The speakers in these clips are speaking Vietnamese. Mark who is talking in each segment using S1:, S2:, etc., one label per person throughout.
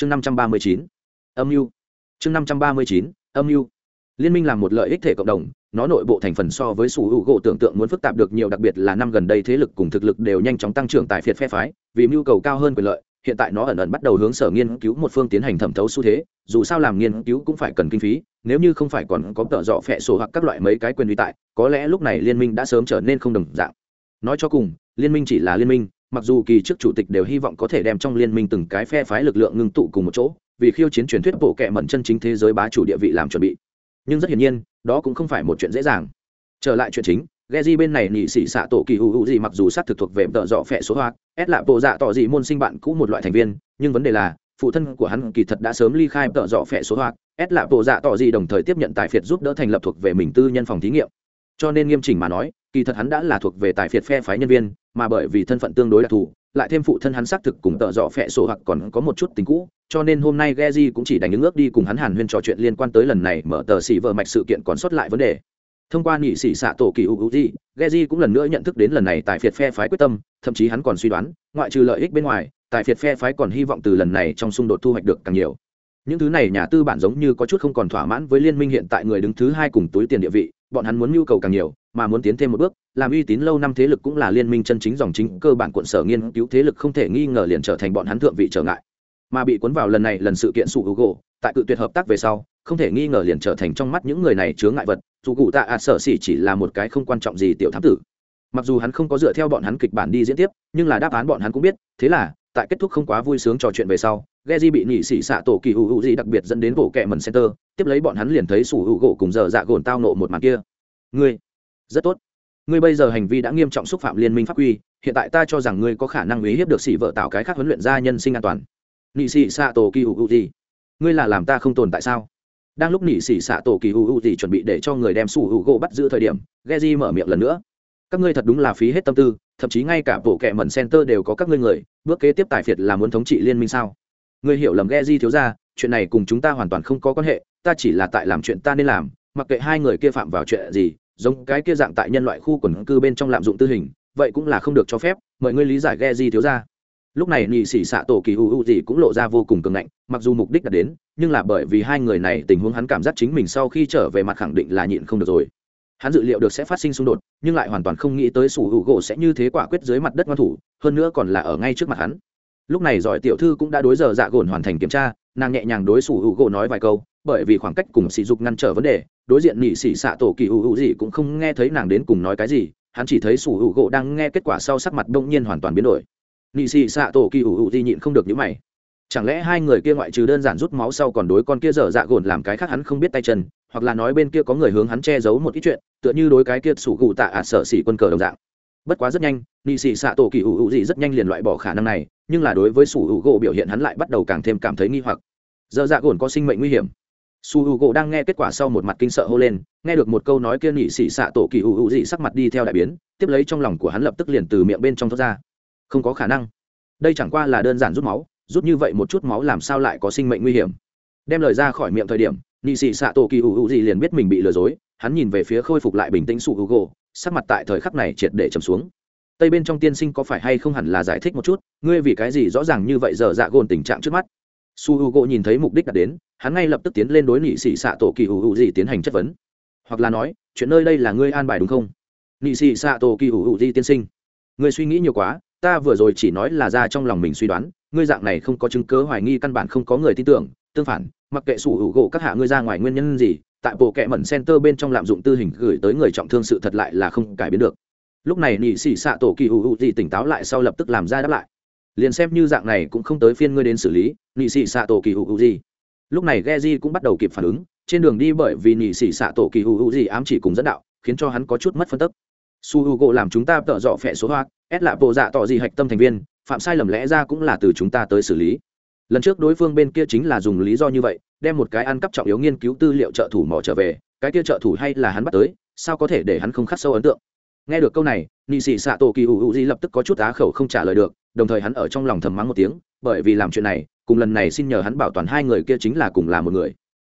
S1: chương năm trăm ba mươi chín, âm mưu. Chương năm trăm ba mươi chín, âm mưu. Liên minh là một lợi ích thể cộng đồng, nó nội bộ thành phần so với sủ hữu gỗ tưởng tượng muốn phức tạp được nhiều, đặc biệt là năm gần đây thế lực cùng thực lực đều nhanh chóng tăng trưởng tại phiệt phe phái, vì mưu cầu cao hơn quyền lợi, hiện tại nó ẩn ẩn bắt đầu hướng sở nghiên cứu một phương tiến hành thẩm thấu xu thế, dù sao làm nghiên cứu cũng phải cần kinh phí, nếu như không phải còn có tợ dọ phẹ sổ hoặc các loại mấy cái quyền uy tại, có lẽ lúc này liên minh đã sớm trở nên không đồng dạng. Nói cho cùng, liên minh chỉ là liên minh mặc dù kỳ trước chủ tịch đều hy vọng có thể đem trong liên minh từng cái phe phái lực lượng ngưng tụ cùng một chỗ vì khiêu chiến truyền thuyết bộ kệ mẩn chân chính thế giới bá chủ địa vị làm chuẩn bị nhưng rất hiển nhiên đó cũng không phải một chuyện dễ dàng trở lại chuyện chính Geji bên này nhị sĩ xạ tổ kỳ hữu hữu gì mặc dù sát thực thuộc về tợ dọ phệ số hoa, ép lạ bộ dạ tỏ gì môn sinh bạn cũ một loại thành viên, nhưng vấn đề là phụ thân của hắn kỳ thật đã sớm ly khai tợ dọ phệ số hoa, ép lạ bộ dạ tỏ gì đồng thời tiếp nhận tài phiệt giúp đỡ thành lập thuộc về mình tư nhân phòng thí nghiệm. Cho nên nghiêm chỉnh mà nói, kỳ thật hắn đã là thuộc về tài phiệt phe phái nhân viên, mà bởi vì thân phận tương đối đặc thù, lại thêm phụ thân hắn xác thực cùng tợ dọ phệ sổ hoặc còn có một chút tình cũ, cho nên hôm nay Geji cũng chỉ đành những ước đi cùng hắn Hàn Huyên trò chuyện liên quan tới lần này mở tờ xỉ vợ mạch sự kiện còn sót lại vấn đề. Thông qua nghị sĩ xạ tổ kỳ u u di geji cũng lần nữa nhận thức đến lần này tại phiệt phe phái quyết tâm thậm chí hắn còn suy đoán ngoại trừ lợi ích bên ngoài tại phiệt phe phái còn hy vọng từ lần này trong xung đột thu hoạch được càng nhiều. Những thứ này nhà tư bản giống như có chút không còn thỏa mãn với liên minh hiện tại người đứng thứ hai cùng túi tiền địa vị bọn hắn muốn nhu cầu càng nhiều, mà muốn tiến thêm một bước, làm uy tín lâu năm thế lực cũng là liên minh chân chính dòng chính, cơ bản quận sở nghiên cứu thế lực không thể nghi ngờ liền trở thành bọn hắn thượng vị trở ngại. Mà bị cuốn vào lần này lần sự kiện sụ hữu gỗ tại cự tuyệt hợp tác về sau, không thể nghi ngờ liền trở thành trong mắt những người này chướng ngại vật, dù cụ tạ ạt sở xỉ chỉ là một cái không quan trọng gì tiểu thám tử. Mặc dù hắn không có dựa theo bọn hắn kịch bản đi diễn tiếp, nhưng là đáp án bọn hắn cũng biết, thế là, tại kết thúc không quá vui sướng trò chuyện về sau Geji bị nhị sĩ xạ tổ kỳ hữu hữu gì đặc biệt dẫn đến bộ kệ mẩn center, tiếp lấy bọn hắn liền thấy sủ hữu gỗ cùng giờ dạ gồn tao nộ một màn kia. Ngươi, rất tốt. Ngươi bây giờ hành vi đã nghiêm trọng xúc phạm liên minh pháp quy, hiện tại ta cho rằng ngươi có khả năng uy hiếp được sĩ vợ tạo cái khác huấn luyện gia nhân sinh an toàn. Nhị sĩ xạ tổ kỳ hữu hữu gì? Ngươi là làm ta không tồn tại sao? Đang lúc nị sĩ xạ tổ kỳ hữu hữu gì chuẩn bị để cho người đem sủ hữu gỗ bắt giữ thời điểm, geji mở miệng lần nữa. Các ngươi thật đúng là phí hết tâm tư, thậm chí ngay cả bộ kệ mẩn center đều có các ngươi người, bước kế tiếp tài phiệt là muốn thống trị liên minh sao? Ngươi hiểu lầm geji thiếu ra chuyện này cùng chúng ta hoàn toàn không có quan hệ, ta chỉ là tại làm chuyện ta nên làm, mặc kệ hai người kia phạm vào chuyện gì, giống cái kia dạng tại nhân loại khu quần cư bên trong lạm dụng tư hình, vậy cũng là không được cho phép, mời ngươi lý giải geji thiếu ra lúc này nhị sĩ xạ tổ kỳ hữu hữu gì cũng lộ ra vô cùng cường ngạnh, mặc dù mục đích đã đến, nhưng là bởi vì hai người này tình huống hắn cảm giác chính mình sau khi trở về mặt khẳng định là nhịn không được rồi. Hắn dự liệu được sẽ phát sinh xung đột, nhưng lại hoàn toàn không nghĩ tới sủ hữu gỗ sẽ như thế quả quyết dưới mặt đất ngoan thủ, hơn nữa còn là ở ngay trước mặt hắn lúc này giỏi tiểu thư cũng đã đối giờ dạ gồn hoàn thành kiểm tra, nàng nhẹ nhàng đối sủ hữu gỗ nói vài câu, bởi vì khoảng cách cùng sỉ dục ngăn trở vấn đề, đối diện nhị sĩ xạ tổ kỳ hữu hữu gì cũng không nghe thấy nàng đến cùng nói cái gì, hắn chỉ thấy sủ hữu gỗ đang nghe kết quả sau sắc mặt đông nhiên hoàn toàn biến đổi. Nhị sĩ xạ tổ kỳ hữu hữu gì nhịn không được những mày. Chẳng lẽ hai người kia ngoại trừ đơn giản rút máu sau còn đối con kia dở dạ gồn làm cái khác hắn không biết tay chân, hoặc là nói bên kia có người hướng hắn che giấu một ít chuyện, tựa như đối cái kia sủ gù tạ ả à sợ xỉ quân cờ đồng dạng bất quá rất nhanh, nị sĩ xạ tổ kỳ hữu hữu gì rất nhanh liền loại bỏ khả năng này, nhưng là đối với sủ hữu gỗ biểu hiện hắn lại bắt đầu càng thêm cảm thấy nghi hoặc. Dơ dạ gồn có sinh mệnh nguy hiểm. Su h u gỗ đang nghe kết quả sau một mặt kinh sợ hô lên, nghe được một câu nói kia nị xỉ xạ tổ kỳ hữu hữu dị sắc mặt đi theo đại biến, tiếp lấy trong lòng của hắn lập tức liền từ miệng bên trong thoát ra. Không có khả năng. Đây chẳng qua là đơn giản rút máu, rút như vậy một chút máu làm sao lại có sinh mệnh nguy hiểm? Đem lời ra khỏi miệng thời điểm, nị sĩ xạ tổ kỳ hữu hữu dị liền biết mình bị lừa dối, hắn nhìn về phía khôi phục lại bình tĩnh su h u gỗ sắc mặt tại thời khắc này triệt để trầm xuống. Tây bên trong tiên sinh có phải hay không hẳn là giải thích một chút, ngươi vì cái gì rõ ràng như vậy giờ dạ gồn tình trạng trước mắt? Su h u gỗ nhìn thấy mục đích đã đến, hắn ngay lập tức tiến lên đối nị sĩ xạ tổ kỳ hữu hữu gì tiến hành chất vấn. Hoặc là nói, chuyện nơi đây là ngươi an bài đúng không? Nị sĩ xạ tổ kỳ hữu hữu gì tiên sinh, ngươi suy nghĩ nhiều quá, ta vừa rồi chỉ nói là ra trong lòng mình suy đoán, ngươi dạng này không có chứng cớ hoài nghi căn bản không có người tin tưởng, tương phản, mặc kệ sủ hữu gỗ các hạ ngươi ra ngoài nguyên nhân gì tại bộ kệ mẩn center bên trong lạm dụng tư hình gửi tới người trọng thương sự thật lại là không cải biến được. Lúc này nhị sĩ xạ tổ kỳ hữu hữu gì tỉnh táo lại sau lập tức làm ra đáp lại. Liền xem như dạng này cũng không tới phiên ngươi đến xử lý nhị sĩ xạ tổ kỳ hữu hữu gì lúc này Geji cũng bắt đầu kịp phản ứng, trên đường đi bởi vì nhị sĩ xạ tổ kỳ hữu hữu gì ám chỉ cùng dẫn đạo, khiến cho hắn có chút mất phân tức. Su h u gộ làm chúng ta tợ dọ phẹ số hoa ép lạ bộ dạ tỏ gì hạch tâm thành viên, phạm sai lầm lẽ ra cũng là từ chúng ta tới xử lý lần trước đối phương bên kia chính là dùng lý do như vậy, đem một cái ăn cắp trọng yếu nghiên cứu tư liệu trợ thủ mỏ trở về, cái kia trợ thủ hay là hắn bắt tới, sao có thể để hắn không khắc sâu ấn tượng? Nghe được câu này nị sĩ xạ tổ kỳ hữu hữu di lập tức có chút á khẩu không trả lời được, đồng thời hắn ở trong lòng thầm mắng một tiếng, bởi vì làm chuyện này, cùng lần này xin nhờ hắn bảo toàn hai người kia chính là cùng là một người.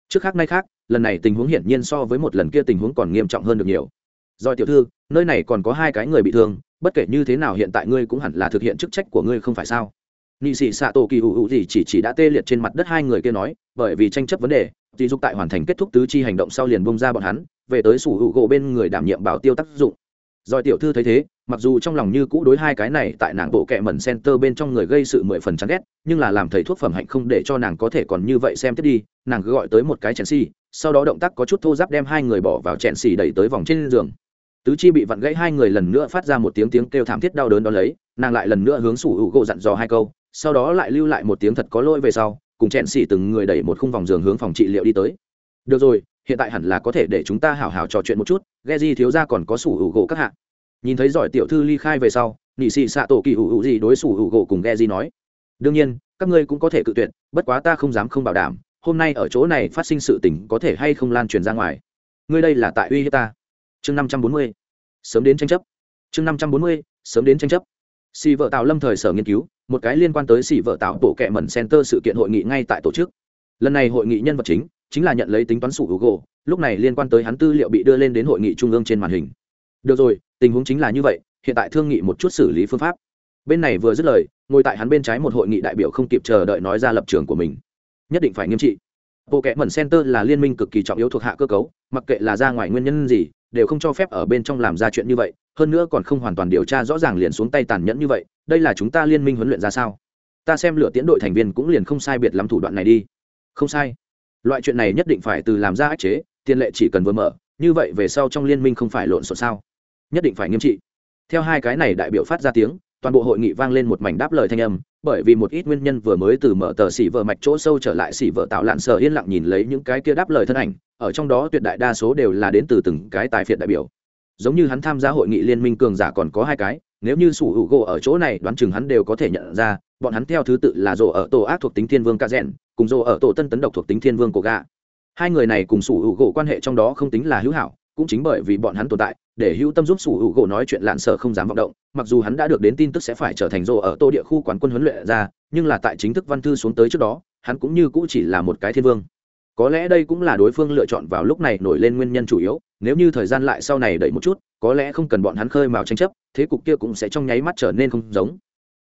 S1: Trước khác nay khác, lần này tình huống hiển nhiên so với một lần kia tình huống còn nghiêm trọng hơn được nhiều. Rồi tiểu thư, nơi này còn có hai cái người bị thương, bất kể như thế nào hiện tại ngươi cũng hẳn là thực hiện chức trách của ngươi không phải sao? Nị sĩ xạ tổ kỳ hữu hữu gì chỉ chỉ đã tê liệt trên mặt đất hai người kia nói, bởi vì tranh chấp vấn đề thì dục tại hoàn thành kết thúc tứ chi hành động sau liền bông ra bọn hắn, về tới sủ hữu gỗ bên người đảm nhiệm bảo tiêu tác dụng. Rồi tiểu thư thấy thế, mặc dù trong lòng như cũ đối hai cái này tại nàng bộ kệ mẩn center bên trong người gây sự mười phần chán ghét, nhưng là làm thầy thuốc phẩm hạnh không để cho nàng có thể còn như vậy xem tiếp đi, nàng cứ gọi tới một cái chèn xì, sau đó động tác có chút thô giáp đem hai người bỏ vào chèn xì đẩy tới vòng trên giường. Tứ chi bị vặn gãy hai người lần nữa phát ra một tiếng tiếng kêu thảm thiết đau đớn đó lấy, nàng lại lần nữa hướng sủ hữu gỗ dặn dò hai câu sau đó lại lưu lại một tiếng thật có lỗi về sau, cùng chen xỉ từng người đẩy một khung vòng giường hướng phòng trị liệu đi tới. Được rồi, hiện tại hẳn là có thể để chúng ta hào hào trò chuyện một chút ghe di thiếu ra còn có sủ hữu gỗ các hạ. Nhìn thấy giỏi tiểu thư ly khai về sau, nị sĩ xạ tổ kỳ hữu hữu gì đối sủ hữu gỗ cùng ghe di nói. Đương nhiên, các ngươi cũng có thể cự tuyệt, bất quá ta không dám không bảo đảm, hôm nay ở chỗ này phát sinh sự tình có thể hay không lan truyền ra ngoài. Ngươi đây là tại uy hiếp ta. Chương năm trăm bốn mươi. Sớm đến tranh chấp. Chương năm trăm bốn mươi, sớm đến tranh chấp. Xì vợ tạo lâm thời sở nghiên cứu một cái liên quan tới xì vợ tạo bộ kệ mẩn center sự kiện hội nghị ngay tại tổ chức. Lần này hội nghị nhân vật chính chính là nhận lấy tính toán sủ hữu gỗ lúc này liên quan tới hắn tư liệu bị đưa lên đến hội nghị trung ương trên màn hình. Được rồi, tình huống chính là như vậy, hiện tại thương nghị một chút xử lý phương pháp. Bên này vừa dứt lời, ngồi tại hắn bên trái một hội nghị đại biểu không kịp chờ đợi nói ra lập trường của mình. Nhất định phải nghiêm trị. Bộ kệ mẩn center là liên minh cực kỳ trọng yếu thuộc hạ cơ cấu, mặc kệ là ra ngoài nguyên nhân gì đều không cho phép ở bên trong làm ra chuyện như vậy, hơn nữa còn không hoàn toàn điều tra rõ ràng liền xuống tay tàn nhẫn như vậy, đây là chúng ta liên minh huấn luyện ra sao? Ta xem lựa tiến đội thành viên cũng liền không sai biệt lắm thủ đoạn này đi. Không sai. Loại chuyện này nhất định phải từ làm ra ách chế, tiền lệ chỉ cần vừa mở, như vậy về sau trong liên minh không phải lộn xộn sao? Nhất định phải nghiêm trị. Theo hai cái này đại biểu phát ra tiếng, toàn bộ hội nghị vang lên một mảnh đáp lời thanh âm bởi vì một ít nguyên nhân vừa mới từ mở tờ xỉ vợ mạch chỗ sâu trở lại xỉ vợ tạo lạn sở yên lặng nhìn lấy những cái kia đáp lời thân ảnh, ở trong đó tuyệt đại đa số đều là đến từ từng cái tài phiệt đại biểu. Giống như hắn tham gia hội nghị liên minh cường giả còn có hai cái, nếu như sủ hữu gỗ ở chỗ này đoán chừng hắn đều có thể nhận ra, bọn hắn theo thứ tự là rổ ở tổ ác thuộc tính thiên vương ca rèn cùng rổ ở tổ tân tấn độc thuộc tính thiên vương của gà. Hai người này cùng sủ hữu gỗ quan hệ trong đó không tính là hữu hảo, cũng chính bởi vì bọn hắn tồn tại, để hữu tâm giúp sủ hữu gỗ nói chuyện lạn sở không dám vọng động mặc dù hắn đã được đến tin tức sẽ phải trở thành rô ở tô địa khu quán quân huấn luyện ra, nhưng là tại chính thức văn thư xuống tới trước đó, hắn cũng như cũ chỉ là một cái thiên vương. Có lẽ đây cũng là đối phương lựa chọn vào lúc này nổi lên nguyên nhân chủ yếu, nếu như thời gian lại sau này đẩy một chút, có lẽ không cần bọn hắn khơi mào tranh chấp, thế cục kia cũng sẽ trong nháy mắt trở nên không giống.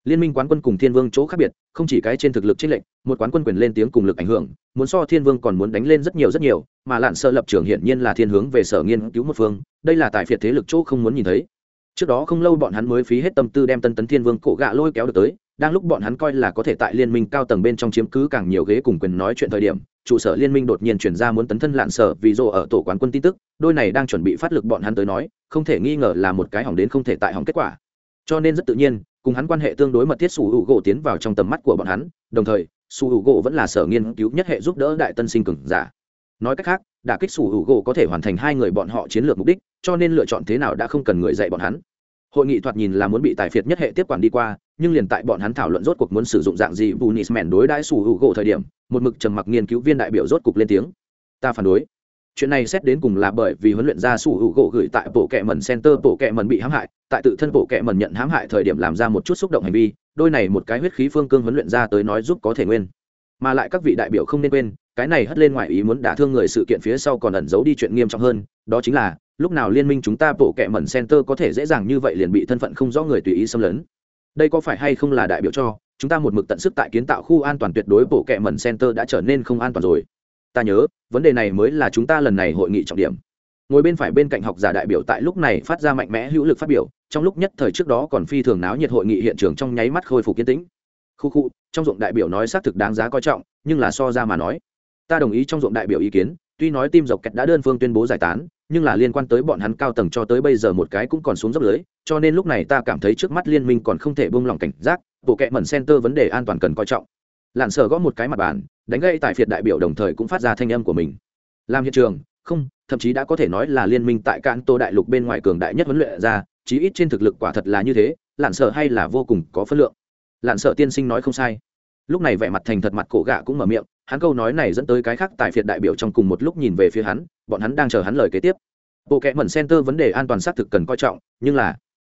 S1: Liên minh quán quân cùng thiên vương chỗ khác biệt, không chỉ cái trên thực lực trích lệnh một quán quân quyền lên tiếng cùng lực ảnh hưởng, muốn so thiên vương còn muốn đánh lên rất nhiều rất nhiều, mà lạn sơ lập trường hiển nhiên là thiên hướng về sở nghiên cứu một phương, đây là tài phiệt thế lực chỗ không muốn nhìn thấy trước đó không lâu bọn hắn mới phí hết tâm tư đem tân tấn thiên vương cổ gạ lôi kéo được tới, đang lúc bọn hắn coi là có thể tại liên minh cao tầng bên trong chiếm cứ càng nhiều ghế cùng quyền nói chuyện thời điểm, trụ sở liên minh đột nhiên chuyển ra muốn tấn thân lạn sở vì dồ ở tổ quán quân tin tức, đôi này đang chuẩn bị phát lực bọn hắn tới nói, không thể nghi ngờ là một cái hỏng đến không thể tại hỏng kết quả. Cho nên rất tự nhiên, cùng hắn quan hệ tương đối mật thiết su hữu gỗ tiến vào trong tầm mắt của bọn hắn, đồng thời su hữu gỗ vẫn là sở nghiên cứu nhất hệ giúp đỡ đại tân sinh cường giả. Nói cách khác đả kích sủ hữu gỗ có thể hoàn thành hai người bọn họ chiến lược mục đích, cho nên lựa chọn thế nào đã không cần người dạy bọn hắn. Hội nghị thoạt nhìn là muốn bị tài phiệt nhất hệ tiếp quản đi qua, nhưng liền tại bọn hắn thảo luận rốt cuộc muốn sử dụng dạng gì bunismen đối đãi sủ hữu gỗ thời điểm, một mực trầm mặc nghiên cứu viên đại biểu rốt cục lên tiếng. Ta phản đối. Chuyện này xét đến cùng là bởi vì huấn luyện gia sủ hữu gỗ gửi tại bộ kệ mẩn center, bộ kệ mẩn bị hãm hại, tại tự thân bộ kệ mẩn nhận hãm hại thời điểm làm ra một chút xúc động hành vi, đôi này một cái huyết khí phương cương huấn luyện ra tới nói giúp có thể nguyên. Mà lại các vị đại biểu không nên quên cái này hất lên ngoài ý muốn đả thương người sự kiện phía sau còn ẩn giấu đi chuyện nghiêm trọng hơn, đó chính là, lúc nào liên minh chúng ta bộ kệ mẩn center có thể dễ dàng như vậy liền bị thân phận không rõ người tùy ý xâm lấn. Đây có phải hay không là đại biểu cho, chúng ta một mực tận sức tại kiến tạo khu an toàn tuyệt đối bộ kệ mẩn center đã trở nên không an toàn rồi. Ta nhớ, vấn đề này mới là chúng ta lần này hội nghị trọng điểm. Ngồi bên phải bên cạnh học giả đại biểu tại lúc này phát ra mạnh mẽ hữu lực phát biểu, trong lúc nhất thời trước đó còn phi thường náo nhiệt hội nghị hiện trường trong nháy mắt khôi phục kiến tĩnh. Khu khu, trong ruộng đại biểu nói xác thực đáng giá coi trọng, nhưng là so ra mà nói ta đồng ý trong ruộng đại biểu ý kiến, tuy nói tim dọc kẹt đã đơn phương tuyên bố giải tán, nhưng là liên quan tới bọn hắn cao tầng cho tới bây giờ một cái cũng còn xuống dốc lưới, cho nên lúc này ta cảm thấy trước mắt liên minh còn không thể buông lỏng cảnh giác, bộ kệ mẩn center vấn đề an toàn cần coi trọng. Lặn sở gõ một cái mặt bàn, đánh gây tại phiệt đại biểu đồng thời cũng phát ra thanh âm của mình. Làm hiện trường, không, thậm chí đã có thể nói là liên minh tại cạn tô đại lục bên ngoài cường đại nhất huấn luyện ra, chí ít trên thực lực quả thật là như thế lặn sợ hay là vô cùng có phân lượng. Lặn sợ tiên sinh nói không sai. Lúc này vẻ mặt thành thật mặt cổ gạ cũng mở miệng hắn câu nói này dẫn tới cái khác tại phiệt đại biểu trong cùng một lúc nhìn về phía hắn, bọn hắn đang chờ hắn lời kế tiếp. Bộ kệ mẩn center vấn đề an toàn xác thực cần coi trọng, nhưng là,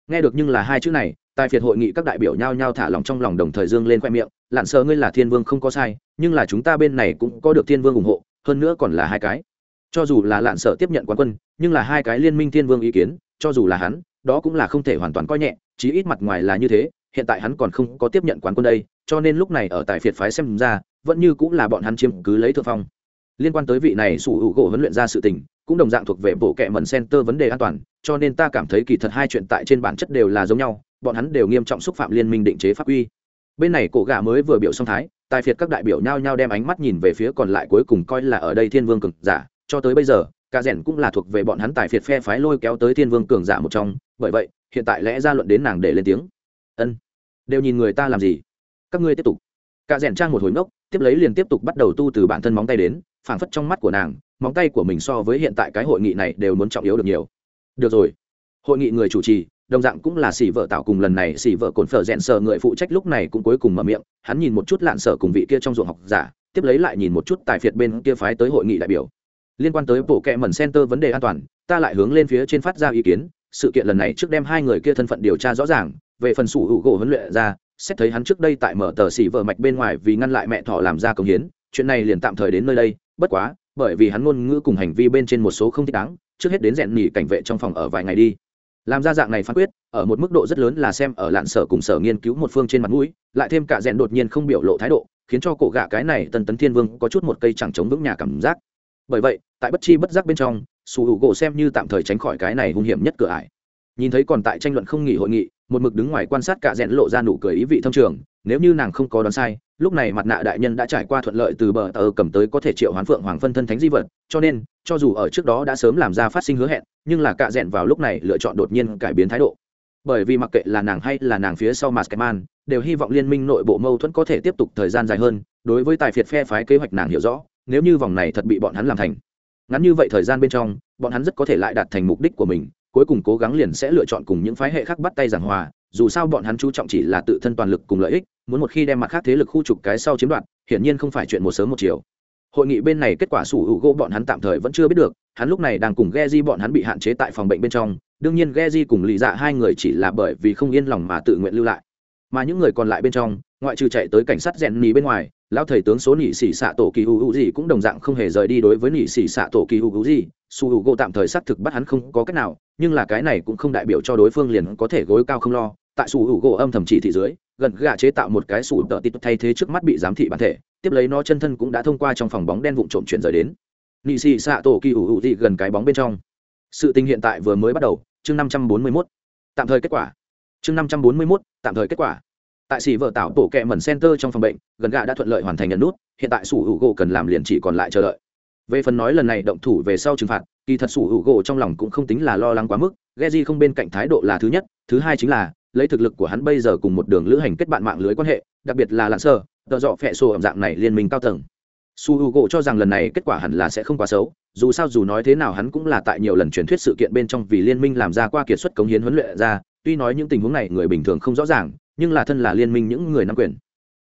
S1: nghe được nhưng là hai chữ này tại phiệt hội nghị các đại biểu nhao nhao thả lòng trong lòng đồng thời dương lên khoe miệng lặn sợ ngươi là thiên vương không có sai, nhưng là chúng ta bên này cũng có được thiên vương ủng hộ, hơn nữa còn là hai cái. Cho dù là lạn sợ tiếp nhận quán quân, nhưng là hai cái liên minh thiên vương ý kiến, cho dù là hắn, đó cũng là không thể hoàn toàn coi nhẹ, chí ít mặt ngoài là như thế, hiện tại hắn còn không có tiếp nhận quán quân đây, cho nên lúc này ở tại phiệt phái xem ra vẫn như cũng là bọn hắn chiếm cứ lấy thượng phong. Liên quan tới vị này sủ hữu gỗ huấn luyện ra sự tình, cũng đồng dạng thuộc về bộ kệ mẩn center vấn đề an toàn, cho nên ta cảm thấy kỳ thật hai chuyện tại trên bản chất đều là giống nhau, bọn hắn đều nghiêm trọng xúc phạm liên minh định chế pháp quy. Bên này cổ gà mới vừa biểu xong thái, tài phiệt các đại biểu nhao nhao đem ánh mắt nhìn về phía còn lại cuối cùng coi là ở đây thiên vương cường giả, cho tới bây giờ, cả rèn cũng là thuộc về bọn hắn tài phiệt phe phái lôi kéo tới thiên vương cường giả một trong, bởi vậy, hiện tại lẽ ra luận đến nàng để lên tiếng. Ân. Đều nhìn người ta làm gì? Các ngươi tiếp tục. Cả rèn trang một hồi ngốc tiếp lấy liền tiếp tục bắt đầu tu từ bản thân móng tay đến, phảng phất trong mắt của nàng, móng tay của mình so với hiện tại cái hội nghị này đều muốn trọng yếu được nhiều. Được rồi. Hội nghị người chủ trì, đồng dạng cũng là xỉ vợ tạo cùng lần này xỉ vợ cồn phở rẽn sờ người phụ trách lúc này cũng cuối cùng mở miệng, hắn nhìn một chút lạn sở cùng vị kia trong ruộng học giả, tiếp lấy lại nhìn một chút tài phiệt bên kia phái tới hội nghị đại biểu. Liên quan tới bộ kệ mẩn center vấn đề an toàn, ta lại hướng lên phía trên phát ra ý kiến, sự kiện lần này trước đem hai người kia thân phận điều tra rõ ràng, về phần sủ hữu gỗ huấn luyện ra xét thấy hắn trước đây tại mở tờ xỉ vợ mạch bên ngoài vì ngăn lại mẹ thọ làm ra công hiến, chuyện này liền tạm thời đến nơi đây, bất quá, bởi vì hắn ngôn ngữ cùng hành vi bên trên một số không thích đáng, trước hết đến rèn nhỉ cảnh vệ trong phòng ở vài ngày đi. Làm ra dạng này phán quyết, ở một mức độ rất lớn là xem ở lạn sở cùng sở nghiên cứu một phương trên mặt mũi, lại thêm cả rèn đột nhiên không biểu lộ thái độ, khiến cho cổ gạ cái này tần tấn thiên vương có chút một cây chẳng chống vững nhà cảm giác. Bởi vậy, tại bất chi bất giác bên trong sù hữu gỗ xem như tạm thời tránh khỏi cái này hung hiểm nhất cửa ải nhìn thấy còn tại tranh luận không nghỉ hội nghị một mực đứng ngoài quan sát cả rẽn lộ ra nụ cười ý vị thông trường nếu như nàng không có đoán sai lúc này mặt nạ đại nhân đã trải qua thuận lợi từ bờ tờ cầm tới có thể triệu hoán phượng hoàng phân thân thánh di vật cho nên cho dù ở trước đó đã sớm làm ra phát sinh hứa hẹn nhưng là cạ rẽn vào lúc này lựa chọn đột nhiên cải biến thái độ bởi vì mặc kệ là nàng hay là nàng phía sau Maskman, đều hy vọng liên minh nội bộ mâu thuẫn có thể tiếp tục thời gian dài hơn, đối với tài phiệt phe phái kế hoạch nàng hiểu rõ, nếu như vòng này thật bị bọn hắn làm thành. Ngắn như vậy thời gian bên trong, bọn hắn rất có thể lại đạt thành mục đích của mình, cuối cùng cố gắng liền sẽ lựa chọn cùng những phái hệ khác bắt tay giảng hòa, dù sao bọn hắn chú trọng chỉ là tự thân toàn lực cùng lợi ích, muốn một khi đem mặt khác thế lực khu trục cái sau chiếm đoạt, hiển nhiên không phải chuyện một sớm một chiều. Hội nghị bên này kết quả sủ hữu gỗ bọn hắn tạm thời vẫn chưa biết được, hắn lúc này đang cùng Geji bọn hắn bị hạn chế tại phòng bệnh bên trong, đương nhiên Geji cùng Lì Dạ hai người chỉ là bởi vì không yên lòng mà tự nguyện lưu lại. Mà những người còn lại bên trong, ngoại trừ chạy tới cảnh sát rèn nỉ bên ngoài, lão thầy tướng số nỉ xỉ xạ tổ kỳ hữu hữu gì cũng đồng dạng không hề rời đi đối với nỉ xỉ xạ tổ kỳ hữu hữu gì, su hữu gỗ tạm thời xác thực bắt hắn không có cách nào, nhưng là cái này cũng không đại biểu cho đối phương liền có thể gối cao không lo. Tại su hữu gỗ âm thầm chỉ thị dưới, gần gạ chế tạo một cái sủ tợ tít thay thế trước mắt bị giám thị bản thể, tiếp lấy nó chân thân cũng đã thông qua trong phòng bóng đen vụn trộm chuyển rời đến. Nị xì xạ tổ kỳ ủ hữu thị gần cái bóng bên trong. Sự tình hiện tại vừa mới bắt đầu chương năm trăm bốn mươi mốt. Tạm thời kết quả. Chương năm trăm bốn mươi mốt tạm thời kết quả. Tại xỉ vợ tạo tổ kẹ mẩn center trong phòng bệnh gần gạ đã thuận lợi hoàn thành nhận nút hiện tại sủ hữu gỗ cần làm liền chỉ còn lại chờ đợi về phần nói lần này động thủ về sau trừng phạt, kỳ thật sủ hữu gỗ trong lòng cũng không tính là lo lắng quá mức ghe không bên cạnh thái độ là thứ nhất, thứ hai chính là, lấy thực lực của hắn bây giờ cùng một đường lữ hành kết bạn mạng lưới quan hệ, đặc biệt là lặn sơ, tợ dọ phẹ sổ ẩm dạng này liên minh cao tầng. Su h u gỗ cho rằng lần này kết quả hẳn là sẽ không quá xấu, dù sao dù nói thế nào hắn cũng là tại nhiều lần truyền thuyết sự kiện bên trong vì liên minh làm ra qua kiệt xuất cống hiến huấn luyện ra, tuy nói những tình huống này người bình thường không rõ ràng, nhưng là thân là liên minh những người nắm quyền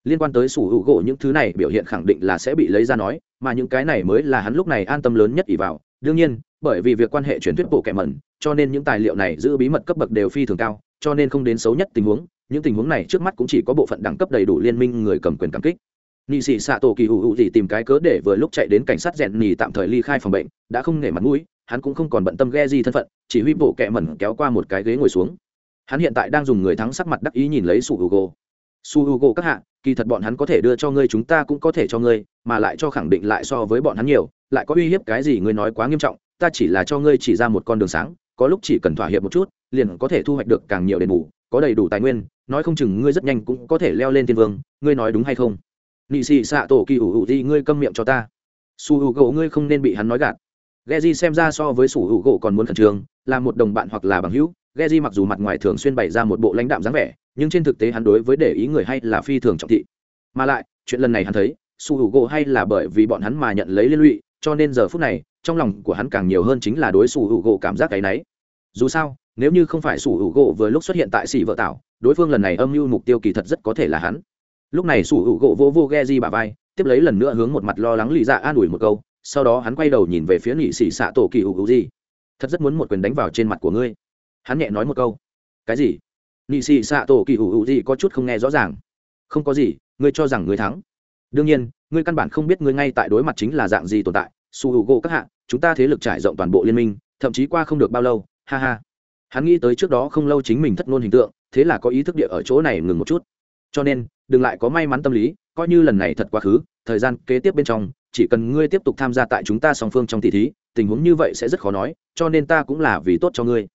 S1: liên quan tới sủ hữu gỗ những thứ này biểu hiện khẳng định là sẽ bị lấy ra nói, mà những cái này mới là hắn lúc này an tâm lớn nhất ỷ vào. Đương nhiên, bởi vì việc quan hệ truyền thuyết bộ kẻ mẩn, cho nên những tài liệu này giữ bí mật cấp bậc đều phi thường cao, cho nên không đến xấu nhất tình huống, những tình huống này trước mắt cũng chỉ có bộ phận đẳng cấp đầy đủ liên minh người cầm quyền cảm kích. Nị sĩ xạ tổ kỳ hữu hữu gì tìm cái cớ để vừa lúc chạy đến cảnh sát rèn nỉ tạm thời ly khai phòng bệnh, đã không nể mặt mũi, hắn cũng không còn bận tâm ghe gì thân phận, chỉ huy bộ kẻ mẩn kéo qua một cái ghế ngồi xuống. Hắn hiện tại đang dùng người thắng sắc mặt đắc ý nhìn lấy su hugo su hugo các hạ kỳ thật bọn hắn có thể đưa cho ngươi, chúng ta cũng có thể cho ngươi, mà lại cho khẳng định lại so với bọn hắn nhiều, lại có uy hiếp cái gì ngươi nói quá nghiêm trọng, ta chỉ là cho ngươi chỉ ra một con đường sáng, có lúc chỉ cần thỏa hiệp một chút, liền có thể thu hoạch được càng nhiều đền bù, có đầy đủ tài nguyên, nói không chừng ngươi rất nhanh cũng có thể leo lên thiên vương, ngươi nói đúng hay không? Nị xì xạ tổ kỳ ủ hữu di, ngươi câm miệng cho ta. Su hữu gỗ, ngươi không nên bị hắn nói gạt. Ghe di xem ra so với su hữu gỗ còn muốn khẩn trương, là một đồng bạn hoặc là bằng hữu. Ghe di mặc dù mặt ngoài thường xuyên bày ra một bộ lãnh đạm dáng vẻ nhưng trên thực tế hắn đối với để ý người hay là phi thường trọng thị. Mà lại, chuyện lần này hắn thấy, su hữu gỗ hay là bởi vì bọn hắn mà nhận lấy liên lụy, cho nên giờ phút này, trong lòng của hắn càng nhiều hơn chính là đối su hữu gỗ cảm giác cái náy. Dù sao, nếu như không phải su hữu gỗ vừa lúc xuất hiện tại xỉ vợ tạo đối phương lần này âm mưu mục tiêu kỳ thật rất có thể là hắn. Lúc này sủ hữu gỗ vô vô ghe di bà vai, tiếp lấy lần nữa hướng một mặt lo lắng lì dạ an ủi một câu, sau đó hắn quay đầu nhìn về phía nghị xỉ xạ tổ kỳ hữu hữu gì. Thật rất muốn một quyền đánh vào trên mặt của ngươi. Hắn nhẹ nói một câu. Cái gì? Nị xỉ xạ tổ kỳ hữu hữu gì có chút không nghe rõ ràng. Không có gì, ngươi cho rằng ngươi thắng. Đương nhiên, ngươi căn bản không biết ngươi ngay tại đối mặt chính là dạng gì tồn tại. Su hữu gỗ các hạ, chúng ta thế lực trải rộng toàn bộ liên minh, thậm chí qua không được bao lâu, ha ha. Hắn nghĩ tới trước đó không lâu chính mình thất ngôn hình tượng, thế là có ý thức địa ở chỗ này ngừng một chút. Cho nên, đừng lại có may mắn tâm lý, coi như lần này thật quá khứ, thời gian kế tiếp bên trong, chỉ cần ngươi tiếp tục tham gia tại chúng ta song phương trong tỷ thí, tình huống như vậy sẽ rất khó nói, cho nên ta cũng là vì tốt cho ngươi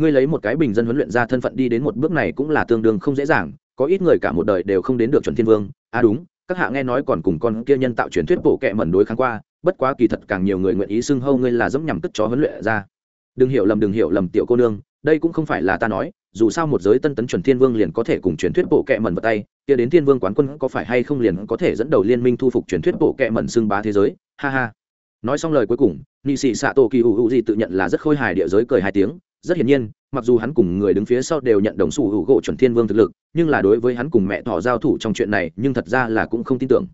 S1: ngươi lấy một cái bình dân huấn luyện ra thân phận đi đến một bước này cũng là tương đương không dễ dàng, có ít người cả một đời đều không đến được chuẩn thiên vương. À đúng, các hạ nghe nói còn cùng con kia nhân tạo truyền thuyết bổ kệ mẩn đối kháng qua, bất quá kỳ thật càng nhiều người nguyện ý xưng hâu ngươi là dẫm nhằm cất chó huấn luyện ra. Đừng hiểu lầm, đừng hiểu lầm, tiểu cô nương, đây cũng không phải là ta nói, dù sao một giới tân tấn chuẩn thiên vương liền có thể cùng truyền thuyết bộ kệ mẩn vào tay, kia đến thiên vương quán quân có phải hay không liền có thể dẫn đầu liên minh thu phục truyền thuyết bộ kệ mẩn xưng bá thế giới, ha ha. Nói xong lời cuối cùng, nị sĩ xạ tổ kỳ hữu hữu gì tự nhận là rất khôi hài địa giới cười hai tiếng rất hiển nhiên, mặc dù hắn cùng người đứng phía sau đều nhận đồng sủ hữu gỗ chuẩn thiên vương thực lực, nhưng là đối với hắn cùng mẹ thỏ giao thủ trong chuyện này, nhưng thật ra là cũng không tin tưởng.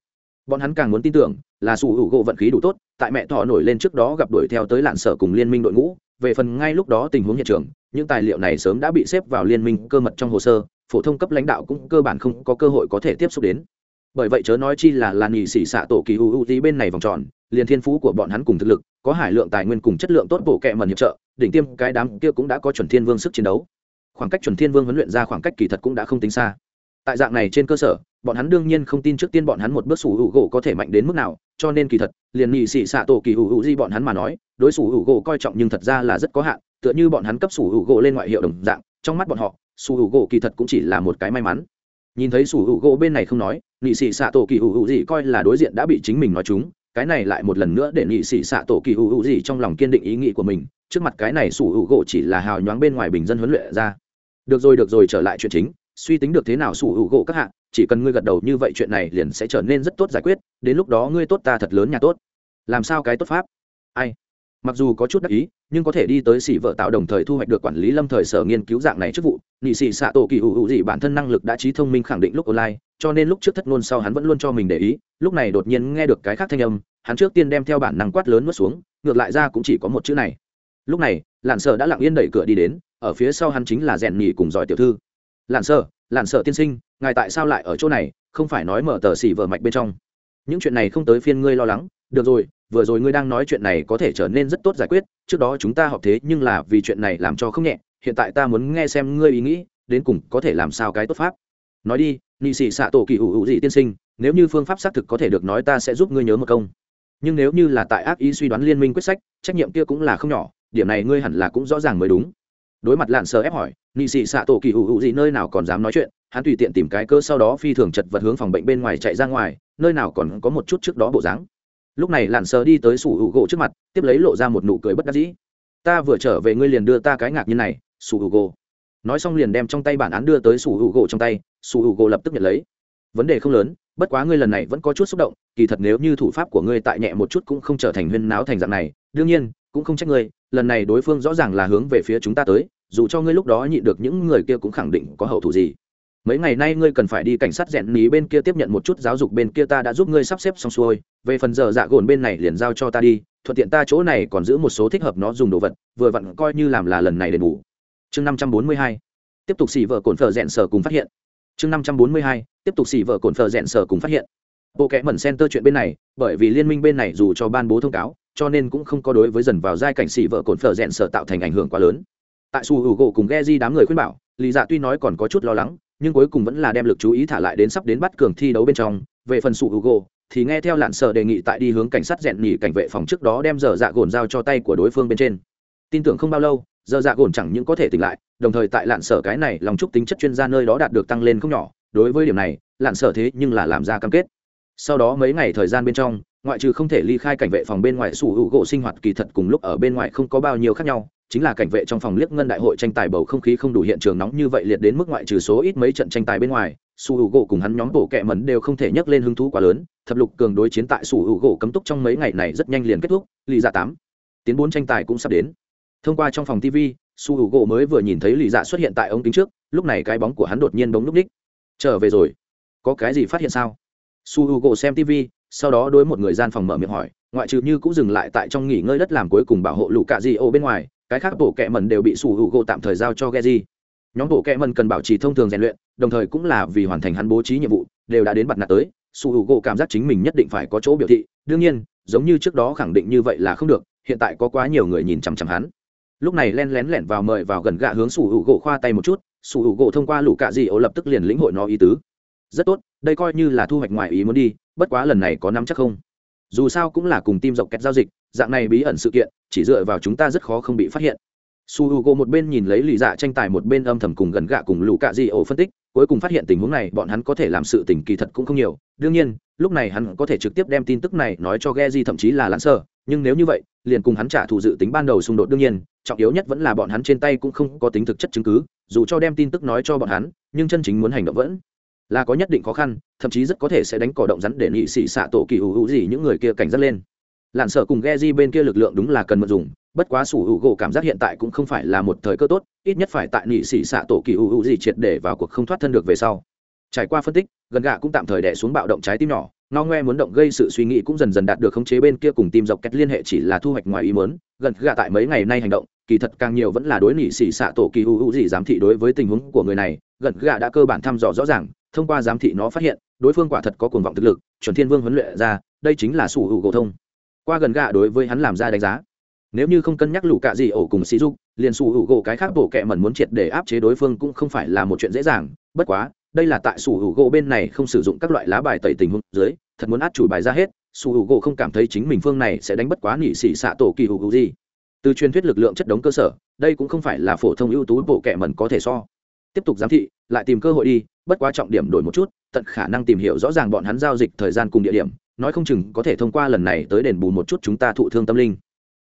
S1: Bọn hắn càng muốn tin tưởng là sủ hữu gỗ vận khí đủ tốt, tại mẹ thỏ nổi lên trước đó gặp đuổi theo tới lạn sở cùng liên minh đội ngũ, về phần ngay lúc đó tình huống hiện trường, những tài liệu này sớm đã bị xếp vào liên minh cơ mật trong hồ sơ, phổ thông cấp lãnh đạo cũng cơ bản không có cơ hội có thể tiếp xúc đến bởi vậy chớ nói chi là làn nhị xỉ xạ tổ kỳ u u tí bên này vòng tròn, liền thiên phú của bọn hắn cùng thực lực, có hải lượng tài nguyên cùng chất lượng tốt bộ kệ mần hiệp trợ, đỉnh tiêm cái đám kia cũng đã có chuẩn thiên vương sức chiến đấu. Khoảng cách chuẩn thiên vương huấn luyện ra khoảng cách kỳ thật cũng đã không tính xa. Tại dạng này trên cơ sở, bọn hắn đương nhiên không tin trước tiên bọn hắn một bước sủ hữu gỗ có thể mạnh đến mức nào, cho nên kỳ thật, liền nhị xỉ xạ tổ kỳ hữu hữu di bọn hắn mà nói, đối sủ hữu gỗ coi trọng nhưng thật ra là rất có hạn, tựa như bọn hắn cấp sủ hữu gỗ lên ngoại hiệu đồng dạng, trong mắt bọn họ, sủ hữu gỗ kỳ thật cũng chỉ là một cái may mắn nhìn thấy sủ hữu gỗ bên này không nói, nị sĩ xạ tổ kỳ hữu hữu gì coi là đối diện đã bị chính mình nói chúng, cái này lại một lần nữa để nị sĩ xạ tổ kỳ hữu hữu gì trong lòng kiên định ý nghĩ của mình, trước mặt cái này sủ hữu gỗ chỉ là hào nhoáng bên ngoài bình dân huấn luyện ra. Được rồi được rồi, trở lại chuyện chính, suy tính được thế nào sủ hữu gỗ các hạ, chỉ cần ngươi gật đầu như vậy chuyện này liền sẽ trở nên rất tốt giải quyết, đến lúc đó ngươi tốt ta thật lớn nhà tốt. Làm sao cái tốt pháp? Ai? Mặc dù có chút đắc ý, nhưng có thể đi tới xỉ vợ tạo đồng thời thu hoạch được quản lý lâm thời sở nghiên cứu dạng này chức vụ, nị xỉ xạ tổ kỳ hữu hữu gì bản thân năng lực đã trí thông minh khẳng định lúc online, cho nên lúc trước thất ngôn sau hắn vẫn luôn cho mình để ý, lúc này đột nhiên nghe được cái khác thanh âm, hắn trước tiên đem theo bản năng quát lớn mất xuống, ngược lại ra cũng chỉ có một chữ này. Lúc này, lạn sợ đã lặng yên đẩy cửa đi đến, ở phía sau hắn chính là rèn nhì cùng giỏi tiểu thư. Lạn sợ lạn sợ tiên sinh, ngài tại sao lại ở chỗ này? Không phải nói mở tờ xỉ vợ mạch bên trong. Những chuyện này không tới phiên ngươi lo lắng. Được rồi vừa rồi ngươi đang nói chuyện này có thể trở nên rất tốt giải quyết, trước đó chúng ta họp thế nhưng là vì chuyện này làm cho không nhẹ, hiện tại ta muốn nghe xem ngươi ý nghĩ, đến cùng có thể làm sao cái tốt pháp. Nói đi, nị sĩ xạ tổ kỳ hữu hữu dị tiên sinh, nếu như phương pháp xác thực có thể được nói ta sẽ giúp ngươi nhớ một công. Nhưng nếu như là tại ác ý suy đoán liên minh quyết sách, trách nhiệm kia cũng là không nhỏ, điểm này ngươi hẳn là cũng rõ ràng mới đúng. Đối mặt lạn sờ ép hỏi, nị sĩ xạ tổ kỳ hữu hữu dị nơi nào còn dám nói chuyện, hắn tùy tiện tìm cái cơ sau đó phi thường chật vật hướng phòng bệnh bên ngoài chạy ra ngoài, nơi nào còn có một chút trước đó bộ dáng lúc này lặn sờ đi tới sủ hữu gỗ trước mặt, tiếp lấy lộ ra một nụ cười bất đắc dĩ. Ta vừa trở về ngươi liền đưa ta cái ngạc như này, sủ hữu gỗ. Nói xong liền đem trong tay bản án đưa tới sủ hữu gỗ trong tay, sủ hữu gỗ lập tức nhận lấy. Vấn đề không lớn, bất quá ngươi lần này vẫn có chút xúc động, kỳ thật nếu như thủ pháp của ngươi tại nhẹ một chút cũng không trở thành huyên náo thành dạng này, đương nhiên, cũng không trách ngươi, lần này đối phương rõ ràng là hướng về phía chúng ta tới, dù cho ngươi lúc đó nhịn được những người kia cũng khẳng định có hậu thủ gì mấy ngày nay ngươi cần phải đi cảnh sát rèn ní bên kia tiếp nhận một chút giáo dục bên kia ta đã giúp ngươi sắp xếp xong xuôi. Về phần giờ dạ gồn bên này liền giao cho ta đi, thuận tiện ta chỗ này còn giữ một số thích hợp nó dùng đồ vật, vừa vặn coi như làm là lần này đền bù chương năm trăm bốn mươi hai, tiếp tục xỉ vợ cồn phở rèn sở cùng phát hiện. Chương năm trăm bốn mươi hai, tiếp tục xỉ vợ cồn phở rèn sở cùng phát hiện. Bộ kẽ mẩn center chuyện bên này, bởi vì liên minh bên này dù cho ban bố thông cáo, cho nên cũng không có đối với dần vào giai cảnh xỉ vợ cồn phở rèn sở tạo thành ảnh hưởng quá lớn. Tại su hữu gỗ cùng ghe di đám người khuyên bảo, lý dạ tuy nói còn có chút lo lắng nhưng cuối cùng vẫn là đem lực chú ý thả lại đến sắp đến bắt cường thi đấu bên trong. Về phần sụ hugo, thì nghe theo lạn sợ đề nghị tại đi hướng cảnh sát rèn nhỉ cảnh vệ phòng trước đó đem dở dạ gồn giao cho tay của đối phương bên trên. Tin tưởng không bao lâu dở dạ gồn chẳng những có thể tỉnh lại, đồng thời tại lạn sở cái này lòng chúc tính chất chuyên gia nơi đó đạt được tăng lên không nhỏ. Đối với điểm này, lạn sở thế nhưng là làm ra cam kết. Sau đó mấy ngày thời gian bên trong, ngoại trừ không thể ly khai cảnh vệ phòng bên ngoài, sủ hữu gỗ sinh hoạt kỳ thật cùng lúc ở bên ngoài không có bao nhiêu khác nhau chính là cảnh vệ trong phòng liếc ngân đại hội tranh tài bầu không khí không đủ hiện trường nóng như vậy liệt đến mức ngoại trừ số ít mấy trận tranh tài bên ngoài, su hữu gỗ cùng hắn nhóm bộ kẹ mẩn đều không thể nhấc lên hứng thú quá lớn. Thập lục cường đối chiến tại su hữu gỗ cấm túc trong mấy ngày này rất nhanh liền kết thúc lì dạ tám. Tiến bốn tranh tài cũng sắp đến. Thông qua trong phòng tv su hữu gỗ mới vừa nhìn thấy lì dạ xuất hiện tại ống kính trước, lúc này cái bóng của hắn đột nhiên bóng núp ních. Trở về rồi. Có cái gì phát hiện sao? Su hữu gỗ xem tv sau đó đối một người gian phòng mở miệng hỏi, ngoại trừ như cũng dừng lại tại trong nghỉ ngơi đất làm cuối cùng bảo hộ lũ cạ di ô bên ngoài cái khác bộ kệ mẩn đều bị sủ hữu gỗ tạm thời giao cho Geji. nhóm bộ kệ mẩn cần bảo trì thông thường rèn luyện, đồng thời cũng là vì hoàn thành hắn bố trí nhiệm vụ, đều đã đến bật nạt tới, sủ hữu gỗ cảm giác chính mình nhất định phải có chỗ biểu thị. Đương nhiên, giống như trước đó khẳng định như vậy là không được, hiện tại có quá nhiều người nhìn chằm chằm hắn. Lúc này lén lén lẻn vào mời vào gần gạ hướng sủ hữu gỗ khoa tay một chút, sủ hữu gỗ thông qua lũ cạ gì ổ lập tức liền lĩnh hội nó ý tứ. Rất tốt, đây coi như là thu hoạch ngoài ý muốn đi, bất quá lần này có nắm chắc không? Dù sao cũng là cùng tim rộng kẹt giao dịch, dạng này bí ẩn sự kiện chỉ dựa vào chúng ta rất khó không bị phát hiện. Su h u g một bên nhìn lấy lì dạ tranh tài, một bên âm thầm cùng gần gạ cùng lũ cạ di ổ phân tích, cuối cùng phát hiện tình huống này, bọn hắn có thể làm sự tình kỳ thật cũng không nhiều. Đương nhiên, lúc này hắn có thể trực tiếp đem tin tức này nói cho ghe di thậm chí là lãn sơ, nhưng nếu như vậy, liền cùng hắn trả thù dự tính ban đầu xung đột đương nhiên, trọng yếu nhất vẫn là bọn hắn trên tay cũng không có tính thực chất chứng cứ, dù cho đem tin tức nói cho bọn hắn, nhưng chân chính muốn hành động vẫn là có nhất định khó khăn, thậm chí rất có thể sẽ đánh cỏ động rắn để nhị sĩ xạ tổ kỳ hữu hữu gì những người kia cảnh giác lên lặn sợ cùng ghe di bên kia lực lượng đúng là cần mật dùng, bất quá sủ hữu gỗ cảm giác hiện tại cũng không phải là một thời cơ tốt, ít nhất phải tại nhị sĩ xạ tổ kỳ hữu hữu gì triệt để vào cuộc không thoát thân được về sau. Trải qua phân tích, gần gạ cũng tạm thời đẻ xuống bạo động trái tim nhỏ, ngao ngoe muốn động gây sự suy nghĩ cũng dần dần đạt được khống chế bên kia cùng tim dọc kết liên hệ chỉ là thu hoạch ngoài ý mớn gần gạ tại mấy ngày nay hành động, kỳ thật càng nhiều vẫn là đối nhị sĩ xạ tổ kỳ hữu hữu gì giám thị đối với tình huống của người này, gần gạ đã cơ bản thăm dò rõ ràng, thông qua giám thị nó phát hiện, đối phương quả thật có cuồng vọng thực lực, chuẩn thiên vương huấn luyện ra, đây chính là sủ hữu gỗ thông qua gần gạ đối với hắn làm ra đánh giá. Nếu như không cân nhắc lũ cạ gì ổ cùng sĩ dục, liền sủ hữu gỗ cái khác bổ kẹ mẩn muốn triệt để áp chế đối phương cũng không phải là một chuyện dễ dàng. Bất quá, đây là tại sủ hữu gỗ bên này không sử dụng các loại lá bài tẩy tình huống dưới, thật muốn át chủ bài ra hết, sủ hữu gỗ không cảm thấy chính mình phương này sẽ đánh bất quá nỉ xỉ xạ tổ kỳ hữu gì. Từ truyền thuyết lực lượng chất đống cơ sở, đây cũng không phải là phổ thông ưu tú bộ kẹ mẩn có thể so. Tiếp tục giám thị, lại tìm cơ hội đi, bất quá trọng điểm đổi một chút, tận khả năng tìm hiểu rõ ràng bọn hắn giao dịch thời gian cùng địa điểm nói không chừng có thể thông qua lần này tới đền bù một chút chúng ta thụ thương tâm linh.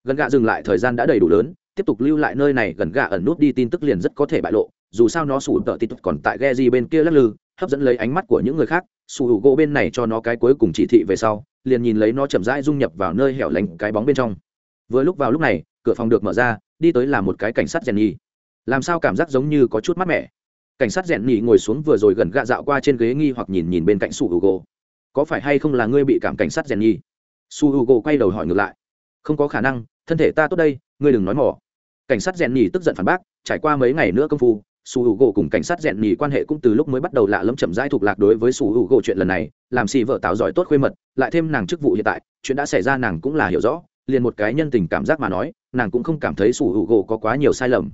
S1: Gần gạ dừng lại, thời gian đã đầy đủ lớn, tiếp tục lưu lại nơi này, gần gạ ẩn nút đi tin tức liền rất có thể bại lộ. Dù sao nó sủ tợ tin tức còn tại ghe gì bên kia lắc lư, hấp dẫn lấy ánh mắt của những người khác. Sủ hữu gỗ bên này cho nó cái cuối cùng chỉ thị về sau, liền nhìn lấy nó chậm rãi dung nhập vào nơi hẻo lánh cái bóng bên trong. Vừa lúc vào lúc này, cửa phòng được mở ra, đi tới là một cái cảnh sát rèn nhì làm sao cảm giác giống như có chút mát mẻ? Cảnh sát rèn nhì ngồi xuống vừa rồi gần gạ dạo qua trên ghế nghi hoặc nhìn nhìn bên cạnh sủ hữu gỗ có phải hay không là ngươi bị cảm cảnh sát rèn nhi? Su hugo quay đầu hỏi ngược lại. Không có khả năng, thân thể ta tốt đây, ngươi đừng nói mỏ. Cảnh sát rèn nhì tức giận phản bác, trải qua mấy ngày nữa công phu, su hugo cùng cảnh sát rèn nhì quan hệ cũng từ lúc mới bắt đầu lạ lẫm chậm rãi thuộc lạc đối với su hugo chuyện lần này, làm xì vợ táo giỏi tốt khuê mật, lại thêm nàng chức vụ hiện tại, chuyện đã xảy ra nàng cũng là hiểu rõ, liền một cái nhân tình cảm giác mà nói, nàng cũng không cảm thấy su hugo có quá nhiều sai lầm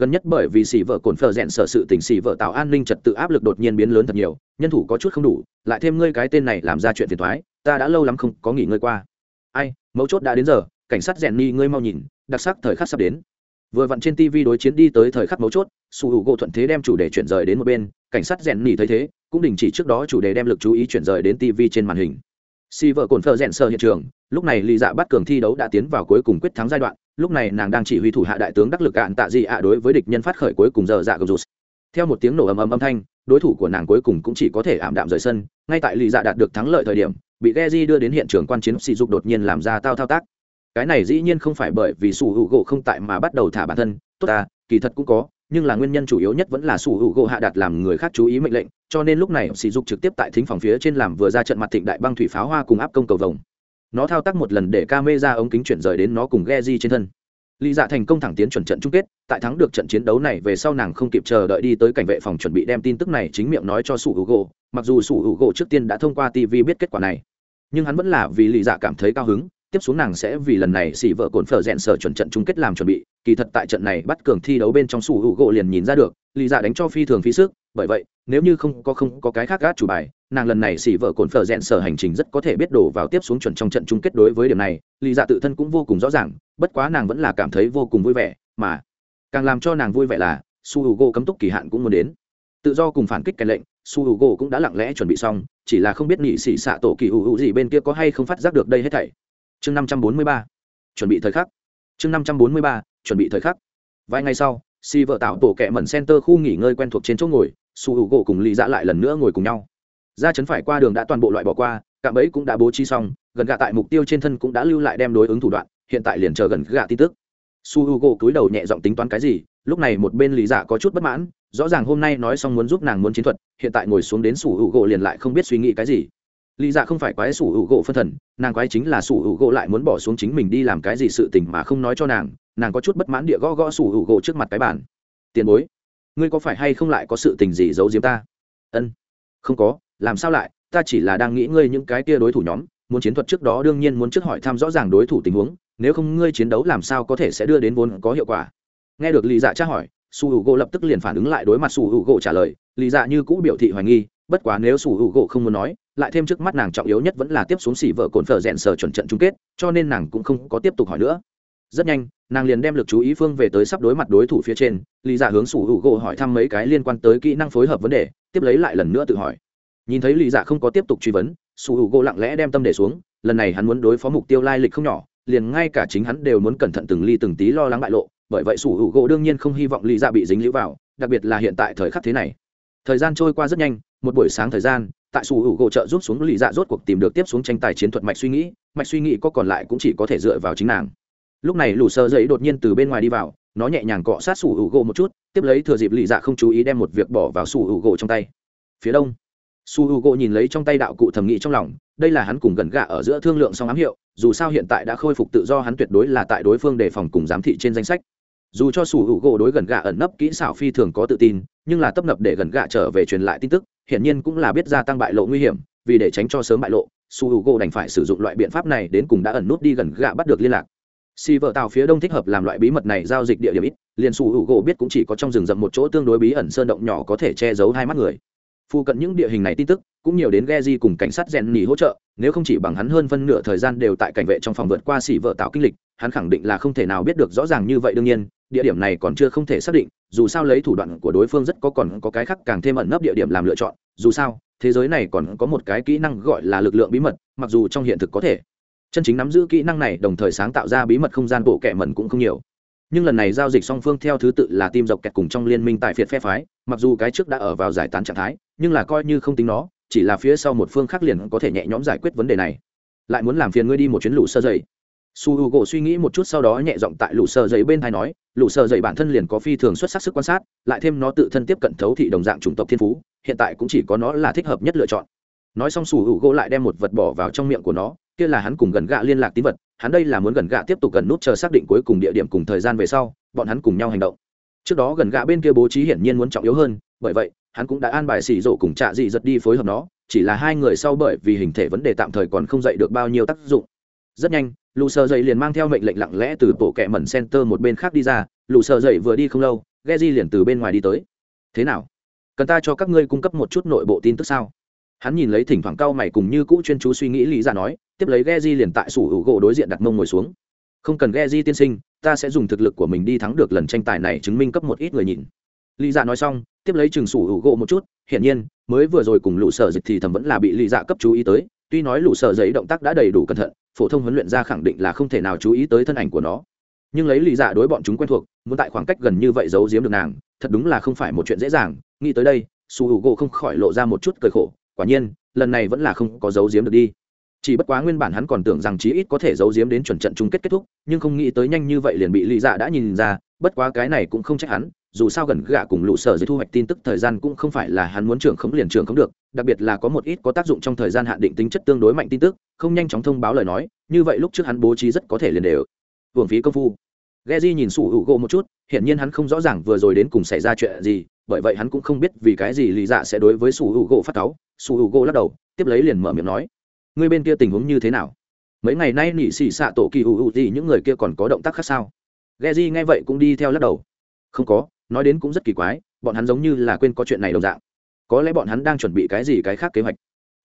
S1: gần nhất bởi vì xỉ vợ cồn phờ rẽn sở sự tình xỉ vợ tạo an ninh trật tự áp lực đột nhiên biến lớn thật nhiều, nhân thủ có chút không đủ, lại thêm ngươi cái tên này làm ra chuyện phiền thoái ta đã lâu lắm không có nghỉ ngơi qua. Ai, mấu chốt đã đến giờ, cảnh sát rèn ni ngươi mau nhìn, đặc sắc thời khắc sắp đến. Vừa vặn trên tv đối chiến đi tới thời khắc mấu chốt, su hữu gỗ thuận thế đem chủ đề chuyển rời đến một bên, cảnh sát rèn ni thấy thế, cũng đình chỉ trước đó chủ đề đem lực chú ý chuyển rời đến tv trên màn hình. Si vợ cồn phờ rèn sơ hiện trường, lúc này lì dạ bắt cường thi đấu đã tiến vào cuối cùng quyết thắng giai đoạn lúc này nàng đang chỉ huy thủ hạ đại tướng đắc lực cạn tạ dị ạ đối với địch nhân phát khởi cuối cùng giờ dạ gầm rụt. Theo một tiếng nổ ầm ầm âm thanh, đối thủ của nàng cuối cùng cũng chỉ có thể ảm đạm rời sân, ngay tại lì dạ đạt được thắng lợi thời điểm, bị Geji đưa đến hiện trường quan chiến sỉ dục đột nhiên làm ra tao thao tác. Cái này dĩ nhiên không phải bởi vì sủ hữu gỗ không tại mà bắt đầu thả bản thân, tốt ta, kỳ thật cũng có, nhưng là nguyên nhân chủ yếu nhất vẫn là sủ hữu gỗ hạ đạt làm người khác chú ý mệnh lệnh, cho nên lúc này sỉ dục trực tiếp tại thính phòng phía trên làm vừa ra trận mặt thịnh đại băng thủy pháo hoa cùng áp công cầu vồng nó thao tác một lần để ca mê ra ống kính chuyển rời đến nó cùng ghe di trên thân. Lý dạ thành công thẳng tiến chuẩn trận chung kết, tại thắng được trận chiến đấu này về sau nàng không kịp chờ đợi đi tới cảnh vệ phòng chuẩn bị đem tin tức này chính miệng nói cho sủ hữu gỗ mặc dù sủ hữu gỗ trước tiên đã thông qua tv biết kết quả này, nhưng hắn vẫn là vì lý dạ cảm thấy cao hứng, tiếp xuống nàng sẽ vì lần này xỉ vợ cồn phở rẽn sở chuẩn trận chung kết làm chuẩn bị, kỳ thật tại trận này bắt cường thi đấu bên trong sủ hữu gỗ liền nhìn ra được, lý dạ đánh cho phi thường phí sức bởi vậy, nếu như không có không có cái khác gác chủ bài, nàng lần này xỉ vợ cồn phở rẽn sở hành trình rất có thể biết đổ vào tiếp xuống chuẩn trong trận chung kết đối với điểm này, lý dạ tự thân cũng vô cùng rõ ràng, bất quá nàng vẫn là cảm thấy vô cùng vui vẻ, mà càng làm cho nàng vui vẻ là, su h u g o cấm túc kỳ hạn cũng muốn đến. Tự do cùng phản kích cái lệnh, su h u g o cũng đã lặng lẽ chuẩn bị xong, chỉ là không biết nghị sĩ xạ tổ kỳ hữu hữu gì bên kia có hay không phát giác được đây hết thảy. Chương năm trăm bốn mươi ba, chuẩn bị thời khắc. Chương năm trăm bốn mươi ba, chuẩn bị thời khắc. Vài ngày sau si vợ tạo tổ kẹ mẩn center khu nghỉ ngơi quen thuộc trên chỗ ngồi su hữu gỗ cùng lý dạ lại lần nữa ngồi cùng nhau. Ra chấn phải qua đường đã toàn bộ loại bỏ qua, cạm ấy cũng đã bố trí xong, gần gạ tại mục tiêu trên thân cũng đã lưu lại đem đối ứng thủ đoạn, hiện tại liền chờ gần gạ tin tức. Su h u g o cúi đầu nhẹ giọng tính toán cái gì, lúc này một bên lý dạ có chút bất mãn, rõ ràng hôm nay nói xong muốn giúp nàng muốn chiến thuật, hiện tại ngồi xuống đến su h u g o liền lại không biết suy nghĩ cái gì. Lý dạ không phải quái su h u g o phân thần, nàng quái chính là su h u g o lại muốn bỏ xuống chính mình đi làm cái gì sự tình mà không nói cho nàng nàng có chút bất mãn địa gõ gõ su h u g o trước mặt cái bản tiền bối ngươi có phải hay không lại có sự tình gì giấu giếm ta? Ân, không có, làm sao lại? Ta chỉ là đang nghĩ ngươi những cái kia đối thủ nhóm, muốn chiến thuật trước đó đương nhiên muốn trước hỏi thăm rõ ràng đối thủ tình huống, nếu không ngươi chiến đấu làm sao có thể sẽ đưa đến vốn có hiệu quả? Nghe được lý dạ tra hỏi, su h u gỗ lập tức liền phản ứng lại đối mặt su h u gỗ trả lời. Lý dạ như cũ biểu thị hoài nghi, bất quá nếu su h u gỗ không muốn nói, lại thêm trước mắt nàng trọng yếu nhất vẫn là tiếp xuống xỉ vợ cồn phở rẽn sở chuẩn trận chung kết, cho nên nàng cũng không có tiếp tục hỏi nữa rất nhanh, nàng liền đem l ự c chú ý phương về tới sắp đối mặt đối thủ phía trên, lý dạ hướng sủ hữu gỗ hỏi thăm mấy cái liên quan tới kỹ năng phối hợp vấn đề, tiếp lấy lại lần nữa tự hỏi. Nhìn thấy lý dạ không có tiếp tục truy vấn, sủ hữu gỗ lặng lẽ đem tâm để xuống, lần này hắn muốn đối phó mục tiêu lai lịch không nhỏ, liền ngay cả chính hắn đều muốn cẩn thận từng ly từng tí lo lắng bại lộ, bởi vậy sủ hữu gỗ đương nhiên không hy vọng lý dạ bị dính lũ vào, đặc biệt là hiện tại thời khắc thế này. Thời gian trôi qua rất nhanh, một buổi sáng thời gian, tại sủ hữu gỗ trợ rút xuống lý dạ rốt cuộc tìm được tiếp xuống tranh tài chiến thuật mạch suy nghĩ, mạch suy nghĩ có còn lại cũng chỉ có thể dựa vào chính nàng lúc này lũ sơ giấy đột nhiên từ bên ngoài đi vào, nó nhẹ nhàng cọ sát sủ hữu gỗ một chút, tiếp lấy thừa dịp lì dạ không chú ý đem một việc bỏ vào sủ hữu gỗ trong tay. Phía đông su h u gỗ nhìn lấy trong tay đạo cụ thẩm nghĩ trong lòng, đây là hắn cùng gần gạ ở giữa thương lượng song ám hiệu, dù sao hiện tại đã khôi phục tự do hắn tuyệt đối là tại đối phương đề phòng cùng giám thị trên danh sách. Dù cho sủ hữu gỗ đối gần gạ ẩn nấp kỹ xảo phi thường có tự tin, nhưng là tấp nập để gần gạ trở về truyền lại tin tức, hiển nhiên cũng là biết gia tăng bại lộ nguy hiểm, vì để tránh cho sớm bại lộ su hữu gỗ đành phải sử dụng loại biện pháp này đến cùng đã ẩn nút đi gần gạ bắt được liên lạc xì vợ tàu phía đông thích hợp làm loại bí mật này giao dịch địa điểm ít liền su hữu gỗ biết cũng chỉ có trong rừng rậm một chỗ tương đối bí ẩn sơn động nhỏ có thể che giấu hai mắt người. Phụ cận những địa hình này tin tức cũng nhiều đến Geji cùng cảnh sát rèn nỉ hỗ trợ, nếu không chỉ bằng hắn hơn phân nửa thời gian đều tại cảnh vệ trong phòng vượt qua xỉ vợ tạo kinh lịch, hắn khẳng định là không thể nào biết được rõ ràng như vậy đương nhiên, địa điểm này còn chưa không thể xác định, dù sao lấy thủ đoạn của đối phương rất có còn có cái khác càng thêm ẩn nấp địa điểm làm lựa chọn, dù sao, thế giới này còn có một cái kỹ năng gọi là lực lượng bí mật, mặc dù trong hiện thực có thể chân chính nắm giữ kỹ năng này đồng thời sáng tạo ra bí mật không gian bộ kệ mẩn cũng không nhiều. Nhưng lần này giao dịch song phương theo thứ tự là tim dọc kẹt cùng trong liên minh tại phiệt phe phái, mặc dù cái trước đã ở vào giải tán trạng thái, nhưng là coi như không tính nó, chỉ là phía sau một phương khác liền có thể nhẹ nhõm giải quyết vấn đề này. Lại muốn làm phiền ngươi đi một chuyến lũ sơ dày su h u gỗ suy nghĩ một chút sau đó nhẹ giọng tại lũ sơ dày bên thai nói, lũ sơ dày bản thân liền có phi thường xuất sắc sức quan sát, lại thêm nó tự thân tiếp cận thấu thị đồng dạng chủng tộc thiên phú, hiện tại cũng chỉ có nó là thích hợp nhất lựa chọn. Nói xong su h u gỗ lại đem một vật bỏ vào trong miệng của nó kia là hắn cùng gần gạ liên lạc tín vật, hắn đây là muốn gần gạ tiếp tục gần nút chờ xác định cuối cùng địa điểm cùng thời gian về sau, bọn hắn cùng nhau hành động. Trước đó gần gạ bên kia bố trí hiển nhiên muốn trọng yếu hơn, bởi vậy, hắn cũng đã an bài xì rổ cùng trạ dị giật đi phối hợp nó, chỉ là hai người sau bởi vì hình thể vấn đề tạm thời còn không dạy được bao nhiêu tác dụng. Rất nhanh, lù sờ dậy liền mang theo mệnh lệnh lặng lẽ từ bộ kẹ mẩn center một bên khác đi ra, lù sờ dậy vừa đi không lâu ghe di liền từ bên ngoài đi tới. Thế nào? Cần ta cho các ngươi cung cấp một chút nội bộ tin tức sao? Hắn nhìn lấy thỉnh thoảng cau mày cùng như cũ chuyên chú suy nghĩ lý ra nói, tiếp lấy ghe di liền tại sủ hữu gỗ đối diện đặt mông ngồi xuống. Không cần ghe di tiên sinh, ta sẽ dùng thực lực của mình đi thắng được lần tranh tài này chứng minh cấp một ít người nhìn. Lý dạ nói xong, tiếp lấy chừng sủ hữu gỗ một chút, hiển nhiên, mới vừa rồi cùng lũ sở dịch thì thầm vẫn là bị lý dạ cấp chú ý tới, tuy nói lũ sở giấy động tác đã đầy đủ cẩn thận, phổ thông huấn luyện ra khẳng định là không thể nào chú ý tới thân ảnh của nó. Nhưng lấy lý dạ đối bọn chúng quen thuộc, muốn tại khoảng cách gần như vậy giấu giếm được nàng, thật đúng là không phải một chuyện dễ dàng, nghĩ tới đây, sủ hữu gỗ không khỏi lộ ra một chút cười khổ quả nhiên, lần này vẫn là không có giấu giếm được đi. Chỉ bất quá nguyên bản hắn còn tưởng rằng chí ít có thể giấu giếm đến chuẩn trận chung kết kết thúc, nhưng không nghĩ tới nhanh như vậy liền bị lý dạ đã nhìn ra, bất quá cái này cũng không trách hắn, dù sao gần gạ cùng lũ sở dưới thu hoạch tin tức thời gian cũng không phải là hắn muốn trưởng khống liền trưởng khống được, đặc biệt là có một ít có tác dụng trong thời gian hạn định tính chất tương đối mạnh tin tức, không nhanh chóng thông báo lời nói, như vậy lúc trước hắn bố trí rất có thể liền đều. Hưởng phí công phu. Geji nhìn sủ hữu gỗ một chút hiện nhiên hắn không rõ ràng vừa rồi đến cùng xảy ra chuyện gì, bởi vậy hắn cũng không biết vì cái gì lý dạ sẽ đối với sủ hữu gỗ phát cáu. Sủ hữu gỗ lắc đầu, tiếp lấy liền mở miệng nói người bên kia tình huống như thế nào? Mấy ngày nay nỉ xỉ xạ tổ kỳ hữu hữu gì những người kia còn có động tác khác sao? Geji nghe vậy cũng đi theo lắc đầu. Không có, nói đến cũng rất kỳ quái, bọn hắn giống như là quên có chuyện này đồng dạng. Có lẽ bọn hắn đang chuẩn bị cái gì cái khác kế hoạch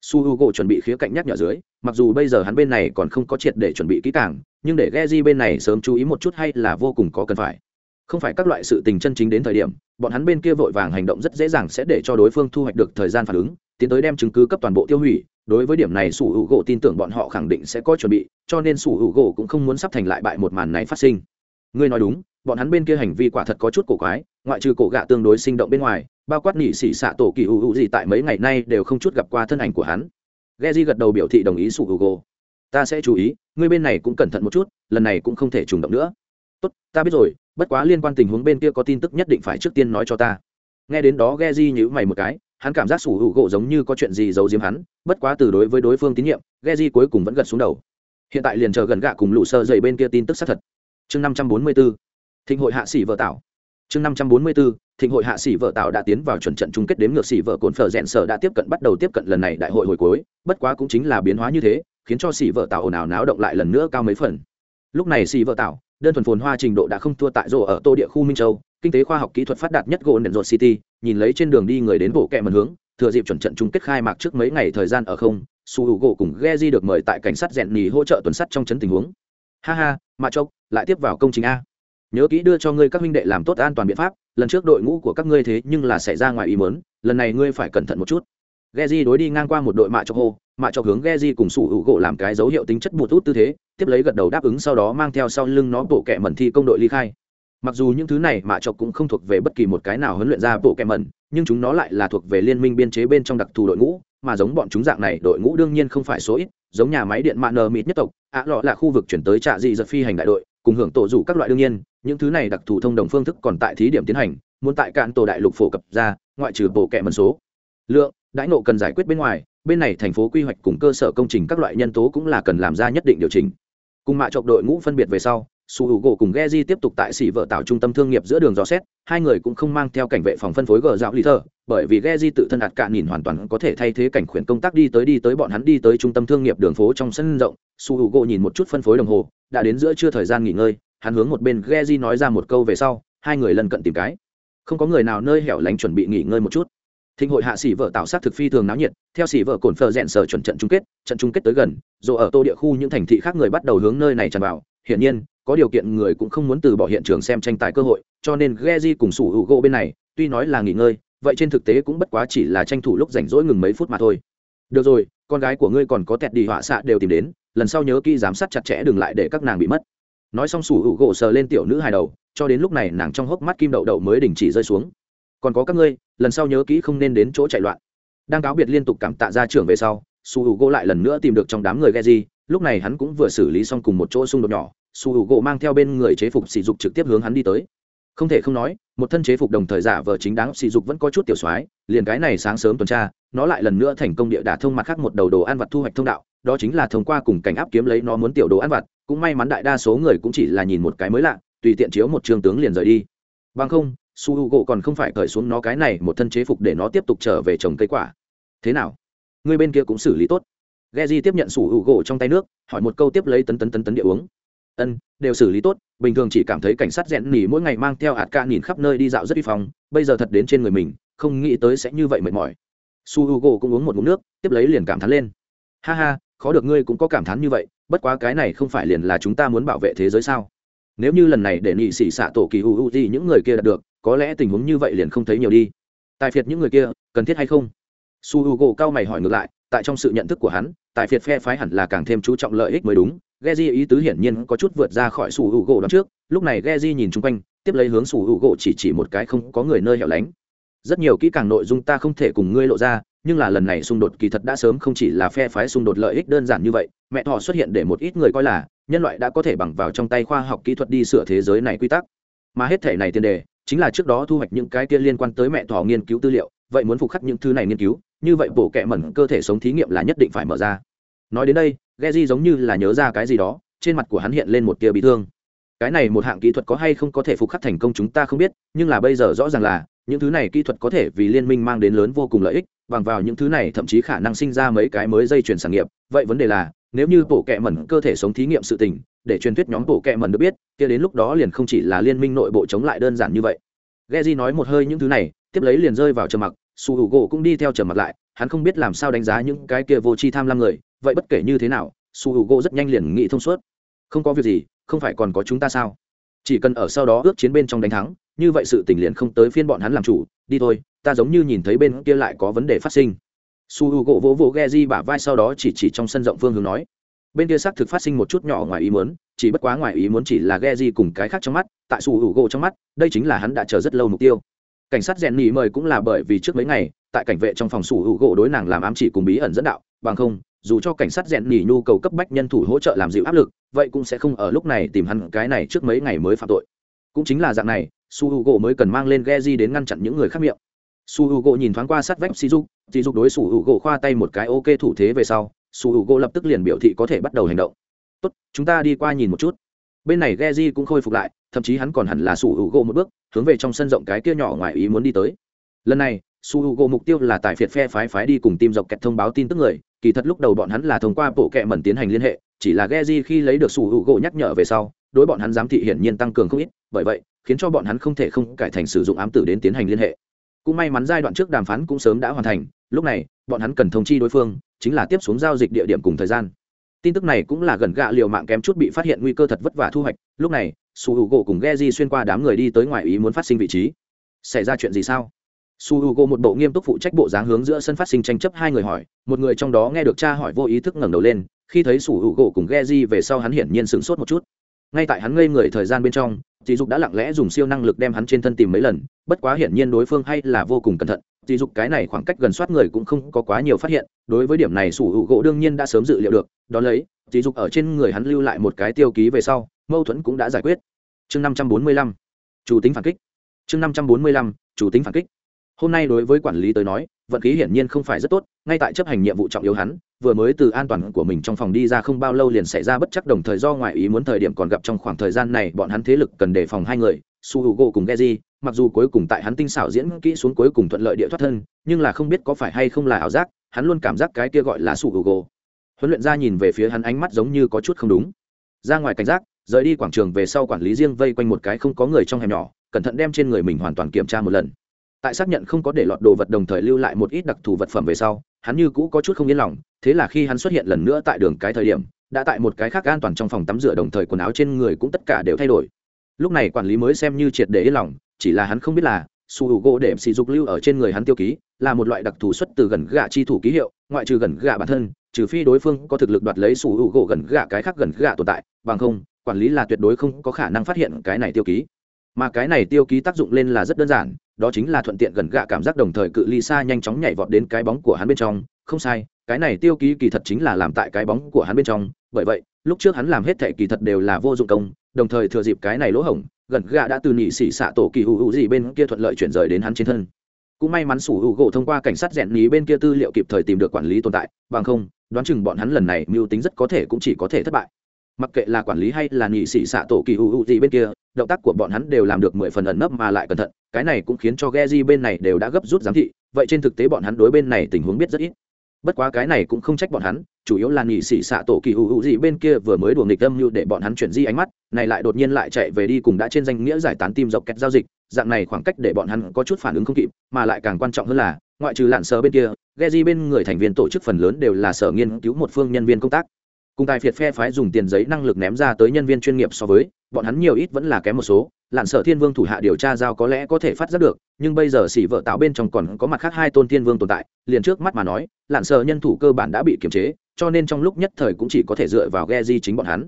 S1: su h u gỗ chuẩn bị khía cạnh nhắc nhở dưới, mặc dù bây giờ hắn bên này còn không có triệt để chuẩn bị kỹ càng, nhưng để ghe di bên này sớm chú ý một chút hay là vô cùng có cần phải. Không phải các loại sự tình chân chính đến thời điểm, bọn hắn bên kia vội vàng hành động rất dễ dàng sẽ để cho đối phương thu hoạch được thời gian phản ứng, tiến tới đem chứng cứ cấp toàn bộ tiêu hủy. Đối với điểm này sủ hữu gỗ tin tưởng bọn họ khẳng định sẽ có chuẩn bị, cho nên sủ hữu gỗ cũng không muốn sắp thành lại bại một màn này phát sinh. Ngươi nói đúng, bọn hắn bên kia hành vi quả thật có chút cổ quái, ngoại trừ cổ gạ tương đối sinh động bên ngoài bao quát nỉ xỉ xạ tổ kỳ hữu hữu gì tại mấy ngày nay đều không chút gặp qua thân ảnh của hắn. Ghe di gật đầu biểu thị đồng ý sụ hữu gô ta sẽ chú ý ngươi bên này cũng cẩn thận một chút, lần này cũng không thể trùng động nữa. Tốt, ta biết rồi, bất quá liên quan tình huống bên kia có tin tức nhất định phải trước tiên nói cho ta. Nghe đến đó ghe di nhữ mày một cái, hắn cảm giác sủ hữu gỗ giống như có chuyện gì giấu giếm hắn, bất quá từ đối với đối phương tín nhiệm ghe di cuối cùng vẫn gật xuống đầu. Hiện tại liền chờ gần gạ cùng lũ sơ dậy bên kia tin tức xác thật. Chương năm trăm bốn mươi b ố thịnh hội hạ sĩ vợ tạo. Chương năm trăm bốn mươi b ố thịnh hội hạ sĩ vợ tạo đã tiến vào chuẩn trận chung kết đếm ngược sĩ vợ cồn phở rẽn sở đã tiếp cận bắt đầu tiếp cận lần này đại hội hồi cuối, bất quá cũng chính là biến hóa như thế, khiến cho sĩ vợ tạo ồn ào náo động lại lần nữa cao mấy phần. Lúc này sĩ vợ tạo, đơn thuần phồn hoa trình độ đã không thua tại rổ ở tô địa khu minh châu, kinh tế khoa học kỹ thuật phát đạt nhất gỗ nền rột city, nhìn lấy trên đường đi người đến bộ kẹ mần hướng, thừa dịp chuẩn trận chung kết khai mạc trước mấy ngày thời gian ở không, su hữu gỗ cùng Geji được mời tại cảnh sát rèn nì hỗ trợ tuần sắt trong chấn tình huống. Ha ha mà chốc, lại tiếp vào công trình a. Nhớ kỹ đưa cho ngươi các huynh đệ làm tốt an toàn biện pháp lần trước đội ngũ của các ngươi thế nhưng là xảy ra ngoài ý mớn lần này ngươi phải cẩn thận một chút. Geji đối đi ngang qua một đội mạ cho hô, mạ cho hướng Geji cùng sủ hữu gỗ làm cái dấu hiệu tính chất bụt út tư thế, tiếp lấy gật đầu đáp ứng sau đó mang theo sau lưng nó bộ kẹ mẩn thi công đội ly khai. Mặc dù những thứ này mạ chọc cũng không thuộc về bất kỳ một cái nào huấn luyện ra bộ kẹ mẩn, nhưng chúng nó lại là thuộc về liên minh biên chế bên trong đặc thù đội ngũ, mà giống bọn chúng dạng này đội ngũ đương nhiên không phải số ít, giống nhà máy điện mạ nờ mịt nhất tộc, ạ lọ là khu vực chuyển tới trạ dị giật phi hành đại đội, cùng hưởng tổ rủ các loại đương nhiên những thứ này đặc thù thông đồng phương thức còn tại thí điểm tiến hành muốn tại cạn tổ đại lục phổ cập ra ngoại trừ bộ kệ mần số. Lượng đãi nộ cần giải quyết bên ngoài bên này thành phố quy hoạch cùng cơ sở công trình các loại nhân tố cũng là cần làm ra nhất định điều chỉnh. Cùng mạ chọc đội ngũ phân biệt về sau su hữu gỗ cùng Geji tiếp tục tại xỉ vợ tạo trung tâm thương nghiệp giữa đường dò xét hai người cũng không mang theo cảnh vệ phòng phân phối gờ dạo lý thờ, bởi vì Geji tự thân đạt cạn nhìn hoàn toàn có thể thay thế cảnh khuyển công tác đi tới đi tới bọn hắn đi tới trung tâm thương nghiệp đường phố trong sân rộng. Su hữu gỗ nhìn một chút phân phối đồng hồ đã đến giữa trưa thời gian nghỉ ngơi hắn hướng một bên Geji nói ra một câu về sau, hai người lần cận tìm cái. Không có người nào nơi hẻo lánh chuẩn bị nghỉ ngơi một chút. Thịnh hội hạ sĩ vợ tạo sát thực phi thường náo nhiệt, theo sĩ vợ cồn phờ rèn sở chuẩn trận chung kết, trận chung kết tới gần, dù ở tô địa khu những thành thị khác người bắt đầu hướng nơi này tràn vào, hiển nhiên, có điều kiện người cũng không muốn từ bỏ hiện trường xem tranh tài cơ hội, cho nên Geji cùng sủ hữu gỗ bên này, tuy nói là nghỉ ngơi, vậy trên thực tế cũng bất quá chỉ là tranh thủ lúc rảnh rỗi ngừng mấy phút mà thôi. Được rồi, con gái của ngươi còn có tẹt đi họa xạ đều tìm đến, lần sau nhớ kỹ giám sát chặt chẽ đừng lại để các nàng bị mất nói xong sủ hữu gỗ sờ lên tiểu nữ hài đầu, cho đến lúc này nàng trong hốc mắt kim đậu đậu mới đình chỉ rơi xuống. Còn có các ngươi, lần sau nhớ kỹ không nên đến chỗ chạy loạn. Đang cáo biệt liên tục cảm tạ ra trưởng về sau su h u gỗ lại lần nữa tìm được trong đám người ghe di lúc này hắn cũng vừa xử lý xong cùng một chỗ xung đột nhỏ su h u gỗ mang theo bên người chế phục sỉ dục trực tiếp hướng hắn đi tới. Không thể không nói, một thân chế phục đồng thời giả vờ chính đáng, sỉ dục vẫn có chút tiểu soái, liền cái này sáng sớm tuần tra, nó lại lần nữa thành công địa đả thông mặt khác một đầu đồ ăn vặt thu hoạch thông đạo, đó chính là thông qua cùng cảnh áp kiếm lấy nó muốn tiểu đồ ăn vặt cũng may mắn đại đa số người cũng chỉ là nhìn một cái mới lạ tùy tiện chiếu một trường tướng liền rời đi bằng không su h u gỗ còn không phải cởi xuống nó cái này một thân chế phục để nó tiếp tục trở về trồng cây quả thế nào người bên kia cũng xử lý tốt Geji tiếp nhận su h u gỗ trong tay nước, hỏi một câu tiếp lấy tấn tấn tấn tấn địa uống. Ân, đều xử lý tốt, bình thường chỉ cảm thấy cảnh sát rẽn nỉ mỗi ngày mang theo hạt ca nhìn khắp nơi đi dạo rất uy phong, bây giờ thật đến trên người mình, không nghĩ tới sẽ như vậy mệt mỏi. Su Hugo cũng uống một ngụm nước, tiếp lấy liền cảm thán lên. Ha ha, khó được ngươi cũng có cảm thán như vậy, bất quá cái này không phải liền là chúng ta muốn bảo vệ thế giới sao? Nếu như lần này để nhị sĩ xạ tổ kỳ hữu gì những người kia đạt được, có lẽ tình huống như vậy liền không thấy nhiều đi tài phiệt những người kia cần thiết hay không su h u gỗ cao mày hỏi ngược lại tại trong sự nhận thức của hắn tài phiệt phe phái hẳn là càng thêm chú trọng lợi ích mới đúng Geji ý tứ hiển nhiên có chút vượt ra khỏi sủ u gỗ đón trước, lúc này Geji nhìn chung quanh, tiếp lấy hướng sủ u gỗ chỉ chỉ một cái không có người nơi hẻo lánh. Rất nhiều kỹ càng nội dung ta không thể cùng ngươi lộ ra, nhưng là lần này xung đột kỳ thật đã sớm không chỉ là phe phái xung đột lợi ích đơn giản như vậy, mẹ thọ xuất hiện để một ít người coi là nhân loại đã có thể bằng vào trong tay khoa học kỹ thuật đi sửa thế giới này quy tắc. Mà hết thể này tiền đề, chính là trước đó thu hoạch những cái kia liên quan tới mẹ thỏ nghiên cứu tư liệu vậy muốn phục khắc những thứ này nghiên cứu như vậy bộ kệ mẩn cơ thể sống thí nghiệm là nhất định phải mở ra nói đến đây Geji giống như là nhớ ra cái gì đó trên mặt của hắn hiện lên một tia bị thương cái này một hạng kỹ thuật có hay không có thể phục khắc thành công chúng ta không biết nhưng là bây giờ rõ ràng là những thứ này kỹ thuật có thể vì liên minh mang đến lớn vô cùng lợi ích, bằng vào những thứ này thậm chí khả năng sinh ra mấy cái mới dây chuyển sản nghiệp. Vậy vấn đề là, nếu như bộ kệ mẩn cơ thể sống thí nghiệm sự tình, để truyền thuyết nhóm bộ kệ mẩn được biết, kia đến lúc đó liền không chỉ là liên minh nội bộ chống lại đơn giản như vậy. Geji nói một hơi những thứ này, tiếp lấy liền rơi vào trầm mặc, su hữu gỗ cũng đi theo trầm mặc lại, hắn không biết làm sao đánh giá những cái kia vô tri tham lam người, vậy bất kể như thế nào, su hữu gỗ rất nhanh liền nghĩ thông suốt. Không có việc gì, không phải còn có chúng ta sao? Chỉ cần ở sau đó ước chiến bên trong đánh thắng như vậy sự tình liền không tới phiên bọn hắn làm chủ, đi thôi, ta giống như nhìn thấy bên kia lại có vấn đề phát sinh. Su h u gỗ vỗ vỗ ghe di bả vai sau đó chỉ chỉ trong sân rộng phương hướng nói. Bên kia xác thực phát sinh một chút nhỏ ngoài ý muốn, chỉ bất quá ngoài ý muốn chỉ là ghe di cùng cái khác trong mắt, tại su h u gỗ trong mắt, đây chính là hắn đã chờ rất lâu mục tiêu. Cảnh sát rèn nhì mời cũng là bởi vì trước mấy ngày, tại cảnh vệ trong phòng su h u gỗ đối nàng làm ám chỉ cùng bí ẩn dẫn đạo, bằng không, dù cho cảnh sát rèn nhì nhu cầu cấp bách nhân thủ hỗ trợ làm dịu áp lực, vậy cũng sẽ không ở lúc này tìm hắn cái này trước mấy ngày mới phạm tội. Cũng chính là dạng này su h u gỗ mới cần mang lên ghe di đến ngăn chặn những người khác miệng. Su h u gỗ nhìn thoáng qua sát vách si dục si dục đối su h u gỗ khoa tay một cái ok thủ thế về sau, su h u gỗ lập tức liền biểu thị có thể bắt đầu hành động. Tốt, chúng ta đi qua nhìn một chút. Bên này Geji cũng khôi phục lại, thậm chí hắn còn hẳn là su h u gỗ một bước, hướng về trong sân rộng cái kia nhỏ ngoài ý muốn đi tới. Lần này, su h u gỗ mục tiêu là tại phiệt phe phái phái đi cùng tìm dọc kẹt thông báo tin tức người, kỳ thật lúc đầu bọn hắn là thông qua bộ kẹ mẩn tiến hành liên hệ, chỉ là Geji khi lấy được su h u gỗ nhắc nhở về sau đối bọn hắn giám thị hiển nhiên tăng cường không ít, bởi vậy, khiến cho bọn hắn không thể không cải thành sử dụng ám tử đến tiến hành liên hệ. Cũng may mắn giai đoạn trước đàm phán cũng sớm đã hoàn thành, lúc này, bọn hắn cần thông chi đối phương, chính là tiếp xuống giao dịch địa điểm cùng thời gian. Tin tức này cũng là gần gạ liều mạng kém chút bị phát hiện nguy cơ thật vất vả thu hoạch, lúc này, su h u gỗ cùng ghe di xuyên qua đám người đi tới ngoài ý muốn phát sinh vị trí. Xảy ra chuyện gì sao? Su h u gỗ một bộ nghiêm túc phụ trách bộ dáng hướng giữa sân phát sinh tranh chấp hai người hỏi, một người trong đó nghe được cha hỏi vô ý thức ngẩng đầu lên, khi thấy su h u gỗ cùng ghe di về sau hắn hiển nhiên sửng sốt một chút ngay tại hắn ngây người thời gian bên trong dì dục đã lặng lẽ dùng siêu năng lực đem hắn trên thân tìm mấy lần, bất quá hiển nhiên đối phương hay là vô cùng cẩn thận. Dì dục cái này khoảng cách gần soát người cũng không có quá nhiều phát hiện, đối với điểm này sủ hữu gỗ đương nhiên đã sớm dự liệu được đ ó lấy dì dục ở trên người hắn lưu lại một cái tiêu ký về sau, mâu thuẫn cũng đã giải quyết. Chương năm trăm bốn mươi lăm, chủ tính phản kích. Chương năm trăm bốn mươi lăm, chủ tính phản kích. Hôm nay đối với quản lý tới nói vận khí hiển nhiên không phải rất tốt, ngay tại chấp hành nhiệm vụ trọng yếu hắn, vừa mới từ an toàn của mình trong phòng đi ra không bao lâu liền xảy ra bất chắc đồng thời do ngoại ý muốn thời điểm còn gặp trong khoảng thời gian này bọn hắn thế lực cần đề phòng hai người, su h u gỗ cùng geji, mặc dù cuối cùng tại hắn tinh xảo diễn kỹ xuống cuối cùng thuận lợi địa thoát thân, nhưng là không biết có phải hay không là ảo giác, hắn luôn cảm giác cái kia gọi là su h u gỗ huấn luyện ra nhìn về phía hắn ánh mắt giống như có chút không đúng. Ra ngoài cảnh giác, rời đi quảng trường về sau quản lý riêng vây quanh một cái không có người trong hẻm nhỏ, cẩn thận đem trên người mình hoàn toàn kiểm tra một lần tại xác nhận không có để lọt đồ vật đồng thời lưu lại một ít đặc thù vật phẩm về sau, hắn như cũ có chút không yên lòng, thế là khi hắn xuất hiện lần nữa tại đường cái thời điểm, đã tại một cái khác an toàn trong phòng tắm rửa đồng thời quần áo trên người cũng tất cả đều thay đổi. Lúc này quản lý mới xem như triệt để yên lòng, chỉ là hắn không biết là su hữu gỗ để sỉ dục lưu ở trên người hắn tiêu ký là một loại đặc thù xuất từ gần gạ chi thủ ký hiệu, ngoại trừ gần gạ bản thân, trừ phi đối phương có thực lực đoạt lấy su hữu gỗ gần gạ cái khác gần gạ tồn tại, bằng không, quản lý là tuyệt đối không có khả năng phát hiện cái này tiêu ký mà cái này tiêu ký tác dụng lên là rất đơn giản, đó chính là thuận tiện gần gạ cảm giác đồng thời cự ly xa nhanh chóng nhảy vọt đến cái bóng của hắn bên trong. Không sai, cái này tiêu ký kỳ thật chính là làm tại cái bóng của hắn bên trong. Bởi vậy, lúc trước hắn làm hết thệ kỳ thật đều là vô dụng công, đồng thời thừa dịp cái này lỗ hổng, gần gạ đã từ nhị xỉ xạ tổ kỳ hữu hữu gì bên kia thuận lợi chuyển rời đến hắn trên thân. Cũng may mắn sủ hữu gỗ thông qua cảnh sát rèn ní bên kia tư liệu kịp thời tìm được quản lý tồn tại, bằng không, đoán chừng bọn hắn lần này mưu tính rất có thể cũng chỉ có thể thất bại. Mặc kệ là quản lý hay là nhị sĩ xạ tổ kỳ hữu hữu gì bên kia động tác của bọn hắn đều làm được mười phần ẩn nấp mà lại cẩn thận, cái này cũng khiến cho Geji bên này đều đã gấp rút giám thị, vậy trên thực tế bọn hắn đối bên này tình huống biết rất ít. Bất quá cái này cũng không trách bọn hắn, chủ yếu là nhị sĩ xạ tổ kỳ hữu hữu gì bên kia vừa mới đùa nghịch âm như để bọn hắn chuyển di ánh mắt, này lại đột nhiên lại chạy về đi cùng đã trên danh nghĩa giải tán tim dọc kẹt giao dịch, dạng này khoảng cách để bọn hắn có chút phản ứng không kịp, mà lại càng quan trọng hơn là, ngoại trừ lạn sờ bên kia, Geji bên người thành viên tổ chức phần lớn đều là sở nghiên cứu một phương nhân viên công tác cùng tài phiệt phe phái dùng tiền giấy năng lực ném ra tới nhân viên chuyên nghiệp so với, bọn hắn nhiều ít vẫn là kém một số lặn sở thiên vương thủ hạ điều tra giao có lẽ có thể phát giác được, nhưng bây giờ xỉ vợ tạo bên trong còn có mặt khác hai tôn thiên vương tồn tại, liền trước mắt mà nói lặn sở nhân thủ cơ bản đã bị kiềm chế, cho nên trong lúc nhất thời cũng chỉ có thể dựa vào ghe di chính bọn hắn.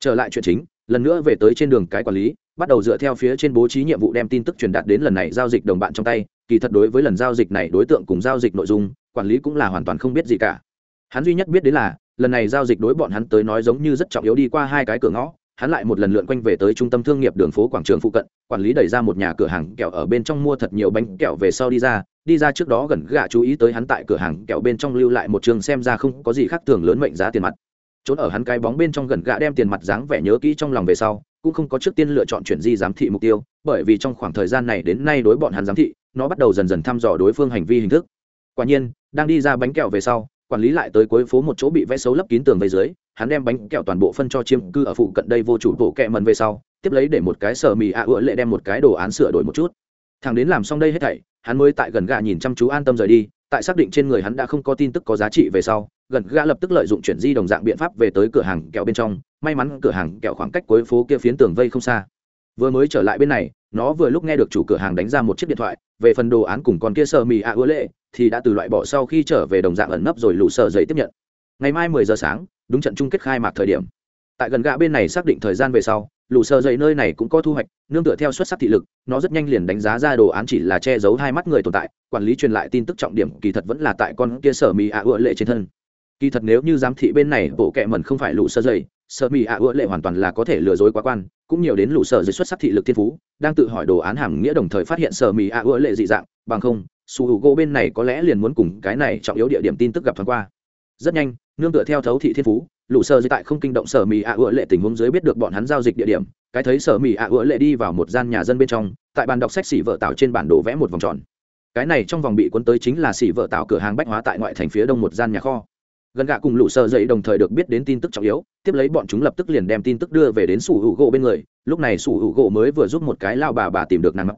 S1: Trở lại chuyện chính, lần nữa về tới trên đường cái quản lý, bắt đầu dựa theo phía trên bố trí nhiệm vụ đem tin tức truyền đạt đến lần này giao dịch đồng bạn trong tay, kỳ thật đối với lần giao dịch này đối tượng cùng giao dịch nội dung, quản lý cũng là hoàn toàn không biết gì cả. Hắn duy nhất biết đến là lần này giao dịch đối bọn hắn tới nói giống như rất trọng yếu đi qua hai cái cửa ngõ, hắn lại một lần lượn quanh về tới trung tâm thương nghiệp đường phố quảng trường phụ cận, quản lý đẩy ra một nhà cửa hàng kẹo ở bên trong mua thật nhiều bánh kẹo về sau đi ra đi ra trước đó gần gạ chú ý tới hắn tại cửa hàng kẹo bên trong lưu lại một trường xem ra không có gì khác thường lớn mệnh giá tiền mặt. Trốn ở hắn cái bóng bên trong gần gạ đem tiền mặt dáng vẻ nhớ kỹ trong lòng về sau, cũng không có trước tiên lựa chọn chuyển di giám thị mục tiêu, bởi vì trong khoảng thời gian này đến nay đối bọn hắn giám thị, nó bắt đầu dần dần thăm dò đối phương hành vi hình thức. Quả nhiên, đang đi ra bánh kẹo về sau quản lý lại tới cuối phố một chỗ bị vẽ xấu lấp kín tường về dưới, hắn đem bánh kẹo toàn bộ phân cho chiêm cư ở phụ cận đây vô chủ bộ kẹ mần về sau, tiếp lấy để một cái sở mì ạ à ựa lệ đem một cái đồ án sửa đổi một chút. Thằng đến làm xong đây hết thảy, hắn mới tại gần gà nhìn chăm chú an tâm rời đi, tại xác định trên người hắn đã không có tin tức có giá trị về sau, gần gà lập tức lợi dụng chuyển di đồng dạng biện pháp về tới cửa hàng kẹo bên trong, may mắn cửa hàng kẹo khoảng cách cuối phố kia phiến tường vây không xa vừa mới trở lại bên này, nó vừa lúc nghe được chủ cửa hàng đánh ra một chiếc điện thoại, về phần đồ án cùng con kia sơ mì ạ ứa lệ, thì đã từ loại bỏ sau khi trở về đồng dạng ẩn nấp rồi lù sợ giấy tiếp nhận. Ngày mai mười giờ sáng, đúng trận chung kết khai mạc thời điểm. Tại gần gạ bên này xác định thời gian về sau lù sợ dậy nơi này cũng có thu hoạch, nương tựa theo xuất sắc thị lực, nó rất nhanh liền đánh giá ra đồ án chỉ là che giấu hai mắt người tồn tại, quản lý truyền lại tin tức trọng điểm kỳ thật vẫn là tại con kia sở mì ạ ựa lệ trên thân. Kỳ thật nếu như giám thị bên này, bộ kệ mẩn không phải lù sơ dày sợ mì ạ Ưa lệ hoàn toàn là có thể lừa dối quá quan, cũng nhiều đến lũ sở dưới xuất sắc thị lực thiên phú, đang tự hỏi đồ án hàm nghĩa đồng thời phát hiện sở mì ạ Ưa lệ dị dạng, bằng không, su hữu gô bên này có lẽ liền muốn cùng cái này trọng yếu địa điểm tin tức gặp thoáng qua. Rất nhanh, nương tựa theo thấu thị thiên phú, lũ sở dưới tại không kinh động sở mì ạ Ưa lệ tình huống dưới biết được bọn hắn giao dịch địa điểm, cái thấy sở mì ạ Ưa lệ đi vào một gian nhà dân bên trong, tại bàn đọc sách xỉ vợ tạo trên bản đồ vẽ một vòng tròn. Cái này trong vòng bị cuốn tới chính là xỉ vợ tạo cửa hàng bách hóa tại ngoại thành phía đông một gian nhà kho gần gạ cùng lũ sợ dậy đồng thời được biết đến tin tức trọng yếu, tiếp lấy bọn chúng lập tức liền đem tin tức đưa về đến sủ hữu gỗ bên người, lúc này sủ hữu gỗ mới vừa giúp một cái lao bà bà tìm được nàng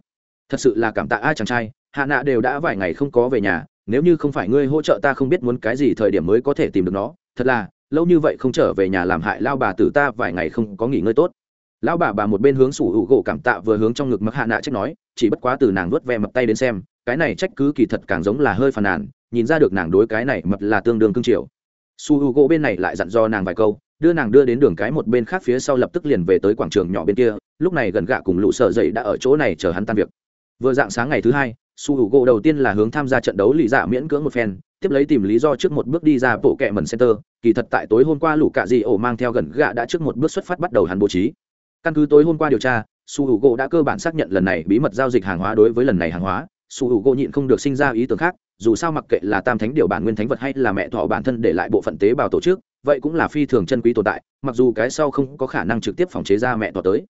S1: thật sự là cảm tạ ai chàng trai, hạ nạ đều đã vài ngày không có về nhà, nếu như không phải ngươi hỗ trợ ta không biết muốn cái gì thời điểm mới có thể tìm được nó, thật là, lâu như vậy không trở về nhà làm hại lao bà tử ta vài ngày không có nghỉ ngơi tốt. Lão bà bà một bên hướng sủ hữu gỗ cảm tạ vừa hướng trong ngực mặc hạ nạ trách nói, chỉ bất quá từ nàng vớt ve mập tay đến xem, cái này trách cứ kỳ thật càng giống là hơi phàn nàn, nhìn ra được nàng đối cái này mập là tương đương cương triều su h u gỗ bên này lại dặn do nàng vài câu, đưa nàng đưa đến đường cái một bên khác phía sau lập tức liền về tới quảng trường nhỏ bên kia, lúc này gần gạ cùng lũ sợ dậy đã ở chỗ này chờ hắn tan việc. Vừa dạng sáng ngày thứ hai, su h u gỗ đầu tiên là hướng tham gia trận đấu lì dạ miễn cưỡng một phen, tiếp lấy tìm lý do trước một bước đi ra bộ kẹ mần center, kỳ thật tại tối hôm qua lũ cạ dị ổ mang theo gần gạ đã trước một bước xuất phát bắt đầu hắn bố trí. Căn cứ tối hôm qua điều tra, su h u gỗ đã cơ bản xác nhận lần này bí mật giao dịch hàng hóa đối với lần này hàng hóa, su h u gỗ nhịn không được sinh ra ý tưởng khác dù sao mặc kệ là tam thánh điều bản nguyên thánh vật hay là mẹ thọ bản thân để lại bộ phận tế bào tổ chức, vậy cũng là phi thường chân quý tồn tại, mặc dù cái sau không có khả năng trực tiếp phòng chế ra mẹ thọ tới.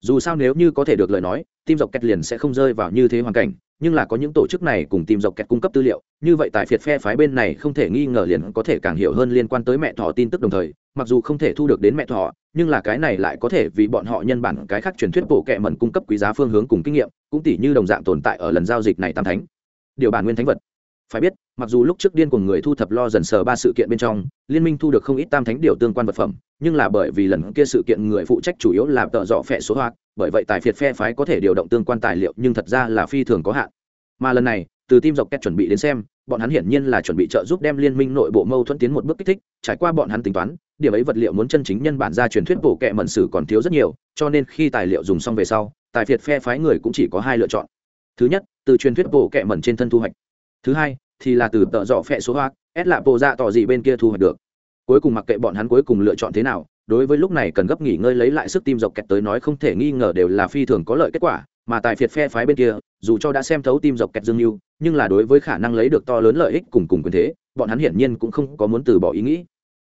S1: Dù sao nếu như có thể được lời nói tim dọc kẹt liền sẽ không rơi vào như thế hoàn cảnh, nhưng là có những tổ chức này cùng tim dọc kẹt cung cấp tư liệu, như vậy tại phiệt phe phái bên này không thể nghi ngờ liền có thể càng hiểu hơn liên quan tới mẹ thọ tin tức đồng thời, mặc dù không thể thu được đến mẹ thọ, nhưng là cái này lại có thể vì bọn họ nhân bản cái khác truyền thuyết bộ kệ mẩn cung cấp quý giá phương hướng cùng kinh nghiệm, cũng tỷ như đồng dạng tồn tại ở lần giao dịch này tam thánh. Điều bản nguyên thánh vật phải biết, mặc dù lúc trước điên của người thu thập lo dần sờ ba sự kiện bên trong, liên minh thu được không ít tam thánh điều tương quan vật phẩm, nhưng là bởi vì lần kia sự kiện người phụ trách chủ yếu là tợ dọ phẹ số hoạt, bởi vậy tài phiệt phe phái có thể điều động tương quan tài liệu nhưng thật ra là phi thường có hạn. Mà lần này, từ tim dọc két chuẩn bị đến xem, bọn hắn hiển nhiên là chuẩn bị trợ giúp đem liên minh nội bộ mâu thuẫn tiến một bước kích thích, trải qua bọn hắn tính toán, điểm ấy vật liệu muốn chân chính nhân bản ra truyền thuyết bổ kệ mẩn sử còn thiếu rất nhiều, cho nên khi tài liệu dùng xong về sau, tài phiệt phe phái người cũng chỉ có hai lựa chọn. Thứ nhất, từ truyền thuyết bổ kệ mẩn trên thân thu hoạch thứ hai, thì là từ tợ dọ phẹ số hoa ép lạ bộ dạ tỏ gì bên kia thu hoạch được. Cuối cùng mặc kệ bọn hắn cuối cùng lựa chọn thế nào, đối với lúc này cần gấp nghỉ ngơi lấy lại sức tim dọc kẹt tới nói không thể nghi ngờ đều là phi thường có lợi kết quả, mà tại phiệt phe phái bên kia, dù cho đã xem thấu tim dọc kẹt dương mưu, nhưng là đối với khả năng lấy được to lớn lợi ích cùng cùng quyền thế, bọn hắn hiển nhiên cũng không có muốn từ bỏ ý nghĩ.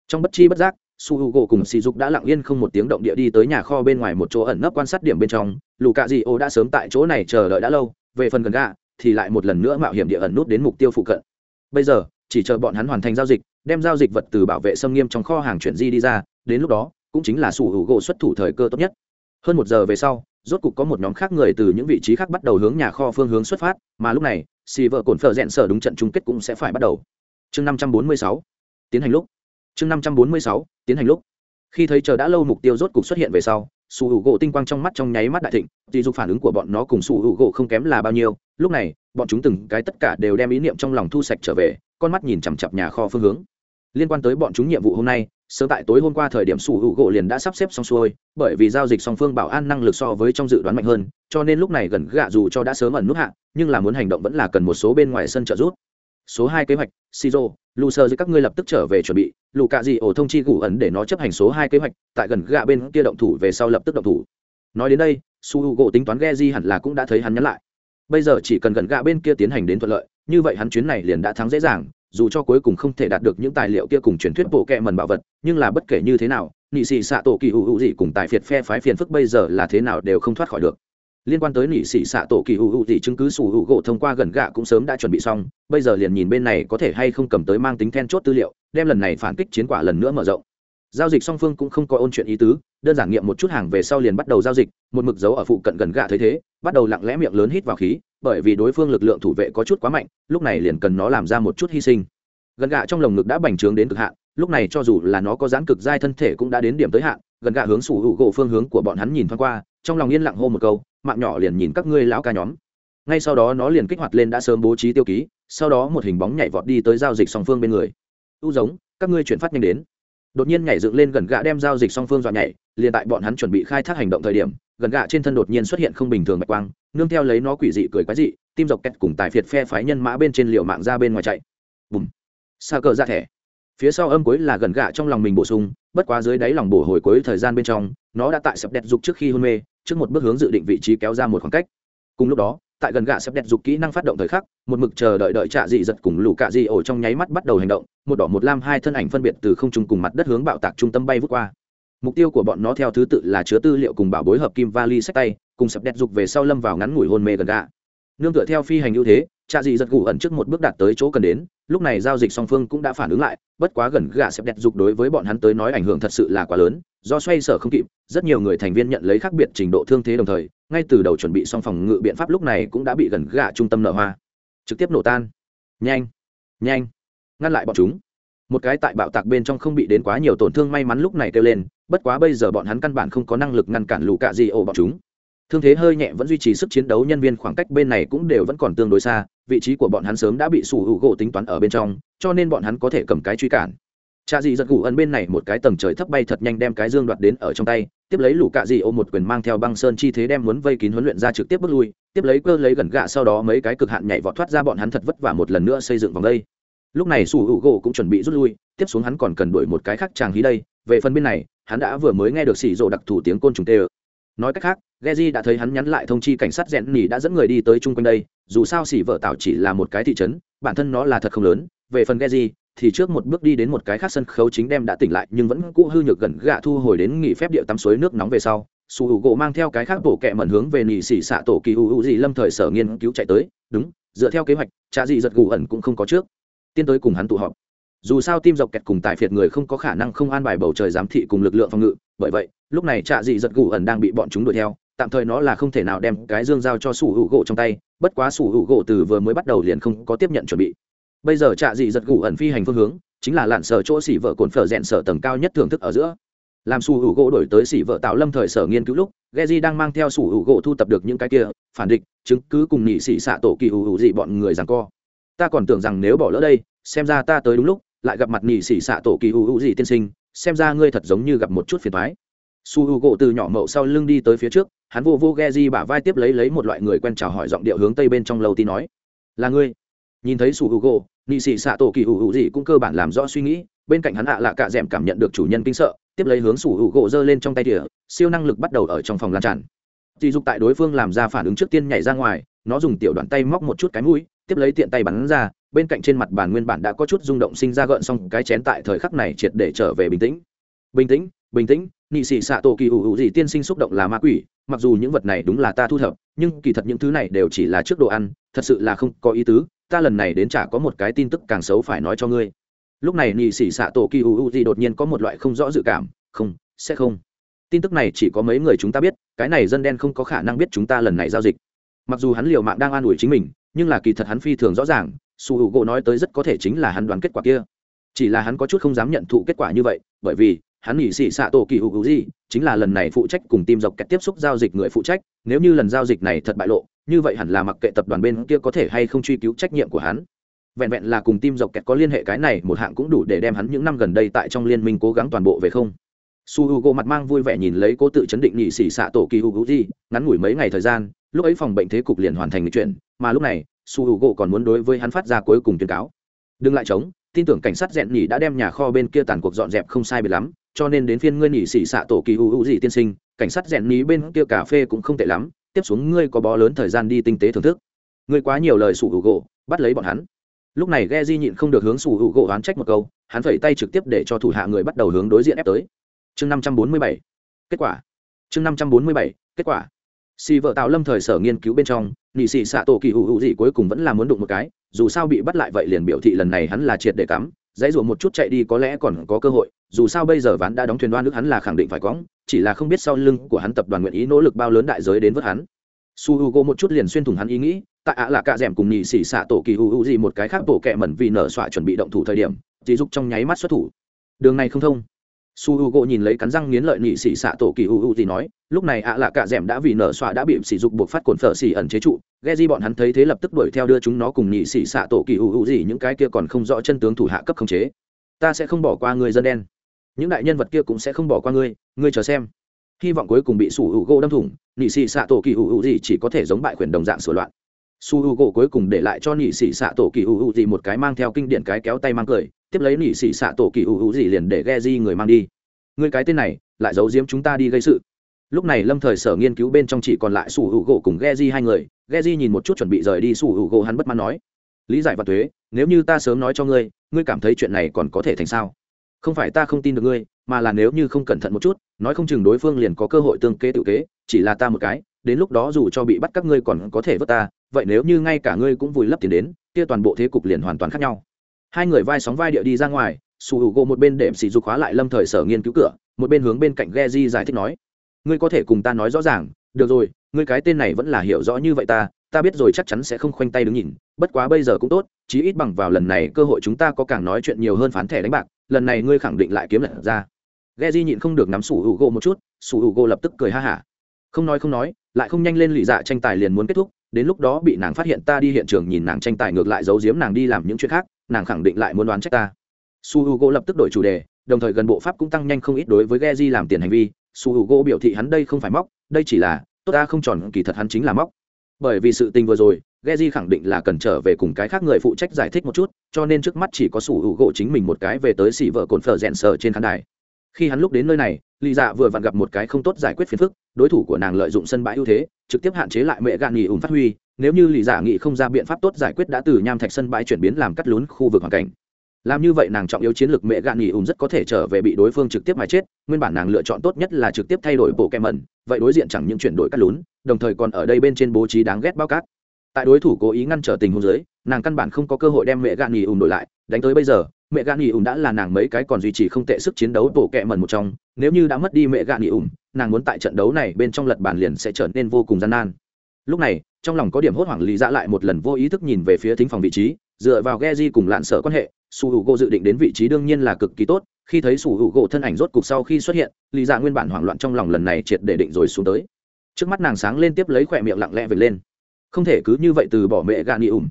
S1: Trong bất chi bất giác, su h u gỗ cùng sỉ dục đã lặng yên không một tiếng động địa đi tới nhà kho bên ngoài một chỗ ẩn nấp quan sát điểm bên trong lù cạ dị ô đã sớm tại chỗ này chờ đợi đã lâu, về phần gần gà thì lại một lần nữa mạo hiểm địa ẩn nút đến mục tiêu phụ cận. Bây giờ, chỉ chờ bọn hắn hoàn thành giao dịch, đem giao dịch vật từ bảo vệ xâm nghiêm trong kho hàng chuyển di đi ra, đến lúc đó, cũng chính là sủ hữu gỗ xuất thủ thời cơ tốt nhất. Hơn một giờ về sau, rốt cục có một nhóm khác người từ những vị trí khác bắt đầu hướng nhà kho phương hướng xuất phát, mà lúc này, xì vợ cồn phở rẽn sở đúng trận chung kết cũng sẽ phải bắt đầu. Chương năm trăm bốn mươi sáu, tiến hành lúc. Chương năm trăm bốn mươi sáu, tiến hành lúc khi thấy chờ đã lâu mục tiêu rốt cục xuất hiện về sau su hữu gỗ tinh quang trong mắt trong nháy mắt đại thịnh thì dù phản ứng của bọn nó cùng su hữu gỗ không kém là bao nhiêu. Lúc này, bọn chúng từng cái tất cả đều đem ý niệm trong lòng thu sạch trở về, con mắt nhìn chằm chặp nhà kho phương hướng. Liên quan tới bọn chúng nhiệm vụ hôm nay, sớm tại tối hôm qua thời điểm sủ hữu gỗ liền đã sắp xếp xong xuôi, bởi vì giao dịch song phương bảo an năng lực so với trong dự đoán mạnh hơn, cho nên lúc này gần gạ dù cho đã sớm ẩn nút hạ, nhưng là muốn hành động vẫn là cần một số bên ngoài sân trợ giúp số hai kế hoạch Shizo, lù sơ các ngươi lập tức trở về chuẩn bị. Lù cạ gì ổ thông chi gủ ẩn để nó chấp hành số hai kế hoạch tại gần gạ bên kia động thủ về sau lập tức động thủ. Nói đến đây su h u gỗ tính toán ghe di hẳn là cũng đã thấy hắn nhắn lại. Bây giờ chỉ cần gần gạ bên kia tiến hành đến thuận lợi như vậy hắn chuyến này liền đã thắng dễ dàng dù cho cuối cùng không thể đạt được những tài liệu kia cùng truyền thuyết bộ kẹ mần bảo vật nhưng là bất kể như thế nào nị sĩ xạ tổ kỳ hữu hữu gì cùng tài phiệt phe phái phiền phức bây giờ là thế nào đều không thoát khỏi được liên quan tới nỉ sĩ xạ tổ kỳ hữu hữu thì chứng cứ sủ hữu gỗ thông qua gần gạ cũng sớm đã chuẩn bị xong. Bây giờ liền nhìn bên này có thể hay không cầm tới mang tính then chốt tư liệu, đem lần này phản kích chiến quả lần nữa mở rộng. Giao dịch song phương cũng không có ôn chuyện ý tứ, đơn giản nghiệm một chút hàng về sau liền bắt đầu giao dịch, một mực dấu ở phụ cận gần gạ thấy thế, bắt đầu lặng lẽ miệng lớn hít vào khí, bởi vì đối phương lực lượng thủ vệ có chút quá mạnh, lúc này liền cần nó làm ra một chút hy sinh. Gần gạ trong lồng ngực đã bành trướng đến cực hạn, lúc này cho dù là nó có giãn cực dai thân thể cũng đã đến điểm tới hạn, gần gạ hướng sủ hữu gỗ phương hướng của bọn hắn nhìn thoáng qua trong lòng yên lặng hô một câu, mạng nhỏ liền nhìn các ngươi lão ca nhóm. Ngay sau đó nó liền kích hoạt lên đã sớm bố trí tiêu ký, sau đó một hình bóng nhảy vọt đi tới giao dịch song phương bên người. U giống, các ngươi chuyển phát nhanh đến. Đột nhiên nhảy dựng lên gần gạ đem giao dịch song phương dọa nhảy, liền tại bọn hắn chuẩn bị khai thác hành động thời điểm, gần gạ trên thân đột nhiên xuất hiện không bình thường bạch quang, nương theo lấy nó quỷ dị cười quái dị, tim dọc kẹt cùng tài phiệt phe phái nhân mã bên trên liều mạng ra bên ngoài chạy. Bùm. Xa cờ ra thẻ. Phía sau âm cuối là gần gạ trong lòng mình bổ sung bất quá dưới đáy lòng bổ hồi cuối thời gian bên trong, nó đã tại sập đẹp dục trước khi hôn mê, trước một bước hướng dự định vị trí kéo ra một khoảng cách. Cùng lúc đó, tại gần gạ sập đẹp dục kỹ năng phát động thời khắc, một mực chờ đợi đợi trạ dị giật cùng lũ cạ dị ổ trong nháy mắt bắt đầu hành động, một đỏ một lam hai thân ảnh phân biệt từ không trung cùng mặt đất hướng bạo tạc trung tâm bay vút qua. Mục tiêu của bọn nó theo thứ tự là chứa tư liệu cùng bảo bối hợp kim vali sách tay, cùng sập đẹp dục về sau lâm vào ngắn ngủi hôn mê gần gạ nương tựa theo phi hành ưu thế trạ dị giật gù ẩn trước một bước đạt tới chỗ cần đến, lúc này giao dịch song phương cũng đã phản ứng lại, bất quá gần gà xếp đẹp dục đối với bọn hắn tới nói ảnh hưởng thật sự là quá lớn, do xoay sở không kịp, rất nhiều người thành viên nhận lấy khác biệt trình độ thương thế đồng thời, ngay từ đầu chuẩn bị xong phòng ngự biện pháp lúc này cũng đã bị gần gà trung tâm nợ hoa. Trực tiếp nổ tan. Nhanh nhanh, ngăn lại bọn chúng. Một cái tại bạo tạc bên trong không bị đến quá nhiều tổn thương may mắn lúc này kêu lên, bất quá bây giờ bọn hắn căn bản không có năng lực ngăn cản lũ cạ gì ổ bọn chúng. Thương thế hơi nhẹ vẫn duy trì sức chiến đấu, nhân viên khoảng cách bên này cũng đều vẫn còn tương đối xa vị trí của bọn hắn sớm đã bị sủ hữu gỗ tính toán ở bên trong, cho nên bọn hắn có thể cầm cái truy cản. Cha dị giật gù ẩn bên này một cái tầng trời thấp bay thật nhanh đem cái dương đoạt đến ở trong tay, tiếp lấy lũ cạ dị ôm một quyền mang theo băng sơn chi thế đem muốn vây kín huấn luyện ra trực tiếp bước lui, tiếp lấy cơ lấy gần gạ sau đó mấy cái cực hạn nhảy vọt thoát ra bọn hắn thật vất vả một lần nữa xây dựng vòng đây. Lúc này sủ hữu gỗ cũng chuẩn bị rút lui, tiếp xuống hắn còn cần đuổi một cái khác chàng hí đây, về phần bên này, hắn đã vừa mới nghe được xỉ rộ đặc thủ tiếng côn trùng tê nói cách khác Geji đã thấy hắn nhắn lại thông chi cảnh sát rèn nỉ đã dẫn người đi tới chung quanh đây, dù sao xỉ vợ tạo chỉ là một cái thị trấn, bản thân nó là thật không lớn, về phần Geji thì trước một bước đi đến một cái khác sân khấu chính đem đã tỉnh lại nhưng vẫn cũ hư nhược gần gạ thu hồi đến nghỉ phép địa tắm suối nước nóng về sau. Su Hữu gỗ mang theo cái khác bộ kệ mẩn hướng về nỉ xỉ xạ tổ kỳ hữu gì lâm thời sở nghiên cứu chạy tới, đúng, dựa theo kế hoạch, cha gì giật gù ẩn cũng không có trước. Tiên tới cùng hắn tụ họp. Dù sao tim dọc kẹt cùng tài phiệt người không có khả năng không an bài bầu trời giám thị cùng lực lượng phòng ngự. Bởi vậy lúc này trạ dị giật gù ẩn đang bị bọn chúng đuổi theo tạm thời nó là không thể nào đem cái dương giao cho sủ hữu gỗ trong tay, bất quá sủ hữu gỗ từ vừa mới bắt đầu liền không có tiếp nhận chuẩn bị. Bây giờ trạ dị giật gù ẩn phi hành phương hướng, chính là lặn sở chỗ xỉ vợ cồn phở rẽn sở tầng cao nhất thưởng thức ở giữa. Làm sủ hữu gỗ đổi tới xỉ vợ tạo lâm thời sở nghiên cứu lúc, Geji đang mang theo sủ hữu gỗ thu tập được những cái kia, phản địch, chứng cứ cùng nhị sĩ xạ tổ kỳ hữu hữu dị bọn người rằng co. Ta còn tưởng rằng nếu bỏ lỡ đây, xem ra ta tới đúng lúc, lại gặp mặt nhị sĩ xạ tổ kỳ hữu hữu dị tiên sinh, xem ra ngươi thật giống như gặp một chút phiền thoái su h u gỗ từ nhỏ mậu sau lưng đi tới phía trước hắn vô vô ghe di bả vai tiếp lấy lấy một loại người quen chào hỏi giọng điệu hướng tây bên trong lâu ti nói, là ngươi. Nhìn thấy su h u gỗ, nị sĩ xạ tổ kỳ hữu hữu gì cũng cơ bản làm rõ suy nghĩ, bên cạnh hắn hạ lạ cạ d ẻ m cảm nhận được chủ nhân kinh sợ, tiếp lấy hướng su h u gỗ giơ lên trong tay tỉa siêu năng lực bắt đầu ở trong phòng lan tràn. Dì dục tại đối phương làm ra phản ứng trước tiên nhảy ra ngoài, nó dùng tiểu đoạn tay móc một chút cái mũi, tiếp lấy tiện tay bắn ra, bên cạnh trên mặt bàn nguyên bản đã có chút rung động sinh ra gợn xong cái chén tại thời khắc này triệt để trở về bình tĩnh. Bình tĩnh bình tĩnh, nị sĩ xạ tổ kỳ hữu hữu gì tiên sinh xúc động là ma quỷ mặc dù những vật này đúng là ta thu thập, nhưng kỳ thật những thứ này đều chỉ là trước đồ ăn, thật sự là không có ý tứ, ta lần này đến chả có một cái tin tức càng xấu phải nói cho ngươi. Lúc này nị sĩ xạ tổ kỳ ủ ủ gì đột nhiên có một loại không rõ dự cảm, không, sẽ không. Tin tức này chỉ có mấy người chúng ta biết, cái này dân đen không có khả năng biết chúng ta lần này giao dịch. Mặc dù hắn liều mạng đang an ủi chính mình, nhưng là kỳ thật hắn phi thường rõ ràng, su hữu gỗ nói tới rất có thể chính là hắn đoán kết quả kia. Chỉ là hắn có chút không dám nhận thụ kết quả như vậy, bởi vì hắn nghỉ xị xạ tổ kỳ hữu gì, chính là lần này phụ trách cùng team dọc kẹt tiếp xúc giao dịch người phụ trách, nếu như lần giao dịch này thật bại lộ, như vậy hẳn là mặc kệ tập đoàn bên kia có thể hay không truy cứu trách nhiệm của hắn. Vẹn vẹn là cùng team dọc kẹt có liên hệ cái này, một hạng cũng đủ để đem hắn những năm gần đây tại trong liên minh cố gắng toàn bộ về không. Su h u g o mặt mang vui vẻ nhìn lấy cố tự chấn định nhị xỉ xạ tổ kỳ hữu gì, ngắn ngủi mấy ngày thời gian, lúc ấy phòng bệnh thế cục liền hoàn thành lịch chuyển mà lúc này, su h u g o còn muốn đối với hắn phát ra cuối cùng tuyên cáo. Đừng lại chống tin tưởng cảnh sát rèn nhỉ đã đem nhà kho bên kia tàn cuộc dọn dẹp không sai biệt lắm cho nên đến phiên ngươi nhị xỉ xạ tổ kỳ hữu hữu gì tiên sinh, cảnh sát rèn ní bên kia cà phê cũng không tệ lắm, tiếp xuống ngươi có bó lớn thời gian đi tinh tế thưởng thức. Ngươi quá nhiều lời sủ hữu gỗ, bắt lấy bọn hắn. Lúc này ghe di nhịn không được hướng sủ hữu gỗ oán trách một câu, hắn phẩy tay trực tiếp để cho thủ hạ người bắt đầu hướng đối diện ép tới. Chương năm trăm bốn mươi bảy, kết quả. Chương năm trăm bốn mươi bảy, kết quả. Xì vợ tạo lâm thời sở nghiên cứu bên trong nhị sĩ xạ tổ kỳ hữu hữu gì cuối cùng vẫn là muốn đụng một cái, dù sao bị bắt lại vậy liền biểu thị lần này hắn là triệt để cắm dãy rủa một chút chạy đi có lẽ còn có cơ hội, dù sao bây giờ ván đã đóng thuyền đoan nước hắn là khẳng định phải cõng, chỉ là không biết sau lưng của hắn tập đoàn nguyện ý nỗ lực bao lớn đại giới đến vớt hắn. Su h u g o một chút liền xuyên thủng hắn ý nghĩ, tại ạ là cạ d ẻ m cùng nhị xỉ xạ tổ kỳ hữu hữu gì một cái khác bổ kẹ mẩn vì nở xoa chuẩn bị động thủ thời điểm, dì dục trong nháy mắt xuất thủ. Đường này không thông su h u gỗ nhìn lấy cắn răng nghiến lợi nhị xỉ xạ tổ kỳ hữu u gì nói, lúc này ạ lạ cạ d ẻ m đã vì nở xoa đã bị sỉ dục buộc phát cồn phở xỉ ẩn chế trụ. Ghe di bọn hắn thấy thế lập tức đuổi theo đưa chúng nó cùng nhị xỉ xạ tổ kỳ hữu hữu gì, những cái kia còn không rõ chân tướng thủ hạ cấp khống chế. Ta sẽ không bỏ qua người dân đen. Những đại nhân vật kia cũng sẽ không bỏ qua ngươi ngươi chờ xem. Hy vọng cuối cùng bị su h u gỗ đâm thủng nhị xỉ xạ tổ kỳ hữu hữu gì chỉ có thể giống bại khuyển đồng dạng sửa loạn. Su hữu gỗ cuối cùng để lại cho nhị xỉ xạ tổ kỳ hữu hữu gì một cái mang theo kinh điển cái kéo tay mang cười tiếp lấy nỉ xỉ xạ tổ kỳ hữu hữu gì liền để ghe di người mang đi. Ngươi cái tên này, lại giấu giếm chúng ta đi gây sự. Lúc này lâm thời sở nghiên cứu bên trong chỉ còn lại sủ hữu gỗ cùng ghe di hai người, ghe di nhìn một chút chuẩn bị rời đi sủ hữu gỗ hắn bất mãn nói. Lý giải và thuế, nếu như ta sớm nói cho ngươi ngươi cảm thấy chuyện này còn có thể thành sao? Không phải ta không tin được ngươi, mà là nếu như không cẩn thận một chút, nói không chừng đối phương liền có cơ hội tương kế tự kế, chỉ là ta một cái, đến lúc đó dù cho bị bắt các ngươi còn có thể vớt ta, vậy nếu như ngay cả ngươi cũng vùi lấp tiền đến, kia toàn bộ thế cục liền hoàn toàn khác nhau hai người vai sóng vai địa đi ra ngoài, su hữu gỗ một bên đệm xì dục khóa lại lâm thời sở nghiên cứu cửa, một bên hướng bên cạnh ghe di giải thích nói, ngươi có thể cùng ta nói rõ ràng, được rồi, ngươi cái tên này vẫn là hiểu rõ như vậy ta ta biết rồi chắc chắn sẽ không khoanh tay đứng nhìn, bất quá bây giờ cũng tốt, chí ít bằng vào lần này cơ hội chúng ta có càng nói chuyện nhiều hơn phán thẻ đánh bạc, lần này ngươi khẳng định lại kiếm lần ra. Ghe di nhịn không được nắm sủ hữu gỗ một chút sủ hữu gỗ lập tức cười ha hả, không nói không nói, lại không nhanh lên lì dạ tranh tài liền muốn kết thúc đến lúc đó bị nàng phát hiện ta đi hiện trường nhìn nàng tranh tài ngược lại giấu giếm nàng đi làm những chuyện khác nàng khẳng định lại muốn đoán trách ta. Su h u gỗ lập tức đổi chủ đề đồng thời gần bộ pháp cũng tăng nhanh không ít đối với ghe di làm tiền hành vi. Su h u gỗ biểu thị hắn đây không phải móc đây chỉ là tốt ta không tròn kỳ thật hắn chính là móc. Bởi vì sự tình vừa rồi Geji khẳng định là cần trở về cùng cái khác người phụ trách giải thích một chút, cho nên trước mắt chỉ có sủ hữu gỗ chính mình một cái về tới xỉ vợ cồn phở rèn sờ trên khán đài. Khi hắn lúc đến nơi này, Lì Dạ vừa vặn gặp một cái không tốt giải quyết phiền phức, đối thủ của nàng lợi dụng sân bãi ưu thế, trực tiếp hạn chế lại mẹ gạn nghỉ ủng phát huy, nếu như Lì Dạ nghĩ không ra biện pháp tốt giải quyết đã từ nham thạch sân bãi chuyển biến làm cắt lún khu vực hoàn cảnh. Làm như vậy nàng trọng yếu chiến lược mẹ gạn nghỉ ủng rất có thể trở về bị đối phương trực tiếp mà chết, nguyên bản nàng lựa chọn tốt nhất là trực tiếp thay đổi bộ kem mẩn, vậy đối diện chẳng những chuyển đổi cắt lún, đồng thời còn ở đây bên trên bố trí đáng ghét bao cát tại đối thủ cố ý ngăn trở tình huống dưới nàng căn bản không có cơ hội đem mẹ gạn nghỉ ủng đổi lại đánh tới bây giờ mẹ gạn nghỉ ủng đã là nàng mấy cái còn duy trì không tệ sức chiến đấu tổ kẹ mần một trong. Nếu như đã mất đi mẹ gạn nghỉ ủng, nàng muốn tại trận đấu này bên trong lật bàn liền sẽ trở nên vô cùng gian nan. Lúc này, trong lòng có điểm hốt hoảng lý dạ lại một lần vô ý thức nhìn về phía thính phòng vị trí, dựa vào ghe di cùng lạn sở quan hệ, su hữu gỗ dự định đến vị trí đương nhiên là cực kỳ tốt. Khi thấy su hữu gỗ thân ảnh rốt cục sau khi xuất hiện, lý dạ nguyên bản hoảng loạn trong lòng lần này triệt để định rồi xuống tới. Trước mắt nàng sáng lên tiếp lấy khỏe miệng lặng lẽ về lên. Không thể cứ như vậy từ bỏ mẹ gạn ni ủng.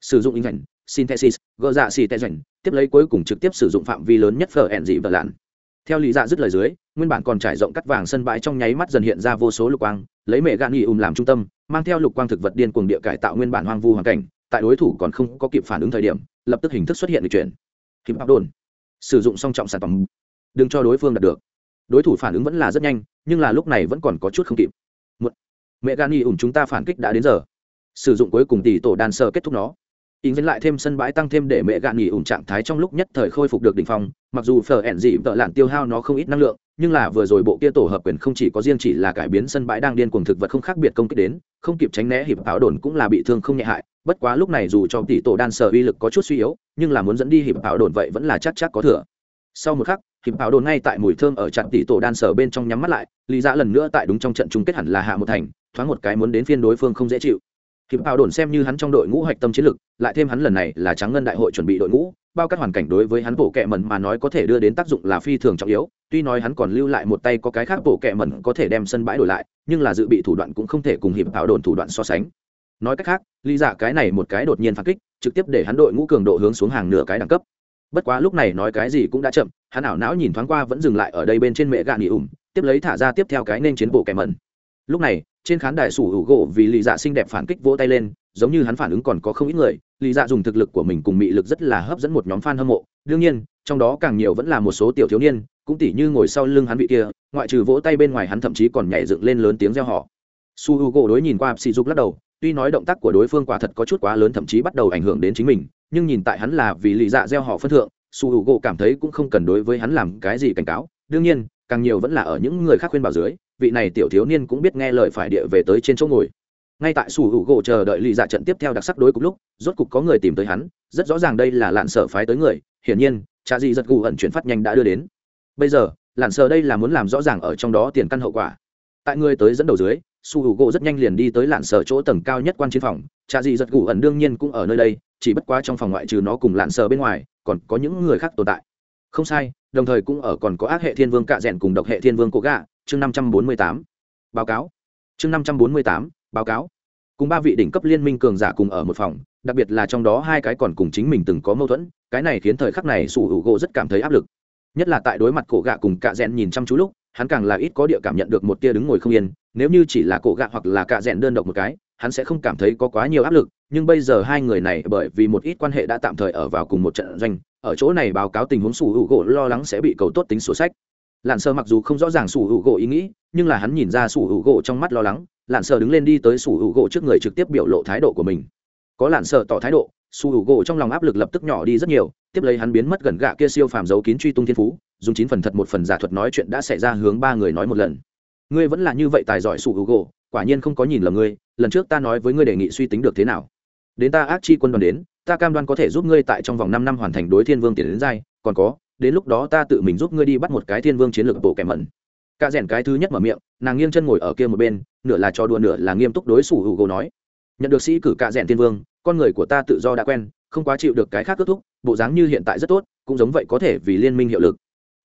S1: Sử dụng in ảnh, synthesis gỡ dạ xì tè dành tiếp lấy cuối cùng trực tiếp sử dụng phạm vi lớn nhất phở ẹn dị vật lặn theo lý dạ dứt lời dưới, nguyên bản còn trải rộng cắt vàng sân bãi trong nháy mắt dần hiện ra vô số lục quang, lấy mẹ gà ni ùm làm trung tâm, mang theo lục quang thực vật điên cuồng địa cải tạo nguyên bản hoang vu hoàn cảnh, tại đối thủ còn không có kịp phản ứng thời điểm, lập tức hình thức xuất hiện lịch chuyển. Kịp áp đồn. Sử dụng song trọng sản phẩm. Đừng cho đối phương đạt được. Đối thủ phản ứng vẫn là rất nhanh, nhưng là lúc này vẫn còn có chút không kịp. Mẹ gan y ùm chúng ta phản kích đã đến giờ. Sử dụng cuối cùng tỷ tổ đàn sơ kết thúc nó in dẫn lại thêm sân bãi tăng thêm để mẹ gạn nghỉ ủng trạng thái trong lúc nhất thời khôi phục được đ ỉ n h phong, mặc dù phở ẻn dị vợ lạn tiêu hao nó không ít năng lượng, nhưng là vừa rồi bộ kia tổ hợp quyền không chỉ có riêng chỉ là cải biến sân bãi đang điên cuồng thực vật không khác biệt công kích đến, không kịp tránh né hiệp áo đồn cũng là bị thương không nhẹ hại, bất quá lúc này dù cho tỷ tổ đan sở uy lực có chút suy yếu, nhưng là muốn dẫn đi hiệp áo đồn vậy vẫn là chắc chắc có thừa. Sau một khắc, hiệp áo đồn ngay tại mùi thơm ở chặt tỷ tổ đan sở bên trong nhắm mắt lại, lý ra lần nữa tại đúng trong trận chung kết hẳn là hạ một thành, thoáng một cái muốn đến phiên đối phương không dễ chịu hiệp áo đồn xem như hắn trong đội ngũ hoạch tâm chiến lực, lại thêm hắn lần này là trắng ngân đại hội chuẩn bị đội ngũ, bao các hoàn cảnh đối với hắn bộ kệ mẩn mà nói có thể đưa đến tác dụng là phi thường trọng yếu. Tuy nói hắn còn lưu lại một tay có cái khác bộ kệ mẩn có thể đem sân bãi đổi lại, nhưng là dự bị thủ đoạn cũng không thể cùng hiệp áo đồn thủ đoạn so sánh. Nói cách khác, lý giả dạ cái này một cái đột nhiên phản kích, trực tiếp để hắn đội ngũ cường độ hướng xuống hàng nửa cái đẳng cấp. Bất quá lúc này nói cái gì cũng đã chậm, hắn ảo não nhìn thoáng qua vẫn dừng lại ở đây bên trên mẹ gạ nghỉ ủng tiếp lấy thả ra tiếp theo cái nên chiến bộ kẻ mẩn. Lúc này trên khán đài sủ hữu gỗ vì lì dạ xinh đẹp phản kích vỗ tay lên, giống như hắn phản ứng còn có không ít người, lì dạ dùng thực lực của mình cùng mị lực rất là hấp dẫn một nhóm f a n hâm mộ. Đương nhiên, trong đó càng nhiều vẫn là một số tiểu thiếu niên, cũng tỉ như ngồi sau lưng hắn vị kia, ngoại trừ vỗ tay bên ngoài hắn thậm chí còn nhảy dựng lên lớn tiếng reo họ su h u gỗ đối nhìn qua sỉ dục lắc đầu, tuy nói động tác của đối phương quả thật có chút quá lớn thậm chí bắt đầu ảnh hưởng đến chính mình, nhưng nhìn tại hắn là vì lì dạ gieo họ phân thượng su h u gỗ cảm thấy cũng không cần đối với hắn làm cái gì cảnh cáo. Đương nhiên, càng nhiều vẫn là ở những người khác khuyên bảo dưới vị này tiểu thiếu niên cũng biết nghe lời phải địa về tới trên chỗ ngồi. Ngay tại sủ hữu gỗ chờ đợi lì dạ trận tiếp theo đặc sắc đối cục lúc, rốt cục có người tìm tới hắn, rất rõ ràng đây là lạn sở phái tới người, hiển nhiên, cha dị giật gù ẩn chuyển phát nhanh đã đưa đến. Bây giờ, lạn sở đây là muốn làm rõ ràng ở trong đó tiền căn hậu quả. Tại người tới dẫn đầu dưới su hữu gỗ rất nhanh liền đi tới lạn sở chỗ tầng cao nhất quan chiến phòng, cha dị giật gù ẩn đương nhiên cũng ở nơi đây, chỉ bất quá trong phòng ngoại trừ nó cùng lạn sở bên ngoài, còn có những người khác tồn tại. Không sai, đồng thời cũng ở còn có ác hệ thiên vương cạ rẽn cùng độc hệ thiên vương cố gạ chương năm trăm bốn mươi tám, báo cáo. Chương năm trăm bốn mươi tám, báo cáo. Cùng ba vị đỉnh cấp liên minh cường giả cùng ở một phòng, đặc biệt là trong đó hai cái còn cùng chính mình từng có mâu thuẫn, cái này khiến thời khắc này sủ hữu gỗ rất cảm thấy áp lực. Nhất là tại đối mặt cổ gạ cùng cạ rẽn nhìn chăm chú lúc, hắn càng là ít có địa cảm nhận được một tia đứng ngồi không yên, nếu như chỉ là cổ gạ hoặc là cạ rẽn đơn độc một cái, hắn sẽ không cảm thấy có quá nhiều áp lực, nhưng bây giờ hai người này bởi vì một ít quan hệ đã tạm thời ở vào cùng một trận doanh, ở chỗ này báo cáo tình huống sủ hữu gỗ lo lắng sẽ bị cầu tốt tính sổ sách lạn sơ mặc dù không rõ ràng sủ hữu gỗ ý nghĩ, nhưng là hắn nhìn ra sủ hữu gỗ trong mắt lo lắng, lạn sơ đứng lên đi tới sủ hữu gỗ trước người trực tiếp biểu lộ thái độ của mình. Có lạn sơ tỏ thái độ, sủ hữu gỗ trong lòng áp lực lập tức nhỏ đi rất nhiều, tiếp lấy hắn biến mất gần gạ kia siêu phàm giấu kín truy tung thiên phú, dùng chín phần thật một phần giả thuật nói chuyện đã xảy ra hướng ba người nói một lần. Ngươi vẫn là như vậy tài giỏi sủ hữu gỗ, quả nhiên không có nhìn lầm ngươi, lần trước ta nói với ngươi đề nghị suy tính được thế nào. Đến ta ác chi quân đoàn đến, ta cam đoan có thể giúp ngươi tại trong vòng năm năm hoàn thành đối thiên vương tiền đến giai, còn có đến lúc đó ta tự mình giúp ngươi đi bắt một cái thiên vương chiến lược bộ kẻ mẩn. Cả rèn cái thứ nhất mở miệng, nàng nghiêng chân ngồi ở kia một bên, nửa là cho đùa nửa là nghiêm túc đối xử hữu gỗ nói. Nhận được sĩ cử cả rèn thiên vương, con người của ta tự do đã quen, không quá chịu được cái khác kết thúc, bộ dáng như hiện tại rất tốt, cũng giống vậy có thể vì liên minh hiệu lực.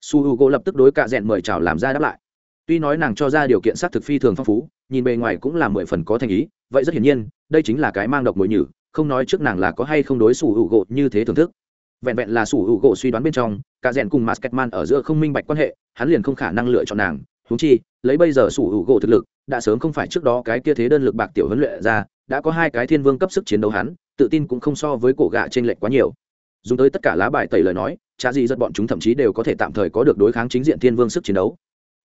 S1: Su h u gỗ lập tức đối cả rẽn mời chào làm ra đáp lại. Tuy nói nàng cho ra điều kiện xác thực phi thường phong phú, nhìn bề ngoài cũng là mười phần có thành ý, vậy rất hiển nhiên, đây chính là cái mang độc mồi nhử, không nói trước nàng là có hay không đối su h u gỗ như thế thưởng thức vẹn vẹn là sủ hữu gỗ suy đoán bên trong, cả rèn cùng masketman ở giữa không minh bạch quan hệ, hắn liền không khả năng lựa chọn nàng. Húng chi, lấy bây giờ sủ hữu gỗ thực lực, đã sớm không phải trước đó cái kia thế đơn lực bạc tiểu huấn luyện ra, đã có hai cái thiên vương cấp sức chiến đấu hắn, tự tin cũng không so với cổ gạ t r ê n lệch quá nhiều. Dùng tới tất cả lá bài tẩy lời nói cha gì rất bọn chúng thậm chí đều có thể tạm thời có được đối kháng chính diện thiên vương sức chiến đấu.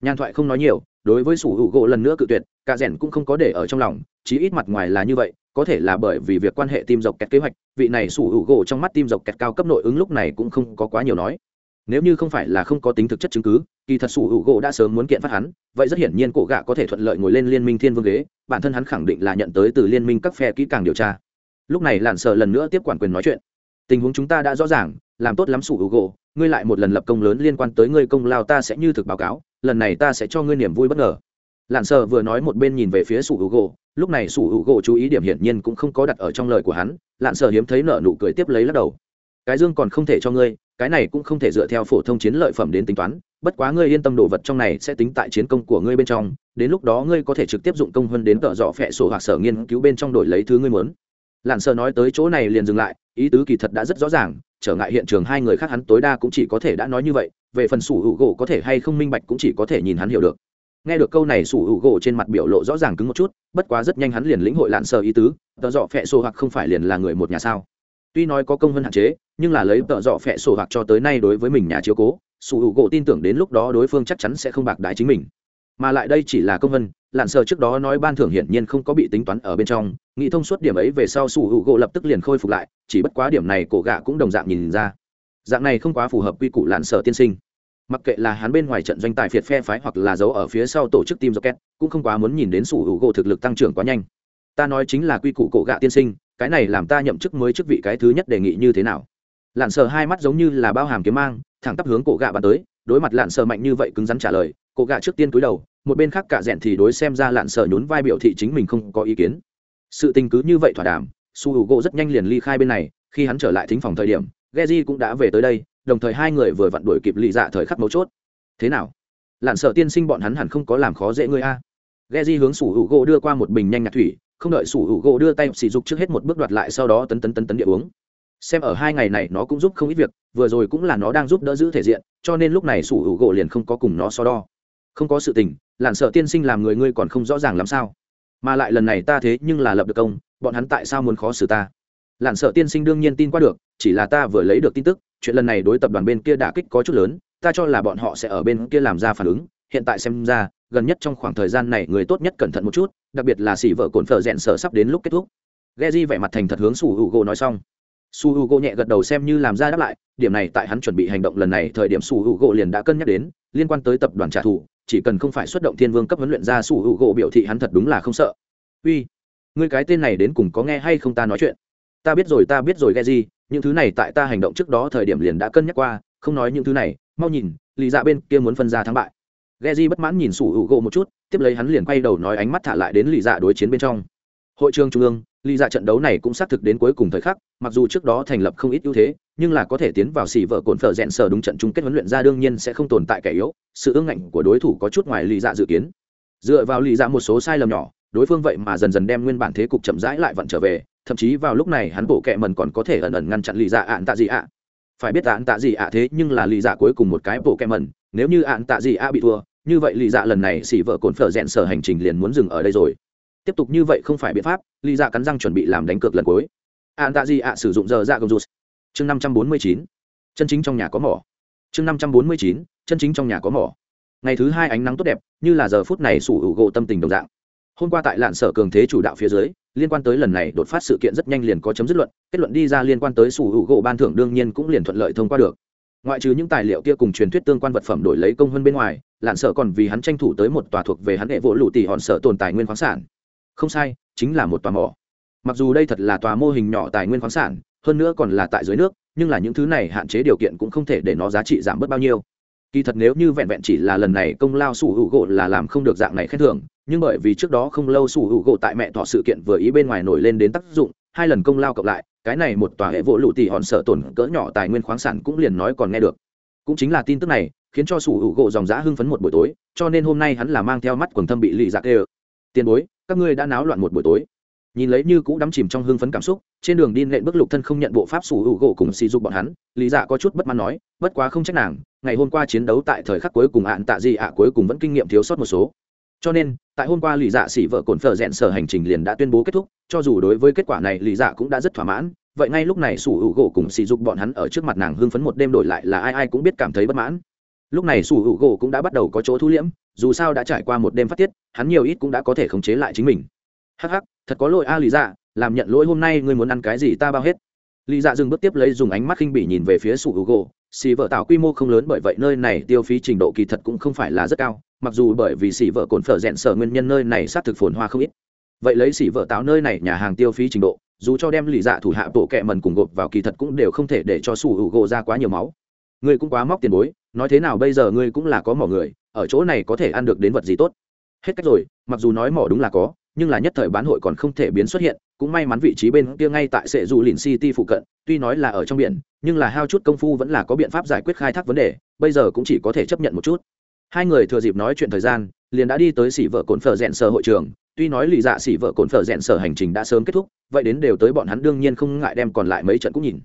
S1: Nhàn thoại không nói nhiều đối với sủ hữu gỗ lần nữa cự tuyệt, cả rèn cũng không có để ở trong lòng, chí ít mặt ngoài là như vậy, có thể là bởi vì việc quan hệ tim dọc kẹt kế hoạch, vị này sủ hữu gỗ trong mắt tim dọc kẹt cao cấp nội ứng lúc này cũng không có quá nhiều nói. Nếu như không phải là không có tính thực chất chứng cứ, kỳ thật sủ hữu gỗ đã sớm muốn kiện phát hắn, vậy rất hiển nhiên cổ gạ có thể thuận lợi ngồi lên liên minh thiên vương ghế, bản thân hắn khẳng định là nhận tới từ liên minh các phe kỹ càng điều tra. Lúc này lặn sợ lần nữa tiếp quản quyền nói chuyện. Tình huống chúng ta đã rõ ràng, làm tốt lắm sủ hữu gỗ, ngươi lại một lần lập công lớn liên quan tới ngươi công lao ta sẽ như thực báo cáo lần này ta sẽ cho ngươi niềm vui bất ngờ. Lặn sợ vừa nói một bên nhìn về phía sủ hữu gỗ lúc này sủ hữu gỗ chú ý điểm hiển nhiên cũng không có đặt ở trong lời của hắn lặn sợ hiếm thấy nợ nụ cười tiếp lấy lắc đầu. Cái dương còn không thể cho ngươi, cái này cũng không thể dựa theo phổ thông chiến lợi phẩm đến tính toán, bất quá ngươi yên tâm đồ vật trong này sẽ tính tại chiến công của ngươi bên trong, đến lúc đó ngươi có thể trực tiếp dụng công hơn đến tợ dọ phẹ sổ hoặc sở nghiên cứu bên trong đổi lấy thứ ngươi muốn. Lặn sợ nói tới chỗ này liền dừng lại, ý tứ kỳ thật đã rất rõ ràng, trở ngại hiện trường hai người khác hắn tối đa cũng chỉ có thể đã nói như vậy về phần sủ hữu gỗ có thể hay không minh bạch cũng chỉ có thể nhìn hắn hiểu được. Nghe được câu này, sủ hữu gỗ trên mặt biểu lộ rõ ràng cứng một chút, bất quá rất nhanh hắn liền lĩnh hội lạn sợ ý tứ, tợ dọ phẹ sổ hoặc không phải liền là người một nhà sao? Tuy nói có công hơn hạn chế, nhưng là lấy tợ dọ phẹ sổ hoặc cho tới nay đối với mình nhà chiếu cố, sủ hữu gỗ tin tưởng đến lúc đó đối phương chắc chắn sẽ không bạc đái chính mình. Mà lại đây chỉ là công vân lặn sờ trước đó nói ban thưởng hiển nhiên không có bị tính toán ở bên trong, nghĩ thông suốt điểm ấy về sau sủ hữu gỗ lập tức liền khôi phục lại, chỉ bất quá điểm này cổ gạ cũng đồng dạng nhìn ra. Dạng này không quá phù hợp quy củ lặn sờ tiên sinh mặc kệ là hắn bên ngoài trận doanh tài phiệt phe phái hoặc là giấu ở phía sau tổ chức team rocket, cũng không quá muốn nhìn đến sủ hữu gỗ thực lực tăng trưởng quá nhanh. Ta nói chính là quy củ cổ gạ tiên sinh, cái này làm ta nhậm chức mới chức vị cái thứ nhất đề nghị như thế nào? Lặn sờ hai mắt giống như là bao hàm kiếm mang, thẳng tắp hướng cổ gạ bàn tới, đối mặt lặn sờ mạnh như vậy cứng rắn trả lời, cổ gạ trước tiên cúi đầu, một bên khác cả rẽn thì đối xem ra lạn sờ nhún vai biểu thị chính mình không có ý kiến. Sự tình cứ như vậy thỏa đàm su hữu gỗ rất nhanh liền ly khai bên này, khi hắn trở lại thính phòng thời điểm geji cũng đã về tới đây, đồng thời hai người vừa vặn đuổi kịp Lý dạ thời khắc mấu chốt. Thế nào? Lạn sở tiên sinh bọn hắn hẳn không có làm khó dễ ngươi a. Geji hướng Sủ Hữu gỗ đưa qua một bình nhanh ngạt thủy, không đợi Sủ Hữu gỗ đưa tay sử dụng trước hết một bước đoạt lại sau đó tấn tấn tấn tấn địa uống. Xem ở hai ngày này nó cũng giúp không ít việc, vừa rồi cũng là nó đang giúp đỡ giữ thể diện, cho nên lúc này Sủ Hữu gỗ liền không có cùng nó so đo. Không có sự tình, lạn sở tiên sinh làm người ngươi còn không rõ ràng làm sao. Mà lại lần này ta thế nhưng là lập được công, bọn hắn tại sao muốn khó xử ta? Lạn sợ tiên sinh đương nhiên tin qua được, chỉ là ta vừa lấy được tin tức, chuyện lần này đối tập đoàn bên kia đả kích có chút lớn, ta cho là bọn họ sẽ ở bên kia làm ra phản ứng. Hiện tại xem ra, gần nhất trong khoảng thời gian này người tốt nhất cẩn thận một chút, đặc biệt là xỉ vợ cồn phở rẽn sở sắp đến lúc kết thúc. Geji vẻ mặt thành thật hướng su Hugo u nói xong. Su Hugo u nhẹ gật đầu xem như làm ra đáp lại, điểm này tại hắn chuẩn bị hành động lần này thời điểm su Hugo u liền đã cân nhắc đến, liên quan tới tập đoàn trả thù, chỉ cần không phải xuất động thiên vương cấp huấn luyện ra Su Hugo biểu thị hắn thật đúng là không sợ. Uy, ngươi cái tên này đến cùng có nghe hay không ta nói chuyện? Ta biết rồi, ta biết rồi ghe gì những thứ này tại ta hành động trước đó thời điểm liền đã cân nhắc qua, không nói những thứ này. Mau nhìn, lì dạ bên kia muốn phân ra thắng bại. Ghe di bất mãn nhìn sủ hữu gỗ một chút, tiếp lấy hắn liền quay đầu nói ánh mắt thả lại đến lì dạ đối chiến bên trong. Hội trường trung ương, lì dạ trận đấu này cũng xác thực đến cuối cùng thời khắc, mặc dù trước đó thành lập không ít ưu thế, nhưng là có thể tiến vào xỉ vợ cồn phở rẽn sờ đúng trận chung kết huấn luyện ra đương nhiên sẽ không tồn tại kẻ yếu, sự ương ngạnh của đối thủ có chút ngoài lì dạ dự kiến. Dựa vào lì dạ một số sai lầm nhỏ, đối phương vậy mà dần dần đem nguyên bản thế cục chậm rãi lại vặn trở về thậm chí vào lúc này hắn bộ kệ mần còn có thể ẩn ẩn ngăn chặn lì dạ ạn tạ gì ạ. Phải biết ạn tạ gì ạ thế nhưng là lì dạ cuối cùng một cái bộ kệ mần nếu như ạn tạ gì ạ bị thua, như vậy lì dạ lần này xỉ vợ cồn phở rẽn sở hành trình liền muốn dừng ở đây rồi. Tiếp tục như vậy không phải biện pháp, lì dạ cắn răng chuẩn bị làm đánh cược lần cuối. Ạn tạ gì ạ sử dụng giờ dạ công rút chương năm trăm bốn mươi chín. Chân chính trong nhà có mỏ. Chương năm trăm bốn mươi chín. Chân chính trong nhà có mỏ. Ngày thứ hai ánh nắng tốt đẹp, như là giờ phút này sủ hữu gỗ tâm tình đồng dạng. Hôm qua tại lạn sở cường thế chủ đạo phía dưới liên quan tới lần này đột phát sự kiện rất nhanh liền có chấm dứt luận, kết luận đi ra liên quan tới sủ hữu gỗ ban thưởng đương nhiên cũng liền thuận lợi thông qua được. Ngoại trừ những tài liệu kia cùng truyền thuyết tương quan vật phẩm đổi lấy công hơn bên ngoài, lạn sợ còn vì hắn tranh thủ tới một tòa thuộc về hắn hệ vỗ lụ tỷ hòn sợ tồn tài nguyên khoáng sản. Không sai, chính là một tòa mỏ. Mặc dù đây thật là tòa mô hình nhỏ tài nguyên khoáng sản, hơn nữa còn là tại dưới nước, nhưng là những thứ này hạn chế điều kiện cũng không thể để nó giá trị giảm bớt bao nhiêu. Kỳ thật nếu như vẹn vẹn chỉ là lần này công lao sủ hữu gỗ là làm không được dạng này khen thưởng nhưng bởi vì trước đó không lâu sủ hữu gỗ tại mẹ thọ sự kiện vừa ý bên ngoài nổi lên đến tác dụng, hai lần công lao cộng lại, cái này một tòa hệ vỗ lụ tỉ hòn sợ tổn cỡ nhỏ tài nguyên khoáng sản cũng liền nói còn nghe được. Cũng chính là tin tức này, khiến cho sủ hữu gỗ dòng giã hưng phấn một buổi tối, cho nên hôm nay hắn là mang theo mắt quần thâm bị lì giặc ê tiền bối, các ngươi đã náo loạn một buổi tối. Nhìn lấy như cũ đắm chìm trong hưng phấn cảm xúc, trên đường đi nện bước lục thân không nhận bộ pháp sủ hữu gỗ cùng xì dục bọn hắn lý dạ có chút bất mãn nói, bất quá không trách nàng, ngày hôm qua chiến đấu tại thời khắc cuối cùng ạn tạ gì ạ, cuối cùng vẫn kinh nghiệm thiếu sót một số cho nên, tại hôm qua lì dạ xỉ vợ cồn phở rẽn sở hành trình liền đã tuyên bố kết thúc, cho dù đối với kết quả này lì dạ cũng đã rất thỏa mãn. Vậy ngay lúc này sủ hữu gỗ cùng sỉ dục bọn hắn ở trước mặt nàng hưng phấn một đêm đổi lại là ai ai cũng biết cảm thấy bất mãn. Lúc này sủ hữu gỗ cũng đã bắt đầu có chỗ thu liễm, dù sao đã trải qua một đêm phát tiết, hắn nhiều ít cũng đã có thể khống chế lại chính mình. Hắc hắc, thật có lỗi a lì dạ làm nhận lỗi hôm nay ngươi muốn ăn cái gì ta bao hết. Lì dạ dừng bước tiếp lấy dùng ánh mắt khinh bỉ nhìn về phía sủ hữu gỗ xì vợ tạo quy mô không lớn bởi vậy nơi này tiêu phí trình độ kỳ thật cũng không phải là rất cao mặc dù bởi vì xỉ vợ cồn phở rẽn sở nguyên nhân nơi này sát thực phồn hoa không ít. Vậy lấy xỉ vợ táo nơi này nhà hàng tiêu phí trình độ, dù cho đem lì dạ thủ hạ bộ kẹ mần cùng gộp vào kỳ thật cũng đều không thể để cho sủ hữu gỗ ra quá nhiều máu. Ngươi cũng quá móc tiền bối, nói thế nào bây giờ ngươi cũng là có mỏ người, ở chỗ này có thể ăn được đến vật gì tốt? Hết cách rồi, mặc dù nói mỏ đúng là có, nhưng là nhất thời bán hội còn không thể biến xuất hiện, cũng may mắn vị trí bên kia ngay tại sệ dù lìn city phụ cận, tuy nói là ở trong biển, nhưng là hao chút công phu vẫn là có biện pháp giải quyết khai thác vấn đề, bây giờ cũng chỉ có thể chấp nhận một chút hai người thừa dịp nói chuyện thời gian, liền đã đi tới xỉ vợ cồn phở rẽn sở hội trường. Tuy nói lì dạ xỉ vợ cồn phở rẽn sở hành trình đã sớm kết thúc, vậy đến đều tới bọn hắn đương nhiên không ngại đem còn lại mấy trận cũng nhìn.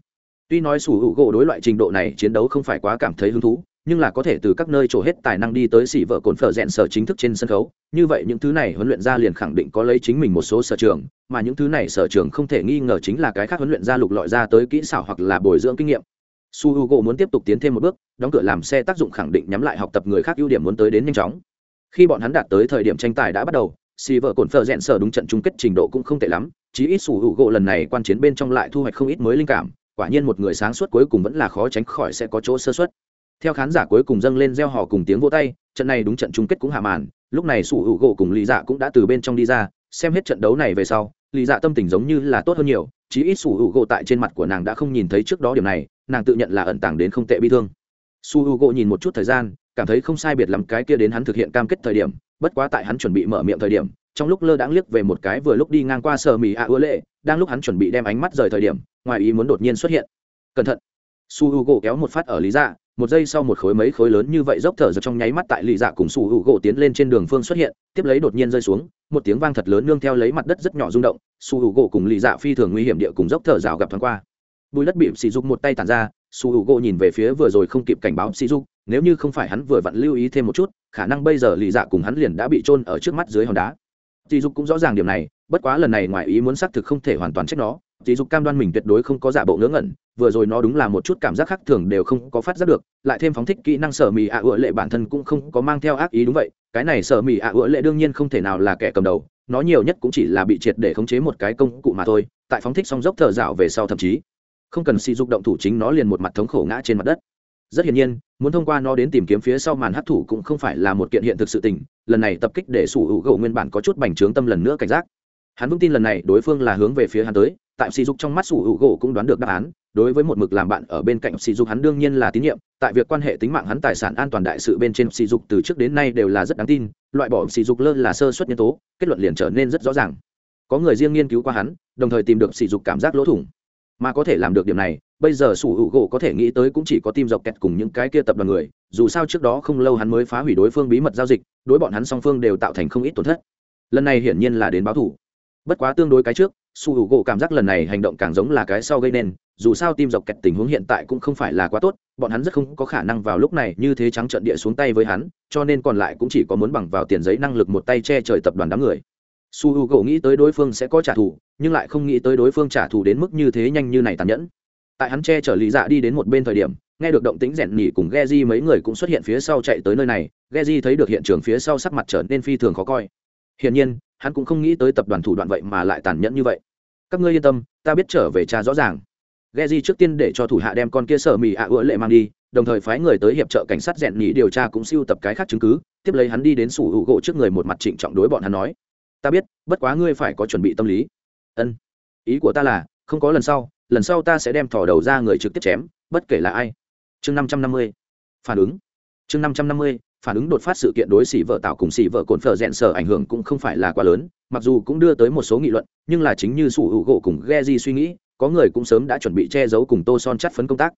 S1: Tuy nói sủ hữu gỗ đối loại trình độ này chiến đấu không phải quá cảm thấy hứng thú, nhưng là có thể từ các nơi trổ hết tài năng đi tới xỉ vợ cồn phở rẽn sở chính thức trên sân khấu. Như vậy những thứ này huấn luyện ra liền khẳng định có lấy chính mình một số sở trường, mà những thứ này sở trường không thể nghi ngờ chính là cái khác huấn luyện ra lục lọi ra tới kỹ xảo hoặc là bồi dưỡng kinh nghiệm su h u g o muốn tiếp tục tiến thêm một bước, đóng cửa làm xe tác dụng khẳng định nhắm lại học tập người khác ưu điểm muốn tới đến nhanh chóng. Khi bọn hắn đạt tới thời điểm tranh tài đã bắt đầu xì vợ cồn phờ rẽn sở đúng trận chung kết trình độ cũng không tệ lắm, chí ít su h u g o lần này quan chiến bên trong lại thu hoạch không ít mới linh cảm, quả nhiên một người sáng suốt cuối cùng vẫn là khó tránh khỏi sẽ có chỗ sơ xuất theo khán giả cuối cùng dâng lên gieo hò cùng tiếng vô tay, trận này đúng trận chung kết cũng hạ màn, lúc này sủ hữu o cùng lý dạ cũng đã từ bên trong đi ra, xem hết trận đấu này về sau, lý dạ tâm tình giống như là tốt hơn nhiều, chí ít sủ hữu gỗ tại trên mặt của nàng đã không nhìn thấy trước đó điểm này nàng tự nhận là ẩn tàng đến không tệ bi thương. Su U gỗ nhìn một chút thời gian, cảm thấy không sai biệt lắm cái kia đến hắn thực hiện cam kết thời điểm, bất quá tại hắn chuẩn bị mở miệng thời điểm, trong lúc lơ đãng liếc về một cái vừa lúc đi ngang qua sờ mì ạ ứa lệ, đang lúc hắn chuẩn bị đem ánh mắt rời thời điểm, ngoài ý muốn đột nhiên xuất hiện. Cẩn thận. Su h u gỗ kéo một phát ở lý dạ một giây sau một khối mấy khối lớn như vậy dốc thở giật trong nháy mắt tại lì dạ cùng sủ U gỗ tiến lên trên đường phương xuất hiện, tiếp lấy đột nhiên rơi xuống, một tiếng vang thật lớn nương theo lấy mặt đất rất nhỏ rung động sủ U gỗ cùng lì dạ phi thường nguy hiểm địa cùng dốc thở rào gặp thoáng qua bùi đất bị sỉ dục một tay tàn ra, su h u gỗ nhìn về phía vừa rồi không kịp cảnh báo sỉ dục, nếu như không phải hắn vừa vặn lưu ý thêm một chút, khả năng bây giờ lì dạ cùng hắn liền đã bị trôn ở trước mắt dưới hòn đá. Sỉ dục cũng rõ ràng điểm này, bất quá lần này ngoài ý muốn xác thực không thể hoàn toàn trách nó. Sỉ dục cam đoan mình tuyệt đối không có giả bộ ngớ ngẩn, vừa rồi nó đúng là một chút cảm giác khác thường đều không có phát giác được, lại thêm phóng thích kỹ năng sở mì ạ à ựa lệ bản thân cũng không có mang theo ác ý đúng vậy, cái này sở mì ạ à ựa lệ đương nhiên không thể nào là kẻ cầm đầu, nó nhiều nhất cũng chỉ là bị triệt để khống chế một cái công cụ mà thôi, tại phóng thích song dốc thở dạo về sau thậm chí không cần sỉ dục động thủ chính nó liền một mặt thống khổ ngã trên mặt đất. Rất hiển nhiên, muốn thông qua nó đến tìm kiếm phía sau màn hấp thủ cũng không phải là một kiện hiện thực sự tình, lần này tập kích để sủ hữu gỗ nguyên bản có chút bành trướng tâm lần nữa cảnh giác. Hắn vững tin lần này đối phương là hướng về phía hắn tới, tại sỉ dục trong mắt sủ hữu gỗ cũng đoán được đáp án, đối với một mực làm bạn ở bên cạnh sỉ dục hắn đương nhiên là tín nhiệm, tại việc quan hệ tính mạng hắn tài sản an toàn đại sự bên trên sỉ dục từ trước đến nay đều là rất đáng tin, loại bỏ sỉ dục lơ là sơ suất nhân tố, kết luận liền trở nên rất rõ ràng. Có người riêng nghiên cứu qua hắn, đồng thời tìm được sỉ dục cảm giác lỗ thủng mà có thể làm được điểm này, bây giờ sủ hữu gỗ có thể nghĩ tới cũng chỉ có tim dọc kẹt cùng những cái kia tập đoàn người, dù sao trước đó không lâu hắn mới phá hủy đối phương bí mật giao dịch, đối bọn hắn song phương đều tạo thành không ít tổn thất. Lần này hiển nhiên là đến báo thủ. Bất quá tương đối cái trước su hữu gỗ cảm giác lần này hành động càng giống là cái sau gây nên, dù sao tim dọc kẹt tình huống hiện tại cũng không phải là quá tốt, bọn hắn rất không có khả năng vào lúc này như thế trắng trận địa xuống tay với hắn, cho nên còn lại cũng chỉ có muốn bằng vào tiền giấy năng lực một tay che trời tập đoàn đám người su h u gỗ nghĩ tới đối phương sẽ có trả thù, nhưng lại không nghĩ tới đối phương trả thù đến mức như thế nhanh như này tàn nhẫn. Tại hắn che chở lý dạ đi đến một bên thời điểm, nghe được động tính rèn nhỉ cùng ghe di mấy người cũng xuất hiện phía sau chạy tới nơi này ghe di thấy được hiện trường phía sau sắc mặt trở nên phi thường khó coi. Hiển nhiên, hắn cũng không nghĩ tới tập đoàn thủ đoạn vậy mà lại tàn nhẫn như vậy. Các ngươi yên tâm, ta biết trở về cha rõ ràng. Ghe di trước tiên để cho thủ hạ đem con kia sở mì ạ à lệ mang đi, đồng thời phái người tới hiệp trợ cảnh sát rèn nhị điều tra cũng siêu tập cái khác chứng cứ, tiếp lấy hắn đi đến sủ hữu gỗ trước người một mặt trịnh trọng đối bọn hắn nói ta biết, bất quá ngươi phải có chuẩn bị tâm lý. Ân. Ý của ta là, không có lần sau lần sau ta sẽ đem thỏ đầu ra người trực tiếp chém, bất kể là ai. Chương năm trăm năm mươi. Phản ứng. Chương năm trăm năm mươi, phản ứng đột phát sự kiện đối xỉ vợ tạo cùng xỉ vợ cồn phở rẽn sở ảnh hưởng cũng không phải là quá lớn, mặc dù cũng đưa tới một số nghị luận, nhưng là chính như sủ hữu gỗ cùng ghe di suy nghĩ, có người cũng sớm đã chuẩn bị che giấu cùng tô son chắt phấn công tác.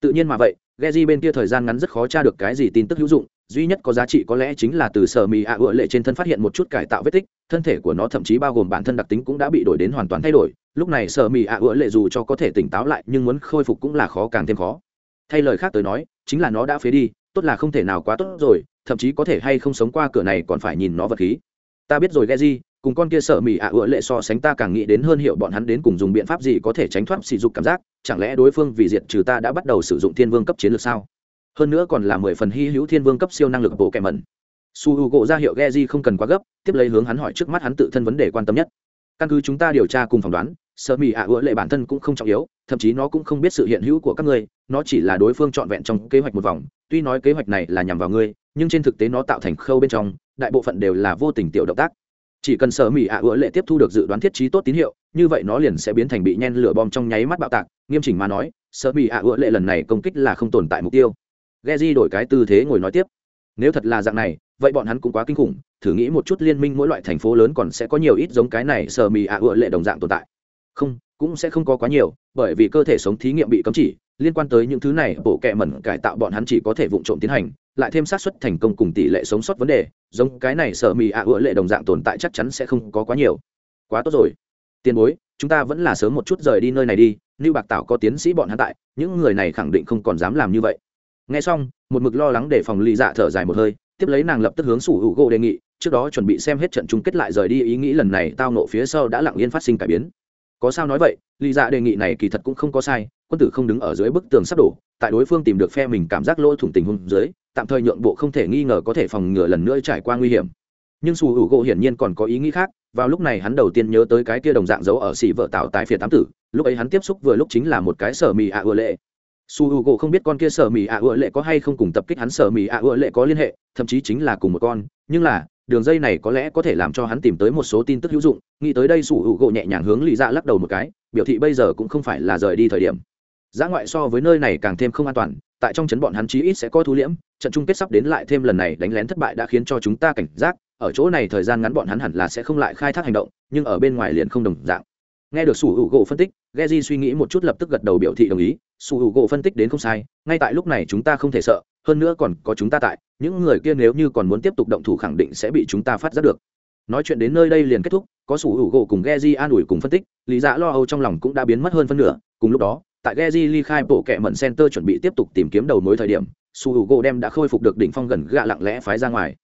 S1: Tự nhiên mà vậy ghe di bên kia thời gian ngắn rất khó tra được cái gì tin tức hữu dụng duy nhất có giá trị có lẽ chính là từ sở mì ạ ựa lệ trên thân phát hiện một chút cải tạo vết tích, thân thể của nó thậm chí bao gồm bản thân đặc tính cũng đã bị đổi đến hoàn toàn thay đổi. Lúc này sở mì ạ ựa lệ dù cho có thể tỉnh táo lại nhưng muốn khôi phục cũng là khó càng thêm khó. Thay lời khác tới nói, chính là nó đã phế đi, tốt là không thể nào quá tốt rồi, thậm chí có thể hay không sống qua cửa này còn phải nhìn nó vật khí. Ta biết rồi ghe di cùng con kia sợ mì ạ ựa lệ so sánh ta càng nghĩ đến hơn hiệu bọn hắn đến cùng dùng biện pháp gì có thể tránh thoát sỉ dục cảm giác. Chẳng lẽ đối phương vì diệt trừ ta đã bắt đầu sử dụng thiên vương cấp chiến lược sao? Hơn nữa còn là mười phần hy hữu thiên vương cấp siêu năng lực bộ kẻ mẩn. Su h u gộ ra hiệu ghe di không cần quá gấp, tiếp lấy hướng hắn hỏi trước mắt hắn tự thân vấn đề quan tâm nhất. Căn cứ chúng ta điều tra cùng phỏng đoán sợ mỹ ạ ứa lệ bản thân cũng không trọng yếu, thậm chí nó cũng không biết sự hiện hữu của các ngươi, nó chỉ là đối phương trọn vẹn trong kế hoạch một vòng. Tuy nói kế hoạch này là nhằm vào ngươi, nhưng trên thực tế nó tạo thành khâu bên trong, đại bộ phận đều là vô tình tiểu động tác. Chỉ cần sở mỹ ạ ứa lệ tiếp thu được dự đoán thiết trí tốt tín hiệu, như vậy nó liền sẽ biến thành bị nhen lửa bom trong nháy mắt bạo tạc. Nghiêm chỉnh mà nói, sở mỹ ạ ứa lệ lần này công kích là không tồn tại mục tiêu. Geji đổi cái tư thế ngồi nói tiếp. Nếu thật là dạng này, vậy bọn hắn cũng quá kinh khủng, thử nghĩ một chút liên minh mỗi loại thành phố lớn còn sẽ có nhiều ít giống cái này sở mì ạ ựa lệ đồng dạng tồn tại. Không, cũng sẽ không có quá nhiều, bởi vì cơ thể sống thí nghiệm bị cấm chỉ, liên quan tới những thứ này, bộ kệ mẩn cải tạo bọn hắn chỉ có thể vụ trộm tiến hành, lại thêm xác suất thành công cùng tỷ lệ sống sót vấn đề, giống cái này sở mì ạ ựa lệ đồng dạng tồn tại chắc chắn sẽ không có quá nhiều. Quá tốt rồi. Tiền bối, chúng ta vẫn là sớm một chút rời đi nơi này đi, lưu bạc tạo có tiến sĩ bọn hắn tại, những người này khẳng định không còn dám làm như vậy nghe xong, một mực lo lắng để phòng lì dạ thở dài một hơi, tiếp lấy nàng lập tức hướng sủ hữu gỗ đề nghị, trước đó chuẩn bị xem hết trận chung kết lại rời đi, ý nghĩ lần này tao nộ phía sau đã lặng yên phát sinh cải biến. Có sao nói vậy, lì dạ đề nghị này kỳ thật cũng không có sai, quân tử không đứng ở dưới bức tường sắp đổ, tại đối phương tìm được phe mình cảm giác lỗ thủng tình huống dưới, tạm thời nhượng bộ không thể nghi ngờ có thể phòng ngừa lần nữa trải qua nguy hiểm. Nhưng Sủ hữu gỗ hiển nhiên còn có ý nghĩ khác, vào lúc này hắn đầu tiên nhớ tới cái kia đồng dạng giấu ở xỉ vợ tạo tại phía tám tử, lúc ấy hắn tiếp xúc vừa lúc chính là một cái sở mì ạ ưa lệ su u gỗ không biết con kia sở mì ạ ựa lệ có hay không cùng tập kích hắn sở mì ạ ựa lệ có liên hệ thậm chí chính là cùng một con. Nhưng là đường dây này có lẽ có thể làm cho hắn tìm tới một số tin tức hữu dụng. Nghĩ tới đây su u gỗ nhẹ nhàng hướng lì dạ lắc đầu một cái biểu thị bây giờ cũng không phải là rời đi thời điểm. Giá ngoại so với nơi này càng thêm không an toàn, tại trong chấn bọn hắn chí ít sẽ có thu liễm, trận chung kết sắp đến lại thêm lần này đánh lén thất bại đã khiến cho chúng ta cảnh giác, ở chỗ này thời gian ngắn bọn hắn hẳn là sẽ không lại khai thác hành động, nhưng ở bên ngoài liền không đồng dạng. Nghe được Sủ Hữu Gỗ phân tích, Geji suy nghĩ một chút lập tức gật đầu biểu thị đồng ý, Sủ Hữu Gỗ phân tích đến không sai, ngay tại lúc này chúng ta không thể sợ, hơn nữa còn có chúng ta tại, những người kia nếu như còn muốn tiếp tục động thủ khẳng định sẽ bị chúng ta phát giác được. Nói chuyện đến nơi đây liền kết thúc, có Sủ Hữu Gỗ cùng Geji an ủi cùng phân tích, lý dạ lo âu trong lòng cũng đã biến mất hơn phân nửa, cùng lúc đó, tại Geji ly khai bộ kệ mận center chuẩn bị tiếp tục tìm kiếm đầu mối thời điểm, sủ hữu gỗ đem đã khôi phục được đỉnh phong gần gạ lặng lẽ phái ra ngoài.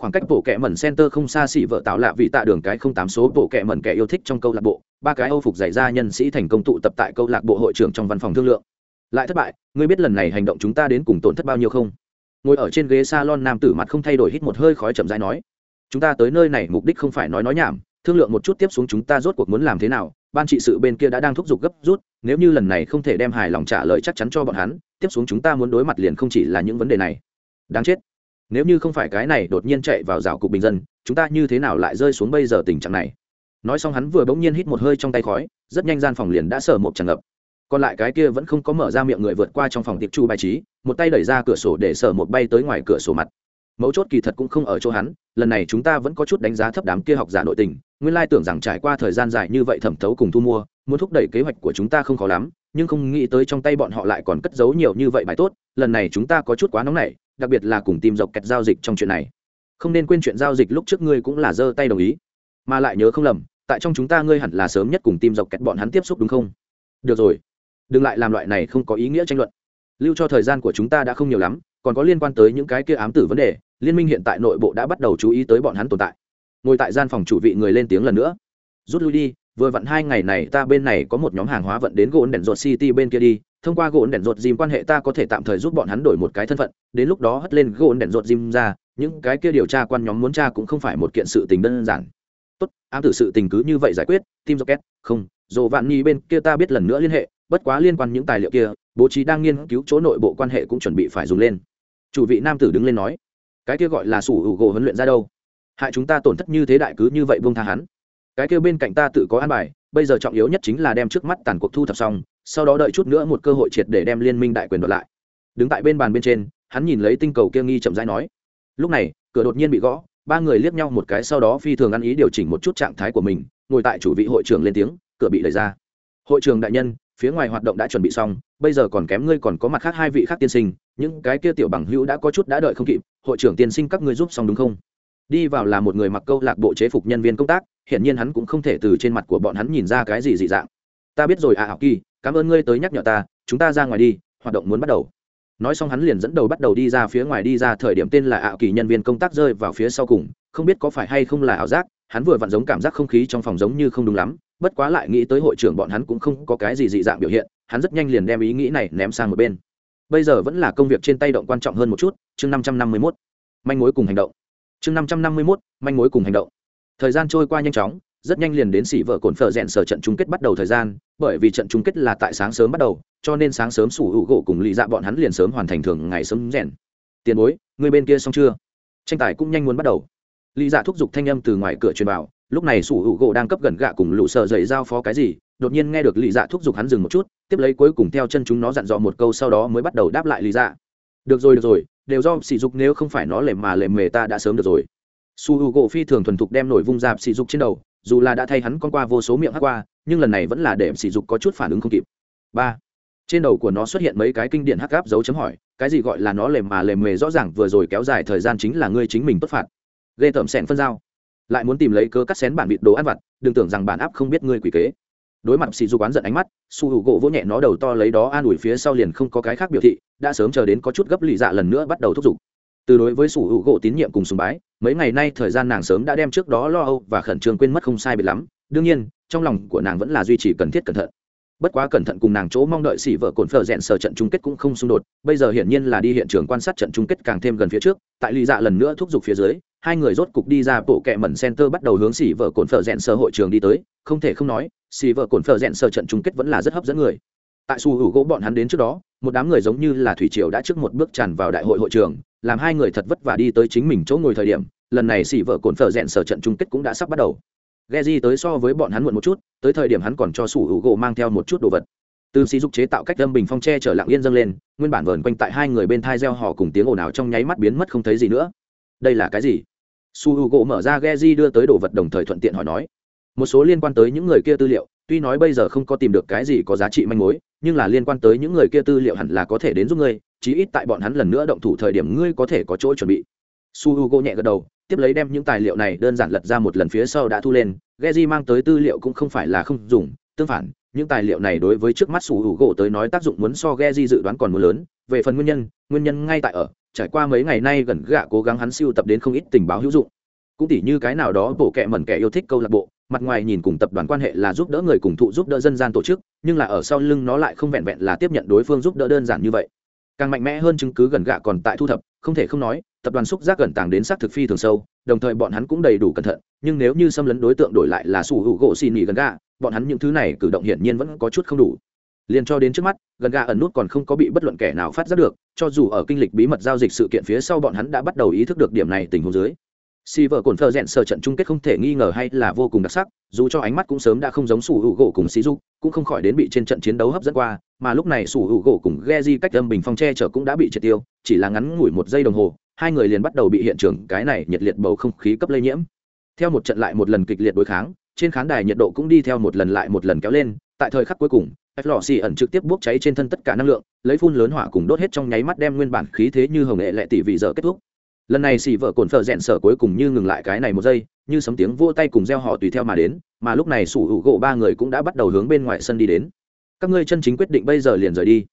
S1: Khoảng cách bộ kệ mẩn center không xa xỉ vợ tạo lạ vị tạ đường cái không tám số bộ kệ mẩn kẻ yêu thích trong câu lạc bộ, ba cái Âu phục giải ra nhân sĩ thành công tụ tập tại câu lạc bộ hội trưởng trong văn phòng thương lượng. Lại thất bại, ngươi biết lần này hành động chúng ta đến cùng tổn thất bao nhiêu không? Ngồi ở trên ghế salon nam tử mặt không thay đổi hít một hơi khói chậm rãi nói, chúng ta tới nơi này mục đích không phải nói nói nhảm, thương lượng một chút tiếp xuống chúng ta rốt cuộc muốn làm thế nào, ban trị sự bên kia đã đang thúc giục gấp rút nếu như lần này không thể đem hài lòng trả lời chắc chắn cho bọn hắn tiếp xuống chúng ta muốn đối mặt liền không chỉ là những vấn đề này. Đáng chết. Nếu như không phải cái này đột nhiên chạy vào rào cục bình dân chúng ta như thế nào lại rơi xuống bây giờ tình trạng này? Nói xong hắn vừa bỗng nhiên hít một hơi trong tay khói rất nhanh gian phòng liền đã sờ một tràn ngập còn lại cái kia vẫn không có mở ra miệng người vượt qua trong phòng tiệp chu bài trí, một tay đẩy ra cửa sổ để sở một bay tới ngoài cửa sổ mặt. Mấu chốt kỳ thật cũng không ở chỗ hắn, lần này chúng ta vẫn có chút đánh giá thấp đám kia học giả nội tình, nguyên lai tưởng rằng trải qua thời gian dài như vậy thẩm thấu cùng thu mua, muốn thúc đẩy kế hoạch của chúng ta không khó lắm, nhưng không nghĩ tới trong tay bọn họ lại còn cất giấu nhiều như vậy bài tốt, lần này chúng ta có chút quá nóng nảy, đặc biệt là cùng tìm dọc kẹt giao dịch trong chuyện này. Không nên quên chuyện giao dịch lúc trước ngươi cũng là giơ tay đồng ý. Mà lại nhớ không lầm, tại trong chúng ta ngươi hẳn là sớm nhất cùng tìm dọc kẹt bọn hắn tiếp xúc đúng không? Được rồi đừng lại làm loại này không có ý nghĩa tranh luận. Lưu cho thời gian của chúng ta đã không nhiều lắm, còn có liên quan tới những cái kia ám tử vấn đề, liên minh hiện tại nội bộ đã bắt đầu chú ý tới bọn hắn tồn tại. Ngồi tại gian phòng chủ vị người lên tiếng lần nữa. Rút lui đi, vừa vặn hai ngày này ta bên này có một nhóm hàng hóa vận đến gỗ đèn ruột city bên kia đi, thông qua gỗ đèn ruột dìm quan hệ ta có thể tạm thời giúp bọn hắn đổi một cái thân phận, đến lúc đó hất lên gỗ đèn ruột dìm ra, những cái kia điều tra quan nhóm muốn tra cũng không phải một kiện sự tình đơn giản. Tốt, ám tử sự tình cứ như vậy giải quyết tim rocket, không dồ vạn nhi bên kia ta biết lần nữa liên hệ bất quá liên quan những tài liệu kia, bố trí đang nghiên cứu chỗ nội bộ quan hệ cũng chuẩn bị phải dùng lên. Chủ vị nam tử đứng lên nói, cái kia gọi là sủ hữu gỗ huấn luyện ra đâu? Hại chúng ta tổn thất như thế đại cứ như vậy buông tha hắn. Cái kia bên cạnh ta tự có an bài, bây giờ trọng yếu nhất chính là đem trước mắt tàn cuộc thu thập xong, sau đó đợi chút nữa một cơ hội triệt để đem liên minh đại quyền đoạt lại. Đứng tại bên bàn bên trên, hắn nhìn lấy tinh cầu kia nghi chậm rãi nói, lúc này, cửa đột nhiên bị gõ, ba người liếc nhau một cái sau đó phi thường ăn ý điều chỉnh một chút trạng thái của mình, ngồi tại chủ vị hội trưởng lên tiếng, cửa bị đẩy ra. Hội trường đại nhân phía ngoài hoạt động đã chuẩn bị xong, bây giờ còn kém ngươi còn có mặt khác hai vị khác tiên sinh, những cái kia tiểu bằng hữu đã có chút đã đợi không kịp, hội trưởng tiên sinh các ngươi giúp xong đúng không? Đi vào là một người mặc câu lạc bộ chế phục nhân viên công tác hiện nhiên hắn cũng không thể từ trên mặt của bọn hắn nhìn ra cái gì dị dạng. Ta biết rồi à học kỳ, cảm ơn ngươi tới nhắc nhở ta, chúng ta ra ngoài đi, hoạt động muốn bắt đầu. Nói xong hắn liền dẫn đầu bắt đầu đi ra phía ngoài đi ra, thời điểm tên là ảo kỳ nhân viên công tác rơi vào phía sau cùng, không biết có phải hay không là ảo giác, hắn vừa vặn giống cảm giác không khí trong phòng giống như không đúng lắm bất quá lại nghĩ tới hội trưởng bọn hắn cũng không có cái gì dị dạng biểu hiện, hắn rất nhanh liền đem ý nghĩ này ném sang một bên. Bây giờ vẫn là công việc trên tay động quan trọng hơn một chút, chương năm trăm năm mươi mốt. Manh mối cùng hành động. Chương năm trăm năm mươi mốt, manh mối cùng hành động. Thời gian trôi qua nhanh chóng, rất nhanh liền đến xỉ vợ cồn phở rèn sở trận chung kết bắt đầu thời gian, bởi vì trận chung kết là tại sáng sớm bắt đầu, cho nên sáng sớm sủ hữu gỗ cùng lì dạ bọn hắn liền sớm hoàn thành thường ngày sớm rèn. Tiền bối người bên kia xong chưa? Tranh tài cũng nhanh muốn bắt đầu. Lì dạ thúc giục thanh âm từ ngoài cửa truyền vào lúc này sủ hữu gỗ đang cấp gần gạ cùng lũ sợ dậy giao phó cái gì, đột nhiên nghe được lì dạ thúc giục hắn dừng một chút, tiếp lấy cuối cùng theo chân chúng nó dặn dò một câu sau đó mới bắt đầu đáp lại lì dạ. Được rồi được rồi, đều do sỉ dục nếu không phải nó lề mà lề mề ta đã sớm được rồi. Su h u gỗ phi thường thuần thục đem nổi vung dạp sỉ dục trên đầu, dù là đã thay hắn con qua vô số miệng hát qua, nhưng lần này vẫn là để sỉ dục có chút phản ứng không kịp. Ba. Trên đầu của nó xuất hiện mấy cái kinh điển hắc gáp dấu chấm hỏi, cái gì gọi là nó lề mà lề mề rõ ràng vừa rồi kéo dài thời gian chính là ngươi chính mình tốt phạt. Ghê tởm sẹn phân giao lại muốn tìm lấy cớ cắt xén bản vịt đồ ăn vặt, đừng tưởng rằng bản áp không biết ngươi quỷ kế. Đối mặt xì du quán giận ánh mắt, su hữu gỗ vỗ nhẹ nó đầu to lấy đó an ủi phía sau liền không có cái khác biểu thị, đã sớm chờ đến có chút gấp lì dạ lần nữa bắt đầu thúc giục. Từ đối với su hữu gỗ tín nhiệm cùng sùng bái, mấy ngày nay thời gian nàng sớm đã đem trước đó lo âu và khẩn trương quên mất không sai biệt lắm. Đương nhiên, trong lòng của nàng vẫn là duy trì cần thiết cẩn thận bất quá cẩn thận cùng nàng chỗ mong đợi xỉ vợ cồn phở rẽn sở trận chung kết cũng không xung đột bây giờ hiển nhiên là đi hiện trường quan sát trận chung kết càng thêm gần phía trước tại lì dạ lần nữa thúc giục phía dưới hai người rốt cục đi ra bộ kẹ mẩn center bắt đầu hướng xỉ vợ cồn phở rẽn sở hội trường đi tới không thể không nói xỉ vợ cồn phở rẽn sở trận chung kết vẫn là rất hấp dẫn người. Tại su hữu gỗ bọn hắn đến trước đó một đám người giống như là thủy triều đã trước một bước tràn vào đại hội hội trường làm hai người thật vất vả đi tới chính mình chỗ ngồi thời điểm lần này xỉ vợ cồn phở rẽn sở trận chung kết cũng đã sắp bắt đầu. Geji tới so với bọn hắn muộn một chút, tới thời điểm hắn còn cho sủ hữu gỗ mang theo một chút đồ vật. Từ sĩ dục chế tạo cách âm bình phong tre trở lặng yên dâng lên, nguyên bản vờn quanh tại hai người bên thai reo hò cùng tiếng ồn ào trong nháy mắt biến mất không thấy gì nữa. Đây là cái gì? Su hữu gỗ mở ra Geji đưa tới đồ vật đồng thời thuận tiện hỏi nói. Một số liên quan tới những người kia tư liệu, tuy nói bây giờ không có tìm được cái gì có giá trị manh mối, nhưng là liên quan tới những người kia tư liệu hẳn là có thể đến giúp ngươi, chí ít tại bọn hắn lần nữa động thủ thời điểm ngươi có thể có chỗ chuẩn bị. Su Hugo nhẹ gật đầu, tiếp lấy đem những tài liệu này đơn giản lật ra một lần phía sau đã thu lên. Geji mang tới tư liệu cũng không phải là không dùng. Tương phản những tài liệu này đối với trước mắt sủ u gỗ tới nói tác dụng muốn so Geji dự đoán còn muốn lớn. Về phần nguyên nhân nguyên nhân ngay tại ở. Trải qua mấy ngày nay gần gạ cố gắng hắn siêu tập đến không ít tình báo hữu dụng. Cũng tỉ như cái nào đó bộ kệ mẩn kẻ yêu thích câu lạc bộ mặt ngoài nhìn cùng tập đoàn quan hệ là giúp đỡ người cùng thụ giúp đỡ dân gian tổ chức nhưng là ở sau lưng nó lại không vẹn vẹn là tiếp nhận đối phương giúp đỡ đơn giản như vậy càng mạnh mẽ hơn chứng cứ gần gạ còn tại thu thập, không thể không nói, tập đoàn xúc giác gần tàng đến xác thực phi thường sâu, đồng thời bọn hắn cũng đầy đủ cẩn thận, nhưng nếu như xâm lấn đối tượng đổi lại là sủ hữu gỗ xì nỉ gần gạ, bọn hắn những thứ này cử động hiển nhiên vẫn có chút không đủ. Liền cho đến trước mắt, gần gà ẩn nút còn không có bị bất luận kẻ nào phát giác được, cho dù ở kinh lịch bí mật giao dịch sự kiện phía sau bọn hắn đã bắt đầu ý thức được điểm này tình huống dưới. Si vợ cồn thơ rẽn sờ trận chung kết không thể nghi ngờ hay là vô cùng đặc sắc, dù cho ánh mắt cũng sớm đã không giống sủ hữu gỗ cùng xí du cũng không khỏi đến bị trên trận chiến đấu hấp dẫn qua mà lúc này sủ hữu gỗ cùng ghe di cách âm bình phong tre chở cũng đã bị triệt tiêu, chỉ là ngắn ngủi một giây đồng hồ, hai người liền bắt đầu bị hiện trường cái này nhiệt liệt bầu không khí cấp lây nhiễm. Theo một trận lại một lần kịch liệt đối kháng, trên khán đài nhiệt độ cũng đi theo một lần lại một lần kéo lên, tại thời khắc cuối cùng f lò xì ẩn trực tiếp bốc cháy trên thân tất cả năng lượng, lấy phun lớn hỏa cùng đốt hết trong nháy mắt đem nguyên bản khí thế như hồng nghệ lệ tỷ vị giờ kết thúc. Lần này xì vợ cồn phở rẽn sở cuối cùng như ngừng lại cái này một giây, như sấm tiếng vô tay cùng gieo họ tùy theo mà đến, mà lúc này sủ hữu gỗ ba người cũng đã bắt đầu hướng bên ngoài sân đi đến các ngươi chân chính quyết định bây giờ liền rời đi.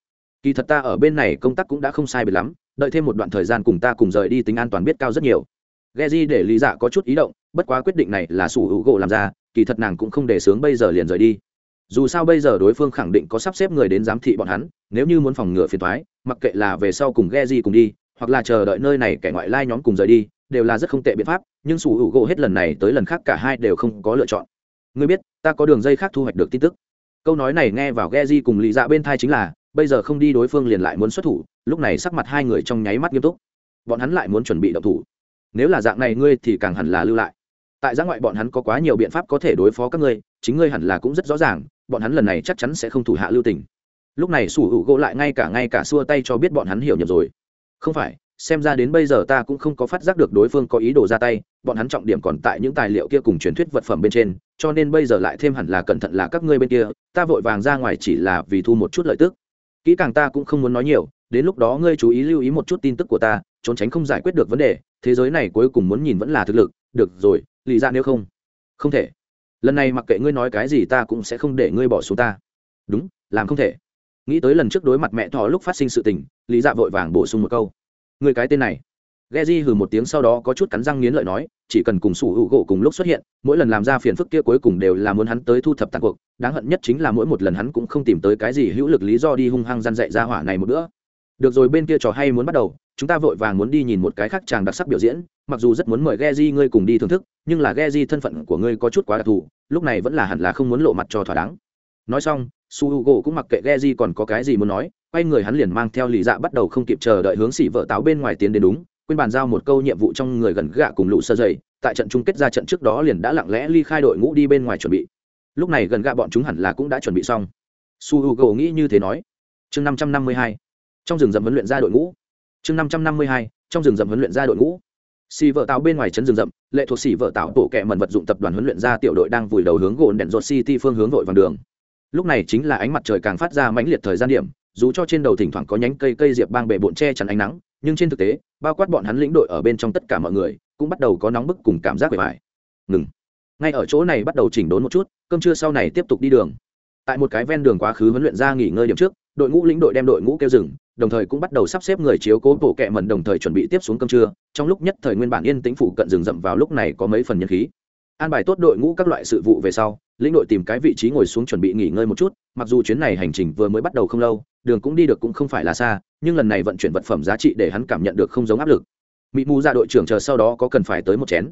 S1: Kỳ thật ta ở bên này công tác cũng đã không sai biệt lắm, đợi thêm một đoạn thời gian cùng ta cùng rời đi tính an toàn biết cao rất nhiều. Geji để lý dạ có chút ý động, bất quá quyết định này là sủ hữu gỗ làm ra, kỳ thật nàng cũng không để sướng bây giờ liền rời đi. Dù sao bây giờ đối phương khẳng định có sắp xếp người đến giám thị bọn hắn, nếu như muốn phòng ngừa phiền thoái mặc kệ là về sau cùng Geji cùng đi, hoặc là chờ đợi nơi này kẻ ngoại lai nhóm cùng rời đi, đều là rất không tệ biện pháp, nhưng sủ hữu gỗ hết lần này tới lần khác cả hai đều không có lựa chọn. Ngươi biết, ta có đường dây khác thu hoạch được tin tức câu nói này nghe vào Geji cùng lý dạ bên thai chính là, bây giờ không đi đối phương liền lại muốn xuất thủ, lúc này sắc mặt hai người trong nháy mắt nghiêm túc. Bọn hắn lại muốn chuẩn bị động thủ. Nếu là dạng này ngươi thì càng hẳn là lưu lại. Tại giã ngoại bọn hắn có quá nhiều biện pháp có thể đối phó các ngươi, chính ngươi hẳn là cũng rất rõ ràng, bọn hắn lần này chắc chắn sẽ không thủ hạ lưu tình. Lúc này sủ hữu gỗ lại ngay cả ngay cả xua tay cho biết bọn hắn hiểu nhầm rồi. Không phải, xem ra đến bây giờ ta cũng không có phát giác được đối phương có ý đồ ra tay, bọn hắn trọng điểm còn tại những tài liệu kia cùng truyền thuyết vật phẩm bên trên cho nên bây giờ lại thêm hẳn là cẩn thận là các ngươi bên kia, ta vội vàng ra ngoài chỉ là vì thu một chút lợi tức. Kỹ càng ta cũng không muốn nói nhiều, đến lúc đó ngươi chú ý lưu ý một chút tin tức của ta, trốn tránh không giải quyết được vấn đề, thế giới này cuối cùng muốn nhìn vẫn là thực lực, được rồi, lì ra nếu không. Không thể. Lần này mặc kệ ngươi nói cái gì ta cũng sẽ không để ngươi bỏ xuống ta. Đúng, làm không thể. Nghĩ tới lần trước đối mặt mẹ thỏ lúc phát sinh sự tình lý dạ vội vàng bổ sung một câu. Người cái tên này. Geji hừ một tiếng sau đó có chút cắn răng nghiến lợi nói, chỉ cần cùng sủ hữu gỗ cùng lúc xuất hiện, mỗi lần làm ra phiền phức kia cuối cùng đều là muốn hắn tới thu thập tàn cuộc, đáng hận nhất chính là mỗi một lần hắn cũng không tìm tới cái gì hữu lực lý do đi hung hăng gian dạy ra hỏa này một bữa. Được rồi bên kia trò hay muốn bắt đầu, chúng ta vội vàng muốn đi nhìn một cái khác chàng đặc sắc biểu diễn, mặc dù rất muốn mời Geji ngươi cùng đi thưởng thức, nhưng là Geji thân phận của ngươi có chút quá đặc thù, lúc này vẫn là hẳn là không muốn lộ mặt cho thỏa đáng. Nói xong su Hugo u cũng mặc kệ Geji còn có cái gì muốn nói, quay người hắn liền mang theo lì dạ bắt đầu không kịp chờ đợi hướng xỉ vợ táo bên ngoài tiến đến đúng quên bàn giao một câu nhiệm vụ trong người gần gạ cùng lũ sơ dày tại trận chung kết ra trận trước đó liền đã lặng lẽ ly khai đội ngũ đi bên ngoài chuẩn bị. Lúc này gần gạ bọn chúng hẳn là cũng đã chuẩn bị xong. Su h u g o nghĩ như thế nói. Chương năm trăm năm mươi hai, trong rừng rậm huấn luyện ra đội ngũ. Chương năm trăm năm mươi hai, trong rừng rậm huấn luyện ra đội ngũ. Xì vợ tạo bên ngoài trấn rừng rậm, lệ thuộc xì vợ tạo tổ kẹ mần vật dụng tập đoàn huấn luyện ra tiểu đội đang vùi đầu hướng gồn đèn rột city phương hướng vội vàng đường. Lúc này chính là ánh mặt trời càng phát ra mãnh liệt thời gian điểm, dù cho trên đầu thỉnh thoảng có nhánh cây cây diệp bang bệ bộn che chắn ánh nắng nhưng trên thực tế, bao quát bọn hắn lĩnh đội ở bên trong tất cả mọi người, cũng bắt đầu có nóng bức cùng cảm giác bề bài ngừng. Ngay ở chỗ này bắt đầu chỉnh đốn một chút, cơm trưa sau này tiếp tục đi đường. Tại một cái ven đường quá khứ huấn luyện ra nghỉ ngơi điểm trước, đội ngũ lĩnh đội đem đội ngũ kêu rừng đồng thời cũng bắt đầu sắp xếp người chiếu cố bộ kệ mẩn đồng thời chuẩn bị tiếp xuống cơm trưa. Trong lúc nhất thời nguyên bản yên tĩnh phủ cận rừng rậm vào lúc này có mấy phần nhân khí an bài tốt đội ngũ các loại sự vụ về sau, lĩnh đội tìm cái vị trí ngồi xuống chuẩn bị nghỉ ngơi một chút, mặc dù chuyến này hành trình vừa mới bắt đầu không lâu, đường cũng đi được cũng không phải là xa, nhưng lần này vận chuyển vật phẩm giá trị để hắn cảm nhận được không giống áp lực. Mỹ mù ra đội trưởng chờ sau đó có cần phải tới một chén.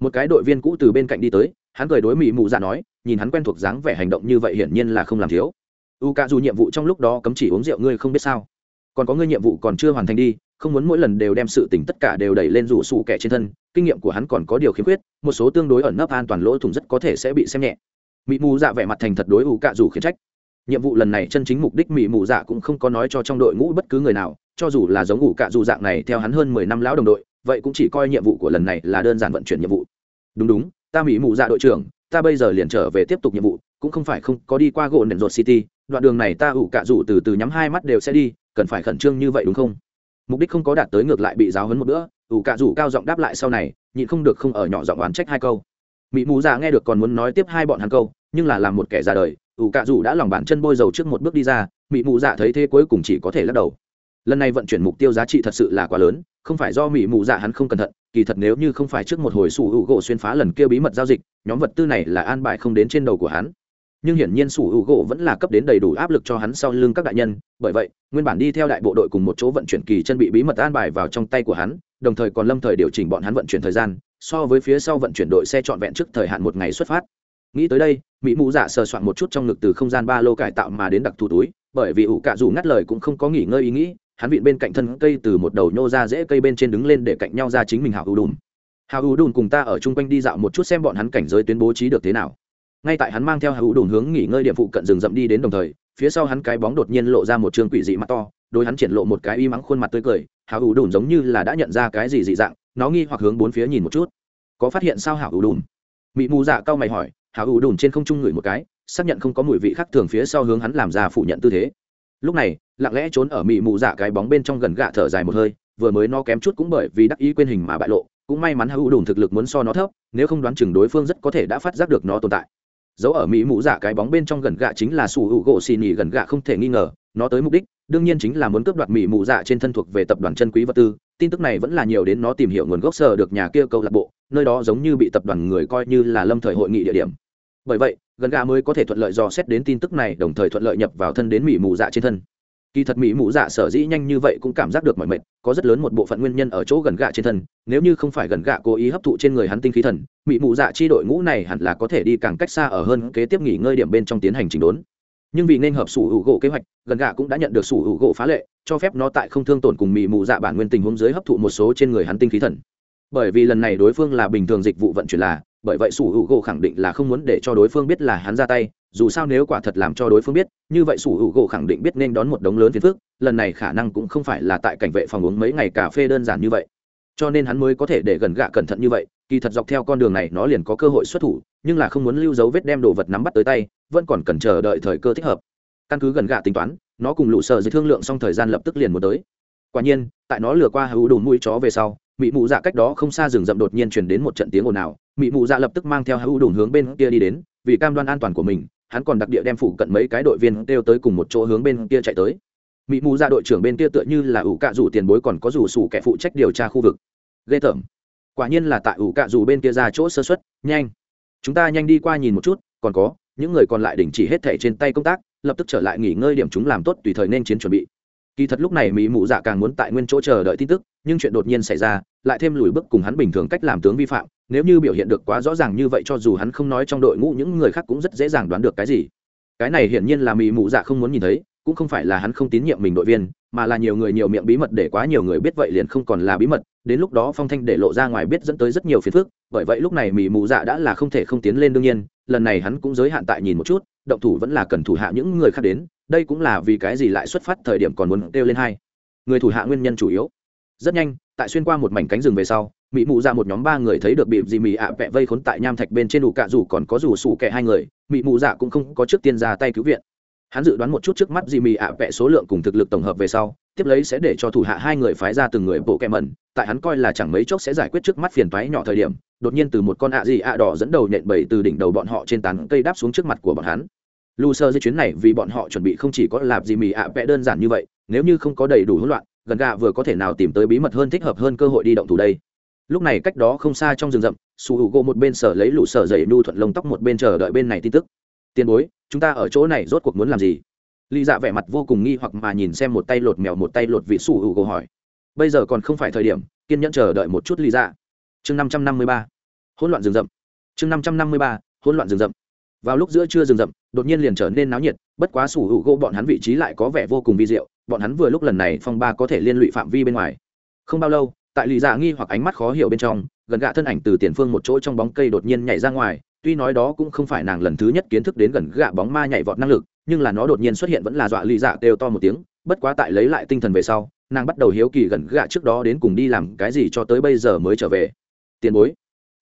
S1: Một cái đội viên cũ từ bên cạnh đi tới, hắn cười đối mỹ mù ra nói, nhìn hắn quen thuộc dáng vẻ hành động như vậy hiển nhiên là không làm thiếu. U ca dù nhiệm vụ trong lúc đó cấm chỉ uống rượu ngươi không biết sao. Còn có ngươi nhiệm vụ còn chưa hoàn thành đi, không muốn mỗi lần đều đem sự tình tất cả đều đẩy lên rủ sụ kẻ trên thân kinh nghiệm của hắn còn có điều khiếm khuyết, một số tương đối ẩn nấp an toàn lỗ thủng rất có thể sẽ bị xem nhẹ. Mỹ mù dạ vẻ mặt thành thật đối ủ cạ dù khiển trách. Nhiệm vụ lần này chân chính mục đích mỹ mù dạ cũng không có nói cho trong đội ngũ bất cứ người nào, cho dù là giống ủ cạ dù dạng này theo hắn hơn mười năm lão đồng đội, vậy cũng chỉ coi nhiệm vụ của lần này là đơn giản vận chuyển nhiệm vụ. Đúng đúng, ta mỹ mù dạ đội trưởng, ta bây giờ liền trở về tiếp tục nhiệm vụ, cũng không phải không có đi qua gỗ nền rột city, đoạn đường này ta ủ cạ rủ từ từ nhắm hai mắt đều sẽ đi, cần phải khẩn trương như vậy đúng không? Mục đích không có đạt tới ngược lại bị giáo hấn một bữa ủ cạ rủ cao giọng đáp lại sau này, nhịn không được không ở nhỏ giọng oán trách hai câu. Mỹ mù già nghe được còn muốn nói tiếp hai bọn hắn câu, nhưng là làm một kẻ ra đời, ủ cạ rủ đã lòng bàn chân bôi dầu trước một bước đi ra mỹ mù dạ thấy thế cuối cùng chỉ có thể lắc đầu. Lần này vận chuyển mục tiêu giá trị thật sự là quá lớn, không phải do mỹ mù dạ hắn không cẩn thận, kỳ thật nếu như không phải trước một hồi sủ hữu gỗ xuyên phá lần kia bí mật giao dịch, nhóm vật tư này là an bài không đến trên đầu của hắn nhưng hiển nhiên sủ hữu gỗ vẫn là cấp đến đầy đủ áp lực cho hắn sau lưng các đại nhân, bởi vậy, nguyên bản đi theo đại bộ đội cùng một chỗ vận chuyển kỳ chân bị bí mật an bài vào trong tay của hắn, đồng thời còn lâm thời điều chỉnh bọn hắn vận chuyển thời gian, so với phía sau vận chuyển đội xe trọn vẹn trước thời hạn một ngày xuất phát. Nghĩ tới đây, mỹ mụ dạ sờ soạn một chút trong ngực từ không gian ba lô cải tạo mà đến đặc thù túi, bởi vì ủ cạ dù ngắt lời cũng không có nghỉ ngơi ý nghĩ, hắn vịn bên cạnh thân cây từ một đầu nhô ra dễ cây bên trên đứng lên để cạnh nhau ra chính mình hào ưu đùm hào ưu đùm cùng ta ở chung quanh đi dạo một chút xem bọn hắn cảnh giới tuyến bố trí được thế nào ngay tại hắn mang theo hữu đồn hướng nghỉ ngơi điểm phụ cận rừng rậm đi đến đồng thời, phía sau hắn cái bóng đột nhiên lộ ra một trường quỷ dị mặt to, đôi hắn triển lộ một cái y mắng khuôn mặt tươi cười hữu đồn giống như là đã nhận ra cái gì dị dạng, nó nghi hoặc hướng bốn phía nhìn một chút. Có phát hiện sao hảo hữu đồn? Mị mù dạ cao mày hỏi hữu đồn trên không trung ngửi một cái, xác nhận không có mùi vị khác thường phía sau hướng hắn làm ra phủ nhận tư thế. Lúc này, lặng lẽ trốn ở mị mù dạ cái bóng bên trong gần gạ thở dài một hơi, vừa mới nó kém chút cũng bởi vì đắc ý quên hình mà bại lộ, cũng may mắn hữu đồn thực lực muốn so nó thấp, nếu không đoán chừng đối phương rất có thể đã phát giác được nó tồn tại dấu ở mỹ mũ dạ cái bóng bên trong gần gạ chính là sủ hữu gỗ xì nỉ gần gạ không thể nghi ngờ, nó tới mục đích, đương nhiên chính là muốn cướp đoạt mỹ mũ dạ trên thân thuộc về tập đoàn chân quý vật tư. Tin tức này vẫn là nhiều đến nó tìm hiểu nguồn gốc sở được nhà kia câu lạc bộ, nơi đó giống như bị tập đoàn người coi như là lâm thời hội nghị địa điểm. Bởi vậy, gần gạ mới có thể thuận lợi dò xét đến tin tức này, đồng thời thuận lợi nhập vào thân đến mỹ mũ dạ trên thân kỳ thật mỹ mụ dạ sở dĩ nhanh như vậy cũng cảm giác được mọi mệt, có rất lớn một bộ phận nguyên nhân ở chỗ gần gạ trên thân, nếu như không phải gần gạ cố ý hấp thụ trên người hắn tinh khí thần, mỹ mụ dạ chi đội ngũ này hẳn là có thể đi càng cách xa ở hơn kế tiếp nghỉ ngơi điểm bên trong tiến hành chỉnh đốn. Nhưng vì nên hợp sủ hữu gỗ kế hoạch, gần gạ cũng đã nhận được sủ hữu gỗ phá lệ, cho phép nó tại không thương tổn cùng mỹ mụ dạ bản nguyên tình huống dưới hấp thụ một số trên người hắn tinh khí thần. Bởi vì lần này đối phương là bình thường dịch vụ vận chuyển là, bởi vậy sủ hữu gỗ khẳng định là không muốn để cho đối phương biết là hắn ra tay dù sao nếu quả thật làm cho đối phương biết, như vậy sủ hữu gỗ khẳng định biết nên đón một đống lớn phiền phức, lần này khả năng cũng không phải là tại cảnh vệ phòng uống mấy ngày cà phê đơn giản như vậy. Cho nên hắn mới có thể để gần gạ cẩn thận như vậy, kỳ thật dọc theo con đường này nó liền có cơ hội xuất thủ, nhưng là không muốn lưu dấu vết đem đồ vật nắm bắt tới tay, vẫn còn cần chờ đợi thời cơ thích hợp. Căn cứ gần gạ tính toán, nó cùng lũ sợ dưới thương lượng xong thời gian lập tức liền muốn tới. Quả nhiên, tại nó lừa qua hữu đồn mũi chó về sau, mị mụ dạ cách đó không xa rừng rậm đột nhiên chuyển đến một trận tiếng ồn ào, mị mụ dạ lập tức mang theo hữu đồn hướng bên kia đi đến, vì cam đoan an toàn của mình hắn còn đặc địa đem phụ cận mấy cái đội viên kêu tới cùng một chỗ hướng bên kia chạy tới. Mỹ mù ra đội trưởng bên kia tựa như là ủ cạ rủ tiền bối còn có rủ sủ kẻ phụ trách điều tra khu vực. Ghê tởm. Quả nhiên là tại ủ cạ rủ bên kia ra chỗ sơ xuất nhanh. Chúng ta nhanh đi qua nhìn một chút, còn có, những người còn lại đình chỉ hết thẻ trên tay công tác, lập tức trở lại nghỉ ngơi điểm chúng làm tốt tùy thời nên chiến chuẩn bị. Kỳ thật lúc này mỹ mụ dạ càng muốn tại nguyên chỗ chờ đợi tin tức nhưng chuyện đột nhiên xảy ra, lại thêm lùi bước cùng hắn bình thường cách làm tướng vi phạm, nếu như biểu hiện được quá rõ ràng như vậy cho dù hắn không nói trong đội ngũ những người khác cũng rất dễ dàng đoán được cái gì. Cái này hiển nhiên là mỹ mụ dạ không muốn nhìn thấy, cũng không phải là hắn không tín nhiệm mình đội viên, mà là nhiều người nhiều miệng bí mật để quá nhiều người biết vậy liền không còn là bí mật, đến lúc đó phong thanh để lộ ra ngoài biết dẫn tới rất nhiều phiền phức, bởi vậy lúc này mỹ mù dạ đã là không thể không tiến lên đương nhiên, lần này hắn cũng giới hạn tại nhìn một chút, động thủ vẫn là cần thủ hạ những người khác đến, đây cũng là vì cái gì lại xuất phát thời điểm còn muốn kêu lên hai. Người thủ hạ nguyên nhân chủ yếu rất nhanh, tại xuyên qua một mảnh cánh rừng về sau mỹ mụ ra một nhóm ba người thấy được bị dì mì ạ vẹ vây khốn tại nham thạch bên trên đủ cạ dù còn có dù sủ kẻ hai người mỹ mụ dạ cũng không có trước tiên ra tay cứu viện. Hắn dự đoán một chút trước mắt dì mì ạ vẹ số lượng cùng thực lực tổng hợp về sau, tiếp lấy sẽ để cho thủ hạ hai người phái ra từng người bộ kẹ mẩn, tại hắn coi là chẳng mấy chốc sẽ giải quyết trước mắt phiền toái nhỏ thời điểm, đột nhiên từ một con ạ Dì ạ đỏ dẫn đầu nện bẩy từ đỉnh đầu bọn họ trên tán cây đáp xuống trước mặt của bọn hắn. Lù sơ di chuyến này vì bọn họ chuẩn bị không chỉ có lạp dì mì ạ vẽ đơn giản như vậy, nếu như không có đầy đủ hỗn loạn gần gạ vừa có thể nào tìm tới bí mật hơn thích hợp hơn cơ hội đi động thủ đây. Lúc này cách đó không xa trong rừng rậm, su hữu gỗ một bên sở lấy lũ sở dày nu thuận lông tóc một bên chờ đợi bên này tin tức. Tiền bối, chúng ta ở chỗ này rốt cuộc muốn làm gì? Lý dạ vẻ mặt vô cùng nghi hoặc mà nhìn xem một tay lột mèo một tay lột vị su hữu gỗ hỏi. Bây giờ còn không phải thời điểm, kiên nhẫn chờ đợi một chút lý dạ. Chương năm trăm năm mươi ba. Hỗn loạn rừng rậm. Chương năm trăm năm mươi ba, hỗn loạn rừng rậm. Vào lúc giữa trưa rừng rậm, đột nhiên liền trở nên náo nhiệt bất quá sủ hữu gỗ bọn hắn vị trí lại có vẻ vô cùng vi diệu, bọn hắn vừa lúc lần này phong ba có thể liên lụy phạm vi bên ngoài. Không bao lâu, tại lì dạ nghi hoặc ánh mắt khó hiểu bên trong, gần gạ thân ảnh từ tiền phương một chỗ trong bóng cây đột nhiên nhảy ra ngoài, tuy nói đó cũng không phải nàng lần thứ nhất kiến thức đến gần gạ bóng ma nhảy vọt năng lực, nhưng là nó đột nhiên xuất hiện vẫn là dọa lì dạ kêu to một tiếng, bất quá tại lấy lại tinh thần về sau, nàng bắt đầu hiếu kỳ gần gạ trước đó đến cùng đi làm cái gì cho tới bây giờ mới trở về. Tiền bối.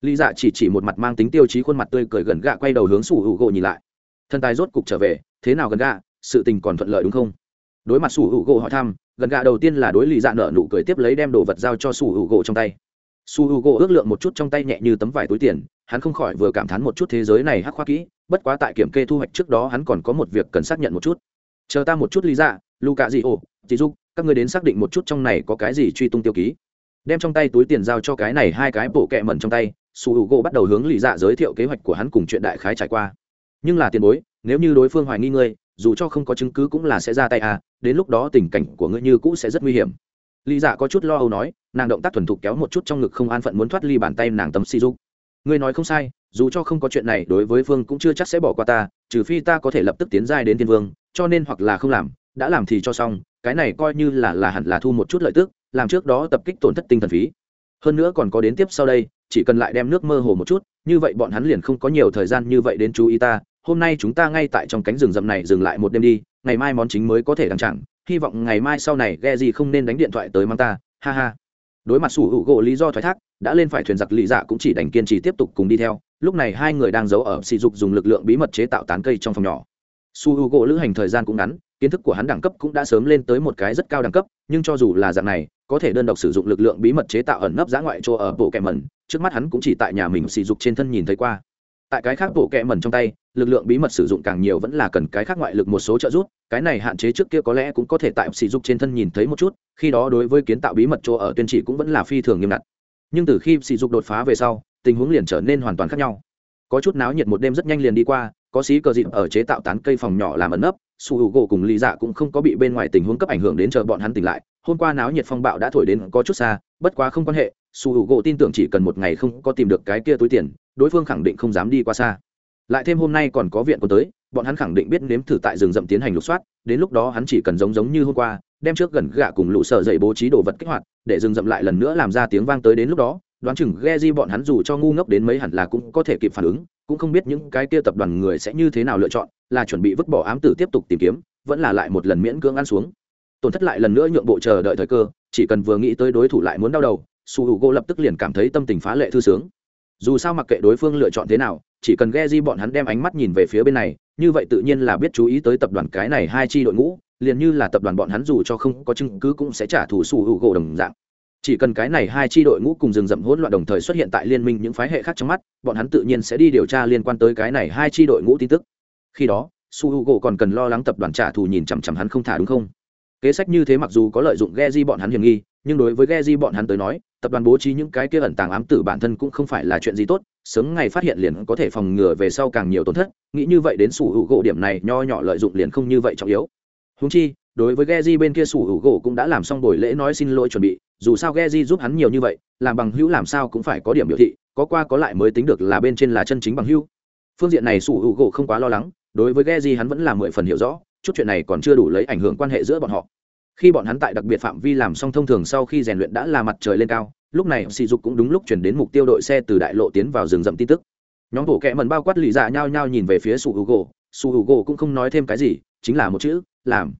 S1: Lý dạ chỉ chỉ một mặt mang tính tiêu chí khuôn mặt tươi cười gần gạ quay đầu hướng sủ hữu gỗ nhìn lại. Thân tài rốt cục trở về thế nào gần gạ, sự tình còn thuận lợi đúng không? Đối mặt sủ hữu gỗ hỏi thăm, gần gạ đầu tiên là đối lý dạ nợ nụ cười tiếp lấy đem đồ vật giao cho sủ hữu gỗ trong tay. Su hữu gỗ ước lượng một chút trong tay nhẹ như tấm vải túi tiền, hắn không khỏi vừa cảm thán một chút thế giới này hắc khoa kỹ, bất quá tại kiểm kê thu hoạch trước đó hắn còn có một việc cần xác nhận một chút. Chờ ta một chút lý dạ lu cạ gì ồ chị dục, các người đến xác định một chút trong này có cái gì truy tung tiêu ký. Đem trong tay túi tiền giao cho cái này hai cái bộ kẹ mẩn trong tay su h u gỗ bắt đầu hướng lì dạ giới thiệu kế hoạch của hắn cùng chuyện đại khái trải qua. Nhưng là tiền bối nếu như đối phương hoài nghi ngươi, dù cho không có chứng cứ cũng là sẽ ra tay à đến lúc đó tình cảnh của ngươi như cũ sẽ rất nguy hiểm. Lý dạ có chút lo âu nói, nàng động tác thuần thục kéo một chút trong ngực không an phận muốn thoát ly bàn tay nàng tâm si dục. Ngươi nói không sai, dù cho không có chuyện này, đối với phương cũng chưa chắc sẽ bỏ qua ta, trừ phi ta có thể lập tức tiến giai đến thiên vương, cho nên hoặc là không làm, đã làm thì cho xong, cái này coi như là là hẳn là thu một chút lợi tức, làm trước đó tập kích tổn thất tinh thần phí. Hơn nữa còn có đến tiếp sau đây, chỉ cần lại đem nước mơ hồ một chút, như vậy bọn hắn liền không có nhiều thời gian như vậy đến chú ý ta hôm nay chúng ta ngay tại trong cánh rừng rậm này dừng lại một đêm đi, ngày mai món chính mới có thể đăng chẳng, hy vọng ngày mai sau này ghe gì không nên đánh điện thoại tới mang ta, ha ha. Đối mặt sủ hữu gỗ lý do thoái thác, đã lên phải thuyền giặc lì dạ cũng chỉ đành kiên trì tiếp tục cùng đi theo, lúc này hai người đang giấu ở sỉ dục dùng lực lượng bí mật chế tạo tán cây trong phòng nhỏ. Su hữu gỗ lữ hành thời gian cũng ngắn, kiến thức của hắn đẳng cấp cũng đã sớm lên tới một cái rất cao đẳng cấp, nhưng cho dù là dạng này, có thể đơn độc sử dụng lực lượng bí mật chế tạo ẩn nấp giã ngoại chỗ ở bộ kẹ mẩn, trước mắt hắn cũng chỉ tại nhà mình sử dụng trên thân nhìn thấy qua. Tại cái khác bộ kẹ mẩn trong tay lực lượng bí mật sử dụng càng nhiều vẫn là cần cái khác ngoại lực một số trợ giúp, cái này hạn chế trước kia có lẽ cũng có thể tại sử dụng trên thân nhìn thấy một chút, khi đó đối với kiến tạo bí mật chỗ ở tuyên chỉ cũng vẫn là phi thường nghiêm ngặt. Nhưng từ khi sử dụng đột phá về sau, tình huống liền trở nên hoàn toàn khác nhau. Có chút náo nhiệt một đêm rất nhanh liền đi qua, có xí cờ dịp ở chế tạo tán cây phòng nhỏ làm ẩn nấp, su hữu gỗ cùng lý dạ cũng không có bị bên ngoài tình huống cấp ảnh hưởng đến chờ bọn hắn tỉnh lại. Hôm qua náo nhiệt phong bạo đã thổi đến có chút xa, bất quá không quan hệ, su hữu gỗ tin tưởng chỉ cần một ngày không có tìm được cái kia túi tiền, đối phương khẳng định không dám đi qua xa lại thêm hôm nay còn có viện còn tới, bọn hắn khẳng định biết nếm thử tại rừng rậm tiến hành lục soát, đến lúc đó hắn chỉ cần giống giống như hôm qua, đem trước gần gạ cùng lũ sợ dậy bố trí đồ vật kích hoạt, để rừng rậm lại lần nữa làm ra tiếng vang tới đến lúc đó, đoán chừng ghe di bọn hắn dù cho ngu ngốc đến mấy hẳn là cũng có thể kịp phản ứng, cũng không biết những cái kia tập đoàn người sẽ như thế nào lựa chọn, là chuẩn bị vứt bỏ ám tử tiếp tục tìm kiếm, vẫn là lại một lần miễn cưỡng ăn xuống. Tổn thất lại lần nữa nhượng bộ chờ đợi thời cơ, chỉ cần vừa nghĩ tới đối thủ lại muốn đau đầu, su hữu gỗ lập tức liền cảm thấy tâm tình phá lệ thư sướng. Dù sao mặc kệ đối phương lựa chọn thế nào chỉ cần ghe di bọn hắn đem ánh mắt nhìn về phía bên này, như vậy tự nhiên là biết chú ý tới tập đoàn cái này hai chi đội ngũ, liền như là tập đoàn bọn hắn dù cho không có chứng cứ cũng sẽ trả thù sủ hữu gỗ đồng dạng. Chỉ cần cái này hai chi đội ngũ cùng rừng rậm hỗn loạn đồng thời xuất hiện tại liên minh những phái hệ khác trong mắt, bọn hắn tự nhiên sẽ đi điều tra liên quan tới cái này hai chi đội ngũ tin tức. Khi đó su h u gỗ còn cần lo lắng tập đoàn trả thù nhìn chằm chằm hắn không thả đúng không? Kế sách như thế mặc dù có lợi dụng ghe di bọn hắn hiểm nghi, nhưng đối với ghe di bọn hắn tới nói tập đoàn bố trí những cái kia ẩn tàng ám tử bản thân cũng không phải là chuyện gì tốt sớm ngày phát hiện liền có thể phòng ngừa về sau càng nhiều tổn thất nghĩ như vậy đến sủ hữu gỗ điểm này nho nhỏ lợi dụng liền không như vậy trọng yếu húng chi đối với Geji bên kia sủ hữu gỗ cũng đã làm xong buổi lễ nói xin lỗi chuẩn bị, dù sao Geji giúp hắn nhiều như vậy, làm bằng hữu làm sao cũng phải có điểm biểu thị, có qua có lại mới tính được là bên trên là chân chính bằng hữu. Phương diện này sủ hữu gỗ không quá lo lắng, đối với Geji hắn vẫn là mười phần hiểu rõ, chút chuyện này còn chưa đủ lấy ảnh hưởng quan hệ giữa bọn họ. Khi bọn hắn tại đặc biệt phạm vi làm xong thông thường sau khi rèn luyện đã là mặt trời lên cao, lúc này sỉ dục cũng đúng lúc chuyển đến mục tiêu đội xe từ đại lộ tiến vào rừng rậm tin tức. Nhóm bộ kẹ mần bao quát lì dạ nhau nhau nhìn về phía sủ hữu gỗ, sủ hữu gỗ cũng không nói thêm cái gì, chính là một chữ, làm.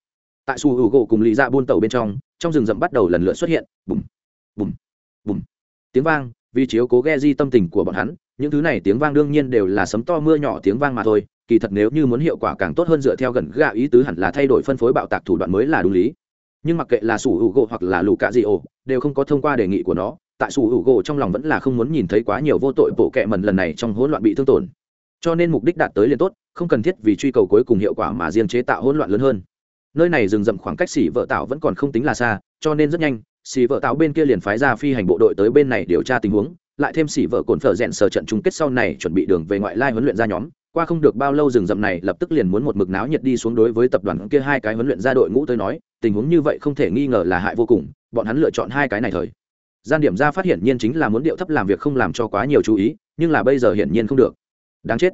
S1: Tại su hữu gỗ cùng lì dạ buôn tàu bên trong trong rừng rậm bắt đầu lần lượt xuất hiện bùm bùm bùm. Tiếng vang vì chiếu cố ghe di tâm tình của bọn hắn những thứ này tiếng vang đương nhiên đều là sấm to mưa nhỏ tiếng vang mà thôi kỳ thật nếu như muốn hiệu quả càng tốt hơn dựa theo gần gạ ý tứ hẳn là thay đổi phân phối bạo tạc thủ đoạn mới là đúng lý nhưng mặc kệ là sủ hữu gỗ hoặc là lù cạ dị ổ, đều không có thông qua đề nghị của nó. Tại sủ hữu gỗ trong lòng vẫn là không muốn nhìn thấy quá nhiều vô tội bộ kệ mần lần này trong hỗn loạn bị thương tổn. Cho nên mục đích đạt tới liền tốt, không cần thiết vì truy cầu cuối cùng hiệu quả mà riêng chế tạo hỗn loạn lớn hơn. Nơi này rừng rậm khoảng cách xỉ vợ tạo vẫn còn không tính là xa, cho nên rất nhanh, xỉ vợ tạo bên kia liền phái ra phi hành bộ đội tới bên này điều tra tình huống, lại thêm xỉ vợ cồn phở rẽn sở trận chung kết sau này chuẩn bị đường về ngoại lai huấn luyện ra nhóm qua không được bao lâu rừng rậm này lập tức liền muốn một mực náo nhiệt đi xuống đối với tập đoàn kia hai cái huấn luyện ra đội ngũ tới nói, tình huống như vậy không thể nghi ngờ là hại vô cùng, bọn hắn lựa chọn hai cái này thời. Gian điểm ra phát hiện nhiên chính là muốn điệu thấp làm việc không làm cho quá nhiều chú ý, nhưng là bây giờ hiển nhiên không được. Đáng chết.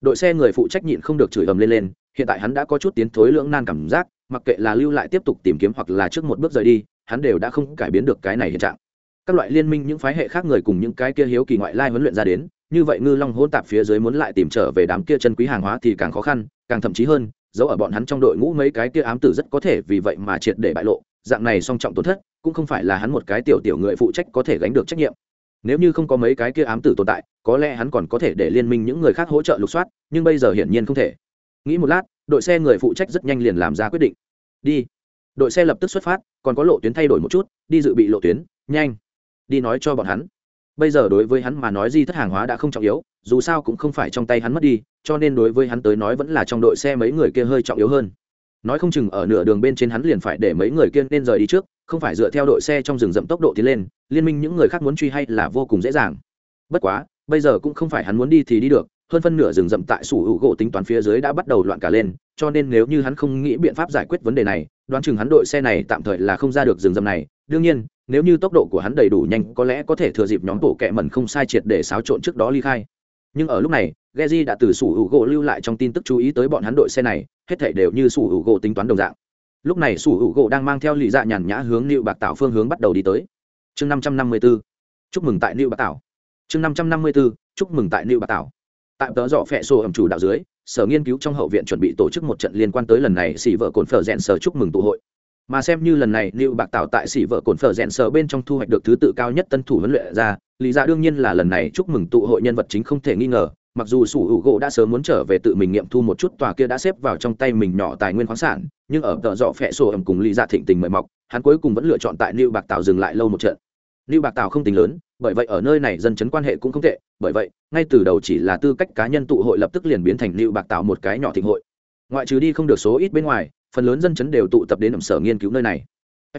S1: Đội xe người phụ trách nhịn không được chửi ầm lên lên, hiện tại hắn đã có chút tiến thối lưỡng nan cảm giác, mặc kệ là lưu lại tiếp tục tìm kiếm hoặc là trước một bước rời đi, hắn đều đã không cải biến được cái này hiện trạng. Các loại liên minh những phái hệ khác người cùng những cái kia hiếu kỳ ngoại lai huấn luyện ra đến như vậy ngư long hỗn tạp phía dưới muốn lại tìm trở về đám kia chân quý hàng hóa thì càng khó khăn, càng thậm chí hơn dẫu ở bọn hắn trong đội ngũ mấy cái kia ám tử rất có thể vì vậy mà triệt để bại lộ. Dạng này song trọng tổn thất, cũng không phải là hắn một cái tiểu tiểu người phụ trách có thể gánh được trách nhiệm. Nếu như không có mấy cái kia ám tử tồn tại, có lẽ hắn còn có thể để liên minh những người khác hỗ trợ lục soát, nhưng bây giờ hiển nhiên không thể. Nghĩ một lát, đội xe người phụ trách rất nhanh liền làm ra quyết định. Đi. Đội xe lập tức xuất phát, còn có lộ tuyến thay đổi một chút, đi dự bị lộ tuyến, nhanh. Đi nói cho bọn hắn bây giờ đối với hắn mà nói di thất hàng hóa đã không trọng yếu, dù sao cũng không phải trong tay hắn mất đi, cho nên đối với hắn tới nói vẫn là trong đội xe mấy người kia hơi trọng yếu hơn. Nói không chừng ở nửa đường bên trên hắn liền phải để mấy người kia nên rời đi trước, không phải dựa theo đội xe trong rừng rậm tốc độ tiến lên, liên minh những người khác muốn truy hay là vô cùng dễ dàng. Bất quá, bây giờ cũng không phải hắn muốn đi thì đi được, hơn phân nửa rừng rậm tại sủ hữu gỗ tính toán phía dưới đã bắt đầu loạn cả lên, cho nên nếu như hắn không nghĩ biện pháp giải quyết vấn đề này, đoán chừng hắn đội xe này tạm thời là không ra được rừng rậm này đương nhiên, nếu như tốc độ của hắn đầy đủ nhanh, có lẽ có thể thừa dịp nhóm bộ kẹ mẩn không sai triệt để xáo trộn trước đó ly khai. Nhưng ở lúc này, Geji đã từ sủ hữu gỗ lưu lại trong tin tức chú ý tới bọn hắn đội xe này, hết thảy đều như sủ hữu gỗ tính toán đồng dạng. Lúc này sủ hữu gỗ đang mang theo lì dạ nhàn nhã hướng liệu bạc tạo phương hướng bắt đầu đi tới. Chương năm trăm năm mươi b ố chúc mừng tại nịu bạc tạo chương năm trăm năm mươi b ố chúc mừng tại nịu bạc tạo tại tớ dọ phẹ sổ ẩm chủ đạo dưới, sở nghiên cứu trong hậu viện chuẩn bị tổ chức một trận liên quan tới lần này xỉ vợ cồn phở rẽn sở chúc mừng tụ hội mà xem như lần này liệu bạc tạo tại xỉ vợ cồn phở rẽn sở bên trong thu hoạch được thứ tự cao nhất tân thủ huấn luyện ra, lý ra đương nhiên là lần này chúc mừng tụ hội nhân vật chính không thể nghi ngờ, mặc dù sủ hữu gỗ đã sớm muốn trở về tự mình nghiệm thu một chút tòa kia đã xếp vào trong tay mình nhỏ tài nguyên khoáng sản, nhưng ở tợ dọ phẹ sổ ẩm cùng lý ra thịnh tình mời mọc, hắn cuối cùng vẫn lựa chọn tại liệu bạc tạo dừng lại lâu một trận. Liệu bạc tạo không tính lớn, bởi vậy ở nơi này dân chấn quan hệ cũng không tệ, bởi vậy, ngay từ đầu chỉ là tư cách cá nhân tụ hội lập tức liền biến thành liệu bạc tạo một cái nhỏ thịnh hội. Ngoại trừ đi không được số ít bên ngoài phần lớn dân chấn đều tụ tập đến ẩm sở nghiên cứu nơi này.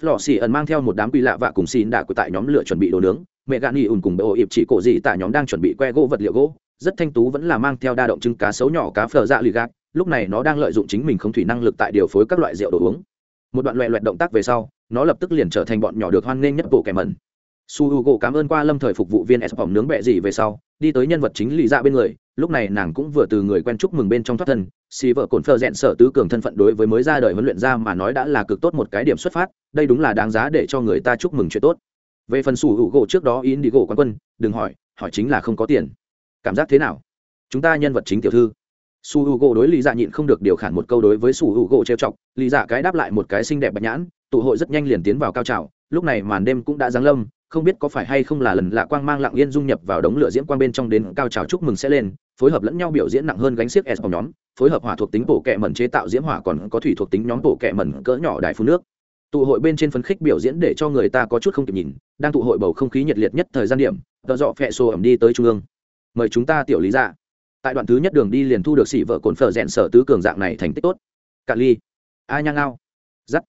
S1: Lò xì ẩn mang theo một đám quy lạ vạ cùng xin đã của tại nhóm lửa chuẩn bị đồ nướng. Mẹ gạn nghỉ ùn cùng bộ ịp chỉ cổ gì tại nhóm đang chuẩn bị que gỗ vật liệu gỗ. Rất thanh tú vẫn là mang theo đa động trứng cá sấu nhỏ cá phở dạ lì gạt. Lúc này nó đang lợi dụng chính mình không thủy năng lực tại điều phối các loại rượu đồ uống. Một đoạn loẹ loẹt động tác về sau, nó lập tức liền trở thành bọn nhỏ được hoan nghênh nhất bộ kẻ mẩn su h u gỗ cảm ơn qua lâm thời phục vụ viên s phòng nướng bẹ gì về sau, đi tới nhân vật chính lì dạ bên người, lúc này nàng cũng vừa từ người quen chúc mừng bên trong thoát thân. Xì vợ cồn phờ rẽn sở tứ cường thân phận đối với mới ra đời huấn luyện ra mà nói đã là cực tốt một cái điểm xuất phát, đây đúng là đáng giá để cho người ta chúc mừng chuyện tốt. Về phần su h u gỗ trước đó in đi gỗ quán quân, đừng hỏi hỏi chính là không có tiền. Cảm giác thế nào? Chúng ta nhân vật chính tiểu thư. Su h u gỗ đối lý dạ nhịn không được điều khản một câu đối với su h u gỗ trêu chọc, lý dạ cái đáp lại một cái xinh đẹp bạch nhãn, tụ hội rất nhanh liền tiến vào cao trào, lúc này màn đêm cũng đã giáng lâm không biết có phải hay không là lần lạ quang mang lặng yên dung nhập vào đống lửa diễm quang bên trong đến cao trào chúc mừng sẽ lên, phối hợp lẫn nhau biểu diễn nặng hơn gánh xiếc s nhóm, phối hợp hỏa thuộc tính bộ kẹ mẩn chế tạo diễm hỏa còn có thủy thuộc tính nhóm bộ kẹ mẩn cỡ nhỏ đài phun nước. Tụ hội bên trên phấn khích biểu diễn để cho người ta có chút không kịp nhìn, đang tụ hội bầu không khí nhiệt liệt nhất thời gian điểm, tợ dọ phẹ xô ẩm đi tới trung ương. Mời chúng ta tiểu lý ra. Tại đoạn thứ nhất đường đi liền thu được xỉ vợ cồn phở rẽn sở tứ cường dạng này thành tích tốt. Cạn ly. A nhang ao. Dắt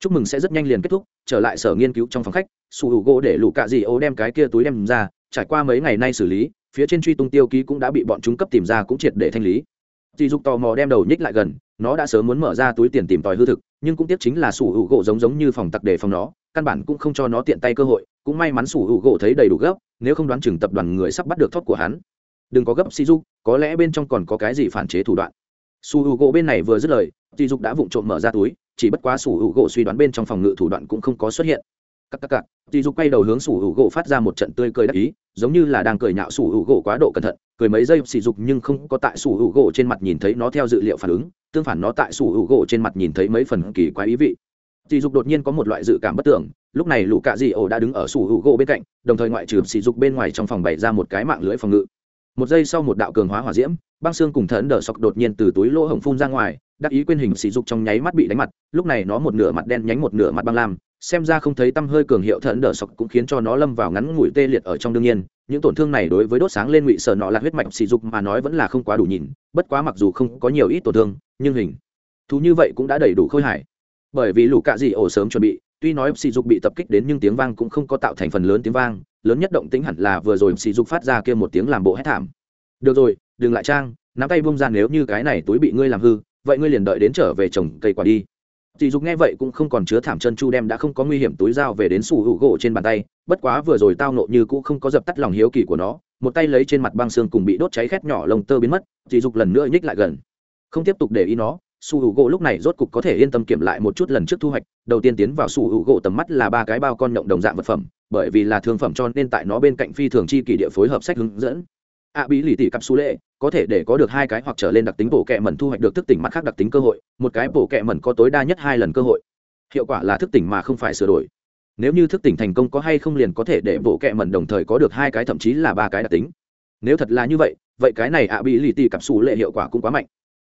S1: chúc mừng sẽ rất nhanh liền kết thúc trở lại sở nghiên cứu trong phòng khách, su h u gỗ để lũ cạ dị ô đem cái kia túi đem ra, trải qua mấy ngày nay xử lý, phía trên truy tung tiêu ký cũng đã bị bọn chúng cấp tìm ra cũng triệt để thanh lý. Dì dục tò mò đem đầu nhích lại gần, nó đã sớm muốn mở ra túi tiền tìm tòi hư thực, nhưng cũng tiếc chính là sủ hữu gỗ giống giống như phòng tặc để phòng nó, căn bản cũng không cho nó tiện tay cơ hội, cũng may mắn sủ hữu gỗ thấy đầy đủ gấp, nếu không đoán chừng tập đoàn người sắp bắt được thót của hắn. Đừng có gấp si dục, có lẽ bên trong còn có cái gì phản chế thủ đoạn. Su hữu gỗ bên này vừa dứt lời tỷ dục đã vụng trộm mở ra túi, chỉ bất quá sủ hữu gỗ suy đoán bên trong phòng ngự thủ đoạn cũng không có xuất hiện. Các các cặc tỷ dục quay đầu hướng sủ hữu gỗ phát ra một trận tươi cười đắc ý, giống như là đang cười nhạo sủ hữu gỗ quá độ cẩn thận, cười mấy giây sỉ dục nhưng không có tại sủ hữu gỗ trên mặt nhìn thấy nó theo dự liệu phản ứng, tương phản nó tại sủ hữu gỗ trên mặt nhìn thấy mấy phần kỳ quái ý vị. Tỷ dục đột nhiên có một loại dự cảm bất tưởng, lúc này lũ cạ dị ổ đã đứng ở sủ hữu gỗ bên cạnh, đồng thời ngoại trừ sỉ dục bên ngoài trong phòng bày ra một cái mạng lưới phòng ngự. Một giây sau một đạo cường hóa hỏa diễm, băng xương cùng thẫn đờ sọc đột nhiên từ túi lỗ hồng phun ra ngoài đắc ý quên hình sỉ dục trong nháy mắt bị đánh mặt, lúc này nó một nửa mặt đen nhánh một nửa mặt băng lam, xem ra không thấy tăm hơi cường hiệu thận đỡ sọc cũng khiến cho nó lâm vào ngắn ngủi tê liệt ở trong đương nhiên, những tổn thương này đối với đốt sáng lên ngụy sở nọ là huyết mạch sỉ dục mà nói vẫn là không quá đủ nhìn, bất quá mặc dù không có nhiều ít tổn thương, nhưng hình thú như vậy cũng đã đầy đủ khôi hài. Bởi vì lũ cạ dị ổ sớm chuẩn bị, tuy nói sỉ dục bị tập kích đến nhưng tiếng vang cũng không có tạo thành phần lớn tiếng vang, lớn nhất động tính hẳn là vừa rồi sỉ dục phát ra kia một tiếng làm bộ hét thảm. Được rồi, đừng lại trang, nắm tay bông ra nếu như cái này túi bị ngươi làm hư vậy ngươi liền đợi đến trở về trồng cây quả đi. Dì dục nghe vậy cũng không còn chứa thảm chân chu đem đã không có nguy hiểm túi dao về đến sủ hữu gỗ trên bàn tay, bất quá vừa rồi tao nộ như cũ không có dập tắt lòng hiếu kỳ của nó, một tay lấy trên mặt băng xương cùng bị đốt cháy khét nhỏ lông tơ biến mất, dì dục lần nữa nhích lại gần. Không tiếp tục để ý nó su hữu gỗ lúc này rốt cục có thể yên tâm kiểm lại một chút lần trước thu hoạch, đầu tiên tiến vào su hữu gỗ tầm mắt là ba cái bao con nhộng đồng dạng vật phẩm, bởi vì là thương phẩm cho nên tại nó bên cạnh phi thường chi kỷ địa phối hợp sách hướng dẫn. Ạ bí lì tỉ cặp su lệ có thể để có được hai cái hoặc trở lên đặc tính bổ kẹ mẩn thu hoạch được thức tỉnh mặt khác đặc tính cơ hội, một cái bổ kẹ mẩn có tối đa nhất hai lần cơ hội. Hiệu quả là thức tỉnh mà không phải sửa đổi. Nếu như thức tỉnh thành công có hay không liền có thể để bổ kẹ mẩn đồng thời có được hai cái thậm chí là ba cái đặc tính. Nếu thật là như vậy vậy cái này ạ bị lì tì cặp xù lệ hiệu quả cũng quá mạnh.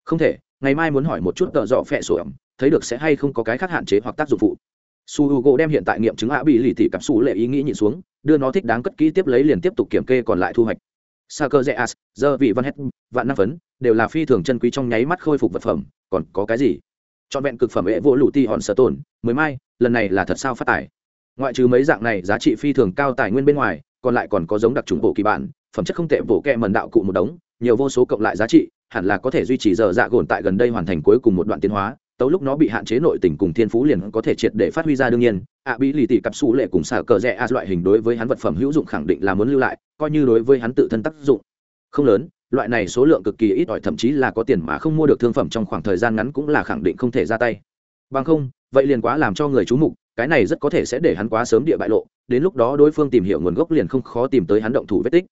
S1: Không thể, ngày mai muốn hỏi một chút tợ dọ phẹ sổ ẩm, thấy được sẽ hay không có cái khác hạn chế hoặc tác dụng phụ. Su h u gỗ đem hiện tại nghiệm chứng ạ bị lì tì cặp xù lệ ý nghĩ nhịn xuống, đưa nó thích đáng cất kỹ tiếp lấy liền tiếp tục kiểm kê còn lại thu hoạch sa Zeas, giờ vị văn hết vạn năm phấn đều là phi thường chân quý trong nháy mắt khôi phục vật phẩm. Còn có cái gì? Chọn vẹn cực phẩm hệ vô lũ ti hòn sở tồn mới mai lần này là thật sao phát tài? Ngoại trừ mấy dạng này giá trị phi thường cao tài nguyên bên ngoài còn lại còn có giống đặc trùng bộ kỳ bản phẩm chất không tệ bộ kệ mần đạo cụ một đống nhiều vô số cộng lại giá trị hẳn là có thể duy trì giờ dạ gồn tại gần đây hoàn thành cuối cùng một đoạn tiến hóa tấu lúc nó bị hạn chế nội tình cùng thiên phú liền có thể triệt để phát huy ra đương nhiên. Ạ bị lì tỉ cặp xù lệ cùng xả cờ rẽ a loại hình đối với hắn vật phẩm hữu dụng khẳng định là muốn lưu lại, coi như đối với hắn tự thân tác dụng. Không lớn, loại này số lượng cực kỳ ít ỏi, thậm chí là có tiền mà không mua được thương phẩm trong khoảng thời gian ngắn cũng là khẳng định không thể ra tay. Bằng không, vậy liền quá làm cho người chú mục, cái này rất có thể sẽ để hắn quá sớm địa bại lộ, đến lúc đó đối phương tìm hiểu nguồn gốc liền không khó tìm tới hắn động thủ vết tích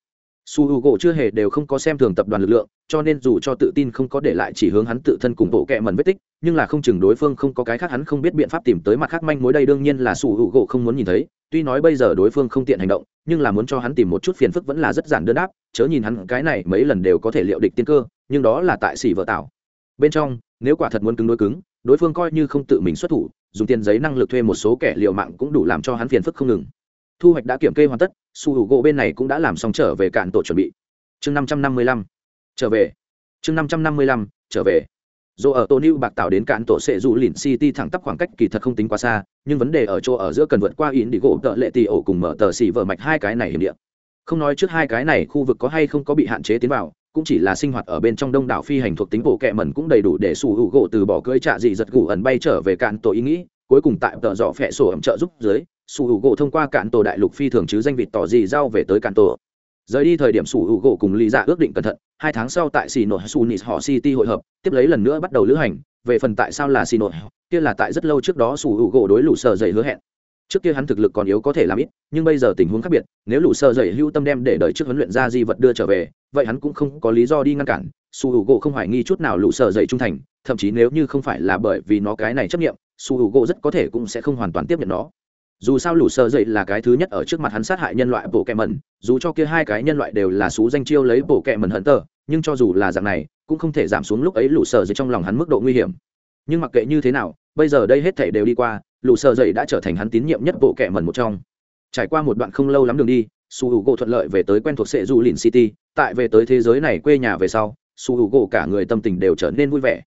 S1: su h u gỗ chưa hề đều không có xem thường tập đoàn lực lượng, cho nên dù cho tự tin không có để lại chỉ hướng hắn tự thân cùng bộ kẹ mần vết tích, nhưng là không chừng đối phương không có cái khác hắn không biết biện pháp tìm tới mặt khác manh mối đây đương nhiên là su h u gỗ không muốn nhìn thấy. Tuy nói bây giờ đối phương không tiện hành động, nhưng là muốn cho hắn tìm một chút phiền phức vẫn là rất giản đơn đáp, chớ nhìn hắn cái này mấy lần đều có thể liệu địch tiên cơ, nhưng đó là tại xỉ vợ tạo. Bên trong, nếu quả thật muốn cứng đối cứng, đối phương coi như không tự mình xuất thủ, dùng tiền giấy năng lực thuê một số kẻ liệu mạng cũng đủ làm cho hắn phiền phức không ngừng thu hoạch đã kiểm kê hoàn tất, su h u gỗ bên này cũng đã làm xong trở về cạn tổ chuẩn bị. Chương năm trăm năm mươi lăm, trở về. Chương năm trăm năm mươi lăm, trở về. Dù ở tô new bạc tạo đến cạn tổ sẽ dù lìn city thẳng tắp khoảng cách kỳ thật không tính quá xa, nhưng vấn đề ở chỗ ở giữa cần vượt qua in đi gỗ, tợ lệ tì ổ cùng mở tờ xì vở mạch hai cái này hiểm địa. Không nói trước hai cái này, khu vực có hay không có bị hạn chế tiến vào, cũng chỉ là sinh hoạt ở bên trong đông đảo phi hành thuộc tính bộ kẹ mẩn cũng đầy đủ để sủ hữu gỗ từ bỏ cưỡi trạ dị giật gù ẩn bay trở về cạn tổ ý nghĩ cuối cùng tại tợ dọ phẹ sổ ẩm trợ giúp dưới, sủ hữu gỗ thông qua cạn tổ đại lục phi thường chứ danh vịt tỏ gì giao về tới cạn tổ. Rời đi thời điểm sủ hữu gỗ cùng lý dạ ước định cẩn thận, hai tháng sau tại xì nội sunis họ city hội hợp, tiếp lấy lần nữa bắt đầu lữ hành, về phần tại sao là xì nội, kia là tại rất lâu trước đó sủ hữu gỗ đối lũ sợ dậy hứa hẹn. Trước kia hắn thực lực còn yếu có thể làm ít, nhưng bây giờ tình huống khác biệt, nếu lũ sợ dậy hưu tâm đem để đợi trước huấn luyện ra di vật đưa trở về, vậy hắn cũng không có lý do đi ngăn cản. Sủ hữu gỗ không hoài nghi chút nào lũ sợ dậy trung thành, thậm chí nếu như không phải là bởi vì nó cái này chấp nghiệm su hữu gỗ rất có thể cũng sẽ không hoàn toàn tiếp nhận nó. Dù sao lũ sợ dậy là cái thứ nhất ở trước mặt hắn sát hại nhân loại bộ kẹ mẩn, dù cho kia hai cái nhân loại đều là xú danh chiêu lấy bộ kẹ mẩn hận tờ, nhưng cho dù là dạng này, cũng không thể giảm xuống lúc ấy lũ sợ dậy trong lòng hắn mức độ nguy hiểm. Nhưng mặc kệ như thế nào, bây giờ đây hết thể đều đi qua, lũ sợ dậy đã trở thành hắn tín nhiệm nhất bộ kẹ mẩn một trong. Trải qua một đoạn không lâu lắm đường đi, su h u gỗ thuận lợi về tới quen thuộc sệ du lìn city, tại về tới thế giới này quê nhà về sau, su h u gỗ cả người tâm tình đều trở nên vui vẻ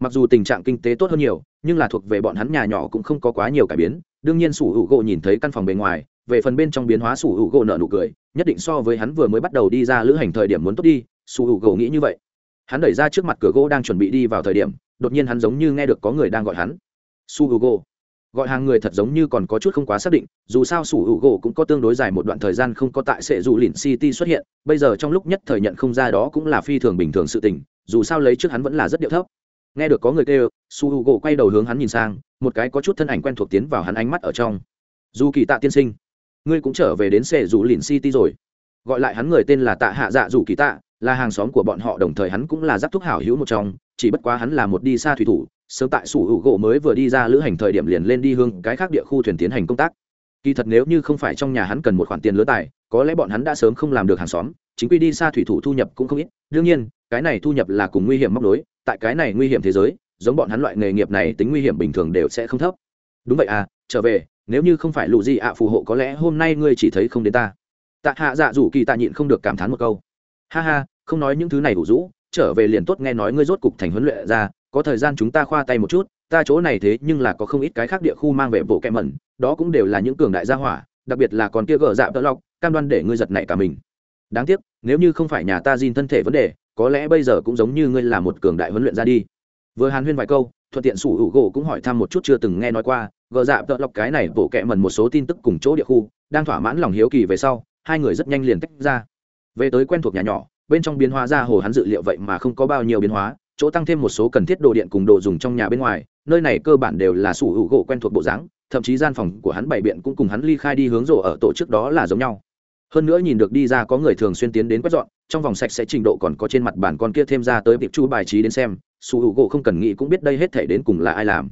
S1: mặc dù tình trạng kinh tế tốt hơn nhiều, nhưng là thuộc về bọn hắn nhà nhỏ cũng không có quá nhiều cải biến. Đương nhiên sủ hữu gỗ nhìn thấy căn phòng bề ngoài, về phần bên trong biến hóa sủ hữu gỗ nợ nụ cười, nhất định so với hắn vừa mới bắt đầu đi ra lữ hành thời điểm muốn tốt đi, sủ hữu gỗ nghĩ như vậy. Hắn đẩy ra trước mặt cửa gỗ đang chuẩn bị đi vào thời điểm, đột nhiên hắn giống như nghe được có người đang gọi hắn. Su hữu gỗ. Gọi hàng người thật giống như còn có chút không quá xác định, dù sao sủ hữu gỗ cũng có tương đối dài một đoạn thời gian không có tại sệ dù lìn city xuất hiện, bây giờ trong lúc nhất thời nhận không ra đó cũng là phi thường bình thường sự tình, dù sao lấy trước hắn vẫn là rất điệu thấp nghe được có người kêu, su hữu gỗ quay đầu hướng hắn nhìn sang, một cái có chút thân ảnh quen thuộc tiến vào hắn ánh mắt ở trong. Dù kỳ tạ tiên sinh, ngươi cũng trở về đến sệ dù lìn city rồi. Gọi lại hắn người tên là tạ hạ dạ dù kỳ tạ, là hàng xóm của bọn họ, đồng thời hắn cũng là giáp thúc hảo hữu một trong, chỉ bất quá hắn là một đi xa thủy thủ, sớm tại sủ hữu gỗ mới vừa đi ra lữ hành thời điểm liền lên đi hương cái khác địa khu thuyền tiến hành công tác. Kỳ thật nếu như không phải trong nhà hắn cần một khoản tiền lứa tài, có lẽ bọn hắn đã sớm không làm được hàng xóm, chính quy đi xa thủy thủ thu nhập cũng không ít. Đương nhiên cái này thu nhập là cùng nguy hiểm móc nối, tại cái này nguy hiểm thế giới giống bọn hắn loại nghề nghiệp này tính nguy hiểm bình thường đều sẽ không thấp. Đúng vậy à trở về nếu như không phải lụ gì ạ phù hộ có lẽ hôm nay ngươi chỉ thấy không đến ta. Tạ hạ dạ rủ kỳ tạ nhịn không được cảm thán một câu. Ha ha không nói những thứ này đủ rũ trở về liền tốt nghe nói ngươi rốt cục thành huấn luyện ra có thời gian chúng ta khoa tay một chút ta chỗ này thế nhưng là có không ít cái khác địa khu mang về bộ kẹ mẩn đó cũng đều là những cường đại gia hỏa đặc biệt là còn kia gờ dạ tợ lọc cam đoan để ngươi giật này cả mình. Đáng tiếc nếu như không phải nhà ta gìn thân thể vấn đề có lẽ bây giờ cũng giống như ngươi là một cường đại huấn luyện ra đi. Vừa hàn huyên vài câu, thuận tiện sủ hữu gỗ cũng hỏi thăm một chút chưa từng nghe nói qua, gờ dạ tợ lọc cái này bổ kẹ mần một số tin tức cùng chỗ địa khu, đang thỏa mãn lòng hiếu kỳ về sau, hai người rất nhanh liền tách ra. Về tới quen thuộc nhà nhỏ, bên trong biến hóa ra hồ hắn dự liệu vậy mà không có bao nhiêu biến hóa, chỗ tăng thêm một số cần thiết đồ điện cùng đồ dùng trong nhà bên ngoài, nơi này cơ bản đều là sủ hữu gỗ quen thuộc bộ dáng, thậm chí gian phòng của hắn bày biện cũng cùng hắn ly khai đi hướng rổ ở tổ trước đó là giống nhau hơn nữa nhìn được đi ra có người thường xuyên tiến đến quét dọn, trong vòng sạch sẽ trình độ còn có trên mặt bàn con kia thêm ra tới việc chu bài trí đến xem, su hữu gỗ không cần nghĩ cũng biết đây hết thể đến cùng là ai làm.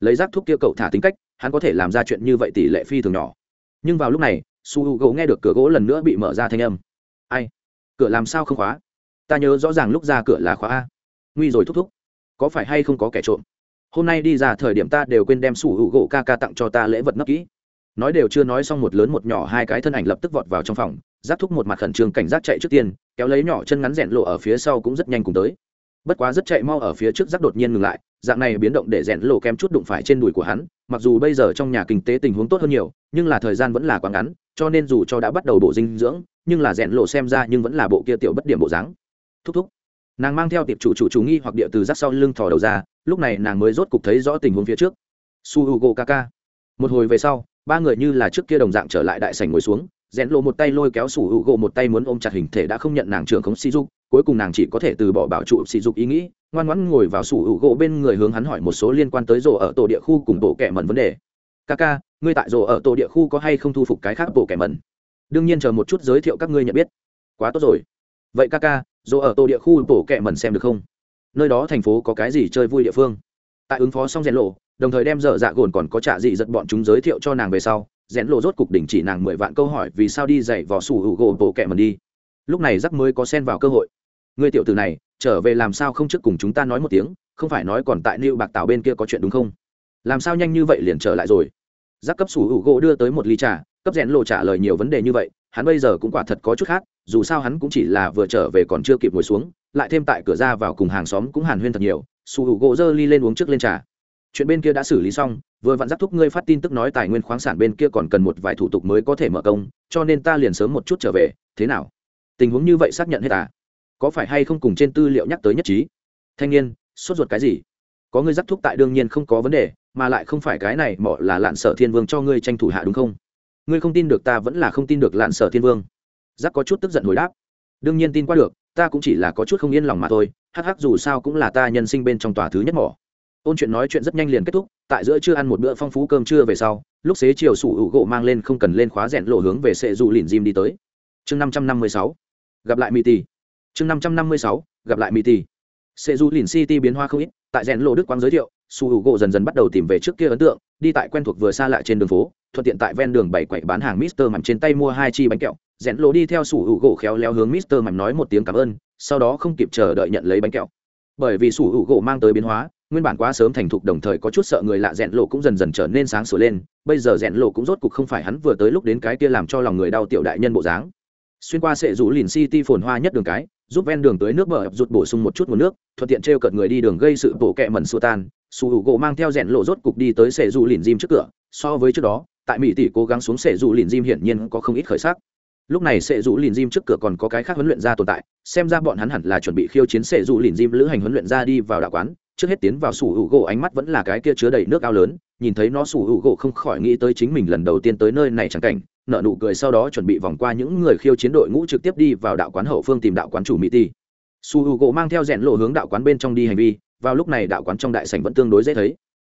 S1: Lấy rác thuốc kia cậu thả tính cách, hắn có thể làm ra chuyện như vậy tỷ lệ phi thường nhỏ. Nhưng vào lúc này, su hữu gỗ nghe được cửa gỗ lần nữa bị mở ra thanh âm. Ai? Cửa làm sao không khóa? Ta nhớ rõ ràng lúc ra cửa là khóa a. Nguy rồi thúc thúc. Có phải hay không có kẻ trộm? Hôm nay đi ra thời điểm ta đều quên đem su hữu gỗ ca ca tặng cho ta lễ vật nấp kỹ nói đều chưa nói xong một lớn một nhỏ hai cái thân ảnh lập tức vọt vào trong phòng, giáp thúc một mặt khẩn trương cảnh giác chạy trước tiên, kéo lấy nhỏ chân ngắn rẽn lộ ở phía sau cũng rất nhanh cùng tới. Bất quá rất chạy mau ở phía trước giáp đột nhiên ngừng lại, dạng này biến động để rẽn lộ kém chút đụng phải trên đùi của hắn, mặc dù bây giờ trong nhà kinh tế tình huống tốt hơn nhiều, nhưng là thời gian vẫn là quá ngắn, cho nên dù cho đã bắt đầu bộ dinh dưỡng, nhưng là rẽn lộ xem ra nhưng vẫn là bộ kia tiểu bất điểm bộ dáng. Thúc thúc. Nàng mang theo tiệp chủ chủ chủ nghi hoặc địa từ giáp sau lưng thò đầu ra, lúc này nàng mới rốt cục thấy rõ tình huống phía trước. Su h u g o kaka một hồi về sau, ba người như là trước kia đồng dạng trở lại đại sảnh ngồi xuống rẽn lộ một tay lôi kéo sủ hữu u một tay muốn ôm chặt hình thể đã không nhận nàng trưởng khống si dục cuối cùng nàng chỉ có thể từ bỏ bảo trụ si dục ý nghĩ, ngoan ngoãn ngồi vào sủ hữu u bên người hướng hắn hỏi một số liên quan tới rổ ở tổ địa khu cùng bộ kẻ mẩn vấn đề. Kaka, ngươi tại rổ ở tổ địa khu có hay không thu phục cái khác bộ kẻ mẩn? Đương nhiên chờ một chút giới thiệu các ngươi nhận biết. Quá tốt rồi. Vậy kaka rổ ở tổ địa khu bộ kẻ mẩn xem được không? Nơi đó thành phố có cái gì chơi vui địa phương? Tại ứng phó xong rèn lộ đồng thời đem dở dạ gồn còn có trả dị giật bọn chúng giới thiệu cho nàng về sau, rẽn lộ rốt cục đỉnh chỉ nàng mười vạn câu hỏi vì sao đi dạy vỏ sủ hữu gỗ bộ kẹ mần đi. Lúc này giắc mới có xen vào cơ hội. Người tiểu tử này, trở về làm sao không trước cùng chúng ta nói một tiếng, không phải nói còn tại lưu bạc tạo bên kia có chuyện đúng không? Làm sao nhanh như vậy liền trở lại rồi? Giác cấp sủ hữu gỗ đưa tới một ly trà, cấp rẽn lộ trả lời nhiều vấn đề như vậy, hắn bây giờ cũng quả thật có chút khác, dù sao hắn cũng chỉ là vừa trở về còn chưa kịp ngồi xuống, lại thêm tại cửa ra vào cùng hàng xóm cũng hàn huyên thật nhiều, sủ hữu gỗ dơ ly lên uống trước lên trà chuyện bên kia đã xử lý xong, vừa vặn giáp thúc ngươi phát tin tức nói tài nguyên khoáng sản bên kia còn cần một vài thủ tục mới có thể mở công, cho nên ta liền sớm một chút trở về, thế nào? Tình huống như vậy xác nhận hết à? Có phải hay không cùng trên tư liệu nhắc tới nhất trí? Thanh niên, sốt ruột cái gì? Có ngươi giáp thúc tại đương nhiên không có vấn đề, mà lại không phải cái này mọ là lạn sở thiên vương cho ngươi tranh thủ hạ đúng không? Ngươi không tin được ta vẫn là không tin được lạn sở thiên vương. Giác có chút tức giận hồi đáp. Đương nhiên tin qua được, ta cũng chỉ là có chút không yên lòng mà thôi, hắc hắc dù sao cũng là ta nhân sinh bên trong tòa thứ nhất mỏ ôn chuyện nói chuyện rất nhanh liền kết thúc, tại giữa chưa ăn một bữa phong phú cơm trưa về sau, lúc xế chiều sủ hữu gỗ mang lên không cần lên khóa rẽn lộ hướng về sệ dù lìn diêm đi tới. Chương năm trăm năm mươi sáu, gặp lại mỹ tỷ chương năm trăm năm mươi sáu, gặp lại mỹ tỷ sệ dù lìn city biến hoa không ít, tại rẽn lộ đức quang giới thiệu, sủ hữu gỗ dần dần bắt đầu tìm về trước kia ấn tượng, đi tại quen thuộc vừa xa lại trên đường phố, thuận tiện tại ven đường bảy quậy bán hàng mister mặm trên tay mua hai chi bánh kẹo. Rẽn lộ đi theo sủ hữu gỗ khéo léo hướng mister mặm nói một tiếng cảm ơn, sau đó không kịp chờ đợi nhận lấy bánh kẹo. Bởi vì sủ hữu gỗ mang tới biến hóa nguyên bản quá sớm thành thục đồng thời có chút sợ người lạ rẽn lộ cũng dần dần trở nên sáng sủa lên, bây giờ rẽn lộ cũng rốt cục không phải hắn vừa tới lúc đến cái kia làm cho lòng người đau tiểu đại nhân bộ dáng. Xuyên qua sệ rủ lìn city phồn hoa nhất đường cái, giúp ven đường tới nước bờ rụt bổ sung một chút nguồn nước, thuận tiện t r e o cợt người đi đường gây sự bổ kẹ mẩn xua tan. Su hữu gỗ mang theo rẽn lộ rốt cục đi tới sệ rủ lìn diêm trước cửa, so với trước đó, tại mỹ tỷ cố gắng xuống sệ rủ lìn diêm hiển nhiên có không ít khởi sắc. Lúc này sệ rủ lìn diêm trước cửa còn có cái khác huấn luyện ra tồn tại, xem ra bọn hắn hẳn là chuẩn bị khiêu chiến sệ rủ lìn diêm lữ hành huấn luyện ra đi vào đạo quán trước hết tiến vào sủ hữu gỗ, ánh mắt vẫn là cái kia chứa đầy nước ao lớn, nhìn thấy nó, sủ hữu gỗ không khỏi nghĩ tới chính mình lần đầu tiên tới nơi này chẳng cảnh nợ nụ cười sau đó chuẩn bị vòng qua những người khiêu chiến đội ngũ trực tiếp đi vào đạo quán hậu phương tìm đạo quán chủ mỹ ti. Su hữu gỗ mang theo rẽn lộ hướng đạo quán bên trong đi hành vi, vào lúc này đạo quán trong đại sảnh vẫn tương đối dễ thấy.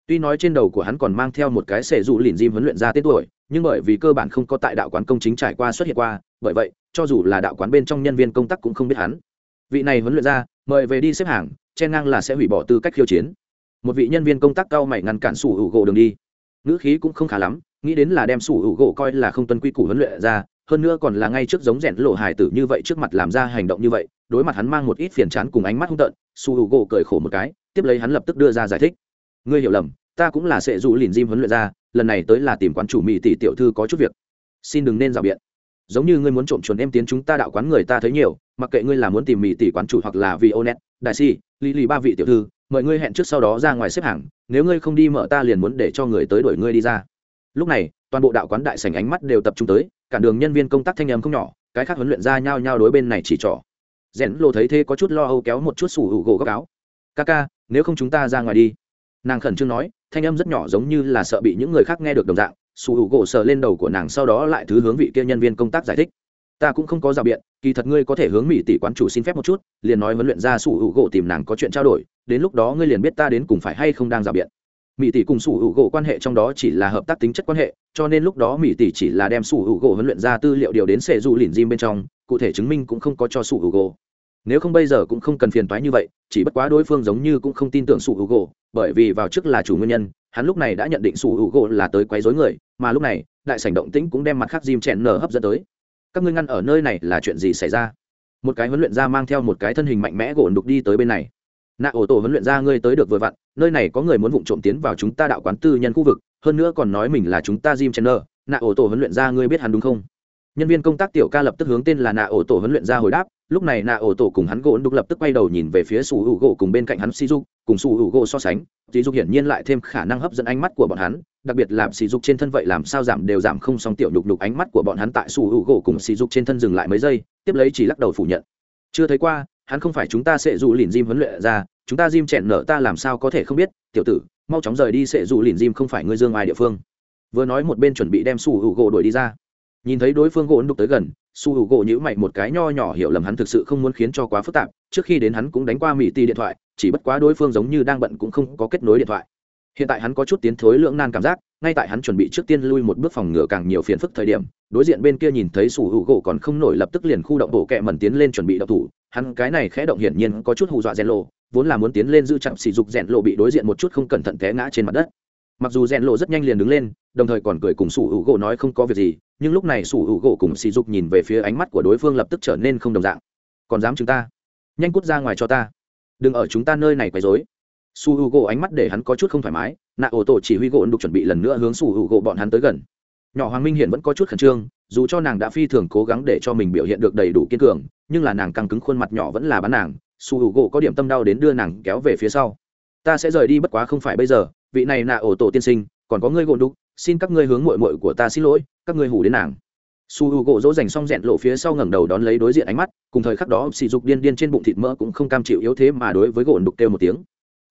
S1: Tuy nói trên đầu của hắn còn mang theo một cái sệ dụ lìn diêm huấn luyện ra tên tuổi, nhưng bởi vì cơ bản không có tại đạo quán công chính trải qua xuất hiện qua, bởi vậy, cho dù là đạo quán bên trong nhân viên công tác cũng không biết hắn. Vị này huấn luyện ra, mời về đi xếp hàng chen ngang là sẽ hủy bỏ tư cách khiêu chiến. Một vị nhân viên công tác cao mày ngăn cản sủ hữu gỗ đường đi. Ngữ khí cũng không khá lắm, nghĩ đến là đem sủ hữu gỗ coi là không tuân quy củ huấn luyện ra, hơn nữa còn là ngay trước giống rèn lộ hài tử như vậy trước mặt làm ra hành động như vậy, đối mặt hắn mang một ít phiền chán cùng ánh mắt hung tợn su hữu gỗ cười khổ một cái, tiếp lấy hắn lập tức đưa ra giải thích. Ngươi hiểu lầm, ta cũng là sệ dụ lìn diêm huấn luyện ra, lần này tới là tìm quán chủ mỹ tỷ tiểu thư có chút việc. Xin đừng nên rào biện. Giống như ngươi muốn trộm chuồn em tiến chúng ta đạo quán người ta thấy nhiều mặc kệ ngươi là muốn tìm mỹ tỷ quán chủ hoặc là vì onet, đại si lý lì ba vị tiểu thư, mời ngươi hẹn trước sau đó ra ngoài xếp hàng, nếu ngươi không đi mở ta liền muốn để cho người tới đuổi ngươi đi ra. Lúc này, toàn bộ đạo quán đại sảnh ánh mắt đều tập trung tới, cả đường nhân viên công tác thanh âm không nhỏ, cái khác huấn luyện ra nhau nhau đối bên này chỉ trỏ. Rẽn lộ thấy thế có chút lo âu kéo một chút sủ hữu gỗ góc áo. Ca ca nếu không chúng ta ra ngoài đi. Nàng khẩn trương nói, thanh âm rất nhỏ giống như là sợ bị những người khác nghe được đồng dạng, sủ hữu gỗ sờ lên đầu của nàng sau đó lại thứ hướng vị kia nhân viên công tác giải thích ta cũng không có rào biện, kỳ thật ngươi có thể hướng mỹ tỷ quán chủ xin phép một chút, liền nói huấn luyện ra sủ hữu gỗ tìm nàng có chuyện trao đổi, đến lúc đó ngươi liền biết ta đến cùng phải hay không đang rào biện. Mỹ tỷ cùng sủ hữu gỗ quan hệ trong đó chỉ là hợp tác tính chất quan hệ, cho nên lúc đó mỹ tỷ chỉ là đem sủ hữu gỗ huấn luyện ra tư liệu điều đến sệ du lìn diêm bên trong, cụ thể chứng minh cũng không có cho sủ hữu gỗ. Nếu không bây giờ cũng không cần phiền toái như vậy, chỉ bất quá đối phương giống như cũng không tin tưởng sủ hữu gỗ, bởi vì vào trước là chủ nguyên nhân, hắn lúc này đã nhận định sủ hữu gỗ là tới quấy rối người, mà lúc này, đại sảnh động tĩnh cũng đem mặt khác diêm chèn nở hấp dẫn tới các ngươi ngăn ở nơi này là chuyện gì xảy ra? Một cái huấn luyện ra mang theo một cái thân hình mạnh mẽ gỗ đục đi tới bên này. Nạ ổ tổ huấn luyện ra ngươi tới được vừa vặn, nơi này có người muốn vụng trộm tiến vào chúng ta đạo quán tư nhân khu vực, hơn nữa còn nói mình là chúng ta jim chen nạ ổ tổ huấn luyện ra ngươi biết hắn đúng không? Nhân viên công tác tiểu ca lập tức hướng tên là nạ ổ tổ huấn luyện ra hồi đáp lúc này nạ ổ tổ cùng hắn gỗ đục lập tức quay đầu nhìn về phía sủ hữu gỗ cùng bên cạnh hắn si dục cùng sủ hữu gỗ so sánh si dục hiển nhiên lại thêm khả năng hấp dẫn ánh mắt của bọn hắn, đặc biệt là si dục trên thân vậy làm sao giảm đều giảm không xong tiểu nhục nhục ánh mắt của bọn hắn tại sủ hữu gỗ cùng si dục trên thân dừng lại mấy giây, tiếp lấy chỉ lắc đầu phủ nhận. Chưa thấy qua, hắn không phải chúng ta sẽ dù lìn diêm huấn luyện ra, chúng ta diêm chẹn nở ta làm sao có thể không biết, tiểu tử, mau chóng rời đi sẽ dù lìn diêm không phải ngươi dương ai địa phương. Vừa nói một bên chuẩn bị đem sủ hữu gỗ đuổi đi ra. Nhìn thấy đối phương gỗ đục tới gần su hữu gỗ nhữ mày một cái nho nhỏ hiểu lầm hắn thực sự không muốn khiến cho quá phức tạp, trước khi đến hắn cũng đánh qua mỹ ti điện thoại, chỉ bất quá đối phương giống như đang bận cũng không có kết nối điện thoại. Hiện tại hắn có chút tiến thối lưỡng nan cảm giác, ngay tại hắn chuẩn bị trước tiên lui một bước phòng ngừa càng nhiều phiền phức thời điểm, đối diện bên kia nhìn thấy sủ hữu gỗ còn không nổi lập tức liền khu động bộ kẹ mẩn tiến lên chuẩn bị đậu thủ, hắn cái này khẽ động hiển nhiên có chút hù dọa rèn lộ vốn là muốn tiến lên giữ chặn sỉ dục rèn lộ bị đối diện một chút không cẩn thận té ngã trên mặt đất mặc dù rèn lộ rất nhanh liền đứng lên, đồng thời còn cười cùng sủ hữu gỗ nói không có việc gì, nhưng lúc này sủ hữu gỗ cùng sỉ dục nhìn về phía ánh mắt của đối phương lập tức trở nên không đồng dạng. Còn dám chúng ta? Nhanh cút ra ngoài cho ta. Đừng ở chúng ta nơi này quấy rối. Su h u gỗ ánh mắt để hắn có chút không thoải mái, nạ ổ tổ chỉ huy gỗ đục chuẩn bị lần nữa hướng su h u gỗ bọn hắn tới gần. Nhỏ hoàng minh hiện vẫn có chút khẩn trương, dù cho nàng đã phi thường cố gắng để cho mình biểu hiện được đầy đủ kiên cường, nhưng là nàng căng cứng khuôn mặt nhỏ vẫn là bán nàng su h u gỗ có điểm tâm đau đến đưa nàng kéo về phía sau. Ta sẽ rời đi bất quá không phải bây giờ vị này nạ ổ tổ tiên sinh, còn có ngươi gộn đục, xin các ngươi hướng mội mội của ta xin lỗi, các ngươi hủ đến nàng. Su h u gỗ dỗ dành xong rẽn lộ phía sau ngẩng đầu đón lấy đối diện ánh mắt, cùng thời khắc đó sỉ dục điên điên trên bụng thịt mỡ cũng không cam chịu yếu thế mà đối với gộn đục kêu một tiếng.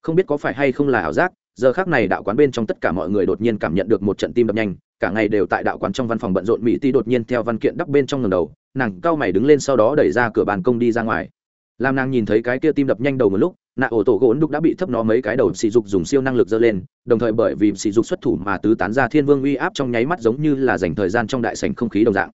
S1: Không biết có phải hay không là ảo giác, giờ khác này đạo quán bên trong tất cả mọi người đột nhiên cảm nhận được một trận tim đập nhanh, cả ngày đều tại đạo quán trong văn phòng bận rộn mỹ ti đột nhiên theo văn kiện đắp bên trong ngầm đầu, nàng cao mày đứng lên sau đó đẩy ra cửa bàn công đi ra ngoài làm nàng nhìn thấy cái kia tim đập nhanh đầu một lúc, nạ ổ tổ gỗ đục đã bị thấp nó mấy cái đầu sỉ dục dùng siêu năng lực dơ lên, đồng thời bởi vì sỉ dục xuất thủ mà tứ tán ra thiên vương uy áp trong nháy mắt giống như là dành thời gian trong đại sảnh không khí đồng dạng.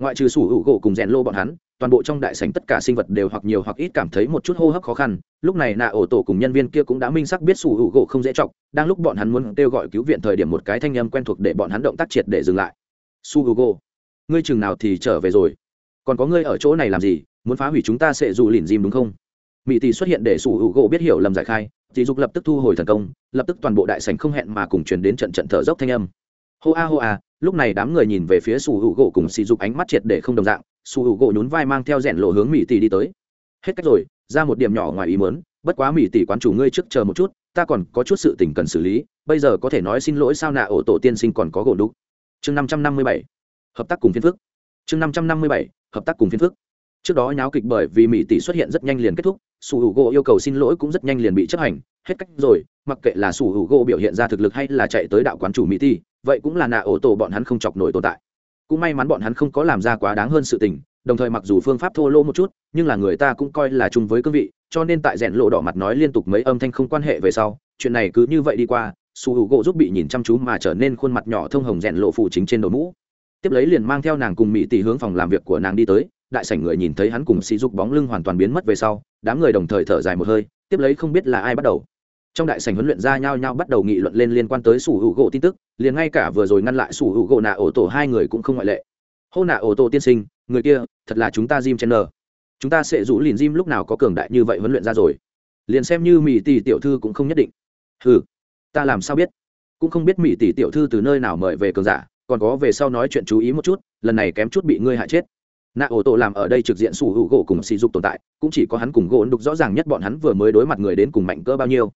S1: Ngoại trừ sủ hữu gỗ cùng rèn lô bọn hắn, toàn bộ trong đại sảnh tất cả sinh vật đều hoặc nhiều hoặc ít cảm thấy một chút hô hấp khó khăn. Lúc này nạ ổ tổ cùng nhân viên kia cũng đã minh xác biết sủ hữu gỗ không dễ chọc, đang lúc bọn hắn muốn kêu gọi cứu viện thời điểm một cái thanh âm quen thuộc để bọn hắn động tác triệt để dừng lại. Su hữu gỗ, ngươi chừng nào thì trở về rồi? Còn có ngươi ở chỗ này làm gì, muốn phá hủy chúng ta sẽ dù lìn dìm đúng không? Mỹ tỷ xuất hiện để sủ hữu gỗ biết hiểu lầm giải khai dì dục lập tức thu hồi thần công, lập tức toàn bộ đại sảnh không hẹn mà cùng truyền đến trận trận thở dốc thanh âm. Hô a hô a, lúc này đám người nhìn về phía sủ hữu gỗ cùng xì dục ánh mắt triệt để không đồng dạng, sủ hữu gỗ nhún vai mang theo rẽn lộ hướng mỹ tỷ đi tới. Hết cách rồi, ra một điểm nhỏ ngoài ý mớn bất quá mỹ tỷ quán chủ ngươi trước chờ một chút, ta còn có chút sự tình cần xử lý, bây giờ có thể nói xin lỗi sao nạ ổ tổ tiên sinh còn có gỗ đúc. Chương năm trăm năm mươi bảy, hợp tác cùng phiên phước chương năm trăm năm mươi bảy, hợp tác cùng phiên phức trước đó nháo kịch bởi vì mỹ tỷ xuất hiện rất nhanh liền kết thúc, sủ hữu gỗ yêu cầu xin lỗi cũng rất nhanh liền bị chấp hành, hết cách rồi, mặc kệ là sủ hữu gỗ biểu hiện ra thực lực hay là chạy tới đạo quán chủ mỹ tỷ, vậy cũng là nạ ổ tổ bọn hắn không chọc nổi tồn tại. Cũng may mắn bọn hắn không có làm ra quá đáng hơn sự tình, đồng thời mặc dù phương pháp thô lỗ một chút, nhưng là người ta cũng coi là chung với cương vị, cho nên tại rèn lộ đỏ mặt nói liên tục mấy âm thanh không quan hệ về sau, chuyện này cứ như vậy đi qua su h u gỗ giúp bị nhìn chăm chú mà trở nên khuôn mặt nhỏ thông hồng rèn lộ phụ chính trên đầu mũ tiếp lấy liền mang theo nàng cùng mỹ tỷ hướng phòng làm việc của nàng đi tới, đại sảnh người nhìn thấy hắn cùng sỉ dục bóng lưng hoàn toàn biến mất về sau, đám người đồng thời thở dài một hơi, tiếp lấy không biết là ai bắt đầu. Trong đại sảnh huấn luyện ra nhau nhau bắt đầu nghị luận lên liên quan tới sủ hữu gỗ tin tức, liền ngay cả vừa rồi ngăn lại sủ hữu gỗ nạ ổ tổ hai người cũng không ngoại lệ. Hô nạ ổ tổ tiên sinh, người kia, thật là chúng ta jim chen chúng ta sẽ rủ liền jim lúc nào có cường đại như vậy huấn luyện ra rồi. Liền xem như mỹ tỷ tiểu thư cũng không nhất định. Ừ ta làm sao biết? Cũng không biết mỹ tỷ tiểu thư từ nơi nào mời về cường giả còn có về sau nói chuyện chú ý một chút, lần này kém chút bị ngươi hại chết. Nạ ổ tổ làm ở đây trực diện sủ hữu gỗ cùng sỉ dục tồn tại, cũng chỉ có hắn cùng gỗ đục rõ ràng nhất bọn hắn vừa mới đối mặt người đến cùng mạnh cỡ bao nhiêu.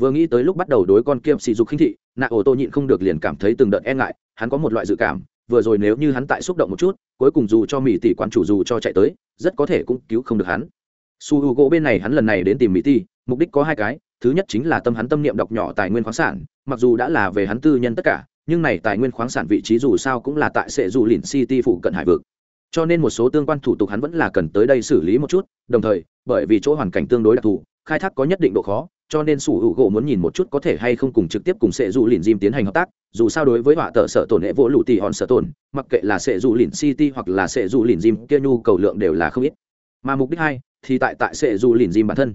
S1: Vừa nghĩ tới lúc bắt đầu đối con kiêm sỉ dục khinh thị, nạ ổ tổ nhịn không được liền cảm thấy từng đợt e ngại, hắn có một loại dự cảm, vừa rồi nếu như hắn tại xúc động một chút, cuối cùng dù cho mỹ tỷ quán chủ dù cho chạy tới, rất có thể cũng cứu không được hắn. Su hữu gỗ bên này hắn lần này đến tìm mỹ tỷ mục đích có hai cái, thứ nhất chính là tâm hắn tâm niệm đọc nhỏ tài nguyên khoáng sản, mặc dù đã là về hắn tư nhân tất cả nhưng này tài nguyên khoáng sản vị trí dù sao cũng là tại sệ dù lìn city phụ cận hải vực. Cho nên một số tương quan thủ tục hắn vẫn là cần tới đây xử lý một chút, đồng thời, bởi vì chỗ hoàn cảnh tương đối đặc thù, khai thác có nhất định độ khó, cho nên sủ hữu gỗ muốn nhìn một chút có thể hay không cùng trực tiếp cùng sệ dù lìn diêm tiến hành hợp tác, dù sao đối với họa tợ sở tổn hệ vỗ lụ tì hòn sở tổn, mặc kệ là sệ dù lìn city hoặc là sệ dù lìn diêm kia nhu cầu lượng đều là không ít. Mà mục đích hai, thì tại tại sệ dù lìn diêm bản thân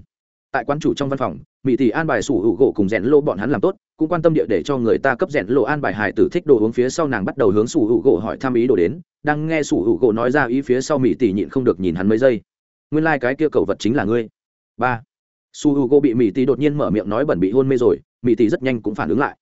S1: tại quan chủ trong văn phòng mỹ tỷ an bài sủ hữu gỗ cùng rèn lô bọn hắn làm tốt, cũng quan tâm địa để cho người ta cấp rèn lô an bài hài tử thích đồ uống phía sau nàng bắt đầu hướng sủ hữu gỗ hỏi thăm ý đồ đến, đang nghe sủ hữu gỗ nói ra ý phía sau mỹ tỷ nhịn không được nhìn hắn mấy giây. Nguyên lai、like、cái kia cầu vật chính là ngươi. Ba. Su h u g o bị mỹ tỷ đột nhiên mở miệng nói bẩn bị hôn mê rồi mỹ tỷ rất nhanh cũng phản ứng lại.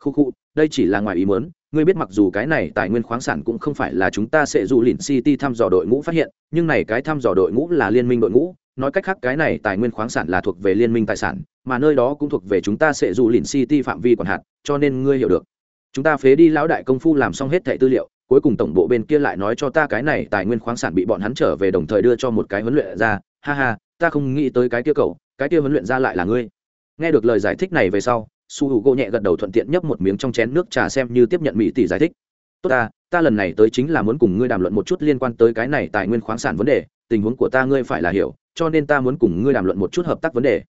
S1: Khu khu, đây chỉ là ngoài ý mớn ngươi biết mặc dù cái này tài nguyên khoáng sản cũng không phải là chúng ta sẽ dù lìn city thăm dò đội ngũ phát hiện, nhưng này cái thăm dò đội ngũ là liên minh đội ngũ nói cách khác cái này tài nguyên khoáng sản là thuộc về liên minh tài sản, mà nơi đó cũng thuộc về chúng ta sẽ dù lìn city phạm vi còn hạt cho nên ngươi hiểu được. Chúng ta phế đi lão đại công phu làm xong hết thẻ tư liệu, cuối cùng tổng bộ bên kia lại nói cho ta cái này tài nguyên khoáng sản bị bọn hắn trở về đồng thời đưa cho một cái huấn luyện ra. Ha ha, ta không nghĩ tới cái kia cậu, cái kia huấn luyện ra lại là ngươi. Nghe được lời giải thích này về sau, su h u gỗ nhẹ gật đầu thuận tiện nhấp một miếng trong chén nước trà xem như tiếp nhận mỹ tỷ giải thích. Tốt ta ta lần này tới chính là muốn cùng ngươi đàm luận một chút liên quan tới cái này tài nguyên khoáng sản vấn đề, tình huống của ta ngươi phải là hiểu cho nên ta muốn cùng ngươi đàm luận một chút hợp tác vấn đề.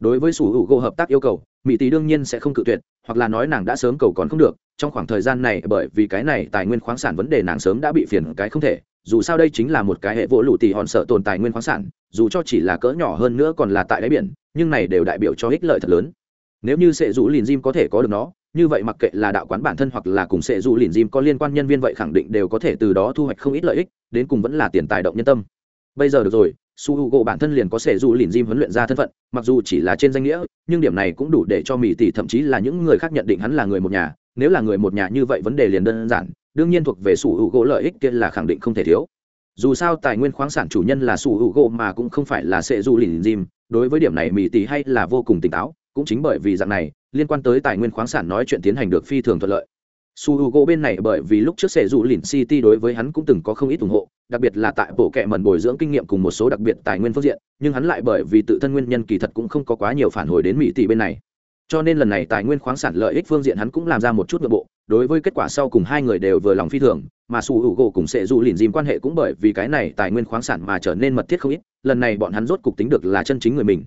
S1: Đối với sủ hữu gỗ hợp tác yêu cầu, mỹ tỷ đương nhiên sẽ không cự tuyệt, hoặc là nói nàng đã sớm cầu còn không được, trong khoảng thời gian này bởi vì cái này tài nguyên khoáng sản vấn đề nàng sớm đã bị phiền cái không thể, dù sao đây chính là một cái hệ vỗ lụ tỷ hòn sợ tồn tài nguyên khoáng sản, dù cho chỉ là cỡ nhỏ hơn nữa còn là tại đáy biển, nhưng này đều đại biểu cho ích lợi thật lớn. Nếu như sệ dụ lìn diêm có thể có được nó, như vậy mặc kệ là đạo quán bản thân hoặc là cùng sệ dụ lìn diêm có liên quan nhân viên vậy khẳng định đều có thể từ đó thu hoạch không ít lợi ích, đến cùng vẫn là tiền tài động nhân tâm. Bây giờ được rồi su h u gỗ bản thân liền có sẻ dù lìn diêm huấn luyện ra thân phận, mặc dù chỉ là trên danh nghĩa, nhưng điểm này cũng đủ để cho mỹ tỷ thậm chí là những người khác nhận định hắn là người một nhà. Nếu là người một nhà như vậy vấn đề liền đơn giản, đương nhiên thuộc về sủ hữu gỗ lợi ích kia là khẳng định không thể thiếu. Dù sao tài nguyên khoáng sản chủ nhân là sủ hữu gỗ mà cũng không phải là sẻ dù lìn diêm đối với điểm này mỹ tỷ hay là vô cùng tỉnh táo, cũng chính bởi vì dạng này, liên quan tới tài nguyên khoáng sản nói chuyện tiến hành được phi thường thuận lợi. Su h u gỗ bên này bởi vì lúc trước sẻ dù lìn city đối với hắn cũng từng có không ít ủng hộ đặc biệt là tại bộ kệ mẩn bồi dưỡng kinh nghiệm cùng một số đặc biệt tài nguyên phương diện, nhưng hắn lại bởi vì tự thân nguyên nhân kỳ thật cũng không có quá nhiều phản hồi đến mỹ tỷ bên này. Cho nên lần này tài nguyên khoáng sản lợi ích phương diện hắn cũng làm ra một chút nội bộ, đối với kết quả sau cùng hai người đều vừa lòng phi thường, mà su hữu gỗ cùng sệ du lìn dìm quan hệ cũng bởi vì cái này tài nguyên khoáng sản mà trở nên mật thiết không ít, lần này bọn hắn rốt cục tính được là chân chính người mình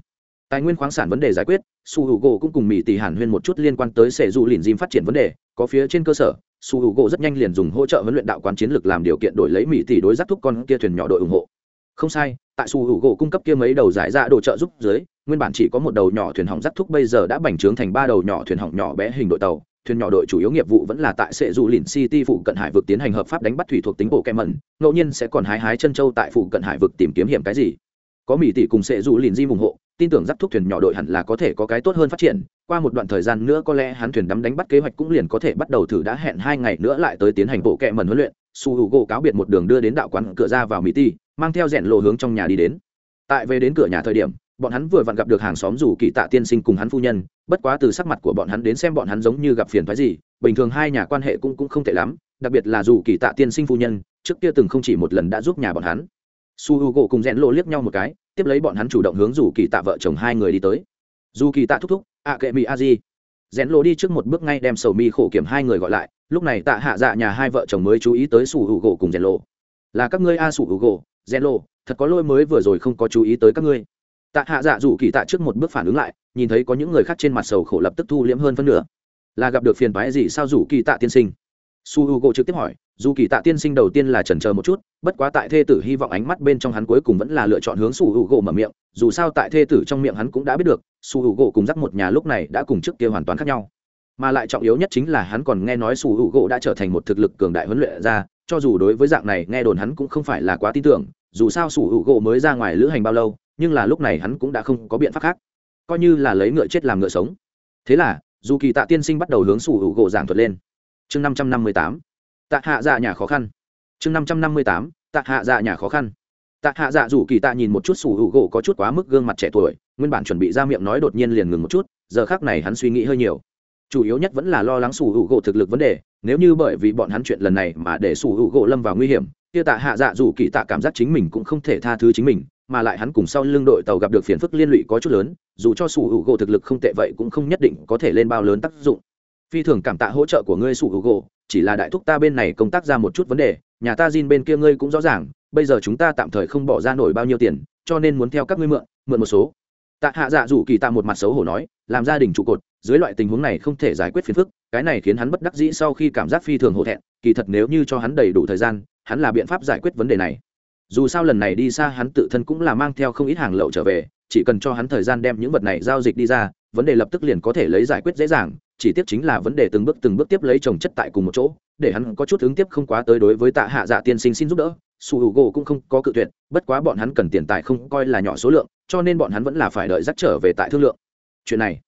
S1: tài nguyên khoáng sản vấn đề giải quyết, su hữu o cũng cùng mỹ tỷ hàn huyên một chút liên quan tới sệ du lìn dìm phát triển vấn đề. Có phía trên cơ sở, su hữu o rất nhanh liền dùng hỗ trợ huấn luyện đạo quán chiến lược làm điều kiện đổi lấy mỹ tỷ đối giác thúc con kia thuyền nhỏ đội ủng hộ. Không sai, tại su hữu o cung cấp kia mấy đầu giải ra đồ trợ giúp dưới, nguyên bản chỉ có một đầu nhỏ thuyền hỏng giác thúc bây giờ đã bành trướng thành ba đầu nhỏ thuyền hỏng nhỏ bé hình đội tàu. Thuyền nhỏ đội chủ yếu nghiệp vụ vẫn là tại sệ du lìn city phụ cận hải vực tiến hành hợp pháp đánh bắt thủy thuộc tính bộ kem mẩn, ngẫu nhiên sẽ còn hái hái chân châu tại phụ cận hải vực tìm kiếm hiểm cái gì. Có mỹ tỷ cùng sệ du lìn di ủng hộ tin tưởng giáp thúc thuyền nhỏ đội hẳn là có thể có cái tốt hơn phát triển, qua một đoạn thời gian nữa có lẽ hắn thuyền đắm đánh bắt kế hoạch cũng liền có thể bắt đầu thử đã hẹn hai ngày nữa lại tới tiến hành bộ kệ mẩn huấn luyện, su h u gỗ cáo biệt một đường đưa đến đạo quán cửa ra vào mỹ ti mang theo rẽn lộ hướng trong nhà đi đến. Tại về đến cửa nhà thời điểm, bọn hắn vừa vặn gặp được hàng xóm dù kỳ tạ tiên sinh cùng hắn phu nhân, bất quá từ sắc mặt của bọn hắn đến xem bọn hắn giống như gặp phiền phái gì, bình thường hai nhà quan hệ cũng cũng không tệ lắm, đặc biệt là dù kỳ tạ tiên sinh phu nhân, trước kia từng không chỉ một lần đã giúp nhà bọn hắn su h u gỗ cùng rẽn lộ liếc nhau một cái, tiếp lấy bọn hắn chủ động hướng dù kỳ tạ vợ chồng hai người đi tới. Dù kỳ tạ thúc thúc ạ kệ mỹ a di. Rẽn lộ đi trước một bước ngay đem sầu mi khổ kiểm hai người gọi lại, lúc này tạ hạ dạ nhà hai vợ chồng mới chú ý tới Su U gỗ cùng rẽn lộ. Là các ngươi a Su U gỗ rẽn lộ, thật có lỗi mới vừa rồi không có chú ý tới các ngươi. Tạ hạ dạ dù kỳ tạ trước một bước phản ứng lại, nhìn thấy có những người khác trên mặt sầu khổ lập tức thu liễm hơn phân nửa. Là gặp được phiền phái gì sao rủ kỳ tạ tiên sinh? Su h u gỗ trực tiếp hỏi dù kỳ tạ tiên sinh đầu tiên là trần chờ một chút, bất quá tại thê tử hy vọng ánh mắt bên trong hắn cuối cùng vẫn là lựa chọn hướng su h u gỗ mở miệng, dù sao tại thê tử trong miệng hắn cũng đã biết được, su h u gỗ cùng dắt một nhà lúc này đã cùng trước kia hoàn toàn khác nhau. Mà lại trọng yếu nhất chính là hắn còn nghe nói su h u gỗ đã trở thành một thực lực cường đại huấn luyện ra cho dù đối với dạng này nghe đồn hắn cũng không phải là quá tin tưởng, dù sao su h u gỗ mới ra ngoài lữ hành bao lâu, nhưng là lúc này hắn cũng đã không có biện pháp khác. Coi như là lấy ngựa chết làm ngựa sống. Thế là, dù kỳ tạ tiên sinh bắt đầu hướng su h u gỗ giảng thuật lên. Chương năm trăm năm mươi tám tạ hạ dạ nhà khó khăn. Chương năm trăm năm mươi tám, tạ hạ dạ nhà khó khăn. Tạ hạ dạ dù kỳ tạ nhìn một chút sủ hữu gỗ có chút quá mức gương mặt trẻ tuổi, nguyên bản chuẩn bị ra miệng nói đột nhiên liền ngừng một chút, giờ khác này hắn suy nghĩ hơi nhiều. Chủ yếu nhất vẫn là lo lắng sủ hữu gỗ thực lực vấn đề, nếu như bởi vì bọn hắn chuyện lần này mà để sủ hữu gỗ lâm vào nguy hiểm, kia tạ hạ dạ dù kỳ tạ cảm giác chính mình cũng không thể tha thứ chính mình, mà lại hắn cùng sau lưng đội tàu gặp được phiền phức liên lụy có chút lớn, dù cho sủ hữu gỗ thực lực không tệ vậy cũng không nhất định có thể lên bao lớn tác dụng. Phi thường cảm tạ hỗ trợ của ngươi sủ hữu gỗ chỉ là đại thúc ta bên này công tác ra một chút vấn đề, nhà ta Jin bên kia ngươi cũng rõ ràng, bây giờ chúng ta tạm thời không bỏ ra nổi bao nhiêu tiền, cho nên muốn theo các ngươi mượn mượn một số. Tạ hạ dạ dù kỳ tạ một mặt xấu hổ nói, làm gia đình trụ cột, dưới loại tình huống này không thể giải quyết phiền phức, cái này khiến hắn bất đắc dĩ sau khi cảm giác phi thường hổ thẹn, kỳ thật nếu như cho hắn đầy đủ thời gian, hắn là biện pháp giải quyết vấn đề này. Dù sao lần này đi xa hắn tự thân cũng là mang theo không ít hàng lậu trở về, chỉ cần cho hắn thời gian đem những vật này giao dịch đi ra vấn đề lập tức liền có thể lấy giải quyết dễ dàng, chỉ tiếc chính là vấn đề từng bước từng bước tiếp lấy trồng chất tại cùng một chỗ, để hắn có chút ứng tiếp không quá tới đối với tạ hạ dạ tiên sinh xin giúp đỡ, su h u cũng không có cự tuyệt, bất quá bọn hắn cần tiền tài không coi là nhỏ số lượng, cho nên bọn hắn vẫn là phải đợi rác trở về tại thương lượng. Chuyện này,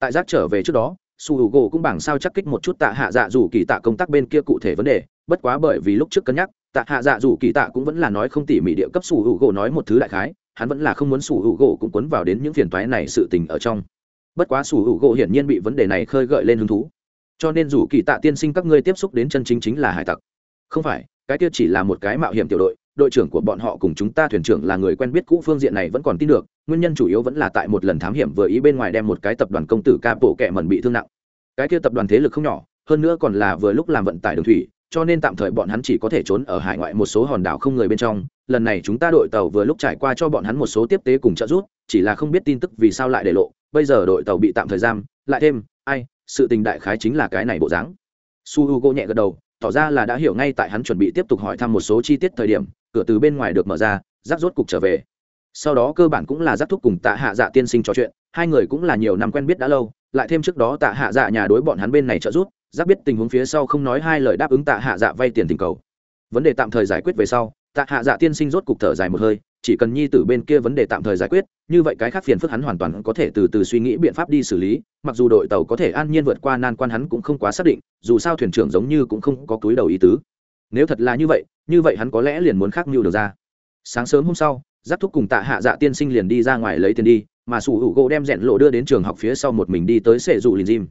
S1: tại rác trở về trước đó, su h u cũng bảng sao chắc kích một chút tạ hạ dạ dù kỳ tạ công tác bên kia cụ thể vấn đề, bất quá bởi vì lúc trước cân nhắc, tạ hạ dạ dù kỳ tạ cũng vẫn là nói không tỉ mỉ địa cấp su h u nói một thứ đại khái, hắn vẫn là không muốn su h u cũng quấn vào đến những phiền toái này sự tình ở trong bất quá sủ hữu gỗ hiển nhiên bị vấn đề này khơi gợi lên hứng thú. Cho nên dù kỳ tạ tiên sinh các ngươi tiếp xúc đến chân chính chính là hải tặc. Không phải, cái kia chỉ là một cái mạo hiểm tiểu đội đội trưởng của bọn họ cùng chúng ta thuyền trưởng là người quen biết cũ phương diện này vẫn còn tin được, nguyên nhân chủ yếu vẫn là tại một lần thám hiểm vừa ý bên ngoài đem một cái tập đoàn công tử ca bộ kẹ mẩn bị thương nặng. Cái kia tập đoàn thế lực không nhỏ, hơn nữa còn là vừa lúc làm vận tải đường thủy, cho nên tạm thời bọn hắn chỉ có thể trốn ở hải ngoại một số hòn đảo không người bên trong. Lần này chúng ta đội tàu vừa lúc trải qua cho bọn hắn một số tiếp tế cùng trợ giúp, chỉ là không biết tin tức vì sao lại để lộ bây giờ đội tàu bị tạm thời giam, lại thêm, ai, sự tình đại khái chính là cái này bộ dáng. Su h u g nhẹ gật đầu, tỏ ra là đã hiểu ngay tại hắn chuẩn bị tiếp tục hỏi thăm một số chi tiết thời điểm, cửa từ bên ngoài được mở ra rác rốt cục trở về. Sau đó cơ bản cũng là rác thúc cùng tạ hạ dạ tiên sinh trò chuyện, hai người cũng là nhiều năm quen biết đã lâu, lại thêm trước đó tạ hạ dạ nhà đối bọn hắn bên này trợ giúp rác biết tình huống phía sau không nói hai lời đáp ứng tạ hạ dạ vay tiền tình cầu. Vấn đề tạm thời giải quyết về sau, tạ hạ dạ tiên sinh rốt cục thở dài một hơi chỉ cần nhi tử bên kia vấn đề tạm thời giải quyết, như vậy cái khác phiền phức hắn hoàn toàn có thể từ từ suy nghĩ biện pháp đi xử lý, mặc dù đội tàu có thể an nhiên vượt qua nan quan hắn cũng không quá xác định, dù sao thuyền trưởng giống như cũng không có túi đầu ý tứ. Nếu thật là như vậy như vậy hắn có lẽ liền muốn khác mưu được ra. Sáng sớm hôm sau, giáp thúc cùng tạ hạ dạ tiên sinh liền đi ra ngoài lấy tiền đi, mà sủ hữu gỗ đem rẽn lộ đưa đến trường học phía sau một mình đi tới sệ dụ lìn diêm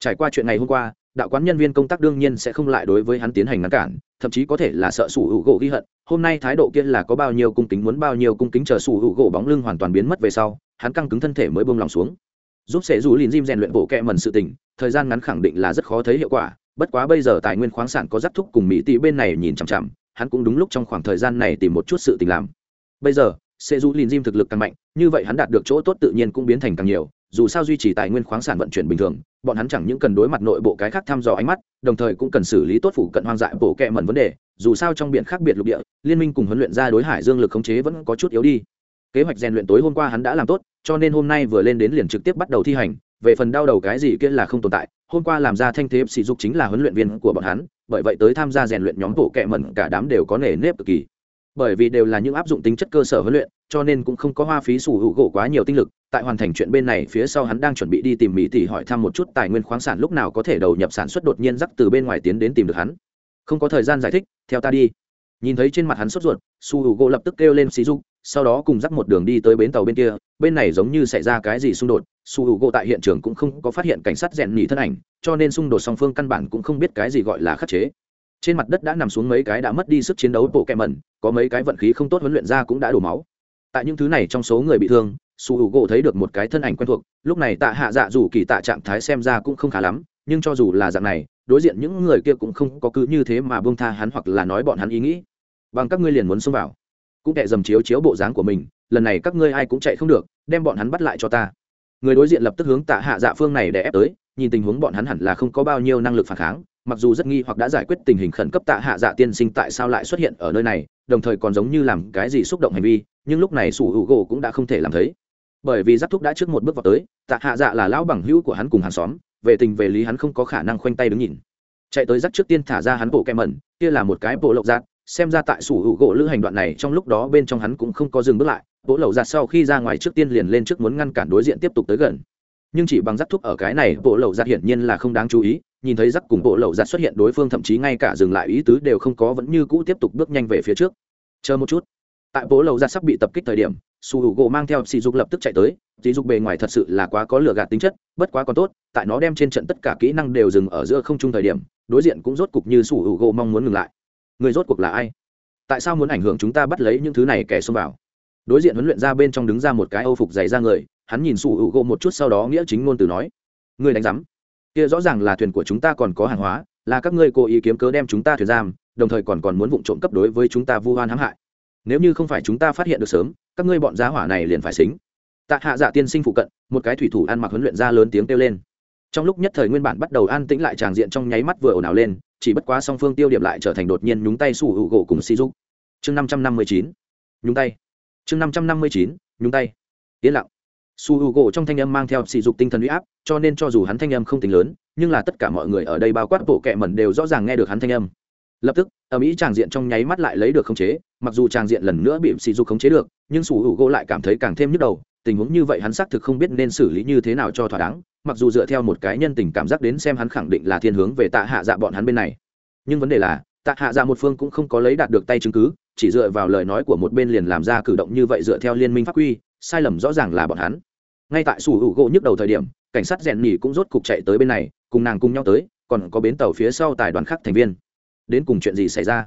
S1: trải qua chuyện ngày hôm qua đạo quán nhân viên công tác đương nhiên sẽ không lại đối với hắn tiến hành ngăn cản, thậm chí có thể là sợ sủ hữu gỗ ghi hận. Hôm nay thái độ kia là có bao nhiêu cung kính muốn bao nhiêu cung kính chờ sủ hữu gỗ bóng lưng hoàn toàn biến mất về sau, hắn căng cứng thân thể mới bông lòng xuống. Giúp sẽ rủ lìn diêm rèn luyện bộ kẹ mần sự tình, thời gian ngắn khẳng định là rất khó thấy hiệu quả, bất quá bây giờ tài nguyên khoáng sản có giáp thúc cùng mỹ tỷ bên này nhìn chằm chằm, hắn cũng đúng lúc trong khoảng thời gian này tìm một chút sự tình làm. Bây giờ sẽ du lìn diêm thực lực càng mạnh, như vậy hắn đạt được chỗ tốt tự nhiên cũng biến thành càng nhiều dù sao duy trì tài nguyên khoáng sản vận chuyển bình thường, bọn hắn chẳng những cần đối mặt nội bộ cái khác thăm dò ánh mắt, đồng thời cũng cần xử lý tốt phủ cận hoang dại bộ kẹ mẩn vấn đề, dù sao trong biển khác biệt lục địa, liên minh cùng huấn luyện ra đối hải dương lực khống chế vẫn có chút yếu đi. Kế hoạch rèn luyện tối hôm qua hắn đã làm tốt, cho nên hôm nay vừa lên đến liền trực tiếp bắt đầu thi hành, về phần đau đầu cái gì kia là không tồn tại, hôm qua làm ra thanh thế sỉ dục chính là huấn luyện viên của bọn hắn, bởi vậy tới tham gia rèn luyện nhóm bộ kẹ mẩn cả đám đều có nể nếp cực kỳ bởi vì đều là những áp dụng tính chất cơ sở huấn luyện, cho nên cũng không có hoa phí sủ hữu gỗ quá nhiều tinh lực. Tại hoàn thành chuyện bên này, phía sau hắn đang chuẩn bị đi tìm mỹ tỷ hỏi thăm một chút tài nguyên khoáng sản lúc nào có thể đầu nhập sản xuất đột nhiên rắc từ bên ngoài tiến đến tìm được hắn. Không có thời gian giải thích, theo ta đi. Nhìn thấy trên mặt hắn sốt ruột, su hữu gỗ lập tức kêu lên xí du sau đó cùng dắt một đường đi tới bến tàu bên kia. Bên này giống như xảy ra cái gì xung đột, su hữu gỗ tại hiện trường cũng không có phát hiện cảnh sát rèn nhì thân ảnh, cho nên xung đột song phương căn bản cũng không biết cái gì gọi là khắc chế. Trên mặt đất đã nằm xuống mấy cái đã mất đi sức chiến đấu bộ kẹ mẩn có mấy cái vận khí không tốt huấn luyện ra cũng đã đổ máu. Tại những thứ này trong số người bị thương, su h u gỗ thấy được một cái thân ảnh quen thuộc, lúc này tạ hạ dạ dù kỳ tạ trạng thái xem ra cũng không khá lắm, nhưng cho dù là dạng này, đối diện những người kia cũng không có cứ như thế mà bông tha hắn hoặc là nói bọn hắn ý nghĩ. Bằng các ngươi liền muốn xông vào. Cũng kệ dầm chiếu chiếu bộ dáng của mình, lần này các ngươi ai cũng chạy không được, đem bọn hắn bắt lại cho ta. Người đối diện lập tức hướng tạ hạ dạ phương này để ép tới, nhìn tình huống bọn hắn hẳn là không có bao nhiêu năng lực phản kháng, mặc dù rất nghi hoặc đã giải quyết tình hình khẩn cấp tạ hạ dạ tiên sinh tại sao lại xuất hiện ở nơi này đồng thời còn giống như làm cái gì xúc động hành vi, nhưng lúc này sủ hữu gỗ cũng đã không thể làm thấy. Bởi vì giáp thúc đã trước một bước vào tới, tạ hạ dạ là lão bằng hữu của hắn cùng hàng xóm, về tình về lý hắn không có khả năng khoanh tay đứng nhìn. Chạy tới giáp trước tiên thả ra hắn bộ kem mẩn, kia là một cái bộ lộc giạt, xem ra tại sủ hữu gỗ lữ hành đoạn này trong lúc đó bên trong hắn cũng không có dừng bước lại, bộ lộc giạt sau khi ra ngoài trước tiên liền lên trước muốn ngăn cản đối diện tiếp tục tới gần. Nhưng chỉ bằng giáp thúc ở cái này, bộ lộc giạt hiển nhiên là không đáng chú ý nhìn thấy giáp cùng bộ lậu giặt xuất hiện, đối phương thậm chí ngay cả dừng lại ý tứ đều không có, vẫn như cũ tiếp tục bước nhanh về phía trước. Chờ một chút. Tại bộ lậu giặt sắp bị tập kích thời điểm, su hữu gỗ mang theo sỉ dục lập tức chạy tới. Sỉ dục bề ngoài thật sự là quá có lửa gạt tính chất, bất quá còn tốt, tại nó đem trên trận tất cả kỹ năng đều dừng ở giữa không trung thời điểm, đối diện cũng rốt cục như su hữu gỗ mong muốn ngừng lại. Người rốt cuộc là ai? Tại sao muốn ảnh hưởng chúng ta bắt lấy những thứ này kẻ xông vào? Đối diện huấn luyện ra bên trong đứng ra một cái âu phục dày ra người, hắn nhìn su hữu gỗ một chút sau đó nghĩa chính ngôn từ nói, người đánh giám kia rõ ràng là thuyền của chúng ta còn có hàng hóa, là các ngươi cố ý kiếm cớ đem chúng ta thuyền giam, đồng thời còn còn muốn vụ trộm cấp đối với chúng ta vu hoan hãm hại. Nếu như không phải chúng ta phát hiện được sớm, các ngươi bọn giá hỏa này liền phải xính. Tạ hạ dạ tiên sinh phụ cận, một cái thủy thủ ăn mặc huấn luyện ra lớn tiếng kêu lên. Trong lúc nhất thời nguyên bản bắt đầu an tĩnh lại tràng diện trong nháy mắt vừa ồn ào lên, chỉ bất quá song phương tiêu điểm lại trở thành đột nhiên nhúng tay sủ hữu gỗ cùng si giúp chương năm trăm năm mươi chín, nhúng tay. Chương năm trăm năm mươi chín, nhúng tay. Yên lặng su h u gỗ trong thanh âm mang theo sỉ dục tinh thần huy áp, cho nên cho dù hắn thanh âm không tính lớn, nhưng là tất cả mọi người ở đây bao quát bộ kẹ mẩn đều rõ ràng nghe được hắn thanh âm. Lập tức ở mỹ tràng diện trong nháy mắt lại lấy được khống chế, mặc dù tràng diện lần nữa bị sỉ dục khống chế được, nhưng su h u gỗ lại cảm thấy càng thêm nhức đầu, tình huống như vậy hắn xác thực không biết nên xử lý như thế nào cho thỏa đáng, mặc dù dựa theo một cái nhân tình cảm giác đến xem hắn khẳng định là thiên hướng về tạ hạ dạ bọn hắn bên này. Nhưng vấn đề là, tạ hạ dạ một phương cũng không có lấy đạt được tay chứng cứ, chỉ dựa vào lời nói của một bên liền làm ra cử động như vậy dựa theo liên minh pháp quy, sai lầm rõ ràng là bọn hắn ngay tại sủ hữu gỗ nhức đầu thời điểm, cảnh sát rèn nhỉ cũng rốt cục chạy tới bên này, cùng nàng cùng nhau tới, còn có bến tàu phía sau tài đoàn khác thành viên. Đến cùng chuyện gì xảy ra?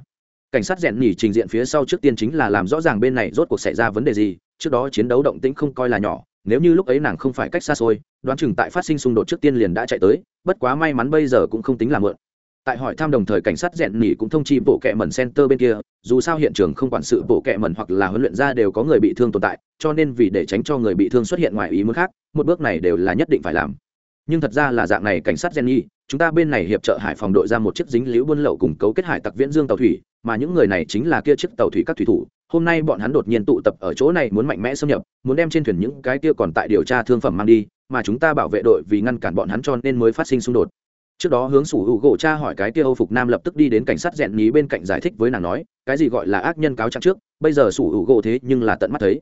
S1: Cảnh sát rèn nhỉ trình diện phía sau trước tiên chính là làm rõ ràng bên này rốt cuộc xảy ra vấn đề gì, trước đó chiến đấu động tĩnh không coi là nhỏ, nếu như lúc ấy nàng không phải cách xa xôi, đoán chừng tại phát sinh xung đột trước tiên liền đã chạy tới, bất quá may mắn bây giờ cũng không tính là mượn tại hỏi thăm đồng thời cảnh sát rèn nỉ cũng thông chi bộ kệ mẩn center bên kia, dù sao hiện trường không quản sự bộ kệ mẩn hoặc là huấn luyện ra đều có người bị thương tồn tại, cho nên vì để tránh cho người bị thương xuất hiện ngoài ý muốn khác, một bước này đều là nhất định phải làm. Nhưng thật ra là dạng này cảnh sát rèn nhi chúng ta bên này hiệp trợ hải phòng đội ra một chiếc dính liễu buôn lậu cùng cấu kết hải tặc viễn dương tàu thủy, mà những người này chính là kia chiếc tàu thủy các thủy thủ. Hôm nay bọn hắn đột nhiên tụ tập ở chỗ này muốn mạnh mẽ xâm nhập, muốn đem trên thuyền những cái kia còn tại điều tra thương phẩm mang đi, mà chúng ta bảo vệ đội vì ngăn cản bọn hắn cho nên mới phát sinh xung đột trước đó hướng sủ hữu gỗ cha hỏi cái kia âu phục nam lập tức đi đến cảnh sát rèn nhí bên cạnh giải thích với nàng nói, cái gì gọi là ác nhân cáo trạng trước, bây giờ sủ hữu gỗ thế nhưng là tận mắt thấy.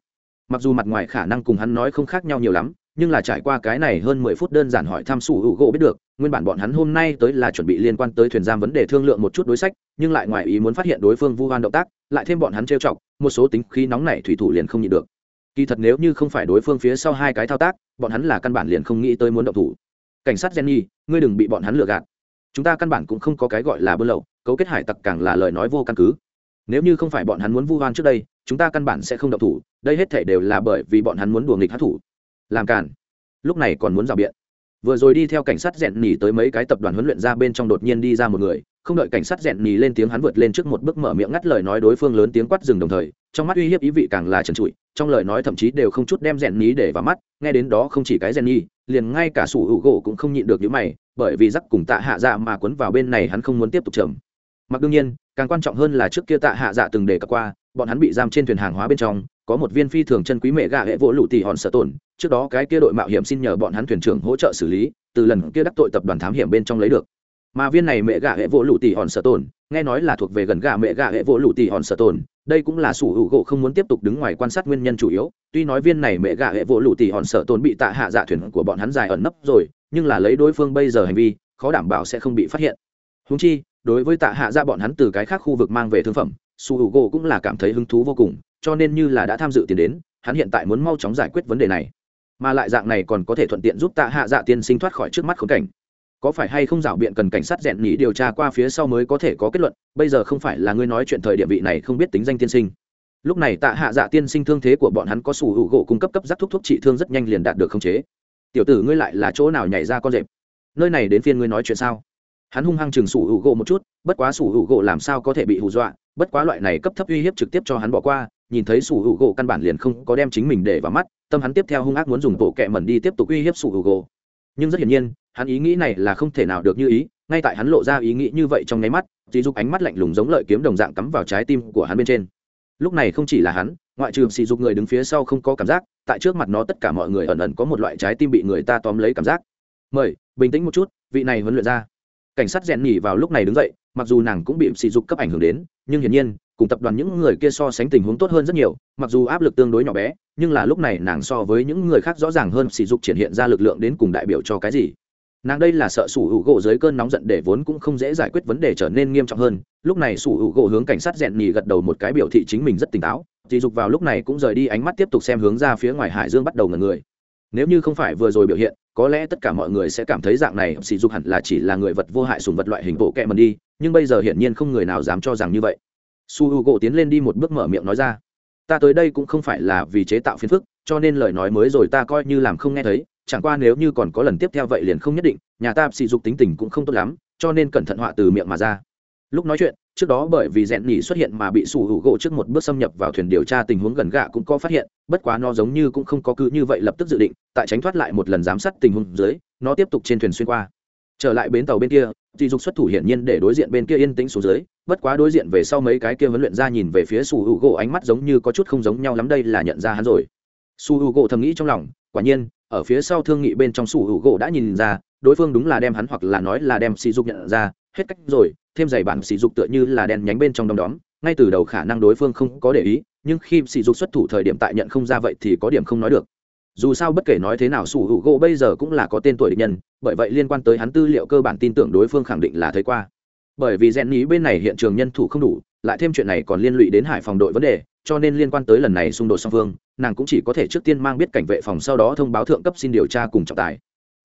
S1: Mặc dù mặt ngoài khả năng cùng hắn nói không khác nhau nhiều lắm, nhưng là trải qua cái này hơn mười phút đơn giản hỏi thăm sủ hữu gỗ biết được, nguyên bản bọn hắn hôm nay tới là chuẩn bị liên quan tới thuyền giam vấn đề thương lượng một chút đối sách, nhưng lại ngoài ý muốn phát hiện đối phương vu hoan động tác, lại thêm bọn hắn trêu chọc, một số tính khí nóng này thủy thủ liền không nhịn được. Kỳ thật nếu như không phải đối phương phía sau hai cái thao tác, bọn hắn là căn bản liền không nghĩ tới muốn động thủ cảnh sát jenny, ngươi đừng bị bọn hắn lừa gạt. Chúng ta căn bản cũng không có cái gọi là buôn lậu, cấu kết hải tặc càng là lời nói vô căn cứ. Nếu như không phải bọn hắn muốn vu oan trước đây, chúng ta căn bản sẽ không động thủ, đây hết thể đều là bởi vì bọn hắn muốn đùa nghịch hát thủ. Làm cản lúc này còn muốn rào biện. Vừa rồi đi theo cảnh sát rèn tới mấy cái tập đoàn huấn luyện ra bên trong đột nhiên đi ra một người, không đợi cảnh sát rèn nhì lên tiếng hắn vượt lên trước một bước mở miệng ngắt lời nói đối phương lớn tiếng quát dừng đồng thời, trong mắt uy hiếp ý vị càng là trần trụi trong lời nói thậm chí đều không chút đem rèn ní để vào mắt, nghe đến đó không chỉ cái rèn nhi liền ngay cả sủ hữu gỗ cũng không nhịn được những mày, bởi vì giắc cùng tạ hạ dạ mà quấn vào bên này hắn không muốn tiếp tục trầm mặc đương nhiên, càng quan trọng hơn là trước kia tạ hạ dạ từng đề cập qua, bọn hắn bị giam trên thuyền hàng hóa bên trong, có một viên phi thường chân quý mẹ gà hệ vỗ lụ tỉ hòn sợ tổn, trước đó cái kia đội mạo hiểm xin nhờ bọn hắn thuyền trưởng hỗ trợ xử lý, từ lần kia đắc tội tập đoàn thám hiểm bên trong lấy được mà viên này mẹ gà hệ vỗ lụ tỷ hòn sở tồn, nghe nói là thuộc về gần gà mẹ gà hệ vỗ lụ tỷ hòn sở tồn, đây cũng là sủ hữu gỗ không muốn tiếp tục đứng ngoài quan sát nguyên nhân chủ yếu. Tuy nói viên này mẹ gà hệ vỗ lụ tỷ hòn sở tồn bị tạ hạ dạ thuyền của bọn hắn dài ẩn nấp rồi, nhưng là lấy đối phương bây giờ hành vi, khó đảm bảo sẽ không bị phát hiện. Húng chi, đối với tạ hạ dạ bọn hắn từ cái khác khu vực mang về thương phẩm, Sủ Hữu gỗ cũng là cảm thấy hứng thú vô cùng, cho nên như là đã tham dự tiền đến, hắn hiện tại muốn mau chóng giải quyết vấn đề này. Mà lại dạng này còn có thể thuận tiện giúp tạ hạ dạ tiên sinh thoát khỏi trước mắt khốn cảnh có phải hay không rảo biện cần cảnh sát rèn nhỉ điều tra qua phía sau mới có thể có kết luận, bây giờ không phải là ngươi nói chuyện thời địa vị này không biết tính danh tiên sinh. Lúc này tạ hạ dạ tiên sinh thương thế của bọn hắn có sủ hữu gỗ cung cấp cấp giác thuốc thuốc trị thương rất nhanh liền đạt được khống chế. Tiểu tử ngươi lại là chỗ nào nhảy ra con rệp? Nơi này đến phiên ngươi nói chuyện sao? Hắn hung hăng chừng sủ hữu gỗ một chút, bất quá sủ hữu gỗ làm sao có thể bị hù dọa, bất quá loại này cấp thấp uy hiếp trực tiếp cho hắn bỏ qua, nhìn thấy sủ hữu gỗ căn bản liền không có đem chính mình để vào mắt, tâm hắn tiếp theo hung ác muốn dùng bộ kẹ mẩn đi tiếp tục uy hiếp sủ hữu gỗ. Nhưng rất hiển nhiên hắn ý nghĩ này là không thể nào được như ý, ngay tại hắn lộ ra ý nghĩ như vậy trong nháy mắt dì dục ánh mắt lạnh lùng giống lợi kiếm đồng dạng cắm vào trái tim của hắn bên trên. Lúc này không chỉ là hắn, ngoại trừ sỉ dục người đứng phía sau không có cảm giác, tại trước mặt nó tất cả mọi người ẩn ẩn có một loại trái tim bị người ta tóm lấy cảm giác. Mời, bình tĩnh một chút, vị này huấn luyện ra cảnh sát rèn nhỉ vào lúc này đứng dậy, mặc dù nàng cũng bị sỉ dục cấp ảnh hưởng đến, nhưng hiển nhiên, cùng tập đoàn những người kia so sánh tình huống tốt hơn rất nhiều, mặc dù áp lực tương đối nhỏ bé, nhưng là lúc này nàng so với những người khác rõ ràng hơn sỉ dục triển hiện ra lực lượng đến cùng đại biểu cho cái gì nàng đây là sợ sủ hữu gỗ dưới cơn nóng giận để vốn cũng không dễ giải quyết vấn đề trở nên nghiêm trọng hơn. Lúc này sủ hữu gỗ hướng cảnh sát rèn nhì gật đầu một cái biểu thị chính mình rất tỉnh táo. Dì dục vào lúc này cũng rời đi ánh mắt tiếp tục xem hướng ra phía ngoài hải dương bắt đầu ngần người. Nếu như không phải vừa rồi biểu hiện, có lẽ tất cả mọi người sẽ cảm thấy dạng này sỉ dục hẳn là chỉ là người vật vô hại sùng vật loại hình bộ kẹ mần đi, nhưng bây giờ hiển nhiên không người nào dám cho rằng như vậy. Su h u gỗ tiến lên đi một bước mở miệng nói ra, ta tới đây cũng không phải là vì chế tạo phiền phức, cho nên lời nói mới rồi ta coi như làm không nghe thấy chẳng qua nếu như còn có lần tiếp theo vậy liền không nhất định, nhà ta sỉ dục tính tình cũng không tốt lắm, cho nên cẩn thận họa từ miệng mà ra. Lúc nói chuyện, trước đó bởi vì rẽn nhỉ xuất hiện mà bị sủ hữu gỗ trước một bước xâm nhập vào thuyền điều tra tình huống gần gạ cũng có phát hiện, bất quá nó giống như cũng không có cứ như vậy lập tức dự định, tại tránh thoát lại một lần giám sát tình huống dưới, nó tiếp tục trên thuyền xuyên qua. Trở lại bến tàu bên kia dì dục xuất thủ hiển nhiên để đối diện bên kia yên tĩnh xuống dưới, bất quá đối diện về sau mấy cái kia huấn luyện ra nhìn về phía sủ hữu gỗ ánh mắt giống như có chút không giống nhau lắm đây là nhận ra hắn rồi. Su hữu gỗ thầm nghĩ trong lòng, quả nhiên ở phía sau thương nghị bên trong sủ hữu gỗ đã nhìn ra, đối phương đúng là đem hắn hoặc là nói là đem sỉ dục nhận ra, hết cách rồi, thêm giày bản sỉ dục tựa như là đen nhánh bên trong đom đóm, ngay từ đầu khả năng đối phương không có để ý, nhưng khi sỉ dục xuất thủ thời điểm tại nhận không ra vậy thì có điểm không nói được. Dù sao bất kể nói thế nào sủ hữu gỗ bây giờ cũng là có tên tuổi địch nhân, bởi vậy liên quan tới hắn tư liệu cơ bản tin tưởng đối phương khẳng định là thấy qua. Bởi vì rèn nhí bên này hiện trường nhân thủ không đủ, lại thêm chuyện này còn liên lụy đến hải phòng đội vấn đề cho nên liên quan tới lần này xung đột song phương, nàng cũng chỉ có thể trước tiên mang biết cảnh vệ phòng sau đó thông báo thượng cấp xin điều tra cùng trọng tài.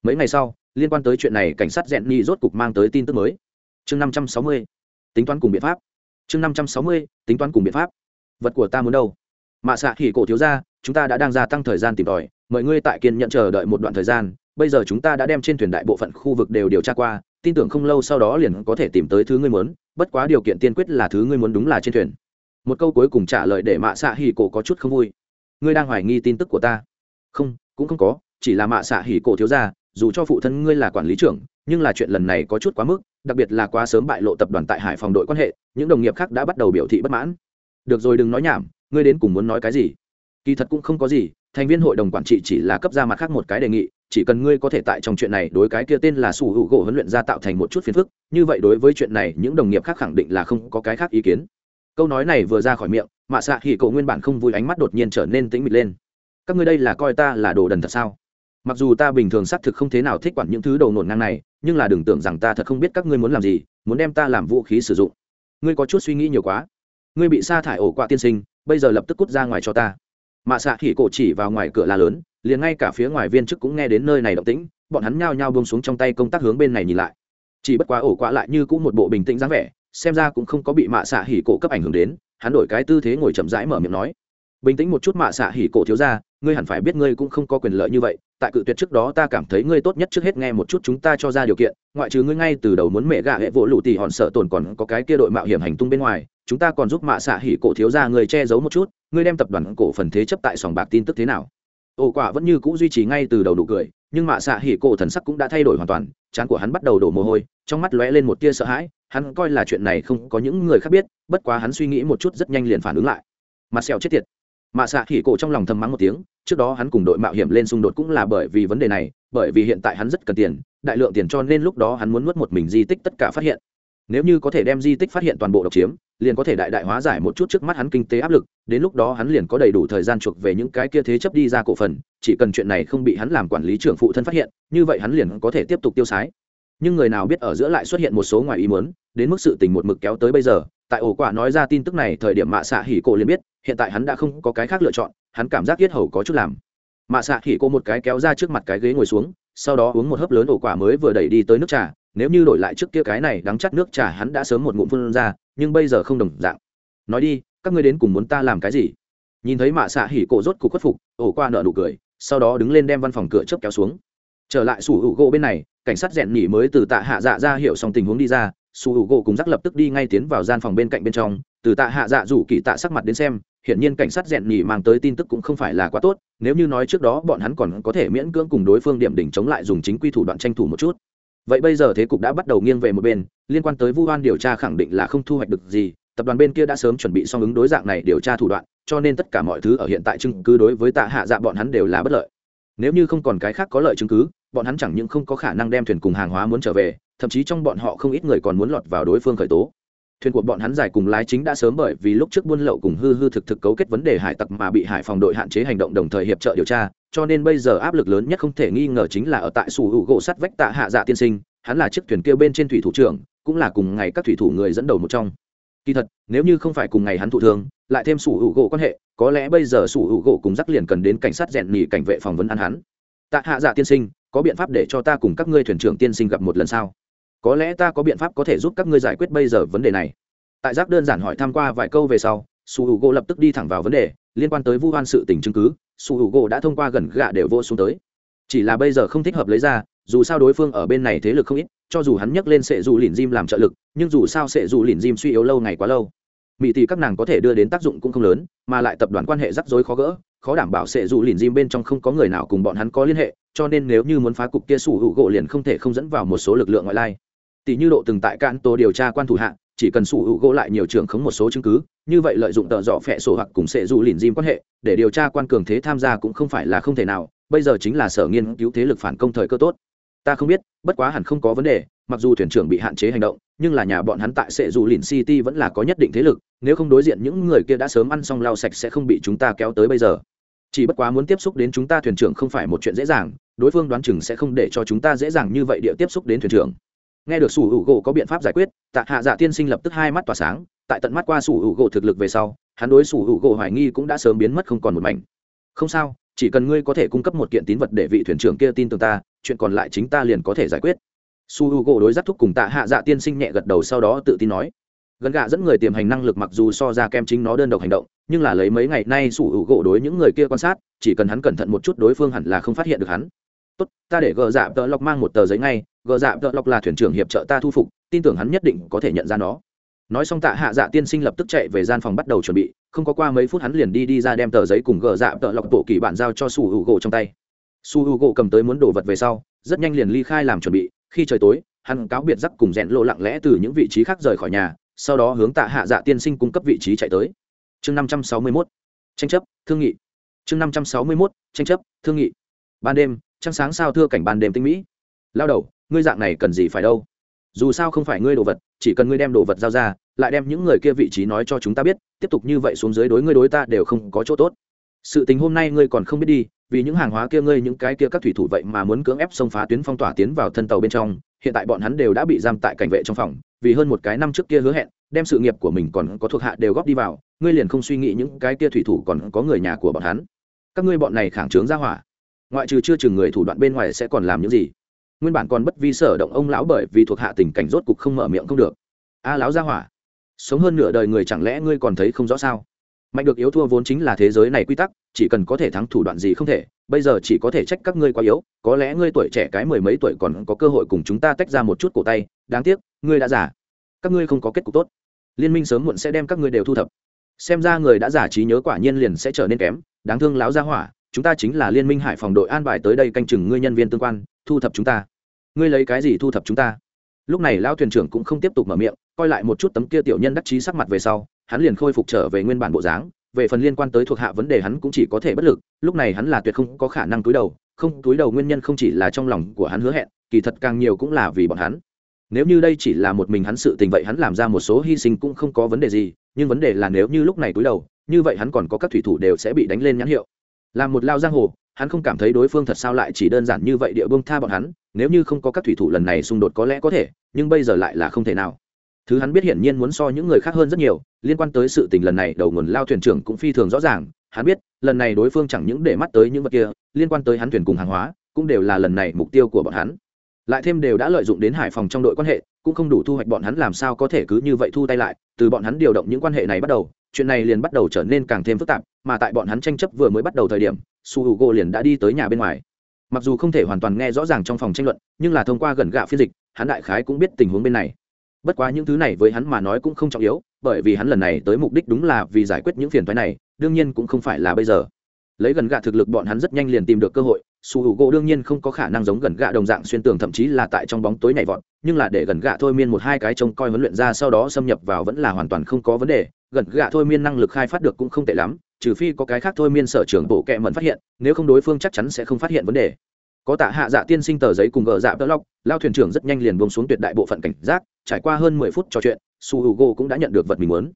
S1: Mấy ngày sau, liên quan tới chuyện này cảnh sát rèn ni rốt cục mang tới tin tức mới. Chương năm trăm sáu mươi, tính toán cùng biện pháp. Chương năm trăm sáu mươi, tính toán cùng biện pháp. Vật của ta muốn đâu? Mạ xạ hỉ cổ thiếu ra chúng ta đã đang gia tăng thời gian tìm tòi mời ngươi tại kiên nhận chờ đợi một đoạn thời gian, bây giờ chúng ta đã đem trên thuyền đại bộ phận khu vực đều điều tra qua, tin tưởng không lâu sau đó liền có thể tìm tới thứ ngươi muốn, bất quá điều kiện tiên quyết là thứ ngươi muốn đúng là trên thuyền một câu cuối cùng trả lời để mạ xạ hỉ cổ có chút không vui. Ngươi đang hoài nghi tin tức của ta? Không, cũng không có, chỉ là mạ xạ hỉ cổ thiếu ra dù cho phụ thân ngươi là quản lý trưởng, nhưng là chuyện lần này có chút quá mức, đặc biệt là quá sớm bại lộ tập đoàn tại hải phòng đội quan hệ, những đồng nghiệp khác đã bắt đầu biểu thị bất mãn. Được rồi, đừng nói nhảm, ngươi đến cùng muốn nói cái gì? Kỳ thật cũng không có gì, thành viên hội đồng quản trị chỉ là cấp ra mặt khác một cái đề nghị, chỉ cần ngươi có thể tại trong chuyện này đối cái kia tên là sủ hữu gỗ huấn luyện ra tạo thành một chút phiền phức, như vậy đối với chuyện này, những đồng nghiệp khác khẳng định là không có cái khác ý kiến câu nói này vừa ra khỏi miệng, mạ xạ hỉ cậu nguyên bản không vui ánh mắt đột nhiên trở nên tĩnh mịch lên. Các ngươi đây là coi ta là đồ đần thật sao? Mặc dù ta bình thường xác thực không thế nào thích quản những thứ đầu nổn ngang này, nhưng là đừng tưởng rằng ta thật không biết các ngươi muốn làm gì, muốn đem ta làm vũ khí sử dụng. Ngươi có chút suy nghĩ nhiều quá. Ngươi bị sa thải ổ quạ tiên sinh, bây giờ lập tức cút ra ngoài cho ta. Mạ xạ hỉ cổ chỉ vào ngoài cửa la lớn, liền ngay cả phía ngoài viên chức cũng nghe đến nơi này động tĩnh, bọn hắn nhao nhao buông xuống trong tay công tác hướng bên này nhìn lại. Chỉ bất quá ổ quạ lại như cũng một bộ bình tĩnh dáng vẻ xem ra cũng không có bị mạ xạ hỉ cổ cấp ảnh hưởng đến, hắn đổi cái tư thế ngồi chậm rãi mở miệng nói. Bình tĩnh một chút mạ xạ hỉ cổ thiếu ra ngươi hẳn phải biết ngươi cũng không có quyền lợi như vậy, tại cự tuyệt trước đó ta cảm thấy ngươi tốt nhất trước hết nghe một chút chúng ta cho ra điều kiện, ngoại trừ ngươi ngay từ đầu muốn mẹ gạ hệ vỗ lụ tỉ hòn sợ tồn còn có cái kia đội mạo hiểm hành tung bên ngoài, chúng ta còn giúp mạ xạ hỉ cổ thiếu ra người che giấu một chút, ngươi đem tập đoàn cổ phần thế chấp tại sòng bạc tin tức thế nào. Ổ quả vẫn như c ũ duy trì ngay từ đầu đủ cười, nhưng mạ xạ hỉ cổ thần sắc cũng đã thay đổi hoàn toàn chán của hắn bắt đầu đổ mồ hôi, trong mắt lóe lên một tia sợ hãi, hắn coi là chuyện này không có những người khác biết, bất quá hắn suy nghĩ một chút rất nhanh liền phản ứng lại. Mặt sẹo chết tiệt. Mạ xạ khỉ cổ trong lòng thầm mắng một tiếng, trước đó hắn cùng đội mạo hiểm lên xung đột cũng là bởi vì vấn đề này, bởi vì hiện tại hắn rất cần tiền, đại lượng tiền cho nên lúc đó hắn muốn nuốt một mình di tích tất cả phát hiện nếu như có thể đem di tích phát hiện toàn bộ độc chiếm, liền có thể đại đại hóa giải một chút trước mắt hắn kinh tế áp lực, đến lúc đó hắn liền có đầy đủ thời gian chuộc về những cái kia thế chấp đi ra cổ phần, chỉ cần chuyện này không bị hắn làm quản lý trưởng phụ thân phát hiện, như vậy hắn liền có thể tiếp tục tiêu sái. Nhưng người nào biết ở giữa lại xuất hiện một số ngoài ý muốn, đến mức sự tình một mực kéo tới bây giờ, tại ổ quả nói ra tin tức này thời điểm mạ xạ hỉ cổ liền biết, hiện tại hắn đã không có cái khác lựa chọn, hắn cảm giác yết hầu có chút làm. Mạ xạ hỉ cổ một cái kéo ra trước mặt cái ghế ngồi xuống, sau đó uống một hớp lớn ổ quả mới vừa đẩy đi tới nước trà nếu như đổi lại trước kia cái này đắng chắc nước trà hắn đã sớm một ngụm phun ra, nhưng bây giờ không đồng dạng. Nói đi, các ngươi đến cùng muốn ta làm cái gì? Nhìn thấy mạ xạ hỉ cổ rốt cục khuất phục, ổ qua nợ nụ cười, sau đó đứng lên đem văn phòng cửa chớp kéo xuống. Trở lại sủ hữu gỗ bên này, cảnh sát rèn nhỉ mới từ tạ hạ dạ ra hiểu xong tình huống đi ra, sủ hữu gỗ cùng rắc lập tức đi ngay tiến vào gian phòng bên cạnh bên trong, từ tạ hạ dạ rủ kỳ tạ sắc mặt đến xem, hiển nhiên cảnh sát rèn nhỉ mang tới tin tức cũng không phải là quá tốt, nếu như nói trước đó bọn hắn còn có thể miễn cưỡng cùng đối phương điểm đỉnh chống lại dùng chính quy thủ đoạn tranh thủ một chút vậy bây giờ thế cục đã bắt đầu nghiêng về một bên, liên quan tới vu hoan điều tra khẳng định là không thu hoạch được gì, tập đoàn bên kia đã sớm chuẩn bị xong ứng đối dạng này điều tra thủ đoạn, cho nên tất cả mọi thứ ở hiện tại chứng cứ đối với tạ hạ dạ bọn hắn đều là bất lợi. Nếu như không còn cái khác có lợi chứng cứ, bọn hắn chẳng những không có khả năng đem thuyền cùng hàng hóa muốn trở về, thậm chí trong bọn họ không ít người còn muốn lọt vào đối phương khởi tố thuyền của bọn hắn giải cùng lái chính đã sớm bởi vì lúc trước buôn lậu cùng hư hư thực thực cấu kết vấn đề hải tặc mà bị hải phòng đội hạn chế hành động đồng thời hiệp trợ điều tra, cho nên bây giờ áp lực lớn nhất không thể nghi ngờ chính là ở tại sủ hữu gỗ sắt vách tạ hạ dạ tiên sinh, hắn là chiếc thuyền kia bên trên thủy thủ trưởng, cũng là cùng ngày các thủy thủ người dẫn đầu một trong. Kỳ thật, nếu như không phải cùng ngày hắn thụ thương, lại thêm sủ hữu gỗ quan hệ, có lẽ bây giờ sủ hữu gỗ cùng dắt liền cần đến cảnh sát rèn nhì cảnh vệ phòng vấn ăn hắn. Tạ hạ dạ tiên sinh, có biện pháp để cho ta cùng các ngươi thuyền trưởng tiên sinh gặp một lần sau có lẽ ta có biện pháp có thể giúp các ngươi giải quyết bây giờ vấn đề này. Tại giác đơn giản hỏi tham q u a vài câu về sau, su h u gỗ lập tức đi thẳng vào vấn đề, liên quan tới vu hoan sự tình chứng cứ, su h u gỗ đã thông qua gần gạ đều vô xuống tới. Chỉ là bây giờ không thích hợp lấy ra, dù sao đối phương ở bên này thế lực không ít, cho dù hắn nhắc lên sệ dù lìn diêm làm trợ lực, nhưng dù sao sệ dù lìn diêm suy yếu lâu ngày quá lâu. Mỹ thì các nàng có thể đưa đến tác dụng cũng không lớn, mà lại tập đoàn quan hệ rắc rối khó gỡ, khó đảm bảo sệ dù lìn diêm bên trong không có người nào cùng bọn hắn có liên hệ, cho nên nếu như muốn phá cục kia sủ hữu gỗ liền không thể không dẫn vào một số lực lượng ngoại lai tỷ như độ từng tại cạn tổ điều tra quan thủ hạ, chỉ cần sủ hữu gỗ lại nhiều trường khống một số chứng cứ, như vậy lợi dụng tợ dọ phẹ sổ hoặc cùng sệ dù lìn diêm quan hệ, để điều tra quan cường thế tham gia cũng không phải là không thể nào, bây giờ chính là sở nghiên cứu thế lực phản công thời cơ tốt. Ta không biết, bất quá hẳn không có vấn đề, mặc dù thuyền trưởng bị hạn chế hành động, nhưng là nhà bọn hắn tại sệ dù lìn city vẫn là có nhất định thế lực, nếu không đối diện những người kia đã sớm ăn xong lau sạch sẽ không bị chúng ta kéo tới bây giờ. Chỉ bất quá muốn tiếp xúc đến chúng ta thuyền trưởng không phải một chuyện dễ dàng, đối phương đoán chừng sẽ không để cho chúng ta dễ dàng như vậy địa tiếp xúc đến thuyền trưởng nghe được sủ hữu gỗ có biện pháp giải quyết, tạ hạ dạ tiên sinh lập tức hai mắt tỏa sáng, tại tận mắt qua sủ hữu gỗ thực lực về sau, hắn đối sủ hữu gỗ hoài nghi cũng đã sớm biến mất không còn một mảnh. Không sao, chỉ cần ngươi có thể cung cấp một kiện tín vật để vị thuyền trưởng kia tin tưởng ta, chuyện còn lại chính ta liền có thể giải quyết. Su h u gỗ đối giác thúc cùng tạ hạ dạ tiên sinh nhẹ gật đầu sau đó tự tin nói. Gần gạ dẫn người tiềm hành năng lực mặc dù so ra kem chính nó đơn độc hành động, nhưng là lấy mấy ngày nay su h u gỗ đối những người kia quan sát, chỉ cần hắn cẩn thận một chút đối phương hẳn là không phát hiện được hắn tốt, ta để gờ dạ tợ Lộc mang một tờ giấy ngay, gờ dạ tợ Lộc là thuyền trưởng hiệp trợ ta thu phục, tin tưởng hắn nhất định có thể nhận ra nó. Nói xong tạ hạ dạ tiên sinh lập tức chạy về gian phòng bắt đầu chuẩn bị, không có qua mấy phút hắn liền đi đi ra đem tờ giấy cùng gờ dạ tợ lọc bộ kỳ bản giao cho su hữu gỗ trong tay. Su hữu gỗ cầm tới muốn đổ vật về sau, rất nhanh liền ly khai làm chuẩn bị, khi trời tối, hắn cáo biệt giắc cùng rẽn lộ lặng lẽ từ những vị trí khác rời khỏi nhà, sau đó hướng tạ hạ dạ tiên sinh cung cấp vị trí chạy tới. Chương năm trăm sáu mươi mốt, tranh chấp, thương nghị. Chương năm trăm sáu mươi mốt, tranh chấp, thương nghị ban đêm, trăng sáng sao thưa cảnh ban đêm tinh mỹ. Lao đầu, ngươi dạng này cần gì phải đâu? Dù sao không phải ngươi đồ vật, chỉ cần ngươi đem đồ vật giao ra, lại đem những người kia vị trí nói cho chúng ta biết, tiếp tục như vậy xuống dưới đối ngươi đối ta đều không có chỗ tốt. Sự tình hôm nay ngươi còn không biết đi, vì những hàng hóa kia ngươi những cái kia các thủy thủ vậy mà muốn cưỡng ép xông phá tuyến phong tỏa tiến vào thân tàu bên trong, hiện tại bọn hắn đều đã bị giam tại cảnh vệ trong phòng, vì hơn một cái năm trước kia hứa hẹn, đem sự nghiệp của mình còn có thuộc hạ đều góp đi vào, ngươi liền không suy nghĩ những cái kia thủy thủ còn có người nhà của bọn hắn. Các ngươi bọn này khẳng trướng ra hỏa ngoại trừ chưa chừng người thủ đoạn bên ngoài sẽ còn làm những gì? Nguyên bản còn bất vi sở động ông lão bởi vì thuộc hạ tình cảnh rốt cục không mở miệng không được. A lão ra hỏa, sống hơn nửa đời người chẳng lẽ ngươi còn thấy không rõ sao? Mạnh được yếu thua vốn chính là thế giới này quy tắc, chỉ cần có thể thắng thủ đoạn gì không thể, bây giờ chỉ có thể trách các ngươi quá yếu, có lẽ ngươi tuổi trẻ cái mười mấy tuổi còn có cơ hội cùng chúng ta tách ra một chút cổ tay, đáng tiếc, ngươi đã giả các ngươi không có kết cục tốt. Liên minh sớm muộn sẽ đem các ngươi đều thu thập. Xem ra người đã giả trí nhớ quả nhiên liền sẽ trở nên kém, đáng thương láo ra hỏa chúng ta chính là liên minh hải phòng đội an bài tới đây canh chừng ngươi nhân viên tương quan, thu thập chúng ta. Ngươi lấy cái gì thu thập chúng ta? Lúc này lão thuyền trưởng cũng không tiếp tục mở miệng, coi lại một chút tấm kia tiểu nhân đắc chí sắc mặt về sau, hắn liền khôi phục trở về nguyên bản bộ dáng, về phần liên quan tới thuộc hạ vấn đề hắn cũng chỉ có thể bất lực, lúc này hắn là tuyệt không có khả năng túi đầu, không túi đầu nguyên nhân không chỉ là trong lòng của hắn hứa hẹn, kỳ thật càng nhiều cũng là vì bọn hắn. Nếu như đây chỉ là một mình hắn sự tình vậy hắn làm ra một số hy sinh cũng không có vấn đề gì, nhưng vấn đề là nếu như lúc này túi đầu, như vậy hắn còn có các thủy thủ đều sẽ bị đánh lên nhãn hiệu là một lao giang hồ, hắn không cảm thấy đối phương thật sao lại chỉ đơn giản như vậy địa bông tha bọn hắn, nếu như không có các thủy thủ lần này xung đột có lẽ có thể, nhưng bây giờ lại là không thể nào. Thứ hắn biết hiển nhiên muốn so những người khác hơn rất nhiều, liên quan tới sự tình lần này đầu nguồn lao thuyền trưởng cũng phi thường rõ ràng, hắn biết, lần này đối phương chẳng những để mắt tới những vật kia, liên quan tới hắn thuyền cùng hàng hóa, cũng đều là lần này mục tiêu của bọn hắn. Lại thêm đều đã lợi dụng đến hải phòng trong đội quan hệ, cũng không đủ thu hoạch bọn hắn làm sao có thể cứ như vậy thu tay lại, từ bọn hắn điều động những quan hệ này bắt đầu, chuyện này liền bắt đầu trở nên càng thêm phức tạp mà tại bọn hắn tranh chấp vừa mới bắt đầu thời điểm, su h u g o liền đã đi tới nhà bên ngoài. Mặc dù không thể hoàn toàn nghe rõ ràng trong phòng tranh luận, nhưng là thông qua gần gạ phiên dịch, hắn đại khái cũng biết tình huống bên này. Bất quá những thứ này với hắn mà nói cũng không trọng yếu, bởi vì hắn lần này tới mục đích đúng là vì giải quyết những phiền thoái này, đương nhiên cũng không phải là bây giờ. Lấy gần gạ thực lực bọn hắn rất nhanh liền tìm được cơ hội, su h u gỗ đương nhiên không có khả năng giống gần gạ đồng dạng xuyên tường thậm chí là tại trong bóng tối nhảy vọt, nhưng là để gần gạ thôi miên một hai cái trông coi huấn luyện ra sau đó xâm nhập vào vẫn là hoàn toàn không có vấn đề, gần gạ thôi miên năng lực khai phát được cũng không tệ lắm trừ phi có cái khác thôi miên sở trưởng bộ kệ mẫn phát hiện, nếu không đối phương chắc chắn sẽ không phát hiện vấn đề. Có tạ hạ dạ tiên sinh tờ giấy cùng gờ dạ tơ lóc lao thuyền trưởng rất nhanh liền buông xuống tuyệt đại bộ phận cảnh giác, trải qua hơn mười phút trò chuyện, su hugo cũng đã nhận được vật mình muốn.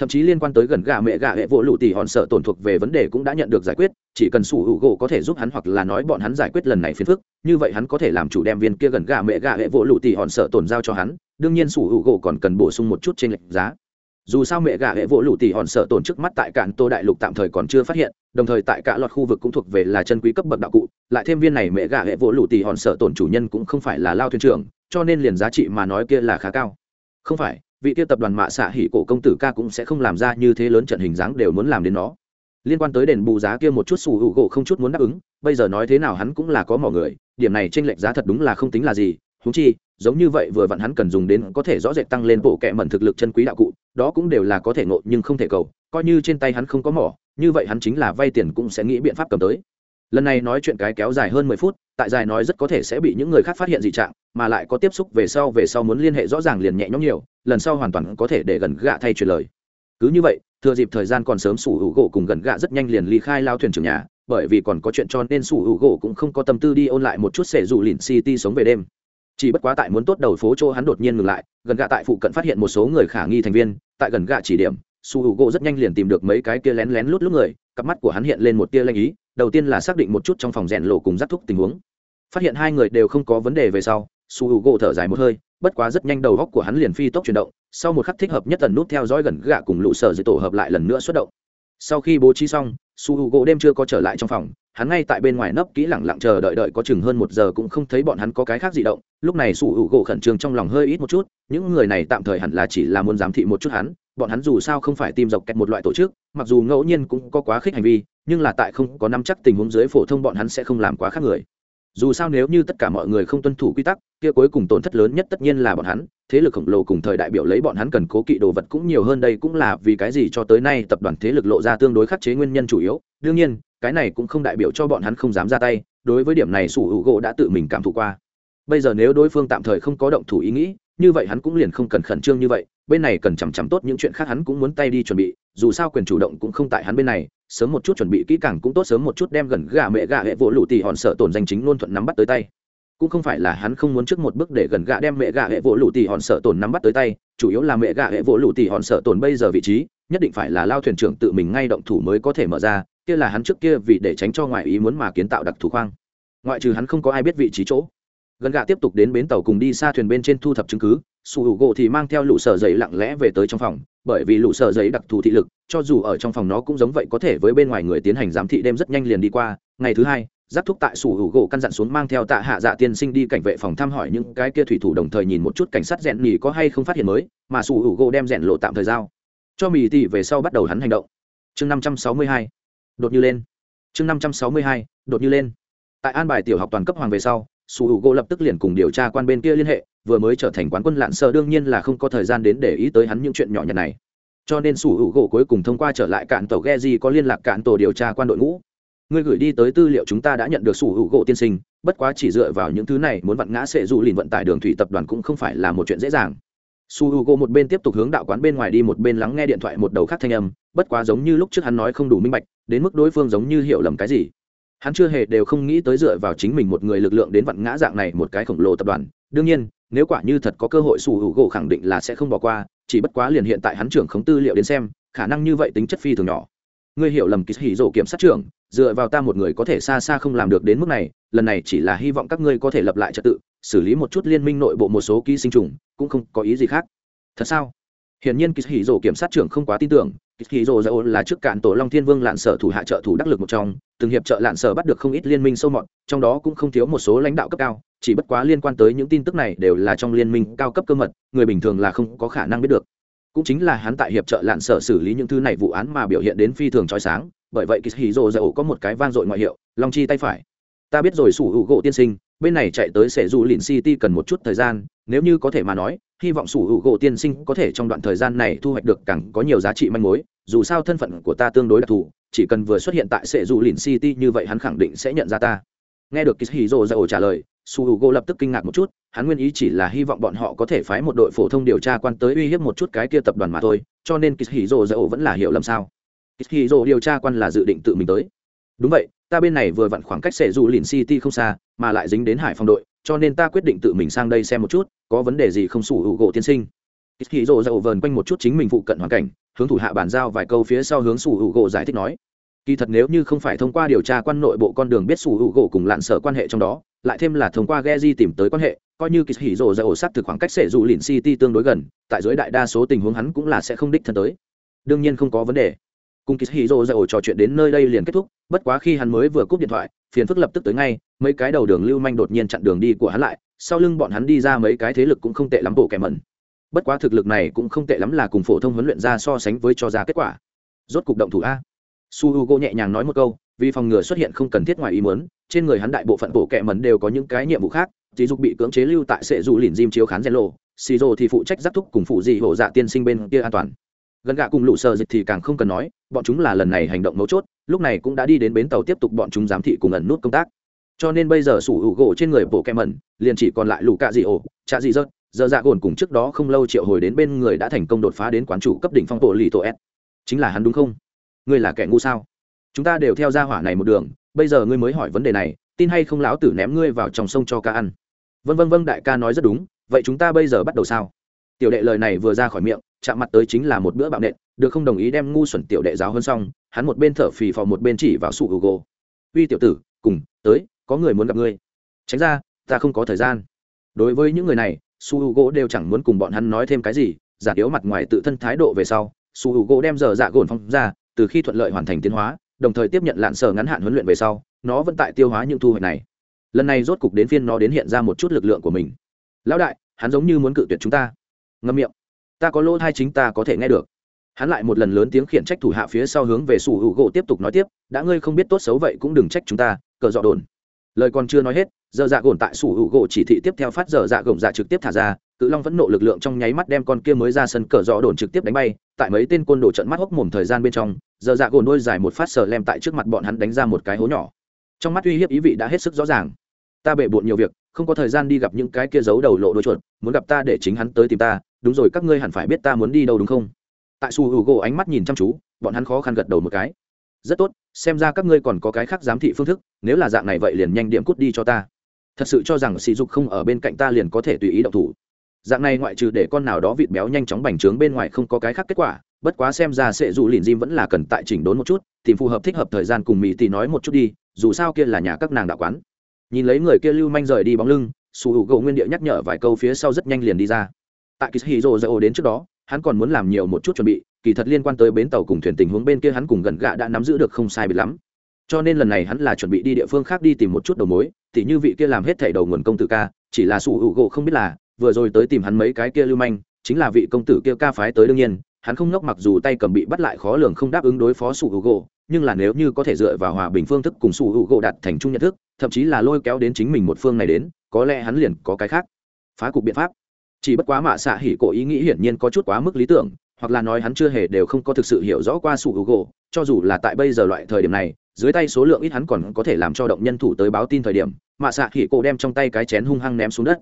S1: Thậm chí liên quan tới gần gà mẹ gà hệ vỗ lụ tỉ hòn sợ tổn thuộc về vấn đề cũng đã nhận được giải quyết, chỉ cần su hugo có thể giúp hắn hoặc là nói bọn hắn giải quyết lần này phiền phức, như vậy hắn có thể làm chủ đem viên kia gần gà mẹ gà hệ vỗ lụ tỉ hòn sợ tổn giao cho hắn, đương nhiên su hugo còn cần bổ sung một chút trên lệnh giá dù sao mẹ gà hệ vỗ lụ tỉ hòn sợ tổn trước mắt tại cạn tô đại lục tạm thời còn chưa phát hiện, đồng thời tại cả loạt khu vực cũng thuộc về là chân quý cấp bậc đạo cụ, lại thêm viên này mẹ gà hệ vỗ lụ tỉ hòn sợ tổn chủ nhân cũng không phải là lao thuyền trưởng, cho nên liền giá trị mà nói kia là khá cao. Không phải, vị kia tập đoàn mạ xạ hỉ cổ công tử ca cũng sẽ không làm ra như thế lớn trận hình dáng đều muốn làm đến nó. Liên quan tới đền bù giá kia một chút sủ hữu gỗ không chút muốn đáp ứng, bây giờ nói thế nào hắn cũng là có mỏ người, điểm này trên lệch giá thật đúng là không tính là gì húng chi, giống như vậy vừa vặn hắn cần dùng đến có thể rõ rệt tăng lên bộ kệ mẩn thực lực chân quý đạo cụ đó cũng đều là có thể ngộ nhưng không thể cầu, coi như trên tay hắn không có mỏ, như vậy hắn chính là vay tiền cũng sẽ nghĩ biện pháp cầm tới. Lần này nói chuyện cái kéo dài hơn mười phút, tại dài nói rất có thể sẽ bị những người khác phát hiện dị trạng, mà lại có tiếp xúc về sau về sau muốn liên hệ rõ ràng liền nhẹ nhõm nhiều, lần sau hoàn toàn có thể để gần gạ thay truyền lời. Cứ như vậy, thừa dịp thời gian còn sớm, sủ hữu gỗ cùng gần gạ rất nhanh liền ly khai lao thuyền trưởng nhà, bởi vì còn có chuyện cho nên sủ hữu gỗ cũng không có tâm tư đi ôn lại một chút sẻ dù lìn city sống về đêm chỉ bất quá tại muốn tốt đầu phố chỗ hắn đột nhiên ngừng lại, gần gạ tại phụ cận phát hiện một số người khả nghi thành viên, tại gần gạ chỉ điểm, su hữu gỗ rất nhanh liền tìm được mấy cái kia lén lén lút lút người, cặp mắt của hắn hiện lên một tia lanh ý, đầu tiên là xác định một chút trong phòng rèn lộ cùng giác thúc tình huống. Phát hiện hai người đều không có vấn đề về sau, su h u gỗ thở dài một hơi, bất quá rất nhanh đầu góc của hắn liền phi tốc chuyển động, sau một khắc thích hợp nhất tần nút theo dõi gần gạ cùng lũ sở dưới tổ hợp lại lần nữa xuất động. Sau khi bố trí xong su h u gỗ đêm chưa có trở lại trong phòng, hắn ngay tại bên ngoài nấp kỹ lẳng lặng chờ đợi đợi có chừng hơn một giờ cũng không thấy bọn hắn có cái khác gì động. Lúc này su h u gỗ khẩn trương trong lòng hơi ít một chút, những người này tạm thời hẳn là chỉ là muốn giám thị một chút hắn, bọn hắn dù sao không phải tìm dọc kẹt một loại tổ chức, mặc dù ngẫu nhiên cũng có quá khích hành vi, nhưng là tại không có nắm chắc tình huống dưới phổ thông bọn hắn sẽ không làm quá khác người dù sao nếu như tất cả mọi người không tuân thủ quy tắc, kia cuối cùng tổn thất lớn nhất tất nhiên là bọn hắn. Thế lực khổng lồ cùng thời đại biểu lấy bọn hắn cần cố kỵ đồ vật cũng nhiều hơn đây cũng là vì cái gì cho tới nay tập đoàn thế lực lộ ra tương đối khắc chế nguyên nhân chủ yếu. Đương nhiên, cái này cũng không đại biểu cho bọn hắn không dám ra tay, đối với điểm này sủ hữu gỗ đã tự mình cảm thụ qua. Bây giờ nếu đối phương tạm thời không có động thủ ý nghĩ, như vậy hắn cũng liền không cần khẩn trương như vậy. Bên này cần chằm chằm tốt những chuyện khác hắn cũng muốn tay đi chuẩn bị, dù sao quyền chủ động cũng không tại hắn bên này sớm một chút chuẩn bị kỹ càng cũng tốt, sớm một chút đem gần gà mẹ gà hệ vỗ lụ tỉ hòn sợ tổn danh chính luôn thuận nắm bắt tới tay. Cũng không phải là hắn không muốn trước một bước để gần gà đem mẹ gà hệ vỗ lụ tỉ hòn sợ tổn nắm bắt tới tay, chủ yếu là mẹ gà hệ vỗ lụ tỉ hòn sợ tổn bây giờ vị trí, nhất định phải là lao thuyền trưởng tự mình ngay động thủ mới có thể mở ra, kia là hắn trước kia vì để tránh cho ngoại ý muốn mà kiến tạo đặc thù khoang. Ngoại trừ hắn không có ai biết vị trí chỗ. Gần gà tiếp tục đến bến tàu cùng đi xa thuyền bên trên thu thập chứng cứ, su hữu gỗ thì mang theo lũ sở dậy lặng lẽ về tới trong phòng bởi vì lũ sở giấy đặc thù thị lực, cho dù ở trong phòng nó cũng giống vậy có thể với bên ngoài người tiến hành giám thị đêm rất nhanh liền đi qua. Ngày thứ hai, giáp thúc tại sủ hữu gỗ căn dặn xuống mang theo tạ hạ dạ tiên sinh đi cảnh vệ phòng thăm hỏi những cái kia thủy thủ đồng thời nhìn một chút cảnh sát rèn nhì có hay không phát hiện mới, mà sủ hữu gỗ đem rèn lộ tạm thời giao. Cho mì tỉ về sau bắt đầu hắn hành động. Chương năm trăm sáu mươi hai, đột như lên. Chương năm trăm sáu mươi hai, đột như lên. Tại an bài tiểu học toàn cấp hoàng về sau su h gỗ lập tức liền cùng điều tra quan bên kia liên hệ, vừa mới trở thành quán quân lạn sợ đương nhiên là không có thời gian đến để ý tới hắn những chuyện nhỏ nhặt này. Cho nên su h gỗ cuối cùng thông qua trở lại cạn tổ ghe có liên lạc cạn tổ điều tra quan đội ngũ. Người gửi đi tới tư liệu chúng ta đã nhận được su h gỗ tiên sinh, bất quá chỉ dựa vào những thứ này muốn vặn ngã sẽ dù lìn vận tải đường thủy tập đoàn cũng không phải là một chuyện dễ dàng. Su h u g o một bên tiếp tục hướng đạo quán bên ngoài đi một bên lắng nghe điện thoại một đầu khác thanh âm, bất quá giống như lúc trước hắn nói không đủ minh bạch, đến mức đối phương giống như hiểu lầm cái gì hắn chưa hề đều không nghĩ tới dựa vào chính mình một người lực lượng đến vặn ngã dạng này một cái khổng lồ tập đoàn. Đương nhiên, nếu quả như thật có cơ hội sủ hữu gỗ khẳng định là sẽ không bỏ qua, chỉ bất quá liền hiện tại hắn trưởng khống tư liệu đến xem, khả năng như vậy tính chất phi thường nhỏ. Ngươi hiểu lầm kỳ hỉ rổ kiểm sát trưởng, dựa vào ta một người có thể xa xa không làm được đến mức này, lần này chỉ là hy vọng các ngươi có thể lập lại trật tự, xử lý một chút liên minh nội bộ một số ký sinh trùng, cũng không có ý gì khác. Thật sao? Hiển nhiên kỳ hỉ rồ kiểm sát trưởng không quá tin tưởng kỳ hỉ rồ dầu là trước cạn tổ long thiên vương lạn sở thủ hạ trợ thủ đắc lực một trong, từng hiệp trợ lạn sở bắt được không ít liên minh sâu mọt, trong đó cũng không thiếu một số lãnh đạo cấp cao, chỉ bất quá liên quan tới những tin tức này đều là trong liên minh cao cấp cơ mật, người bình thường là không có khả năng biết được. Cũng chính là hắn tại hiệp trợ lạn sở xử lý những thứ này vụ án mà biểu hiện đến phi thường chói sáng, bởi vậy kỳ hỉ rồ dầu có một cái vang dội ngoại hiệu, long chi tay phải. Ta biết rồi, sủ hữu gỗ tiên sinh bên này chạy tới sẽ dù lìn city cần một chút thời gian, nếu như có thể mà nói, hy vọng sủ hữu gỗ tiên sinh có thể trong đoạn thời gian này thu hoạch được càng có nhiều giá trị manh mối, dù sao thân phận của ta tương đối đặc thù, chỉ cần vừa xuất hiện tại sệ dù lìn city như vậy hắn khẳng định sẽ nhận ra ta. Nghe được kishiro ra ổ trả lời su h u g o lập tức kinh ngạc một chút, hắn nguyên ý chỉ là hy vọng bọn họ có thể phái một đội phổ thông điều tra quan tới uy hiếp một chút cái kia tập đoàn mà thôi, cho nên kishiro ra ổ vẫn là hiểu lầm sao. Kishiro điều tra quan là dự định tự mình tới. Đúng vậy ta bên này vừa vặn khoảng cách sẽ dù lìn city không xa mà lại dính đến hải phòng đội cho nên ta quyết định tự mình sang đây xem một chút có vấn đề gì không sủ hữu gỗ tiên sinh. Khi rộ dậu vờn quanh một chút chính mình phụ cận hoàn cảnh hướng thủ hạ bàn giao vài câu phía sau hướng sủ hữu gỗ giải thích nói. Kỳ thật nếu như không phải thông qua điều tra quan nội bộ con đường biết sủ hữu gỗ cùng lạn sở quan hệ trong đó lại thêm là thông qua Geji tìm tới quan hệ, coi như kỳ hỉ rồ ra sát thực khoảng cách sẽ dù lìn City tương đối gần, tại dưới đại đa số tình huống hắn cũng là sẽ không đích thân tới. Đương nhiên không có vấn đề cùng kỳ hì rô ra ổ trò chuyện đến nơi đây liền kết thúc, bất quá khi hắn mới vừa cúp điện thoại, phiền phức lập tức tới ngay, mấy cái đầu đường lưu manh đột nhiên chặn đường đi của hắn lại, sau lưng bọn hắn đi ra mấy cái thế lực cũng không tệ lắm bộ kẻ mẩn. Bất quá thực lực này cũng không tệ lắm là cùng phổ thông huấn luyện ra so sánh với cho ra kết quả. Rốt cục động thủ a. Su h u g o nhẹ nhàng nói một câu, vì phòng ngừa xuất hiện không cần thiết ngoài ý muốn, trên người hắn đại bộ phận bộ kẻ mẩn đều có những cái nhiệm vụ khác chỉ dục bị cưỡng chế lưu tại sệ dù lìn diêm chiếu khán gen lộ xì rồ thì phụ trách giáp thúc cùng phụ dị hổ dạ tiên sinh bên kia an toàn gần gạ cùng lũ sợ dịch thì càng không cần nói, bọn chúng là lần này hành động mấu chốt, lúc này cũng đã đi đến bến tàu tiếp tục bọn chúng giám thị cùng ẩn nút công tác. Cho nên bây giờ sủ hữu gỗ trên người bộ kem mẩn liền chỉ còn lại lũ cạ dị ổ trạ dị dớt giờ dạ gồn cùng trước đó không lâu triệu hồi đến bên người đã thành công đột phá đến quán chủ cấp đỉnh phong tổ lì tổ s. Chính là hắn đúng không? Ngươi là kẻ ngu sao? Chúng ta đều theo ra hỏa này một đường, bây giờ ngươi mới hỏi vấn đề này, tin hay không lão tử ném ngươi vào trong sông cho ca ăn? Vân vân vân đại ca nói rất đúng, vậy chúng ta bây giờ bắt đầu sao? Tiểu đệ lời này vừa ra khỏi miệng chạm mặt tới chính là một bữa bạo nện, được không đồng ý đem ngu xuẩn tiểu đệ giáo hơn xong, hắn một bên thở phì phò một bên chỉ vào sụ google gỗ uy tiểu tử, cùng, tới, có người muốn gặp ngươi. Tránh ra, ta không có thời gian. Đối với những người này su h u gỗ đều chẳng muốn cùng bọn hắn nói thêm cái gì, giả yếu mặt ngoài tự thân thái độ về sau su h u gỗ đem giờ dạ gồn phong ra, từ khi thuận lợi hoàn thành tiến hóa, đồng thời tiếp nhận lạn sở ngắn hạn huấn luyện về sau, nó vẫn tại tiêu hóa những thu hoạch này. Lần này rốt cục đến phiên nó đến hiện ra một chút lực lượng của mình. Lão đại, hắn giống như muốn cự tuyệt chúng ta. Ngâm miệng ta có lỗ thai chính ta có thể nghe được. Hắn lại một lần lớn tiếng khiển trách thủ hạ phía sau hướng về sủ hữu gỗ tiếp tục nói tiếp, đã ngươi không biết tốt xấu vậy cũng đừng trách chúng ta, cờ dọ đồn. Lời còn chưa nói hết, giờ dạ gồn tại sủ hữu gỗ chỉ thị tiếp theo phát giờ dạ gồng dạ trực tiếp thả ra, cự long vẫn nộ lực lượng trong nháy mắt đem con kia mới ra sân cờ dọ đồn trực tiếp đánh bay, tại mấy tên côn đồ trận mắt hốc mồm thời gian bên trong, giờ dạ gồn đôi dài một phát sờ lem tại trước mặt bọn hắn đánh ra một cái hố nhỏ. Trong mắt uy hiếp ý vị đã hết sức rõ ràng. Ta bệ bộn nhiều việc không có thời gian đi gặp những cái kia giấu đầu lộ đôi chuột, muốn gặp ta để chính hắn tới tìm ta, đúng rồi, các ngươi hẳn phải biết ta muốn đi đâu đúng không? Tại su hữu gỗ ánh mắt nhìn chăm chú, bọn hắn khó khăn gật đầu một cái. Rất tốt, xem ra các ngươi còn có cái khác giám thị phương thức, nếu là dạng này vậy liền nhanh điểm cút đi cho ta. Thật sự cho rằng sỉ dục không ở bên cạnh ta liền có thể tùy ý động thủ. Dạng này ngoại trừ để con nào đó vịt béo nhanh chóng bành trướng bên ngoài không có cái khác kết quả, bất quá xem ra sẽ dù lìn diêm vẫn là cần tại chỉnh đốn một chút, tìm phù hợp thích hợp thời gian cùng mỹ tỷ nói một chút đi, dù sao kia là nhà các nàng đạo quán nhìn lấy người kia lưu manh rời đi bóng lưng, sủ hữu gỗ nguyên địa nhắc nhở vài câu phía sau rất nhanh liền đi ra. Tại kishiro dơ đến trước đó, hắn còn muốn làm nhiều một chút chuẩn bị, kỳ thật liên quan tới bến tàu cùng thuyền tình huống bên kia hắn cùng gần gạ đã nắm giữ được không sai biệt lắm. Cho nên lần này hắn là chuẩn bị đi địa phương khác đi tìm một chút đầu mối, tỉ như vị kia làm hết thẻ đầu nguồn công tử ca, chỉ là sủ hữu gỗ không biết là, vừa rồi tới tìm hắn mấy cái kia lưu manh, chính là vị công tử kia ca phái tới đương nhiên, hắn không ngốc mặc dù tay cầm bị bắt lại khó lường không đáp ứng đối phó sủ hữu gỗ, nhưng là nếu như có thể dựa vào hòa bình phương thức cùng sủ hữu gỗ đạt thành chung nhận thức thậm chí là lôi kéo đến chính mình một phương này đến, có lẽ hắn liền có cái khác. Phá cục biện pháp. Chỉ bất quá mạ xạ hỉ cổ ý nghĩ hiển nhiên có chút quá mức lý tưởng, hoặc là nói hắn chưa hề đều không có thực sự hiểu rõ qua sủ hữu gỗ cho dù là tại bây giờ loại thời điểm này, dưới tay số lượng ít hắn còn có thể làm cho động nhân thủ tới báo tin thời điểm, mạ xạ hỉ cổ đem trong tay cái chén hung hăng ném xuống đất.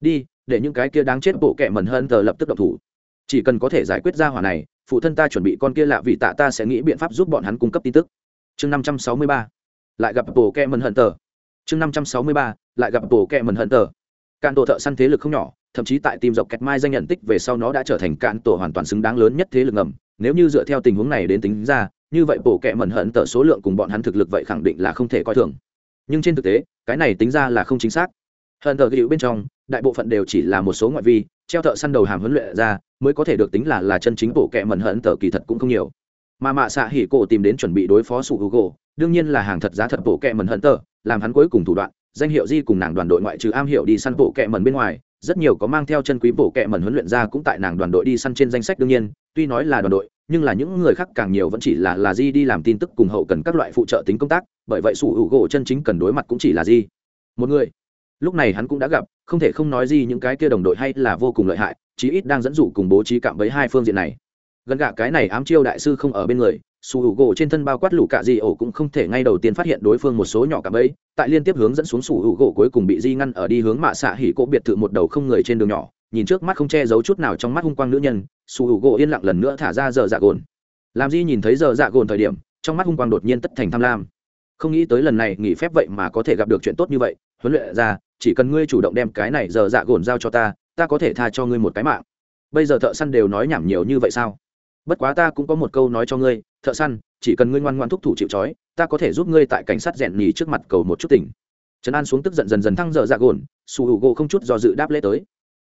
S1: Đi, để những cái kia đáng chết bộ kẻ mẩn hơn tờ lập tức động thủ. Chỉ cần có thể giải quyết ra hỏa này, phụ thân ta chuẩn bị con kia lạ vì tạ ta sẽ nghĩ biện pháp giúp bọn hắn cung cấp tin tức. Chương năm trăm sáu mươi ba. Lại gặp bộ kẻ mẩn hận tờ chương năm trăm sáu mươi ba, lại gặp bộ kệ mẩn hận tờ. Cạn tổ thợ săn thế lực không nhỏ, thậm chí tại tìm dọc kẹt mai danh nhận tích về sau nó đã trở thành cạn tổ hoàn toàn xứng đáng lớn nhất thế lực ngầm. Nếu như dựa theo tình huống này đến tính ra, như vậy bộ kệ mẩn hận tờ số lượng cùng bọn hắn thực lực vậy khẳng định là không thể coi thường. Nhưng trên thực tế, cái này tính ra là không chính xác. Hận tờ ghi bên trong, đại bộ phận đều chỉ là một số ngoại vi, treo thợ săn đầu hàm huấn luyện ra, mới có thể được tính là là chân chính bộ kệ mẩn hận tờ kỳ thật cũng không nhiều. Mà mạ xạ hỉ cổ tìm đến chuẩn bị đối phó sụ hữu gỗ đương nhiên là hàng thật giá thật bộ kệ mẩn hận tờ làm hắn cuối cùng thủ đoạn, danh hiệu di cùng nàng đoàn đội ngoại trừ am hiểu đi săn bộ kẹ mần bên ngoài, rất nhiều có mang theo chân quý bộ kẹ mần huấn luyện ra cũng tại nàng đoàn đội đi săn trên danh sách đương nhiên, tuy nói là đoàn đội, nhưng là những người khác càng nhiều vẫn chỉ là là di đi làm tin tức cùng hậu cần các loại phụ trợ tính công tác, bởi vậy sủ hữu gỗ chân chính cần đối mặt cũng chỉ là di. Một người. Lúc này hắn cũng đã gặp, không thể không nói gì những cái kia đồng đội hay là vô cùng lợi hại, chí ít đang dẫn dụ cùng bố trí cạm với hai phương diện này. Gần gạ cái này ám chiêu đại sư không ở bên người su hữu gỗ trên thân bao quát lũ cạ di ổ cũng không thể ngay đầu tiên phát hiện đối phương một số nhỏ cạm ấy tại liên tiếp hướng dẫn xuống su hữu gỗ cuối cùng bị di ngăn ở đi hướng mạ xạ hỉ cỗ biệt thự một đầu không người trên đường nhỏ, nhìn trước mắt không che giấu chút nào trong mắt hung quang nữ nhân, su hữu gỗ yên lặng lần nữa thả ra giờ dạ gồn. Làm di nhìn thấy giờ dạ gồn thời điểm, trong mắt hung quang đột nhiên tất thành tham lam. Không nghĩ tới lần này nghỉ phép vậy mà có thể gặp được chuyện tốt như vậy, huấn luyện ra, chỉ cần ngươi chủ động đem cái này giờ dạ gồn giao cho ta ta có thể tha cho ngươi một cái mạng. Bây giờ thợ săn đều nói nhảm nhiều như vậy sao? Bất quá ta cũng có một câu nói cho ngươi thợ săn, chỉ cần ngươi ngoan ngoan thúc thủ chịu trói, ta có thể giúp ngươi tại cảnh sát rèn nhì trước mặt cầu một chút tỉnh trấn an xuống tức giận dần dần thăng dở dạ gồn, su hữu gỗ không chút do dự đáp lễ tới.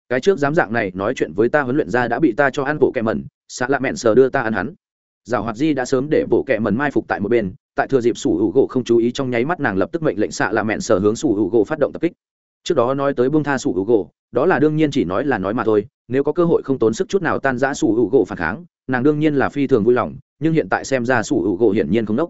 S1: Cái trước dám dạng này nói chuyện với ta huấn luyện ra đã bị ta cho ăn bộ kẹ mẩn xạ lạ mẹn sờ đưa ta ăn hắn. Giảo hoạt di đã sớm để bộ kẹ mẩn mai phục tại một bên, tại thừa dịp sủ hữu gỗ không chú ý trong nháy mắt nàng lập tức mệnh lệnh xạ lạ mẹn sờ hướng sủ hữu gỗ phát động tập kích. Trước đó nói tới bông tha sủ hữu gỗ đó là đương nhiên chỉ nói là nói mà thôi, nếu có cơ hội không tốn sức chút nào tan giã sủ hữu gỗ phản kháng nàng đương nhiên là phi thường vui lòng, nhưng hiện tại xem ra sủ hữu gỗ hiển nhiên không đốc.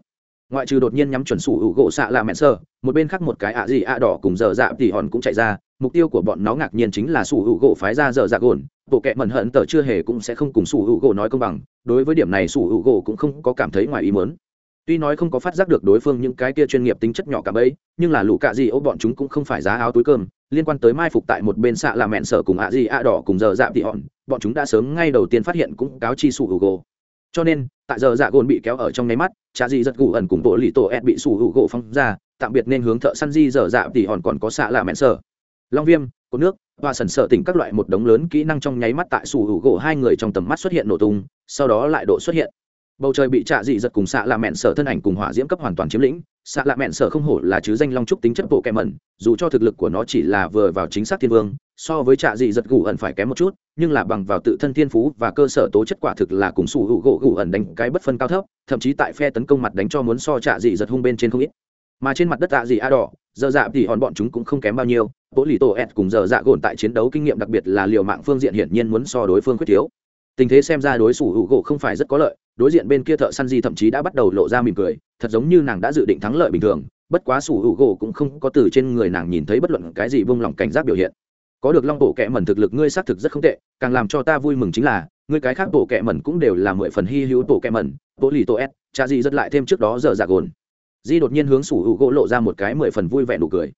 S1: Ngoại trừ đột nhiên nhắm chuẩn sủ hữu gỗ xạ là mẹn sơ, một bên khác một cái ạ gì ạ đỏ cùng dở dạ thì hòn cũng chạy ra, mục tiêu của bọn nó ngạc nhiên chính là sủ hữu gỗ phái ra dở dạ gồn, bộ kệ mẩn hận tờ chưa hề cũng sẽ không cùng sủ hữu gỗ nói công bằng, đối với điểm này sủ hữu gỗ cũng không có cảm thấy ngoài ý mớn tuy nói không có phát giác được đối phương những cái kia chuyên nghiệp tính chất nhỏ cả bấy, nhưng là lũ cạ gì ô bọn chúng cũng không phải giá áo túi cơm, liên quan tới mai phục tại một bên xạ là mẹn sở cùng ạ gì ạ đỏ cùng giờ dạ thì hòn, bọn chúng đã sớm ngay đầu tiên phát hiện cũng cáo chi sủ hữu gỗ cho nên, tại giờ dạ gồn bị kéo ở trong nháy mắt cha gì giật gù ẩn cùng bộ lì tổ ed bị sủ hữu gỗ phong ra, tạm biệt nên hướng thợ săn di dở dạ thì hòn còn có xạ là mẹn sở. Long viêm có nước và sần sợ tỉnh các loại một đống lớn kỹ năng trong nháy mắt tại sủ hữu gỗ hai người trong tầm mắt xuất hiện nổ tung, sau đó lại độ xuất hiện bầu trời bị trạ dị giật cùng xạ là mẹn sở thân ảnh cùng hỏa diễm cấp hoàn toàn chiếm lĩnh xạ là mẹn sở không hổ là chứ danh long trúc tính chất bộ kẹ mẩn, dù cho thực lực của nó chỉ là vừa vào chính xác thiên vương, so với trạ dị giật gù ẩn phải kém một chút, nhưng là bằng vào tự thân thiên phú và cơ sở tố chất quả thực là cùng sủ hữu gỗ gù ẩn đánh cái bất phân cao thấp, thậm chí tại phe tấn công mặt đánh cho muốn so trạ dị giật hung bên trên không ít. Mà trên mặt đất tạ dị a đỏ dơ dạ thì hòn bọn chúng cũng không kém bao nhiêu, bố lì tổ ed cùng dơ dạ gồn tại chiến đấu kinh nghiệm đặc biệt là liều mạng phương diện hiển nhiên muốn so đối phương quyết thiếu. Tình thế xem ra đối xử hữu gỗ không phải rất có lợi đối diện bên kia thợ săn di thậm chí đã bắt đầu lộ ra mỉm cười, thật giống như nàng đã dự định thắng lợi bình thường, bất quá sủ hữu gỗ cũng không có từ trên người nàng nhìn thấy bất luận cái gì vung lòng cảnh giác biểu hiện. Có được long bộ kẹ mẩn thực lực ngươi xác thực rất không tệ, càng làm cho ta vui mừng chính là, ngươi cái khác bộ kẹ mẩn cũng đều là mười phần hy hữu bộ kẹ mẩn bộ lì tổ s, cha di rất lại thêm trước đó giờ giả dạ gồn. Di đột nhiên hướng sủ hữu gỗ lộ ra một cái mười phần vui vẻ nụ cười.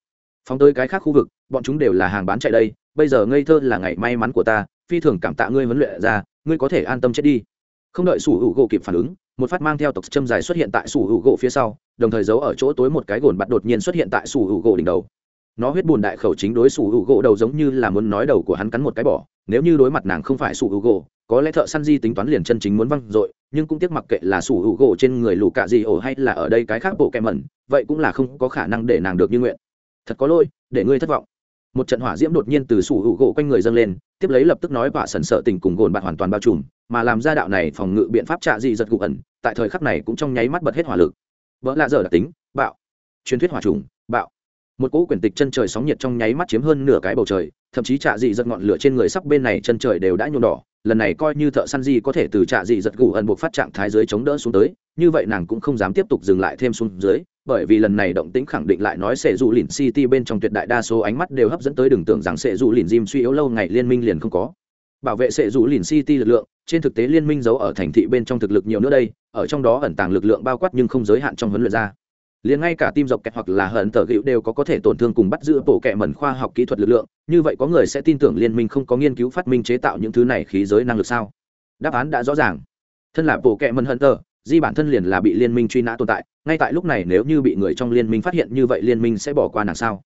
S1: Phóng tới cái khác khu vực, bọn chúng đều là hàng bán chạy đây, bây giờ ngây thơ là ngày may mắn của ta, phi thường cảm tạ ngươi huấn luyện ra, ngươi có thể an tâm chết đi không đợi sủ hữu gỗ kịp phản ứng, một phát mang theo tộc châm dài xuất hiện tại sủ hữu gỗ phía sau, đồng thời giấu ở chỗ tối một cái gồn bạt đột nhiên xuất hiện tại sủ hữu gỗ đỉnh đầu. Nó huyết bùn đại khẩu chính đối sủ hữu gỗ đầu giống như là muốn nói đầu của hắn cắn một cái bỏ, nếu như đối mặt nàng không phải sủ hữu gỗ, có lẽ thợ săn di tính toán liền chân chính muốn văng dội, nhưng cũng tiếc mặc kệ là sủ hữu gỗ trên người lù cạ gì ổ hay là ở đây cái khác bộ kẹ mẩn, vậy cũng là không có khả năng để nàng được như nguyện. Thật có lỗi, để ngươi thất vọng một trận hỏa diễm đột nhiên từ sủ hữu gỗ quanh người dâng lên, tiếp lấy lập tức nói vạ sần sợ tình cùng gồn bạt hoàn toàn bao trùm, mà làm ra đạo này phòng ngự biện pháp trạ dị giật gục ẩn, tại thời khắc này cũng trong nháy mắt bật hết hỏa lực. Vỡ lạ dở đặc tính, bạo. Truyền thuyết hỏa trùng, bạo. Một cỗ quyển tịch chân trời sóng nhiệt trong nháy mắt chiếm hơn nửa cái bầu trời, thậm chí trạ dị giật ngọn lửa trên người sắp bên này chân trời đều đã nhuộm đỏ, lần này coi như thợ săn di có thể từ trạ dị giật gù ẩn buộc phát trạng thái dưới chống đỡ xuống tới, như vậy nàng cũng không dám tiếp tục dừng lại thêm xuống dưới bởi vì lần này động tĩnh khẳng định lại nói sẽ dù lìn city bên trong tuyệt đại đa số ánh mắt đều hấp dẫn tới đừng tưởng rằng sẽ dù lìn jim suy yếu lâu ngày liên minh liền không có. Bảo vệ sẽ dù lìn city lực lượng, trên thực tế liên minh giấu ở thành thị bên trong thực lực nhiều nữa đây, ở trong đó ẩn tàng lực lượng bao quát nhưng không giới hạn trong huấn luyện ra. Liền ngay cả tim dọc kẹt hoặc là hận tờ gịu đều có có thể tổn thương cùng bắt giữ bộ kẹ mẩn khoa học kỹ thuật lực lượng, như vậy có người sẽ tin tưởng liên minh không có nghiên cứu phát minh chế tạo những thứ này khí giới năng lực sao? Đáp án đã rõ ràng. Thân là bộ kẹ mẩn hận tờ di bản thân liền là bị liên minh truy nã tồn tại, ngay tại lúc này nếu như bị người trong liên minh phát hiện như vậy liên minh sẽ bỏ qua nàng sao?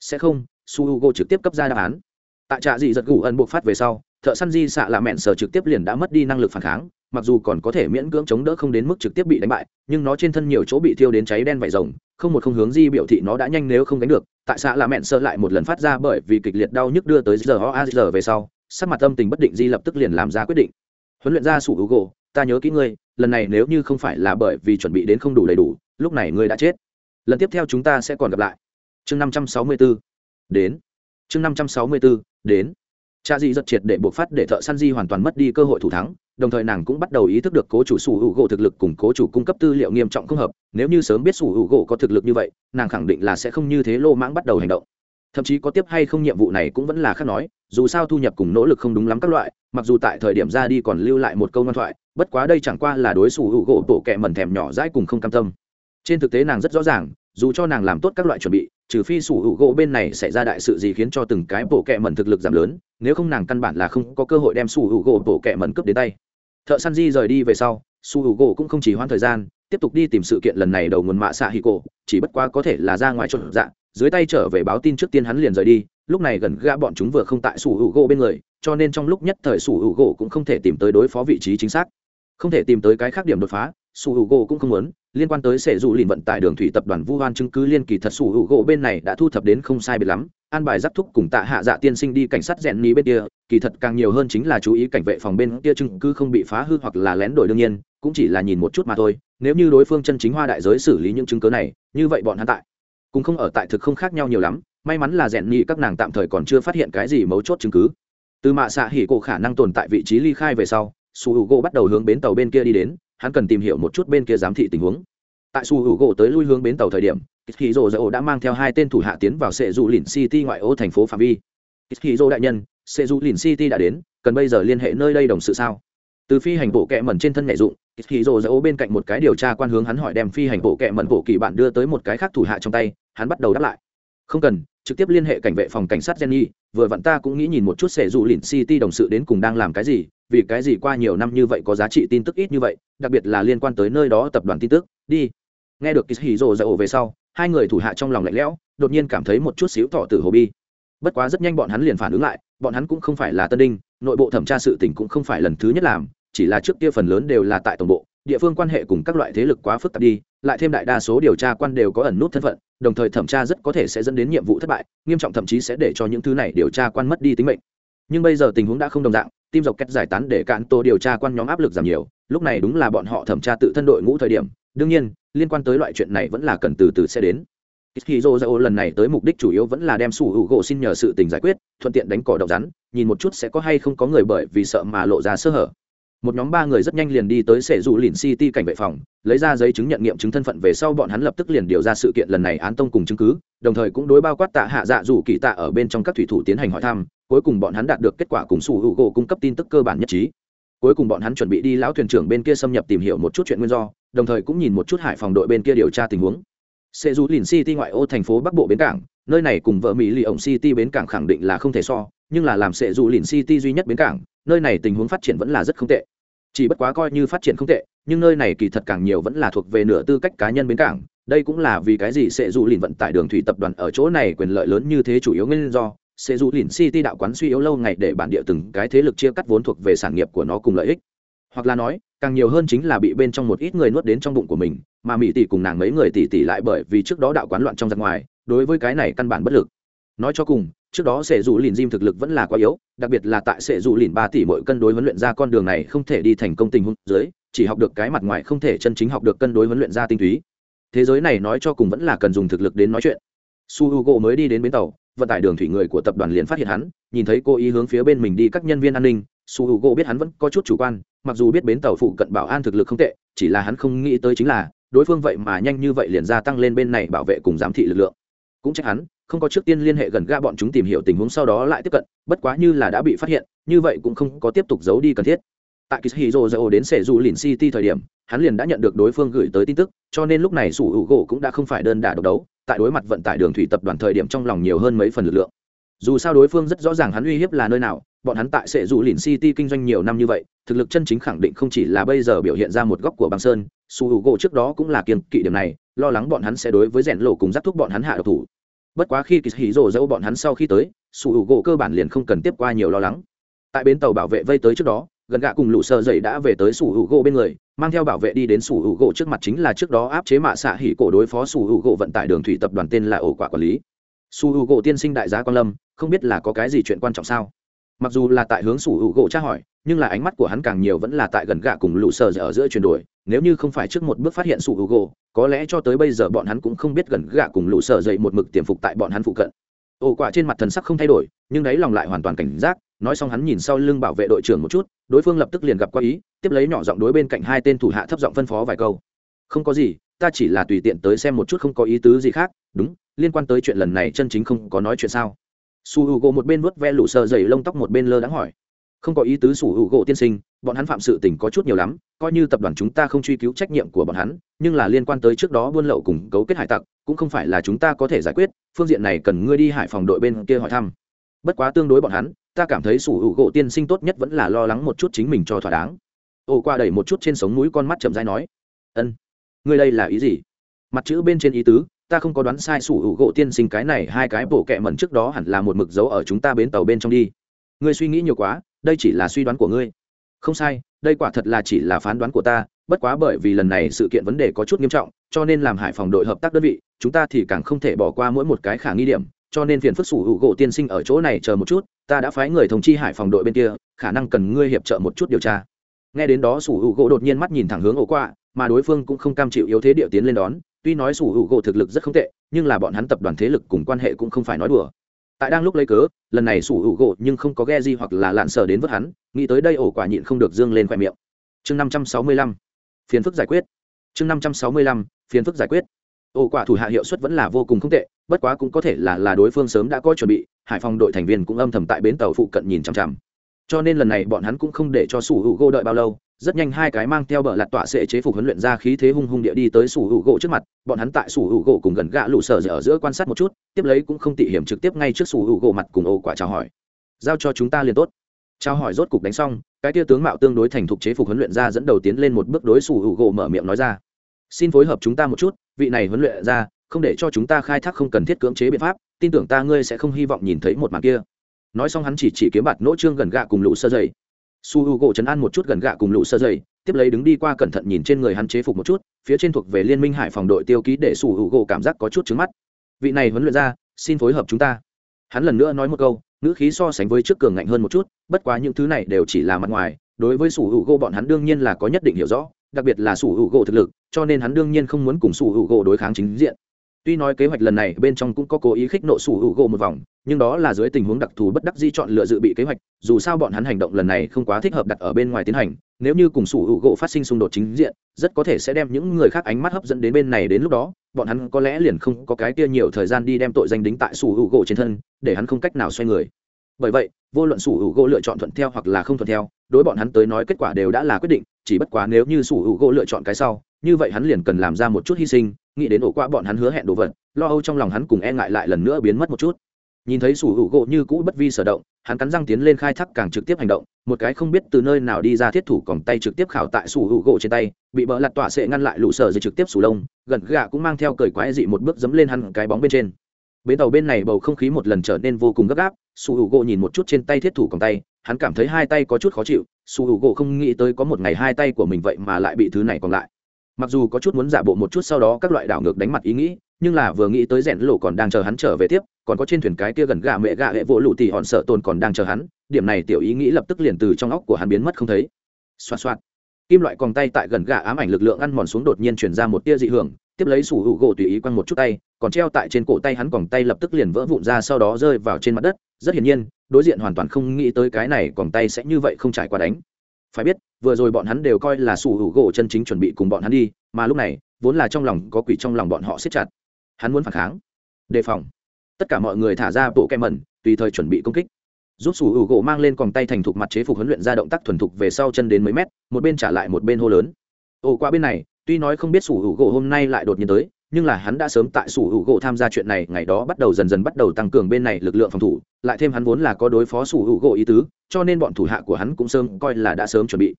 S1: Sẽ không, su h u g o trực tiếp cấp ra đáp án. Tại trạ dị giật gù ẩn buộc phát về sau, thợ săn di xạ là mẹn sở trực tiếp liền đã mất đi năng lực phản kháng, mặc dù còn có thể miễn cưỡng chống đỡ không đến mức trực tiếp bị đánh bại, nhưng nó trên thân nhiều chỗ bị thiêu đến cháy đen vải rồng, không một không hướng di biểu thị nó đã nhanh nếu không đánh được. Tại xạ là mẹn sơ lại một lần phát ra bởi vì kịch liệt đau nhức đưa tới giờ ho a giờ về sau, sắc mặt tâm tình bất định di lập tức liền làm ra quyết định. Huấn luyện ra sủ hữu gỗ ta nhớ kỹ ngươi lần này nếu như không phải là bởi vì chuẩn bị đến không đủ đầy đủ, lúc này ngươi đã chết. Lần tiếp theo chúng ta sẽ còn gặp lại. Chương năm trăm sáu mươi 564 đến. Chương năm trăm sáu mươi 564 đến. Cha di giật triệt để buộc phát để thợ săn di hoàn toàn mất đi cơ hội thủ thắng, đồng thời nàng cũng bắt đầu ý thức được cố chủ sủ hữu gỗ thực lực cùng cố chủ cung cấp tư liệu nghiêm trọng không hợp. Nếu như sớm biết sủ hữu gỗ có thực lực như vậy, nàng khẳng định là sẽ không như thế lô mãng bắt đầu hành động. Thậm chí có tiếp hay không nhiệm vụ này cũng vẫn là khác nói, dù sao thu nhập cùng nỗ lực không đúng lắm các loại, mặc dù tại thời điểm ra đi còn lưu lại một câu ngoan thoại bất quá đây chẳng qua là đối xù hữu gỗ tổ kẹ mẩn thèm nhỏ dãi cùng không cam tâm. Trên thực tế nàng rất rõ ràng, dù cho nàng làm tốt các loại chuẩn bị, trừ phi sủ hữu gỗ bên này xảy ra đại sự gì khiến cho từng cái bộ kẹ mẩn thực lực giảm lớn, nếu không nàng căn bản là không có cơ hội đem sủ hữu gỗ bộ kẹ mẩn cướp đến tay. Thợ săn di rời đi về sau sủ hữu gỗ cũng không chỉ hoãn thời gian, tiếp tục đi tìm sự kiện lần này đầu nguồn mạ xạ hì cổ, chỉ bất quá có thể là ra ngoài trộn dạ dưới tay trở về báo tin trước tiên hắn liền rời đi, lúc này gần gã bọn chúng vừa không tại sủ hữu gỗ bên người, cho nên trong lúc nhất thời sủ hữu gỗ cũng không thể tìm tới đối phó vị trí chính xác không thể tìm tới cái khác điểm đột phá su h u gỗ cũng không muốn, liên quan tới sệ dụ lìn vận tải đường thủy tập đoàn vu hoan chứng cứ liên kỳ thật su h u gỗ bên này đã thu thập đến không sai biệt lắm, an bài giáp thúc cùng tạ hạ dạ tiên sinh đi cảnh sát rèn ní bên kia, kỳ thật càng nhiều hơn chính là chú ý cảnh vệ phòng bên kia chứng cứ không bị phá hư hoặc là lén đổi đương nhiên, cũng chỉ là nhìn một chút mà thôi, nếu như đối phương chân chính hoa đại giới xử lý những chứng cứ này, như vậy bọn hắn tại cũng không ở tại thực không khác nhau nhiều lắm, may mắn là rèn nhị các nàng tạm thời còn chưa phát hiện cái gì mấu chốt chứng cứ. Từ mạ xạ hỉ cổ khả năng tồn tại vị trí ly khai về sau su h u gỗ bắt đầu hướng bến tàu bên kia đi đến hắn cần tìm hiểu một chút bên kia giám thị tình huống. Tại su h u gỗ tới lui hướng bến tàu thời điểm khi rồ dỗ đã mang theo hai tên thủ hạ tiến vào sệ dù lìn city ngoại ô thành phố phạm vi. Khi rồ đại nhân sệ dù lìn city đã đến cần bây giờ liên hệ nơi đây đồng sự sao? Từ phi hành bộ kẹ mẩn trên thân nhảy dụng khi rồ dỗ bên cạnh một cái điều tra quan hướng hắn hỏi đem phi hành bộ kẹ mẩn bộ kỳ bạn đưa tới một cái khác thủ hạ trong tay hắn bắt đầu đáp lại. Không cần trực tiếp liên hệ cảnh vệ phòng cảnh sát Jenny, vừa vặn ta cũng nghĩ nhìn một chút sẽ dụ lìn City đồng sự đến cùng đang làm cái gì, vì cái gì qua nhiều năm như vậy có giá trị tin tức ít như vậy, đặc biệt là liên quan tới nơi đó tập đoàn tin tức, đi. Nghe được Kishiro ổ về sau, hai người thủ hạ trong lòng lạnh lẽo đột nhiên cảm thấy một chút xíu thọ tử hồ bi bất quá rất nhanh bọn hắn liền phản ứng lại bọn hắn cũng không phải là tân đinh nội bộ thẩm tra sự tình cũng không phải lần thứ nhất làm chỉ là trước kia phần lớn đều là tại tổng bộ địa phương quan hệ cùng các loại thế lực quá phức tạp đi lại thêm đại đa số điều tra quan đều có ẩn nút thân phận đồng thời thẩm tra rất có thể sẽ dẫn đến nhiệm vụ thất bại nghiêm trọng thậm chí sẽ để cho những thứ này điều tra quan mất đi tính mệnh nhưng bây giờ tình huống đã không đồng dạng tim dọc cách giải tán để cạn tô điều tra quan nhóm áp lực giảm nhiều lúc này đúng là bọn họ thẩm tra tự thân đội ngũ thời điểm đương nhiên liên quan tới loại chuyện này vẫn là cần từ từ sẽ đến Ichizo Zao lần này tới mục đích chủ yếu vẫn là đem sủ hữu gỗ xin nhờ sự tình giải quyết, thuận tiện đánh cỏ độc rắn, nhìn một chút sẽ có hay không có người bởi vì sợ mà lộ ra sơ hở. Một nhóm ba người rất nhanh liền đi tới sệ dụ lìn City cảnh vệ phòng, lấy ra giấy chứng nhận nghiệm chứng thân phận về sau bọn hắn lập tức liền điều ra sự kiện lần này án tông cùng chứng cứ, đồng thời cũng đối bao quát tạ hạ dạ dù kỳ tạ ở bên trong các thủy thủ tiến hành hỏi thăm, cuối cùng bọn hắn đạt được kết quả cùng sủ hữu gỗ cung cấp tin tức cơ bản nhất trí. Cuối cùng bọn hắn chuẩn bị đi lão thuyền trưởng bên kia xâm nhập tìm hiểu một chút chuyện nguyên do, đồng thời cũng nhìn một chút hải phòng đội bên kia điều tra tình huống sẽ dù lìn city ngoại ô thành phố bắc bộ bến cảng nơi này cùng vợ mỹ lì ổng city bến cảng khẳng định là không thể so nhưng là làm Sệ dù lìn city duy nhất bến cảng, nơi này tình huống phát triển vẫn là rất không tệ. Chỉ bất quá coi như phát triển không tệ, nhưng nơi này kỳ thật càng nhiều vẫn là thuộc về nửa tư cách cá nhân bến cảng. Đây cũng là vì cái gì Sệ dù lìn vận tải đường thủy tập đoàn ở chỗ này quyền lợi lớn như thế chủ yếu nguyên do. Sệ dù lìn city đạo quán suy yếu lâu ngày để bản địa từng cái thế lực chia cắt vốn thuộc về sản nghiệp của nó cùng lợi ích. Hoặc là nói, càng nhiều hơn chính là bị bên trong một ít người nuốt đến trong bụng của mình, mà mỹ tỷ cùng nàng mấy người tỷ tỷ lại bởi vì trước đó đạo quán loạn trong giặc ngoài, đối với cái này căn bản bất lực. Nói cho cùng trước đó sẽ dù lìn diêm thực lực vẫn là quá yếu, đặc biệt là tại sẽ dù lìn ba tỷ mỗi cân đối huấn luyện ra con đường này không thể đi thành công tình huống dưới, chỉ học được cái mặt ngoài không thể chân chính học được cân đối huấn luyện ra tinh túy. Thế giới này nói cho cùng vẫn là cần dùng thực lực đến nói chuyện. Su h u g o mới đi đến bến tàu, vận tải đường thủy người của tập đoàn liền phát hiện hắn, nhìn thấy cô ý hướng phía bên mình đi các nhân viên an ninh, su h u gỗ biết hắn vẫn có chút chủ quan, mặc dù biết bến tàu phụ cận bảo an thực lực không tệ, chỉ là hắn không nghĩ tới chính là, đối phương vậy mà nhanh như vậy liền gia tăng lên bên này bảo vệ cùng giám thị lực lượng. Cũng trách hắn không có trước tiên liên hệ gần ga bọn chúng tìm hiểu tình huống sau đó lại tiếp cận, bất quá như là đã bị phát hiện, như vậy cũng không có tiếp tục giấu đi cần thiết. Tại kishiro dầu đến Sẻ dù lìn city thời điểm, hắn liền đã nhận được đối phương gửi tới tin tức, cho nên lúc này sủ hữu gỗ cũng đã không phải đơn đả độc đấu, tại đối mặt vận tải đường thủy tập đoàn thời điểm trong lòng nhiều hơn mấy phần lực lượng. Dù sao đối phương rất rõ ràng hắn uy hiếp là nơi nào, bọn hắn tại sệ dù lìn city kinh doanh nhiều năm như vậy, thực lực chân chính khẳng định không chỉ là bây giờ biểu hiện ra một góc của băng sơn su hữu gỗ trước đó cũng là kiên kỵ điểm này, lo lắng bọn hắn sẽ đối với rèn lộ cùng giáp thúc bọn hắn hạ độc thủ bất quá khi kỳ hỉ rổ dẫu bọn hắn sau khi tới, sủ hữu gỗ cơ bản liền không cần tiếp qua nhiều lo lắng. Tại bến tàu bảo vệ vây tới trước đó, gần gạ cùng lũ sợ dậy đã về tới sủ hữu gỗ bên người, mang theo bảo vệ đi đến sủ hữu gỗ trước mặt chính là trước đó áp chế mạ xạ hỉ cổ đối phó sủ hữu gỗ vận tải đường thủy tập đoàn tên là ổ quả quản lý. Sủ hữu gỗ tiên sinh đại gia quan lâm, không biết là có cái gì chuyện quan trọng sao? Mặc dù là tại hướng sủ hữu gỗ tra hỏi, nhưng là ánh mắt của hắn càng nhiều vẫn là tại gần gạ cùng lũ sợ dậy ở giữa chuyển đổi nếu như không phải trước một bước phát hiện sủ hữu gỗ có lẽ cho tới bây giờ bọn hắn cũng không biết gần gạ cùng lũ sợ dậy một mực tiềm phục tại bọn hắn phụ cận. Ổ quả trên mặt thần sắc không thay đổi, nhưng đáy lòng lại hoàn toàn cảnh giác, nói xong hắn nhìn sau lưng bảo vệ đội trưởng một chút, đối phương lập tức liền gặp qua ý, tiếp lấy nhỏ giọng đối bên cạnh hai tên thủ hạ thấp giọng phân phó vài câu. Không có gì, ta chỉ là tùy tiện tới xem một chút không có ý tứ gì khác, đúng, liên quan tới chuyện lần này chân chính không có nói chuyện sao? Su h u gỗ một bên vuốt ve lũ sờ dày lông tóc một bên lơ đáng hỏi. Không có ý tứ su h u gỗ tiên sinh bọn hắn phạm sự tình có chút nhiều lắm, coi như tập đoàn chúng ta không truy cứu trách nhiệm của bọn hắn, nhưng là liên quan tới trước đó buôn lậu cùng cấu kết hải tặc, cũng không phải là chúng ta có thể giải quyết, phương diện này cần ngươi đi hải phòng đội bên kia hỏi thăm. Bất quá tương đối bọn hắn, ta cảm thấy sủ hữu gỗ tiên sinh tốt nhất vẫn là lo lắng một chút chính mình cho thỏa đáng. Ô qua đẩy một chút trên sống mũi con mắt chậm dai nói, ân, ngươi đây là ý gì? Mặt chữ bên trên ý tứ, ta không có đoán sai sủ hữu gỗ tiên sinh cái này hai cái bộ kẹ mẩn trước đó hẳn là một mực dấu ở chúng ta bến tàu bên trong đi. Ngươi suy nghĩ nhiều quá, đây chỉ là suy đoán của ngươi không sai, đây quả thật là chỉ là phán đoán của ta, bất quá bởi vì lần này sự kiện vấn đề có chút nghiêm trọng, cho nên làm hải phòng đội hợp tác đơn vị, chúng ta thì càng không thể bỏ qua mỗi một cái khả nghi điểm, cho nên phiền phức sủ hữu gỗ tiên sinh ở chỗ này chờ một chút, ta đã phái người thông chi hải phòng đội bên kia, khả năng cần ngươi hiệp trợ một chút điều tra. Nghe đến đó sủ hữu gỗ đột nhiên mắt nhìn thẳng hướng ổ quạ, mà đối phương cũng không cam chịu yếu thế địa tiến lên đón, tuy nói sủ hữu gỗ thực lực rất không tệ, nhưng là bọn hắn tập đoàn thế lực cùng quan hệ cũng không phải nói đùa tại đang lúc lấy cớ, lần này sủ hữu gỗ nhưng không có ghe gì hoặc là lạn sờ đến vớt hắn, nghĩ tới đây ổ quả nhịn không được dương lên khoe miệng. Chương năm trăm sáu mươi lăm, phiền phức giải quyết. Chương năm trăm sáu mươi lăm, phiền phức giải quyết. Ổ quả thủ hạ hiệu suất vẫn là vô cùng không tệ, bất quá cũng có thể là là đối phương sớm đã có chuẩn bị, hải phòng đội thành viên cũng âm thầm tại bến tàu phụ cận nhìn chằm chằm. Cho nên lần này bọn hắn cũng không để cho sủ hữu gỗ đợi bao lâu rất nhanh hai cái mang theo bờ lạt tọa sẽ chế phục huấn luyện ra khí thế hung hung địa đi tới sủ hữu gỗ trước mặt, bọn hắn tại sủ hữu gỗ cùng gần gạ lũ sở ở giữa quan sát một chút, tiếp lấy cũng không tị hiểm trực tiếp ngay trước sủ hữu gỗ mặt cùng ô quả chào hỏi. Giao cho chúng ta liền tốt. Chào hỏi rốt cục đánh xong, cái tia tướng mạo tương đối thành thục chế phục huấn luyện ra dẫn đầu tiến lên một bước đối sủ hữu gỗ mở miệng nói ra. Xin phối hợp chúng ta một chút, vị này huấn luyện ra, không để cho chúng ta khai thác không cần thiết cưỡng chế biện pháp, tin tưởng ta ngươi sẽ không hy vọng nhìn thấy một màn kia. Nói xong hắn chỉ chỉ kiếm bạt nỗ trương gần gạ cùng lũ sơ dày su h u gỗ chấn an một chút gần gạ cùng lũ sơ dày tiếp lấy đứng đi qua cẩn thận nhìn trên người hắn chế phục một chút, phía trên thuộc về liên minh hải phòng đội tiêu ký để su h u gỗ cảm giác có chút trứng mắt. Vị này huấn luyện ra xin phối hợp chúng ta. Hắn lần nữa nói một câu, ngữ khí so sánh với trước cường ngạnh hơn một chút, bất quá những thứ này đều chỉ là mặt ngoài, đối với su h u gỗ bọn hắn đương nhiên là có nhất định hiểu rõ, đặc biệt là su h u gỗ thực lực, cho nên hắn đương nhiên không muốn cùng su h u gỗ đối kháng chính diện tuy nói kế hoạch lần này bên trong cũng có cố ý khích nộ sủ hữu gỗ một vòng, nhưng đó là dưới tình huống đặc thù bất đắc di chọn lựa dự bị kế hoạch, dù sao bọn hắn hành động lần này không quá thích hợp đặt ở bên ngoài tiến hành, nếu như cùng sủ hữu gỗ phát sinh xung đột chính diện, rất có thể sẽ đem những người khác ánh mắt hấp dẫn đến bên này đến lúc đó, bọn hắn có lẽ liền không có cái kia nhiều thời gian đi đem tội danh đính tại sủ hữu gỗ trên thân, để hắn không cách nào xoay người. Bởi vậy, vô luận sủ hữu gỗ lựa chọn thuận theo hoặc là không thuận theo, đối bọn hắn tới nói kết quả đều đã là quyết định, chỉ bất quá nếu như sủ hữu gỗ lựa chọn cái sau, như vậy hắn liền cần làm ra một chút hy sinh nghĩ đến ổ qua bọn hắn hứa hẹn đồ vật, lo âu trong lòng hắn cùng e ngại lại lần nữa biến mất một chút. Nhìn thấy sủ hữu gỗ như cũ bất vi sở động, hắn cắn răng tiến lên khai thác càng trực tiếp hành động, một cái không biết từ nơi nào đi ra thiết thủ còn tay trực tiếp khảo tại sủ hữu gỗ trên tay, bị bỡ lặt tọa sệ ngăn lại lũ sở rồi trực tiếp sủ lông, gần gạ cũng mang theo cởi quái dị một bước dấm lên hắn cái bóng bên trên. Bến tàu bên này bầu không khí một lần trở nên vô cùng gấp gáp, sủ hữu gỗ nhìn một chút trên tay thiết thủ còn tay, hắn cảm thấy hai tay có chút khó chịu, sủ hữu gỗ không nghĩ tới có một ngày hai tay của mình vậy mà lại bị thứ này còn lại mặc dù có chút muốn giả bộ một chút sau đó các loại đảo ngược đánh mặt ý nghĩ, nhưng là vừa nghĩ tới rèn lộ còn đang chờ hắn trở về tiếp, còn có trên thuyền cái kia gần gà mẹ gà hệ vỗ lụ thì hòn sợ tồn còn đang chờ hắn, điểm này tiểu ý nghĩ lập tức liền từ trong óc của hắn biến mất không thấy. Xoa xoa kim loại còn tay tại gần gà ám ảnh lực lượng ăn mòn xuống đột nhiên chuyển ra một tia dị hưởng, tiếp lấy sủ hữu gỗ tùy ý quăng một chút tay, còn treo tại trên cổ tay hắn còn tay lập tức liền vỡ vụn ra sau đó rơi vào trên mặt đất. Rất hiển nhiên, đối diện hoàn toàn không nghĩ tới cái này còn tay sẽ như vậy không trải qua đánh phải biết, vừa rồi bọn hắn đều coi là sủ hữu gỗ chân chính chuẩn bị cùng bọn hắn đi, mà lúc này, vốn là trong lòng có quỷ trong lòng bọn họ siết chặt. Hắn muốn phản kháng. Đề phòng. Tất cả mọi người thả ra bộ kem mẩn, tùy thời chuẩn bị công kích. Giúp sủ hữu gỗ mang lên còng tay thành thục mặt chế phục huấn luyện ra động tác thuần thục về sau chân đến mấy mét, một bên trả lại một bên hô lớn. Ồ, qua bên này, tuy nói không biết sủ hữu gỗ hôm nay lại đột nhiên tới nhưng là hắn đã sớm tại sủ hữu gỗ tham gia chuyện này, ngày đó bắt đầu dần dần bắt đầu tăng cường bên này lực lượng phòng thủ, lại thêm hắn vốn là có đối phó sủ hữu gỗ ý tứ, cho nên bọn thủ hạ của hắn cũng sớm coi là đã sớm chuẩn bị.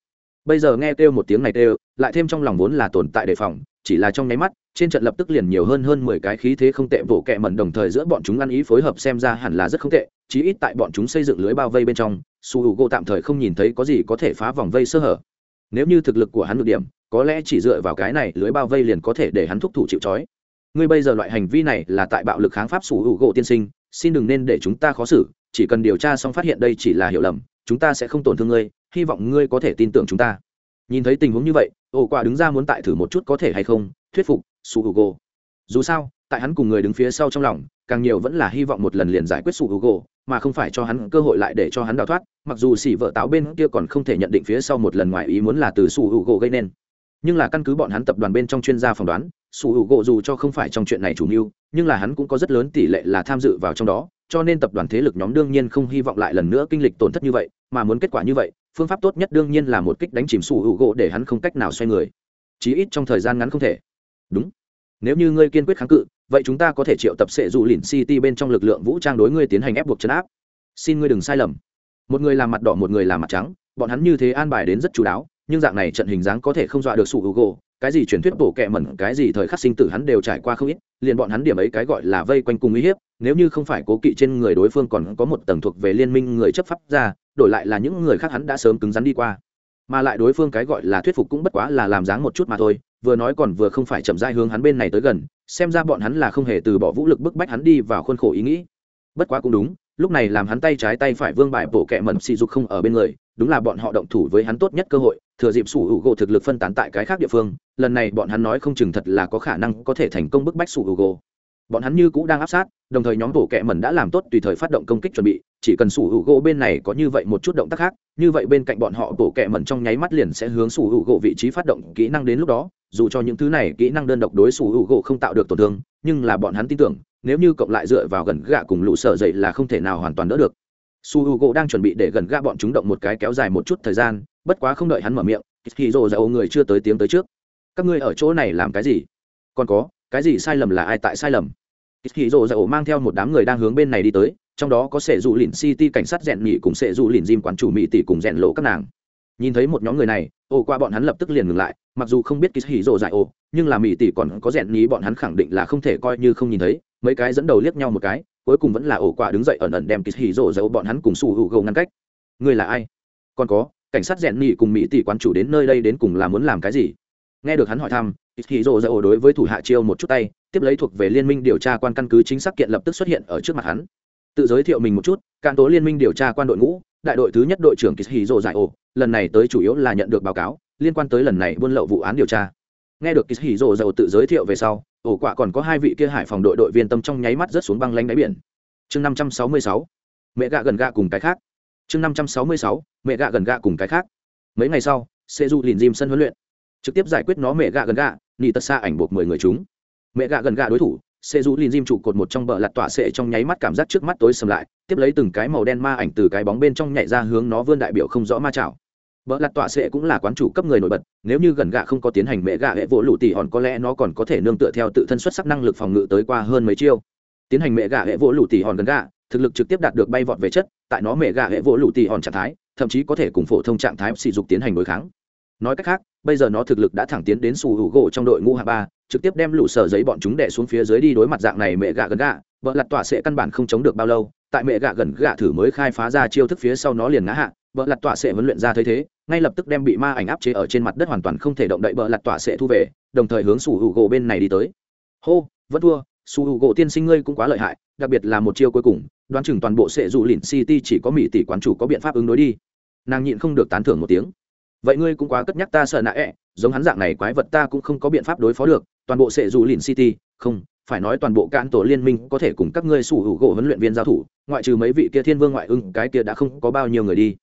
S1: Bây giờ nghe kêu một tiếng này kêu, lại thêm trong lòng vốn là tồn tại đề phòng, chỉ là trong nháy mắt, trên trận lập tức liền nhiều hơn hơn mười cái khí thế không tệ vỗ kẹ mẩn đồng thời giữa bọn chúng ăn ý phối hợp xem ra hẳn là rất không tệ, chí ít tại bọn chúng xây dựng lưới bao vây bên trong su h u gỗ tạm thời không nhìn thấy có gì có thể phá vòng vây sơ hở. Nếu như thực lực của hắn được điểm có lẽ chỉ dựa vào cái này lưới bao vây liền có thể để hắn thúc thủ chịu trói. Ngươi bây giờ loại hành vi này là tại bạo lực kháng pháp sủ hữu u gỗ tiên sinh, xin đừng nên để chúng ta khó xử, chỉ cần điều tra xong phát hiện đây chỉ là hiểu lầm, chúng ta sẽ không tổn thương ngươi, hy vọng ngươi có thể tin tưởng chúng ta. Nhìn thấy tình huống như vậy, ổ quả đứng ra muốn tại thử một chút có thể hay không, thuyết phục su h u gỗ. Dù sao, tại hắn cùng người đứng phía sau trong lòng, càng nhiều vẫn là hy vọng một lần liền giải quyết su h u gỗ, mà không phải cho hắn cơ hội lại để cho hắn đào thoát, mặc dù xỉ vợ táo bên kia còn không thể nhận định phía sau một lần ngoài ý muốn là từ su h u gỗ gây nên nhưng là căn cứ bọn hắn tập đoàn bên trong chuyên gia phỏng đoán, sủ hữu gỗ dù cho không phải trong chuyện này chủ mưu, nhưng là hắn cũng có rất lớn tỷ lệ là tham dự vào trong đó, cho nên tập đoàn thế lực nhóm đương nhiên không hy vọng lại lần nữa kinh lịch tổn thất như vậy, mà muốn kết quả như vậy, phương pháp tốt nhất đương nhiên là một kích đánh chìm sủ hữu gỗ để hắn không cách nào xoay người. Chí ít trong thời gian ngắn không thể. Đúng. Nếu như ngươi kiên quyết kháng cự, vậy chúng ta có thể triệu tập sệ dù lìn city bên trong lực lượng vũ trang đối ngươi tiến hành ép buộc chấn áp. Xin ngươi đừng sai lầm. Một người làm mặt đỏ, một người làm mặt trắng, bọn hắn như thế an bài đến rất chú đáo nhưng dạng này trận hình dáng có thể không dọa được sủ hữu gỗ cái gì truyền thuyết bổ kẹ mẩn, cái gì thời khắc sinh tử hắn đều trải qua không ít, liền bọn hắn điểm ấy cái gọi là vây quanh cùng uy hiếp, nếu như không phải cố kỵ trên người đối phương còn có một tầng thuộc về liên minh người chấp pháp ra, đổi lại là những người khác hắn đã sớm cứng rắn đi qua. Mà lại đối phương cái gọi là thuyết phục cũng bất quá là làm dáng một chút mà thôi, vừa nói còn vừa không phải chậm rãi hướng hắn bên này tới gần, xem ra bọn hắn là không hề từ bỏ vũ lực bức bách hắn đi vào khuôn khổ ý nghĩ. Bất quá cũng đúng, lúc này làm hắn tay trái tay phải vương bài bổ kẹ mẩn xì dục không ở bên người, đúng là bọn họ động thủ với hắn tốt nhất cơ hội thừa dịp sủ hữu gỗ thực lực phân tán tại cái khác địa phương, lần này bọn hắn nói không chừng thật là có khả năng có thể thành công bức bách sủ hữu gỗ. Bọn hắn như cũ đang áp sát, đồng thời nhóm bổ kẹ mẩn đã làm tốt tùy thời phát động công kích chuẩn bị, chỉ cần sủ hữu gỗ bên này có như vậy một chút động tác khác, như vậy bên cạnh bọn họ bổ kẹ mẩn trong nháy mắt liền sẽ hướng sủ hữu gỗ vị trí phát động kỹ năng đến lúc đó, dù cho những thứ này kỹ năng đơn độc đối sủ hữu gỗ không tạo được tổn thương, nhưng là bọn hắn tin tưởng, nếu như cộng lại dựa vào gần gạ cùng lũ sợ dậy là không thể nào hoàn toàn đỡ được su h u gỗ đang chuẩn bị để gần gạ bọn chúng động một cái kéo dài một chút thời gian, bất quá không đợi hắn mở miệng thì rồ ra ô người chưa tới tiếng tới trước. Các ngươi ở chỗ này làm cái gì? Còn có, cái gì sai lầm là ai tại sai lầm? Thì rồ ra ô mang theo một đám người đang hướng bên này đi tới, trong đó có sệ dù lìn city cảnh sát rèn nhị cùng sệ dù lìn diêm quán chủ mỹ tỷ cùng rèn lộ các nàng nhìn thấy một nhóm người này ô qua bọn hắn lập tức liền ngừng lại, mặc dù không biết kỳ hỉ rộ dại ô nhưng là mỹ tỷ còn có rèn nhí bọn hắn khẳng định là không thể coi như không nhìn thấy, mấy cái dẫn đầu liếc nhau một cái, cuối cùng vẫn là ổ quả đứng dậy ẩn ẩn đem kỳ hỉ rộ dại ô bọn hắn cùng xù hữu gâu ngăn cách. Người là ai? Còn có, cảnh sát rèn nhị cùng mỹ tỷ quán chủ đến nơi đây đến cùng là muốn làm cái gì? Nghe được hắn hỏi thăm hỉ rộ dại ô đối với thủ hạ chiêu một chút tay, tiếp lấy thuộc về liên minh điều tra quan căn cứ chính xác kiện lập tức xuất hiện ở trước mặt hắn. Tự giới thiệu mình một chút can tố liên minh điều tra quan đội ngũ, đại đội thứ nhất đội trưởng kỳ hỉ rộ giải ổ lần này tới chủ yếu là nhận được báo cáo liên quan tới lần này buôn lậu vụ án điều tra. Nghe được kỳ hì dầu tự giới thiệu về sau, ổ quạ còn có hai vị kia hải phòng đội đội viên tâm trong nháy mắt rớt xuống băng lánh đáy biển. Chương năm trăm sáu mươi sáu, mẹ gạ gần gạ cùng cái khác. Chương năm trăm sáu mươi sáu, mẹ gạ gần gạ cùng cái khác. Mấy ngày sau sẽ du lìn dìm sân huấn luyện, trực tiếp giải quyết nó mẹ gạ gần gạ, nỉ tật xa ảnh buộc mười người chúng. Mẹ gạ gần gạ đối thủ sẽ du lìn dìm trụ cột một trong bờ lặt tọa sệ trong nháy mắt cảm giác trước mắt tối sầm lại, tiếp lấy từng cái màu đen ma ảnh từ cái bóng bên trong nhảy ra hướng nó vươn đại biểu không rõ ma chảo bờ lặt tọa Sẽ cũng là quán chủ cấp người nổi bật, nếu như gần gạ không có tiến hành mẹ gạ hệ vỗ lũ tỉ hòn có lẽ nó còn có thể nương tựa theo tự thân xuất sắc năng lực phòng ngự tới qua hơn mấy chiêu. Tiến hành mẹ gạ hệ vỗ lũ tỉ hòn gần gạ, thực lực trực tiếp đạt được bay vọt về chất, tại nó mẹ gạ hệ vỗ lũ tỉ hòn trạng thái, thậm chí có thể cùng phổ thông trạng thái sử dụng tiến hành đối kháng. Nói cách khác, bây giờ nó thực lực đã thẳng tiến đến sù hữu gỗ trong đội ngũ hạ ba, trực tiếp đem lũ sở giấy bọn chúng đẻ xuống phía dưới đi đối mặt dạng này mẹ gạ gần gạ vợ lặt tọa sẽ căn bản không chống được bao lâu, tại mẹ gạ gần gạ thử mới khai phá ra chiêu thức phía sau nó liền ngã hạ vợ lặt tọa sẽ huấn luyện ra thấy thế, ngay lập tức đem bị ma ảnh áp chế ở trên mặt đất hoàn toàn không thể động đậy vợ lặt tọa sẽ thu về, đồng thời hướng sủ hữu gỗ bên này đi tới. Hô, vẫn thua sủ hữu gỗ tiên sinh ngươi cũng quá lợi hại, đặc biệt là một chiêu cuối cùng, đoán chừng toàn bộ sẽ dù lìn city chỉ có mỹ tỷ quán chủ có biện pháp ứng đối đi. Nàng nhịn không được tán thưởng một tiếng. Vậy ngươi cũng quá cất nhắc ta sợ nạ ẹ, giống hắn dạng này quái vật ta cũng không có biện pháp đối phó được, toàn bộ sẽ dù lìn city, không, phải nói toàn bộ cạn tổ liên minh có thể cùng các ngươi sủ hữu gỗ huấn luyện viên giao thủ, ngoại trừ mấy vị kia thiên vương ngoại ưng, cái kia đã không có bao nhiêu người đi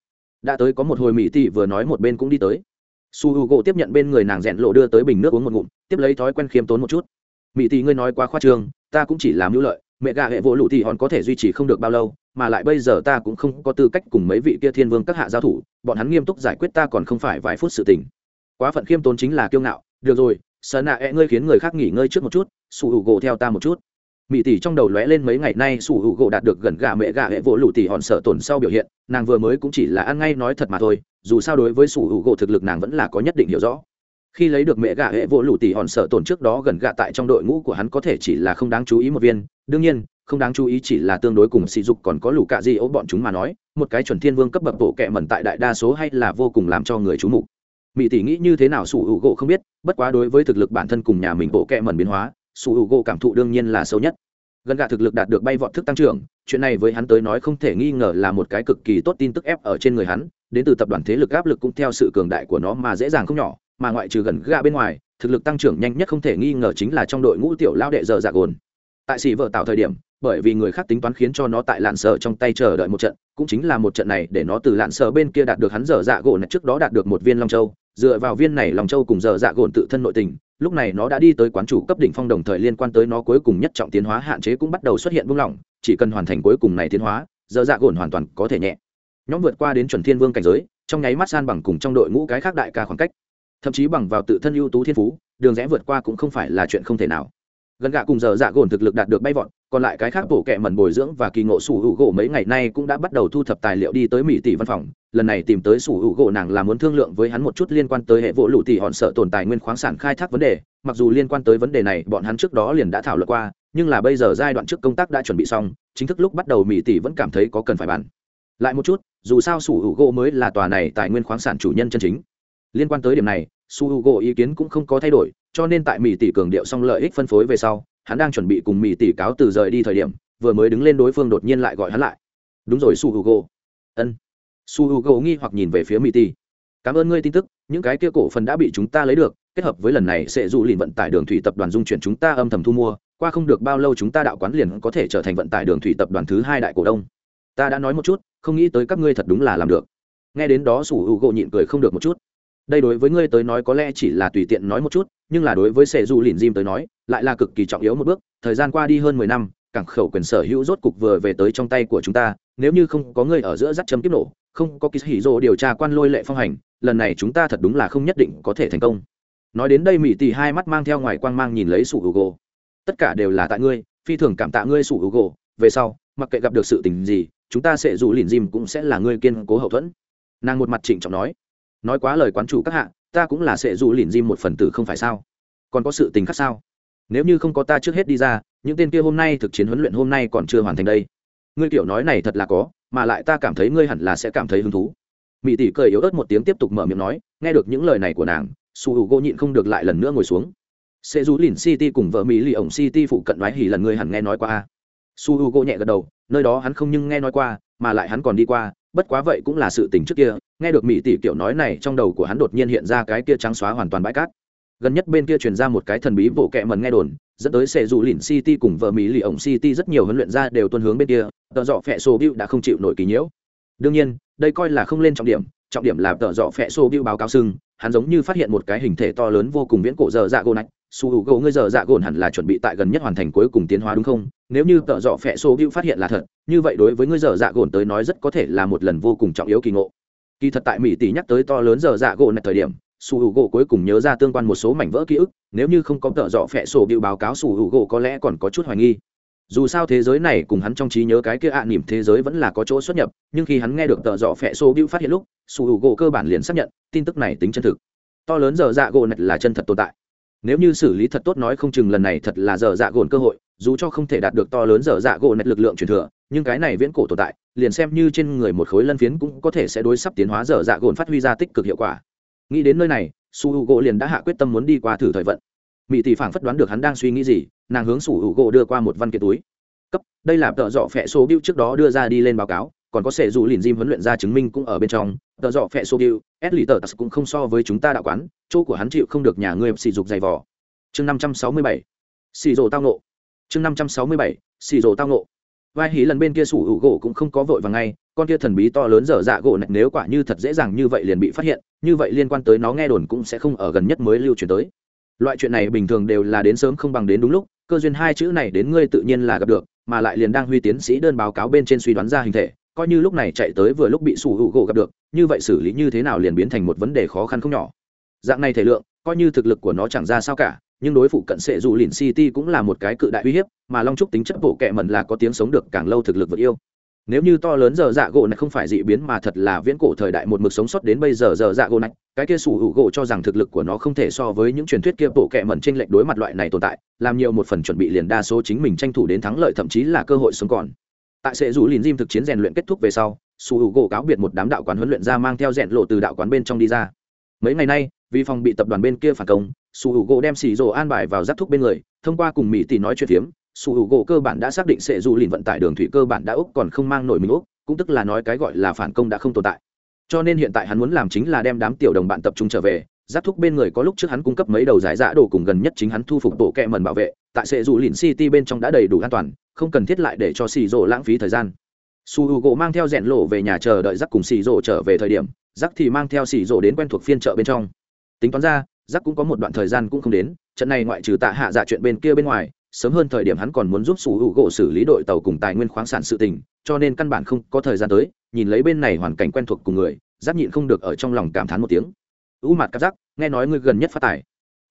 S1: đã tới có một hồi mỹ tỷ vừa nói một bên cũng đi tới. Su h u gỗ tiếp nhận bên người nàng rẽn lộ đưa tới bình nước uống một ngụm, tiếp lấy thói quen khiêm tốn một chút. Mỹ tỷ ngươi nói quá khoa trương, ta cũng chỉ làm hữu lợi, mẹ gà hệ vỗ lụ thì hòn có thể duy trì không được bao lâu, mà lại bây giờ ta cũng không có tư cách cùng mấy vị kia thiên vương các hạ giao thủ, bọn hắn nghiêm túc giải quyết ta còn không phải vài phút sự tình. Quá phận khiêm tốn chính là kiêu ngạo, được rồi sợ nạ e ngươi khiến người khác nghỉ ngơi trước một chút, su h u gỗ theo ta một chút mỹ tỷ trong đầu lóe lên mấy ngày nay sủ hữu gỗ đạt được gần gà mẹ gà hệ vỗ lụ tỷ hòn sợ tổn sau biểu hiện, nàng vừa mới cũng chỉ là ăn ngay nói thật mà thôi, dù sao đối với sủ hữu gỗ thực lực nàng vẫn là có nhất định hiểu rõ. Khi lấy được mẹ gà hệ vỗ lụ tỷ hòn sợ tổn trước đó gần gà tại trong đội ngũ của hắn có thể chỉ là không đáng chú ý một viên, đương nhiên, không đáng chú ý chỉ là tương đối cùng sỉ dục còn có lũ cạ di ấu bọn chúng mà nói, một cái chuẩn thiên vương cấp bậc bộ kệ mẩn tại đại đa số hay là vô cùng làm cho người chú mục. Mỹ tỷ nghĩ như thế nào sủ hữu gỗ không biết, bất quá đối với thực lực bản thân cùng nhà mình bộ kệ mẩn biến hóa sủ hữu gỗ cảm thụ đương nhiên là sâu nhất. Gần gà thực lực đạt được bay vọt thức tăng trưởng, chuyện này với hắn tới nói không thể nghi ngờ là một cái cực kỳ tốt tin tức ép ở trên người hắn, đến từ tập đoàn thế lực áp lực cũng theo sự cường đại của nó mà dễ dàng không nhỏ, mà ngoại trừ gần gà bên ngoài, thực lực tăng trưởng nhanh nhất không thể nghi ngờ chính là trong đội ngũ tiểu lao đệ giờ dạ gồn. Tại xỉ vợ tạo thời điểm, bởi vì người khác tính toán khiến cho nó tại lạn sở trong tay chờ đợi một trận, cũng chính là một trận này để nó từ lạn sở bên kia đạt được hắn dở dạ này trước đó đạt được một viên long châu dựa vào viên này lòng châu cùng dở dạ gồn tự thân nội tình, lúc này nó đã đi tới quán chủ cấp đỉnh phong đồng thời liên quan tới nó cuối cùng nhất trọng tiến hóa hạn chế cũng bắt đầu xuất hiện buông lỏng, chỉ cần hoàn thành cuối cùng này tiến hóa, giờ dạ gồn hoàn toàn có thể nhẹ. Nhóm vượt qua đến chuẩn thiên vương cảnh giới, trong nháy mắt san bằng cùng trong đội ngũ cái khác đại ca khoảng cách. Thậm chí bằng vào tự thân ưu tú thiên phú, đường rẽ vượt qua cũng không phải là chuyện không thể nào. Gần gạ cùng giờ dạ gồn thực lực đạt được bay vọt còn lại cái khác bổ kệ mẩn bồi dưỡng và kỳ ngộ sủ hữu gỗ mấy ngày nay cũng đã bắt đầu thu thập tài liệu đi tới mỹ tỷ văn phòng. Lần này tìm tới sủ hữu gỗ nàng là muốn thương lượng với hắn một chút liên quan tới hệ vỗ lụ tỷ hòn sợ tồn tài nguyên khoáng sản khai thác vấn đề. Mặc dù liên quan tới vấn đề này, bọn hắn trước đó liền đã thảo luận qua, nhưng là bây giờ giai đoạn trước công tác đã chuẩn bị xong, chính thức lúc bắt đầu mỹ tỷ vẫn cảm thấy có cần phải bàn. Lại một chút, dù sao sủ hữu gỗ mới là tòa này tài nguyên khoáng sản chủ nhân chân chính. Liên quan tới điểm này su hữu gỗ ý kiến cũng không có thay đổi, cho nên tại mỹ tỷ cường điệu xong lợi ích phân phối về sau hắn đang chuẩn bị cùng mỹ tỷ cáo từ rời đi thời điểm, vừa mới đứng lên đối phương đột nhiên lại gọi hắn lại. Đúng rồi, su Hugo. ân. Su Hugo nghi hoặc nhìn về phía mỹ tỷ cảm ơn ngươi tin tức, những cái kia cổ phần đã bị chúng ta lấy được, kết hợp với lần này sẽ dụ lìn vận tải đường thủy tập đoàn dung chuyển chúng ta âm thầm thu mua, qua không được bao lâu chúng ta đạo quán liền có thể trở thành vận tải đường thủy tập đoàn thứ hai đại cổ đông. Ta đã nói một chút, không nghĩ tới các ngươi thật đúng là làm được. Nghe đến đó sủ hữu nhịn cười không được một chút đây đối với ngươi tới nói có lẽ chỉ là tùy tiện nói một chút, nhưng là đối với sệ du lìn Diêm tới nói, lại là cực kỳ trọng yếu một bước. Thời gian qua đi hơn mười năm, cảng khẩu quyền sở hữu rốt cục vừa về tới trong tay của chúng ta. Nếu như không có ngươi ở giữa dắt chấm kiếp nổ, không có kỳ hỉ rộ điều tra quan lôi lệ phong hành, lần này chúng ta thật đúng là không nhất định có thể thành công. Nói đến đây mỹ tỷ hai mắt mang theo ngoài quang mang nhìn lấy sủ hữu gỗ tất cả đều là tại ngươi, phi thường cảm tạ ngươi sủ hữu gỗ về sau, mặc kệ gặp được sự tình gì, chúng ta sẽ dù lìn dìm cũng sẽ là ngươi kiên cố hậu thuẫn. Nàng một mặt trịnh trọng nói nói quá lời quán chủ các hạ, ta cũng là sẽ dù lìn Di một phần tử không phải sao? Còn có sự tình khác sao? Nếu như không có ta trước hết đi ra, những tên kia hôm nay thực chiến huấn luyện hôm nay còn chưa hoàn thành đây. Ngươi tiểu nói này thật là có, mà lại ta cảm thấy ngươi hẳn là sẽ cảm thấy hứng thú. Mỹ tỷ cười yếu ớt một tiếng tiếp tục mở miệng nói, nghe được những lời này của nàng, su h u gỗ nhịn không được lại lần nữa ngồi xuống. Sẽ rú lìn city cùng vợ mỹ lì ổng city phụ cận nói hỉ lần ngươi hẳn nghe nói qua su h u gỗ nhẹ gật đầu, nơi đó hắn không nhưng nghe nói qua, mà lại hắn còn đi qua bất quá vậy cũng là sự tình trước kia, nghe được mỹ tỷ kiểu nói này, trong đầu của hắn đột nhiên hiện ra cái kia trắng xóa hoàn toàn bãi cát. Gần nhất bên kia truyền ra một cái thần bí bộ kệ mần nghe đồn, dẫn tới xe dù lìn city cùng vợ mỹ lì ổng city rất nhiều huấn luyện ra đều tuân hướng bên kia, tợ dọ phẹ sô bưu đã không chịu nổi kỳ nhiễu. Đương nhiên, đây coi là không lên trọng điểm trọng điểm là tợ dọ phẹ sô bưu báo cáo sưng hắn giống như phát hiện một cái hình thể to lớn vô cùng viễn cổ dở dạ gô nạch su hữu gỗ ngươi giờ dạ gồn hẳn là chuẩn bị tại gần nhất hoàn thành cuối cùng tiến hóa đúng không? Nếu như tợ dọ phẹ số bưu phát hiện là thật như vậy đối với ngươi giờ dạ gồn tới nói rất có thể là một lần vô cùng trọng yếu kỳ ngộ. Kỳ thật tại mỹ tỷ nhắc tới to lớn giờ dạ gỗ này thời điểm su hữu gỗ cuối cùng nhớ ra tương quan một số mảnh vỡ ký ức nếu như không có tợ dọ phẹ sổ bịu báo cáo su hữu gỗ có lẽ còn có chút hoài nghi. Dù sao thế giới này cùng hắn trong trí nhớ cái kia ạ à, nỉm thế giới vẫn là có chỗ xuất nhập nhưng khi hắn nghe được tợ dọ phẹ sổ bịu phát hiện lúc su hữu gỗ cơ bản liền xác nhận tin tức này tính chân thực. To lớn giờ dạ gỗ này là chân thật tồn tại nếu như xử lý thật tốt nói không chừng lần này thật là dở dạ gồn cơ hội, dù cho không thể đạt được to lớn dở dạ gồn lực lượng truyền thừa, nhưng cái này viễn cổ tồn tại, liền xem như trên người một khối lân phiến cũng có thể sẽ đối sắp tiến hóa dở dạ gồn phát huy ra tích cực hiệu quả. Nghĩ đến nơi này, su h u gỗ liền đã hạ quyết tâm muốn đi qua thử thời vận. Mỹ tỷ phảng phất đoán được hắn đang suy nghĩ gì, nàng hướng su h u gỗ đưa qua một văn kiện túi. Cấp, đây là tợ dọ phẹ số biêu trước đó đưa ra đi lên báo cáo còn có sệ dù lìn diêm huấn luyện ra chứng minh cũng ở bên trong. Tờ dọ phẹ sô điệu ed lì tờ cũng không so với chúng ta đạo quán, chỗ của hắn chịu không được nhà ngươi sỉ dục dày vỏ chương năm trăm sáu mươi bảy xì rồ tao nộ chương năm trăm sáu mươi bảy xì rồ tao nộ vai hí lần bên kia sủ hữu gỗ cũng không có vội và ngay, con kia thần bí to lớn dở dạ gỗ này nếu quả như thật dễ dàng như vậy liền bị phát hiện, như vậy liên quan tới nó nghe đồn cũng sẽ không ở gần nhất mới lưu truyền tới. Loại chuyện này bình thường đều là đến sớm không bằng đến đúng lúc, cơ duyên hai chữ này đến ngươi tự nhiên là gặp được, mà lại liền đang huy tiến sĩ đơn báo cáo bên trên suy đoán ra hình thể coi như lúc này chạy tới vừa lúc bị sủ hữu gỗ gặp được, như vậy xử lý như thế nào liền biến thành một vấn đề khó khăn không nhỏ. Dạng này thể lượng, coi như thực lực của nó chẳng ra sao cả, nhưng đối phụ cận sệ dù lìn city cũng là một cái cự đại uy hiếp, mà long trúc tính chất bộ kệ mẩn là có tiếng sống được càng lâu thực lực vượt yêu. Nếu như to lớn giờ dạ gỗ này không phải dị biến mà thật là viễn cổ thời đại một mực sống sót đến bây giờ giờ dạ gỗ này, cái kia sủ hữu gỗ cho rằng thực lực của nó không thể so với những truyền thuyết kia bộ kệ mẩn trên lệnh đối mặt loại này tồn tại, làm nhiều một phần chuẩn bị liền đa số chính mình tranh thủ đến thắng lợi thậm chí là cơ hội sống còn tại sệ dù lìn diêm thực chiến rèn luyện kết thúc về sau sủ hữu gỗ cáo biệt một đám đạo quán huấn luyện ra mang theo rèn lộ từ đạo quán bên trong đi ra. Mấy ngày nay, vì phòng bị tập đoàn bên kia phản công, su h u gỗ đem xì rồ an bài vào giáp thúc bên người, thông qua cùng mỹ tỷ nói chuyện phiếm, su h u gỗ cơ bản đã xác định sệ du lìn vận tải đường thủy cơ bản đã úc còn không mang nổi mình úc, cũng tức là nói cái gọi là phản công đã không tồn tại. Cho nên hiện tại hắn muốn làm chính là đem đám tiểu đồng bạn tập trung trở về giáp thúc bên người có lúc trước hắn cung cấp mấy đầu giải giã đồ cùng gần nhất chính hắn thu phục bộ kẹ mần bảo vệ, tại sệ dù lìn city bên trong đã đầy đủ an toàn, không cần thiết lại để cho xì rộ lãng phí thời gian. Su h u gỗ mang theo rẽn lộ về nhà chờ đợi giáp cùng xì rộ trở về thời điểm, giáp thì mang theo xì rộ đến quen thuộc phiên chợ bên trong. Tính toán ra, giáp cũng có một đoạn thời gian cũng không đến, trận này ngoại trừ tạ hạ dạ chuyện bên kia bên ngoài, sớm hơn thời điểm hắn còn muốn giúp sủ hữu gỗ xử lý đội tàu cùng tài nguyên khoáng sản sự tình, cho nên căn bản không có thời gian tới, nhìn lấy bên này hoàn cảnh quen thuộc cùng người, giáp nhịn không được ở trong lòng cảm thán một tiếng u mặt cắt rắc, nghe nói ngươi gần nhất phát tài.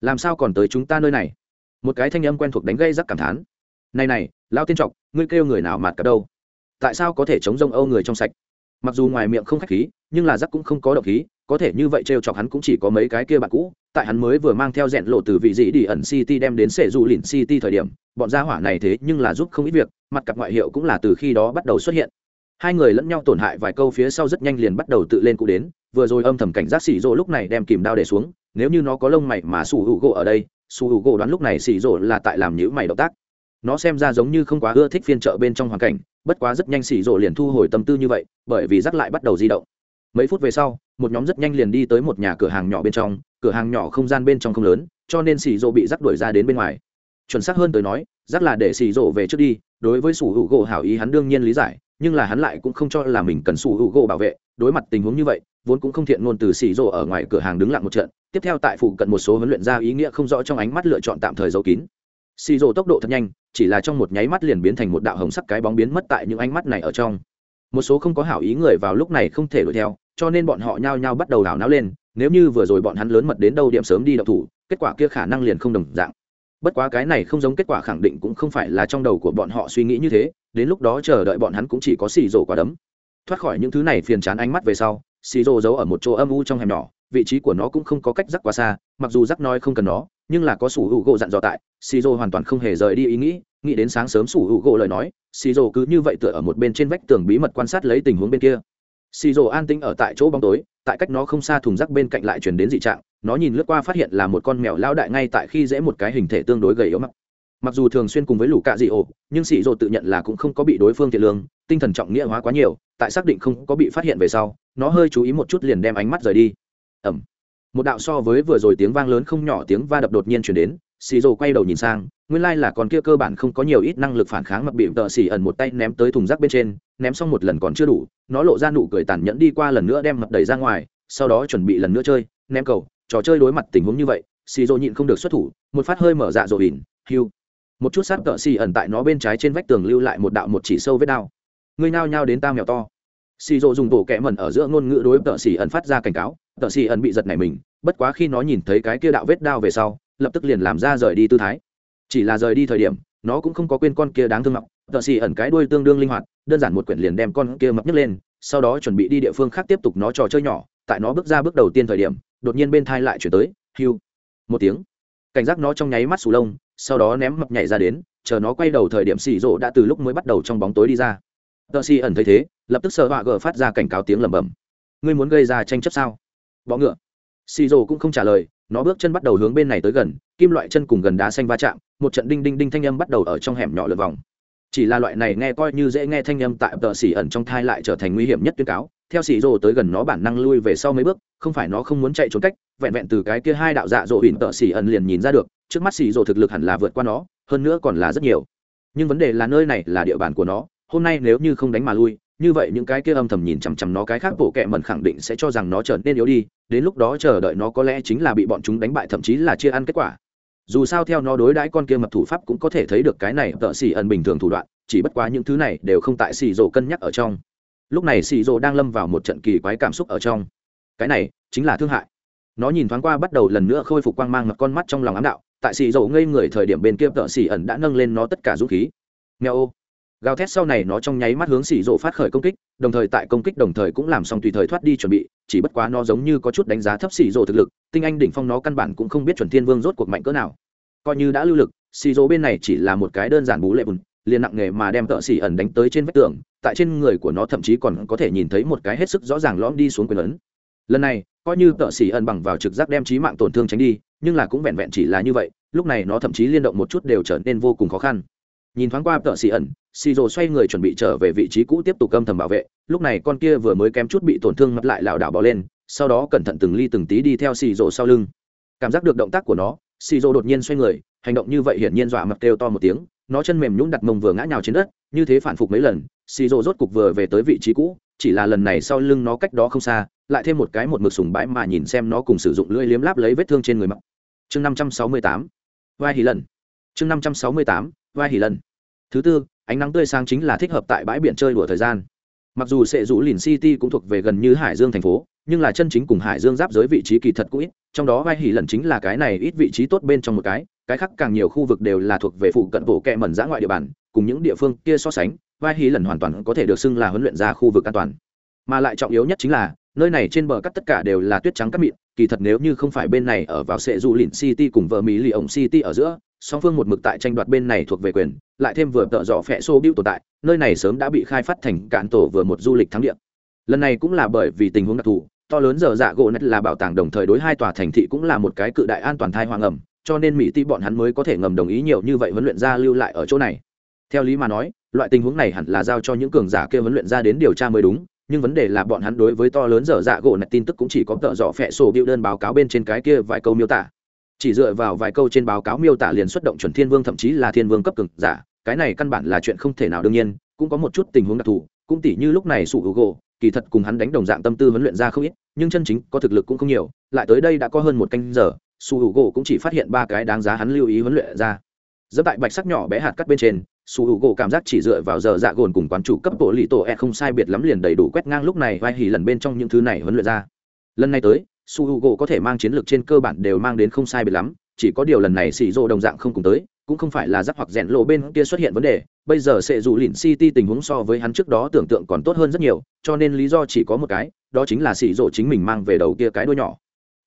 S1: Làm sao còn tới chúng ta nơi này? Một cái thanh âm quen thuộc đánh gây rắc cảm thán. Này này lao tiên trọc ngươi kêu người nào mặt cả đâu? Tại sao có thể chống rông âu người trong sạch? Mặc dù ngoài miệng không khách khí nhưng là rắc cũng không có độc khí có thể như vậy trêu chọc hắn cũng chỉ có mấy cái kia bạn cũ. Tại hắn mới vừa mang theo rẽn lộ từ vị dĩ đi ẩn city đem đến sệ du lìn city thời điểm bọn gia hỏa này thế nhưng là giúp không ít việc mặt cặp ngoại hiệu cũng là từ khi đó bắt đầu xuất hiện hai người lẫn nhau tổn hại vài câu phía sau rất nhanh liền bắt đầu tự lên cụ đến, vừa rồi âm thầm cảnh giác xì rỗ lúc này đem kìm đao để xuống, nếu như nó có lông mày mà su hữu gỗ ở đây su hữu gỗ đoán lúc này xì rỗ là tại làm nhữ mày động tác. Nó xem ra giống như không quá ưa thích phiên chợ bên trong hoàn cảnh, bất quá rất nhanh xì rỗ liền thu hồi tâm tư như vậy, bởi vì rắc lại bắt đầu di động. Mấy phút về sau, một nhóm rất nhanh liền đi tới một nhà cửa hàng nhỏ bên trong, cửa hàng nhỏ không gian bên trong không lớn, cho nên xì rộ bị rắc đuổi ra đến bên ngoài. Chuẩn xác hơn tới nói, rắc là để xì rộ về trước đi, đối với sủ hữu gỗ hảo ý hắn đương nhiên lý giải nhưng là hắn lại cũng không cho là mình cần sủ hữu gỗ bảo vệ, đối mặt tình huống như vậy, vốn cũng không thiện ngôn từ xì rộ ở ngoài cửa hàng đứng lặng một trận, tiếp theo tại phụ cận một số huấn luyện ra ý nghĩa không rõ trong ánh mắt lựa chọn tạm thời giấu kín. Xì rộ tốc độ thật nhanh, chỉ là trong một nháy mắt liền biến thành một đạo hồng sắc cái bóng biến mất tại những ánh mắt này ở trong. Một số không có hảo ý người vào lúc này không thể đuổi theo, cho nên bọn họ nhao nhao bắt đầu đảo náo lên, nếu như vừa rồi bọn hắn lớn mật đến đâu điểm sớm đi đậu thủ, kết quả kia khả năng liền không đồng dạng bất quá cái này không giống kết quả khẳng định cũng không phải là trong đầu của bọn họ suy nghĩ như thế, đến lúc đó chờ đợi bọn hắn cũng chỉ có xì rổ quả đấm. Thoát khỏi những thứ này phiền chán ánh mắt về sau, xì rổ giấu ở một chỗ âm u trong hẻm nhỏ, vị trí của nó cũng không có cách rắc quá xa, mặc dù rắc nói không cần nó, nhưng là có sủ hữu gỗ dặn dò tại, xì rổ hoàn toàn không hề rời đi ý nghĩ nghĩ đến sáng sớm sủ hữu gỗ lời nói, xì rổ cứ như vậy tựa ở một bên trên vách tường bí mật quan sát lấy tình huống bên kia. Xì rổ an tĩnh ở tại chỗ bóng tối, tại cách nó không xa thùng rác bên cạnh lại chuyển đến dị trạng nó nhìn lướt qua phát hiện là một con mèo lao đại ngay tại khi dễ một cái hình thể tương đối gầy yếu mặc. Mặc dù thường xuyên cùng với lũ cạ dị ổ, nhưng xì dỗ tự nhận là cũng không có bị đối phương thiệt lương, tinh thần trọng nghĩa hóa quá nhiều, tại xác định không có bị phát hiện về sau, nó hơi chú ý một chút liền đem ánh mắt rời đi. Ẩm. Một đạo so với vừa rồi tiếng vang lớn không nhỏ tiếng va đập đột nhiên chuyển đến xì dỗ quay đầu nhìn sang, nguyên lai là con kia cơ bản không có nhiều ít năng lực phản kháng mặc bị tợ xì ẩn một tay ném tới thùng rác bên trên, ném xong một lần còn chưa đủ, nó lộ ra nụ cười tàn nhẫn đi qua lần nữa đem mập đẩy ra ngoài, sau đó chuẩn bị lần nữa chơi, ném cầu trò chơi đối mặt tình huống như vậy xì dô nhịn không được xuất thủ, một phát hơi mở dạ dỗ ỉn, hiu. Một chút sát cỡ xì ẩn tại nó bên trái trên vách tường lưu lại một đạo một chỉ sâu vết đao. Ngươi nao nhao đến tao mèo to. Xì dô dùng tổ kẽ mẩn ở giữa ngôn ngữ đối cỡ xì ẩn phát ra cảnh cáo cỡ xì ẩn bị giật này mình, bất quá khi nó nhìn thấy cái kia đạo vết đao về sau, lập tức liền làm ra rời đi tư thái. Chỉ là rời đi thời điểm, nó cũng không có quên con kia đáng thương mọc tợ xì ẩn cái đuôi tương đương linh hoạt, đơn giản một quyển liền đem con kia mập nhấc lên, sau đó chuẩn bị đi địa phương khác tiếp tục nó trò chơi nhỏ. Tại nó bước ra bước đầu tiên thời điểm đột nhiên bên thai lại chuyển tới, hiu, một tiếng. Cảnh giác nó trong nháy mắt sù lông, sau đó ném mập nhảy ra đến, chờ nó quay đầu thời điểm xì rộ đã từ lúc mới bắt đầu trong bóng tối đi ra. Tờ xì ẩn thấy thế, lập tức sợ họa gờ phát ra cảnh cáo tiếng lẩm bẩm. Ngươi muốn gây ra tranh chấp sao? Bọ ngựa. Xì rộ cũng không trả lời, nó bước chân bắt đầu hướng bên này tới gần, kim loại chân cùng gần đá xanh va chạm, một trận đinh đinh đinh thanh âm bắt đầu ở trong hẻm nhỏ lượt vòng. Chỉ là loại này nghe coi như dễ nghe thanh âm tại tờ xì ẩn trong thai lại trở thành nguy hiểm nhất tuyên cáo theo xì rồ tới gần nó bản năng lui về sau mấy bước, không phải nó không muốn chạy trốn cách, vẹn vẹn từ cái kia hai đạo dạ dỗ ỉn tợ xì ẩn liền nhìn ra được, trước mắt xì rồ thực lực hẳn là vượt qua nó, hơn nữa còn là rất nhiều. Nhưng vấn đề là nơi này là địa bàn của nó, hôm nay nếu như không đánh mà lui, như vậy những cái kia âm thầm nhìn chằm chằm nó cái khác bộ kệ mẩn khẳng định sẽ cho rằng nó trở nên yếu đi, đến lúc đó chờ đợi nó có lẽ chính là bị bọn chúng đánh bại thậm chí là chia ăn kết quả. Dù sao theo nó đối đãi con kia mập thủ pháp cũng có thể thấy được cái này tợ xì ẩn bình thường thủ đoạn, chỉ bất quá những thứ này đều không tại xì rồ cân nhắc ở trong lúc này xì rồ đang lâm vào một trận kỳ quái cảm xúc ở trong. Cái này, chính là thương hại. Nó nhìn thoáng qua bắt đầu lần nữa khôi phục quang mang ngập con mắt trong lòng ám đạo, tại xì rồ ngây người thời điểm bên kia tợ xì ẩn đã nâng lên nó tất cả dũng khí. Nghèo ô. Gào thét sau này nó trong nháy mắt hướng xì rồ phát khởi công kích, đồng thời tại công kích đồng thời cũng làm xong tùy thời thoát đi chuẩn bị, chỉ bất quá nó giống như có chút đánh giá thấp xì rồ thực lực, tinh anh đỉnh phong nó căn bản cũng không biết chuẩn thiên vương rốt cuộc mạnh cỡ nào. Coi như đã lưu lực, xì rồ bên này chỉ là một cái đơn giản bú lệ bùn, liền nặng nghề mà đem tợ xì ẩn đánh tới trên vách tường tại trên người của nó thậm chí còn có thể nhìn thấy một cái hết sức rõ ràng lõm đi xuống quyền lớn. lần này, coi như tợ xỉ ẩn bằng vào trực giác đem trí mạng tổn thương tránh đi, nhưng là cũng vẹn vẹn chỉ là như vậy, lúc này nó thậm chí liên động một chút đều trở nên vô cùng khó khăn nhìn thoáng qua tợ xỉ ẩn xì rồ xoay người chuẩn bị trở về vị trí cũ tiếp tục âm thầm bảo vệ, lúc này con kia vừa mới kém chút bị tổn thương mặt lại lảo đảo bỏ lên, sau đó cẩn thận từng ly từng tí đi theo xì rồ sau lưng cảm giác được động tác của nó xì rồ đột nhiên xoay người, hành động như vậy hiển nhiên dọa mặt kêu to một tiếng nó chân mềm nhũn đặt mông vừa ngã nhào trên đất, như thế phản phục mấy lần xì rồ rốt cục vừa về tới vị trí cũ, chỉ là lần này sau lưng nó cách đó không xa, lại thêm một cái một mực sùng bãi mà nhìn xem nó cùng sử dụng lưỡi liếm láp lấy vết thương trên người mặc. Chương năm trăm sáu mươi tám, vai hỉ lần. Chương năm trăm sáu mươi tám, vai hỉ lần. Thứ tư, ánh nắng tươi sáng chính là thích hợp tại bãi biển chơi đùa thời gian. Mặc dù sệ rũ lìn city cũng thuộc về gần như hải dương thành phố, nhưng là chân chính cùng hải dương giáp giới vị trí kỳ thật cũng ít, trong đó vai hỉ lần chính là cái này ít vị trí tốt bên trong một cái cái khác càng nhiều khu vực đều là thuộc về phụ cận bộ kẹ mẩn giã ngoại địa bàn, cùng những địa phương kia so sánh, vai hí lần hoàn toàn có thể được xưng là huấn luyện ra khu vực an toàn. Mà lại trọng yếu nhất chính là, nơi này trên bờ cắt tất cả đều là tuyết trắng cắt mịn, kỳ thật nếu như không phải bên này ở vào sệ du lìn city cùng vợ mỹ lì ổng city ở giữa, song phương một mực tại tranh đoạt bên này thuộc về quyền, lại thêm vừa tợ dọ phẹ xô bưu tồn tại, nơi này sớm đã bị khai phát thành cạn tổ vừa một du lịch thắng địa. Lần này cũng là bởi vì tình huống đặc thù, to lớn giờ dạ gỗ nét là bảo tàng đồng thời đối hai tòa thành thị cũng là một cái cự đại an toàn thai hoang ẩm cho nên mỹ ti bọn hắn mới có thể ngầm đồng ý nhiều như vậy huấn luyện ra lưu lại ở chỗ này. Theo lý mà nói, loại tình huống này hẳn là giao cho những cường giả kia huấn luyện ra đến điều tra mới đúng, nhưng vấn đề là bọn hắn đối với to lớn dở dạ gỗ nạch tin tức cũng chỉ có tợ dọ phẹ sổ biểu đơn báo cáo bên trên cái kia vài câu miêu tả. Chỉ dựa vào vài câu trên báo cáo miêu tả liền xuất động chuẩn thiên vương thậm chí là thiên vương cấp cường giả, cái này căn bản là chuyện không thể nào đương nhiên, cũng có một chút tình huống đặc thù, cũng tỉ như lúc này sụ hữu gỗ, kỳ thật cùng hắn đánh đồng dạng tâm tư huấn luyện ra không ít, nhưng chân chính có thực lực cũng không nhiều, lại tới đây đã có hơn một canh giờ su h u gỗ cũng chỉ phát hiện ba cái đáng giá hắn lưu ý huấn luyện ra. Dẫm tại bạch sắc nhỏ bé hạt cắt bên trên, su h u gỗ cảm giác chỉ dựa vào giờ dạ gồn cùng quán chủ cấp bộ lì tổ e không sai biệt lắm liền đầy đủ quét ngang lúc này vai hỉ lần bên trong những thứ này huấn luyện ra. Lần này tới, su h u gỗ có thể mang chiến lược trên cơ bản đều mang đến không sai biệt lắm, chỉ có điều lần này xì rô đồng dạng không cùng tới, cũng không phải là giáp hoặc rèn lộ bên kia xuất hiện vấn đề, bây giờ sẽ dù lìn city tình huống so với hắn trước đó tưởng tượng còn tốt hơn rất nhiều, cho nên lý do chỉ có một cái, đó chính là xì rô chính mình mang về đầu kia cái đuôi nhỏ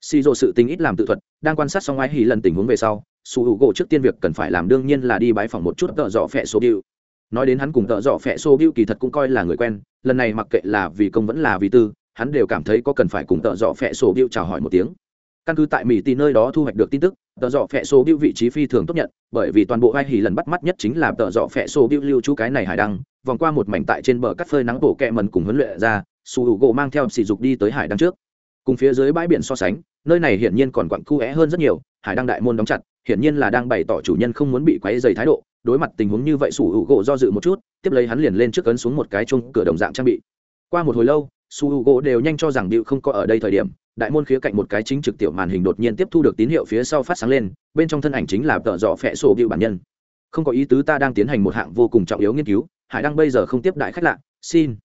S1: xì sự tình ít làm tự thuật, đang quan sát xong ai hỉ lần tình huống về sau su hữu gỗ trước tiên việc cần phải làm đương nhiên là đi bái phòng một chút tợ dọ phẹ số bill nói đến hắn cùng tợ dọ phẹ số bill kỳ thật cũng coi là người quen, lần này mặc kệ là vì công vẫn là vì tư, hắn đều cảm thấy có cần phải cùng tợ dọ phẹ số bill chào hỏi một tiếng. Căn cứ tại mỹ tì nơi đó thu hoạch được tin tức, tợ dọ phẹ số bill vị trí phi thường tốt nhận, bởi vì toàn bộ ai hỉ lần bắt mắt nhất chính là tợ dọ phẹ số bill lưu trú cái này hải đăng, vòng qua một mảnh tại trên bờ cắt phơi nắng bổ kẹ mần cùng huấn luyện ra su hữu gỗ mang theo sỉ dục đi tới hải đăng trước. Cùng phía dưới bãi biển so sánh nơi này hiển nhiên còn quặn cu é hơn rất nhiều, hải đăng đại môn đóng chặt, hiển nhiên là đang bày tỏ chủ nhân không muốn bị quấy dày thái độ, đối mặt tình huống như vậy sủ hữu gỗ do dự một chút, tiếp lấy hắn liền lên trước cấn xuống một cái chung cửa đồng dạng trang bị. Qua một hồi lâu, su hữu gỗ đều nhanh cho rằng điệu không có ở đây thời điểm, đại môn khía cạnh một cái chính trực tiểu màn hình đột nhiên tiếp thu được tín hiệu phía sau phát sáng lên, bên trong thân ảnh chính là tợ dọ phẹ sổ điệu bản nhân. Không có ý tứ ta đang tiến hành một hạng vô cùng trọng yếu nghiên cứu, hải đăng bây giờ không tiếp đại khách lạ, xin.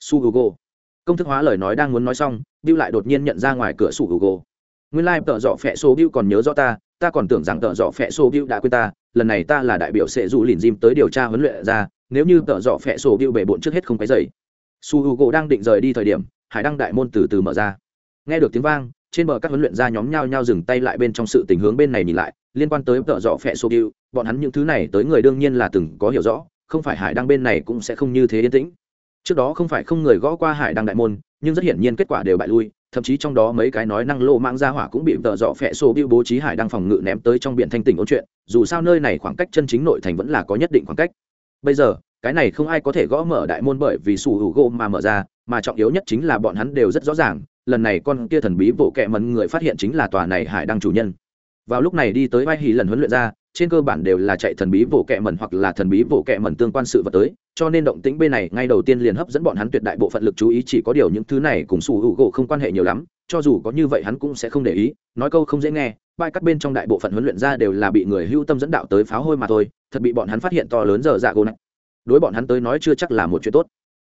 S1: Su hữu công thức hóa lời nói đang muốn nói xong điệu lại đột nhiên nhận ra ngoài cửa su hữu nguyên lai tợ dọ phẹ số bưu còn nhớ rõ ta ta còn tưởng rằng tợ dọ phẹ số bill đã quên ta, lần này ta là đại biểu sẽ dù lìn dìm tới điều tra huấn luyện ra, nếu như tợ dọ phẹ số bill bề bộn trước hết không cái dày su h u gỗ đang định rời đi thời điểm, hải đăng đại môn từ từ mở ra. Nghe được tiếng vang, trên bờ các huấn luyện ra nhóm nhau nhau dừng tay lại bên trong sự tình hướng bên này nhìn lại, liên quan tới tợ dọ phẹ số bill bọn hắn những thứ này tới người đương nhiên là từng có hiểu rõ, không phải hải đăng bên này cũng sẽ không như thế yên tĩnh. Trước đó không phải không người gõ qua hải đăng đại môn, nhưng rất hiển nhiên kết quả đều bại lui thậm chí trong đó mấy cái nói năng lô mang ra hỏa cũng bị tợ dọ phẹ xô bưu bố trí hải đang phòng ngự ném tới trong biển thanh tỉnh ôn chuyện, dù sao nơi này khoảng cách chân chính nội thành vẫn là có nhất định khoảng cách. Bây giờ, cái này không ai có thể gõ mở đại môn bởi vì sủ hữu gỗ mà mở ra, mà trọng yếu nhất chính là bọn hắn đều rất rõ ràng, lần này con kia thần bí bộ kệ mẩn người phát hiện chính là tòa này hải đăng chủ nhân. Vào lúc này đi tới vai hỉ lần huấn luyện ra, trên cơ bản đều là chạy thần bí bộ kệ mẩn hoặc là thần bí bộ kệ mẩn tương quan sự vật tới cho nên động tĩnh bên này ngay đầu tiên liền hấp dẫn bọn hắn tuyệt đại bộ phận lực chú ý, chỉ có điều những thứ này cùng sủ hữu gỗ không quan hệ nhiều lắm, cho dù có như vậy hắn cũng sẽ không để ý, nói câu không dễ nghe bãi cắt bên trong đại bộ phận huấn luyện ra đều là bị người hưu tâm dẫn đạo tới pháo hôi mà thôi, thật bị bọn hắn phát hiện to lớn giờ dạ gỗ này. Đối bọn hắn tới nói chưa chắc là một chuyện tốt.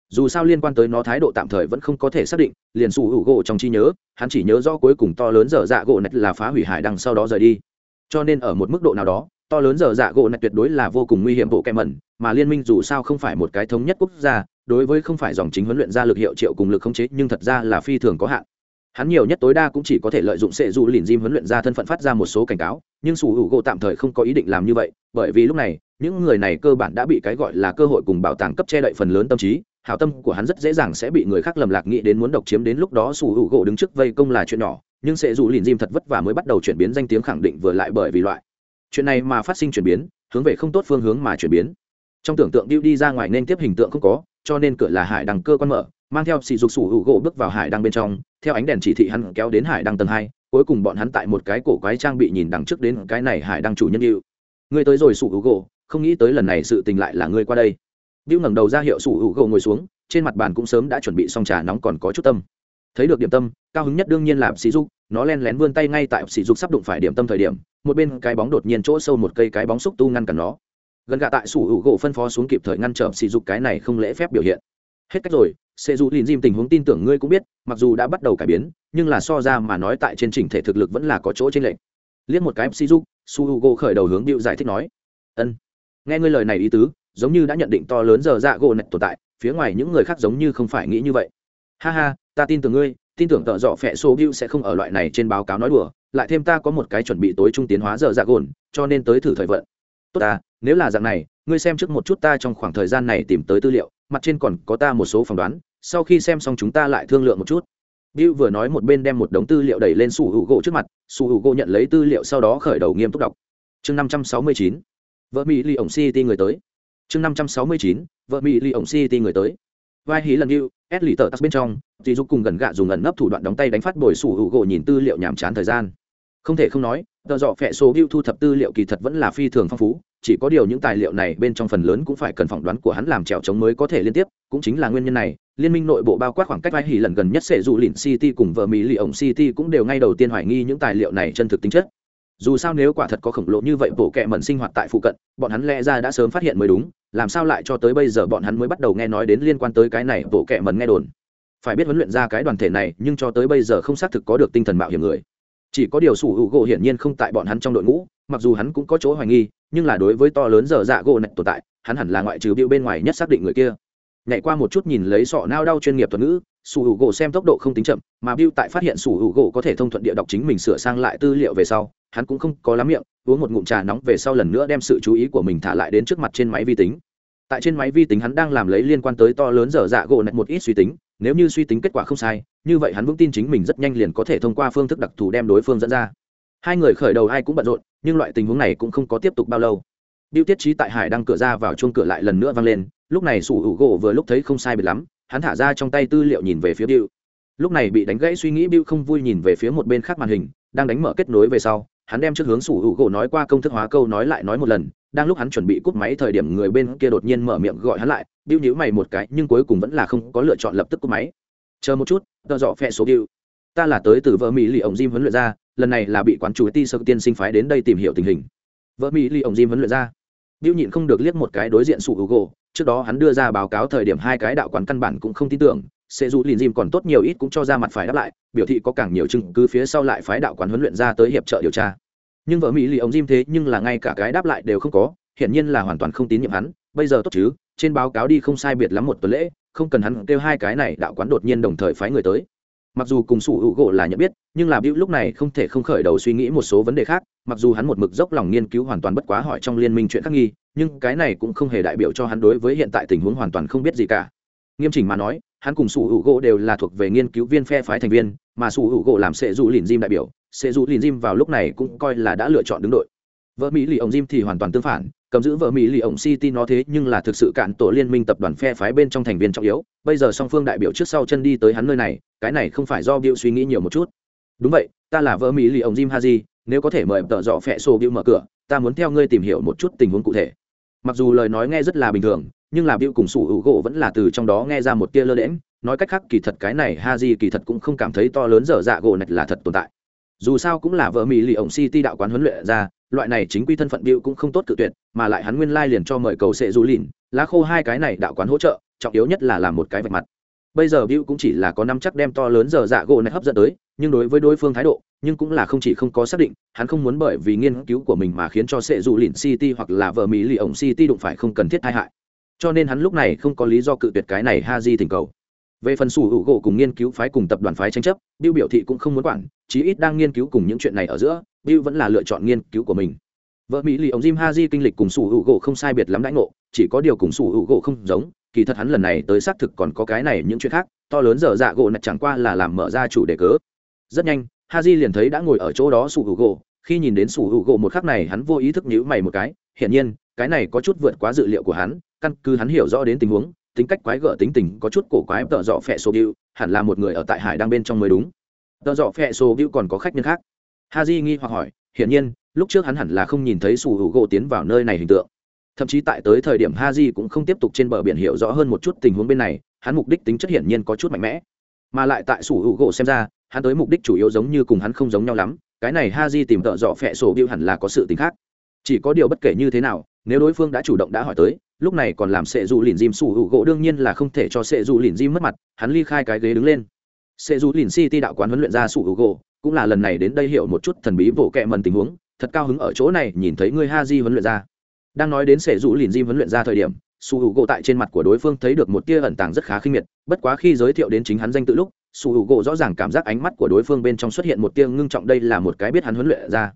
S1: Dù sao liên quan tới nó thái độ tạm thời vẫn không có thể xác định, liền sủ hữu gỗ trong trí nhớ, hắn chỉ nhớ do cuối cùng to lớn dở dạ gỗ này là phá hủy hải đằng sau đó rời đi. Cho nên ở một mức độ nào đó to lớn giờ dạ gỗ này tuyệt đối là vô cùng nguy hiểm bộ kẹm mẩn, mà liên minh dù sao không phải một cái thống nhất quốc gia, đối với không phải dòng chính huấn luyện ra lực hiệu triệu cùng lực khống chế, nhưng thật ra là phi thường có hạn. Hắn nhiều nhất tối đa cũng chỉ có thể lợi dụng sệ dù lìn diêm huấn luyện ra thân phận phát ra một số cảnh cáo, nhưng sủ hữu gỗ tạm thời không có ý định làm như vậy, bởi vì lúc này, những người này cơ bản đã bị cái gọi là cơ hội cùng bảo tàng cấp che đậy phần lớn tâm trí, hảo tâm của hắn rất dễ dàng sẽ bị người khác lầm lạc nghĩ đến muốn độc chiếm đến lúc đó sủ hữu gỗ đứng trước vây công là chuyện nhỏ, nhưng Sệ dù lìn diêm thật vất vả mới bắt đầu chuyển biến danh tiếng khẳng định vừa lại bởi vì loại chuyện này mà phát sinh chuyển biến, hướng về không tốt phương hướng mà chuyển biến. Trong tưởng tượng điêu đi ra ngoài nên tiếp hình tượng không có, cho nên cửa là hải đăng cơ quan mở, mang theo sỉ dục sủ hữu gỗ bước vào hải đăng bên trong, theo ánh đèn chỉ thị hắn kéo đến hải đăng tầng hai, cuối cùng bọn hắn tại một cái cổ quái trang bị nhìn đằng trước đến cái này hải đăng chủ nhân điêu ngươi tới rồi sủ hữu gỗ, không nghĩ tới lần này sự tình lại là ngươi qua đây. Điêu ngẩng đầu ra hiệu sủ hữu gỗ ngồi xuống, trên mặt bàn cũng sớm đã chuẩn bị xong trà nóng còn có chút tâm. Thấy được điểm tâm, cao hứng nhất đương nhiên là sỉ dục, nó len lén vươn tay ngay tại sỉ dục sắp đụng phải điểm tâm thời điểm một bên cái bóng đột nhiên chỗ sâu một cây cái bóng xúc tu ngăn cản nó. Gần gạ tại sủ hữu gỗ phân phó xuống kịp thời ngăn trở sỉ dục cái này không lễ phép biểu hiện. Hết cách rồi sẽ dù lìn dìm tình huống tin tưởng ngươi cũng biết, mặc dù đã bắt đầu cải biến, nhưng là so ra mà nói tại trên trình thể thực lực vẫn là có chỗ trên lệnh liếc một cái sỉ dục su hữu khởi đầu hướng điệu giải thích nói, ân, nghe ngươi lời này ý tứ, giống như đã nhận định to lớn giờ dạ gỗ nạch tồn tại, phía ngoài những người khác giống như không phải nghĩ như vậy. Ha ha, ta tin tưởng ngươi, tin tưởng tợ dọ phẹ số điệu sẽ không ở loại này trên báo cáo nói đùa lại thêm ta có một cái chuẩn bị tối trung tiến hóa giờ dạ gồn cho nên tới thử thời vận tốt ta nếu là dạng này ngươi xem trước một chút ta trong khoảng thời gian này tìm tới tư liệu mặt trên còn có ta một số phỏng đoán sau khi xem xong chúng ta lại thương lượng một chút Bill vừa nói một bên đem một đống tư liệu đẩy lên sủ hữu gỗ trước mặt, sủ hữu gỗ nhận lấy tư liệu sau đó khởi đầu nghiêm túc đọc. Chương năm trăm sáu mươi chín, vợ Mỹ Ly ổng City người tới. Chương năm trăm sáu mươi chín, vợ Mỹ Ly ổng City người tới. Vai hí lần Bill, S lì tờ tắc bên trong, thì giúp cùng gần gạ dùng ẩn nấp thủ đoạn đóng tay đánh phát bồi sủ hữu gỗ nhìn tư liệu nhàm chán thời gian. Không thể không nói, tờ dọ phẹ số Bill thu thập tư liệu kỳ thật vẫn là phi thường phong phú, chỉ có điều những tài liệu này bên trong phần lớn cũng phải cần phỏng đoán của hắn làm trèo chống mới có thể liên tiếp cũng chính là nguyên nhân này. Liên minh nội bộ bao quát khoảng cách vai hỉ lần gần nhất sẽ dù lìn city cùng vợ mỹ lì ổng city cũng đều ngay đầu tiên hoài nghi những tài liệu này chân thực tính chất. Dù sao nếu quả thật có khổng lồ như vậy bộ kệ mẩn sinh hoạt tại phụ cận bọn hắn lẽ ra đã sớm phát hiện mới đúng làm sao lại cho tới bây giờ bọn hắn mới bắt đầu nghe nói đến liên quan tới cái này bộ kệ mẩn nghe đồn. Phải biết huấn luyện ra cái đoàn thể này nhưng cho tới bây giờ không xác thực có được tinh thần mạo hiểm người chỉ có điều sủ hữu gỗ hiển nhiên không tại bọn hắn trong đội ngũ, mặc dù hắn cũng có chỗ hoài nghi, nhưng là đối với to lớn giờ dạ gỗ này tồn tại, hắn hẳn là ngoại trừ biểu bên ngoài nhất xác định người kia. Nhảy qua một chút nhìn lấy sọ nao đau chuyên nghiệp thuật ngữ, sủ hữu gỗ xem tốc độ không tính chậm, mà bill tại phát hiện sủ hữu gỗ có thể thông thuận địa đọc chính mình sửa sang lại tư liệu về sau, hắn cũng không có lắm miệng, uống một ngụm trà nóng về sau lần nữa đem sự chú ý của mình thả lại đến trước mặt trên máy vi tính tại trên máy vi tính hắn đang làm lấy liên quan tới to lớn dở dạ gỗ nạch một ít suy tính nếu như suy tính kết quả không sai như vậy hắn vững tin chính mình rất nhanh liền có thể thông qua phương thức đặc thù đem đối phương dẫn ra hai người khởi đầu ai cũng bận rộn nhưng loại tình huống này cũng không có tiếp tục bao lâu Bill Tiết Trí tại Hải đang cửa ra vào chuông cửa lại lần nữa vang lên, lúc này Sủ Hữu Gỗ vừa lúc thấy không sai biệt lắm, hắn thả ra trong tay tư liệu nhìn về phía Bill. Lúc này bị đánh gãy suy nghĩ Bill không vui nhìn về phía một bên khác màn hình, đang đánh mở kết nối về sau, hắn đem trước hướng Sủ Hữu Gỗ nói qua công thức hóa câu nói lại nói một lần, đang lúc hắn chuẩn bị cúp máy thời điểm người bên kia đột nhiên mở miệng gọi hắn lại, Bill nhữ mày một cái, nhưng cuối cùng vẫn là không có lựa chọn lập tức cúp máy. Chờ một chút, tờ dọ phe số Bill. Ta là tới từ vợ Mỹ lì ổng Jim huấn luyện ra, lần này là bị quán chủ ti sơ tiên sinh phái đến đây tìm hiểu tình hình. Vợ Mỹ lì ổng Jim huấn luyện ra Bill nhịn không được liếc một cái đối diện sủ Hugo, trước đó hắn đưa ra báo cáo thời điểm hai cái đạo quán căn bản cũng không tin tưởng, sẽ dù lìn dìm còn tốt nhiều ít cũng cho ra mặt phải đáp lại, biểu thị có càng nhiều chứng cứ phía sau lại phái đạo quán huấn luyện ra tới hiệp trợ điều tra. Nhưng vợ Mỹ lì ông Jim thế nhưng là ngay cả cái đáp lại đều không có, hiển nhiên là hoàn toàn không tín nhiệm hắn, bây giờ tốt chứ, trên báo cáo đi không sai biệt lắm một tuần lễ, không cần hắn kêu hai cái này đạo quán đột nhiên đồng thời phái người tới. Mặc dù cùng sủ hữu gỗ là nhận biết nhưng là Biểu lúc này không thể không khởi đầu suy nghĩ một số vấn đề khác mặc dù hắn một mực dốc lòng nghiên cứu hoàn toàn bất quá hỏi trong liên minh chuyện khác nghi nhưng cái này cũng không hề đại biểu cho hắn đối với hiện tại tình huống hoàn toàn không biết gì cả. Nghiêm chỉnh mà nói hắn cùng sủ hữu gỗ đều là thuộc về nghiên cứu viên phe phái thành viên, mà sủ hữu gỗ làm sệ dù lìn diêm đại biểu, sệ dù lìn diêm vào lúc này cũng coi là đã lựa chọn đứng đội. Vợ mỹ lì ông diêm thì hoàn toàn tương phản, cầm giữ vợ mỹ lì ổng city nó thế nhưng là thực sự cạn tổ liên minh tập đoàn phe phái bên trong thành viên trọng yếu, bây giờ song phương đại biểu trước sau chân đi tới hắn nơi này, cái này không phải do Bill suy nghĩ nhiều một chút. Đúng vậy, ta là vợ mỹ lì ổng diêm haji, nếu có thể mời tợ dọ phẹ sổ Bill mở cửa, ta muốn theo ngươi tìm hiểu một chút tình huống cụ thể. Mặc dù lời nói nghe rất là bình thường nhưng là biểu cùng sủ hữu gỗ vẫn là từ trong đó nghe ra một tia lơ đễm nói cách khác kỳ thật cái này ha di kỳ thật cũng không cảm thấy to lớn dở dạ gỗ nạch là thật tồn tại. Dù sao cũng là vợ mỹ lì ổng city đạo quán huấn luyện ra, loại này chính quy thân phận biểu cũng không tốt cự tuyệt, mà lại hắn nguyên lai liền cho mời cầu sệ du lìn, lá khô hai cái này đạo quán hỗ trợ, trọng yếu nhất là làm một cái vạch mặt. Bây giờ biểu cũng chỉ là có năm chắc đem to lớn dở dạ gỗ này hấp dẫn tới, nhưng đối với đối phương thái độ, nhưng cũng là không chỉ không có xác định, hắn không muốn bởi vì nghiên cứu của mình mà khiến cho sệ dù lìn city hoặc là vợ mỹ lì ổng city đụng phải không cần thiết tai hại cho nên hắn lúc này không có lý do cự tuyệt cái này ha di thỉnh cầu. Về phần sủ hữu gỗ cùng nghiên cứu phái cùng tập đoàn phái tranh chấp, bill biểu thị cũng không muốn quản, chí ít đang nghiên cứu cùng những chuyện này ở giữa, bill vẫn là lựa chọn nghiên cứu của mình. Vợ mỹ lì ông jim ha di kinh lịch cùng sủ hữu gỗ không sai biệt lắm đãi ngộ, chỉ có điều cùng sủ hữu gỗ không giống, kỳ thật hắn lần này tới xác thực còn có cái này những chuyện khác, to lớn dở dạ gỗ nạch chẳng qua là làm mở ra chủ đề cớ. Rất nhanh, ha di liền thấy đã ngồi ở chỗ đó sủ hữu gỗ, khi nhìn đến sủ hữu gỗ một khắc này hắn vô ý thức nhíu mày một cái, hiển nhiên, cái này có chút vượt quá dự liệu của hắn căn cứ hắn hiểu rõ đến tình huống, tính cách quái gở tính tình có chút cổ quái, tợ dọ phẹ sổ bưu hẳn là một người ở tại hải đang bên trong mới đúng. Tợ dọ phẹ sổ bưu còn có khách nhân khác. Ha di nghi hoặc hỏi, hiển nhiên, lúc trước hắn hẳn là không nhìn thấy sủ hữu gỗ tiến vào nơi này hình tượng. Thậm chí tại tới thời điểm ha di cũng không tiếp tục trên bờ biển hiểu rõ hơn một chút tình huống bên này, hắn mục đích tính chất hiển nhiên có chút mạnh mẽ. Mà lại tại sủ hữu gỗ xem ra, hắn tới mục đích chủ yếu giống như cùng hắn không giống nhau lắm, cái này ha di tìm tợ dọ phẹ sổ bưu hẳn là có sự tính khác. Chỉ có điều bất kể như thế nào, nếu đối phương đã chủ động đã hỏi tới lúc này còn làm sệ dù lìn dìm sủ hữu gỗ, đương nhiên là không thể cho sệ dù lìn dìm mất mặt, hắn ly khai cái ghế đứng lên. Sệ dù lìn city đạo quán huấn luyện ra sủ hữu gỗ, cũng là lần này đến đây hiểu một chút thần bí vỗ kẹ mần tình huống, thật cao hứng ở chỗ này, nhìn thấy ngươi ha di huấn luyện ra. Đang nói đến sệ dù lìn dìm huấn luyện ra thời điểm, sủ hữu gỗ tại trên mặt của đối phương thấy được một tia ẩn tàng rất khá khinh miệt, bất quá khi giới thiệu đến chính hắn danh tự lúc, sủ hữu gỗ rõ ràng cảm giác ánh mắt của đối phương bên trong xuất hiện một tia ngưng trọng, đây là một cái biết hắn huấn luyện ra.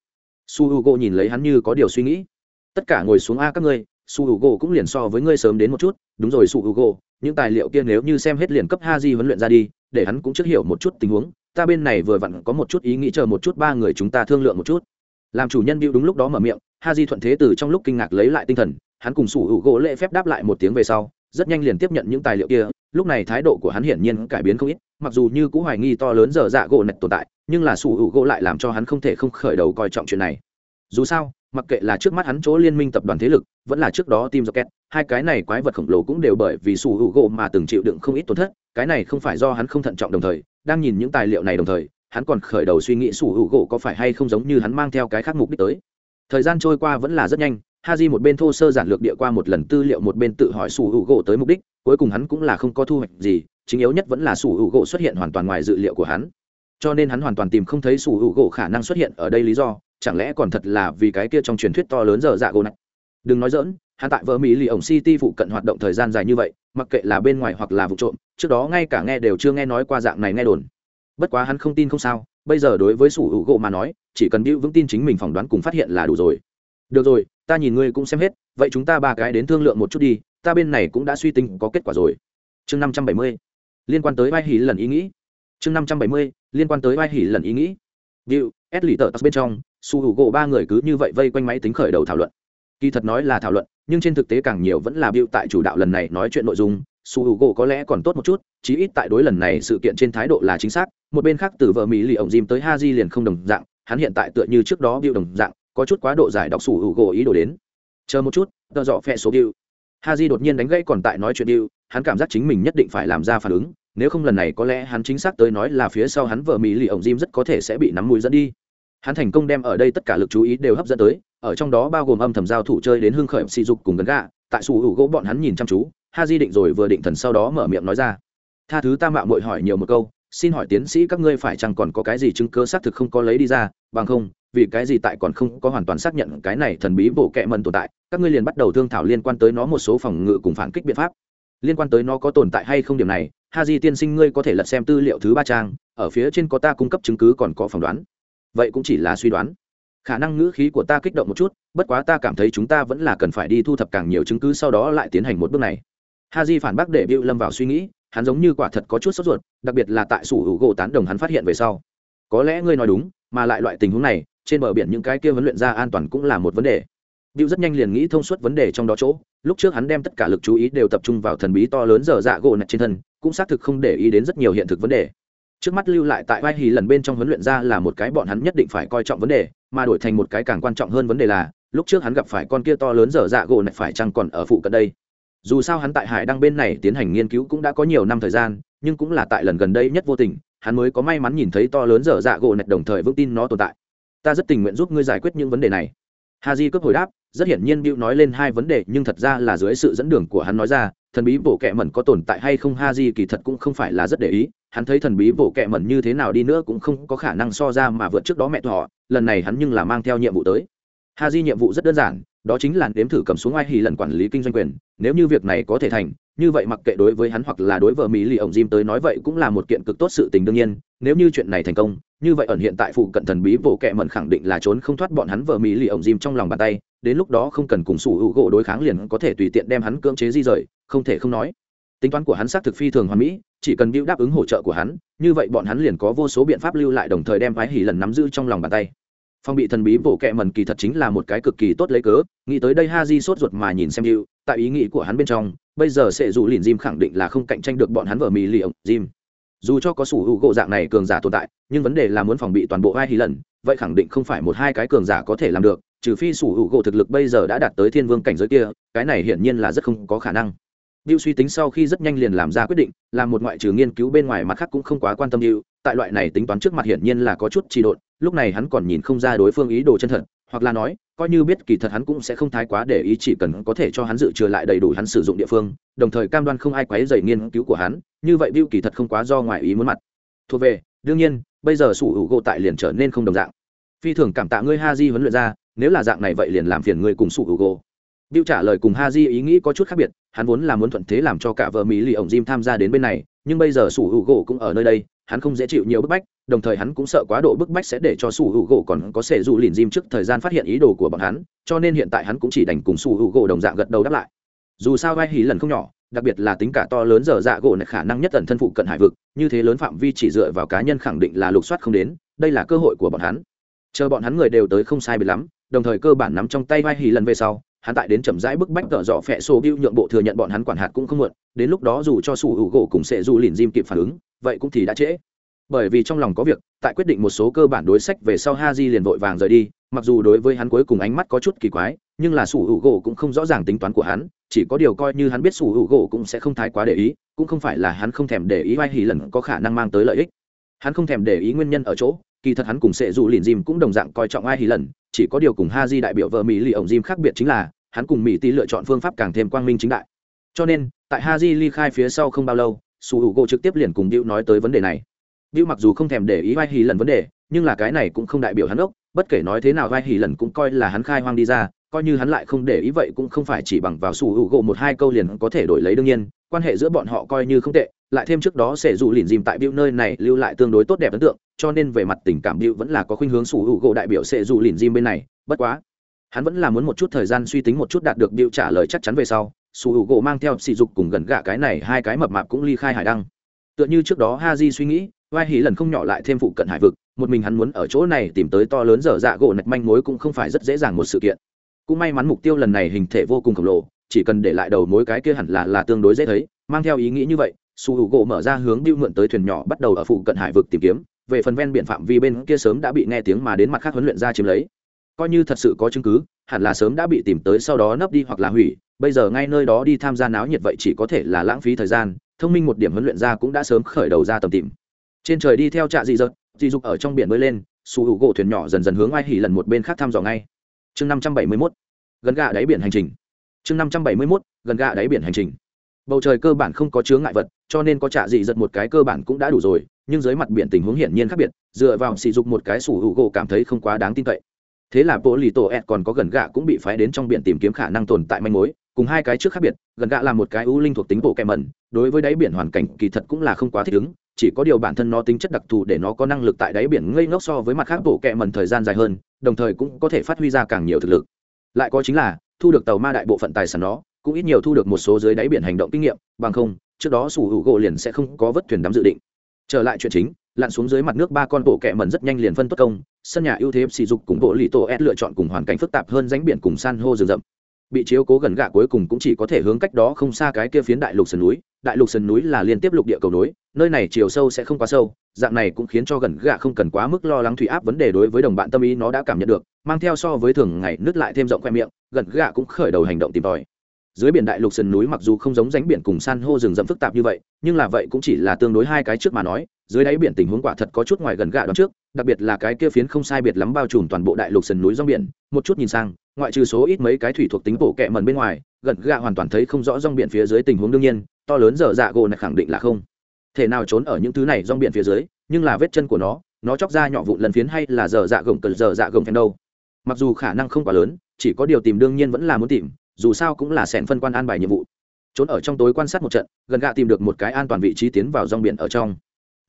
S1: Su hữu gỗ nhìn lấy hắn như có điều suy nghĩ. Tất cả ngồi xuống a các ngươi su hữu gỗ cũng liền so với ngươi sớm đến một chút. Đúng rồi, su hữu gỗ những tài liệu kia nếu như xem hết liền cấp ha di huấn luyện ra đi, để hắn cũng trước hiểu một chút tình huống. Ta bên này vừa vặn có một chút ý nghĩ chờ một chút ba người chúng ta thương lượng một chút. Làm chủ nhân bịu đúng lúc đó mở miệng, ha di thuận thế từ trong lúc kinh ngạc lấy lại tinh thần, hắn cùng su hữu gỗ lễ phép đáp lại một tiếng về sau, rất nhanh liền tiếp nhận những tài liệu kia. Lúc này thái độ của hắn hiển nhiên cải biến không ít, mặc dù như cũng hoài nghi to lớn giờ dạ gỗ nạch tồn tại, nhưng là su hữu gỗ lại làm cho hắn không thể không khởi đầu coi trọng chuyện này. Dù sao mặc kệ là trước mắt hắn chỗ liên minh tập đoàn thế lực, vẫn là trước đó tim rocket, hai cái này quái vật khổng lồ cũng đều bởi vì sủ hữu gỗ mà từng chịu đựng không ít tổn thất, cái này không phải do hắn không thận trọng đồng thời, đang nhìn những tài liệu này đồng thời, hắn còn khởi đầu suy nghĩ sủ hữu gỗ có phải hay không giống như hắn mang theo cái khác mục đích tới. Thời gian trôi qua vẫn là rất nhanh, Haji một bên thô sơ giản lược địa qua một lần tư liệu một bên tự hỏi sủ hữu gỗ tới mục đích, cuối cùng hắn cũng là không có thu hoạch gì, chính yếu nhất vẫn là sủ hữu gỗ xuất hiện hoàn toàn ngoài dự liệu của hắn. Cho nên hắn hoàn toàn tìm không thấy sủ hữu gỗ khả năng xuất hiện ở đây lý do chẳng lẽ còn thật là vì cái kia trong truyền thuyết to lớn giờ dạ gỗ này đừng nói dỡn hắn tại vợ mỹ lì ổng city phụ cận hoạt động thời gian dài như vậy mặc kệ là bên ngoài hoặc là vụ trộm trước đó ngay cả nghe đều chưa nghe nói qua dạng này nghe đồn. Bất quá hắn không tin không sao bây giờ đối với sủ hữu gỗ mà nói chỉ cần bĩu vững tin chính mình phỏng đoán cùng phát hiện là đủ rồi. Được rồi ta nhìn ngươi cũng xem hết vậy chúng ta ba cái đến thương lượng một chút đi ta bên này cũng đã suy tính có kết quả rồi. Chương năm trăm bảy mươi liên quan tới vai hỉ lần ý nghĩ. Chương năm trăm bảy mươi liên quan tới vai hỉ lần ý nghĩ. Bill, S lì tờ bên trong, su hữu gỗ ba người cứ như vậy vây quanh máy tính khởi đầu thảo luận. Kỳ thật nói là thảo luận, nhưng trên thực tế càng nhiều vẫn là biểu tại chủ đạo lần này nói chuyện nội dung. Su hữu gỗ có lẽ còn tốt một chút, chí ít tại đối lần này sự kiện trên thái độ là chính xác. Một bên khác từ vợ mỹ lì ổng dìm tới ha di liền không đồng dạng, hắn hiện tại tựa như trước đó biểu đồng dạng, có chút quá độ giải đọc su hữu gỗ ý đồ đến. Chờ một chút, tờ dọ phe số biểu. Ha di đột nhiên đánh gãy còn tại nói chuyện biểu, hắn cảm giác chính mình nhất định phải làm ra phản ứng, nếu không lần này có lẽ hắn chính xác tới nói là phía sau hắn vợ mỹ lì ổng dìm rất có thể sẽ bị nắm mũi dẫn đi hắn thành công đem ở đây tất cả lực chú ý đều hấp dẫn tới, ở trong đó bao gồm âm thầm giao thủ chơi đến hưng khởi sỉ dục cùng gần gà tại sủ hữu gỗ bọn hắn nhìn chăm chú, ha di định rồi vừa định thần sau đó mở miệng nói ra. Tha thứ ta mạo mội hỏi nhiều một câu, xin hỏi tiến sĩ các ngươi phải chăng còn có cái gì chứng cơ xác thực không có lấy đi ra, bằng không, vì cái gì tại còn không có hoàn toàn xác nhận cái này thần bí bộ kệ mần tồn tại, các ngươi liền bắt đầu thương thảo liên quan tới nó một số phòng ngự cùng phản kích biện pháp. Liên quan tới nó có tồn tại hay không điểm này, ha di tiên sinh ngươi có thể lật xem tư liệu thứ ba trang, ở phía trên có ta cung cấp chứng cứ còn có phỏng đoán vậy cũng chỉ là suy đoán. Khả năng ngữ khí của ta kích động một chút bất quá ta cảm thấy chúng ta vẫn là cần phải đi thu thập càng nhiều chứng cứ sau đó lại tiến hành một bước này. Ha di phản bác để bịu lâm vào suy nghĩ hắn giống như quả thật có chút sốt ruột đặc biệt là tại sủ hữu gỗ tán đồng hắn phát hiện về sau. Có lẽ ngươi nói đúng mà lại loại tình huống này trên bờ biển những cái kia huấn luyện ra an toàn cũng là một vấn đề. Bill rất nhanh liền nghĩ thông suốt vấn đề trong đó chỗ, lúc trước hắn đem tất cả lực chú ý đều tập trung vào thần bí to lớn dở dạ gỗ nạch trên thân, cũng xác thực không để ý đến rất nhiều hiện thực vấn đề trước mắt lưu lại tại vai hì lần bên trong huấn luyện ra là một cái bọn hắn nhất định phải coi trọng vấn đề, mà đổi thành một cái càng quan trọng hơn vấn đề là, lúc trước hắn gặp phải con kia to lớn dở dạ gỗ này phải chăng còn ở phụ cận đây. Dù sao hắn tại hải đăng bên này tiến hành nghiên cứu cũng đã có nhiều năm thời gian, nhưng cũng là tại lần gần đây nhất vô tình, hắn mới có may mắn nhìn thấy to lớn dở dạ gỗ này đồng thời vững tin nó tồn tại. Ta rất tình nguyện giúp ngươi giải quyết những vấn đề này. Ha di cướp hồi đáp, rất hiển nhiên bịu nói lên hai vấn đề, nhưng thật ra là dưới sự dẫn đường của hắn nói ra thần bí bộ kệ mẩn có tồn tại hay không ha di kỳ thật cũng không phải là rất để ý. Hắn thấy thần bí bộ kệ mẩn như thế nào đi nữa cũng không có khả năng so ra mà vượt trước đó mẹ thọ lần này hắn nhưng là mang theo nhiệm vụ tới. Ha di nhiệm vụ rất đơn giản, đó chính là nếm thử cầm xuống ai hì lần quản lý kinh doanh quyền. Nếu như việc này có thể thành, như vậy mặc kệ đối với hắn hoặc là đối vợ mỹ lì ổng Jim tới nói vậy cũng là một kiện cực tốt sự tình đương nhiên. Nếu như chuyện này thành công, như vậy ẩn hiện tại phụ cận thần bí bộ kệ mẩn khẳng định là trốn không thoát bọn hắn vợ mỹ lì ổng Jim trong lòng bàn tay. Đến lúc đó không cần cùng sủ hữu gỗ đối kháng liền có thể tùy tiện đem hắn cưỡng chế di rời không thể không nói. Tính toán của hắn xác thực phi thường hoàn mỹ, chỉ cần Bill đáp ứng hỗ trợ của hắn, như vậy bọn hắn liền có vô số biện pháp lưu lại đồng thời đem ái hỉ lần nắm giữ trong lòng bàn tay. Phong bị thần bí bộ kệ mẩn kỳ thật chính là một cái cực kỳ tốt lấy cớ, nghĩ tới đây ha di sốt ruột mà nhìn xem Bill tại ý nghĩ của hắn bên trong, bây giờ sẽ dù lìn Jim khẳng định là không cạnh tranh được bọn hắn vợ mì lì ổng Jim. Dù cho có sủ hữu gỗ dạng này cường giả tồn tại, nhưng vấn đề là muốn phòng bị toàn bộ hai hỉ lần, vậy khẳng định không phải một hai cái cường giả có thể làm được, trừ phi sủ hữu gỗ thực lực bây giờ đã đạt tới thiên vương cảnh giới kia, cái này hiển nhiên là rất không có khả năng. Bill suy tính sau khi rất nhanh liền làm ra quyết định, làm một ngoại trừ nghiên cứu bên ngoài mặt khác cũng không quá quan tâm Bill, tại loại này tính toán trước mặt hiển nhiên là có chút trì độn, lúc này hắn còn nhìn không ra đối phương ý đồ chân thật, hoặc là nói, coi như biết kỳ thật hắn cũng sẽ không thái quá để ý chỉ cần có thể cho hắn dự trừ lại đầy đủ hắn sử dụng địa phương, đồng thời cam đoan không ai quấy rầy nghiên cứu của hắn, như vậy Bill kỳ thật không quá do ngoài ý muốn mặt. Thuộc về, đương nhiên, bây giờ sủ hữu gỗ tại liền trở nên không đồng dạng. Phi thường cảm tạ ngươi Haji huấn luyện ra, nếu là dạng này vậy liền làm phiền ngươi cùng sủ hữu gỗ Bill trả lời cùng Haji ý nghĩ có chút khác biệt, hắn vốn là muốn thuận thế làm cho cả vợ Mỹ lì ổng Jim tham gia đến bên này, nhưng bây giờ Sủ Hữu gỗ cũng ở nơi đây, hắn không dễ chịu nhiều bức bách, đồng thời hắn cũng sợ quá độ bức bách sẽ để cho Sủ Hữu gỗ còn có thể dụ lìn Jim trước thời gian phát hiện ý đồ của bọn hắn, cho nên hiện tại hắn cũng chỉ đành cùng Sủ Hữu gỗ đồng dạng gật đầu đáp lại. Dù sao vai hí lần không nhỏ, đặc biệt là tính cả to lớn giờ dạ gỗ này khả năng nhất tận thân phụ cận hải vực, như thế lớn phạm vi chỉ dựa vào cá nhân khẳng định là lục soát không đến, đây là cơ hội của bọn hắn. Chờ bọn hắn người đều tới không sai biệt lắm, đồng thời cơ bản nắm trong tay vai hí lần về sau, hắn tại đến chậm rãi bức bách tợ dọ phẹ sổ bưu nhượng bộ thừa nhận bọn hắn quản hạt cũng không muộn đến lúc đó dù cho sủ hữu gỗ cùng sẽ dù lìn diêm kịp phản ứng, vậy cũng thì đã trễ. Bởi vì trong lòng có việc, tại quyết định một số cơ bản đối sách về sau ha di liền vội vàng rời đi, mặc dù đối với hắn cuối cùng ánh mắt có chút kỳ quái, nhưng là sủ hữu gỗ cũng không rõ ràng tính toán của hắn, chỉ có điều coi như hắn biết sủ hữu gỗ cũng sẽ không thái quá để ý, cũng không phải là hắn không thèm để ý vai hỉ lần có khả năng mang tới lợi ích. Hắn không thèm để ý nguyên nhân ở chỗ, kỳ thật hắn cùng sẽ dù lìn dìm cũng đồng dạng coi trọng ai hỉ lần, chỉ có điều cùng ha di đại biểu vợ mỹ lì ổng dìm khác biệt chính là hắn cùng mỹ tỷ lựa chọn phương pháp càng thêm quang minh chính đại. Cho nên, tại ha di ly khai phía sau không bao lâu, su h u gỗ trực tiếp liền cùng Bill nói tới vấn đề này. Bill mặc dù không thèm để ý vai hì lần vấn đề, nhưng là cái này cũng không đại biểu hắn ốc, bất kể nói thế nào vai hì lần cũng coi là hắn khai hoang đi ra, coi như hắn lại không để ý vậy cũng không phải chỉ bằng vào su h u gỗ một hai câu liền có thể đổi lấy đương nhiên, quan hệ giữa bọn họ coi như không tệ, lại thêm trước đó sẽ dù lìn dìm tại Bill nơi này lưu lại tương đối tốt đẹp ấn tượng, cho nên về mặt tình cảm Bill vẫn là có khuynh hướng su h u gỗ đại biểu sẽ dù lìn dìm bên này, bất quá hắn vẫn là muốn một chút thời gian suy tính một chút đạt được điệu trả lời chắc chắn về sau, su h u gỗ mang theo sỉ dục cùng gần gạ cái này hai cái mập mạp cũng ly khai hải đăng. Tựa như trước đó ha di suy nghĩ, vai hỉ lần không nhỏ lại thêm phụ cận hải vực, một mình hắn muốn ở chỗ này tìm tới to lớn dở dạ gỗ nạch manh mối cũng không phải rất dễ dàng một sự kiện. Cũng may mắn mục tiêu lần này hình thể vô cùng khổng lồ, chỉ cần để lại đầu mối cái kia hẳn là là tương đối dễ thấy, mang theo ý nghĩ như vậy, su h u gỗ mở ra hướng điêu mượn tới thuyền nhỏ bắt đầu ở phụ cận hải vực tìm kiếm, về phần ven biển phạm vi bên kia sớm đã bị nghe tiếng mà đến mặt khác huấn luyện ra chiếm lấy coi như thật sự có chứng cứ, hẳn là sớm đã bị tìm tới sau đó nấp đi hoặc là hủy. Bây giờ ngay nơi đó đi tham gia náo nhiệt vậy chỉ có thể là lãng phí thời gian, thông minh một điểm huấn luyện ra cũng đã sớm khởi đầu ra tầm tìm. Trên trời đi theo trạ dị dợt dị dục ở trong biển bơi lên, su hữu gỗ thuyền nhỏ dần dần hướng ai hỉ lần một bên khác thăm dò ngay. Chương năm trăm bảy mươi mốt, gần gà đáy biển hành trình. Chương năm trăm bảy mươi mốt, gần gà đáy biển hành trình. Bầu trời cơ bản không có chướng ngại vật, cho nên có trạ dị giật một cái cơ bản cũng đã đủ rồi, nhưng dưới mặt biển tình huống hiển nhiên khác biệt, dựa vào sỉ dục một cái sủ hữu gỗ cảm thấy không quá đáng tin cậy thế là bộ lì tổ ed còn có gần gạ cũng bị phái đến trong biển tìm kiếm khả năng tồn tại manh mối, cùng hai cái trước khác biệt, gần gạ là một cái ưu linh thuộc tính bộ kẹ mẩn, đối với đáy biển hoàn cảnh kỳ thật cũng là không quá thích ứng, chỉ có điều bản thân nó tính chất đặc thù để nó có năng lực tại đáy biển ngây ngốc so với mặt khác bộ kẹ mẩn thời gian dài hơn, đồng thời cũng có thể phát huy ra càng nhiều thực lực. Lại có chính là, thu được tàu ma đại bộ phận tài sản nó, cũng ít nhiều thu được một số dưới đáy biển hành động kinh nghiệm, bằng không, trước đó sủ hữu gỗ liền sẽ không có vớt thuyền đắm dự định. Trở lại chuyện chính lặn xuống dưới mặt nước, ba con bộ kẹ mẩn rất nhanh liền phân tốt công. Sân nhà ưu thế sỉ dục cùng bộ lì tổ s lựa chọn cùng hoàn cảnh phức tạp hơn ránh biển cùng san hô rừng rậm. Bị chiếu cố gần gạ cuối cùng cũng chỉ có thể hướng cách đó không xa cái kia phiến đại lục sườn núi. Đại lục sườn núi là liên tiếp lục địa cầu núi nơi này chiều sâu sẽ không quá sâu. Dạng này cũng khiến cho gần gạ không cần quá mức lo lắng thủy áp vấn đề đối với đồng bạn tâm ý nó đã cảm nhận được, mang theo so với thường ngày nứt lại thêm rộng khoe miệng, gần gạ cũng khởi đầu hành động tìm tòi. Dưới biển đại lục sườn núi mặc dù không giống ránh biển cùng san hô rừng rậm phức tạp như vậy, nhưng là vậy cũng chỉ là tương đối hai cái trước mà nói dưới đáy biển tình huống quả thật có chút ngoài gần gạ đón trước, đặc biệt là cái kia phiến không sai biệt lắm bao trùm toàn bộ đại lục sườn núi rong biển, một chút nhìn sang, ngoại trừ số ít mấy cái thủy thuộc tính bộ kẹ mần bên ngoài, gần gạ hoàn toàn thấy không rõ rong biển phía dưới tình huống đương nhiên, to lớn dở dạ gỗ này khẳng định là không thể nào trốn ở những thứ này rong biển phía dưới, nhưng là vết chân của nó nó chóc ra nhỏ vụn lần phiến hay là dở dạ gồng cần dở dạ gồng phen đâu. Mặc dù khả năng không quá lớn, chỉ có điều tìm đương nhiên vẫn là muốn tìm, dù sao cũng là sẻn phân quan an bài nhiệm vụ. Trốn ở trong tối quan sát một trận, gần gạ tìm được một cái an toàn vị trí tiến vào rong biển ở trong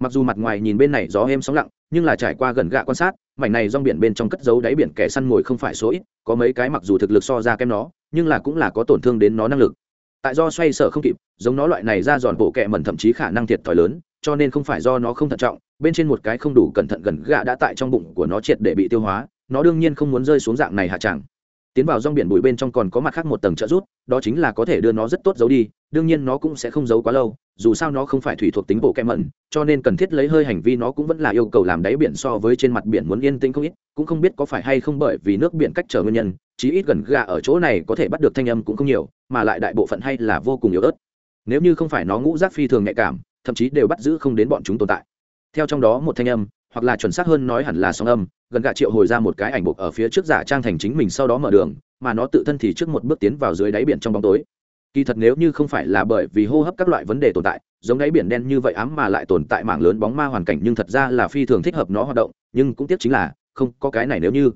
S1: mặc dù mặt ngoài nhìn bên này gió êm sóng lặng, nhưng là trải qua gần gạ quan sát, mảnh này rong biển bên trong cất giấu đáy biển kẻ săn mồi không phải số ít, có mấy cái mặc dù thực lực so ra kém nó, nhưng là cũng là có tổn thương đến nó năng lực. Tại do xoay sở không kịp, giống nó loại này ra giòn bộ kẹ mẩn thậm chí khả năng thiệt thòi lớn, cho nên không phải do nó không thận trọng, bên trên một cái không đủ cẩn thận gần gạ đã tại trong bụng của nó triệt để bị tiêu hóa, nó đương nhiên không muốn rơi xuống dạng này hạ tràng. Tiến vào rong biển bụi bên trong còn có mặt khác một tầng trợ rút đó chính là có thể đưa nó rất tốt giấu đi đương nhiên nó cũng sẽ không giấu quá lâu, dù sao nó không phải thủy thuộc tính bộ kem mẩn, cho nên cần thiết lấy hơi hành vi nó cũng vẫn là yêu cầu làm đáy biển so với trên mặt biển muốn yên tĩnh không ít, cũng không biết có phải hay không bởi vì nước biển cách trở nguyên nhân, chí ít gần gà ở chỗ này có thể bắt được thanh âm cũng không nhiều, mà lại đại bộ phận hay là vô cùng yếu ớt. Nếu như không phải nó ngũ giác phi thường nhạy cảm, thậm chí đều bắt giữ không đến bọn chúng tồn tại. Theo trong đó một thanh âm, hoặc là chuẩn xác hơn nói hẳn là song âm, gần gạ triệu hồi ra một cái ảnh buộc ở phía trước giả trang thành chính mình sau đó mở đường, mà nó tự thân thì trước một bước tiến vào dưới đáy biển trong bóng tối kỳ thật nếu như không phải là bởi vì hô hấp các loại vấn đề tồn tại, giống đáy biển đen như vậy ám mà lại tồn tại mảng lớn bóng ma hoàn cảnh nhưng thật ra là phi thường thích hợp nó hoạt động, nhưng cũng tiếc chính là, không có cái này nếu như.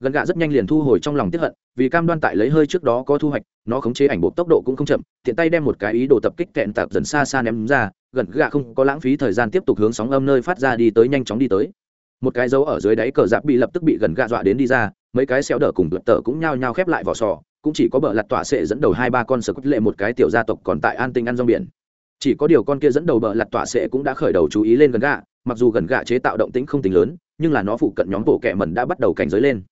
S1: Gần gạ rất nhanh liền thu hồi trong lòng tiếp hận, vì cam đoan tại lấy hơi trước đó có thu hoạch, nó khống chế ảnh bộ tốc độ cũng không chậm, tiện tay đem một cái ý đồ tập kích kẹn tạp dần xa xa ném ra, gần gạ không có lãng phí thời gian tiếp tục hướng sóng âm nơi phát ra đi tới nhanh chóng đi tới. Một cái dấu ở dưới đáy cờ giáp bị lập tức bị gần gạ dọa đến đi ra, mấy cái xéo đỡ cùng lập tờ cũng nhao nhao khép lại vỏ sò cũng chỉ có bờ lặt tọa sệ dẫn đầu hai ba con sở quất lệ một cái tiểu gia tộc còn tại an tinh ăn rong biển. Chỉ có điều con kia dẫn đầu bờ lặt tọa sệ cũng đã khởi đầu chú ý lên gần gạ, mặc dù gần gạ chế tạo động tĩnh không tính lớn, nhưng là nó phụ cận nhóm bộ kẹ mẩn đã bắt đầu cảnh giới lên.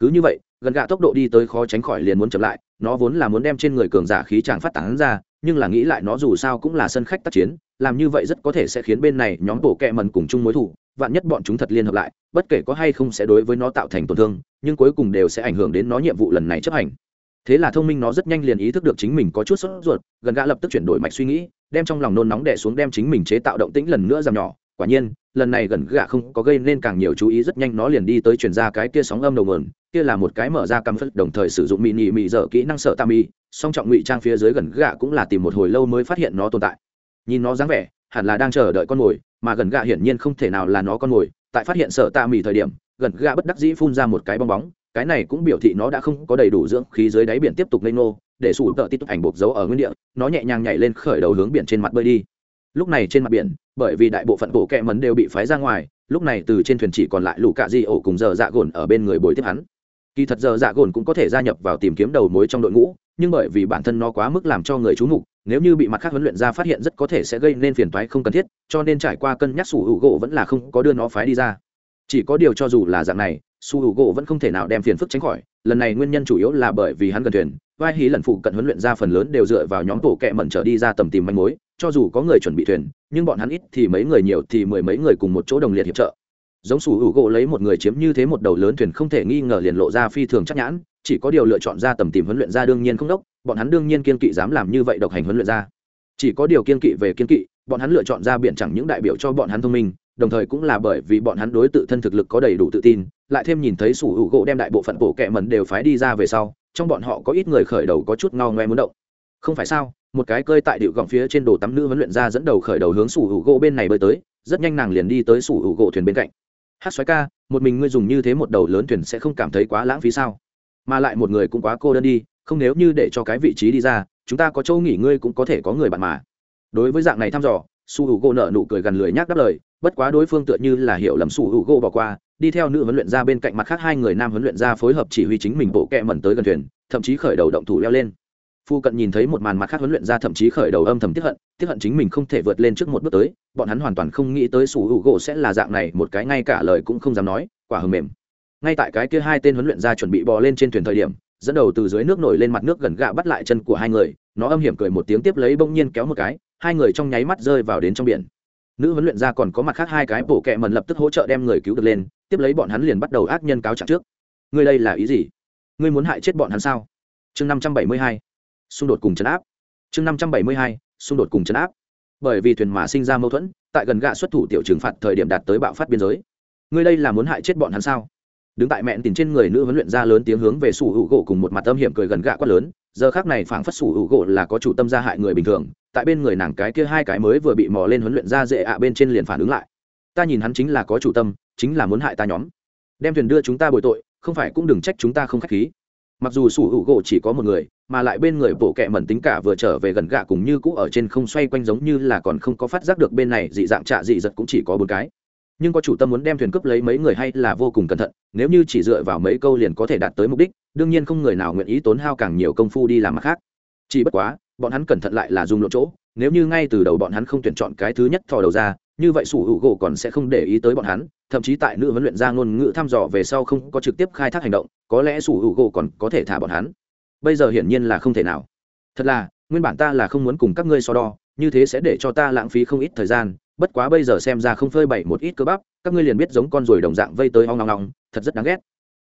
S1: Cứ như vậy, gần gạ tốc độ đi tới khó tránh khỏi liền muốn chậm lại, nó vốn là muốn đem trên người cường giả khí chàng phát tán ra, nhưng là nghĩ lại nó dù sao cũng là sân khách tác chiến, làm như vậy rất có thể sẽ khiến bên này nhóm bộ kẹ mẩn cùng chung mối thủ vạn nhất bọn chúng thật liên hợp lại, bất kể có hay không sẽ đối với nó tạo thành tổn thương, nhưng cuối cùng đều sẽ ảnh hưởng đến nó nhiệm vụ lần này chấp hành thế là thông minh nó rất nhanh liền ý thức được chính mình có chút sốt ruột, gần gã lập tức chuyển đổi mạch suy nghĩ, đem trong lòng nôn nóng đẻ xuống đem chính mình chế tạo động tĩnh lần nữa giảm nhỏ. Quả nhiên, lần này gần gạ không có gây nên càng nhiều chú ý, rất nhanh nó liền đi tới chuyển ra cái kia sóng âm đầu nguồn, kia là một cái mở ra cắm phất đồng thời sử dụng mị nhị mị dở kỹ năng sợ tam mị song trọng ngụy trang phía dưới gần gạ cũng là tìm một hồi lâu mới phát hiện nó tồn tại. Nhìn nó dáng vẻ, hẳn là đang chờ đợi con mồi, mà gần gạ hiển nhiên không thể nào là nó con mồi. Tại phát hiện sợ tạ mị thời điểm, gần gạ bất đắc dĩ phun ra một cái bong bóng cái này cũng biểu thị nó đã không có đầy đủ dưỡng khí dưới đáy biển tiếp tục lên nô để sủ tợ tít ảnh buộc dấu ở nguyên địa, nó nhẹ nhàng nhảy lên khởi đầu hướng biển trên mặt bơi đi. Lúc này trên mặt biển, bởi vì đại bộ phận bộ kẹ mấn đều bị phái ra ngoài, lúc này từ trên thuyền chỉ còn lại lũ cạ di ổ cùng giờ dạ gồn ở bên người bồi tiếp hắn. Kỳ thật giờ dạ gồn cũng có thể gia nhập vào tìm kiếm đầu mối trong đội ngũ, nhưng bởi vì bản thân nó quá mức làm cho người chú mục, nếu như bị mặt khác huấn luyện ra phát hiện rất có thể sẽ gây nên phiền toái không cần thiết, cho nên trải qua cân nhắc sủ hữu gỗ vẫn là không có đưa nó phái đi ra. Chỉ có điều cho dù là dạng này su hữu gỗ vẫn không thể nào đem phiền phức tránh khỏi, lần này nguyên nhân chủ yếu là bởi vì hắn gần thuyền, vai hí lần phụ cận huấn luyện ra phần lớn đều dựa vào nhóm tổ kẹ mẩn trở đi ra tầm tìm manh mối, cho dù có người chuẩn bị thuyền, nhưng bọn hắn ít thì mấy người nhiều thì mười mấy người cùng một chỗ đồng liệt hiệp trợ. Giống sủ hữu gỗ lấy một người chiếm như thế một đầu lớn thuyền không thể nghi ngờ liền lộ ra phi thường chắc nhãn, chỉ có điều lựa chọn ra tầm tìm huấn luyện ra đương nhiên không đốc, bọn hắn đương nhiên kiên kỵ dám làm như vậy độc hành huấn luyện ra. Chỉ có điều kiên kỵ về kiên kỵ, bọn hắn lựa chọn ra biển chẳng những đại biểu cho bọn hắn thông minh, đồng thời cũng là bởi vì bọn hắn đối tự thân thực lực có đầy đủ tự tin lại thêm nhìn thấy sủ hữu gỗ đem đại bộ phận bộ kệ mẩn đều phái đi ra về sau, trong bọn họ có ít người khởi đầu có chút ngao ngoe muốn động. Không phải sao, một cái cơi tại điệu gọng phía trên đồ tắm nữ huấn luyện ra dẫn đầu khởi đầu hướng sủ hữu gỗ bên này bơi tới, rất nhanh nàng liền đi tới sủ hữu gỗ thuyền bên cạnh. Hát xoáy ca, một mình ngươi dùng như thế một đầu lớn thuyền sẽ không cảm thấy quá lãng phí sao? Mà lại một người cũng quá cô đơn đi, không nếu như để cho cái vị trí đi ra, chúng ta có chỗ nghỉ ngươi cũng có thể có người bạn mà. Đối với dạng này thăm dò su h u gỗ nợ nụ cười gần lười nhác đáp lời bất quá đối phương tựa như là hiểu lầm sủ hữu gỗ bỏ qua, đi theo nữ huấn luyện ra bên cạnh mặt khác hai người nam huấn luyện ra phối hợp chỉ huy chính mình bộ kẹ mẩn tới gần thuyền, thậm chí khởi đầu động thủ leo lên. Phu cận nhìn thấy một màn mặt khác huấn luyện ra thậm chí khởi đầu âm thầm tiếp hận tiếp hận chính mình không thể vượt lên trước một bước tới, bọn hắn hoàn toàn không nghĩ tới sủ hữu gỗ sẽ là dạng này, một cái ngay cả lời cũng không dám nói, quả hầm mềm. Ngay tại cái kia hai tên huấn luyện ra chuẩn bị bò lên trên thuyền thời điểm, dẫn đầu từ dưới nước nổi lên mặt nước gần gạ bắt lại chân của hai người, nó âm hiểm cười một tiếng tiếp lấy bỗng nhiên kéo một cái, hai người trong nháy mắt rơi vào đến trong biển nữ huấn luyện ra còn có mặt khác hai cái bổ kệ mần lập tức hỗ trợ đem người cứu được lên, tiếp lấy bọn hắn liền bắt đầu ác nhân cáo trạng trước. Ngươi đây là ý gì? Ngươi muốn hại chết bọn hắn sao? Chương năm trăm bảy mươi hai, xung đột cùng chấn áp. Chương năm trăm bảy mươi hai, xung đột cùng chấn áp. Bởi vì thuyền mà sinh ra mâu thuẫn, tại gần gạ xuất thủ tiểu trừng phạt thời điểm đạt tới bạo phát biên giới. Ngươi đây là muốn hại chết bọn hắn sao? Đứng tại mẹn tìm trên người nữ huấn luyện ra lớn tiếng hướng về sủ hữu gỗ cùng một mặt âm hiểm cười gần gạ quát lớn, giờ khác này phảng phất sủ hữu gỗ là có chủ tâm gia hại người bình thường tại bên người nàng cái kia hai cái mới vừa bị mò lên huấn luyện ra dễ ạ bên trên liền phản ứng lại. Ta nhìn hắn chính là có chủ tâm, chính là muốn hại ta nhóm. Đem thuyền đưa chúng ta bồi tội, không phải cũng đừng trách chúng ta không k h á c h khí. Mặc dù sủ hữu gỗ chỉ có một người, mà lại bên người bộ kẹ mẩn tính cả vừa trở về gần gạ cùng như cũ ở trên không xoay quanh giống như là còn không có phát giác được bên này dị dạng trạ dị giật cũng chỉ có bốn cái. Nhưng có chủ tâm muốn đem thuyền cướp lấy mấy người hay là vô cùng cẩn thận, nếu như chỉ dựa vào mấy câu liền có thể đạt tới mục đích, đương nhiên không người nào nguyện ý tốn hao càng nhiều công phu đi làm mặt khác. Chỉ bất quá bọn hắn cẩn thận lại là dùng lộ chỗ, nếu như ngay từ đầu bọn hắn không tuyển chọn cái thứ nhất thò đầu ra, như vậy sủ hữu gỗ còn sẽ không để ý tới bọn hắn, thậm chí tại nữ huấn luyện ra ngôn ngữ thăm dò về sau không có trực tiếp khai thác hành động, có lẽ sủ hữu gỗ còn có thể thả bọn hắn. Bây giờ hiển nhiên là không thể nào. Thật là, nguyên bản ta là không muốn cùng các ngươi so đo, như thế sẽ để cho ta lãng phí không ít thời gian, bất quá bây giờ xem ra không phơi bày một ít cơ bắp, các ngươi liền biết giống con ruồi đồng dạng vây tới hoang ngong ngong thật rất đáng ghét.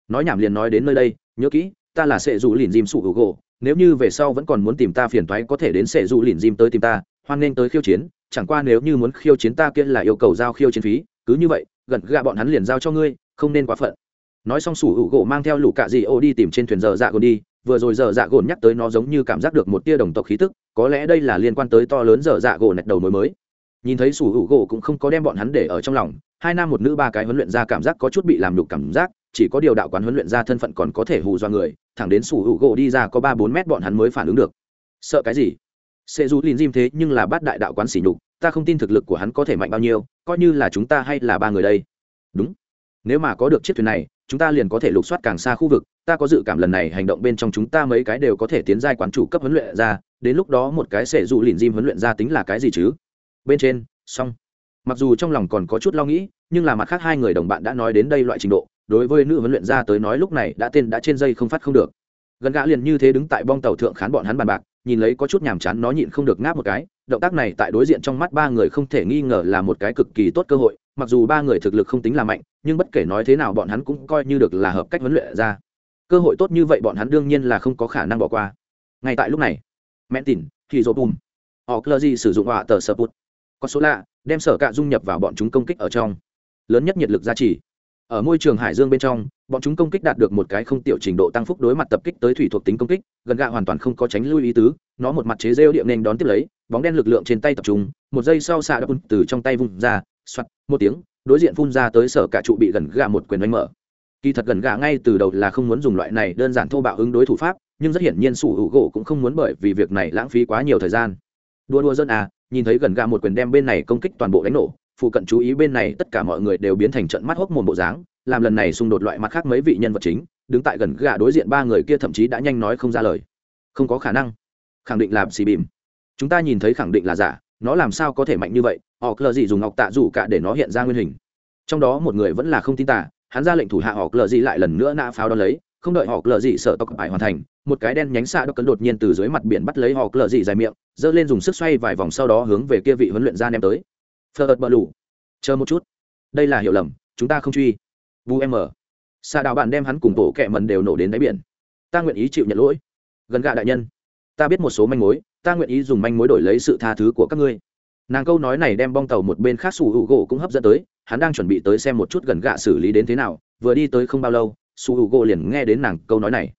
S1: Nói nhảm liền nói đến nơi đây, nhớ kỹ, ta là sệ dù lìn dìm sủ hữu gỗ nếu như về sau vẫn còn muốn tìm ta phiền toái có thể đến sệ dù lìn dìm tới tìm ta, hoan nghênh tới khiêu chiến, chẳng qua nếu như muốn khiêu chiến ta kia là yêu cầu giao khiêu chiến phí, cứ như vậy, gần gạ bọn hắn liền giao cho ngươi, không nên quá phận. Nói xong sủ hữu gỗ mang theo lũ cạ dị ô đi tìm trên thuyền giờ dạ gồn đi, vừa rồi giờ dạ gồn nhắc tới nó giống như cảm giác được một tia đồng tộc khí tức, có lẽ đây là liên quan tới to lớn giờ dạ gỗ nạch đầu mới mới. Nhìn thấy sủ hữu gỗ cũng không có đem bọn hắn để ở trong lòng, hai nam một nữ ba cái huấn luyện ra cảm giác có chút bị làm đục cảm giác chỉ có điều đạo quán huấn luyện ra thân phận còn có thể hù do người, thẳng đến sủ hữu gỗ đi ra có ba bốn mét bọn hắn mới phản ứng được. Sợ cái gì? Sẽ dù lìn diêm thế nhưng là bát đại đạo quán xỉ nhục, ta không tin thực lực của hắn có thể mạnh bao nhiêu, coi như là chúng ta hay là ba người đây. Đúng. Nếu mà có được chiếc thuyền này, chúng ta liền có thể lục soát càng xa khu vực, ta có dự cảm lần này hành động bên trong chúng ta mấy cái đều có thể tiến giai quán chủ cấp huấn luyện ra, đến lúc đó một cái sẽ dù lìn diêm huấn luyện ra tính là cái gì chứ? Bên trên, xong. Mặc dù trong lòng còn có chút lo nghĩ, nhưng là mặt khác hai người đồng bạn đã nói đến đây loại trình độ đối với nữ huấn luyện ra tới nói lúc này đã tên đã trên dây không phát không được. Gần gã liền như thế đứng tại bong tàu thượng khán bọn hắn bàn bạc, nhìn lấy có chút nhàm chán nó nhịn không được ngáp một cái, động tác này tại đối diện trong mắt ba người không thể nghi ngờ là một cái cực kỳ tốt cơ hội, mặc dù ba người thực lực không tính là mạnh, nhưng bất kể nói thế nào bọn hắn cũng coi như được là hợp cách huấn luyện ra cơ hội tốt như vậy bọn hắn đương nhiên là không có khả năng bỏ qua. Ngay tại lúc này mẹ tỉn thì dỗ bùm họ clơ gì sử dụng họa tờ sơ bút có số lạ, đem sở cạ dung nhập vào bọn chúng công kích ở trong. Lớn nhất nhiệt lực gia trì ở môi trường hải dương bên trong, bọn chúng công kích đạt được một cái không tiểu trình độ tăng phúc đối mặt tập kích tới thủy thuộc tính công kích, gần gạ hoàn toàn không có tránh lui ý tứ, nó một mặt chế rêu điện nên đón tiếp lấy, bóng đen lực lượng trên tay tập trung, một giây sau xạ đã từ trong tay vung ra xoặt một tiếng, đối diện phun ra tới sở cả trụ bị gần gạ một quyền đánh mở. Kỳ thật gần gạ ngay từ đầu là không muốn dùng loại này đơn giản thô bạo ứng đối thủ pháp, nhưng rất hiển nhiên sủ hữu gỗ cũng không muốn bởi vì việc này lãng phí quá nhiều thời gian. Đua đua dân à nhìn thấy gần gạ một quyền đem bên này công kích toàn bộ đánh nổ phụ cận chú ý bên này tất cả mọi người đều biến thành trận mắt hốc mồm bộ dáng, làm lần này xung đột loại mặt khác mấy vị nhân vật chính, đứng tại gần gà đối diện ba người kia thậm chí đã nhanh nói không ra lời. Không có khả năng. Khẳng định là xì bìm. Chúng ta nhìn thấy khẳng định là giả, nó làm sao có thể mạnh như vậy? Họ cờ gì dùng ngọc tạ rủ cả để nó hiện ra nguyên hình. Trong đó một người vẫn là không tin tả hắn ra lệnh thủ hạ họ cờ gì lại lần nữa nã pháo đón lấy, không đợi họ cờ gì sợ tộc bài hoàn thành, một cái đen nhánh xạ đốc cấn đột nhiên từ dưới mặt biển bắt lấy họ cờ gì dài miệng, giơ lên dùng sức xoay vài vòng sau đó hướng về kia vị huấn luyện ra ném tới phờ bờ lủ chờ một chút. Đây là hiểu lầm, chúng ta không truy. Vu em xa đạo bạn đem hắn cùng tổ kẹ mần đều nổ đến đáy biển. Ta nguyện ý chịu nhận lỗi. Gần gạ đại nhân. Ta biết một số manh mối, ta nguyện ý dùng manh mối đổi lấy sự tha thứ của các ngươi. Nàng câu nói này đem bong tàu một bên khác sủ hữu gỗ cũng hấp dẫn tới, hắn đang chuẩn bị tới xem một chút gần gạ xử lý đến thế nào, vừa đi tới không bao lâu, sủ hữu gỗ liền nghe đến nàng câu nói này.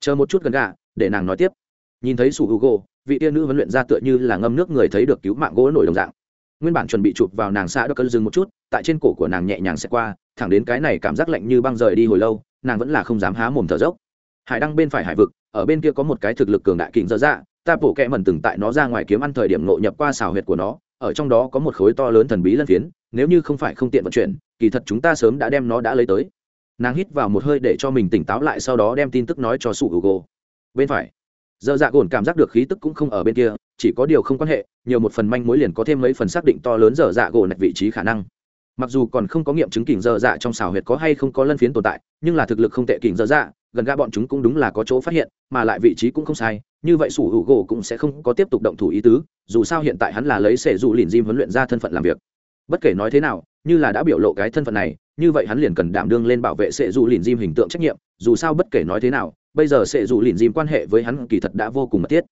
S1: Chờ một chút gần gạ, để nàng nói tiếp. Nhìn thấy sủ hữu gỗ, vị tiên nữ huấn luyện ra tựa như là ngâm nước người thấy được cứu mạng gỗ nổi đồng dạng nguyên bản chuẩn bị chụp vào nàng xã đ cơn dừng một chút, tại trên cổ của nàng nhẹ nhàng sẽ qua, thẳng đến cái này cảm giác lạnh như băng rời đi hồi lâu, nàng vẫn là không dám há mồm thở dốc. Hải đăng bên phải hải vực, ở bên kia có một cái thực lực cường đại kình dở dạ ta bổ kẹ mần từng tại nó ra ngoài kiếm ăn thời điểm ngộ nhập qua xào huyệt của nó, ở trong đó có một khối to lớn thần bí lân phiến, nếu như không phải không tiện vận chuyển, kỳ thật chúng ta sớm đã đem nó đã lấy tới. Nàng hít vào một hơi để cho mình tỉnh táo lại sau đó đem tin tức nói cho sủ hữu gỗ bên phải giờ dạ gồn cảm giác được khí tức cũng không ở bên kia chỉ có điều không quan hệ, nhiều một phần manh mối liền có thêm mấy phần xác định to lớn dở dạ gỗ nạch vị trí khả năng. Mặc dù còn không có nghiệm chứng kình dở dạ trong xào huyệt có hay không có lân phiến tồn tại, nhưng là thực lực không tệ kình dở dạ gần ga bọn chúng cũng đúng là có chỗ phát hiện, mà lại vị trí cũng không sai, như vậy sủ hữu gỗ cũng sẽ không có tiếp tục động thủ ý tứ, dù sao hiện tại hắn là lấy sẻ dù lìn diêm huấn luyện ra thân phận làm việc. Bất kể nói thế nào, như là đã biểu lộ cái thân phận này, như vậy hắn liền cần đảm đương lên bảo vệ sệ dù lìn diêm hình tượng trách nhiệm, dù sao bất kể nói thế nào, bây giờ sệ dù lìn diêm quan hệ với hắn kỳ thật đã vô cùng mật thiết.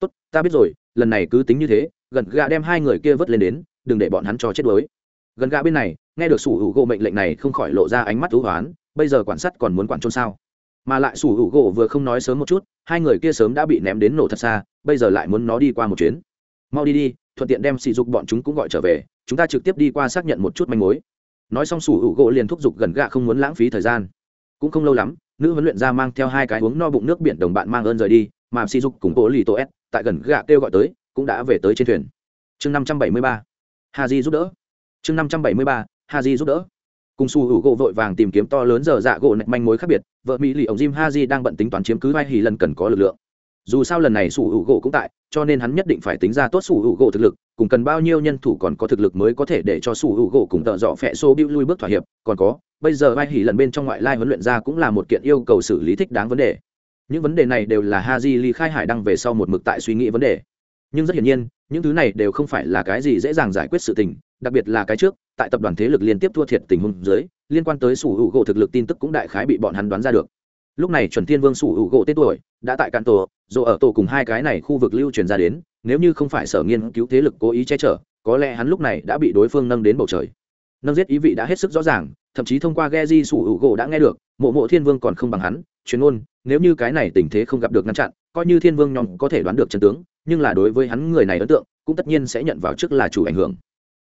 S1: Tốt, ta biết rồi lần này cứ tính như thế, gần gà đem hai người kia vớt lên đến, đừng để bọn hắn cho chết đuối. Gần gà bên này, nghe được sủ hữu gỗ mệnh lệnh này không khỏi lộ ra ánh mắt thú hoán, bây giờ quản sắt còn muốn quản trôn sao? Mà lại sủ hữu gỗ vừa không nói sớm một chút, hai người kia sớm đã bị ném đến nổ thật xa, bây giờ lại muốn nó đi qua một chuyến. Mau đi đi, thuận tiện đem sỉ dục bọn chúng cũng gọi trở về, chúng ta trực tiếp đi qua xác nhận một chút manh mối. Nói xong sủ hữu gỗ liền thúc giục gần gạ không muốn lãng phí thời gian. Cũng không lâu lắm nữ huấn luyện ra mang theo hai cái uống no bụng nước biển đồng bạn mang ơn rời đi, mà si dục cùng bộ lì tô s tại gần gạ kêu gọi tới, cũng đã về tới trên thuyền. Chương năm trăm bảy mươi ba hà di giúp đỡ. Chương năm trăm bảy mươi ba ha di giúp đỡ. Cùng su hữu gỗ vội vàng tìm kiếm to lớn giờ dạ gỗ nạch manh mối khác biệt, vợ mỹ lì ông jim ha di đang bận tính toán chiếm cứ vai hì lần cần có lực lượng. Dù sao lần này su hữu gỗ cũng tại, cho nên hắn nhất định phải tính ra tốt su hữu gỗ thực lực, cùng cần bao nhiêu nhân thủ còn có thực lực mới có thể để cho su hữu gỗ cùng tợ dọ phẹ xô bưu lui bước thỏa hiệp, còn có bây giờ vai hỉ lần bên trong ngoại lai huấn luyện ra cũng là một kiện yêu cầu xử lý thích đáng vấn đề. Những vấn đề này đều là ha di ly khai hải đăng về sau một mực tại suy nghĩ vấn đề. Nhưng rất hiển nhiên, những thứ này đều không phải là cái gì dễ dàng giải quyết sự tình, đặc biệt là cái trước, tại tập đoàn thế lực liên tiếp thua thiệt tình huống dưới, liên quan tới sủ hữu gỗ thực lực tin tức cũng đại khái bị bọn hắn đoán ra được. Lúc này chuẩn thiên vương sủ hữu gỗ tên tuổi, đã tại cạn tổ, dù ở tổ cùng hai cái này khu vực lưu truyền ra đến, nếu như không phải sở nghiên cứu thế lực cố ý che chở, có lẽ hắn lúc này đã bị đối phương nâng đến bầu trời. Nâng giết ý vị đã hết sức rõ ràng thậm chí thông qua ghe di sủ hữu gỗ đã nghe được, mộ mộ thiên vương còn không bằng hắn, chuyên ôn nếu như cái này tình thế không gặp được ngăn chặn, coi như thiên vương nhóm có thể đoán được chân tướng, nhưng là đối với hắn người này ấn tượng, cũng tất nhiên sẽ nhận vào trước là chủ ảnh hưởng.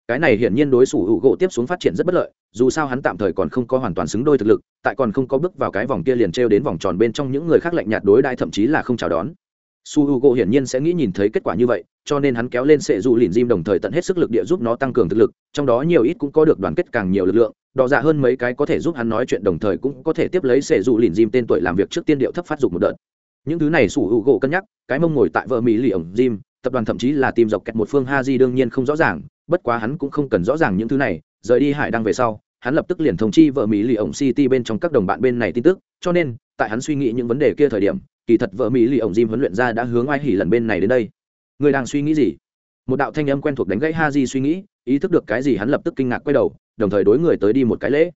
S1: Cái này hiển nhiên đối sủ hữu gỗ tiếp xuống phát triển rất bất lợi, dù sao hắn tạm thời còn không có hoàn toàn xứng đôi thực lực, tại còn không có bước vào cái vòng kia liền t r e o đến vòng tròn bên trong những người khác lạnh nhạt đối đãi thậm chí là không chào đón su h u gỗ hiển nhiên sẽ nghĩ nhìn thấy kết quả như vậy, cho nên hắn kéo lên sệ dù lìn diêm đồng thời tận hết sức lực địa giúp nó tăng cường thực lực, trong đó nhiều ít cũng có được đoàn kết càng nhiều lực lượng đỏ dạ hơn mấy cái có thể giúp hắn nói chuyện đồng thời cũng có thể tiếp lấy sệ dù lìn diêm tên tuổi làm việc trước tiên điệu thấp phát dục một đợt. Những thứ này su h u gỗ cân nhắc, cái mông ngồi tại vợ mỹ lì ổng diêm tập đoàn thậm chí là tìm dọc kẹt một phương ha di đương nhiên không rõ ràng, bất quá hắn cũng không cần rõ ràng những thứ này, rời đi hải đăng về sau, hắn lập tức liền thông chi vợ mỹ lì ổng city bên trong các đồng bạn bên này tin tức, cho nên, tại hắn suy nghĩ những vấn đề kia thời điểm kỳ thật vợ mỹ lì ổng jim huấn luyện ra đã hướng ai hỉ lần bên này đến đây. Người đang suy nghĩ gì? Một đạo thanh âm quen thuộc đánh gãy ha di suy nghĩ, ý thức được cái gì hắn lập tức kinh ngạc quay đầu, đồng thời đối người tới đi một cái lễ.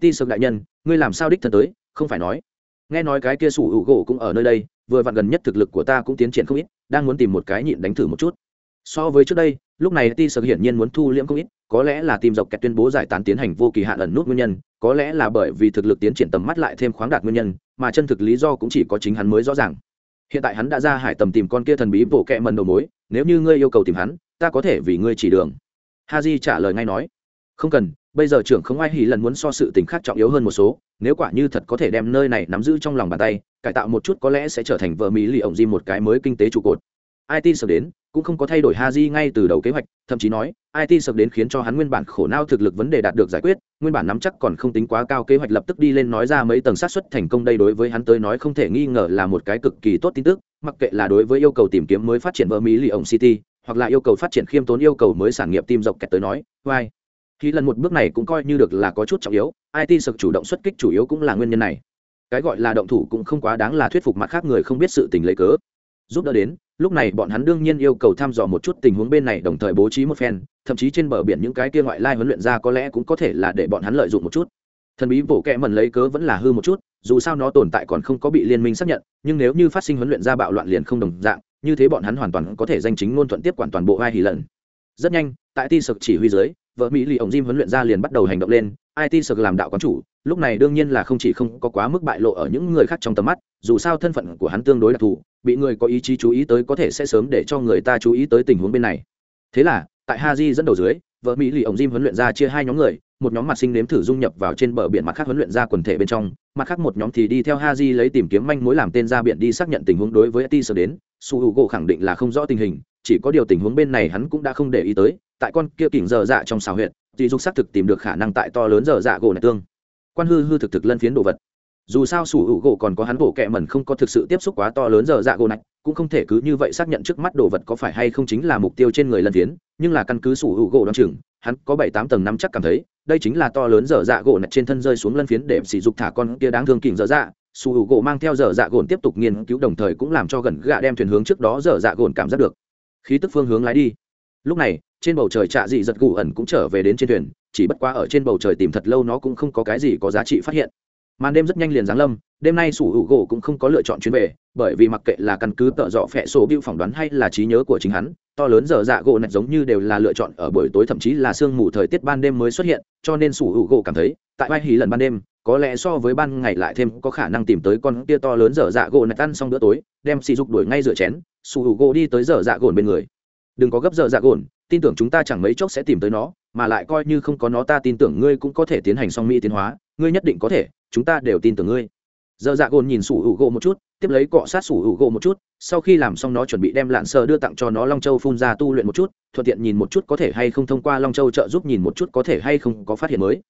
S1: It sơ đại nhân, ngươi làm sao đích thân tới, không phải nói? Nghe nói cái kia sủ hữu gỗ cũng ở nơi đây, vừa vặn gần nhất thực lực của ta cũng tiến triển không ít, đang muốn tìm một cái nhịn đánh thử một chút. So với trước đây, lúc này ti Sơ hiển nhiên muốn thu liễm không ít, có lẽ là tìm dọc kẹt tuyên bố giải tán tiến hành vô kỳ hạn ẩn nút nguyên nhân, có lẽ là bởi vì thực lực tiến triển tầm mắt lại thêm khoáng đạt nguyên nhân mà chân thực lý do cũng chỉ có chính hắn mới rõ ràng. Hiện tại hắn đã ra hải tầm tìm con kia thần bí bộ kẹ mần đầu mối, nếu như ngươi yêu cầu tìm hắn, ta có thể vì ngươi chỉ đường. Ha di trả lời ngay nói, không cần, bây giờ trưởng không ai hỉ lần muốn so sự tình khác trọng yếu hơn một số, nếu quả như thật có thể đem nơi này nắm giữ trong lòng bàn tay, cải tạo một chút có lẽ sẽ trở thành vợ mỹ lì ổng di một cái mới kinh tế trụ cột. It sớm đến cũng không có thay đổi ha di ngay từ đầu kế hoạch, thậm chí nói it sập đến khiến cho hắn nguyên bản khổ não thực lực vấn đề đạt được giải quyết, nguyên bản nắm chắc còn không tính quá cao kế hoạch lập tức đi lên nói ra mấy tầng sát xuất thành công đây đối với hắn tới nói không thể nghi ngờ là một cái cực kỳ tốt tin tức, mặc kệ là đối với yêu cầu tìm kiếm mới phát triển vợ mỹ lì ổng city, hoặc là yêu cầu phát triển khiêm tốn yêu cầu mới sản nghiệp tim dọc kẹt tới nói, vai. Khi lần một bước này cũng coi như được là có chút trọng yếu it sập chủ động xuất kích chủ yếu cũng là nguyên nhân này. Cái gọi là động thủ cũng không quá đáng là thuyết phục mặt khác người không biết sự tình lấy cớ giúp đỡ đến, lúc này bọn hắn đương nhiên yêu cầu thăm dò một chút tình huống bên này đồng thời bố trí một phen, thậm chí trên bờ biển những cái kia ngoại lai huấn luyện ra có lẽ cũng có thể là để bọn hắn lợi dụng một chút. Thần bí bổ kẹ mần lấy cớ vẫn là hư một chút, dù sao nó tồn tại còn không có bị liên minh xác nhận, nhưng nếu như phát sinh huấn luyện ra bạo loạn liền không đồng dạng, như thế bọn hắn hoàn toàn có thể danh chính ngôn thuận tiếp quản toàn bộ hai hỉ lần rất nhanh, tại ti sực chỉ huy dưới vợ mỹ lì ổng jim huấn luyện ra liền bắt đầu hành động lên it sực làm đạo quán chủ, lúc này đương nhiên là không chỉ không có quá mức bại lộ ở những người khác trong tầm mắt, dù sao thân phận của hắn tương đối đặc thù, bị người có ý chí chú ý tới có thể sẽ sớm để cho người ta chú ý tới tình huống bên này. Thế là, tại ha di dẫn đầu dưới, vợ mỹ lì ổng jim huấn luyện ra chia hai nhóm người, một nhóm mặt sinh nếm thử dung nhập vào trên bờ biển mặt khác huấn luyện ra quần thể bên trong, mặt khác một nhóm thì đi theo ha di lấy tìm kiếm manh mối làm tên ra biển đi xác nhận tình huống đối với it sợ đến su h u khẳng định là không rõ tình hình, chỉ có điều tình huống bên này hắn cũng đã không để ý tới, tại con kia kỉnh dở dạ trong xào huyện thì dục xác thực tìm được khả năng tại to lớn dở dạ gỗ này tương. Quan hư hư thực thực lân phiến đồ vật. Dù sao sủ hữu gỗ còn có hắn bộ kẹ mẩn không có thực sự tiếp xúc quá to lớn dở dạ gỗ này, cũng không thể cứ như vậy xác nhận trước mắt đồ vật có phải hay không chính là mục tiêu trên người lân phiến, nhưng là căn cứ sủ hữu gỗ đ o chừng, hắn có bảy tám tầng năm chắc cảm thấy, đây chính là to lớn dở dạ gỗ này trên thân rơi xuống lân phiến để sỉ dục thả con kia đáng thương kỉnh dở dạ sủ hữu gỗ mang theo dở dạ gồn tiếp tục nghiên cứu đồng thời cũng làm cho gần gạ đem thuyền hướng trước đó dở dạ gồn cảm giác được. Khí tức phương hướng lái đi. Lúc này, trên bầu trời trạ dị giật gù ẩn cũng trở về đến trên thuyền, chỉ bất quá ở trên bầu trời tìm thật lâu nó cũng không có cái gì có giá trị phát hiện. Màn đêm rất nhanh liền giáng lâm, đêm nay sủ hữu gỗ cũng không có lựa chọn chuyến về, bởi vì mặc kệ là căn cứ tợ dọ phẹ sổ bưu phỏng đoán hay là trí nhớ của chính hắn, to lớn giờ dạ gỗ nạch giống như đều là lựa chọn ở buổi tối thậm chí là sương mù thời tiết ban đêm mới xuất hiện, cho nên sủ hữu gỗ cảm thấy, tại vai hí lần ban đêm có lẽ so với ban ngày lại thêm có khả năng tìm tới con kia to lớn dở dạ gỗ này ăn xong bữa tối, đem xì dục đuổi ngay rửa chén sủ hữu gỗ đi tới dở dạ gồn bên người. Đừng có gấp dở dạ gồn, tin tưởng chúng ta chẳng mấy chốc sẽ tìm tới nó, mà lại coi như không có nó ta tin tưởng ngươi cũng có thể tiến hành song mỹ tiến hóa, ngươi nhất định có thể, chúng ta đều tin tưởng ngươi. Dở dạ gồn nhìn sủ hữu gỗ một chút, tiếp lấy cọ sát sủ hữu gỗ một chút, sau khi làm xong nó chuẩn bị đem lạn sờ đưa tặng cho nó long châu phun ra tu luyện một chút, thuận tiện nhìn một chút có thể hay không thông qua long châu trợ giúp nhìn một chút có thể hay không có phát hiện mới.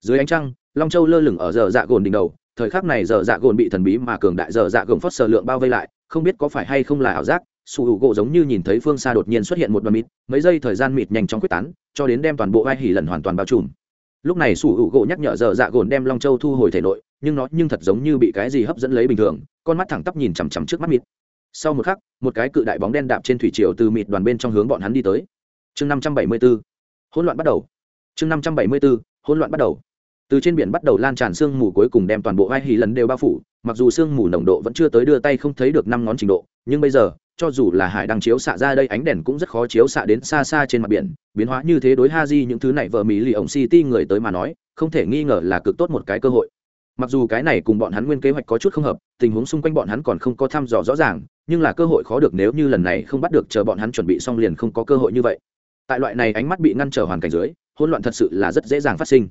S1: Dưới ánh trăng long châu lơ lửng ở giờ dạ gồn đỉnh đầu, thời khắc này giờ dạ gồn bị thần bí mà cường đại giờ dạ gồn phớt sờ lượng bao vây lại, không biết có phải hay không là ảo giác, su hữu gỗ giống như nhìn thấy phương xa đột nhiên xuất hiện một đoàn mịt, mấy giây thời gian mịt nhanh chóng quyết tán, cho đến đem toàn bộ vai hỉ lần hoàn toàn bao trùm. Lúc này su hữu gỗ nhắc nhở giờ dạ gồn đem long châu thu hồi thể nội, nhưng nó nhưng thật giống như bị cái gì hấp dẫn lấy bình thường, con mắt thẳng tắp nhìn chằm chằm trước mắt mịt. Sau một khắc, một cái cự đại bóng đen đạp trên thủy triều từ mịt đoàn bên trong hướng bọn hắn đi tới. Chương năm trăm bảy mươi b ố hỗn loạn bắt đầu. Chương năm trăm bảy mươi b ố hỗn loạn bắt đầu từ trên biển bắt đầu lan tràn sương mù cuối cùng đem toàn bộ hai hì lần đều bao phủ, mặc dù sương mù nồng độ vẫn chưa tới đưa tay không thấy được năm ngón trình độ, nhưng bây giờ, cho dù là hải đang chiếu xạ ra đây ánh đèn cũng rất khó chiếu xạ đến xa xa trên mặt biển, biến hóa như thế đối ha di những thứ này vợ mỹ lì ổng city người tới mà nói, không thể nghi ngờ là cực tốt một cái cơ hội. Mặc dù cái này cùng bọn hắn nguyên kế hoạch có chút không hợp, tình huống xung quanh bọn hắn còn không có thăm dò rõ ràng, nhưng là cơ hội khó được nếu như lần này không bắt được chờ bọn hắn chuẩn bị xong liền không có cơ hội như vậy. Tại loại này ánh mắt bị ngăn trở hoàn cảnh dưới, hỗn loạn thật sự là rất dễ dàng phát sinh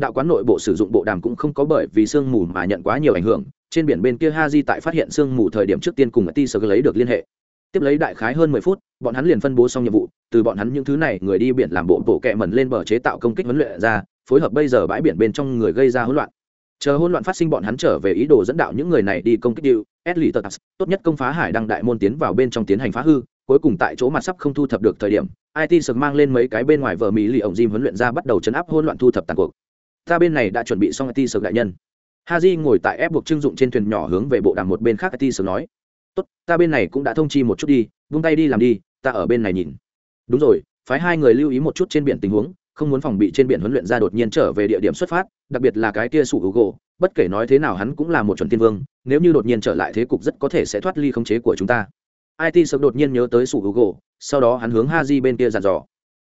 S1: đạo quán nội bộ sử dụng bộ đàm cũng không có bởi vì sương mù mà nhận quá nhiều ảnh hưởng, trên biển bên kia ha di tại phát hiện sương mù thời điểm trước tiên cùng ti sơ lấy được liên hệ. Tiếp lấy đại khái hơn mười phút, bọn hắn liền phân bố xong nhiệm vụ, từ bọn hắn những thứ này người đi biển làm bộ bộ kẹ mẩn lên bờ chế tạo công kích huấn luyện ra, phối hợp bây giờ bãi biển bên trong người gây ra hỗn loạn. Chờ hỗn loạn phát sinh bọn hắn trở về ý đồ dẫn đạo những người này đi công kích điệu Esli Tật tốt nhất công phá hải đăng đại môn tiến vào bên trong tiến hành phá hư, cuối cùng tại chỗ mặt sắp không thu thập được thời điểm it sực mang lên mấy cái bên ngoài vợ mỹ lì ổng diêm huấn luyện ra bắt đầu chấn áp hỗn loạn thu thập tàn cuộc ta bên này đã chuẩn bị xong it sở đại nhân. Haji ngồi tại ép buộc trưng dụng trên thuyền nhỏ hướng về bộ đàm một bên khác it sở nói. Tốt, ta bên này cũng đã thông chi một chút đi, vung tay đi làm đi, ta ở bên này nhìn. Đúng rồi, phái hai người lưu ý một chút trên biển tình huống, không muốn phòng bị trên biển huấn luyện ra đột nhiên trở về địa điểm xuất phát, đặc biệt là cái kia sủ hữu gỗ bất kể nói thế nào hắn cũng là một chuẩn tiên vương, nếu như đột nhiên trở lại thế cục rất có thể sẽ thoát ly khống chế của chúng ta. It sợ đột nhiên nhớ tới sủ hữu gỗ sau đó hắn hướng ha di bên kia dàn dò.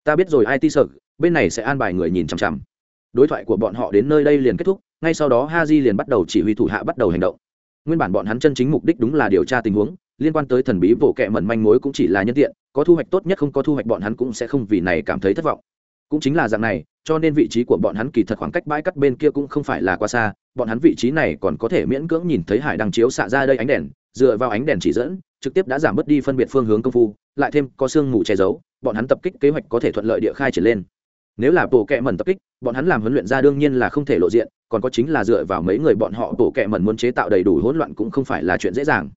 S1: Ta biết rồi it sợ bên này sẽ an bài người nhìn chằm chằm đối thoại của bọn họ đến nơi đây liền kết thúc, ngay sau đó ha di liền bắt đầu chỉ huy thủ hạ bắt đầu hành động. Nguyên bản bọn hắn chân chính mục đích đúng là điều tra tình huống, liên quan tới thần bí bộ kệ mẩn manh mối cũng chỉ là nhân tiện, có thu hoạch tốt nhất không có thu hoạch bọn hắn cũng sẽ không vì này cảm thấy thất vọng. Cũng chính là dạng này, cho nên vị trí của bọn hắn kỳ thật khoảng cách bãi cắt bên kia cũng không phải là quá xa, bọn hắn vị trí này còn có thể miễn cưỡng nhìn thấy hải đăng chiếu xạ ra đây ánh đèn, dựa vào ánh đèn chỉ dẫn, trực tiếp đã giảm bớt đi phân biệt phương hướng công phu, lại thêm có sương mù che giấu, bọn hắn tập kích kế hoạch có thể thuận lợi địa khai triển lên nếu là bộ kệ mẩn tập kích, bọn hắn làm huấn luyện ra đương nhiên là không thể lộ diện, còn có chính là dựa vào mấy người bọn họ bộ kệ mẩn muốn chế tạo đầy đủ hỗn loạn cũng không phải là chuyện dễ dàng.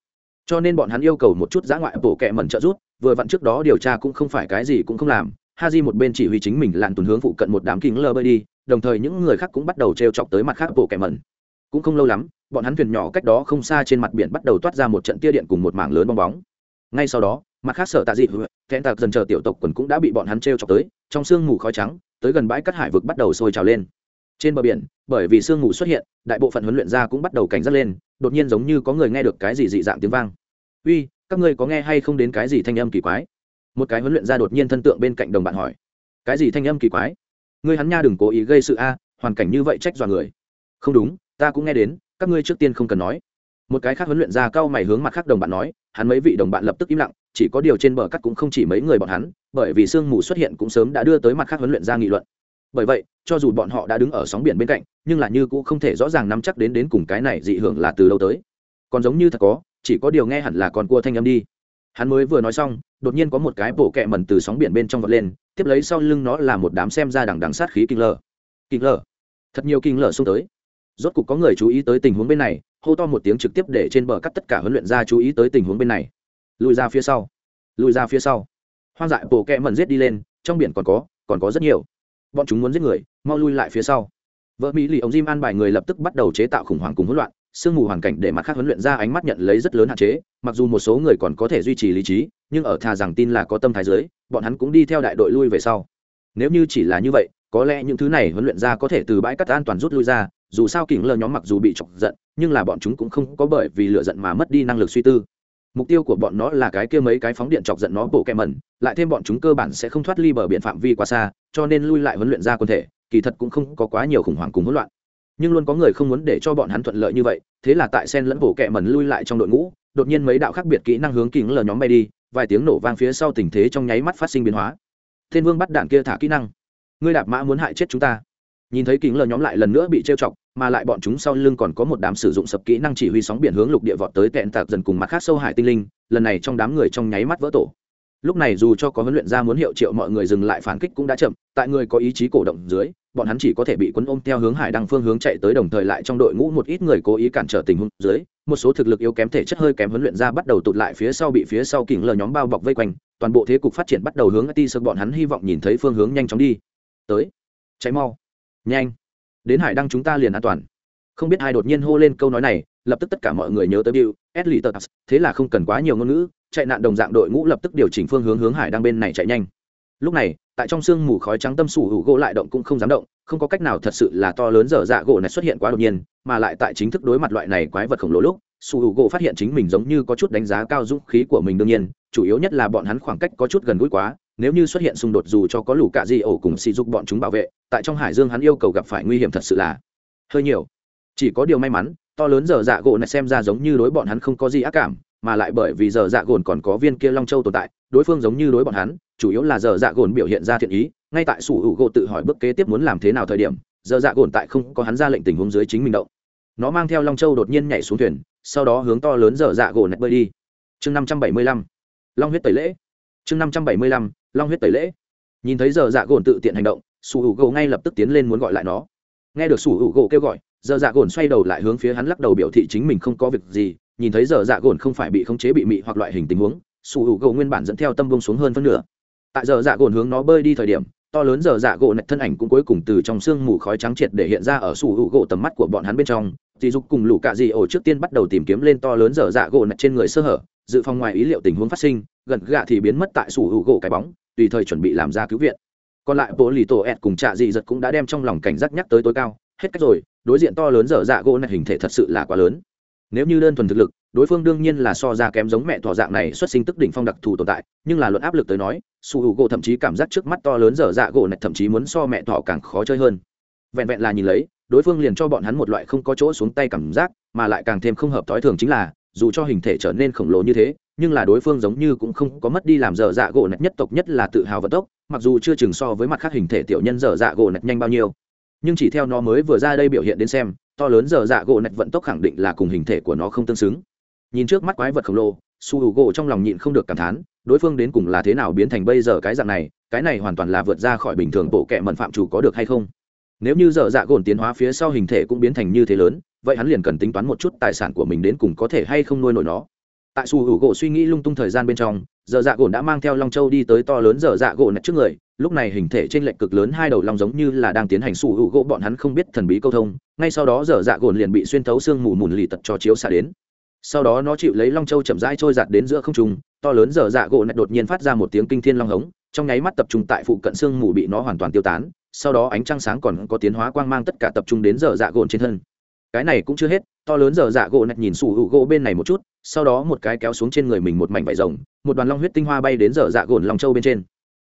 S1: Cho nên bọn hắn yêu cầu một chút giã ngoại bộ kệ mẩn trợ giúp, vừa vặn trước đó điều tra cũng không phải cái gì cũng không làm. Haji một bên chỉ huy chính mình lặn tuần hướng phụ cận một đám kính lơ bơi đi, đồng thời những người khác cũng bắt đầu t chọc tới mặt khác bộ kệ mẩn. Cũng không lâu lắm, bọn hắn thuyền nhỏ cách đó không xa trên mặt biển bắt đầu toát ra một trận tia điện cùng một mảng lớn bong bóng. Ngay sau đó, mặt khác sở tạ dị kẽn tạc dần chờ tiểu tộc quần cũng đã bị bọn hắn t chọc tới, trong sương mù khói trắng tới gần bãi cát hải vực bắt đầu sôi trào lên. Trên bờ biển, bởi vì sương mù xuất hiện, đại bộ phận huấn luyện gia cũng bắt đầu cảnh giác lên, đột nhiên giống như có người nghe được cái gì dị dạng tiếng vang. Uy, các ngươi có nghe hay không đến cái gì thanh âm kỳ quái? Một cái huấn luyện gia đột nhiên thân tượng bên cạnh đồng bạn hỏi. Cái gì thanh âm kỳ quái? Ngươi hắn nha đừng cố ý gây sự a, hoàn cảnh như vậy trách dọa người. Không đúng, ta cũng nghe đến, các ngươi trước tiên không cần nói. Một cái khác huấn luyện gia cao mày hướng mặt khác đồng bạn nói, hắn mấy vị đồng bạn lập tức im lặng chỉ có điều trên bờ cắt cũng không chỉ mấy người bọn hắn, bởi vì sương mù xuất hiện cũng sớm đã đưa tới mặt khác huấn luyện gia nghị luận. Bởi vậy, cho dù bọn họ đã đứng ở sóng biển bên cạnh, nhưng là như cũng không thể rõ ràng nắm chắc đến đến cùng cái này dị hưởng là từ lâu tới. Còn giống như thật có, chỉ có điều nghe hẳn là con cua thanh âm đi. Hắn mới vừa nói xong, đột nhiên có một cái bổ kẹ mần từ sóng biển bên trong vọt lên, tiếp lấy sau lưng nó là một đám xem ra đằng đằng sát khí kinh lờ. Kinh lờ. Thật nhiều kinh lờ xông tới. Rốt cục có người chú ý tới tình huống bên này, hô to một tiếng trực tiếp để trên bờ cắt tất cả huấn luyện ra chú ý tới tình huống bên này lùi ra phía sau. Lùi ra phía sau. Hoang dại bổ kẹ mần giết đi lên, trong biển còn có còn có rất nhiều. Bọn chúng muốn giết người, mau lui lại phía sau. Vợ mỹ lì ông jim an bài người lập tức bắt đầu chế tạo khủng hoảng cùng hỗn loạn, sương mù hoàn cảnh để mặt khác huấn luyện ra ánh mắt nhận lấy rất lớn hạn chế, mặc dù một số người còn có thể duy trì lý trí, nhưng ở thà rằng tin là có tâm thái giới bọn hắn cũng đi theo đại đội lui về sau. Nếu như chỉ là như vậy, có lẽ những thứ này huấn luyện ra có thể từ bãi cắt an toàn rút lui ra, dù sao kỉnh lờ nhóm mặc dù bị chọc giận, nhưng là bọn chúng cũng không có bởi vì lựa giận mà mất đi năng lực suy tư mục tiêu của bọn nó là cái kia mấy cái phóng điện chọc giận nó bộ kẹ mẩn, lại thêm bọn chúng cơ bản sẽ không thoát ly bờ biển phạm vi quá xa, cho nên lui lại huấn luyện ra quân thể, kỳ thật cũng không có quá nhiều khủng hoảng cùng hỗn loạn. Nhưng luôn có người không muốn để cho bọn hắn thuận lợi như vậy, thế là tại sen lẫn bộ kẹ mẩn lui lại trong đội ngũ, đột nhiên mấy đạo khác biệt kỹ năng hướng kính lờ nhóm bay đi, vài tiếng nổ vang phía sau tình thế trong nháy mắt phát sinh biến hóa. Thiên vương bắt đạn kia thả kỹ năng. Ngươi đạp mã muốn hại chết chúng ta nhìn thấy kính lờ nhóm lại lần nữa bị trêu chọc, mà lại bọn chúng sau lưng còn có một đám sử dụng sập kỹ năng chỉ huy sóng biển hướng lục địa vọt tới tẹn tạc dần cùng mặt khác sâu hải tinh linh, lần này trong đám người trong nháy mắt vỡ tổ. Lúc này dù cho có huấn luyện ra muốn hiệu triệu mọi người dừng lại phản kích cũng đã chậm, tại người có ý chí cổ động dưới, bọn hắn chỉ có thể bị quấn ôm theo hướng hải đăng phương hướng chạy tới đồng thời lại trong đội ngũ một ít người cố ý cản trở tình huống dưới, một số thực lực yếu kém thể chất hơi kém huấn luyện ra bắt đầu tụt lại phía sau bị phía sau kỉnh lờ nhóm bao bọc vây quanh, toàn bộ thế cục phát triển bắt đầu hướng ti sơ bọn hắn hy vọng nhìn thấy phương hướng nhanh chóng đi. Tới. Cháy mau nhanh. Đến hải đăng chúng ta liền an toàn. Không biết ai đột nhiên hô lên câu nói này lập tức tất cả mọi người nhớ tới Bill, ed lì tật. Thế là không cần quá nhiều ngôn ngữ, chạy nạn đồng dạng đội ngũ lập tức điều chỉnh phương hướng hướng hải đăng bên này chạy nhanh. Lúc này, tại trong sương mù khói trắng tâm sủ hữu gỗ lại động cũng không dám động, không có cách nào thật sự là to lớn dở dạ gỗ này xuất hiện quá đột nhiên, mà lại tại chính thức đối mặt loại này quái vật khổng lồ lúc, sủ hữu gỗ phát hiện chính mình giống như có chút đánh giá cao dũng khí của mình đương nhiên, chủ yếu nhất là bọn hắn khoảng cách có chút gần gũi quá, nếu như xuất hiện xung đột dù cho có lũ cạ gì ổ cùng sỉ dục bọn chúng bảo vệ, tại trong hải dương hắn yêu cầu gặp phải nguy hiểm thật sự là hơi nhiều. Chỉ có điều may mắn to lớn giờ dạ gỗ này xem ra giống như đối bọn hắn không có gì ác cảm mà lại bởi vì giờ dạ gồn còn có viên kia long châu tồn tại đối phương giống như đối bọn hắn chủ yếu là giờ dạ gồn biểu hiện ra thiện ý ngay tại sủ hữu gỗ tự hỏi bước kế tiếp muốn làm thế nào thời điểm giờ dạ gồn tại không có hắn ra lệnh tình huống dưới chính mình động. Nó mang theo long châu đột nhiên nhảy xuống thuyền sau đó hướng to lớn giờ dạ gồn này bơi đi. Chương năm trăm bảy mươi lăm long huyết tẩy lễ chương năm trăm bảy mươi lăm, long huyết tẩy lễ. Nhìn thấy giờ dạ gồn tự tiện hành động, sủ hữu gỗ ngay lập tức tiến lên muốn gọi lại nó. Nghe được sủ hữu gỗ kêu gọi, giờ dạ gồn xoay đầu lại hướng phía hắn lắc đầu biểu thị chính mình không có việc gì. Nhìn thấy giờ dạ gồn không phải bị khống chế bị mị hoặc loại hình tình huống, sủ hữu gỗ nguyên bản dẫn theo tâm bông xuống hơn phân nửa. Tại giờ dạ gồn hướng nó bơi đi thời điểm, to lớn giờ dạ gỗ nạch thân ảnh cũng cuối cùng từ trong sương mù khói trắng triệt để hiện ra ở sủ hữu gỗ tầm mắt của bọn hắn bên trong dì dục cùng lũ cạ dì ổ trước tiên bắt đầu tìm kiếm lên to lớn dở dạ gỗ nạch trên người sơ hở, dự phòng ngoài ý liệu tình huống phát sinh, gần gạ thì biến mất tại sủ hữu gỗ cái bóng, tùy thời chuẩn bị làm ra cứu viện. Còn lại bộ lì tổ ẹt cùng trạ dị giật cũng đã đem trong lòng cảnh giác nhắc tới tối cao, hết cách rồi, đối diện to lớn dở dạ gỗ này hình thể thật sự là quá lớn. Nếu như đơn thuần thực lực, đối phương đương nhiên là so ra kém giống mẹ thỏ dạng này xuất sinh tức đỉnh phong đặc thù tồn tại, nhưng là luận áp lực tới nói su hữu gỗ thậm chí cảm giác trước mắt to lớn dở dạ gỗ này thậm chí muốn so mẹ thỏ càng khó chơi hơn. Vẹn vẹn là nhìn lấy đối phương liền cho bọn hắn một loại không có chỗ xuống tay cảm giác, mà lại càng thêm không hợp thói thường chính là, dù cho hình thể trở nên khổng lồ như thế, nhưng là đối phương giống như cũng không có mất đi làm dở dạ gỗ nạch nhất tộc nhất là tự hào vận tốc, mặc dù chưa chừng so với mặt khác hình thể tiểu nhân dở dạ gỗ nạch nhanh bao nhiêu. Nhưng chỉ theo nó mới vừa ra đây biểu hiện đến xem, to lớn dở dạ gỗ nạch vận tốc khẳng định là cùng hình thể của nó không tương xứng. Nhìn trước mắt quái vật khổng lồ, su h u gỗ trong lòng nhịn không được cảm thán, đối phương đến cùng là thế nào biến thành bây giờ cái dạng này, cái này hoàn toàn là vượt ra khỏi bình thường bộ kệ mận phạm chủ có được hay không? Nếu như dở dạ gồn tiến hóa phía sau hình thể cũng biến thành như thế lớn, vậy hắn liền cần tính toán một chút tài sản của mình đến cùng có thể hay không nuôi nổi nó. Tại su hữu gỗ suy nghĩ lung tung thời gian bên trong, dở dạ gồn đã mang theo long châu đi tới to lớn dở dạ gồn trước người. Lúc này hình thể trên lệnh cực lớn hai đầu long giống như là đang tiến hành su hữu gỗ, bọn hắn không biết thần bí câu thông. Ngay sau đó dở dạ gồn liền bị xuyên thấu xương mù mùn lì tật cho chiếu xa đến. Sau đó nó chịu lấy long châu chậm rãi trôi giạt đến giữa không trung. To lớn dở dạ gỗ đột nhiên phát ra một tiếng kinh thiên long hống, trong nháy mắt tập trung tại phụ cận xương mù bị nó hoàn toàn tiêu tán sau đó ánh trăng sáng còn có tiến hóa quang mang tất cả tập trung đến giờ dạ gỗ trên thân. Cái này cũng chưa hết, to lớn giờ dạ gỗ nạch nhìn sủ hữu gỗ bên này một chút, sau đó một cái kéo xuống trên người mình một mảnh vải rồng, một đoàn long huyết tinh hoa bay đến giờ dạ gồn lòng châu bên trên.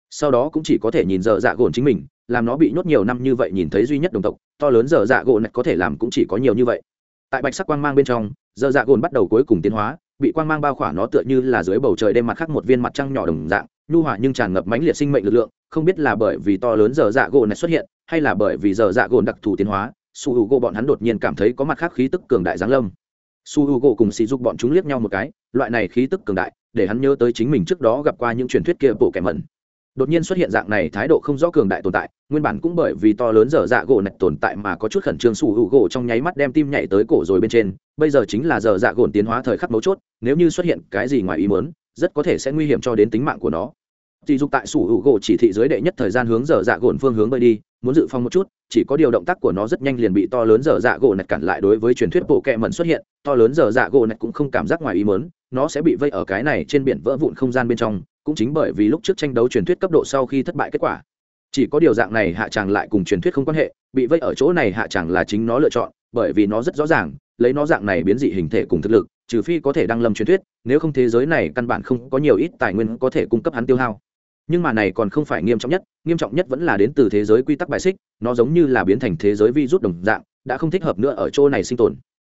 S1: Sau đó cũng chỉ có thể nhìn giờ dạ gồn chính mình, làm nó bị nhốt nhiều năm như vậy nhìn thấy duy nhất đồng tộc, to lớn giờ dạ gỗ nạch có thể làm cũng chỉ có nhiều như vậy. Tại bạch sắc quang mang bên trong, giờ dạ gồn bắt đầu cuối cùng tiến hóa, bị quang mang bao khỏa nó tựa như là dưới bầu trời đêm mặt khác một viên mặt trăng nhỏ đồng dạng nhu hòa nhưng tràn ngập mãnh liệt sinh mệnh lực lượng, không biết là bởi vì to lớn giờ dạ gỗ này xuất hiện, hay là bởi vì giờ dạ gỗ đặc thù tiến hóa, su h u gỗ bọn hắn đột nhiên cảm thấy có mặt khác khí tức cường đại giáng lâm. Su h u gỗ cùng sỉ dục bọn chúng liếc nhau một cái, loại này khí tức cường đại, để hắn nhớ tới chính mình trước đó gặp qua những truyền thuyết kia bộ kẻ mẩn. Đột nhiên xuất hiện dạng này thái độ không rõ cường đại tồn tại, nguyên bản cũng bởi vì to lớn dở dạ gỗ nạch tồn tại mà có chút khẩn trương sủ hữu gỗ trong nháy mắt đem tim nhảy tới cổ rồi bên trên, bây giờ chính là dở dạ gồn tiến hóa thời khắc mấu chốt, nếu như xuất hiện cái gì ngoài ý mớn rất có thể sẽ nguy hiểm cho đến tính mạng của nó. Dì dục tại sủ hữu gỗ chỉ thị dưới đệ nhất thời gian hướng dở dạ gồn phương hướng bơi đi, muốn dự phòng một chút, chỉ có điều động tác của nó rất nhanh liền bị to lớn dở dạ gỗ nạch cản lại đối với truyền thuyết bộ kẹ mẩn xuất hiện. To lớn dở dạ gỗ nạch cũng không cảm giác ngoài ý mớn nó sẽ bị vây ở cái này trên biển vỡ vụn không gian bên trong, cũng chính bởi vì lúc trước tranh đấu truyền thuyết cấp độ sau khi thất bại kết quả. Chỉ có điều dạng này hạ chàng lại cùng truyền thuyết không quan hệ, bị vây ở chỗ này hạ chàng là chính nó lựa chọn, bởi vì nó rất rõ ràng, lấy nó dạng này biến dị hình thể cùng thực lực trừ phi có thể đăng lâm truyền thuyết, nếu không thế giới này căn bản không có nhiều ít tài nguyên có thể cung cấp hắn tiêu hao. Nhưng mà này còn không phải nghiêm trọng nhất, nghiêm trọng nhất vẫn là đến từ thế giới quy tắc bài xích, nó giống như là biến thành thế giới vi rút đồng dạng, đã không thích hợp nữa ở chỗ này sinh tồn.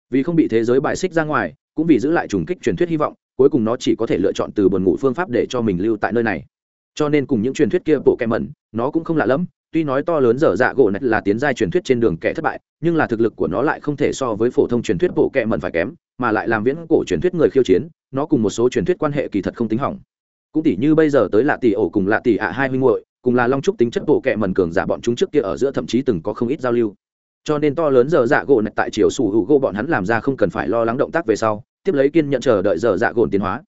S1: Vì không bị thế giới bài xích ra ngoài, cũng vì giữ lại trùng kích truyền thuyết hy vọng, cuối cùng nó chỉ có thể lựa chọn từ buồn ngủ phương pháp để cho mình lưu tại nơi này. Cho nên cùng những truyền thuyết kia bộ kem mẩn, nó cũng không lạ lẫm, tuy nói to lớn dở dạ gỗ này là tiến giai truyền thuyết trên đường kẻ thất bại, nhưng là thực lực của nó lại không thể so với phổ thông truyền thuyết bộ kẹ mẩn phải kém mà lại làm viễn cổ truyền thuyết người khiêu chiến, nó cùng một số truyền thuyết quan hệ kỳ thật không tính hỏng. Cũng tỷ như bây giờ tới lạ tỷ ổ cùng lạ tỷ ạ hai huynh hội cùng là long trúc tính chất bộ kệ mần cường giả bọn chúng trước kia ở giữa thậm chí từng có không ít giao lưu. Cho nên to lớn giờ dạ gỗ này tại chiều sủ hữu gỗ bọn hắn làm ra không cần phải lo lắng động tác về sau, tiếp lấy kiên nhận chờ đợi giờ dạ gồn tiến hóa.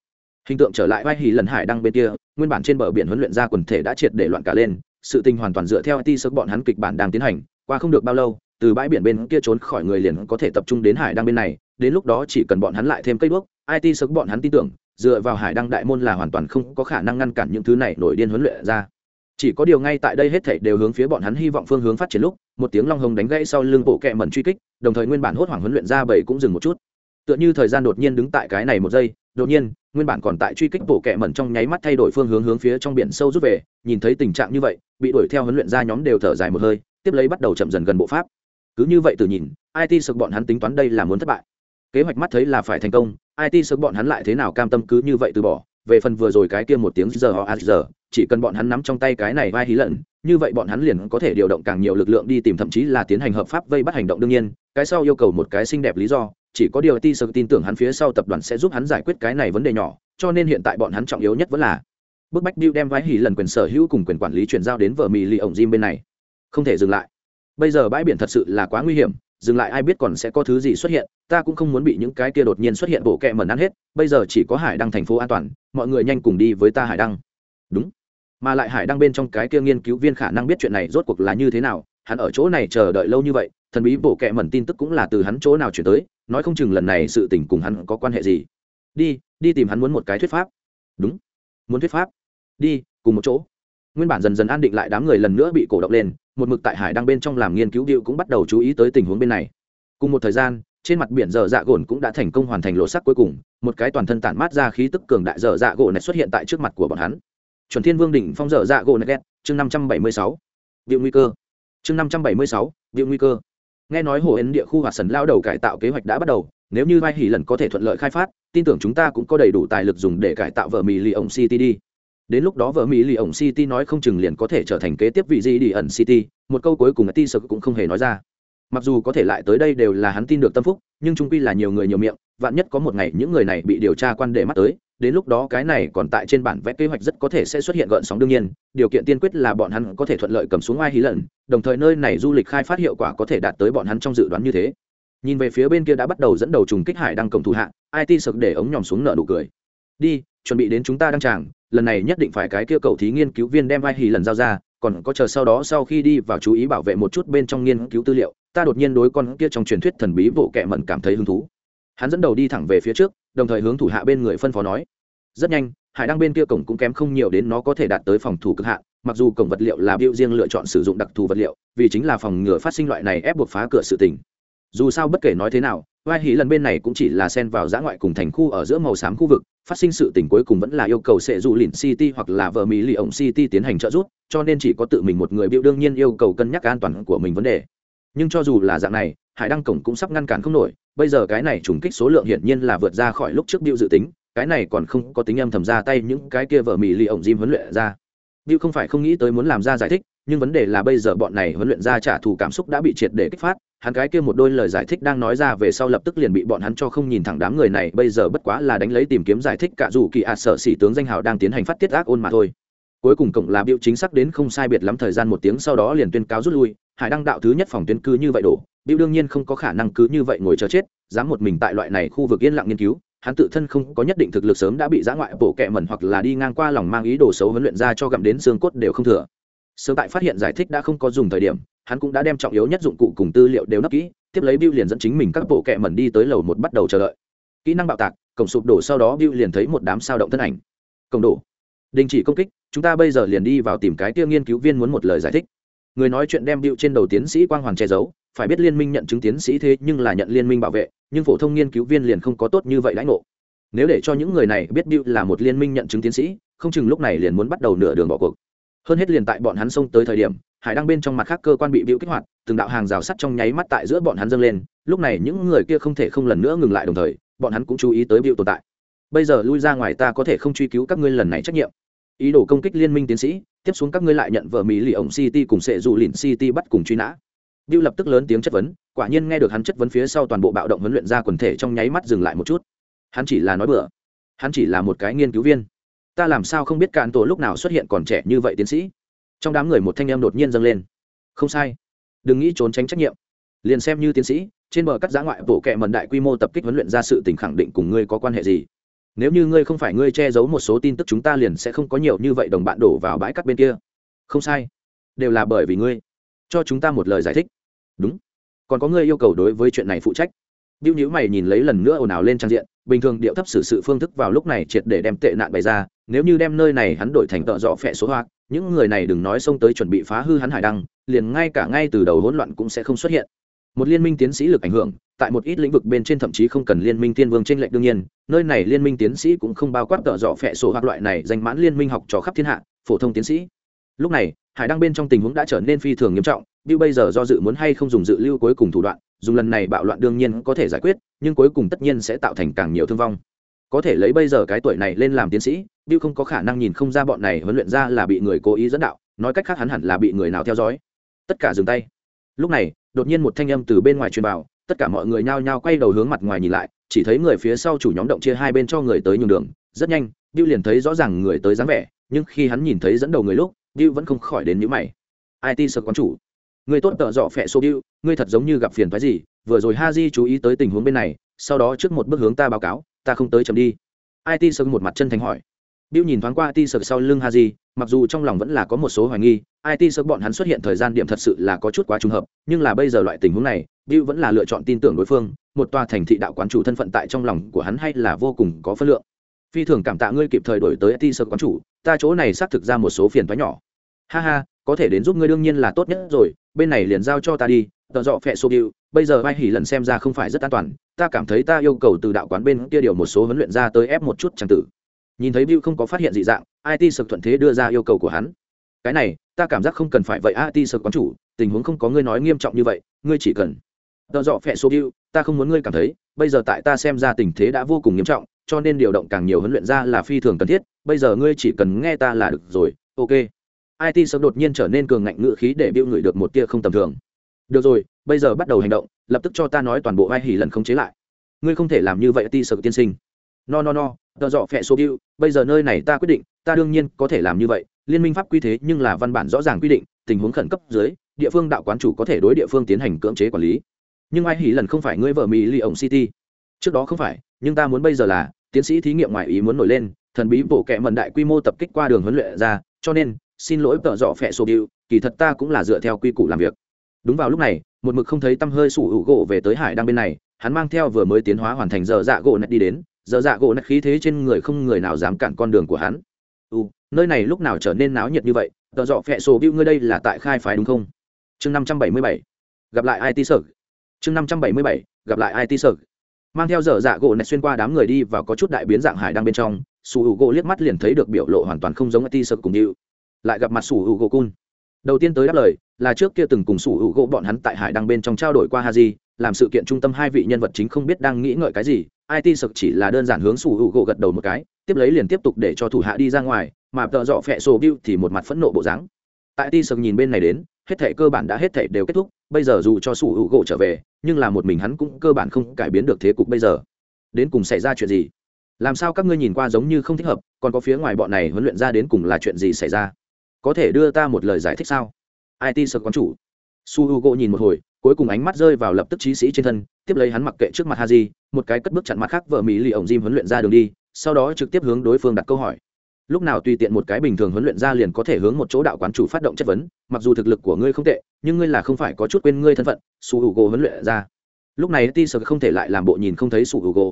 S1: Hình tượng trở lại vai hì lần hải đăng bên kia, nguyên bản trên bờ biển huấn luyện ra quần thể đã triệt để loạn cả lên, sự tình hoàn toàn dựa theo ti sức bọn hắn kịch bản đang tiến hành, qua không được bao lâu, từ bãi biển bên kia trốn khỏi người liền có thể tập trung đến hải đăng bên này đến lúc đó chỉ cần bọn hắn lại thêm cây đuốc it sức bọn hắn tin tưởng, dựa vào hải đăng đại môn là hoàn toàn không có khả năng ngăn cản những thứ này nổi điên huấn luyện ra. Chỉ có điều ngay tại đây hết thảy đều hướng phía bọn hắn hy vọng phương hướng phát triển lúc, một tiếng long hồng đánh gãy sau lưng bộ kẹ mẩn truy kích, đồng thời nguyên bản hốt hoảng huấn luyện ra bảy cũng dừng một chút. Tựa như thời gian đột nhiên đứng tại cái này một giây, đột nhiên, nguyên bản còn tại truy kích bộ kẹ mẩn trong nháy mắt thay đổi phương hướng hướng phía trong biển sâu rút về, nhìn thấy tình trạng như vậy, bị đuổi theo huấn luyện ra nhóm đều thở dài một hơi, tiếp lấy bắt đầu chậm dần gần bộ pháp. Cứ như vậy từ nhìn it sực bọn hắn tính toán đây là muốn thất bại kế hoạch mắt thấy là phải thành công it sực bọn hắn lại thế nào cam tâm cứ như vậy từ bỏ, về phần vừa rồi cái kia một tiếng giờ họ giờ chỉ cần bọn hắn nắm trong tay cái này vai hí lận như vậy bọn hắn liền có thể điều động càng nhiều lực lượng đi tìm thậm chí là tiến hành hợp pháp vây bắt hành động đương nhiên. Cái sau yêu cầu một cái xinh đẹp lý do, chỉ có điều ti sơ tin tưởng hắn phía sau tập đoàn sẽ giúp hắn giải quyết cái này vấn đề nhỏ, cho nên hiện tại bọn hắn trọng yếu nhất vẫn là bức bách bill đem vai hỉ lần quyền sở hữu cùng quyền quản lý chuyển giao đến vợ mì lì ổng jim bên này. Không thể dừng lại. Bây giờ bãi biển thật sự là quá nguy hiểm dừng lại ai biết còn sẽ có thứ gì xuất hiện, ta cũng không muốn bị những cái kia đột nhiên xuất hiện bộ kẹ mẩn ăn hết, bây giờ chỉ có hải đăng thành phố an toàn, mọi người nhanh cùng đi với ta hải đăng. Đúng. Mà lại hải đăng bên trong cái kia nghiên cứu viên khả năng biết chuyện này rốt cuộc là như thế nào, hắn ở chỗ này chờ đợi lâu như vậy, thần bí bộ kẹ mẩn tin tức cũng là từ hắn chỗ nào chuyển tới, nói không chừng lần này sự tình cùng hắn có quan hệ gì. Đi đi tìm hắn muốn một cái thuyết pháp. Đúng. Muốn thuyết pháp. Đi, cùng một chỗ nguyên bản dần dần an định lại đám người lần nữa bị cổ động lên, một mực tại hải đang bên trong làm nghiên cứu điệu cũng bắt đầu chú ý tới tình huống bên này. Cùng một thời gian, trên mặt biển dở dạ gồn cũng đã thành công hoàn thành lộ sắc cuối cùng, một cái toàn thân tản mát ra khí tức cường đại dở dạ gỗ này xuất hiện tại trước mặt của bọn hắn. Chuẩn thiên vương đỉnh phong dở dạ gỗ này ghét chương năm trăm bảy mươi sáu. Điệu nguy cơ. Chương năm trăm bảy mươi sáu, điệu nguy cơ. Nghe nói hồ ấn địa khu hoạt sần lao đầu cải tạo kế hoạch đã bắt đầu, nếu như vai hỉ lần có thể thuận lợi khai phát, tin tưởng chúng ta cũng có đầy đủ tài lực dùng để cải tạo vợ mì lì ổng city đi đến lúc đó vợ mỹ lì ổng city nói không chừng liền có thể trở thành kế tiếp vị gì đi ẩn city, một câu cuối cùng ti sợ cũng không hề nói ra. Mặc dù có thể lại tới đây đều là hắn tin được tâm phúc, nhưng trung quy là nhiều người nhiều miệng, vạn nhất có một ngày những người này bị điều tra quan để mắt tới, đến lúc đó cái này còn tại trên bản vẽ kế hoạch rất có thể sẽ xuất hiện gợn sóng đương nhiên, điều kiện tiên quyết là bọn hắn có thể thuận lợi cầm xuống ai hí lần đồng thời nơi này du lịch khai phát hiệu quả có thể đạt tới bọn hắn trong dự đoán như thế. Nhìn về phía bên kia đã bắt đầu dẫn đầu trùng kích hải đang cổng thủ hạ it sực để ống nhòm xuống nợ nụ cười. Đi, chuẩn bị đến chúng ta đăng tràng lần này nhất định phải cái kia cầu thí nghiên cứu viên đem vai hì lần giao ra, còn có chờ sau đó sau khi đi vào chú ý bảo vệ một chút bên trong nghiên cứu tư liệu, ta đột nhiên đối con kia trong truyền thuyết thần bí bộ kệ mẩn cảm thấy hứng thú. Hắn dẫn đầu đi thẳng về phía trước, đồng thời hướng thủ hạ bên người phân phó nói, rất nhanh, hải đăng bên kia cổng cũng kém không nhiều đến nó có thể đạt tới phòng thủ cực hạn, mặc dù cổng vật liệu là biểu riêng lựa chọn sử dụng đặc thù vật liệu, vì chính là phòng ngừa phát sinh loại này ép buộc phá cửa sự tình dù sao bất kể nói thế nào, vai hí lần bên này cũng chỉ là xen vào giã ngoại cùng thành khu ở giữa màu xám khu vực, phát sinh sự tình cuối cùng vẫn là yêu cầu sẽ dù lìn city hoặc là vợ mỹ lì ổng city tiến hành trợ giúp, cho nên chỉ có tự mình một người biểu đương nhiên yêu cầu cân nhắc an toàn của mình vấn đề. Nhưng cho dù là dạng này, hải đăng cổng cũng sắp ngăn cản không nổi, bây giờ cái này trùng kích số lượng hiển nhiên là vượt ra khỏi lúc trước biểu dự tính, cái này còn không có tính âm thầm ra tay những cái kia vợ mỹ lì ổng Jim huấn luyện ra. Biểu không phải không nghĩ tới muốn làm ra giải thích, nhưng vấn đề là bây giờ bọn này huấn luyện ra trả thù cảm xúc đã bị triệt để kích phát hắn cái kia một đôi lời giải thích đang nói ra về sau lập tức liền bị bọn hắn cho không nhìn thẳng đám người này, bây giờ bất quá là đánh lấy tìm kiếm giải thích cả dù kỳ ạt sở xỉ tướng danh hào đang tiến hành phát tiết ác ôn mà thôi. Cuối cùng cộng là biểu chính xác đến không sai biệt lắm thời gian một tiếng sau đó liền tuyên cáo rút lui, hải đăng đạo thứ nhất phòng tuyến cư như vậy đổ, biểu đương nhiên không có khả năng cứ như vậy ngồi chờ chết, dám một mình tại loại này khu vực yên lặng nghiên cứu, hắn tự thân không có nhất định thực lực sớm đã bị giã ngoại bổ kẹ mẩn hoặc là đi ngang qua lòng mang ý đồ xấu huấn luyện ra cho gặm đến xương cốt đều không thừa. Sớm tại phát hiện giải thích đã không có dùng thời điểm hắn cũng đã đem trọng yếu nhất dụng cụ cùng tư liệu đều nấp kỹ, tiếp lấy Bill liền dẫn chính mình các bộ kệ mẩn đi tới lầu một bắt đầu chờ đợi. Kỹ năng bạo tạc, cổng sụp đổ sau đó Bill liền thấy một đám sao động thân ảnh. Cổng đổ đình chỉ công kích, chúng ta bây giờ liền đi vào tìm cái kia nghiên cứu viên muốn một lời giải thích. Người nói chuyện đem bill trên đầu tiến sĩ quang hoàng che giấu, phải biết liên minh nhận chứng tiến sĩ thế nhưng là nhận liên minh bảo vệ, nhưng phổ thông nghiên cứu viên liền không có tốt như vậy lãnh ngộ. Nếu để cho những người này biết bill là một liên minh nhận chứng tiến sĩ, không chừng lúc này liền muốn bắt đầu nửa đường bỏ cuộc. Hơn hết liền tại bọn hắn xông tới thời điểm hải đang bên trong mặt khác cơ quan bị bịu kích hoạt từng đạo hàng rào sắt trong nháy mắt tại giữa bọn hắn dâng lên lúc này những người kia không thể không lần nữa ngừng lại đồng thời bọn hắn cũng chú ý tới bịu tồn tại bây giờ lui ra ngoài ta có thể không truy cứu các ngươi lần này trách nhiệm ý đồ công kích liên minh tiến sĩ tiếp xuống các ngươi lại nhận vợ mỹ lì ổng city cùng sệ dù lìn city bắt cùng truy nã Bill lập tức lớn tiếng chất vấn, quả nhiên nghe được hắn chất vấn phía sau toàn bộ bạo động huấn luyện ra quần thể trong nháy mắt dừng lại một chút. Hắn chỉ là nói bừa, hắn chỉ là một cái nghiên cứu viên. Ta làm sao không biết cạn tổ lúc nào xuất hiện còn trẻ như vậy tiến sĩ? Trong đám người một thanh em đột nhiên dâng lên. Không sai, đừng nghĩ trốn tránh trách nhiệm. Liền xem như tiến sĩ, trên bờ cắt giã ngoại bộ kệ mần đại quy mô tập kích huấn luyện ra sự tình khẳng định cùng ngươi có quan hệ gì? Nếu như ngươi không phải ngươi che giấu một số tin tức chúng ta liền sẽ không có nhiều như vậy đồng bạn đổ vào bãi cắt bên kia. Không sai, đều là bởi vì ngươi. Cho chúng ta một lời giải thích đúng còn có ngươi yêu cầu đối với chuyện này phụ trách Bill nhíu mày nhìn lấy lần nữa ồn ào lên trang diện, bình thường điệu thấp xử sự phương thức vào lúc này triệt để đem tệ nạn bày ra, nếu như đem nơi này hắn đổi thành tợ dọ phệ số hoạt, những người này đừng nói xông tới chuẩn bị phá hư hắn hải đăng, liền ngay cả ngay từ đầu hỗn loạn cũng sẽ không xuất hiện. Một liên minh tiến sĩ lực ảnh hưởng, tại một ít lĩnh vực bên trên thậm chí không cần liên minh tiên vương tranh lệnh đương nhiên, nơi này liên minh tiến sĩ cũng không bao quát tợ dọ phệ sổ hoặc loại này danh mãn liên minh học trò khắp thiên hạ, phổ thông tiến sĩ. Lúc này, hải đăng bên trong tình huống đã trở nên phi thường nghiêm trọng, Bill bây giờ do dự muốn hay không dùng dự lưu cuối cùng thủ đoạn, dùng lần này bạo loạn đương nhiên có thể giải quyết, nhưng cuối cùng tất nhiên sẽ tạo thành càng nhiều thương vong. Có thể lấy bây giờ cái tuổi này lên làm tiến sĩ, Bill không có khả năng nhìn không ra bọn này huấn luyện ra là bị người cố ý dẫn đạo, nói cách khác hắn hẳn là bị người nào theo dõi. Tất cả dừng tay. Lúc này, đột nhiên một thanh âm từ bên ngoài truyền vào, tất cả mọi người nhao nhao quay đầu hướng mặt ngoài nhìn lại, chỉ thấy người phía sau chủ nhóm động chia hai bên cho người tới nhường đường, rất nhanh, Bill liền thấy rõ ràng người tới dáng vẻ, nhưng khi hắn nhìn thấy dẫn đầu người lúc, Bill vẫn không khỏi đến nhíu mày. IT sợ quán chủ, người tốt tợ dọ phẹ số bill ngươi thật giống như gặp phiền phái gì vừa rồi ha di chú ý tới tình huống bên này sau đó trước một bước hướng ta báo cáo ta không tới chấm đi it sơ một mặt chân thành hỏi Bill nhìn thoáng qua IT sơ sau lưng Haji, mặc dù trong lòng vẫn là có một số hoài nghi, IT sơ bọn hắn xuất hiện thời gian điểm thật sự là có chút quá trùng hợp, nhưng là bây giờ loại tình huống này, Bill vẫn là lựa chọn tin tưởng đối phương, một tòa thành thị đạo quán chủ thân phận tại trong lòng của hắn hay là vô cùng có phân lượng. Phi thường cảm tạ ngươi kịp thời đổi tới IT sơ quán chủ, ta chỗ này xác thực ra một số phiền toái nhỏ. Ha ha, có thể đến giúp ngươi đương nhiên là tốt nhất rồi, bên này liền giao cho ta đi tờ dọ phẹ sô điệu bây giờ vai hỉ lần xem ra không phải rất an toàn, ta cảm thấy ta yêu cầu từ đạo quán bên kia điều một số huấn luyện ra tới ép một chút chẳng tử. Nhìn thấy Bill không có phát hiện dị dạng it sực thuận thế đưa ra yêu cầu của hắn. Cái này, ta cảm giác không cần phải vậy it sực quán chủ, tình huống không có ngươi nói nghiêm trọng như vậy, ngươi chỉ cần tờ dọ phẹ sô điệu ta không muốn ngươi cảm thấy, bây giờ tại ta xem ra tình thế đã vô cùng nghiêm trọng, cho nên điều động càng nhiều huấn luyện ra là phi thường cần thiết, bây giờ ngươi chỉ cần nghe ta là được rồi, ok. It sớm đột nhiên trở nên cường ngạnh ngữ khí để biểu ngửi được một tia không tầm thường được rồi, bây giờ bắt đầu hành động, lập tức cho ta nói toàn bộ vai hỉ lần không chế lại. Ngươi không thể làm như vậy, ti sợ tiên sinh. No no no, tờ dọ phẹ số bill bây giờ nơi này ta quyết định, ta đương nhiên có thể làm như vậy, liên minh pháp quy thế nhưng là văn bản rõ ràng quy định, tình huống khẩn cấp dưới, địa phương đạo quán chủ có thể đối địa phương tiến hành cưỡng chế quản lý. Nhưng ai hỉ lần không phải ngươi vợ mỹ ly ổng city. Trước đó không phải, nhưng ta muốn bây giờ là, tiến sĩ thí nghiệm ngoài ý muốn nổi lên, thần bí bộ kệ mận đại quy mô tập kích qua đường huấn luyện ra, cho nên, xin lỗi tợ dọ phẹ số điệu kỳ thật ta cũng là dựa theo quy củ làm việc đúng vào lúc này, một mực không thấy tăm hơi sủ hữu gỗ về tới hải đang bên này, hắn mang theo vừa mới tiến hóa hoàn thành dở dạ gỗ nạch đi đến dở dạ gỗ nạch khí thế trên người không người nào dám cản con đường của hắn. U nơi này lúc nào trở nên náo nhiệt như vậy? Tợ dọ phẹ sổ bưu ngươi đây là tại khai phái đúng không? Chương năm trăm bảy mươi bảy. Gặp lại it sở chương năm trăm bảy mươi bảy. Gặp lại it sở mang theo dở dạ gỗ nạch xuyên qua đám người đi và có chút đại biến dạng hải đang bên trong, sủ hữu u gỗ liếc mắt liền thấy được biểu lộ hoàn toàn không giống it sở cùng điệu lại gặp mặt sủ hữu gỗ cun. Đầu tiên tới đáp lời là trước kia từng cùng sủ hữu gỗ bọn hắn tại hải đăng bên trong trao đổi qua haji, làm sự kiện trung tâm hai vị nhân vật chính không biết đang nghĩ ngợi cái gì it sực chỉ là đơn giản hướng sủ hữu gỗ gật đầu một cái, tiếp lấy liền tiếp tục để cho thủ hạ đi ra ngoài, mà tợ dọ phẹ sổ bill thì một mặt phẫn nộ bộ dáng. Tại ti sực nhìn bên này đến, hết thể cơ bản đã hết thể đều kết thúc, bây giờ dù cho sủ hữu gỗ trở về, nhưng là một mình hắn cũng cơ bản không cải biến được thế cục bây giờ. Đến cùng xảy ra chuyện gì? Làm sao các ngươi nhìn qua giống như không thích hợp, còn có phía ngoài bọn này huấn luyện ra đến cùng là chuyện gì xảy ra? Có thể đưa ta một lời giải thích sao? It sợ quán chủ. Su h u g o nhìn một hồi, cuối cùng ánh mắt rơi vào lập tức trí sĩ trên thân, tiếp lấy hắn mặc kệ trước mặt Haji. một cái cất bước chặn mặt khác vợ mỹ lì ổng Jim huấn luyện ra đường đi, sau đó trực tiếp hướng đối phương đặt câu hỏi. Lúc nào tùy tiện một cái bình thường huấn luyện ra liền có thể hướng một chỗ đạo quán chủ phát động chất vấn, mặc dù thực lực của ngươi không tệ, nhưng ngươi là không phải có chút quên ngươi thân phận, su h u g o huấn luyện ra. Lúc này ti sợ không thể lại làm bộ nhìn không thấy su h u g o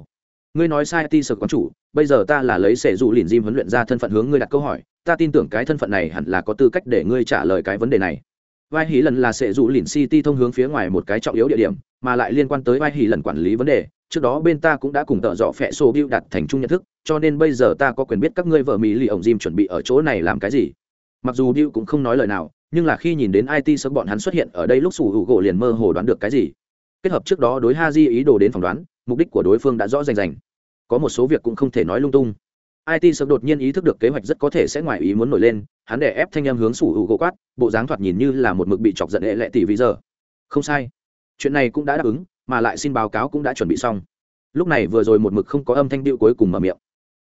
S1: ngươi nói sai ti sở quán chủ, bây giờ ta là lấy sẻ dụ lìn Jim huấn luyện ra thân phận hướng ngươi đặt câu hỏi, ta tin tưởng cái thân phận này hẳn là có tư cách để ngươi trả lời cái vấn đề này vai hí lần là sẽ dụ lìn city thông hướng phía ngoài một cái trọng yếu địa điểm, mà lại liên quan tới vai hí lần quản lý vấn đề. Trước đó bên ta cũng đã cùng tợ dọ phẹ sổ bill đặt thành chung nhận thức, cho nên bây giờ ta có quyền biết các ngươi vợ mỹ lì ổng Jim chuẩn bị ở chỗ này làm cái gì. Mặc dù bill cũng không nói lời nào, nhưng là khi nhìn đến it sớm bọn hắn xuất hiện ở đây lúc sủ hữu gỗ liền mơ hồ đoán được cái gì. Kết hợp trước đó đối ha di ý đồ đến phỏng đoán, mục đích của đối phương đã rõ rành rành. Có một số việc cũng không thể nói lung tung it sớm đột nhiên ý thức được kế hoạch rất có thể sẽ ngoài ý muốn nổi lên, hắn để ép thanh âm hướng sủ hữu gỗ quát, bộ dáng thoạt nhìn như là một mực bị chọc giận hệ lệ tỷ vì giờ. Không sai. Chuyện này cũng đã đáp ứng, mà lại xin báo cáo cũng đã chuẩn bị xong. Lúc này vừa rồi một mực không có âm thanh điệu cuối cùng mở miệng.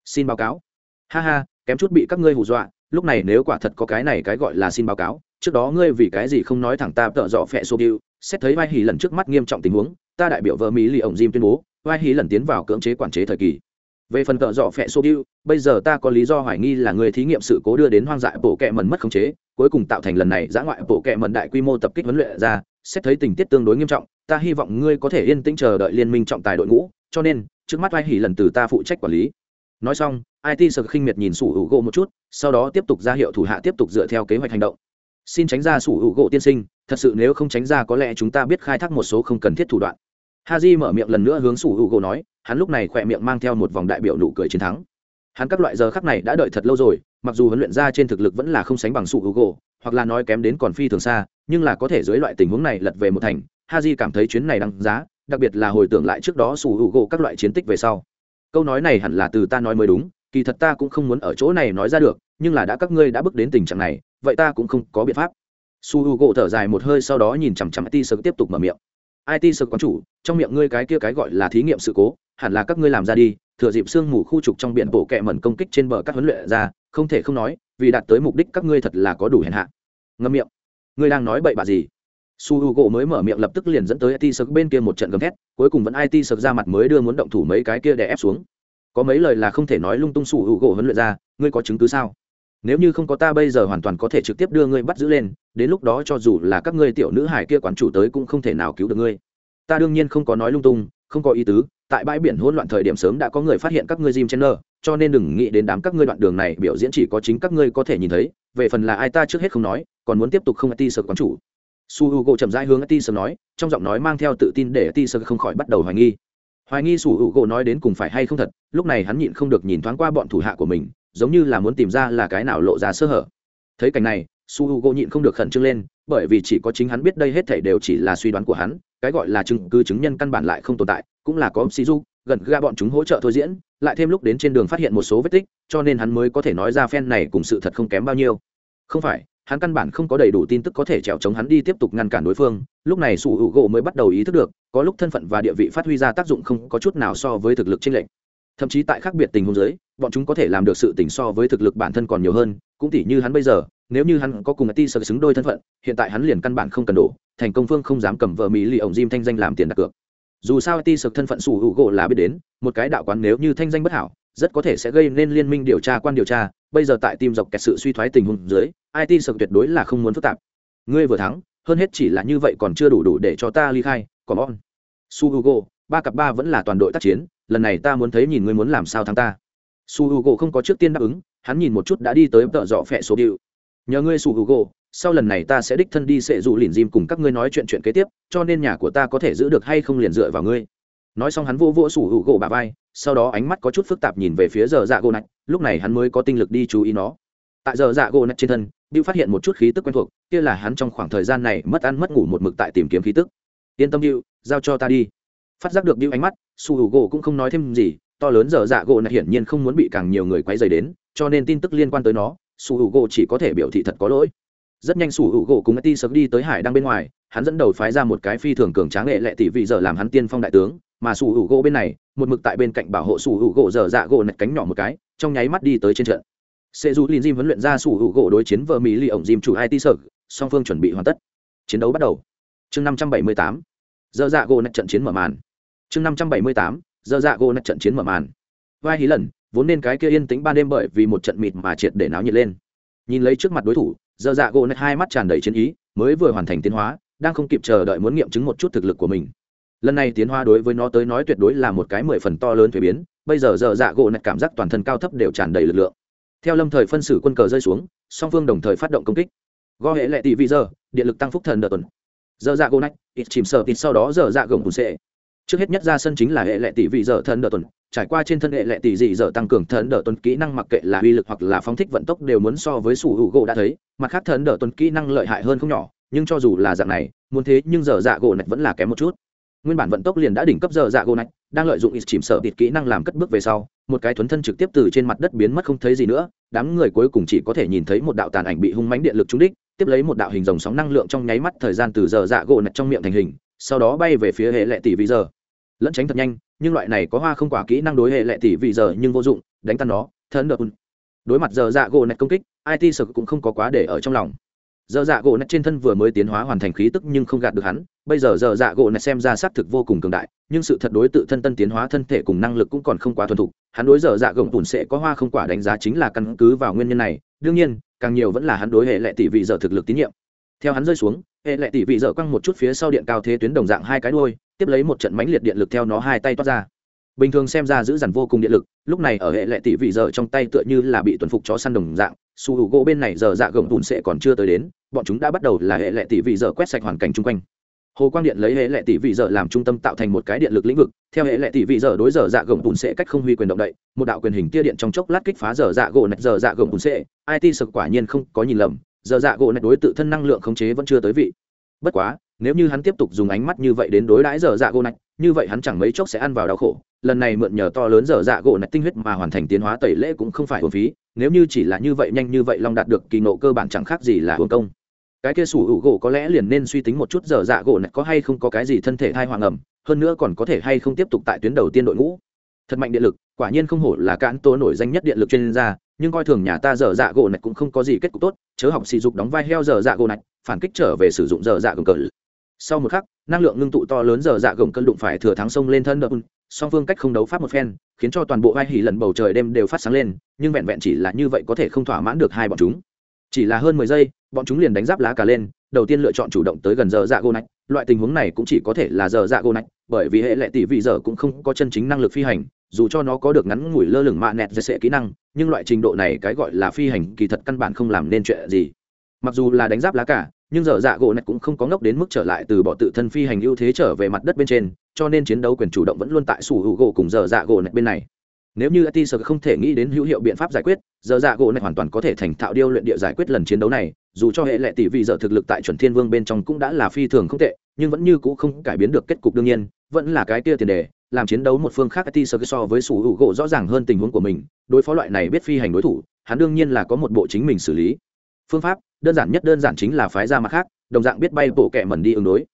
S1: Xin báo cáo. Ha ha, kém chút bị các ngươi hù dọa, lúc này nếu quả thật có cái này cái gọi là xin báo cáo, trước đó ngươi vì cái gì không nói thẳng ta tự dọ phệ số điệu, xét thấy vai hỉ lần trước mắt nghiêm trọng tình huống, ta đại biểu vợ mỹ lì ổng Jim tuyên bố, vai hỉ lần tiến vào cưỡng chế quản chế thời kỳ về phần tợ dọ phẹ số điệu bây giờ ta có lý do hoài nghi là người thí nghiệm sự cố đưa đến hoang dại bộ kẹ mần mất khống chế, cuối cùng tạo thành lần này giã ngoại bộ kẹ mần đại quy mô tập kích huấn luyện ra, xét thấy tình tiết tương đối nghiêm trọng, ta hy vọng ngươi có thể yên tĩnh chờ đợi liên minh trọng tài đội ngũ, cho nên, trước mắt vai hỉ lần từ ta phụ trách quản lý. Nói xong it sợ khinh miệt nhìn sủ hữu gỗ một chút, sau đó tiếp tục ra hiệu thủ hạ tiếp tục dựa theo kế hoạch hành động. Xin tránh ra sủ hữu gỗ tiên sinh, thật sự nếu không tránh ra có lẽ chúng ta biết khai thác một số không cần thiết thủ đoạn. Ha j mở miệng lần nữa hướng sủ hữu gỗ nói hắn lúc này khỏe miệng mang theo một vòng đại biểu nụ cười chiến thắng. Hắn các loại giờ khắc này đã đợi thật lâu rồi, mặc dù huấn luyện ra trên thực lực vẫn là không sánh bằng sụ hữu gỗ hoặc là nói kém đến còn phi thường xa, nhưng là có thể dưới loại tình huống này lật về một thành ha j cảm thấy chuyến này đăng giá, đặc biệt là hồi tưởng lại trước đó sụ hữu gỗ các loại chiến tích về sau. Câu nói này hẳn là từ ta nói mới đúng, kỳ thật ta cũng không muốn ở chỗ này nói ra được, nhưng là đã các ngươi đã bước đến tình trạng này, vậy ta cũng không có biện pháp. Su h u gỗ thở dài một hơi sau đó nhìn chằm chằm ti sơ tiếp tục mở miệng it sơ quán chủ, trong miệng ngươi cái kia cái gọi là thí nghiệm sự cố, hẳn là các ngươi làm ra đi, thừa dịp sương mù khu trục trong biển bộ kệ mẩn công kích trên bờ các huấn luyện ra, không thể không nói, vì đạt tới mục đích các ngươi thật là có đủ hèn hạ. Ngâm miệng. Ngươi đang nói bậy bạ gì? Su Hugo gỗ mới mở miệng lập tức liền dẫn tới it sực bên kia một trận gầm thét, cuối cùng vẫn it sực ra mặt mới đưa muốn động thủ mấy cái kia để ép xuống. Có mấy lời là không thể nói lung tung su Hugo gỗ huấn luyện ra, ngươi có chứng cứ sao? Nếu như không có ta bây giờ hoàn toàn có thể trực tiếp đưa ngươi bắt giữ lên đến lúc đó cho dù là các ngươi tiểu nữ hải kia quán chủ tới cũng không thể nào cứu được ngươi ta đương nhiên không có nói lung tung không có ý tứ tại bãi biển hỗn loạn thời điểm sớm đã có người phát hiện các ngươi Jim Chandler, cho nên đừng nghĩ đến đám các ngươi đoạn đường này biểu diễn chỉ có chính các ngươi có thể nhìn thấy, về phần là ai ta trước hết không nói, còn muốn tiếp tục không Ati sợ quán chủ. Su Hugo chậm rãi hướng Ati sợ nói, trong giọng nói mang theo tự tin để Ati sợ không khỏi bắt đầu hoài nghi. Hoài nghi Su Hugo nói đến cùng phải hay không thật, lúc này hắn nhịn không được nhìn thoáng qua bọn thủ hạ của mình, giống như là muốn tìm ra là cái nào lộ ra sơ hở. Thấy cảnh này, su h u g o nhịn không được khẩn trương lên, bởi vì chỉ có chính hắn biết đây hết thảy đều chỉ là suy đoán của hắn, cái gọi là chứng cứ chứng nhân căn bản lại không tồn tại, cũng là có sĩ du gần ga bọn chúng hỗ trợ thôi diễn, lại thêm lúc đến trên đường phát hiện một số vết tích, cho nên hắn mới có thể nói ra phen này cùng sự thật không kém bao nhiêu. Không phải, hắn căn bản không có đầy đủ tin tức có thể trèo chống hắn đi tiếp tục ngăn cản đối phương, lúc này sủ hữu gỗ mới bắt đầu ý thức được, có lúc thân phận và địa vị phát huy ra tác dụng không có chút nào so với thực lực chênh lệch thậm chí tại khác biệt tình huống giới bọn chúng có thể làm được sự tỉnh so với thực lực bản thân còn nhiều hơn, cũng tỉ như hắn bây giờ, nếu như hắn có cùng ti sợ xứng đôi thân phận, hiện tại hắn liền căn bản không cần đổ, thành công phương không dám cầm vợ mỹ lì ổng diêm thanh danh làm tiền đặt cược. Dù sao ti sợ thân phận sủ hữu gỗ là biết đến, một cái đạo quán nếu như thanh danh bất hảo, rất có thể sẽ gây nên liên minh điều tra quan điều tra. Bây giờ tại tim dọc kẹt sự suy thoái tình huống dưới it sợ tuyệt đối là không muốn phức tạp. Ngươi vừa thắng, hơn hết chỉ là như vậy còn chưa đủ đủ để cho ta ly khai còn on. Su hugo ba cặp ba vẫn là toàn đội tác chiến lần này ta muốn thấy nhìn ngươi muốn làm sao thắng ta su h u g o không có trước tiên đáp ứng hắn nhìn một chút đã đi tới tợ dọ phẹ số điệu nhờ ngươi su h u g o sau lần này ta sẽ đích thân đi sẽ dụ lìn dìm cùng các ngươi nói chuyện chuyện kế tiếp cho nên nhà của ta có thể giữ được hay không liền dựa vào ngươi nói xong hắn vô vỗ su h u g o bà vai sau đó ánh mắt có chút phức tạp nhìn về phía giờ dạ gỗ nạch lúc này hắn mới có tinh lực đi chú ý nó tại giờ dạ gỗ nạch trên thân điệu phát hiện một chút khí tức quen thuộc, kia là hắn trong khoảng thời gian này mất ăn mất ngủ một mực tại tìm kiếm khí tức. Yên tâm điệu, giao cho ta đi. Phát giác được điệu ánh mắt, Su Hugo cũng không nói thêm gì, to lớn giờ dạ gỗ này hiển nhiên không muốn bị càng nhiều người quấy rầy đến cho nên tin tức liên quan tới nó su hữu gỗ chỉ có thể biểu thị thật có lỗi. Rất nhanh su hữu gỗ cùng ti sớm đi tới hải đang bên ngoài hắn dẫn đầu phái ra một cái phi thường cường tráng nghệ lệ tỷ vị giờ làm hắn tiên phong đại tướng mà su hữu gỗ bên này một mực tại bên cạnh bảo hộ su hữu gỗ giờ dạ gỗ nạch cánh nhỏ một cái trong nháy mắt đi tới trên trận. Sẽ dù lin jim huấn luyện ra su hữu gỗ đối chiến vợ mỹ lì ổng jim chủ hai ti sơ song phương chuẩn bị hoàn tất. Chiến đấu bắt đầu. Chương năm trăm bảy mươi tám. Giờ dạ gỗ nạch trận chiến mở màn chương năm trăm bảy mươi tám, giờ dạ gỗ nạch trận chiến mở màn. Vai hí lần, vốn nên cái kia yên tĩnh ban đêm bởi vì một trận mịt mà triệt để náo nhiệt lên. Nhìn lấy trước mặt đối thủ, giờ dạ gỗ nạch hai mắt tràn đầy chiến ý, mới vừa hoàn thành tiến hóa, đang không kịp chờ đợi muốn nghiệm chứng một chút thực lực của mình. Lần này tiến hóa đối với nó tới nói tuyệt đối là một cái mười phần to lớn thuế biến, bây giờ giờ dạ gỗ nạch cảm giác toàn thân cao thấp đều tràn đầy lực lượng. Theo lâm thời phân xử quân cờ rơi xuống, song phương đồng thời phát động công kích. Go hệ lệ tỷ vị giờ, điện lực tăng phúc thần đợt tuần. Giờ dạ gỗ nạch ít chìm sở tịt sau đó giờ dạ gồng bùn xệ trước hết nhất ra sân chính là hệ lệ tỷ vị dở thần đỡ tuần, trải qua trên thân hệ lệ tỷ dị dở tăng cường thần đỡ tuần kỹ năng mặc kệ là uy lực hoặc là phóng thích vận tốc đều muốn so với sủ hữu gỗ đã thấy, mặt khác thần đỡ tuần kỹ năng lợi hại hơn không nhỏ, nhưng cho dù là dạng này, muốn thế nhưng giờ dạ gỗ này vẫn là kém một chút. Nguyên bản vận tốc liền đã đỉnh cấp giờ dạ gỗ này đang lợi dụng ít chìm sở tịt kỹ năng làm cất bước về sau, một cái thuấn thân trực tiếp từ trên mặt đất biến mất không thấy gì nữa, đám người cuối cùng chỉ có thể nhìn thấy một đạo tàn ảnh bị hung mánh điện lực trúng đích, tiếp lấy một đạo hình dòng sóng năng lượng trong nháy mắt thời gian từ giờ dạ gỗ nạch trong miệng thành hình sau đó bay về phía hệ lệ tỷ vị giờ. Lẫn tránh thật nhanh, nhưng loại này có hoa không quả kỹ năng đối hệ lệ tỷ vị giờ nhưng vô dụng, đánh tan nó, thân đợt đối mặt giờ dạ gỗ nạch công kích it sợ cũng không có quá để ở trong lòng. Giờ dạ gỗ nạch trên thân vừa mới tiến hóa hoàn thành khí tức nhưng không gạt được hắn, bây giờ giờ dạ gỗ nạch xem ra xác thực vô cùng cường đại, nhưng sự thật đối tự thân tân tiến hóa thân thể cùng năng lực cũng còn không quá thuần thục, hắn đối giờ dạ gồng tùn sẽ có hoa không quả đánh giá chính là căn cứ vào nguyên nhân này, đương nhiên, càng nhiều vẫn là hắn đối hệ lệ tỷ vị giờ thực lực tín nhiệm theo hắn rơi xuống, hệ lệ tỷ vị dở quăng một chút phía sau điện cao thế tuyến đồng dạng hai cái đuôi, tiếp lấy một trận mãnh liệt điện lực theo nó hai tay toát ra. Bình thường xem ra giữ dằn vô cùng điện lực, lúc này ở hệ lệ tỷ vị dở trong tay tựa như là bị tuần phục chó săn đồng dạng, su hữu gỗ bên này giờ dạ gồng tùn sẽ còn chưa tới đến, bọn chúng đã bắt đầu là hệ lệ tỷ vị dở quét sạch hoàn cảnh chung quanh. Hồ quang điện lấy hệ lệ tỷ vị dở làm trung tâm tạo thành một cái điện lực lĩnh vực, theo hệ lệ tỷ vị dở đối giờ dạ gồng tùn sẽ cách không huy quyền động đậy, một đạo quyền hình tia điện trong chốc lát kích phá giờ dạ gỗ nạch giờ dạ gồng tùn sẽ it sực quả nhiên không có nhìn lầm giờ dạ gỗ nạch đối tự thân năng lượng khống chế vẫn chưa tới vị. Bất quá, nếu như hắn tiếp tục dùng ánh mắt như vậy đến đối đãi giờ dạ gỗ nạch như vậy hắn chẳng mấy chốc sẽ ăn vào đau khổ. Lần này mượn nhờ to lớn giờ dạ gỗ nạch tinh huyết mà hoàn thành tiến hóa tẩy lễ cũng không phải hồn phí. Nếu như chỉ là như vậy nhanh như vậy long đạt được kỳ nộ cơ bản chẳng khác gì là hồn công. Cái kia sủ hữu gỗ có lẽ liền nên suy tính một chút giờ dạ gỗ này có hay không có cái gì thân thể thai hoàng ẩm, hơn nữa còn có thể hay không tiếp tục tại tuyến đầu tiên đội ngũ. Thật mạnh điện lực, quả nhiên không hổ là cán tố nổi danh nhất điện lực chuyên gia nhưng coi thường nhà ta dở dạ gỗ này cũng không có gì kết cục tốt, chớ học sỉ dục đóng vai heo dở dạ gỗ này, phản kích trở về sử dụng dở dạ gồng cờ sau một khắc, năng lượng ngưng tụ to lớn dở dạ gồng cân đụng phải thừa thắng sông lên thân đập. Song phương cách không đấu pháp một phen, khiến cho toàn bộ vai hỉ lần bầu trời đêm đều phát sáng lên, nhưng vẹn vẹn chỉ là như vậy có thể không thỏa mãn được hai bọn chúng. Chỉ là hơn mười giây, bọn chúng liền đánh giáp lá cả lên, đầu tiên lựa chọn chủ động tới gần giờ dạ gô nạch loại tình huống này cũng chỉ có thể là giờ dạ gô nạch bởi vì hệ lệ tỷ vị giờ cũng không có chân chính năng lực phi hành dù cho nó có được ngắn ngủi lơ lửng mạ nẹt dễ sệ kỹ năng, nhưng loại trình độ này cái gọi là phi hành kỳ thật căn bản không làm nên chuyện gì. Mặc dù là đánh giáp lá cả, nhưng giờ dạ gỗ nạch cũng không có ngốc đến mức trở lại từ bỏ tự thân phi hành ưu thế trở về mặt đất bên trên, cho nên chiến đấu quyền chủ động vẫn luôn tại sủ hữu gỗ cùng giờ dạ gỗ nạch bên này. Nếu như ati sơ không thể nghĩ đến hữu hiệu biện pháp giải quyết, giờ dạ gỗ này hoàn toàn có thể thành thạo điêu luyện địa giải quyết lần chiến đấu này, dù cho hệ lệ tỷ vị giờ thực lực tại chuẩn thiên vương bên trong cũng đã là phi thường không tệ, nhưng vẫn như cũ không cải biến được kết cục đương nhiên vẫn là cái kia tiền đề, làm chiến đấu một phương khác t sơ so với sủ hữu gỗ rõ ràng hơn tình huống của mình, đối phó loại này biết phi hành đối thủ, hắn đương nhiên là có một bộ chính mình xử lý. Phương pháp, đơn giản nhất đơn giản chính là phái ra mặt khác, đồng dạng biết bay bộ kẹ mẩn đi ứng đối.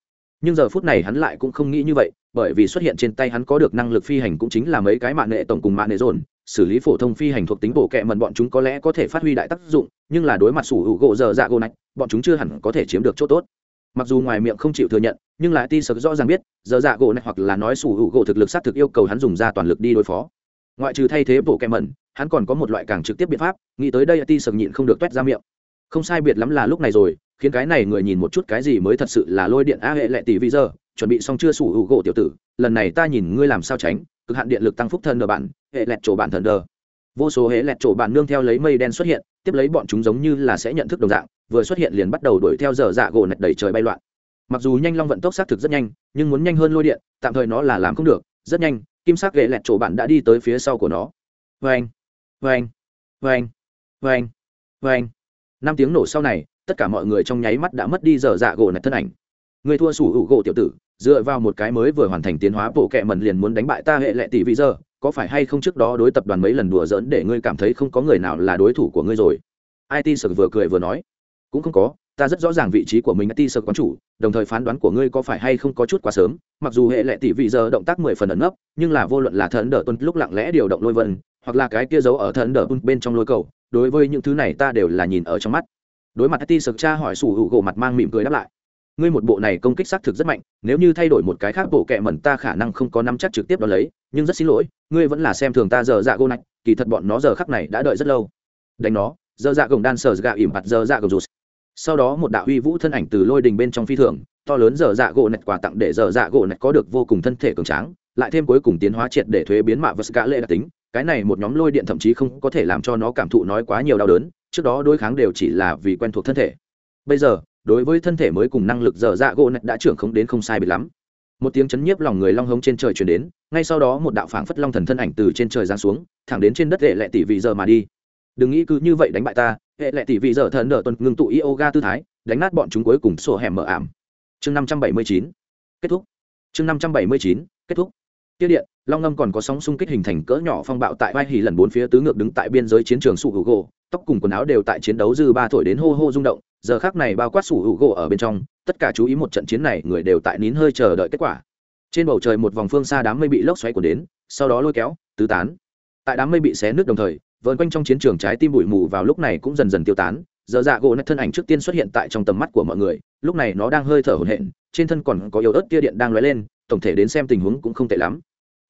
S1: Nhưng giờ phút này hắn lại cũng không nghĩ như vậy, bởi vì xuất hiện trên tay hắn có được năng lực phi hành cũng chính là mấy cái mạng nghệ tổng cùng mạng nghệ dồn, xử lý phổ thông phi hành thuộc tính bộ kệ mần bọn chúng có lẽ có thể phát huy đại tác dụng, nhưng là đối mặt sủ hữu gỗ giờ dạ gỗ nạch bọn chúng chưa hẳn có thể chiếm được chỗ tốt mặc dù ngoài miệng không chịu thừa nhận, nhưng lại ti sợ rõ ràng biết, giờ dạ gỗ này hoặc là nói sủ hữu gỗ thực lực xác thực yêu cầu hắn dùng ra toàn lực đi đối phó. Ngoại trừ thay thế bộ kèm mẩn, hắn còn có một loại càng trực tiếp biện pháp, nghĩ tới đây ti sợ nhịn không được t u é t ra miệng. Không sai biệt lắm là lúc này rồi, khiến cái này người nhìn một chút cái gì mới thật sự là lôi điện a hệ lệ tỷ vi giờ, chuẩn bị xong chưa sủ hữu gỗ tiểu tử, lần này ta nhìn ngươi làm sao tránh, cực hạn điện lực tăng phúc thân đờ bạn, hệ lẹt chỗ bạn thần đờ. Vô số hệ lẹt chỗ bạn nương theo lấy mây đen xuất hiện, tiếp lấy bọn chúng giống như là sẽ nhận thức đồng dạng vừa xuất hiện liền bắt đầu đuổi theo giờ dạ gỗ nạch đầy trời bay loạn. Mặc dù nhanh long vận tốc xác thực rất nhanh, nhưng muốn nhanh hơn lôi điện, tạm thời nó là làm không được, rất nhanh, kim sắc ghệ lẹt chỗ bạn đã đi tới phía sau của nó. Vê anh vê anh vê năm tiếng nổ sau này, tất cả mọi người trong nháy mắt đã mất đi giờ dạ gỗ nạch thân ảnh. Người thua sủ hữu gỗ tiểu tử, dựa vào một cái mới vừa hoàn thành tiến hóa bộ kệ mần liền muốn đánh bại ta hệ lệ tỷ vị giờ, có phải hay không trước đó đối tập đoàn mấy lần đùa giỡn để ngươi cảm thấy không có người nào là đối thủ của ngươi rồi? It sực vừa cười vừa nói cũng không có, ta rất rõ ràng vị trí của mình ti sợ quán chủ, đồng thời phán đoán của ngươi có phải hay không có chút quá sớm. Mặc dù hệ lệ tỷ vị giờ động tác mười phần ẩn nấp, nhưng là vô luận là thần đỡ tuân lúc lặng lẽ điều động lôi vân, hoặc là cái kia giấu ở thần đỡ tuân bên trong lôi cầu, đối với những thứ này ta đều là nhìn ở trong mắt. Đối mặt Ti Sợ cha hỏi sủ hữu gỗ mặt mang mỉm cười đáp lại. Ngươi một bộ này công kích xác thực rất mạnh, nếu như thay đổi một cái khác bộ kệ mẩn ta khả năng không có nắm chắc trực tiếp đó lấy, nhưng rất xin lỗi, ngươi vẫn là xem thường ta giờ dạ gô nạch kỳ thật bọn nó giờ khắc này đã đợi rất lâu. Đánh nó, giờ dạ gồng đan sờ gạ ỉm mặt giờ dạ gồng rụt sau đó một đạo uy vũ thân ảnh từ lôi đình bên trong phi thường, to lớn dở dạ gỗ nạch quà tặng để dở dạ gỗ nạch có được vô cùng thân thể cường tráng, lại thêm cuối cùng tiến hóa triệt để thuế biến mạ vật gã lệ đặc tính. Cái này một nhóm lôi điện thậm chí không có thể làm cho nó cảm thụ nói quá nhiều đau đớn, trước đó đối kháng đều chỉ là vì quen thuộc thân thể. Bây giờ, đối với thân thể mới cùng năng lực dở dạ gỗ nạch đã trưởng không đến không sai biệt lắm. Một tiếng chấn nhiếp lòng người long hống trên trời chuyển đến, ngay sau đó một đạo phảng phất long thần thân ảnh từ trên trời giáng xuống, thẳng đến trên đất hệ lệ tỷ vị giờ mà đi đừng nghĩ cứ như vậy đánh bại ta, hệ lệ tỷ vị giờ thần nở tuần ngừng tụ yoga tư thái, đánh nát bọn chúng cuối cùng sổ hẻm mở ảm. Chương năm trăm bảy mươi chín, kết thúc. Chương năm trăm bảy mươi chín, kết thúc. Tiết điện, long ngâm còn có sóng xung kích hình thành cỡ nhỏ phong bạo tại vai hỉ lần bốn phía tứ ngược đứng tại biên giới chiến trường sủ hữu gỗ, tóc cùng quần áo đều tại chiến đấu dư ba thổi đến hô hô rung động, giờ khác này bao quát sủ hữu gỗ ở bên trong, tất cả chú ý một trận chiến này người đều tại nín hơi chờ đợi kết quả. Trên bầu trời một vòng phương xa đám mây bị lốc xoáy cuốn đến, sau đó lôi kéo, tứ tán. Tại đám mây bị xé nước đồng thời vờn quanh trong chiến trường trái tim bụi mù vào lúc này cũng dần dần tiêu tán. Giờ dạ gỗ nạch thân ảnh trước tiên xuất hiện tại trong tầm mắt của mọi người, lúc này nó đang hơi thở hổn hển, trên thân còn có yếu ớt tia điện đang lóe lên, tổng thể đến xem tình huống cũng không tệ lắm.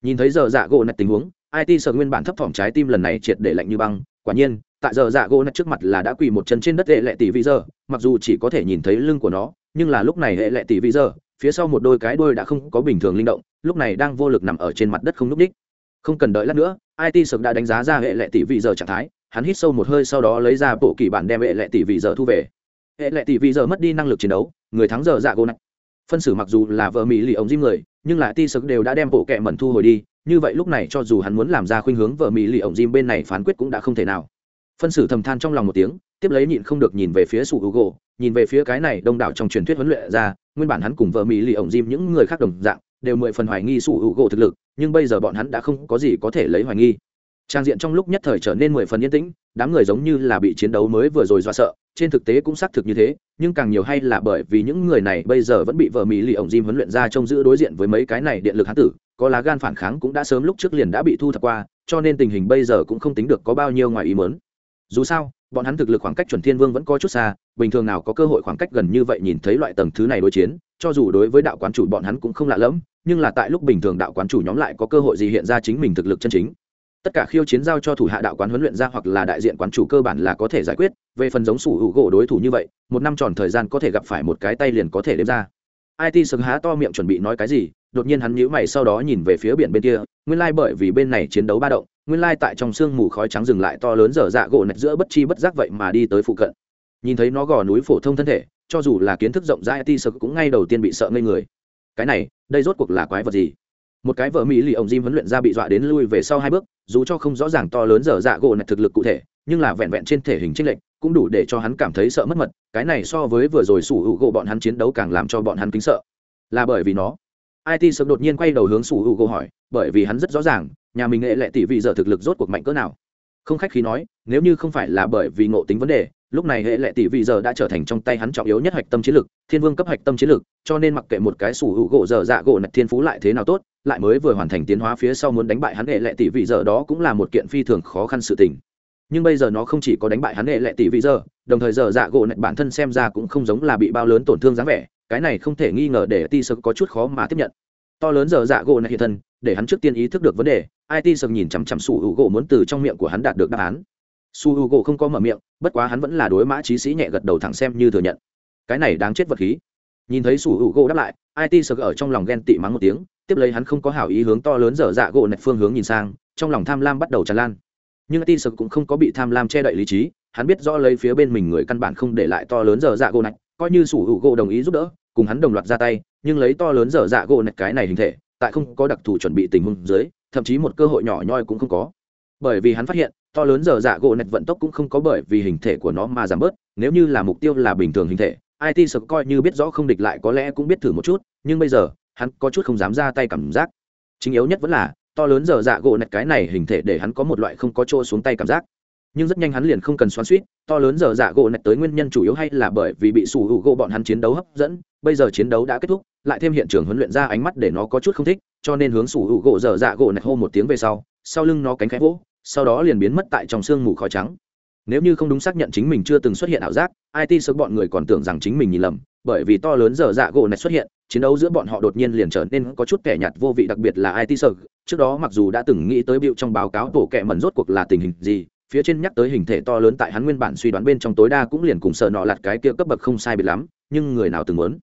S1: Nhìn thấy giờ dạ gỗ nạch tình huống it sợ nguyên bản thấp thỏm trái tim lần này triệt để lạnh như băng, quả nhiên, tại giờ dạ gỗ nạch trước mặt là đã quỳ một chân trên đất hệ lệ tỷ vị giờ, mặc dù chỉ có thể nhìn thấy lưng của nó, nhưng là lúc này hệ lệ tỷ vị giờ, phía sau một đôi cái đôi đã không có bình thường linh động, lúc này đang vô lực nằm ở trên mặt đất không n ú c đích. Không cần đợi lát nữa it sực đã đánh giá ra hệ lệ tỷ vị giờ trạng thái, hắn hít sâu một hơi sau đó lấy ra bộ kỳ bản đem hệ lệ tỷ vị giờ thu về. Hệ lệ tỷ vị giờ mất đi năng lực chiến đấu, người thắng giờ dạ gỗ nặng phân xử mặc dù là vợ mỹ lì ống diêm người, nhưng lại ti sực đều đã đem bộ kệ mẩn thu hồi đi, như vậy lúc này cho dù hắn muốn làm ra khuynh hướng vợ mỹ lì ống diêm bên này phán quyết cũng đã không thể nào. Phân xử thầm than trong lòng một tiếng, tiếp lấy nhịn không được nhìn về phía sụu gỗ nhìn về phía cái này đông đảo trong truyền thuyết huấn luyện ra nguyên bản hắn cùng vợ mỹ lì ông diêm những người khác đồng dạng đều mười phần hoài nghi sủ hữu gỗ thực lực, nhưng bây giờ bọn hắn đã không có gì có thể lấy hoài nghi. Trang diện trong lúc nhất thời trở nên mười phần yên tĩnh, đám người giống như là bị chiến đấu mới vừa rồi dọa sợ, trên thực tế cũng xác thực như thế, nhưng càng nhiều hay là bởi vì những người này bây giờ vẫn bị vợ mỹ lì ổng diêm huấn luyện ra trông giữ đối diện với mấy cái này điện lực hán tử, có lá gan phản kháng cũng đã sớm lúc trước liền đã bị thu thập qua, cho nên tình hình bây giờ cũng không tính được có bao nhiêu ngoài ý mớn dù sao, bọn hắn thực lực khoảng cách chuẩn thiên vương vẫn có chút xa, bình thường nào có cơ hội khoảng cách gần như vậy nhìn thấy loại tầng thứ này đối chiến, cho dù đối với đạo quán chủ bọn hắn cũng không lạ lẫm nhưng là tại lúc bình thường đạo quán chủ nhóm lại có cơ hội gì hiện ra chính mình thực lực chân chính. Tất cả khiêu chiến giao cho thủ hạ đạo quán huấn luyện ra hoặc là đại diện quán chủ cơ bản là có thể giải quyết, về phần giống sủ hữu gỗ đối thủ như vậy, một năm tròn thời gian có thể gặp phải một cái tay liền có thể đếm ra. It sừng há to miệng chuẩn bị nói cái gì, đột nhiên hắn nhíu mày sau đó nhìn về phía biển bên kia, nguyên lai bởi vì bên này chiến đấu ba động, nguyên lai tại trong sương mù khói trắng dừng lại to lớn dở dạ gỗ nạch giữa bất chi bất giác vậy mà đi tới phụ cận. Nhìn thấy nó gò núi phổ thông thân thể, cho dù là kiến thức rộng rãi it sực cũng ngay đầu tiên bị sợ ngây người cái này, đây rốt cuộc là quái vật gì? Một cái vợ mỹ lì ông jim huấn luyện ra bị dọa đến lui về sau hai bước, dù cho không rõ ràng to lớn dở dạ gỗ nạch thực lực cụ thể, nhưng là vẹn vẹn trên thể hình trinh lệnh cũng đủ để cho hắn cảm thấy sợ mất mật, cái này so với vừa rồi sủ hữu gỗ bọn hắn chiến đấu càng làm cho bọn hắn kính sợ. Là bởi vì nó? It sực đột nhiên quay đầu hướng sủ hữu gỗ hỏi, bởi vì hắn rất rõ ràng, nhà mình nghệ lệ tỷ vị giờ thực lực rốt cuộc mạnh cỡ nào không khách khí nói, nếu như không phải là bởi vì ngộ tính vấn đề, lúc này hệ lệ tỷ vị giờ đã trở thành trong tay hắn trọng yếu nhất hạch tâm chiến lực, thiên vương cấp hạch tâm chiến lực, cho nên mặc kệ một cái sủ hữu gỗ giờ dạ gỗ nạch thiên phú lại thế nào tốt, lại mới vừa hoàn thành tiến hóa phía sau muốn đánh bại hắn hệ lệ tỷ vị giờ đó cũng là một kiện phi thường khó khăn sự tình. Nhưng bây giờ nó không chỉ có đánh bại hắn hệ lệ tỷ vị giờ, đồng thời giờ dạ gỗ nạch bản thân xem ra cũng không giống là bị bao lớn tổn thương dáng vẻ, cái này không thể nghi ngờ để ti sơ có chút khó mà tiếp nhận to lớn giờ dạ gỗ này hiện thân, để hắn trước tiên ý thức được vấn đề it sơ nhìn chằm chằm su hữu gỗ muốn từ trong miệng của hắn đạt được đáp án. Su hữu gỗ không có mở miệng, bất quá hắn vẫn là đối mã trí sĩ nhẹ gật đầu thẳng xem như thừa nhận. Cái này đáng chết vật khí. Nhìn thấy su hữu gỗ đáp lại it sờ ở trong lòng ghen tị mắng một tiếng, tiếp lấy hắn không có hảo ý hướng to lớn dở dạ gỗ nạch phương hướng nhìn sang, trong lòng tham lam bắt đầu tràn lan. Nhưng it sờ cũng không có bị tham lam che đậy lý trí, hắn biết rõ lấy phía bên mình người căn bản không để lại to lớn dở dạ gỗ nạch coi như su hữu gỗ đồng ý giúp đỡ cùng hắn đồng loạt ra tay, nhưng lấy to lớn dở dạ gỗ nạch cái này hình thể, tại không có đặc thù chuẩn bị tình huống dưới, thậm chí một cơ hội nhỏ nhoi cũng không có. Bởi vì hắn phát hiện, to lớn dở dạ gỗ nạch vận tốc cũng không có bởi vì hình thể của nó mà giảm bớt, nếu như là mục tiêu là bình thường hình thể it sợ coi như biết rõ không địch lại có lẽ cũng biết thử một chút, nhưng bây giờ, hắn có chút không dám ra tay cảm giác. Chính yếu nhất vẫn là, to lớn dở dạ gỗ nạch cái này hình thể để hắn có một loại không có chỗ xuống tay cảm giác nhưng rất nhanh hắn liền không cần xoắn suýt, to lớn dở dạ gỗ nạch tới nguyên nhân chủ yếu hay là bởi vì bị sủ hữu gỗ bọn hắn chiến đấu hấp dẫn, bây giờ chiến đấu đã kết thúc, lại thêm hiện trường huấn luyện ra ánh mắt để nó có chút không thích, cho nên hướng sủ hữu gỗ dở dạ gỗ nạch hô một tiếng về sau sau lưng nó cánh khẽ vỗ, sau đó liền biến mất tại trong sương mù khói trắng. Nếu như không đúng xác nhận chính mình chưa từng xuất hiện ảo giác it sớm bọn người còn tưởng rằng chính mình nhìn lầm, bởi vì to lớn dở dạ gỗ này xuất hiện, chiến đấu giữa bọn họ đột nhiên liền trở nên có chút kẻ nhạt vô vị, đặc biệt là it sợ. Trước đó mặc dù đã từng nghĩ tới biểu trong báo cáo tổ kẻ mẩn rốt cuộc là tình hình gì phía trên nhắc tới hình thể to lớn tại hắn nguyên bản suy đoán bên trong tối đa cũng liền cùng sợ nọ lặt cái kia cấp bậc không sai biệt lắm, nhưng người nào từng muốn?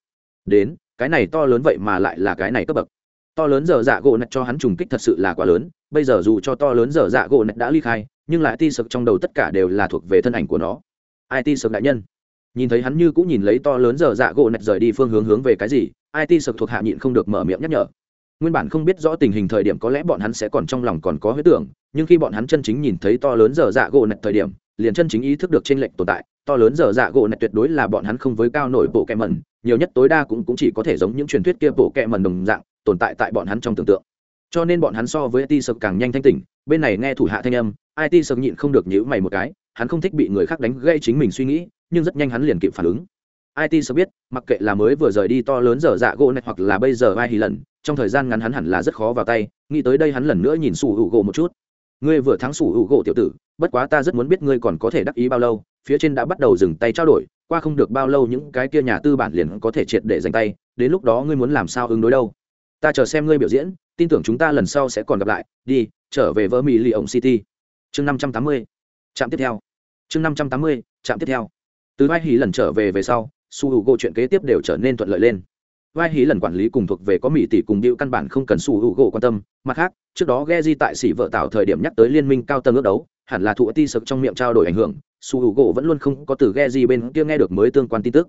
S1: Đến, cái này to lớn vậy mà lại là cái này cấp bậc. To lớn giờ dạ gỗ nạch cho hắn trùng kích thật sự là quá lớn, bây giờ dù cho to lớn giờ dạ gỗ nạch đã ly khai, nhưng lại ti sực trong đầu tất cả đều là thuộc về thân ảnh của nó. Ai ti sực đại nhân? Nhìn thấy hắn như cũng nhìn lấy to lớn giờ dạ gỗ nạch rời đi phương hướng hướng về cái gì, ai ti sực thuộc hạ nhịn không được mở miệng nhắc nhở. Nguyên bản không biết rõ tình hình thời điểm có lẽ bọn hắn sẽ còn trong lòng còn có huyết tưởng nhưng khi bọn hắn chân chính nhìn thấy to lớn giờ dạ gỗ nạch thời điểm liền chân chính ý thức được trên lệnh tồn tại. To lớn giờ dạ gỗ nạch tuyệt đối là bọn hắn không với cao nổi bộ kẹ mẩn nhiều nhất tối đa cũng, cũng chỉ có thể giống những truyền thuyết kia bộ kẹ mẩn đồng dạng tồn tại tại bọn hắn trong tưởng tượng. Cho nên bọn hắn so với it sập càng nhanh thanh tỉnh bên này nghe thủ hạ thanh âm it sập nhịn không được nhíu mày một cái hắn không thích bị người khác đánh gây chính mình suy nghĩ nhưng rất nhanh hắn liền kịp phản ứng. It sập biết mặc kệ là mới vừa rời đi to lớn giờ dạ gỗ này hoặc là bây giờ ai hì lần trong thời gian ngắn hắn hẳn là rất khó vào tay nghĩ tới đây hắn lần nữa nhìn sủ hữu gỗ một chút ngươi vừa thắng sủ hữu gỗ tiểu tử, bất quá ta rất muốn biết ngươi còn có thể đắc ý bao lâu, phía trên đã bắt đầu dừng tay trao đổi, qua không được bao lâu những cái kia nhà tư bản liền có thể triệt để dành tay, đến lúc đó ngươi muốn làm sao ứng đối đâu? Ta chờ xem ngươi biểu diễn, tin tưởng chúng ta lần sau sẽ còn gặp lại, đi, trở về vỡ mỹ lì ổng city. Chương năm trăm tám mươi, trạm tiếp theo. Chương năm trăm tám mươi, trạm tiếp theo. Từ mai hỉ lần trở về về sau su hữu gỗ chuyện kế tiếp đều trở nên thuận lợi lên vai hí lần quản lý cùng thuộc về có mỹ tỷ cùng điệu căn bản không cần sủ hữu gỗ quan tâm. Mặt khác, trước đó ghe di tại sỉ vợ tạo thời điểm nhắc tới liên minh cao tầng ước đấu, hẳn là thụ ti sực trong miệng trao đổi ảnh hưởng sủ hữu gỗ vẫn luôn không có từ ghe di bên kia nghe được mới tương quan tin tức.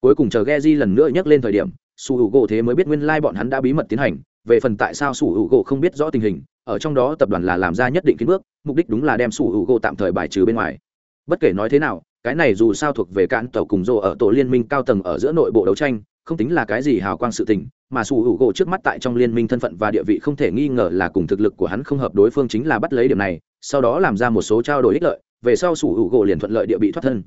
S1: Cuối cùng chờ ghe di lần nữa nhắc lên thời điểm sủ hữu gỗ thế mới biết nguyên lai bọn hắn đã bí mật tiến hành, về phần tại sao sủ hữu gỗ không biết rõ tình hình, ở trong đó tập đoàn là làm ra nhất định kiến bước, mục đích đúng là đem sủ hữu gỗ tạm thời bài trừ bên ngoài. Bất kể nói thế nào, cái này dù sao thuộc về cạn tàu cùng rô ở tổ liên minh cao tầng ở giữa nội bộ đấu tranh không tính là cái gì hào quang sự tình, mà sủ hữu gỗ trước mắt tại trong liên minh thân phận và địa vị không thể nghi ngờ là cùng thực lực của hắn không hợp đối phương chính là bắt lấy điểm này, sau đó làm ra một số trao đổi ích lợi, về sau sủ hữu gỗ liền thuận lợi địa bị thoát thân.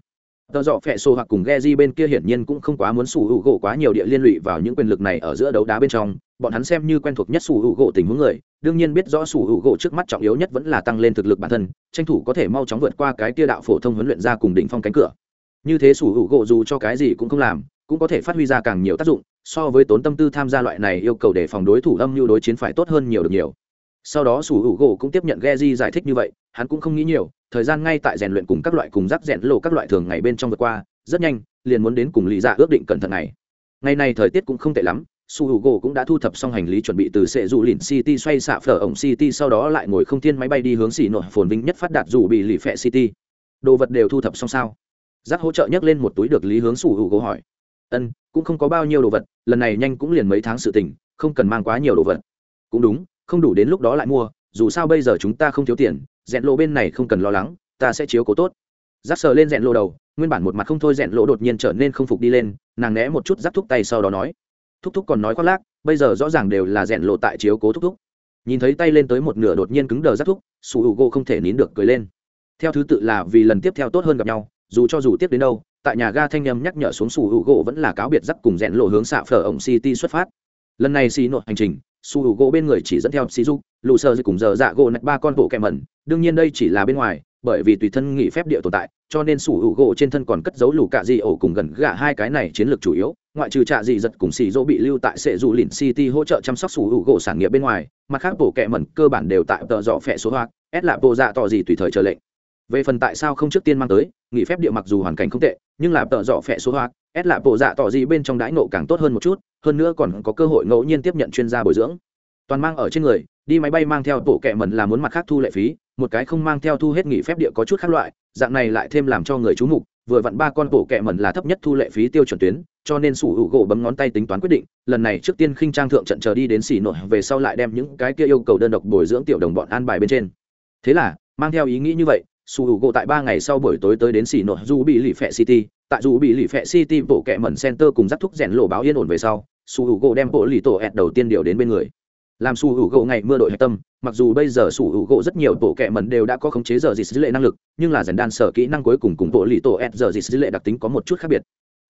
S1: Tờ dọ phẹ xô hoặc cùng ghe di bên kia hiển nhiên cũng không quá muốn sủ hữu gỗ quá nhiều địa liên lụy vào những quyền lực này ở giữa đấu đá bên trong, bọn hắn xem như quen thuộc nhất sủ hữu gỗ tình huống người, đương nhiên biết rõ sủ hữu gỗ trước mắt trọng yếu nhất vẫn là tăng lên thực lực bản thân, tranh thủ có thể mau chóng vượt qua cái tia đạo phổ thông huấn luyện ra cùng đỉnh phong cánh cửa. Như thế sủ hữu gỗ dù cho cái gì cũng không làm cũng có thể phát huy ra càng nhiều tác dụng, so với tốn tâm tư tham gia loại này yêu cầu để phòng đối thủ âm mưu đối chiến phải tốt hơn nhiều được nhiều. Sau đó sủ hữu gỗ cũng tiếp nhận ghe di giải thích như vậy, hắn cũng không nghĩ nhiều, thời gian ngay tại rèn luyện cùng các loại cùng rác rèn lộ các loại thường ngày bên trong vượt qua, rất nhanh, liền muốn đến cùng lý dạ ước định cẩn thận này ngày này thời tiết cũng không tệ lắm su hữu gỗ cũng đã thu thập xong hành lý chuẩn bị từ sệ dù lìn city xoay xạ phở ổng city, sau đó lại ngồi không thiên máy bay đi hướng xỉ nội phồn vinh nhất phát đạt dù bị lì phẹ city. Đồ vật đều thu thập xong sao? Rác hỗ trợ nhấc lên một túi được lý hướng su hữu gỗ hỏi ân, cũng không có bao nhiêu đồ vật, lần này nhanh cũng liền mấy tháng sự tình, không cần mang quá nhiều đồ vật. Cũng đúng, không đủ đến lúc đó lại mua, dù sao bây giờ chúng ta không thiếu tiền rẽn lộ bên này không cần lo lắng, ta sẽ chiếu cố tốt. Giáp sờ lên rẽn lộ đầu, nguyên bản một mặt không thôi rẽn lộ đột nhiên trở nên không phục đi lên, nàng né một chút giáp thúc tay sau đó nói. Thúc thúc còn nói khoác lác, bây giờ rõ ràng đều là rẽn lộ tại chiếu cố thúc thúc. Nhìn thấy tay lên tới một nửa đột nhiên cứng đờ giáp thúc su h u gỗ không thể nín được cười lên. Theo thứ tự là vì lần tiếp theo tốt hơn gặp nhau, dù cho dù tiếp đến đâu tại nhà ga thanh nhâm nhắc nhở xuống su h u gỗ vẫn là cáo biệt dắt cùng rẽn lộ hướng xạ phở ổng city xuất phát. Lần này xì nội hành trình, su h u gỗ bên người chỉ dẫn theo xì du lụ sơ cùng giờ dạ gỗ nạch ba con bộ kẹ mẩn. Đương nhiên đây chỉ là bên ngoài, bởi vì tùy thân nghỉ phép địa tồn tại, cho nên sủ hữu gỗ trên thân còn cất giấu lù cạ dị ổ cùng gần gạ hai cái này chiến lược chủ yếu. Ngoại trừ trạ dị giật cùng xì dỗ bị lưu tại sệ dù lìn city hỗ trợ chăm sóc sủ hữu gỗ sản nghiệp bên ngoài, mặt khác bộ kẹ mẩn cơ bản đều tại tợ dọ phẹ số hoa ép lạ bộ dạ tỏ gì tùy thời chờ lệnh về phần tại sao không trước tiên mang tới, nghỉ phép địa mặc dù hoàn cảnh không tệ, nhưng là tợ dọ phẹ số hoa ép lạ bộ dạ tỏ gì bên trong đãi nộ càng tốt hơn một chút, hơn nữa còn có cơ hội ngẫu nhiên tiếp nhận chuyên gia bồi dưỡng. Toàn mang ở trên người, đi máy bay mang theo bộ kẹ mẩn là muốn mặt khác thu lệ phí, một cái không mang theo thu hết nghỉ phép địa có chút khác loại, dạng này lại thêm làm cho người chú mục, vừa vặn ba con bộ kẹ mẩn là thấp nhất thu lệ phí tiêu chuẩn tuyến, cho nên sủ hữu gỗ bấm ngón tay tính toán quyết định, lần này trước tiên khinh trang thượng trận chờ đi đến xỉ nội về sau lại đem những cái kia yêu cầu đơn độc bồi dưỡng tiểu đồng bọn an bài bên trên. Thế là, mang theo ý nghĩ như vậy sủ hữu gỗ tại ba ngày sau buổi tối tới đến xì nội du bị lì phẹ city. Tại du bị lì phẹ city, bộ kẹ mẩn center cùng dắt thúc rèn lộ báo yên ổn về sau, su hữu gỗ đem bộ lì tổ ẹt đầu tiên điều đến bên người. Làm su hữu gỗ ngày mưa đội hạch tâm, mặc dù bây giờ su hữu gỗ rất nhiều bộ kẹ mẩn đều đã có khống chế giờ dịch dữ lệ năng lực, nhưng là dần đan sở kỹ năng cuối cùng cùng bộ lì tổ ẹt giờ dịch dữ lệ đặc tính có một chút khác biệt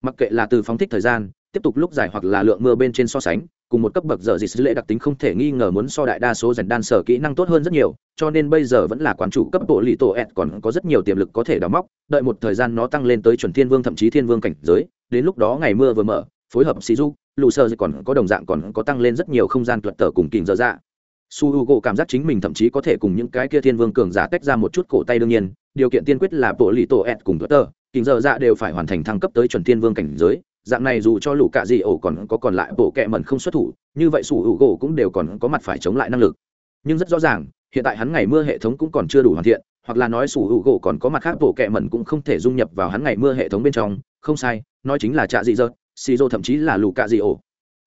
S1: mặc kệ là từ phóng thích thời gian, tiếp tục lúc dài hoặc là lượng mưa bên trên so sánh, cùng một cấp bậc giờ dịch dữ lệ đặc tính không thể nghi ngờ muốn so đại đa số dành đan sở kỹ năng tốt hơn rất nhiều, cho nên bây giờ vẫn là quán chủ cấp bộ lì tổ ẹt còn có rất nhiều tiềm lực có thể đào móc, đợi một thời gian nó tăng lên tới chuẩn thiên vương thậm chí thiên vương cảnh giới, đến lúc đó ngày mưa vừa mở, phối hợp sĩ du lù sơ còn có đồng dạng còn có tăng lên rất nhiều không gian tuật tờ cùng kình dở dạ. Su h u gỗ cảm giác chính mình thậm chí có thể cùng những cái kia thiên vương cường giả tách ra một chút cổ tay đương nhiên, điều kiện tiên quyết là bộ lì tổ ẹt cùng tuật tờ kình giờ dạ đều phải hoàn thành thăng cấp tới chuẩn thiên vương cảnh giới, dạng này dù cho lũ cạ dị ổ còn có còn lại bộ kẹ mẩn không xuất thủ, như vậy sủ hữu gỗ cũng đều còn có mặt phải chống lại năng lực. Nhưng rất rõ ràng, hiện tại hắn ngày mưa hệ thống cũng còn chưa đủ hoàn thiện, hoặc là nói sủ hữu gỗ còn có mặt khác bộ kẹ mẩn cũng không thể dung nhập vào hắn ngày mưa hệ thống bên trong, không sai, nói chính là trạ dị dợt xì dô thậm chí là lũ cạ dị ổ.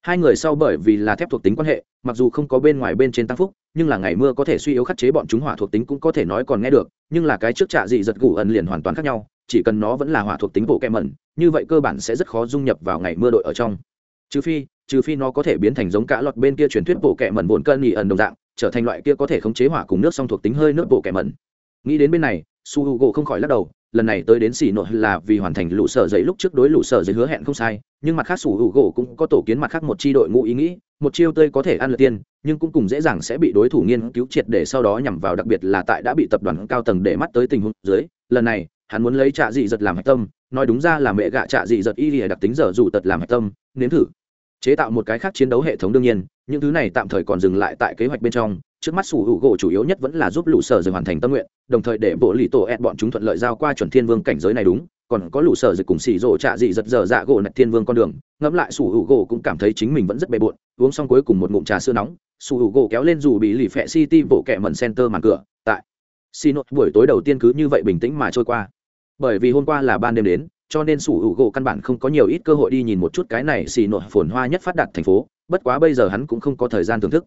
S1: Hai người sau bởi vì là thép thuộc tính quan hệ, mặc dù không có bên ngoài bên trên tăng phúc, nhưng là ngày mưa có thể suy yếu khắc chế bọn chúng hỏa thuộc tính cũng có thể nói còn nghe được, nhưng là cái trước trạ dị giật gù ẩn liền hoàn toàn khác nhau chỉ cần nó vẫn là hỏa thuộc tính bộ kẹ mẩn, như vậy cơ bản sẽ rất khó dung nhập vào ngày mưa đội ở trong. Trừ phi trừ phi nó có thể biến thành giống cả lọt bên kia truyền thuyết bộ kẹ mẩn bồn cơn nhị ẩn đồng dạng, trở thành loại kia có thể khống chế hỏa cùng nước song thuộc tính hơi nước bộ kẹ mẩn. Nghĩ đến bên này, su h u gỗ không khỏi lắc đầu, lần này tới đến xỉ nội là vì hoàn thành lũ sở giấy lúc trước đối lũ sở giấy hứa hẹn không sai, nhưng mặt khác su h u gỗ cũng có tổ kiến mặt khác một chi đội ngũ ý nghĩ, một chiêu tươi có thể ăn lượt tiên, nhưng cũng cùng dễ dàng sẽ bị đối thủ nghiên cứu triệt để sau đó nhằm vào đặc biệt là tại đã bị tập đoàn cao tầng để mắt tới tình huống dưới, lần này hắn muốn lấy trạ dị giật làm hạch tâm, nói đúng ra là mẹ gạ trạ dị giật y lìa đặc tính dở dù tật làm hạch tâm, nếm thử. Chế tạo một cái khác chiến đấu hệ thống đương nhiên, những thứ này tạm thời còn dừng lại tại kế hoạch bên trong, trước mắt sủ hữu gỗ chủ yếu nhất vẫn là giúp lũ sở dừng hoàn thành tâm nguyện, đồng thời để bộ lì tổ ed bọn chúng thuận lợi giao qua chuẩn thiên vương cảnh giới này đúng, còn có lũ sở dịch cùng xì rộ trạ dị giật dở dạ gỗ nạch thiên vương con đường, ngẫm lại sủ hữu gỗ cũng cảm thấy chính mình vẫn rất bề bộn, uống xong cuối cùng một ngụm trà sữa nóng, sủ hữu gỗ kéo lên dù bị lì phẹ city bộ kẹ mần center màn cửa, tại. Xì nội buổi tối đầu tiên cứ như vậy bình tĩnh mà trôi qua bởi vì hôm qua là ban đêm đến, cho nên sủ hữu gỗ căn bản không có nhiều ít cơ hội đi nhìn một chút cái này xì nội phồn hoa nhất phát đạt thành phố, bất quá bây giờ hắn cũng không có thời gian thưởng thức.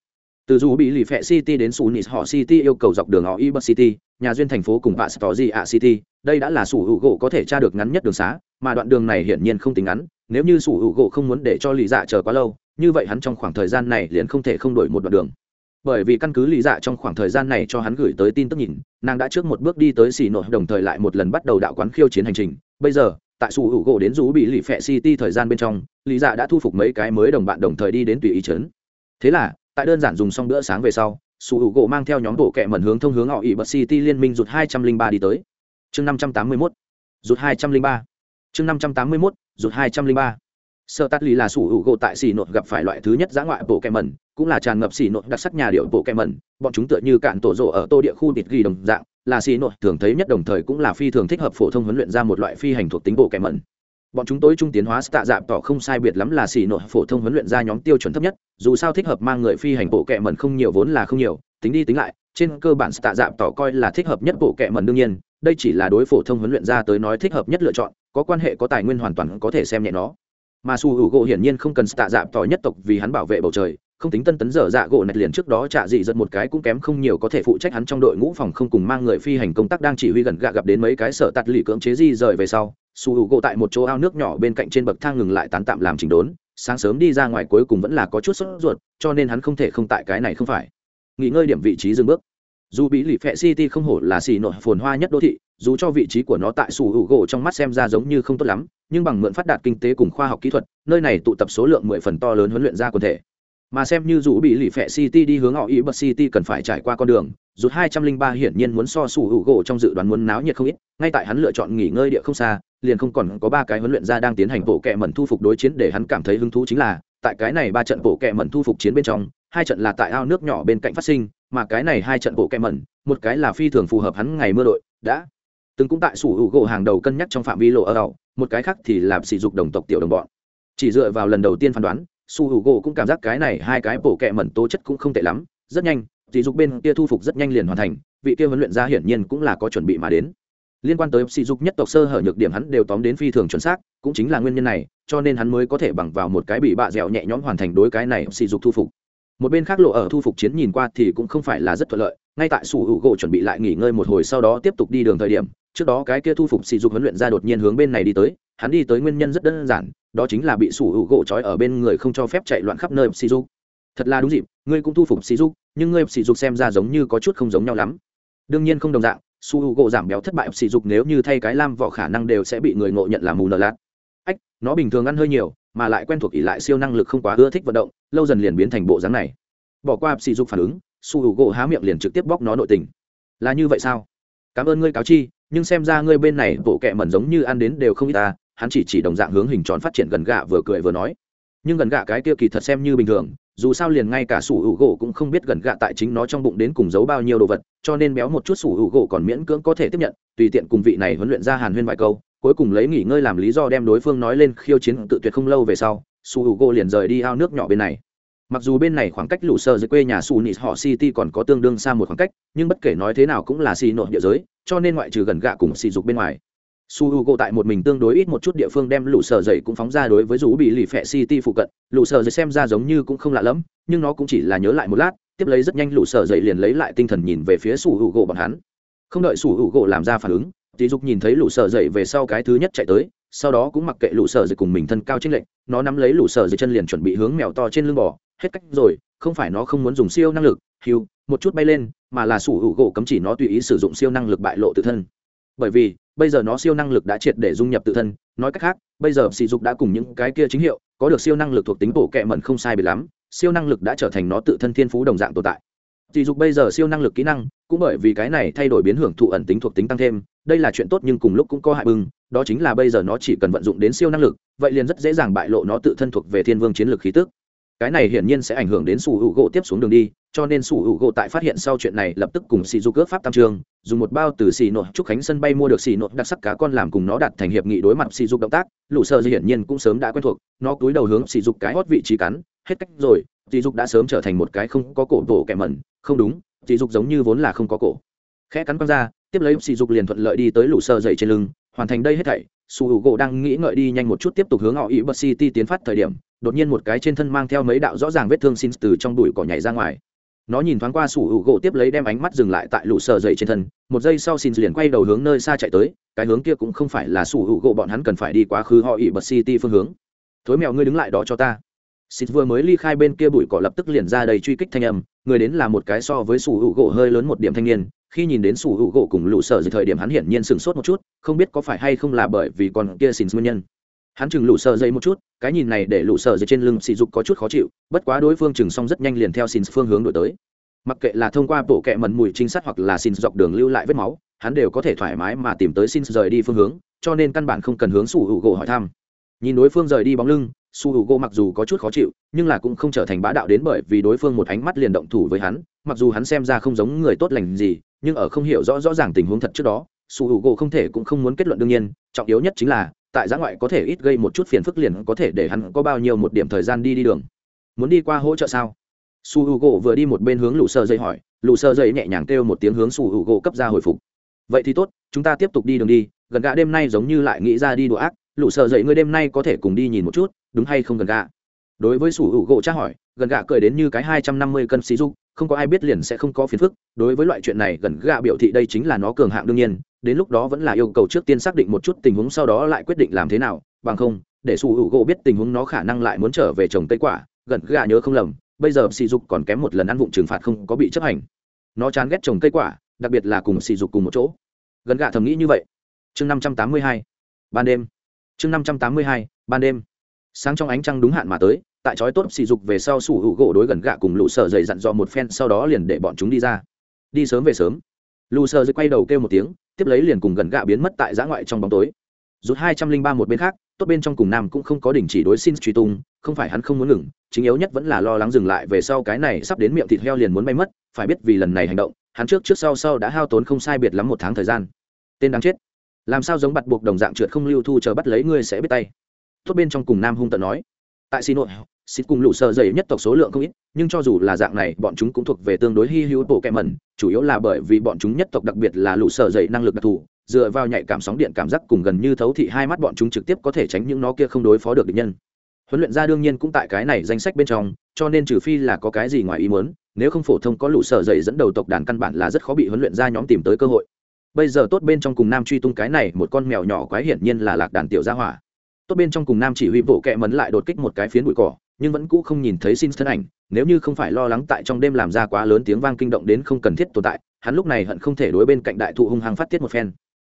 S1: Từ dù bị lì phẹ city đến sủ nịt họ city yêu cầu dọc đường họ ibert city, nhà duyên thành phố cùng bạn story ạ city, đây đã là sủ hữu gỗ có thể tra được ngắn nhất đường xá, mà đoạn đường này hiển nhiên không tính ngắn, nếu như sủ hữu gỗ không muốn để cho lì dạ chờ quá lâu, như vậy hắn trong khoảng thời gian này liền không thể không đổi một đoạn đường bởi vì căn cứ lý dạ trong khoảng thời gian này cho hắn gửi tới tin tức nhìn, nàng đã trước một bước đi tới xì nội đồng thời lại một lần bắt đầu đạo quán khiêu chiến hành trình. Bây giờ, tại su hữu gỗ đến rú bị lì phẹ city thời gian bên trong lý dạ đã thu phục mấy cái mới đồng bạn đồng thời đi đến tùy ý chấn thế là, tại đơn giản dùng xong bữa sáng về sau, su hữu gỗ mang theo nhóm bộ kẹ mẩn hướng thông hướng họ ỉ bật city liên minh rụt hai trăm linh ba đi tới. Chương năm trăm tám mươi mốt. Rụt hai trăm linh ba. Chương năm trăm tám mươi mốt. Rụt hai trăm linh ba sơ tát lý là sủ hữu gỗ tại xì nội gặp phải loại thứ nhất giã ngoại bộ kẹ mẩn cũng là tràn ngập xì nội đặc sắc nhà điệu bộ kẹ mẩn bọn chúng tựa như cạn tổ rộ ở tô địa khu thịt ghi đồng dạng, là xì nội thường thấy nhất đồng thời cũng là phi thường thích hợp phổ thông huấn luyện ra một loại phi hành thuộc tính bộ kẹ mẩn bọn chúng tối trung tiến hóa tạ dạp tỏ không sai biệt lắm là xì nội phổ thông huấn luyện ra nhóm tiêu chuẩn thấp nhất, dù sao thích hợp mang người phi hành bộ kẹ mẩn không nhiều, vốn là không nhiều, tính đi tính lại, trên cơ bản tạ dạp tỏ coi là thích hợp nhất bộ kẹ mẩn đương nhiên, đây chỉ là đối phổ thông huấn luyện ra tới nói thích hợp nhất lựa chọn, có quan hệ có tài nguyên hoàn toàn có thể xem nhẹ nó mà su hữu gỗ hiển nhiên không cần tạ dạp tỏ nhất tộc vì hắn bảo vệ bầu trời, không tính tân tấn dở dạ gỗ nạch liền trước đó trả dị giật một cái cũng kém không nhiều có thể phụ trách hắn trong đội ngũ phòng không cùng mang người phi hành công tác đang chỉ huy gần gạ gặp đến mấy cái sở tạt lì cưỡng chế di rời về sau, su hữu gỗ tại một chỗ ao nước nhỏ bên cạnh trên bậc thang ngừng lại tán tạm làm chỉnh đốn, sáng sớm đi ra ngoài cuối cùng vẫn là có chút sốt ruột, cho nên hắn không thể không tại cái này không phải. Nghỉ ngơi điểm vị trí dừng bước dù bị lì phẹ city không hổ là xì nội phồn hoa nhất đô thị, dù cho vị trí của nó tại sủ hữu gỗ trong mắt xem ra giống như không tốt lắm, nhưng bằng mượn phát đạt kinh tế cùng khoa học kỹ thuật, nơi này tụ tập số lượng mười phần to lớn huấn luyện ra quần thể. Mà xem như dù bị lì phẹ city đi hướng họ ý bật city cần phải trải qua con đường rút hai trăm linh ba hiển nhiên muốn so sủ hữu gỗ trong dự đoán muốn náo nhiệt không ít, ngay tại hắn lựa chọn nghỉ ngơi địa không xa, liền không còn có ba cái huấn luyện ra đang tiến hành bộ kệ mẩn thu phục đối chiến để hắn cảm thấy hứng thú chính là, tại cái này ba trận bộ kệ mẩn thu phục chiến bên trong, hai trận là tại ao nước nhỏ bên cạnh phát sinh mà cái này hai trận bộ kẹ mẩn, một cái là phi thường phù hợp hắn ngày mưa đội, đã. Từng cũng tại sủ hữu gỗ hàng đầu cân nhắc trong phạm vi lộ ở đầu, một cái khác thì là sỉ dục đồng tộc tiểu đồng bọn. Chỉ dựa vào lần đầu tiên phán đoán su hữu gỗ cũng cảm giác cái này hai cái bộ kẹ mẩn tố chất cũng không tệ lắm, rất nhanh, sỉ dục bên kia thu phục rất nhanh liền hoàn thành, vị kia huấn luyện ra hiển nhiên cũng là có chuẩn bị mà đến. Liên quan tới sỉ dục nhất tộc sơ hở nhược điểm hắn đều tóm đến phi thường chuẩn xác, cũng chính là nguyên nhân này, cho nên hắn mới có thể bằng vào một cái bị bạ dẻo nhẹ nhõm hoàn thành đối cái này sỉ dục thu phục một bên khác lộ ở thu phục chiến nhìn qua thì cũng không phải là rất thuận lợi, ngay tại sủ hữu gỗ chuẩn bị lại nghỉ ngơi một hồi sau đó tiếp tục đi đường thời điểm, trước đó cái kia thu phục sỉ dục huấn luyện ra đột nhiên hướng bên này đi tới, hắn đi tới nguyên nhân rất đơn giản, đó chính là bị sủ hữu gỗ trói ở bên người không cho phép chạy loạn khắp nơi sỉ dục. Thật là đúng dịp, ngươi cũng thu phục sỉ dục, nhưng ngươi sỉ dục xem ra giống như có chút không giống nhau lắm. Đương nhiên không đồng dạng su hữu gỗ giảm béo thất bại sỉ dục nếu như thay cái lam vỏ khả năng đều sẽ bị người ngộ nhận là mù nợ lạt nó bình thường ăn hơi nhiều, mà lại quen thuộc ỷ lại siêu năng lực không quá ưa thích vận động, lâu dần liền biến thành bộ dáng này. Bỏ qua sỉ dục phản ứng, su hữu gỗ há miệng liền trực tiếp bóc nó nội tình. Là như vậy sao? Cảm ơn ngươi cáo chi, nhưng xem ra ngươi bên này bộ kệ mẩn giống như ăn đến đều không ít ta, hắn chỉ chỉ đồng dạng hướng hình tròn phát triển gần gạ vừa cười vừa nói. Nhưng gần gạ cái kia kỳ thật xem như bình thường, dù sao liền ngay cả sủ hữu gỗ cũng không biết gần gạ tại chính nó trong bụng đến cùng giấu bao nhiêu đồ vật, cho nên béo một chút sủ hữu gỗ còn miễn cưỡng có thể tiếp nhận, tùy tiện cùng vị này huấn luyện ra hàn huyên vài câu cuối cùng lấy nghỉ ngơi làm lý do đem đối phương nói lên khiêu chiến tự tuyệt không lâu về sau, su h u g liền rời đi ao nước nhỏ bên này. Mặc dù bên này khoảng cách lũ sơ dưới quê nhà su nịt họ city còn có tương đương xa một khoảng cách, nhưng bất kể nói thế nào cũng là xì nội địa giới, cho nên ngoại trừ gần gạ cùng xì dục bên ngoài. Su h u g tại một mình tương đối ít một chút địa phương đem lũ sơ dậy cũng phóng ra đối với dù bị lì phẹ city phụ cận. Lũ sơ dậy xem ra giống như cũng không lạ lẫm, nhưng nó cũng chỉ là nhớ lại một lát, tiếp lấy rất nhanh lũ sơ dậy liền lấy lại tinh thần nhìn về phía su h u g bọn hắn. Không đợi su h u g làm ra phản ứng dì dục nhìn thấy lũ Sở dậy về sau cái thứ nhất chạy tới, sau đó cũng mặc kệ lũ Sở dậy cùng mình thân cao trên lệnh nó nắm lấy lũ Sở dậy chân liền chuẩn bị hướng mèo to trên lưng bò. Hết cách rồi, không phải nó không muốn dùng siêu năng lực hiu một chút bay lên, mà là sủ hữu gỗ cấm chỉ nó tùy ý sử dụng siêu năng lực bại lộ tự thân. Bởi vì, bây giờ nó siêu năng lực đã triệt để dung nhập tự thân, nói cách khác, bây giờ sỉ dục đã cùng những cái kia chính hiệu, có được siêu năng lực thuộc tính bổ kệ mẩn không sai biệt lắm, siêu năng lực đã trở thành nó tự thân thiên phú đồng dạng tồn tại sỉ dục bây giờ siêu năng lực kỹ năng, cũng bởi vì cái này thay đổi biến hưởng thụ ẩn tính thuộc tính tăng thêm, đây là chuyện tốt nhưng cùng lúc cũng có hại bừng. đó chính là bây giờ nó chỉ cần vận dụng đến siêu năng lực, vậy liền rất dễ dàng bại lộ nó tự thân thuộc về thiên vương chiến lược khí tức cái này hiển nhiên sẽ ảnh hưởng đến sủ hữu gỗ tiếp xuống đường đi, cho nên sủ hữu gỗ tại phát hiện sau chuyện này lập tức cùng Sĩ du cướp pháp tam trường, dùng một bao từ xì nội trúc khánh sân bay mua được xì nội đặc sắc cá con làm cùng nó đặt thành hiệp nghị đối mặt xì dục động tác, lũ sơ hiển nhiên cũng sớm đã quen thuộc, nó cúi đầu hướng xì dục cái hót vị trí cắn, hết cách rồi dị dục đã sớm trở thành một cái không có cổ tổ kẻ mẩn. Không đúng, dị dục giống như vốn là không có cổ. Khẽ cắn quăng ra, tiếp lấy xì dục liền thuận lợi đi tới lũ sơ dậy trên lưng. Hoàn thành đây hết thảy, su h u gỗ đang nghĩ ngợi đi nhanh một chút tiếp tục hướng họ ý bật city tiến phát thời điểm, đột nhiên một cái trên thân mang theo mấy đạo rõ ràng vết thương xin từ trong đùi cỏ nhảy ra ngoài. Nó nhìn thoáng qua su h u gỗ tiếp lấy đem ánh mắt dừng lại tại lũ sờ dậy trên thân. Một giây sau xin liền quay đầu hướng nơi xa chạy tới, cái hướng kia cũng không phải là su h u gỗ bọn hắn cần phải đi quá khứ họ ý bật city phương hướng. Thối mèo ngươi đứng lại đó cho ta xịt vừa mới ly khai bên kia bụi cỏ lập tức liền ra đầy truy kích thanh âm, người đến là một cái so với sủ hữu gỗ hơi lớn một điểm thanh niên, khi nhìn đến sủ hữu gỗ cùng lũ sở dây thời điểm hắn hiển nhiên sửng sốt một chút, không biết có phải hay không là bởi vì con kia xịt nguyên nhân. Hắn chừng lũ sở dây một chút, cái nhìn này để lũ sở dây trên lưng sỉ dục có chút khó chịu, bất quá đối phương chừng xong rất nhanh liền theo xịt phương hướng đổi tới. Mặc kệ là thông qua bộ kệ mẩn mùi trinh sát hoặc là xịt dọc đường lưu lại vết máu, hắn đều có thể thoải mái mà tìm tới xin rời đi phương hướng, cho nên căn bản không cần hướng sủ hữu gỗ hỏi thăm. Nhìn đối phương rời đi bóng lưng, su h u g o mặc dù có chút khó chịu, nhưng là cũng không trở thành bá đạo đến bởi vì đối phương một ánh mắt liền động thủ với hắn, mặc dù hắn xem ra không giống người tốt lành gì, nhưng ở không hiểu rõ rõ ràng tình huống thật trước đó, su h u g o không thể cũng không muốn kết luận đương nhiên, trọng yếu nhất chính là, tại giã ngoại có thể ít gây một chút phiền phức liền có thể để hắn có bao nhiêu một điểm thời gian đi đi đường. Muốn đi qua hỗ trợ sao? Su h u g o vừa đi một bên hướng lũ sơ dây hỏi, lũ sơ dây nhẹ nhàng kêu một tiếng hướng su h u g o cấp ra hồi phục. Vậy thì tốt, chúng ta tiếp tục đi đường đi, gần gã đêm nay giống như lại nghĩ ra đi đùa ác lũ sợ dậy ngươi đêm nay có thể cùng đi nhìn một chút, đúng hay không gần gạ? Đối với sủ hữu gỗ tra hỏi, gần gạ cười đến như cái hai trăm năm mươi cân xí dục, không có ai biết liền sẽ không có phiền phức. Đối với loại chuyện này, gần gạ biểu thị đây chính là nó cường hạng đương nhiên, đến lúc đó vẫn là yêu cầu trước tiên xác định một chút tình huống sau đó lại quyết định làm thế nào. Bằng không, để sủ hữu gỗ biết tình huống nó khả năng lại muốn trở về trồng cây quả, gần gạ nhớ không lầm, bây giờ sỉ dục còn kém một lần ăn vụng trừng phạt không có bị chấp hành. Nó chán ghét trồng cây quả, đặc biệt là cùng sỉ dục cùng một chỗ. Gần gạ thầm nghĩ như vậy. Chương năm trăm tám mươi hai. Ban đêm chương năm trăm tám mươi hai, ban đêm. Sáng trong ánh trăng đúng hạn mà tới, tại chói tốt sỉ dục về sau sủ hữu gỗ đối gần gạ cùng lũ sợ dậy dặn dò một phen, sau đó liền để bọn chúng đi ra. Đi sớm về sớm. Lũ sợ dày quay đầu kêu một tiếng, tiếp lấy liền cùng gần gạ biến mất tại giã ngoại trong bóng tối. Rút hai trăm linh ba một bên khác, tốt bên trong cùng nam cũng không có đình chỉ đối xin truy tung, không phải hắn không muốn ngừng, chính yếu nhất vẫn là lo lắng dừng lại về sau cái này sắp đến miệng thịt heo liền muốn bay mất, phải biết vì lần này hành động, hắn trước trước sau sau đã hao tốn không sai biệt lắm một tháng thời gian. Tên đáng chết làm sao giống bắt buộc đồng dạng trượt không lưu thu chờ bắt lấy ngươi sẽ biết tay. Tốt bên trong cùng nam hung tận nói, tại xin nội, xịt cùng lũ sợ dày nhất tộc số lượng không ít, nhưng cho dù là dạng này, bọn chúng cũng thuộc về tương đối hy hữu bộ kẹ mẩn, chủ yếu là bởi vì bọn chúng nhất tộc đặc biệt là lũ sợ dày năng lực đặc thù, dựa vào nhạy cảm sóng điện cảm giác cùng gần như thấu thị hai mắt bọn chúng trực tiếp có thể tránh những nó kia không đối phó được địch nhân. Huấn luyện ra đương nhiên cũng tại cái này danh sách bên trong, cho nên trừ phi là có cái gì ngoài ý muốn, nếu không phổ thông có lũ sợ dày dẫn đầu tộc đàn căn bản là rất khó bị huấn luyện ra nhóm tìm tới cơ hội bây giờ tốt bên trong cùng nam truy tung cái này, một con mèo nhỏ quái hiển nhiên là lạc đàn tiểu gia hỏa. Tốt bên trong cùng nam chỉ huy bộ kẹ mấn lại đột kích một cái phiến bụi cỏ, nhưng vẫn cũ không nhìn thấy xin thân ảnh, nếu như không phải lo lắng tại trong đêm làm ra quá lớn tiếng vang kinh động đến không cần thiết tồn tại, hắn lúc này hận không thể đối bên cạnh đại thụ hung hăng phát tiết một phen.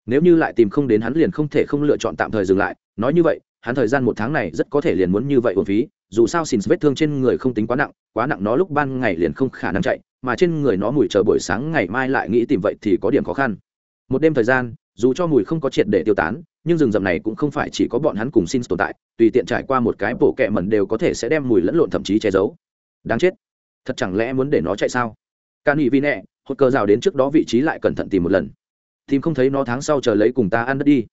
S1: Nếu như lại tìm không đến hắn liền không thể không lựa chọn tạm thời dừng lại, nói như vậy, hắn thời gian một tháng này rất có thể liền muốn như vậy ổn phí, dù sao xin vết thương trên người không tính quá nặng quá nặng nó lúc ban ngày liền không khả năng chạy, mà trên người nó mùi chờ buổi sáng ngày mai lại nghĩ tìm vậy thì có điểm khó khăn một đêm thời gian, dù cho mùi không có triệt để tiêu tán, nhưng rừng rậm này cũng không phải chỉ có bọn hắn cùng xin tồn tại, tùy tiện trải qua một cái bổ kẹ mẩn đều có thể sẽ đem mùi lẫn lộn thậm chí che giấu. Đáng chết. Thật chẳng lẽ muốn để nó chạy sao? Ca nị vi nẹ, hốt cơ rào đến trước đó vị trí lại cẩn thận tìm một lần. Tìm không thấy nó tháng sau chờ lấy cùng ta ăn đất đi.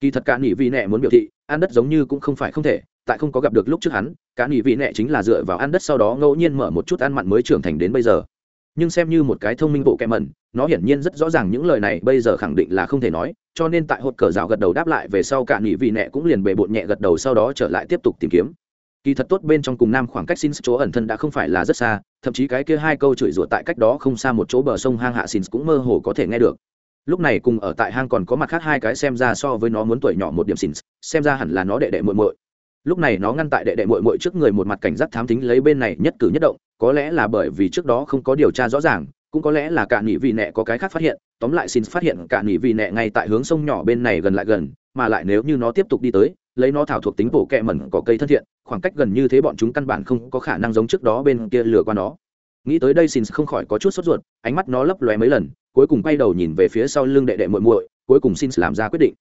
S1: Kỳ thật cả nị vị nẹ muốn biểu thị, ăn đất giống như cũng không phải không thể, tại không có gặp được lúc trước hắn cả nị vị nẹ chính là dựa vào ăn đất sau đó ngẫu nhiên mở một chút ăn mặn mới trưởng thành đến bây giờ nhưng xem như một cái thông minh bộ kẹ mẩn, nó hiển nhiên rất rõ ràng những lời này bây giờ khẳng định là không thể nói, cho nên tại hột cờ rào gật đầu đáp lại về sau cả nghỉ vị nẹ cũng liền bề bộn nhẹ gật đầu sau đó trở lại tiếp tục tìm kiếm. Kỳ thật tốt bên trong cùng nam khoảng cách xin chỗ ẩn thân đã không phải là rất xa, thậm chí cái kia hai câu chửi rủa tại cách đó không xa một chỗ bờ sông hang hạ xin cũng mơ hồ có thể nghe được. Lúc này cùng ở tại hang còn có mặt khác hai cái xem ra so với nó muốn tuổi nhỏ một điểm xin xem ra hẳn là nó đệ đệ muội muội lúc này nó ngăn tại đệ đệ muội muội trước người một mặt cảnh giác thám tính lấy bên này nhất cử nhất động, có lẽ là bởi vì trước đó không có điều tra rõ ràng, cũng có lẽ là cả nỉ vị nẹ có cái khác phát hiện, tóm lại xin phát hiện cả nỉ vị nẹ ngay tại hướng sông nhỏ bên này gần lại gần, mà lại nếu như nó tiếp tục đi tới, lấy nó thảo thuộc tính bổ kẹ mẩn có cây thân thiện, khoảng cách gần như thế bọn chúng căn bản không có khả năng giống trước đó bên kia lừa qua nó. Nghĩ tới đây xin không khỏi có chút sốt ruột, ánh mắt nó lấp lóe mấy lần, cuối cùng quay đầu nhìn về phía sau lưng đệ đệ muội muội, cuối cùng xin làm ra quyết định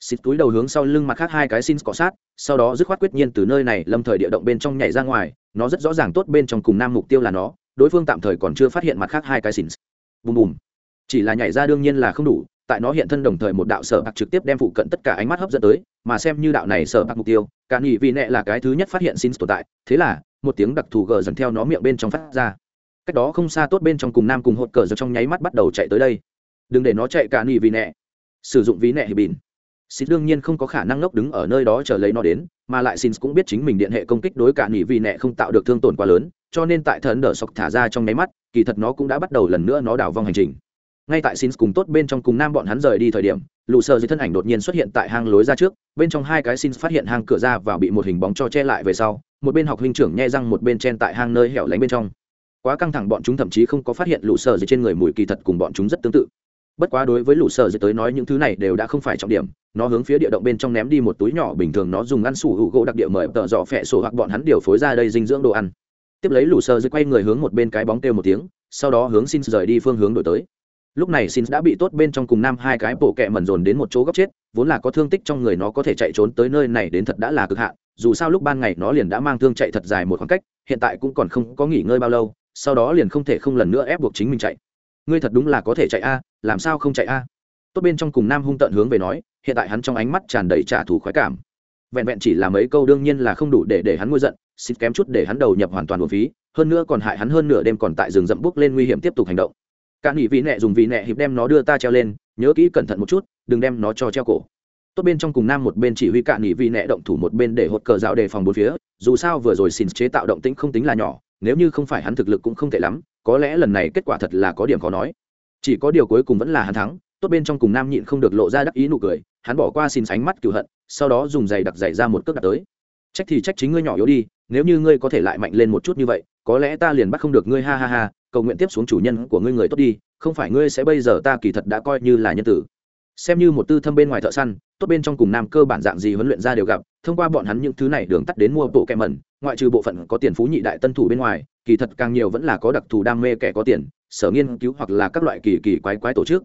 S1: xịt túi đầu hướng sau lưng mặt khác hai cái xin cọ sát, sau đó dứt khoát quyết nhiên từ nơi này lâm thời địa động bên trong nhảy ra ngoài, nó rất rõ ràng tốt bên trong cùng nam mục tiêu là nó, đối phương tạm thời còn chưa phát hiện mặt khác hai cái xin. Bùm bùm. Chỉ là nhảy ra đương nhiên là không đủ, tại nó hiện thân đồng thời một đạo sở bạc trực tiếp đem phụ cận tất cả ánh mắt hấp dẫn tới, mà xem như đạo này sở bạc mục tiêu, cả nghỉ vì nẹ là cái thứ nhất phát hiện xin tồn tại, thế là, một tiếng đặc thù gờ dần theo nó miệng bên trong phát ra. Cách đó không xa tốt bên trong cùng nam cùng hột cờ giật trong nháy mắt bắt đầu chạy tới đây. Đừng để nó chạy cả nghỉ vì nẹ. Sử dụng ví nẹ thì bìn xin đương nhiên không có khả năng ngốc đứng ở nơi đó chờ lấy nó đến, mà lại xin cũng biết chính mình điện hệ công kích đối cả nghỉ vì nẹ không tạo được thương tổn quá lớn, cho nên tại thần đỡ sọc thả ra trong nháy mắt, kỳ thật nó cũng đã bắt đầu lần nữa nó đảo vong hành trình. Ngay tại xin cùng tốt bên trong cùng nam bọn hắn rời đi thời điểm, lũ sờ dưới thân ảnh đột nhiên xuất hiện tại hang lối ra trước, bên trong hai cái xin phát hiện hang cửa ra và bị một hình bóng cho che lại về sau, một bên học huynh trưởng nhẹ răng một bên chen tại hang nơi hẻo lánh bên trong. Quá căng thẳng bọn chúng thậm chí không có phát hiện lũ sờ dưới trên người mùi kỳ thật cùng bọn chúng rất tương tự bất quá đối với lũ sơ dưới tới nói những thứ này đều đã không phải trọng điểm, nó hướng phía địa động bên trong ném đi một túi nhỏ, bình thường nó dùng ăn sủ hữu gỗ đặc địa mời tợ dọ phẹ sổ hoặc bọn hắn điều phối ra đây dinh dưỡng đồ ăn. Tiếp lấy lũ sơ dưới quay người hướng một bên cái bóng kêu một tiếng, sau đó hướng xin rời đi phương hướng đổi tới. Lúc này xin đã bị tốt bên trong cùng nam hai cái bộ kẹ mẩn dồn đến một chỗ góc chết, vốn là có thương tích trong người nó có thể chạy trốn tới nơi này đến thật đã là cực hạn, dù sao lúc ban ngày nó liền đã mang thương chạy thật dài một khoảng cách, hiện tại cũng còn không có nghỉ ngơi bao lâu, sau đó liền không thể không lần nữa ép buộc chính mình chạy. Ngươi thật đúng là có thể chạy a làm sao không chạy a? Tốt bên trong cùng nam hung tận hướng về nói, hiện tại hắn trong ánh mắt tràn đầy trả thù khoái cảm. Vẹn vẹn chỉ là mấy câu đương nhiên là không đủ để để hắn nguôi giận, xịt kém chút để hắn đầu nhập hoàn toàn một phí, hơn nữa còn hại hắn hơn nửa đêm còn tại rừng rậm bước lên nguy hiểm tiếp tục hành động. Cả nghỉ vị nẹ dùng vị nẹ hiệp đem nó đưa ta treo lên, nhớ kỹ cẩn thận một chút, đừng đem nó cho treo cổ. Tốt bên trong cùng nam một bên chỉ huy cạn nghỉ vị nẹ động thủ một bên để hột cờ dạo đề phòng bốn phía, dù sao vừa rồi xin chế tạo động tĩnh không tính là nhỏ, nếu như không phải hắn thực lực cũng không tệ lắm, có lẽ lần này kết quả thật là có điểm khó nói chỉ có điều cuối cùng vẫn là hắn thắng, tốt bên trong cùng nam nhịn không được lộ ra đắc ý nụ cười, hắn bỏ qua xin sánh mắt cựu hận, sau đó dùng giày đặc giày ra một cước đặt tới. Trách thì trách chính ngươi nhỏ yếu đi, nếu như ngươi có thể lại mạnh lên một chút như vậy, có lẽ ta liền bắt không được ngươi, ha ha ha, cầu nguyện tiếp xuống chủ nhân của ngươi người tốt đi, không phải ngươi sẽ bây giờ ta kỳ thật đã coi như là nhân tử. Xem như một tư thâm bên ngoài thợ săn, tốt bên trong cùng nam cơ bản dạng gì huấn luyện ra đều gặp, thông qua bọn hắn những thứ này đường tắt đến mua bộ kẹ mẩn, ngoại trừ bộ phận có tiền phú nhị đại tân thủ bên ngoài, kỳ thật càng nhiều vẫn là có đặc thù đam mê kẻ có tiền sở nghiên cứu hoặc là các loại kỳ kỳ quái quái tổ chức.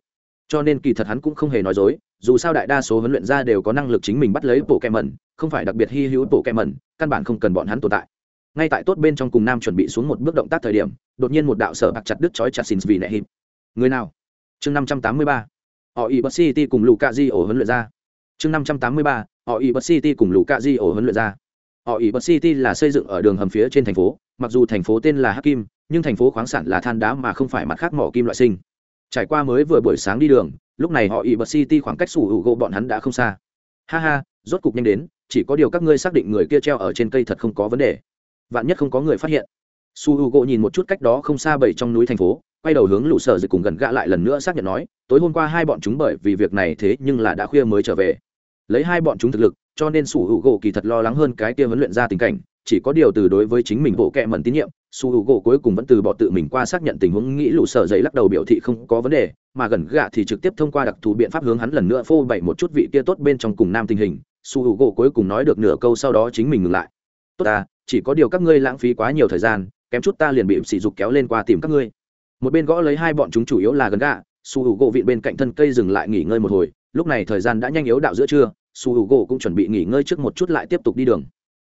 S1: Cho nên kỳ thật hắn cũng không hề nói dối, dù sao đại đa số huấn luyện ra đều có năng lực chính mình bắt lấy bộ kem mẩn không phải đặc biệt hy hữu bộ kem mẩn căn bản không cần bọn hắn tồn tại. Ngay tại tốt bên trong cùng nam chuẩn bị xuống một bước động tác thời điểm, đột nhiên một đạo sở bạc chặt đứt chói chặt xin vì nệ hiệp người nào? Chương năm trăm tám mươi ba. Họ y bật city cùng lù cạ di ổ huấn luyện ra chương năm trăm tám mươi ba. Họ y bật city cùng lù cạ di ổ huấn luyện ra họ y bật city là xây dựng ở đường hầm phía trên thành phố, mặc dù thành phố tên là hakim nhưng thành phố khoáng sản là than đá mà không phải mặt khác mỏ kim loại sinh. Trải qua mới vừa buổi sáng đi đường, lúc này họ y bật city khoảng cách sủ hữu gỗ bọn hắn đã không xa. Ha ha, rốt cục nhanh đến, chỉ có điều các ngươi xác định người kia treo ở trên cây thật không có vấn đề. Vạn nhất không có người phát hiện. Su h u gỗ nhìn một chút cách đó không xa bảy trong núi thành phố, quay đầu hướng lũ sở dịch cùng gần gã lại lần nữa xác nhận nói, tối hôm qua hai bọn chúng bởi vì việc này thế nhưng là đã khuya mới trở về. Lấy hai bọn chúng thực lực, cho nên su h u gỗ kỳ thật lo lắng hơn cái kia huấn luyện ra tình cảnh chỉ có điều từ đối với chính mình bộ kệ mẩn tín nhiệm, su h u gỗ cuối cùng vẫn từ bỏ tự mình qua xác nhận tình huống, nghĩ lũ sở dậy lắc đầu biểu thị không có vấn đề, mà gần gạ thì trực tiếp thông qua đặc thù biện pháp hướng hắn lần nữa phô bày một chút vị kia tốt bên trong cùng nam tình hình. Su h u gỗ cuối cùng nói được nửa câu sau đó chính mình ngừng lại. Tốt ta, chỉ có điều các ngươi lãng phí quá nhiều thời gian, kém chút ta liền bị sỉ dục kéo lên qua tìm các ngươi. Một bên gõ lấy hai bọn chúng chủ yếu là gần gạ, su h u gỗ vịn bên cạnh thân cây dừng lại nghỉ ngơi một hồi, lúc này thời gian đã nhanh yếu đạo giữa trưa, su h u gỗ cũng chuẩn bị nghỉ ngơi trước một chút lại tiếp tục đi đường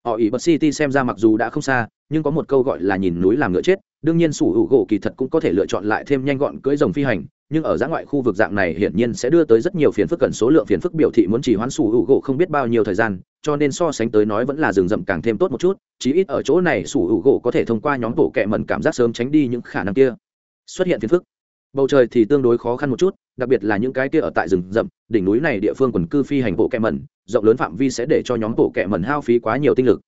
S1: họ ỉ bật city xem ra mặc dù đã không xa, nhưng có một câu gọi là nhìn núi làm ngựa chết. Đương nhiên sủ hữu gỗ kỳ thật cũng có thể lựa chọn lại thêm nhanh gọn cưỡi rồng phi hành, nhưng ở giã ngoại khu vực dạng này hiển nhiên sẽ đưa tới rất nhiều phiền phức cần số lượng phiền phức biểu thị muốn chỉ hoán sủ hữu gỗ không biết bao nhiêu thời gian, cho nên so sánh tới nói vẫn là rừng rậm càng thêm tốt một chút, chí ít ở chỗ này sủ hữu gỗ có thể thông qua nhóm bộ kẹ mẩn cảm giác sớm tránh đi những khả năng kia. Xuất hiện phiền phức bầu trời thì tương đối khó khăn một chút, đặc biệt là những cái kia ở tại rừng rậm, đỉnh núi này địa phương quần cư phi hành bộ kẹ mẩn, rộng lớn phạm vi sẽ để cho nhóm bộ kẹ mẩn hao phí quá nhiều tinh lực.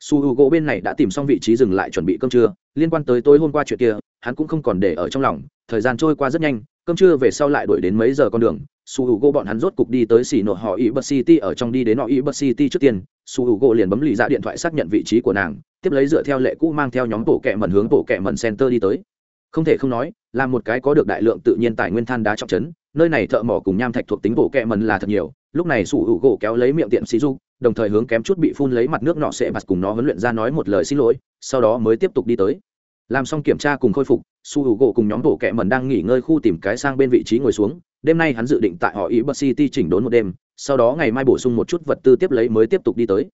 S1: Su h u gỗ bên này đã tìm xong vị trí dừng lại chuẩn bị cơm trưa, liên quan tới tối hôm qua chuyện kia, hắn cũng không còn để ở trong lòng, thời gian trôi qua rất nhanh, cơm trưa về sau lại đuổi đến mấy giờ con đường, su h u gỗ bọn hắn rốt cục đi tới xỉ nội họ y bật city ở trong đi đến họ y bật city trước tiên, su h u gỗ liền bấm lì ra điện thoại xác nhận vị trí của nàng, tiếp lấy dựa theo lệ cũ mang theo nhóm bộ kẹ mẩn hướng bộ kẹ mẩn center đi tới. Không thể không nói là một cái có được đại lượng tự nhiên tài nguyên than đá trọng trấn, nơi này thợ mỏ cùng nham thạch thuộc tính bộ kẹ mần là thật nhiều, lúc này sủ hữu gỗ kéo lấy miệng tiệm xí du đồng thời hướng kém chút bị phun lấy mặt nước nọ sẽ bạt cùng nó huấn luyện ra nói một lời xin lỗi, sau đó mới tiếp tục đi tới. Làm xong kiểm tra cùng khôi phục su hữu gỗ cùng nhóm bộ kẹ mần đang nghỉ ngơi khu tìm cái sang bên vị trí ngồi xuống, đêm nay hắn dự định tại họ ý bờ city chỉnh đốn một đêm, sau đó ngày mai bổ sung một chút vật tư tiếp lấy mới tiếp tục đi tới.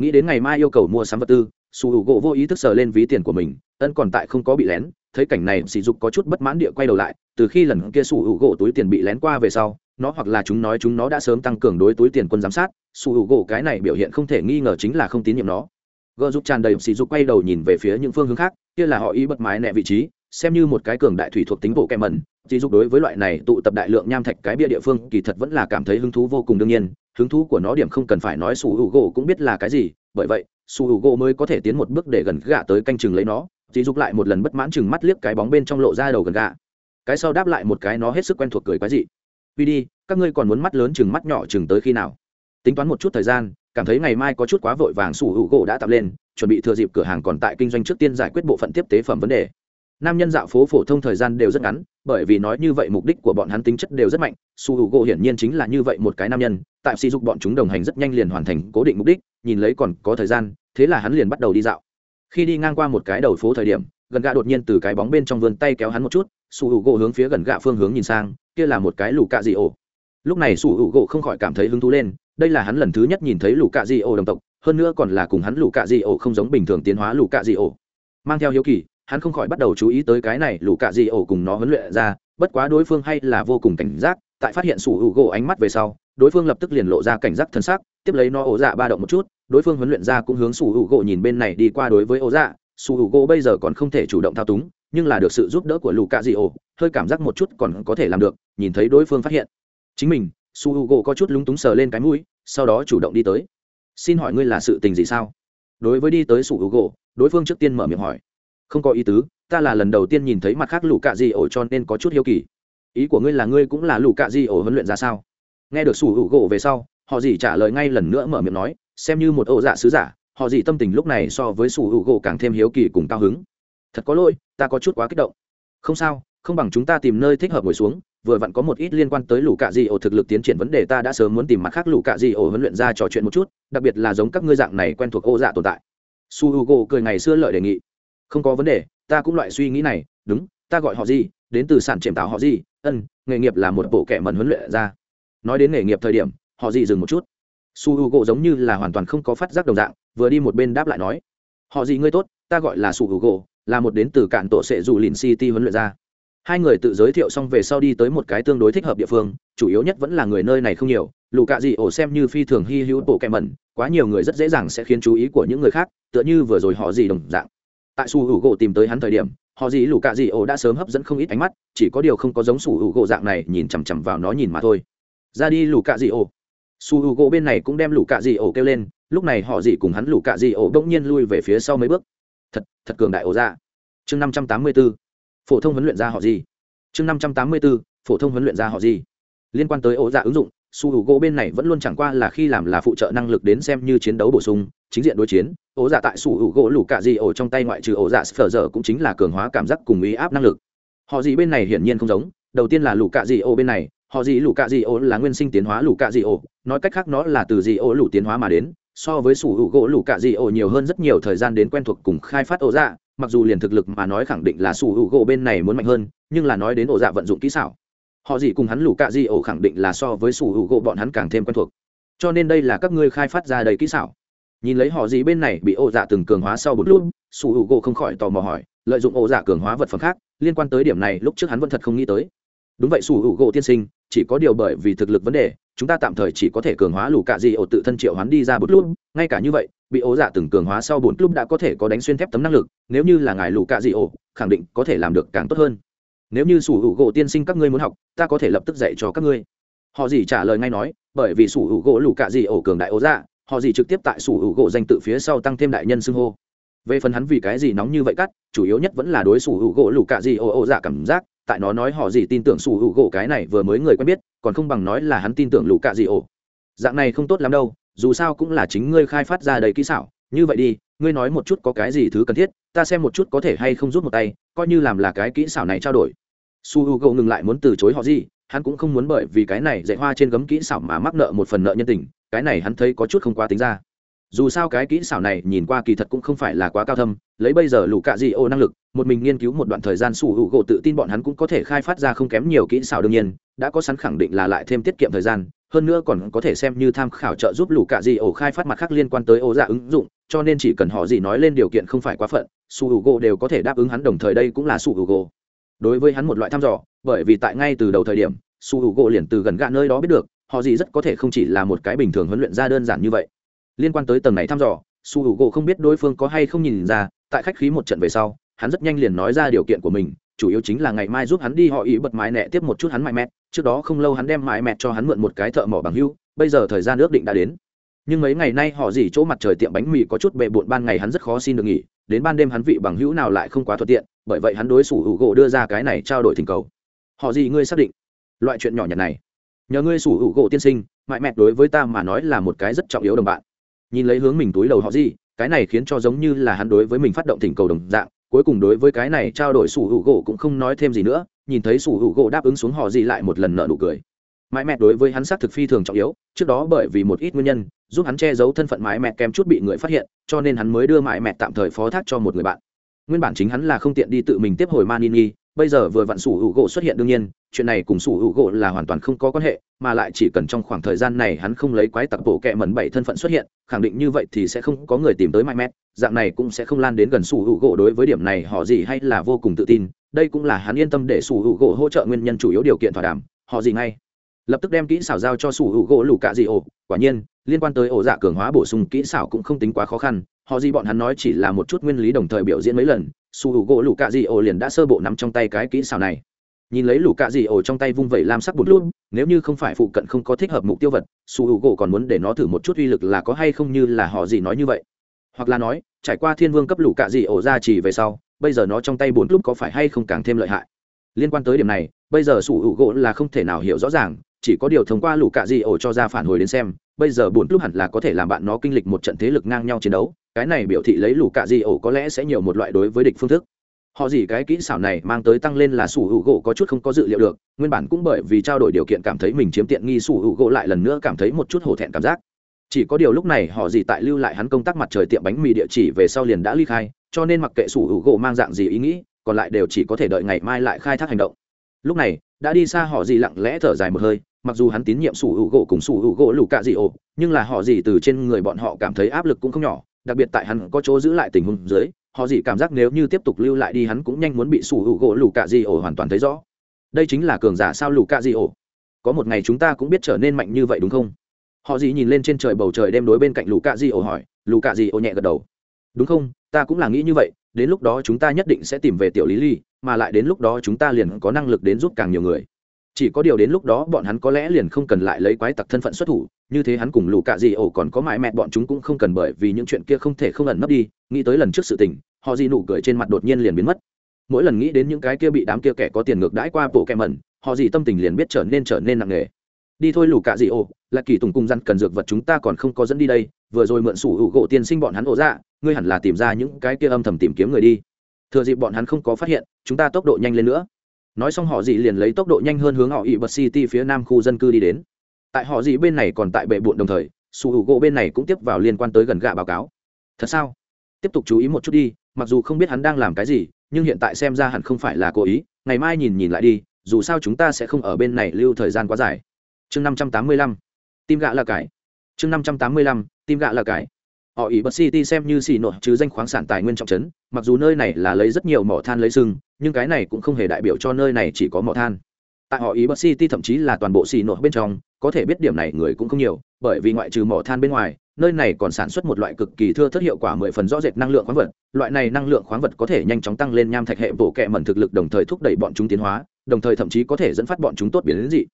S1: Nghĩ đến ngày mai yêu cầu mua sắm vật tư su hữu gỗ vô ý thức sờ lên ví tiền của mình, ân còn tại không có bị lén thấy cảnh này sỉ dục có chút bất mãn địa quay đầu lại, từ khi lần kia sủ hữu gỗ túi tiền bị lén qua về sau, nó hoặc là chúng nói chúng nó đã sớm tăng cường đối túi tiền quân giám sát, sủ hữu gỗ cái này biểu hiện không thể nghi ngờ chính là không tín nhiệm nó. Gợ giúp tràn đầy sỉ dục quay đầu nhìn về phía những phương hướng khác, kia là họ ý bật mái nẹ vị trí, xem như một cái cường đại thủy thuộc tính bộ kẹm mẩn, sỉ dục đối với loại này tụ tập đại lượng nham thạch cái bia địa phương kỳ thật vẫn là cảm thấy hứng thú vô cùng đương nhiên, hứng thú của nó điểm không cần phải nói sủ hữu gỗ cũng biết là cái gì, bởi vậy su hữu gỗ mới có thể tiến một bước để gần gạ tới canh chừng lấy nó dì dục lại một lần bất mãn chừng mắt liếc cái bóng bên trong lộ ra đầu gần gạ cái sau đáp lại một cái nó hết sức quen thuộc cười quái dị. Vì đi, các ngươi còn muốn mắt lớn chừng mắt nhỏ chừng tới khi nào? Tính toán một chút thời gian, cảm thấy ngày mai có chút quá vội vàng sủ hữu gỗ đã tạm lên, chuẩn bị thừa dịp cửa hàng còn tại kinh doanh trước tiên giải quyết bộ phận tiếp tế phẩm vấn đề. Nam nhân dạo phố phổ thông thời gian đều rất ngắn, bởi vì nói như vậy mục đích của bọn hắn tính chất đều rất mạnh su hữu gỗ hiển nhiên chính là như vậy một cái nam nhân, tại sử dụng bọn chúng đồng hành rất nhanh liền hoàn thành cố định mục đích, nhìn lấy còn có thời gian, thế là hắn liền bắt đầu đi dạo khi đi ngang qua một cái đầu phố thời điểm, gần gạ đột nhiên từ cái bóng bên trong vườn tay kéo hắn một chút sủ hữu gỗ hướng phía gần gạ phương hướng nhìn sang, kia là một cái lù cạ dị ổ. Lúc này sủ hữu gỗ không khỏi cảm thấy hứng thú lên, đây là hắn lần thứ nhất nhìn thấy lù cạ dị ổ đồng tộc, hơn nữa còn là cùng hắn lù cạ dị ổ không giống bình thường tiến hóa lù cạ dị ổ. Mang theo hiếu kỳ, hắn không khỏi bắt đầu chú ý tới cái này lù cạ dị ổ cùng nó huấn luyện ra, bất quá đối phương hay là vô cùng cảnh giác, tại phát hiện sủ hữu gỗ ánh mắt về sau, đối phương lập tức liền lộ ra cảnh giác thân xác, tiếp lấy nó ổ dạ ba động một chút đối phương huấn luyện ra cũng hướng sủ hữu gỗ nhìn bên này đi qua đối với ô dạ sủ hữu gỗ bây giờ còn không thể chủ động thao túng, nhưng là được sự giúp đỡ của lù cạ dị ổ hơi cảm giác một chút còn có thể làm được, nhìn thấy đối phương phát hiện. Chính mình su h u gỗ có chút lúng túng sờ lên cái mũi, sau đó chủ động đi tới. Xin hỏi ngươi là sự tình gì sao? Đối với đi tới su h u gỗ, đối phương trước tiên mở miệng hỏi. Không có ý tứ, ta là lần đầu tiên nhìn thấy mặt khác lù cạ dị ổ cho nên có chút hiếu kỳ. Ý của ngươi là ngươi cũng là lù cạ dị ổ huấn luyện ra sao? Nghe được su h u gỗ về sau, họ dì trả lời ngay lần nữa mở miệng nói xem như một ổ dạ sứ giả, họ dị tâm tình lúc này so với sủ hữu gỗ càng thêm hiếu kỳ cùng cao hứng. Thật có lỗi, ta có chút quá kích động. Không sao, không bằng chúng ta tìm nơi thích hợp ngồi xuống, vừa vặn có một ít liên quan tới lũ cạ di ổ thực lực tiến triển vấn đề ta đã sớm muốn tìm mặt khác lũ cạ di ổ huấn luyện ra trò chuyện một chút, đặc biệt là giống các ngươi dạng này quen thuộc ô dạ tồn tại. Su h u g o cười ngày xưa lợi đề nghị. Không có vấn đề, ta cũng loại suy nghĩ này, đúng, ta gọi họ gì, đến từ sản triển tạo họ gì, ân, nghề nghiệp là một bộ kẻ mần huấn luyện ra. Nói đến nghề nghiệp thời điểm, họ gì dừng một chút su h u gỗ giống như là hoàn toàn không có phát giác đồng dạng, vừa đi một bên đáp lại nói, họ gì ngươi tốt, ta gọi là su h u gỗ là một đến từ cạn tổ sệ dù lìn city huấn luyện ra. Hai người tự giới thiệu xong về sau đi tới một cái tương đối thích hợp địa phương, chủ yếu nhất vẫn là người nơi này không nhiều lù cạ dị ổ xem như phi thường hy hữu bộ kẹm mẩn, quá nhiều người rất dễ dàng sẽ khiến chú ý của những người khác, tựa như vừa rồi họ gì đồng dạng. Tại su hữu gỗ tìm tới hắn thời điểm, họ gì lù cạ dị ổ đã sớm hấp dẫn không ít ánh mắt, chỉ có điều không có giống su hữu gỗ dạng này nhìn chằm chằm vào nó nhìn mà thôi. Ra đi lù cạ dị ổ su hữu gỗ bên này cũng đem lũ cạ dị ổ kêu lên, lúc này họ dị cùng hắn lũ cạ dị ổ đ ỗ n g nhiên lui về phía sau mấy bước. Thật thật cường đại ổ ra chương năm trăm tám mươi b ố phổ thông huấn luyện ra họ gì? Chương năm trăm tám mươi bốn phổ thông huấn luyện ra họ gì? Liên quan tới ổ dạ ứng dụng, su hữu gỗ bên này vẫn luôn chẳng qua là khi làm là phụ trợ năng lực đến xem như chiến đấu bổ sung, chính diện đối chiến. Ổ dạ tại su hữu gỗ lũ cạ dị ổ trong tay ngoại trừ ổ dạ sờ dở cũng chính là cường hóa cảm giác cùng ý áp năng lực. Họ gì bên này hiển nhiên không giống. Đầu tiên là lũ cạ dị ổ bên này họ gì lù cạ gì ô là nguyên sinh tiến hóa lù cạ gì ô. Nói cách khác nó là từ gì ô lù tiến hóa mà đến, so với sủ hữu gỗ lù cạ gì ô nhiều hơn rất nhiều thời gian đến quen thuộc cùng khai phát ô dạ. Mặc dù liền thực lực mà nói khẳng định là sủ hữu gỗ bên này muốn mạnh hơn, nhưng là nói đến ô dạ vận dụng kỹ xảo. Họ gì cùng hắn lù cạ dị ô khẳng định là so với sủ hữu gỗ bọn hắn càng thêm quen thuộc. Cho nên đây là các ngươi khai phát ra đầy kỹ xảo. Nhìn lấy họ gì bên này bị ô dạ từng cường hóa sau một lúc sủ hữu gỗ không khỏi tò mò hỏi, lợi dụng ô dạ cường hóa vật phẩm khác, liên quan tới điểm này lúc trước hắn vẫn thật không nghĩ tới. Đúng vậy, sủ hữu gỗ tiên sinh chỉ có điều bởi vì thực lực vấn đề chúng ta tạm thời chỉ có thể cường hóa lù cạ dị ổ tự thân triệu hoán đi ra bút lúc. Ngay cả như vậy bị ố giả từng cường hóa sau bốn lúc đã có thể có đánh xuyên thép tấm năng lực nếu như là ngài lù cạ dị ổ khẳng định có thể làm được càng tốt hơn. Nếu như sủ hữu gỗ tiên sinh các ngươi muốn học ta có thể lập tức dạy cho các ngươi. Họ gì trả lời ngay nói bởi vì sủ hữu gỗ lù cạ dị ổ cường đại ố giả, họ gì trực tiếp tại sủ hữu gỗ danh tự phía sau tăng thêm đại nhân xưng hô. Về phần hắn vì cái gì nóng như vậy cắt chủ yếu nhất vẫn là đối sủ hữu gỗ lù cạ dị ổ ổ giả cảm giác tại nó nói họ gì tin tưởng sủ hữu gỗ cái này vừa mới người quen biết, còn không bằng nói là hắn tin tưởng lũ cạ gì ổ. Dạng này không tốt lắm đâu, dù sao cũng là chính ngươi khai phát ra đầy kỹ xảo. Như vậy đi, ngươi nói một chút có cái gì thứ cần thiết, ta xem một chút có thể hay không rút một tay, coi như làm là cái kỹ xảo này trao đổi. Su h u g ngừng lại muốn từ chối họ gì, hắn cũng không muốn bởi vì cái này dạy hoa trên gấm kỹ xảo mà mắc nợ một phần nợ nhân tình, cái này hắn thấy có chút không quá tính ra dù sao cái kỹ xảo này nhìn qua kỳ thật cũng không phải là quá cao thâm, lấy bây giờ lũ cạ dị ô năng lực, một mình nghiên cứu một đoạn thời gian sủ hữu gỗ tự tin bọn hắn cũng có thể khai phát ra không kém nhiều kỹ xảo đương nhiên, đã có sẵn khẳng định là lại thêm tiết kiệm thời gian, hơn nữa còn có thể xem như tham khảo trợ giúp lũ cạ dị ô khai phát mặt khác liên quan tới ô dạ ứng dụng, cho nên chỉ cần họ gì nói lên điều kiện không phải quá phận, sủ hữu gỗ đều có thể đáp ứng hắn đồng thời đây cũng là sủ hữu gỗ. Đối với hắn một loại thăm dò, bởi vì tại ngay từ đầu thời điểm, sủ hữu gỗ liền từ gần gạ nơi đó biết được, họ gì rất có thể không chỉ là một cái bình thường huấn luyện ra đơn giản như vậy liên quan tới tầng này thăm dò, su hữu gỗ không biết đối phương có hay không nhìn ra, tại khách khí một trận về sau, hắn rất nhanh liền nói ra điều kiện của mình, chủ yếu chính là ngày mai giúp hắn đi họ ý bật mái nẹ tiếp một chút hắn mãi mẹt trước đó không lâu hắn đem mãi mẹt cho hắn mượn một cái thợ mỏ bằng hưu, bây giờ thời gian ước định đã đến. Nhưng mấy ngày nay họ dỉ chỗ mặt trời tiệm bánh mì có chút bệ bộn ban ngày hắn rất khó xin được nghỉ, đến ban đêm hắn vị bằng hữu nào lại không quá thuận tiện, bởi vậy hắn đối xử hữu gỗ đưa ra cái này trao đổi thỉnh cầu. Họ gì ngươi xác định? Loại chuyện nhỏ nhặt này. Nhờ ngươi sủ hữu gỗ tiên sinh mãi mẹt đối với ta mà nói là một cái rất trọng yếu đồng bạn nhìn lấy hướng mình túi đầu họ gì, cái này khiến cho giống như là hắn đối với mình phát động thỉnh cầu đồng dạng, cuối cùng đối với cái này trao đổi sủ hữu gỗ cũng không nói thêm gì nữa, nhìn thấy sủ hữu gỗ đáp ứng xuống họ gì lại một lần nợ nụ cười. Mãi mẹ đối với hắn xác thực phi thường trọng yếu, trước đó bởi vì một ít nguyên nhân, giúp hắn che giấu thân phận mãi mẹ kém chút bị người phát hiện, cho nên hắn mới đưa mãi mẹ tạm thời phó thác cho một người bạn. Nguyên bản chính hắn là không tiện đi tự mình tiếp hồi manini bây giờ vừa vặn sủ hữu gỗ xuất hiện đương nhiên chuyện này cùng sủ hữu gỗ là hoàn toàn không có quan hệ mà lại chỉ cần trong khoảng thời gian này hắn không lấy quái tặc bộ kẹ mẩn bảy thân phận xuất hiện khẳng định như vậy thì sẽ không có người tìm tới mạnh mẽ, dạng này cũng sẽ không lan đến gần sủ hữu gỗ đối với điểm này họ gì hay là vô cùng tự tin đây cũng là hắn yên tâm để sủ hữu gỗ hỗ trợ nguyên nhân chủ yếu điều kiện thỏa đàm họ gì ngay. Lập tức đem kỹ xảo giao cho sủ hữu gỗ lù cạ dị ổ quả nhiên liên quan tới ổ dạ cường hóa bổ sung kỹ xảo cũng không tính quá khó khăn họ gì bọn hắn nói chỉ là một chút nguyên lý đồng thời biểu diễn mấy lần sủ hữu gỗ lũ cạ dị ổ liền đã sơ bộ nắm trong tay cái kỹ xảo này. Nhìn lấy lũ cạ dị ổ trong tay vung vẩy lam sắc bút luôn nếu như không phải phụ cận không có thích hợp mục tiêu vật sủ hữu gỗ còn muốn để nó thử một chút uy lực là có hay không như là họ gì nói như vậy. Hoặc là nói, trải qua thiên vương cấp lũ cạ dị ổ ra chỉ về sau, bây giờ nó trong tay bốn lúc có phải hay không càng thêm lợi hại? Liên quan tới điểm này, bây giờ sủ hữu gỗ là không thể nào hiểu rõ ràng, chỉ có điều thông qua lũ cạ dị ổ cho ra phản hồi đến xem, bây giờ buồn lúc hẳn là có thể làm bạn nó kinh lịch một trận thế lực ngang nhau chiến đấu cái này biểu thị lấy lũ cạ di ổ có lẽ sẽ nhiều một loại đối với địch phương thức. Họ gì cái kỹ xảo này mang tới tăng lên là sủ hữu gỗ có chút không có dự liệu được, nguyên bản cũng bởi vì trao đổi điều kiện cảm thấy mình chiếm tiện nghi sủ hữu gỗ lại lần nữa cảm thấy một chút hổ thẹn cảm giác. Chỉ có điều lúc này họ gì tại lưu lại hắn công tác mặt trời tiệm bánh mì địa chỉ về sau liền đã ly khai, cho nên mặc kệ sủ hữu gỗ mang dạng gì ý nghĩ, còn lại đều chỉ có thể đợi ngày mai lại khai thác hành động. Lúc này, đã đi xa họ gì lặng lẽ thở dài một hơi, mặc dù hắn tín nhiệm sủ hữu gỗ cùng sủ hữu gỗ lù cạ dị ổ, nhưng là họ gì từ trên người bọn họ cảm thấy áp lực cũng không nhỏ đặc biệt tại hắn có chỗ giữ lại tình huống dưới, họ gì cảm giác nếu như tiếp tục lưu lại đi hắn cũng nhanh muốn bị sủ hữu gỗ lù cạ di ổ hoàn toàn thấy rõ. Đây chính là cường giả sao lù cạ di ổ. Có một ngày chúng ta cũng biết trở nên mạnh như vậy đúng không? Họ gì nhìn lên trên trời bầu trời đem đối bên cạnh lù cạ di ổ hỏi, lù cạ di ổ nhẹ gật đầu. Đúng không? Ta cũng là nghĩ như vậy, đến lúc đó chúng ta nhất định sẽ tìm về tiểu lý ly, mà lại đến lúc đó chúng ta liền có năng lực đến giúp càng nhiều người. Chỉ có điều đến lúc đó bọn hắn có lẽ liền không cần lại lấy quái tặc thân phận xuất thủ như thế hắn cùng lù cạ gì ổ còn có mãi mẹ bọn chúng cũng không cần bởi vì những chuyện kia không thể không ẩn nấp đi, nghĩ tới lần trước sự tình, họ gì nụ cười trên mặt đột nhiên liền biến mất. Mỗi lần nghĩ đến những cái kia bị đám kia kẻ có tiền ngược đãi qua bộ kẹ mẩn, họ gì tâm tình liền biết trở nên trở nên nặng nề. Đi thôi lù cạ gì ổ, là kỳ tùng cung răn cần dược vật chúng ta còn không có dẫn đi đây, vừa rồi mượn sủ hữu gỗ tiên sinh bọn hắn ổ ra ngươi hẳn là tìm ra những cái kia âm thầm tìm kiếm người đi. Thừa dịp bọn hắn không có phát hiện, chúng ta tốc độ nhanh lên nữa. Nói xong họ dị liền lấy tốc độ nhanh hơn hướng họ ỵ bật city phía nam khu dân cư đi đến tại họ gì bên này còn tại bệ bộn đồng thời, su hữu gỗ bên này cũng tiếp vào liên quan tới gần gạ báo cáo. Thật sao? Tiếp tục chú ý một chút đi, mặc dù không biết hắn đang làm cái gì, nhưng hiện tại xem ra hẳn không phải là cố ý, ngày mai nhìn nhìn lại đi, dù sao chúng ta sẽ không ở bên này lưu thời gian quá dài. Chương năm trăm tám mươi lăm. Tim gạ là cái chương năm trăm tám mươi lăm tim gạ là cái họ ý bật city xem như xì nội chứ danh khoáng sản tài nguyên trọng trấn, mặc dù nơi này là lấy rất nhiều mỏ than lấy sừng, nhưng cái này cũng không hề đại biểu cho nơi này chỉ có mỏ than tại họ ý bất city thậm chí là toàn bộ xì nội bên trong, có thể biết điểm này người cũng không nhiều, bởi vì ngoại trừ mỏ than bên ngoài, nơi này còn sản xuất một loại cực kỳ thưa thất hiệu quả mười phần rõ rệt năng lượng khoáng vật. Loại này năng lượng khoáng vật có thể nhanh chóng tăng lên nham thạch hệ bổ kẹ mẩn thực lực đồng thời thúc đẩy bọn chúng tiến hóa, đồng thời thậm chí có thể dẫn phát bọn chúng tốt biến đến dị.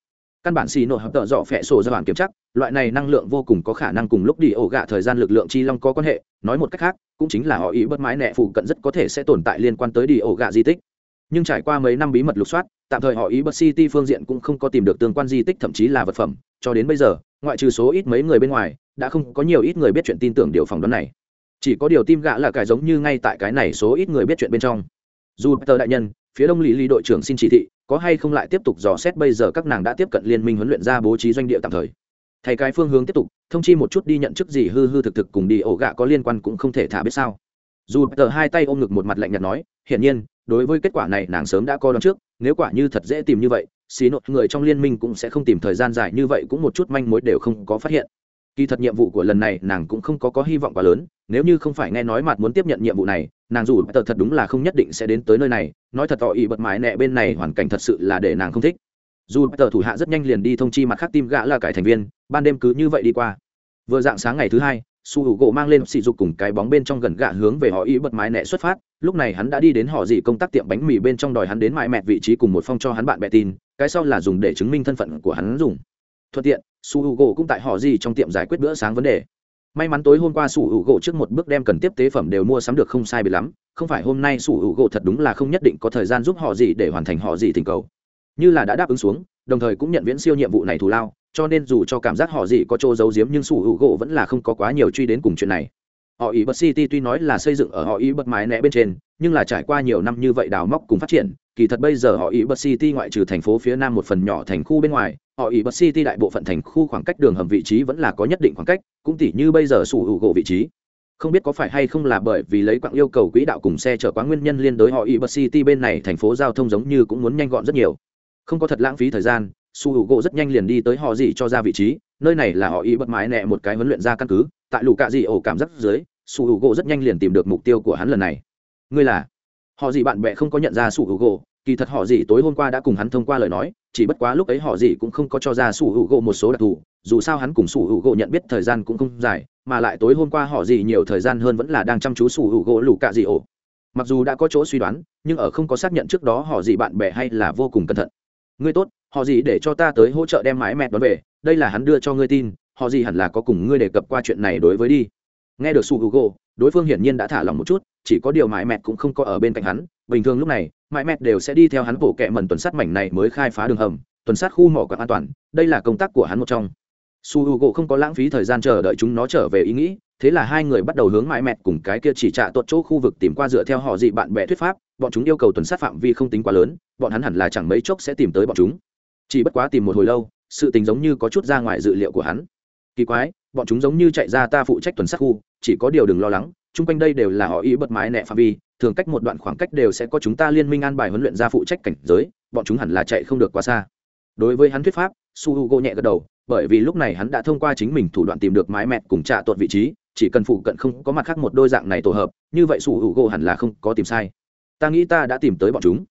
S1: Căn bản xì nội hợp tợ dọ phẹ sổ ra bản kiểm chắc loại này năng lượng vô cùng có khả năng cùng lúc đi ổ gạ thời gian lực lượng chi long có quan hệ. Nói một cách khác, cũng chính là họ ý bất mái nẹ phụ cận rất có thể sẽ tồn tại liên quan tới đi ổ gạ di tích. Nhưng trải qua mấy năm bí mật lục soát tạm thời họ ý bất city phương diện cũng không có tìm được tương quan di tích, thậm chí là vật phẩm. Cho đến bây giờ, ngoại trừ số ít mấy người bên ngoài, đã không có nhiều ít người biết chuyện tin tưởng điều phỏng đoán này. Chỉ có điều tim gạ là cái giống như ngay tại cái này số ít người biết chuyện bên trong. Dù tờ đại nhân, phía đông lý lý đội trưởng xin chỉ thị, có hay không lại tiếp tục dò xét bây giờ các nàng đã tiếp cận liên minh huấn luyện ra bố trí doanh địa tạm thời? Thay cái phương hướng tiếp tục, thông chi một chút đi nhận chức gì hư hư thực thực cùng đi ổ gạ có liên quan cũng không thể thả biết sao. Dù tờ hai tay ôm ngực một mặt lạnh nhạt nói, hiển nhiên, đối với kết quả này nàng sớm đã coi đón trước nếu quả như thật dễ tìm như vậy, xí nộp người trong liên minh cũng sẽ không tìm thời gian dài như vậy cũng một chút manh mối đều không có phát hiện. Kỳ thật nhiệm vụ của lần này nàng cũng không có có hy vọng quá lớn, nếu như không phải nghe nói mặt muốn tiếp nhận nhiệm vụ này, nàng dù tờ thật đúng là không nhất định sẽ đến tới nơi này, nói thật tỏ ý bật mái nẹ bên này hoàn cảnh thật sự là để nàng không thích. Dù tờ thủ hạ rất nhanh liền đi thông chi mặt khác tim gã là cải thành viên, ban đêm cứ như vậy đi qua. Vừa dạng sáng ngày thứ hai su hữu gỗ mang lên sỉ dục cùng cái bóng bên trong gần gạ hướng về họ ý bật mái nẹ xuất phát. Lúc này hắn đã đi đến họ gì công tác tiệm bánh mì bên trong đòi hắn đến mãi mẹt vị trí cùng một phong cho hắn bạn bè tin. Cái sau là dùng để chứng minh thân phận của hắn dùng. Thuận tiện, su hữu gỗ cũng tại họ gì trong tiệm giải quyết bữa sáng vấn đề. May mắn tối hôm qua su hữu gỗ trước một bước đem cần tiếp tế phẩm đều mua sắm được không sai bị lắm. Không phải hôm nay su hữu gỗ thật đúng là không nhất định có thời gian giúp họ gì để hoàn thành họ gì tình cầu. Như là đã đáp ứng xuống, đồng thời cũng nhận viễn siêu nhiệm vụ này thù lao cho nên dù cho cảm giác họ gì có chỗ giấu giếm nhưng sủ hữu gỗ vẫn là không có quá nhiều truy đến cùng chuyện này. Họ ý bật city tuy nói là xây dựng ở họ ý bật mái né bên trên, nhưng là trải qua nhiều năm như vậy đào móc cùng phát triển, kỳ thật bây giờ họ ý bật city ngoại trừ thành phố phía nam một phần nhỏ thành khu bên ngoài, họ ý bật city đại bộ phận thành khu khoảng cách đường hầm vị trí vẫn là có nhất định khoảng cách, cũng tỉ như bây giờ sủ hữu gỗ vị trí. Không biết có phải hay không là bởi vì lấy quãng yêu cầu quỹ đạo cùng xe chở quá nguyên nhân liên đối họ ý bật city bên này thành phố giao thông giống như cũng muốn nhanh gọn rất nhiều. Không có thật lãng phí thời gian su h u gỗ rất nhanh liền đi tới họ gì cho ra vị trí, nơi này là họ ý bật mái nẹ một cái huấn luyện ra căn cứ, tại lũ cạ dị ổ cảm giác dưới, su h u gỗ rất nhanh liền tìm được mục tiêu của hắn lần này. Ngươi là? Họ gì bạn bè không có nhận ra su h u gỗ, kỳ thật họ gì tối hôm qua đã cùng hắn thông qua lời nói, chỉ bất quá lúc ấy họ gì cũng không có cho ra su h u gỗ một số đặc thù, dù sao hắn cùng su h u gỗ nhận biết thời gian cũng không dài, mà lại tối hôm qua họ gì nhiều thời gian hơn vẫn là đang chăm chú su h u gỗ lũ cạ dị ổ. Mặc dù đã có chỗ suy đoán, nhưng ở không có xác nhận trước đó họ gì bạn bè hay là vô cùng cẩn thận ngươi tốt, họ gì để cho ta tới hỗ trợ đem Mãi mẹt đón về, đây là hắn đưa cho ngươi tin, họ gì hẳn là có cùng ngươi đề cập qua chuyện này đối với đi. Nghe được su google đối phương hiển nhiên đã thả lòng một chút, chỉ có điều Mãi mẹt cũng không có ở bên cạnh hắn, bình thường lúc này, Mãi mẹt đều sẽ đi theo hắn bộ kẹ mần tuần sát mảnh này mới khai phá đường hầm, tuần sát khu mỏ quạng an toàn, đây là công tác của hắn một trong su hugo không có lãng phí thời gian chờ đợi chúng nó trở về ý nghĩ, thế là hai người bắt đầu hướng mãi mẹt cùng cái kia chỉ trả tuột chỗ khu vực tìm qua dựa theo họ dị bạn bè thuyết pháp, bọn chúng yêu cầu tuần sát phạm vi không tính quá lớn, bọn hắn hẳn là chẳng mấy chốc sẽ tìm tới bọn chúng. Chỉ bất quá tìm một hồi lâu, sự tình giống như có chút ra ngoài dự liệu của hắn. Kỳ quái, bọn chúng giống như chạy ra ta phụ trách tuần sát khu, chỉ có điều đừng lo lắng, chung quanh đây đều là họ ý bật mái nẹ phạm vi, thường cách một đoạn khoảng cách đều sẽ có chúng ta liên minh an bài huấn luyện ra phụ trách cảnh giới, bọn chúng hẳn là chạy không được quá xa. Đối với hắn thuyết pháp, su h u g o nhẹ gật đầu bởi vì lúc này hắn đã thông qua chính mình thủ đoạn tìm được mái mẹt cùng trạ tuột vị trí, chỉ cần phụ cận không có mặt khác một đôi dạng này tổ hợp, như vậy sủ hữu gỗ hẳn là không có tìm sai. Ta nghĩ ta đã tìm tới bọn chúng.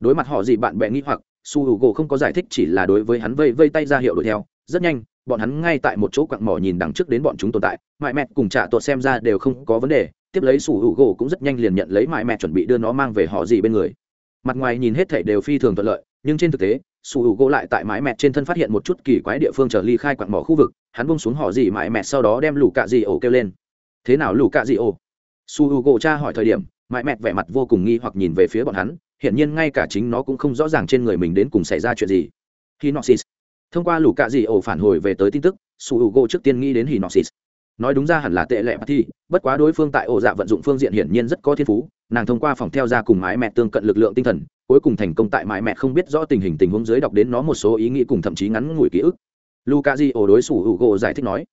S1: Đối mặt họ gì bạn bè nghĩ hoặc su hữu gỗ không có giải thích chỉ là đối với hắn vây vây tay ra hiệu đuổi theo. Rất nhanh, bọn hắn ngay tại một chỗ quặng mỏ nhìn đằng trước đến bọn chúng tồn tại, mại mẹt cùng trả tuột xem ra đều không có vấn đề. Tiếp lấy su hữu gỗ cũng rất nhanh liền nhận lấy mại mẹt chuẩn bị đưa nó mang về họ gì bên người. Mặt ngoài nhìn hết thể đều phi thường thuận lợi, nhưng trên thực tế su hữu gỗ lại tại mái mẹt trên thân phát hiện một chút kỳ quái địa phương trở ly khai quặng mỏ khu vực, hắn bông xuống họ gì mãi mẹt sau đó đem lũ cạ dị ổ kêu lên. Thế nào lũ cạ dị ổ? Su hữu gỗ cha hỏi thời điểm mãi mẹt vẻ mặt vô cùng nghi hoặc nhìn về phía bọn hắn hiện nhiên ngay cả chính nó cũng không rõ ràng trên người mình đến cùng xảy ra chuyện gì. Hinoxis. Thông qua lũ cạ dị ổ phản hồi về tới tin tức, su hữu gỗ trước tiên nghĩ đến hinoxis. Nói đúng ra hẳn là tệ lệ mà thi bất quá đối phương tại ổ dạ vận dụng phương diện hiển nhiên rất có thiên phú, nàng thông qua phòng theo ra cùng mái mẹ tương cận lực lượng tinh thần cuối cùng thành công tại mãi mẹ không biết rõ tình hình tình huống dưới đọc đến nó một số ý nghĩ cùng thậm chí ngắn ngủi ký ức. Luka di ổ đối su hữu u giải thích nói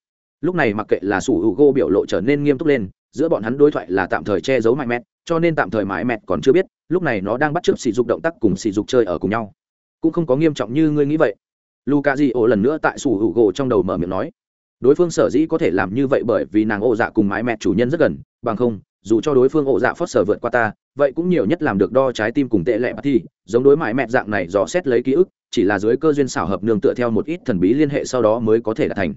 S1: lúc này mặc kệ là sủ hữu u biểu lộ trở nên nghiêm túc lên giữa bọn hắn đối thoại là tạm thời che giấu mãi mẹ, cho nên tạm thời mãi mẹ còn chưa biết lúc này nó đang bắt chước sỉ dục động tác cùng sỉ dục chơi ở cùng nhau. Cũng không có nghiêm trọng như ngươi nghĩ vậy. Luka di ổ lần nữa tại sủ hữu gỗ trong đầu mở miệng nói đối phương sở dĩ có thể làm như vậy bởi vì nàng ô dạ cùng mái mẹ chủ nhân rất gần bằng không dù cho đối phương ổ dạ phớt sở vượt qua ta, vậy cũng nhiều nhất làm được đo trái tim cùng tệ lệ bà thi, giống đối mãi mẹ dạng này dò xét lấy ký ức, chỉ là dưới cơ duyên xảo hợp nương tựa theo một ít thần bí liên hệ sau đó mới có thể đạt thành.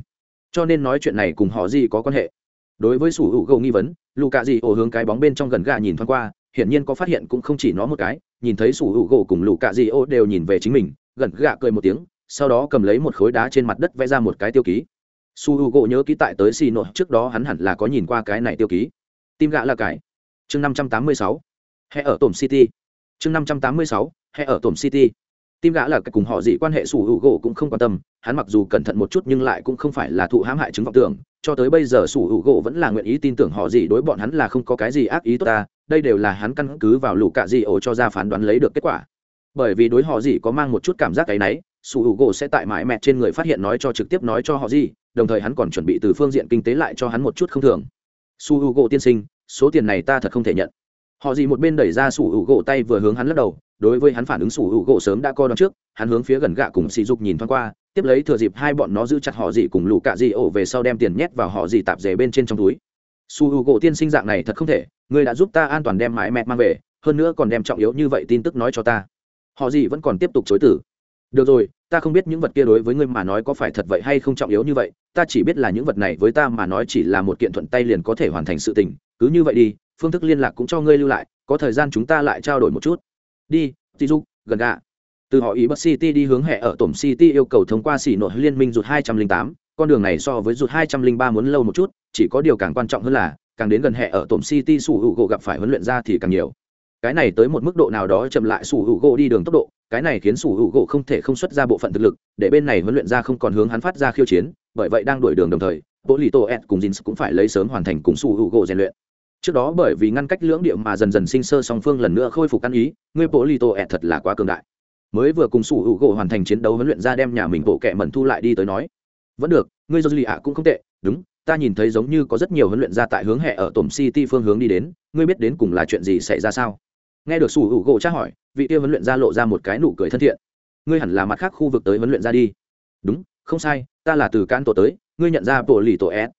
S1: Cho nên nói chuyện này cùng họ gì có quan hệ. Đối với sủ hữu gầu nghi vấn lù cạ gì ổ hướng cái bóng bên trong gần gà nhìn thoáng qua, hiển nhiên có phát hiện cũng không chỉ nó một cái, nhìn thấy sủ hữu gỗ cùng lù cạ gì ổ đều nhìn về chính mình, gần gà cười một tiếng, sau đó cầm lấy một khối đá trên mặt đất vẽ ra một cái tiêu ký. Su h u gỗ nhớ ký tại tới xì nội trước đó hắn hẳn là có nhìn qua cái này tiêu ký tim gạ là cái. Chương năm trăm tám mươi sáu. Ở tổm city. Chương năm trăm tám mươi sáu. Ở tổm city. Tim gã là cái cùng họ dị quan hệ sủ hữu gỗ cũng không quan tâm, hắn mặc dù cẩn thận một chút nhưng lại cũng không phải là thụ hãm hại chứng vọng tưởng, cho tới bây giờ sủ hữu gỗ vẫn là nguyện ý tin tưởng họ dị đối bọn hắn là không có cái gì ác ý tốt ta, đây đều là hắn căn cứ vào lũ cạ dị ổ cho ra phán đoán lấy được kết quả. Bởi vì đối họ dị có mang một chút cảm giác cái náy sủ hữu gỗ sẽ tại mãi mẹ trên người phát hiện nói cho trực tiếp nói cho họ dị, đồng thời hắn còn chuẩn bị từ phương diện kinh tế lại cho hắn một chút không thường su h u gỗ tiên sinh, số tiền này ta thật không thể nhận. Họ gì một bên đẩy ra su h u gỗ tay vừa hướng hắn lắc đầu, đối với hắn phản ứng su h u gỗ sớm đã co đón trước, hắn hướng phía gần gạ cùng sỉ dục nhìn thoáng qua, tiếp lấy thừa dịp hai bọn nó giữ chặt họ gì cùng lù cạ gì ổ về sau đem tiền nhét vào họ gì tạp dề bên trên trong túi. Su h u gỗ tiên sinh dạng này thật không thể, ngươi đã giúp ta an toàn đem mãi mẹ mang về, hơn nữa còn đem trọng yếu như vậy tin tức nói cho ta. Họ gì vẫn còn tiếp tục chối tử được rồi, ta không biết những vật kia đối với ngươi mà nói có phải thật vậy hay không trọng yếu như vậy ta chỉ biết là những vật này với ta mà nói chỉ là một kiện thuận tay liền có thể hoàn thành sự tình, cứ như vậy đi, phương thức liên lạc cũng cho ngươi lưu lại, có thời gian chúng ta lại trao đổi một chút. Đi dì dục, gần gà từ họ ý bất city đi hướng hệ ở tổng city yêu cầu thông qua xỉ nội liên minh rụt hai trăm linh tám, con đường này so với rụt hai trăm linh ba muốn lâu một chút, chỉ có điều càng quan trọng hơn là, càng đến gần hệ ở tổng city, sủ hữu gỗ gặp phải huấn luyện ra thì càng nhiều. Cái này tới một mức độ nào đó chậm lại sủ hữu gỗ đi đường tốc độ cái này khiến sủ hữu gỗ không thể không xuất ra bộ phận thực lực, để bên này huấn luyện ra không còn hướng hắn phát ra khiêu chiến, bởi vậy đang đuổi đường đồng thời bộ lì tổ ed cùng jins cũng phải lấy sớm hoàn thành cùng sủ hữu gỗ rèn luyện. Trước đó bởi vì ngăn cách lưỡng địa mà dần dần sinh sơ song phương lần nữa khôi phục ăn ý người bộ lì tổ ed thật là quá cường đại. Mới vừa cùng sủ hữu gỗ hoàn thành chiến đấu huấn luyện ra đem nhà mình bộ kệ mẩn thu lại đi tới nói, vẫn được, ngươi do lì ạ cũng không tệ, đúng, ta nhìn thấy giống như có rất nhiều huấn luyện ra tại hướng hệ ở tổm city phương hướng đi đến, ngươi biết đến cùng là chuyện gì xảy ra sao? Nghe được sủ hữu gỗ tra hỏi, vị tiêu huấn luyện ra lộ ra một cái nụ cười thân thiện. Ngươi hẳn là mặt khác khu vực tới huấn luyện ra đi. Đúng, không sai, ta là từ can tổ tới, ngươi nhận ra bộ lì tổ s.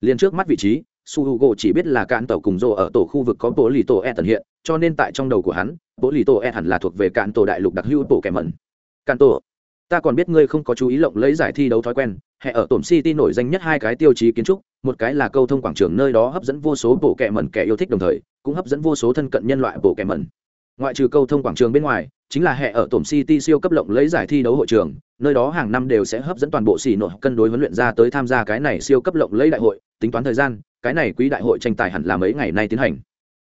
S1: Liền trước mắt vị trí su h u g o chỉ biết là can tổ cùng rộ ở tổ khu vực có bộ lì tổ e tần hiện, cho nên tại trong đầu của hắn bộ lì tổ e hẳn là thuộc về can tổ đại lục đặc hữu bộ kẻ mẩn can tổ ta còn biết ngươi không có chú ý lộng lấy giải thi đấu thói quen hệ ở tổm city nổi danh nhất hai cái tiêu chí kiến trúc, một cái là câu thông quảng trường nơi đó hấp dẫn vô số bộ kẻ mẩn kẻ yêu thích đồng thời, cũng hấp dẫn vô số thân cận nhân loại bộ kẻ mẩn. Ngoại trừ câu thông quảng trường bên ngoài, chính là hệ ở tổm city siêu cấp lộng lấy giải thi đấu hội trường, nơi đó hàng năm đều sẽ hấp dẫn toàn bộ xì nội cân đối huấn luyện ra tới tham gia cái này siêu cấp lộng lấy đại hội, tính toán thời gian, cái này quý đại hội tranh tài hẳn là mấy ngày nay tiến hành.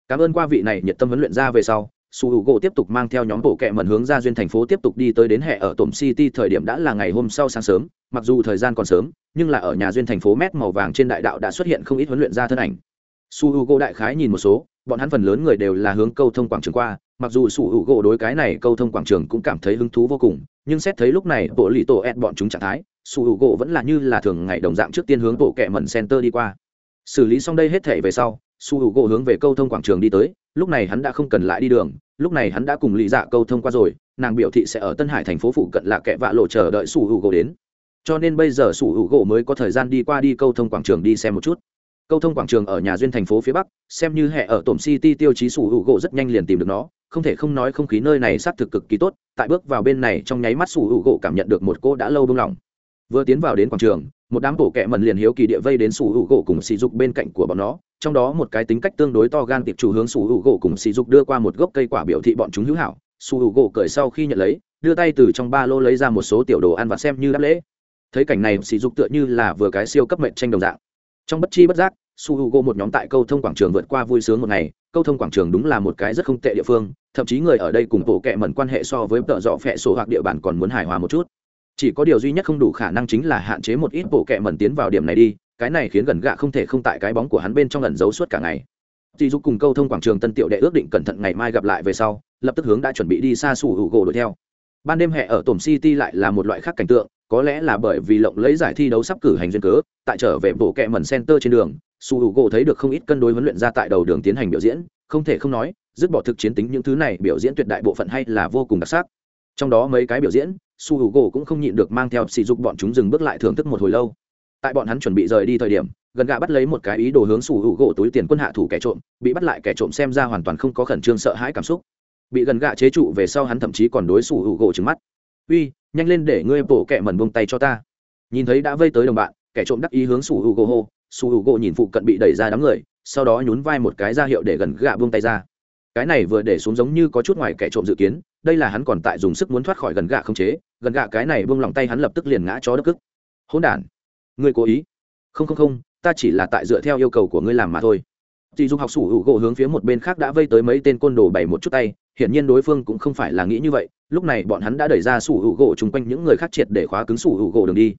S1: Cảm ơn qua vị này nhiệt tâm huấn luyện ra về sau su hữu gỗ tiếp tục mang theo nhóm bộ kẹ mẩn hướng ra duyên thành phố tiếp tục đi tới đến hệ ở tổm city, thời điểm đã là ngày hôm sau sáng sớm, mặc dù thời gian còn sớm, nhưng là ở nhà duyên thành phố mét màu vàng trên đại đạo đã xuất hiện không ít huấn luyện ra thân ảnh. Su hữu gỗ đại khái nhìn một số, bọn hắn phần lớn người đều là hướng câu thông quảng trường qua, mặc dù su hữu gỗ đối cái này câu thông quảng trường cũng cảm thấy hứng thú vô cùng, nhưng xét thấy lúc này bộ lì tổ ed bọn chúng trạng thái, su hữu gỗ vẫn là như là thường ngày đồng dạng trước tiên hướng bộ kẹ mẩn center đi qua. Xử lý xong đây hết thể về sau su h u gỗ hướng về câu thông quảng trường đi tới, lúc này hắn đã không cần lại đi đường, lúc này hắn đã cùng lý dạ câu thông qua rồi, nàng biểu thị sẽ ở tân hải thành phố phụ cận lạ kẹ vạ lộ chờ đợi sủ hữu gỗ đến. Cho nên bây giờ sủ hữu gỗ mới có thời gian đi qua đi câu thông quảng trường đi xem một chút. Câu thông quảng trường ở nhà duyên thành phố phía bắc, xem như hệ ở tổm city tiêu chí sủ hữu gỗ rất nhanh liền tìm được nó, không thể không nói không khí nơi này xác thực cực kỳ tốt, tại bước vào bên này trong nháy mắt sủ hữu gỗ cảm nhận được một cô đã lâu bông lỏng vừa tiến vào đến quảng trường một đám bộ kẹ mần liền hiếu kỳ địa vây đến sủ hữu gỗ cùng sỉ dục bên cạnh của bọn nó. Trong đó một cái tính cách tương đối to gan tiệp chủ hướng sủ hữu gỗ cùng sỉ dục đưa qua một gốc cây quả biểu thị bọn chúng hữu hảo. Sủ hữu gỗ cười sau khi nhận lấy, đưa tay từ trong ba lô lấy ra một số tiểu đồ ăn và xem như đáp lễ. Thấy cảnh này, sỉ dục tựa như là vừa cái siêu cấp mệnh tranh đồng dạng. Trong bất chi bất giác su h u g o một nhóm tại câu thông quảng trường vượt qua vui sướng một ngày. Câu thông quảng trường đúng là một cái rất không tệ địa phương, thậm chí người ở đây cùng bộ kệ mẩn quan hệ so với tợ dọ phẹ sổ hoặc địa bàn còn muốn hài hòa một chút chỉ có điều duy nhất không đủ khả năng chính là hạn chế một ít bộ kệ mẩn tiến vào điểm này đi, cái này khiến gần gạ không thể không tại cái bóng của hắn bên trong lần giấu suốt cả ngày. Dì dục cùng câu thông quảng trường tân tiệu đệ ước định cẩn thận ngày mai gặp lại về sau, lập tức hướng đã chuẩn bị đi xa xù hữu gỗ đuổi theo. Ban đêm hè ở tổm city lại là một loại khác cảnh tượng, có lẽ là bởi vì lộng lấy giải thi đấu sắp cử hành duyên cớ, tại trở về bộ kẹ mẩn center trên đường su hữu gỗ thấy được không ít cân đối huấn luyện ra tại đầu đường tiến hành biểu diễn, không thể không nói, dứt bỏ thực chiến tính những thứ này, biểu diễn tuyệt đại bộ phận hay là vô cùng đặc sắc trong đó mấy cái biểu diễn, su hữu gỗ cũng không nhịn được mang theo sỉ dục bọn chúng dừng bước lại thưởng thức một hồi lâu. Tại bọn hắn chuẩn bị rời đi thời điểm, gần gạ bắt lấy một cái ý đồ hướng su hữu gỗ túi tiền quân hạ thủ kẻ trộm, bị bắt lại kẻ trộm xem ra hoàn toàn không có khẩn trương sợ hãi cảm xúc. Bị gần gạ chế trụ về sau hắn thậm chí còn đối su hữu gỗ trứng mắt. Uy, nhanh lên để ngươi bổ kẹ mẩn buông tay cho ta. Nhìn thấy đã vây tới đồng bạn, kẻ trộm đắc ý hướng sủ hữu gỗ hô. Sủ hữu gỗ nhìn phụ cận bị đẩy ra đám người, sau đó nhún vai một cái ra hiệu để gần gạ buông tay ra cái này vừa để xuống giống như có chút ngoài kẻ trộm dự kiến, đây là hắn còn tại dùng sức muốn thoát khỏi gần gạ không chế, gần gạ cái này buông lòng tay hắn lập tức liền ngã chó đất cức hỗn đản người cố ý. Không không không, ta chỉ là tại dựa theo yêu cầu của ngươi làm mà thôi. Dì dục học sủ hữu gỗ hướng phía một bên khác đã vây tới mấy tên côn đồ bày một chút tay, hiển nhiên đối phương cũng không phải là nghĩ như vậy, lúc này bọn hắn đã đẩy ra sủ hữu gỗ chung quanh những người khác triệt để khóa cứng sủ hữu gỗ đường đi.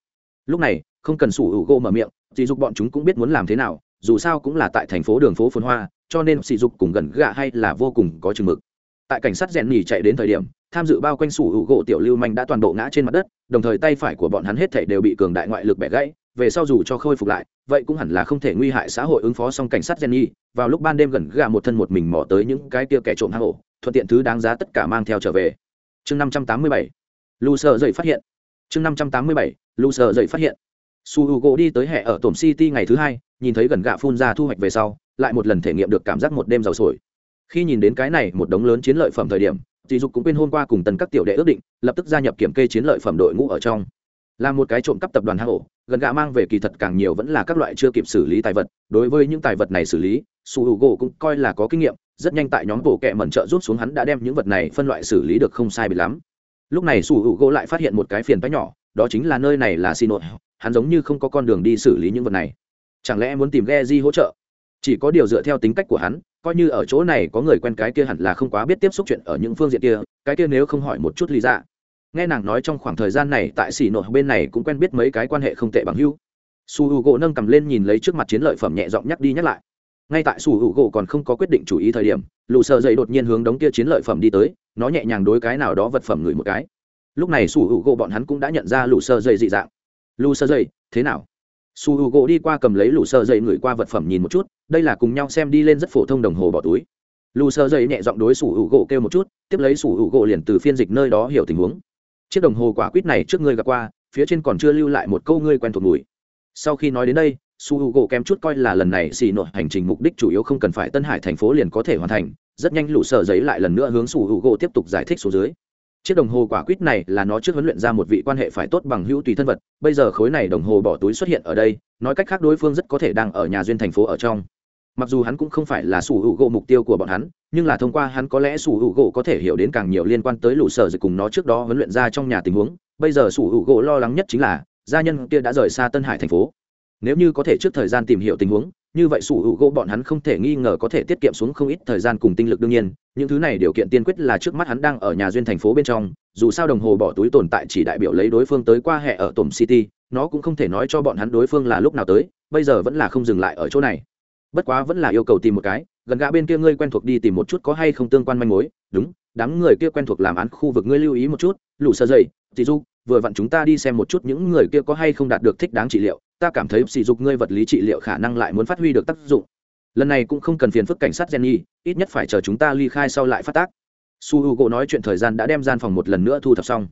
S1: Lúc này, không cần sủ hữu gỗ mở miệng dì dục bọn chúng cũng biết muốn làm thế nào, dù sao cũng là tại thành phố đường phố phồn hoa cho nên sỉ dục cùng gần gạ hay là vô cùng có chừng mực tại cảnh sát rèn nhì chạy đến thời điểm tham dự bao quanh sủ hữu gỗ tiểu lưu manh đã toàn bộ ngã trên mặt đất đồng thời tay phải của bọn hắn hết thảy đều bị cường đại ngoại lực bẻ gãy về sau dù cho khôi phục lại vậy cũng hẳn là không thể nguy hại xã hội ứng phó xong cảnh sát Jenny, vào lúc ban đêm gần gà một thân một mình mò tới những cái kia kẻ trộm hang ổ, thuận tiện thứ đáng giá tất cả mang theo trở về. Chương 587. Lu sợ dậy phát hiện. Chương 587. Lu sợ dậy phát hiện. Su gỗ đi tới hệ ở Tổm City ngày thứ hai, nhìn thấy gần gạ phun ra thu hoạch về sau, lại một lần thể nghiệm được cảm giác một đêm giàu sổi. Khi nhìn đến cái này một đống lớn chiến lợi phẩm thời điểm, Dì Dục cũng quên hôm qua cùng tần các tiểu đệ ước định, lập tức gia nhập kiểm kê chiến lợi phẩm đội ngũ ở trong. Là một cái trộm cắp tập đoàn hang ổ, gần gạ mang về kỳ thật càng nhiều vẫn là các loại chưa kịp xử lý tài vật đối với những tài vật này xử lý su h u gỗ cũng coi là có kinh nghiệm rất nhanh tại nhóm bộ kẹ mẩn trợ rút xuống hắn đã đem những vật này phân loại xử lý được không sai bị lắm lúc này su h u gỗ lại phát hiện một cái phiền toái nhỏ đó chính là nơi này là xin nội hắn giống như không có con đường đi xử lý những vật này chẳng lẽ muốn tìm ghe di hỗ trợ? Chỉ có điều dựa theo tính cách của hắn, coi như ở chỗ này có người quen cái kia hẳn là không quá biết tiếp xúc chuyện ở những phương diện kia, cái kia nếu không hỏi một chút lý ra nghe nàng nói trong khoảng thời gian này, tại xỉ nội bên này cũng quen biết mấy cái quan hệ không tệ bằng hữu. Su h u gỗ nâng cầm lên nhìn lấy trước mặt chiến lợi phẩm nhẹ giọng nhắc đi nhắc lại. Ngay tại su h u gỗ còn không có quyết định chủ ý thời điểm lụ sợ dậy đột nhiên hướng đống kia chiến lợi phẩm đi tới, nó nhẹ nhàng đối cái nào đó vật phẩm ngửi một cái. Lúc này su h u gỗ bọn hắn cũng đã nhận ra lụ sợ dậy dị dạng. Lụ sợ dậy, thế nào? Su h u gỗ đi qua cầm lấy lũ sợ dậy ngửi qua vật phẩm nhìn một chút, đây là cùng nhau xem đi lên rất phổ thông đồng hồ bỏ túi. Lù sơ dậy nhẹ giọng đối sủ hữu gỗ kêu một chút, tiếp lấy sủ hữu gỗ liền từ phiên dịch nơi đó hiểu tình huống. Chiếc đồng hồ quả quýt này trước ngươi gặp qua, phía trên còn chưa lưu lại một câu ngươi quen thuộc mùi. Sau khi nói đến đây, su h u gỗ kém chút coi là lần này xì nội hành trình mục đích chủ yếu không cần phải tân hải thành phố liền có thể hoàn thành, rất nhanh lũ sợ giấy lại lần nữa hướng su h u gỗ tiếp tục giải thích số dưới chiếc đồng hồ quả quýt này là nó trước huấn luyện ra một vị quan hệ phải tốt bằng hữu tùy thân vật, bây giờ khối này đồng hồ bỏ túi xuất hiện ở đây, nói cách khác đối phương rất có thể đang ở nhà duyên thành phố ở trong. Mặc dù hắn cũng không phải là sủ hữu gỗ mục tiêu của bọn hắn, nhưng là thông qua hắn có lẽ sủ hữu gỗ có thể hiểu đến càng nhiều liên quan tới lũ sở dịch cùng nó trước đó huấn luyện ra trong nhà tình huống. Bây giờ sủ hữu gỗ lo lắng nhất chính là, gia nhân kia đã rời xa tân hải thành phố. Nếu như có thể trước thời gian tìm hiểu tình huống như vậy sủ hữu gỗ bọn hắn không thể nghi ngờ có thể tiết kiệm xuống không ít thời gian cùng tinh lực đương nhiên, những thứ này điều kiện tiên quyết là trước mắt hắn đang ở nhà duyên thành phố bên trong, dù sao đồng hồ bỏ túi tồn tại chỉ đại biểu lấy đối phương tới qua hệ ở tổm city, nó cũng không thể nói cho bọn hắn đối phương là lúc nào tới, bây giờ vẫn là không dừng lại ở chỗ này. Bất quá vẫn là yêu cầu tìm một cái, gần gã bên kia ngươi quen thuộc đi tìm một chút có hay không tương quan manh mối, đúng, đám người kia quen thuộc làm án khu vực ngươi lưu ý một chút, lũ sơ dày dì du, vừa vặn chúng ta đi xem một chút những người kia có hay không đạt được thích đáng trị liệu ta cảm thấy sỉ dục ngươi vật lý trị liệu khả năng lại muốn phát huy được tác dụng. Lần này cũng không cần phiền phức cảnh sát jenny, ít nhất phải chờ chúng ta ly khai sau lại phát tác. Su h u gỗ nói chuyện thời gian đã đem gian phòng một lần nữa thu thập xong.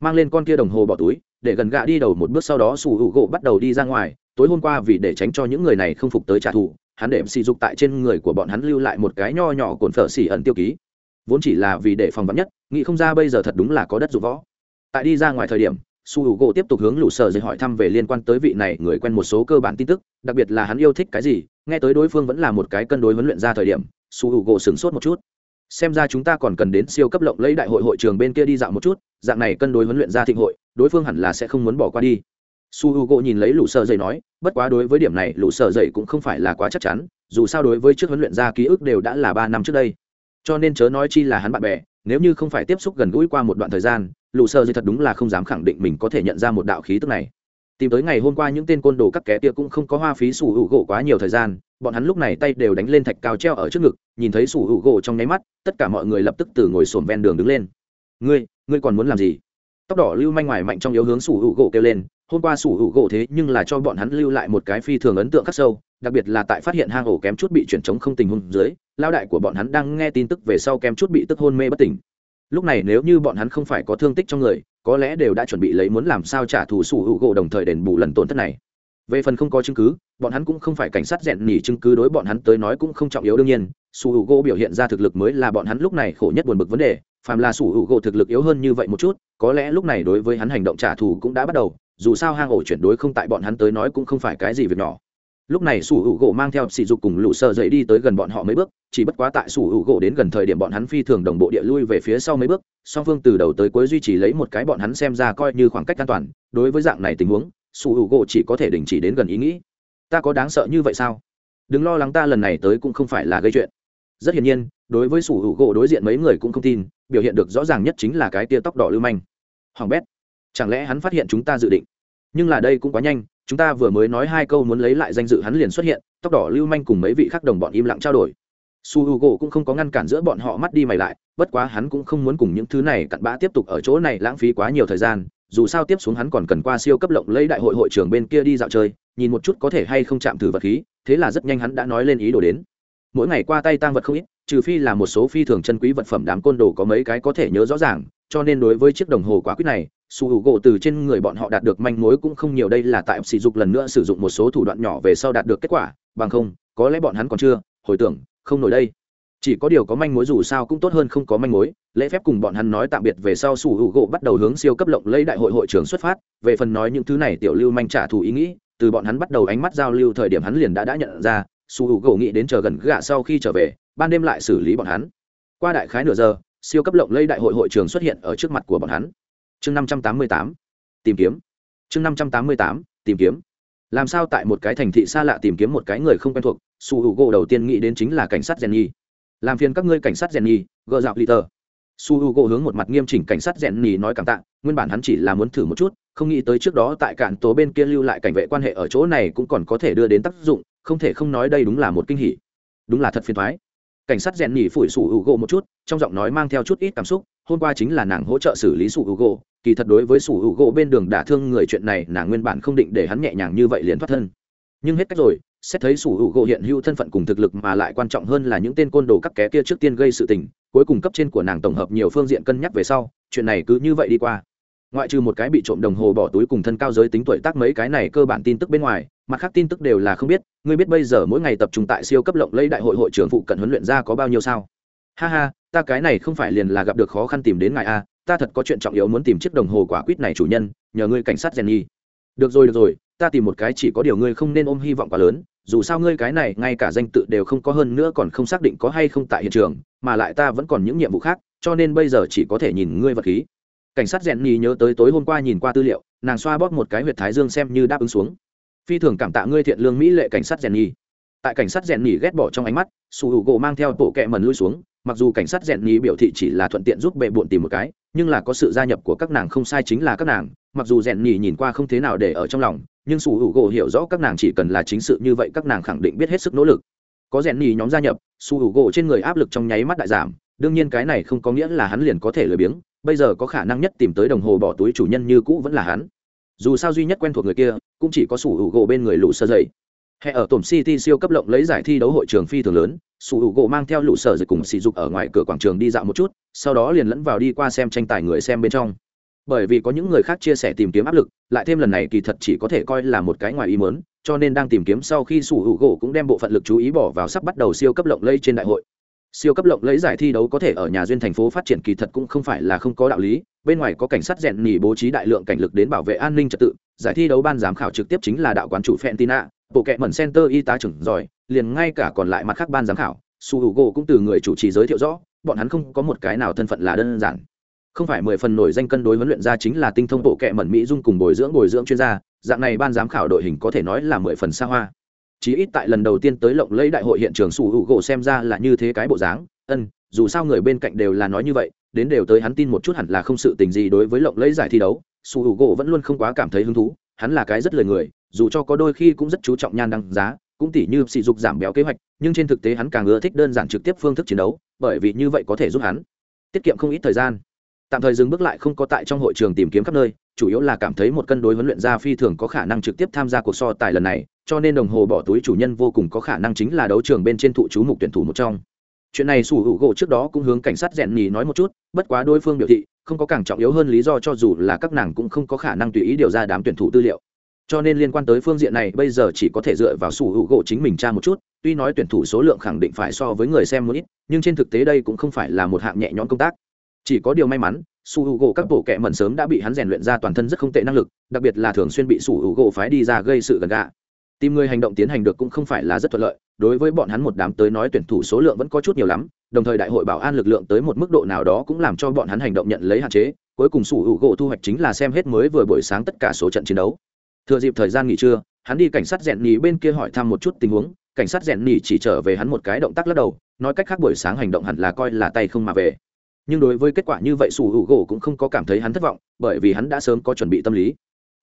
S1: Mang lên con kia đồng hồ bỏ túi, để gần gạ đi đầu một bước sau đó su h u gỗ bắt đầu đi ra ngoài, tối hôm qua vì để tránh cho những người này không phục tới trả thù, hắn để sỉ dục tại trên người của bọn hắn lưu lại một cái nho nhỏ cồn phở xỉ ẩn tiêu ký. Vốn chỉ là vì để phòng vắn nhất, nghĩ không ra bây giờ thật đúng là có đất dụng võ. Tại đi ra ngoài thời điểm su h u gỗ tiếp tục hướng lũ sở dây hỏi thăm về liên quan tới vị này người quen một số cơ bản tin tức, đặc biệt là hắn yêu thích cái gì, nghe tới đối phương vẫn là một cái cân đối huấn luyện ra thời điểm, su h u gỗ sửng sốt một chút. Xem ra chúng ta còn cần đến siêu cấp lộng lấy đại hội hội trường bên kia đi dạo một chút, dạng này cân đối huấn luyện ra thịnh hội, đối phương hẳn là sẽ không muốn bỏ qua đi. Su h u gỗ nhìn lấy lũ sợ dậy nói, bất quá đối với điểm này lũ sợ dậy cũng không phải là quá chắc chắn, dù sao đối với trước huấn luyện ra ký ức đều đã là ba năm trước đây. Cho nên chớ nói chi là hắn bạn bè, nếu như không phải tiếp xúc gần gũi qua một đoạn thời gian lũ sơ dậy thật đúng là không dám khẳng định mình có thể nhận ra một đạo khí tức này. Tìm tới ngày hôm qua những tên côn đồ các ké kia cũng không có hoa phí sủ hữu gỗ quá nhiều thời gian, bọn hắn lúc này tay đều đánh lên thạch cao treo ở trước ngực, nhìn thấy sủ hữu gỗ trong nháy mắt, tất cả mọi người lập tức từ ngồi sổm ven đường đứng lên. Ngươi ngươi còn muốn làm gì? Tóc đỏ lưu manh ngoài mạnh trong yếu hướng sủ hữu gỗ kêu lên, hôm qua sủ hữu gỗ thế nhưng là cho bọn hắn lưu lại một cái phi thường ấn tượng khắc sâu, đặc biệt là tại phát hiện hang ổ kém chút bị chuyển trống không tình hôn dưới lao đại của bọn hắn đang nghe tin tức về sau kém chút bị tức hôn mê bất tỉnh lúc này nếu như bọn hắn không phải có thương tích trong người, có lẽ đều đã chuẩn bị lấy muốn làm sao trả thù sủ hữu gỗ đồng thời đền bù lần tổn thất này. Về phần không có chứng cứ, bọn hắn cũng không phải cảnh sát rèn nỉ chứng cứ đối bọn hắn tới nói cũng không trọng yếu đương nhiên. Sủ hữu gỗ biểu hiện ra thực lực mới là bọn hắn lúc này khổ nhất buồn bực vấn đề, phàm là sủ hữu gỗ thực lực yếu hơn như vậy một chút, có lẽ lúc này đối với hắn hành động trả thù cũng đã bắt đầu, dù sao hang ổ chuyển đối không tại bọn hắn tới nói cũng không phải cái gì việc nhỏ lúc này sủ hữu gỗ mang theo sỉ dục cùng lũ sợ dậy đi tới gần bọn họ mấy bước, chỉ bất quá tại sủ hữu gỗ đến gần thời điểm bọn hắn phi thường đồng bộ địa lui về phía sau mấy bước, song phương từ đầu tới cuối duy trì lấy một cái bọn hắn xem ra coi như khoảng cách an toàn. Đối với dạng này tình huống, sủ hữu gỗ chỉ có thể đình chỉ đến gần ý nghĩ. Ta có đáng sợ như vậy sao? Đừng lo lắng ta lần này tới cũng không phải là gây chuyện. Rất hiển nhiên, đối với sủ hữu gỗ đối diện mấy người cũng không tin, biểu hiện được rõ ràng nhất chính là cái tia tóc đỏ lưu manh. Hoàng bét, chẳng lẽ hắn phát hiện chúng ta dự định? Nhưng là đây cũng quá nhanh chúng ta vừa mới nói hai câu muốn lấy lại danh dự hắn liền xuất hiện, tóc đỏ lưu manh cùng mấy vị khác đồng bọn im lặng trao đổi. Su h u g o cũng không có ngăn cản giữa bọn họ mắt đi mày lại, bất quá hắn cũng không muốn cùng những thứ này cặn bã tiếp tục ở chỗ này lãng phí quá nhiều thời gian, dù sao tiếp xuống hắn còn cần qua siêu cấp lộng lấy đại hội hội trưởng bên kia đi dạo chơi, nhìn một chút có thể hay không chạm thử vật khí, thế là rất nhanh hắn đã nói lên ý đồ đến. Mỗi ngày qua tay tăng vật không ít, trừ phi là một số phi thường chân quý vật phẩm đám côn đồ có mấy cái có thể nhớ rõ ràng, cho nên đối với chiếc đồng hồ quá quýt này su hữu gỗ từ trên người bọn họ đạt được manh mối cũng không nhiều, đây là tại sử dụng lần nữa sử dụng một số thủ đoạn nhỏ về sau đạt được kết quả, bằng không, có lẽ bọn hắn còn chưa, hồi tưởng, không nổi đây. Chỉ có điều có manh mối dù sao cũng tốt hơn không có manh mối, lễ phép cùng bọn hắn nói tạm biệt về sau sủ hữu gỗ bắt đầu hướng siêu cấp lộng lấy đại hội hội trưởng xuất phát, về phần nói những thứ này tiểu lưu manh trả thù ý nghĩ, từ bọn hắn bắt đầu ánh mắt giao lưu thời điểm hắn liền đã đã nhận ra sủ hữu gỗ nghĩ đến chờ gần gạ sau khi trở về, ban đêm lại xử lý bọn hắn. Qua đại khái nửa giờ, siêu cấp lộng lấy đại hội hội trưởng xuất hiện ở trước mặt của bọn hắn chương năm trăm tám mươi tám, tìm kiếm. Chương năm trăm tám mươi tám, tìm kiếm. Làm sao tại một cái thành thị xa lạ tìm kiếm một cái người không quen thuộc? Su hữu gỗ đầu tiên nghĩ đến chính là cảnh sát rèn nhi làm phiền các ngươi cảnh sát rèn nhi gỡ dạo liter su hữu gỗ hướng một mặt nghiêm chỉnh cảnh sát rèn nhi nói cảm tạ, nguyên bản hắn chỉ là muốn thử một chút, không nghĩ tới trước đó tại cạn tố bên kia lưu lại cảnh vệ quan hệ ở chỗ này cũng còn có thể đưa đến tác dụng, không thể không nói đây đúng là một kinh hỉ. Đúng là thật phiền thoái cảnh sát rèn nhỉ phủi sủ hữu gỗ một chút, trong giọng nói mang theo chút ít cảm xúc, hôm qua chính là nàng hỗ trợ xử lý sủ hữu gỗ kỳ thật đối với sủ hữu gỗ bên đường đả thương người chuyện này, nàng nguyên bản không định để hắn nhẹ nhàng như vậy liền thoát thân. Nhưng hết cách rồi, xét thấy sủ hữu gỗ hiện hữu thân phận cùng thực lực mà lại quan trọng hơn là những tên côn đồ các ké kia trước tiên gây sự tình, cuối cùng cấp trên của nàng tổng hợp nhiều phương diện cân nhắc về sau, chuyện này cứ như vậy đi qua ngoại trừ một cái bị trộm đồng hồ bỏ túi cùng thân cao giới tính tuổi tác mấy cái này cơ bản tin tức bên ngoài, mặt khác tin tức đều là không biết, ngươi biết bây giờ mỗi ngày tập trung tại siêu cấp lộng lấy đại hội hội trưởng phụ cận huấn luyện ra có bao nhiêu sao? Ha ha, ta cái này không phải liền là gặp được khó khăn tìm đến ngài a ta thật có chuyện trọng yếu muốn tìm chiếc đồng hồ quả quýt này chủ nhân, nhờ ngươi cảnh sát jenny. Được rồi được rồi, ta tìm một cái chỉ có điều ngươi không nên ôm hy vọng quá lớn, dù sao ngươi cái này ngay cả danh tự đều không có hơn nữa còn không xác định có hay không tại hiện trường, mà lại ta vẫn còn những nhiệm vụ khác, cho nên bây giờ chỉ có thể nhìn ngươi vật khí cảnh sát rèn nhì nhớ tới tối hôm qua nhìn qua tư liệu, nàng xoa bóp một cái huyệt thái dương xem như đáp ứng xuống. Phi thường cảm tạ ngươi thiện lương mỹ lệ cảnh sát rèn nhì. Tại cảnh sát rèn nhì ghét bỏ trong ánh mắt, su hữu gỗ mang theo bộ kẹ mần lui xuống, mặc dù cảnh sát rèn nhì biểu thị chỉ là thuận tiện giúp bệ bộn tìm một cái, nhưng là có sự gia nhập của các nàng không sai chính là các nàng, mặc dù rèn nhì nhìn qua không thế nào để ở trong lòng, nhưng su hữu gỗ hiểu rõ các nàng chỉ cần là chính sự như vậy các nàng khẳng định biết hết sức nỗ lực. Có rèn nhì nhóm gia nhập, su hữu gỗ trên người áp lực trong nháy mắt đại giảm, đương nhiên cái này không có nghĩa là hắn liền có thể lười biếng bây giờ có khả năng nhất tìm tới đồng hồ bỏ túi chủ nhân như cũ vẫn là hắn. Dù sao duy nhất quen thuộc người kia, cũng chỉ có sủ hữu gỗ bên người lũ sơ dậy. Hệ ở tổm city siêu cấp lộng lấy giải thi đấu hội trường phi thường lớn, sủ hữu gỗ mang theo lũ sở dậy cùng sỉ dục ở ngoài cửa quảng trường đi dạo một chút, sau đó liền lẫn vào đi qua xem tranh tài người xem bên trong. Bởi vì có những người khác chia sẻ tìm kiếm áp lực, lại thêm lần này kỳ thật chỉ có thể coi là một cái ngoài ý mớn cho nên đang tìm kiếm sau khi sủ hữu gỗ cũng đem bộ phận lực chú ý bỏ vào sắp bắt đầu siêu cấp lộng lây trên đại hội siêu cấp lộng lấy giải thi đấu có thể ở nhà duyên thành phố phát triển kỳ thật cũng không phải là không có đạo lý, bên ngoài có cảnh sát rèn nỉ bố trí đại lượng cảnh lực đến bảo vệ an ninh trật tự. Giải thi đấu ban giám khảo trực tiếp chính là đạo quán chủ fentina, bộ kệ mẩn center y tá trưởng giỏi, liền ngay cả còn lại mặt khác ban giám khảo, su hữu gỗ cũng từ người chủ trì giới thiệu rõ, bọn hắn không có một cái nào thân phận là đơn giản. Không phải mười phần nổi danh cân đối huấn luyện ra chính là tinh thông bộ kệ mẩn mỹ dung cùng bồi dưỡng bồi dưỡng chuyên gia, dạng này ban giám khảo đội hình có thể nói là mười phần xa hoa chí ít tại lần đầu tiên tới lộng lấy đại hội hiện trường sủ hữu gỗ xem ra là như thế cái bộ dáng. Ân, dù sao người bên cạnh đều là nói như vậy, đến đều tới hắn tin một chút hẳn là không sự tình gì đối với lộng lấy giải thi đấu. Sủ hữu gỗ vẫn luôn không quá cảm thấy hứng thú, hắn là cái rất lời người, dù cho có đôi khi cũng rất chú trọng nhan đăng giá, cũng tỉ như sỉ dục giảm béo kế hoạch, nhưng trên thực tế hắn càng ưa thích đơn giản trực tiếp phương thức chiến đấu, bởi vì như vậy có thể giúp hắn tiết kiệm không ít thời gian tạm thời dừng bước lại không có tại trong hội trường tìm kiếm khắp nơi, chủ yếu là cảm thấy một cân đối huấn luyện gia phi thường có khả năng trực tiếp tham gia cuộc so tài lần này, cho nên đồng hồ bỏ túi chủ nhân vô cùng có khả năng chính là đấu trường bên trên thụ chú mục tuyển thủ một trong. Chuyện này sủ hữu gỗ trước đó cũng hướng cảnh sát rèn nhì nói một chút, bất quá đối phương biểu thị, không có càng trọng yếu hơn lý do cho dù là các nàng cũng không có khả năng tùy ý điều ra đám tuyển thủ tư liệu. Cho nên liên quan tới phương diện này, bây giờ chỉ có thể dựa vào sủ hữu gỗ chính mình tra một chút, tuy nói tuyển thủ số lượng khẳng định phải so với người xem một ít, nhưng trên thực tế đây cũng không phải là một hạng nhẹ nhõm công tác chỉ có điều may mắn, su h u gỗ các bộ kệ mẩn sớm đã bị hắn rèn luyện ra toàn thân rất không tệ năng lực, đặc biệt là thường xuyên bị su h u gỗ phái đi ra gây sự gần gạ. Tìm người hành động tiến hành được cũng không phải là rất thuận lợi, đối với bọn hắn một đám tới nói tuyển thủ số lượng vẫn có chút nhiều lắm, đồng thời đại hội bảo an lực lượng tới một mức độ nào đó cũng làm cho bọn hắn hành động nhận lấy hạn chế, cuối cùng sủ hữu gỗ thu hoạch chính là xem hết mới vừa buổi sáng tất cả số trận chiến đấu. Thừa dịp thời gian nghỉ trưa, hắn đi cảnh sát rèn nhì bên kia hỏi thăm một chút tình huống, cảnh sát rèn nhì chỉ trở về hắn một cái động tác lắc đầu, nói cách khác buổi sáng hành động hẳn là coi là tay không mà về nhưng đối với kết quả như vậy sủ hữu gỗ cũng không có cảm thấy hắn thất vọng, bởi vì hắn đã sớm có chuẩn bị tâm lý.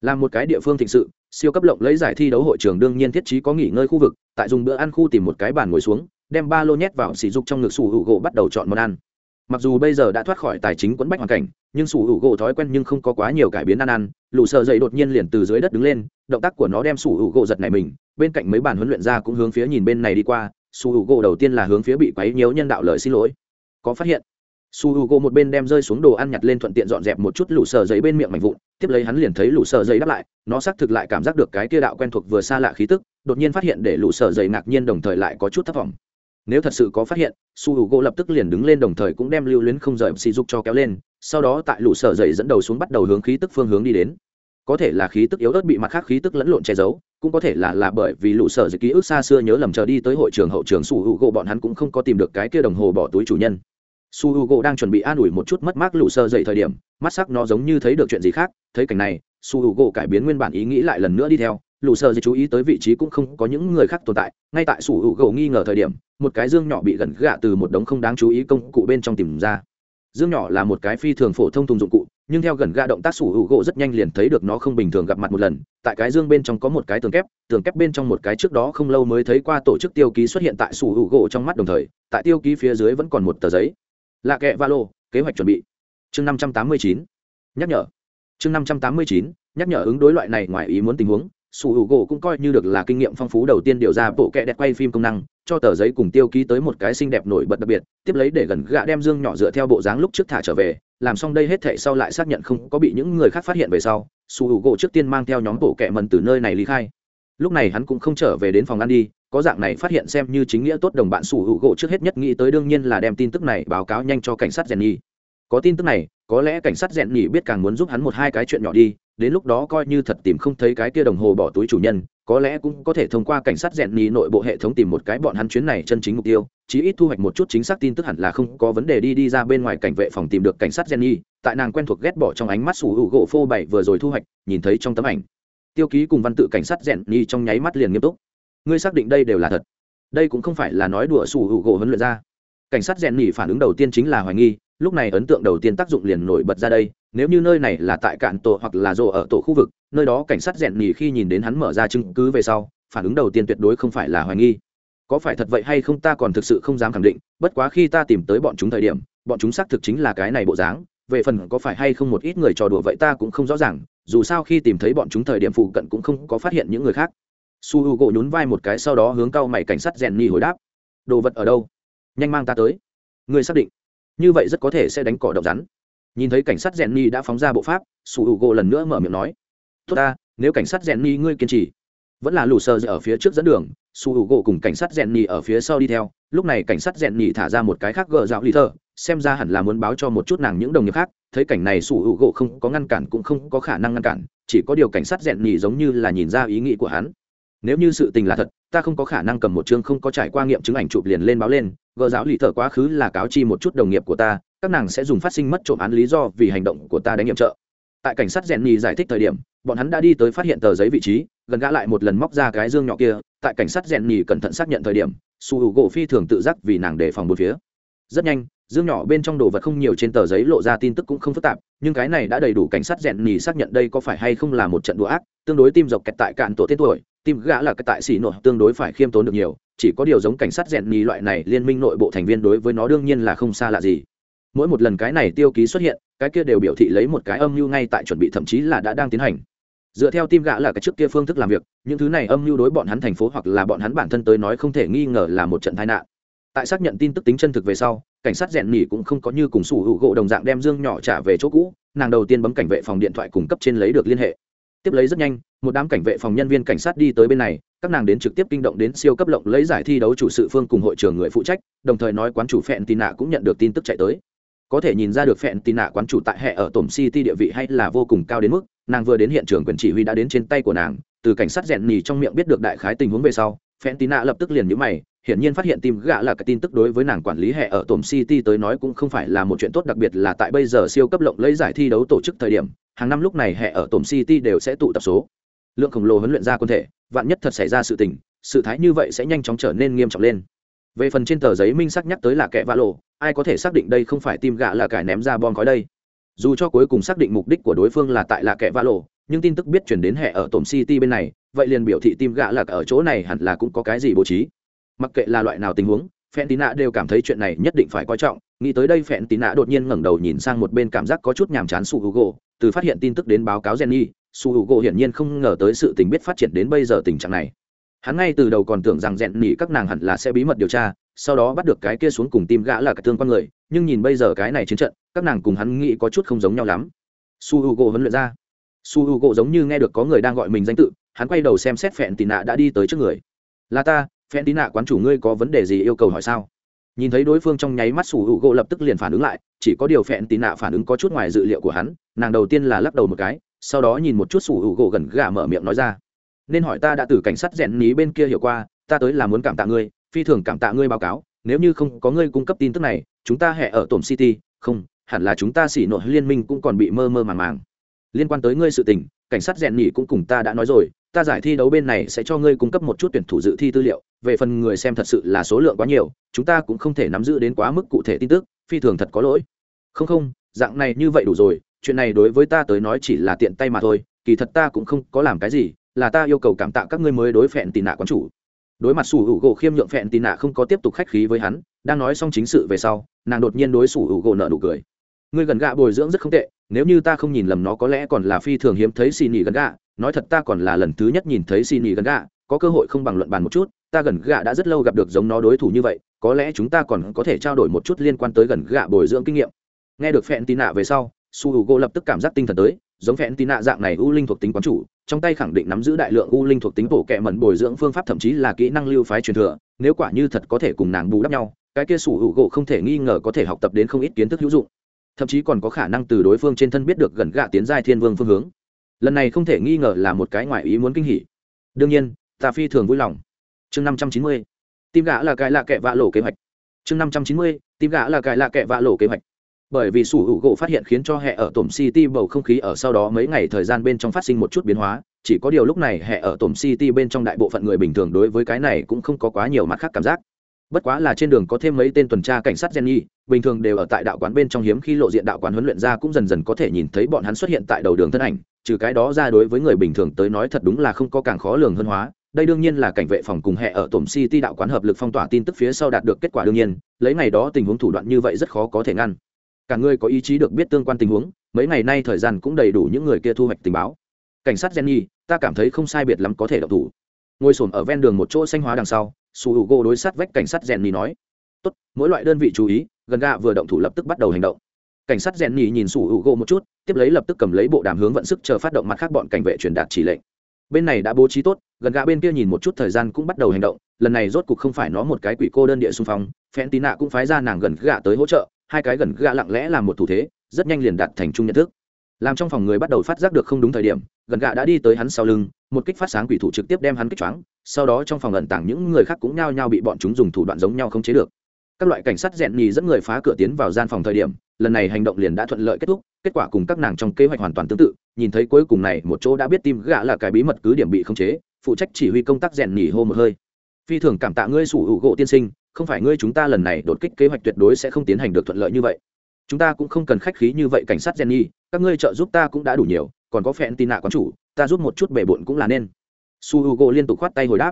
S1: Là một cái địa phương thịnh sự, siêu cấp lộng lấy giải thi đấu hội trường đương nhiên thiết trí có nghỉ ngơi khu vực, tại dùng bữa ăn khu tìm một cái bàn ngồi xuống, đem ba lô nhét vào sỉ dục trong ngực sủ hữu gỗ bắt đầu chọn món ăn. Mặc dù bây giờ đã thoát khỏi tài chính quẫn bách hoàn cảnh, nhưng sủ hữu gỗ thói quen nhưng không có quá nhiều cải biến ăn ăn, lũ sợ dậy đột nhiên liền từ dưới đất đứng lên, động tác của nó đem sủ hữu gỗ giật này mình, bên cạnh mấy bàn huấn luyện ra cũng hướng phía nhìn bên này đi qua sủ hữu gỗ đầu tiên là hướng phía bị quấy nhiễu nhân đạo lời xin lỗi. Có phát hiện su h u g một bên đem rơi xuống đồ ăn nhặt lên thuận tiện dọn dẹp một chút lũ sờ giấy bên miệng mạnh vụn, tiếp lấy hắn liền thấy lũ sờ giấy đáp lại, nó xác thực lại cảm giác được cái kia đạo quen thuộc vừa xa lạ khí tức, đột nhiên phát hiện để lũ sờ giấy ngạc nhiên đồng thời lại có chút thất vọng. Nếu thật sự có phát hiện, su h u g lập tức liền đứng lên đồng thời cũng đem lưu luyến không rời sỉ dục cho kéo lên, sau đó tại lũ sờ giấy dẫn đầu xuống bắt đầu hướng khí tức phương hướng đi đến. Có thể là khí tức yếu ớt bị mặt khác khí tức lẫn lộn che giấu, cũng có thể là là bởi vì lũ sở dự ký ức xa xưa nhớ lầm chờ đi tới hội trường hậu trường su h u g bọn hắn cũng không có tìm được cái kia đồng hồ bỏ túi chủ nhân su h u gỗ đang chuẩn bị an ủi một chút mất mát lũ sơ dậy thời điểm, mắt sắc nó giống như thấy được chuyện gì khác, thấy cảnh này, su h u gỗ cải biến nguyên bản ý nghĩ lại lần nữa đi theo. Lũ sơ dậy chú ý tới vị trí cũng không có những người khác tồn tại, ngay tại su h u gỗ nghi ngờ thời điểm, một cái dương nhỏ bị gần gạ từ một đống không đáng chú ý công cụ bên trong tìm ra. Dương nhỏ là một cái phi thường phổ thông thùng dụng cụ, nhưng theo gần gạ động tác sủ hữu gỗ rất nhanh liền thấy được nó không bình thường gặp mặt một lần. Tại cái dương bên trong có một cái tường kép tường kép bên trong một cái trước đó không lâu mới thấy qua tổ chức tiêu ký xuất hiện tại sủ hữu gỗ trong mắt đồng thời, tại tiêu ký phía dưới vẫn còn một tờ giấy lạ kệ va lô kế hoạch chuẩn bị. Chương năm trăm tám mươi chín, nhắc nhở. Chương năm trăm tám mươi chín, nhắc nhở ứng đối loại này ngoài ý muốn tình huống. Sủ hữu gỗ cũng coi như được là kinh nghiệm phong phú đầu tiên điều ra bộ kệ đẹp quay phim công năng, cho tờ giấy cùng tiêu ký tới một cái xinh đẹp nổi bật đặc biệt, tiếp lấy để gần gạ đem dương nhỏ dựa theo bộ dáng lúc trước thả trở về, làm xong đây hết thệ sau lại xác nhận không có bị những người khác phát hiện về sau, sủ hữu gỗ trước tiên mang theo nhóm bộ kệ mần từ nơi này ly khai lúc này hắn cũng không trở về đến phòng ăn đi, có dạng này phát hiện xem như chính nghĩa tốt đồng bạn sủ hữu gỗ trước hết nhất nghĩ tới đương nhiên là đem tin tức này báo cáo nhanh cho cảnh sát rèn nhi có tin tức này, có lẽ cảnh sát rèn nhi biết càng muốn giúp hắn một hai cái chuyện nhỏ đi, đến lúc đó coi như thật tìm không thấy cái kia đồng hồ bỏ túi chủ nhân, có lẽ cũng có thể thông qua cảnh sát rèn nhỉ nội bộ hệ thống tìm một cái bọn hắn chuyến này chân chính mục tiêu, chí ít thu hoạch một chút chính xác tin tức hẳn là không có vấn đề đi đi ra bên ngoài cảnh vệ phòng tìm được cảnh sát rèn nhỉ tại nàng quen thuộc ghét bỏ trong ánh mắt sủ hữu gỗ phô bảy vừa rồi thu hoạch, nhìn thấy trong tấm ảnh tiêu ký cùng văn tự cảnh sát rèn nhi trong nháy mắt liền nghiêm túc. Ngươi xác định đây đều là thật. Đây cũng không phải là nói đùa sủ hữu gỗ huấn luyện ra. Cảnh sát rèn nhi phản ứng đầu tiên chính là hoài nghi, lúc này ấn tượng đầu tiên tác dụng liền nổi bật ra đây, nếu như nơi này là tại cạn tổ hoặc là rộ ở tổ khu vực, nơi đó cảnh sát rèn nhì khi nhìn đến hắn mở ra chứng cứ về sau, phản ứng đầu tiên tuyệt đối không phải là hoài nghi. Có phải thật vậy hay không ta còn thực sự không dám khẳng định, bất quá khi ta tìm tới bọn chúng thời điểm, bọn chúng xác thực chính là cái này bộ dáng về phần có phải hay không một ít người trò đùa vậy ta cũng không rõ ràng, dù sao khi tìm thấy bọn chúng thời điểm phụ cận cũng không có phát hiện những người khác. Su h u gỗ nhún vai một cái sau đó hướng cao mày cảnh sát rèn nhỉ hồi đáp. Đồ vật ở đâu? Nhanh mang ta tới. Người xác định. Như vậy rất có thể sẽ đánh cỏ động rắn. Nhìn thấy cảnh sát rèn ni đã phóng ra bộ pháp, su h u gỗ lần nữa mở miệng nói. Tốt ta, nếu cảnh sát rèn ni ngươi kiên trì. Vẫn là lù sơ ở phía trước dẫn đường, su h u gỗ cùng cảnh sát rèn ni ở phía sau đi theo. Lúc này cảnh sát rèn ni thả ra một cái khác gờ dạo lì thơ xem ra hẳn là muốn báo cho một chút nàng những đồng nghiệp khác, thấy cảnh này sủ hữu gỗ không có ngăn cản cũng không có khả năng ngăn cản, chỉ có điều cảnh sát rèn nhì giống như là nhìn ra ý nghĩ của hắn. Nếu như sự tình là thật, ta không có khả năng cầm một chương không có trải qua nghiệm chứng ảnh chụp liền lên báo lên, gờ giáo lì thở quá khứ là cáo chi một chút đồng nghiệp của ta, các nàng sẽ dùng phát sinh mất trộm án lý do vì hành động của ta đánh nghiệm trợ. Tại cảnh sát rèn nhì giải thích thời điểm, bọn hắn đã đi tới phát hiện tờ giấy vị trí, gần gã lại một lần móc ra cái dương nhỏ kia, tại cảnh sát rèn nhì cẩn thận xác nhận thời điểm su hữu gỗ phi thường tự giác vì nàng đề phòng một phía. Rất nhanh dương nhỏ bên trong đồ vật không nhiều trên tờ giấy lộ ra tin tức cũng không phức tạp, nhưng cái này đã đầy đủ cảnh sát rèn nhì xác nhận đây có phải hay không là một trận đùa ác, tương đối tim dọc kẹt tại cạn tổ tên tuổi, tim gã là cái tại xỉ nội tương đối phải khiêm tốn được nhiều, chỉ có điều giống cảnh sát rèn nhì loại này liên minh nội bộ thành viên đối với nó đương nhiên là không xa lạ gì. Mỗi một lần cái này tiêu ký xuất hiện, cái kia đều biểu thị lấy một cái âm mưu ngay tại chuẩn bị thậm chí là đã đang tiến hành. Dựa theo tim gã là cái trước kia phương thức làm việc, những thứ này âm mưu đối bọn hắn thành phố hoặc là bọn hắn bản thân tới nói không thể nghi ngờ là một trận tai nạn tại xác nhận tin tức tính chân thực về sau, cảnh sát rèn nỉ cũng không có như cùng sủ hữu gỗ đồng dạng đem dương nhỏ trả về chỗ cũ, nàng đầu tiên bấm cảnh vệ phòng điện thoại cung cấp trên lấy được liên hệ. Tiếp lấy rất nhanh, một đám cảnh vệ phòng nhân viên cảnh sát đi tới bên này, các nàng đến trực tiếp kinh động đến siêu cấp lộng lấy giải thi đấu chủ sự phương cùng hội trưởng người phụ trách, đồng thời nói quán chủ phẹn tì nạ cũng nhận được tin tức chạy tới. Có thể nhìn ra được phẹn tì nạ quán chủ tại hệ ở tổm city địa vị hay là vô cùng cao đến mức, nàng vừa đến hiện trường quyền chỉ huy đã đến trên tay của nàng, từ cảnh sát rèn nhì trong miệng biết được đại khái tình huống về sau phẹn tì nạ lập tức liền nhữ mày hiển nhiên phát hiện tim gạ là cái tin tức đối với nàng quản lý hệ ở tổm city tới nói cũng không phải là một chuyện tốt, đặc biệt là tại bây giờ siêu cấp lộng lấy giải thi đấu tổ chức thời điểm, hàng năm lúc này hệ ở tổm city đều sẽ tụ tập số. Lượng khổng lồ huấn luyện ra quân thể, vạn nhất thật xảy ra sự tình, sự thái như vậy sẽ nhanh chóng trở nên nghiêm trọng lên. Về phần trên tờ giấy minh xác nhắc tới là kẻ vạ lộ, ai có thể xác định đây không phải tim gạ là cải ném ra bom khói đây? Dù cho cuối cùng xác định mục đích của đối phương là tại là kẻ vạ lộ, nhưng tin tức biết chuyển đến hệ ở tổm city bên này, vậy liền biểu thị tim gạ là ở chỗ này hẳn là cũng có cái gì bố trí mặc kệ là loại nào tình huống phen tín nạ đều cảm thấy chuyện này nhất định phải coi trọng. Nghĩ tới đây phen tín nạ đột nhiên ngẩng đầu nhìn sang một bên cảm giác có chút nhàm chán su hugo. Từ phát hiện tin tức đến báo cáo jenny, su hugo hiển nhiên không ngờ tới sự tình biết phát triển đến bây giờ tình trạng này. Hắn ngay từ đầu còn tưởng rằng rèn nỉ các nàng hẳn là sẽ bí mật điều tra, sau đó bắt được cái kia xuống cùng tim gã là cái thương con người. Nhưng nhìn bây giờ cái này chiến trận, các nàng cùng hắn nghĩ có chút không giống nhau lắm. Su h u gỗ huấn luyện ra. Su h u gỗ giống như nghe được có người đang gọi mình danh tự, hắn quay đầu xem xét phẹn tì nạ đã đi tới trước người. Là ta phen tí nạ quán chủ ngươi có vấn đề gì yêu cầu hỏi sao? Nhìn thấy đối phương trong nháy mắt sủ hữu gỗ lập tức liền phản ứng lại, chỉ có điều phen tí nạ phản ứng có chút ngoài dự liệu của hắn, nàng đầu tiên là lắc đầu một cái, sau đó nhìn một chút sủ hữu gỗ gần gà mở miệng nói ra. Nên hỏi ta đã từ cảnh sát rèn ní bên kia hiểu qua, ta tới là muốn cảm tạ ngươi, phi thường cảm tạ ngươi báo cáo, nếu như không có ngươi cung cấp tin tức này, chúng ta hẹ ở tổm city, không, hẳn là chúng ta xỉ nội liên minh cũng còn bị mơ mơ màng màng. Liên quan tới ngươi sự tình, cảnh sát rèn nhỉ cũng cùng ta đã nói rồi ta giải thi đấu bên này sẽ cho ngươi cung cấp một chút tuyển thủ dự thi tư liệu, về phần người xem thật sự là số lượng quá nhiều, chúng ta cũng không thể nắm giữ đến quá mức cụ thể tin tức, phi thường thật có lỗi. Không không, dạng này như vậy đủ rồi, chuyện này đối với ta tới nói chỉ là tiện tay mà thôi, kỳ thật ta cũng không có làm cái gì, là ta yêu cầu cảm tạ các ngươi mới đối phẹn tì nạ quán chủ. Đối mặt sủ hữu gỗ khiêm nhượng phẹn tì nạ không có tiếp tục khách khí với hắn, đang nói xong chính sự về sau, nàng đột nhiên đối sủ hữu gỗ nợ nụ cười. Ngươi gần gạ bồi dưỡng rất không tệ, nếu như ta không nhìn lầm nó có lẽ còn là phi thường hiếm thấy xì nỉ gần gạ nói thật ta còn là lần thứ nhất nhìn thấy xin nghỉ gần gạ, có cơ hội không bằng luận bàn một chút, ta gần gạ đã rất lâu gặp được giống nó đối thủ như vậy, có lẽ chúng ta còn có thể trao đổi một chút liên quan tới gần gạ bồi dưỡng kinh nghiệm. Nghe được phẹn tì nạ về sau, su h u gỗ lập tức cảm giác tinh thần tới, giống phẹn tì nạ dạng này u linh thuộc tính quán chủ, trong tay khẳng định nắm giữ đại lượng u linh thuộc tính bổ kẹ mẩn bồi dưỡng phương pháp thậm chí là kỹ năng lưu phái truyền thừa, nếu quả như thật có thể cùng nàng bù đắp nhau, cái kia su h u gỗ không thể nghi ngờ có thể học tập đến không ít kiến thức hữu dụng. Thậm chí còn có khả năng từ đối phương trên thân biết được gần gạ tiến giai thiên vương phương hướng lần này không thể nghi ngờ là một cái ngoại ý muốn kinh hỉ. Đương nhiên, ta phi thường vui lòng. Chương năm trăm chín mươi, tim gã là cái lạ kệ vạ lộ kế hoạch. Chương năm trăm chín mươi, tim gã là cái lạ kệ vạ lộ kế hoạch. Bởi vì sủ hữu gỗ phát hiện khiến cho hệ ở tổm city bầu không khí ở sau đó mấy ngày thời gian bên trong phát sinh một chút biến hóa, chỉ có điều lúc này hệ ở tổm city bên trong đại bộ phận người bình thường đối với cái này cũng không có quá nhiều mặt khác cảm giác bất quá là trên đường có thêm mấy tên tuần tra cảnh sát gen bình thường đều ở tại đạo quán bên trong hiếm khi lộ diện đạo quán huấn luyện ra cũng dần dần có thể nhìn thấy bọn hắn xuất hiện tại đầu đường thân ảnh, trừ cái đó ra đối với người bình thường tới nói thật đúng là không có càng khó lường hơn hóa. Đây đương nhiên là cảnh vệ phòng cùng hệ ở tổm city đạo quán hợp lực phong tỏa tin tức phía sau đạt được kết quả đương nhiên, lấy ngày đó tình huống thủ đoạn như vậy rất khó có thể ngăn. Cả người có ý chí được biết tương quan tình huống, mấy ngày nay thời gian cũng đầy đủ những người kia thu hoạch tình báo. Cảnh sát jenny, ta cảm thấy không sai biệt lắm có thể đọc thủ. Ngồi sồn ở ven đường một chỗ xanh hóa đằng sau su h u gỗ đối sát vách cảnh sát rèn nhì nói. Tốt, mỗi loại đơn vị chú ý, gần gạ vừa động thủ lập tức bắt đầu hành động. Cảnh sát rèn nhì nhìn su h u g o một chút, tiếp lấy lập tức cầm lấy bộ đàm hướng vận sức chờ phát động mặt khác bọn cảnh vệ truyền đạt chỉ lệnh. Bên này đã bố trí tốt, gần gạ bên kia nhìn một chút thời gian cũng bắt đầu hành động, lần này rốt cục không phải nó một cái quỷ cô đơn địa xung phong phen tí nạ cũng phái ra nàng gần gạ tới hỗ trợ, hai cái gần gạ lặng lẽ làm một thủ thế, rất nhanh liền đạt thành chung nhận thức làm trong phòng người bắt đầu phát giác được không đúng thời điểm, gần gạ đã đi tới hắn sau lưng, một kích phát sáng quỷ thủ trực tiếp đem hắn kích choáng, sau đó trong phòng ẩn tàng những người khác cũng nhao nhao bị bọn chúng dùng thủ đoạn giống nhau không chế được. Các loại cảnh sát rèn nhì dẫn người phá cửa tiến vào gian phòng thời điểm, lần này hành động liền đã thuận lợi kết thúc, kết quả cùng các nàng trong kế hoạch hoàn toàn tương tự, nhìn thấy cuối cùng này một chỗ đã biết tim gã là cái bí mật cứ điểm bị khống chế, phụ trách chỉ huy công tác rèn nhì hô một hơi. Phi thường cảm tạ ngươi sủ hữu gỗ tiên sinh, không phải ngươi chúng ta lần này đột kích kế hoạch tuyệt đối sẽ không tiến hành được thuận lợi như vậy. Chúng ta cũng không cần khách khí như vậy cảnh sát rèn nhì các ngươi trợ giúp ta cũng đã đủ nhiều, còn có phẹn tin nạ quán chủ, ta giúp một chút bể bụn cũng là nên. Su h u gỗ liên tục khoát tay hồi đáp.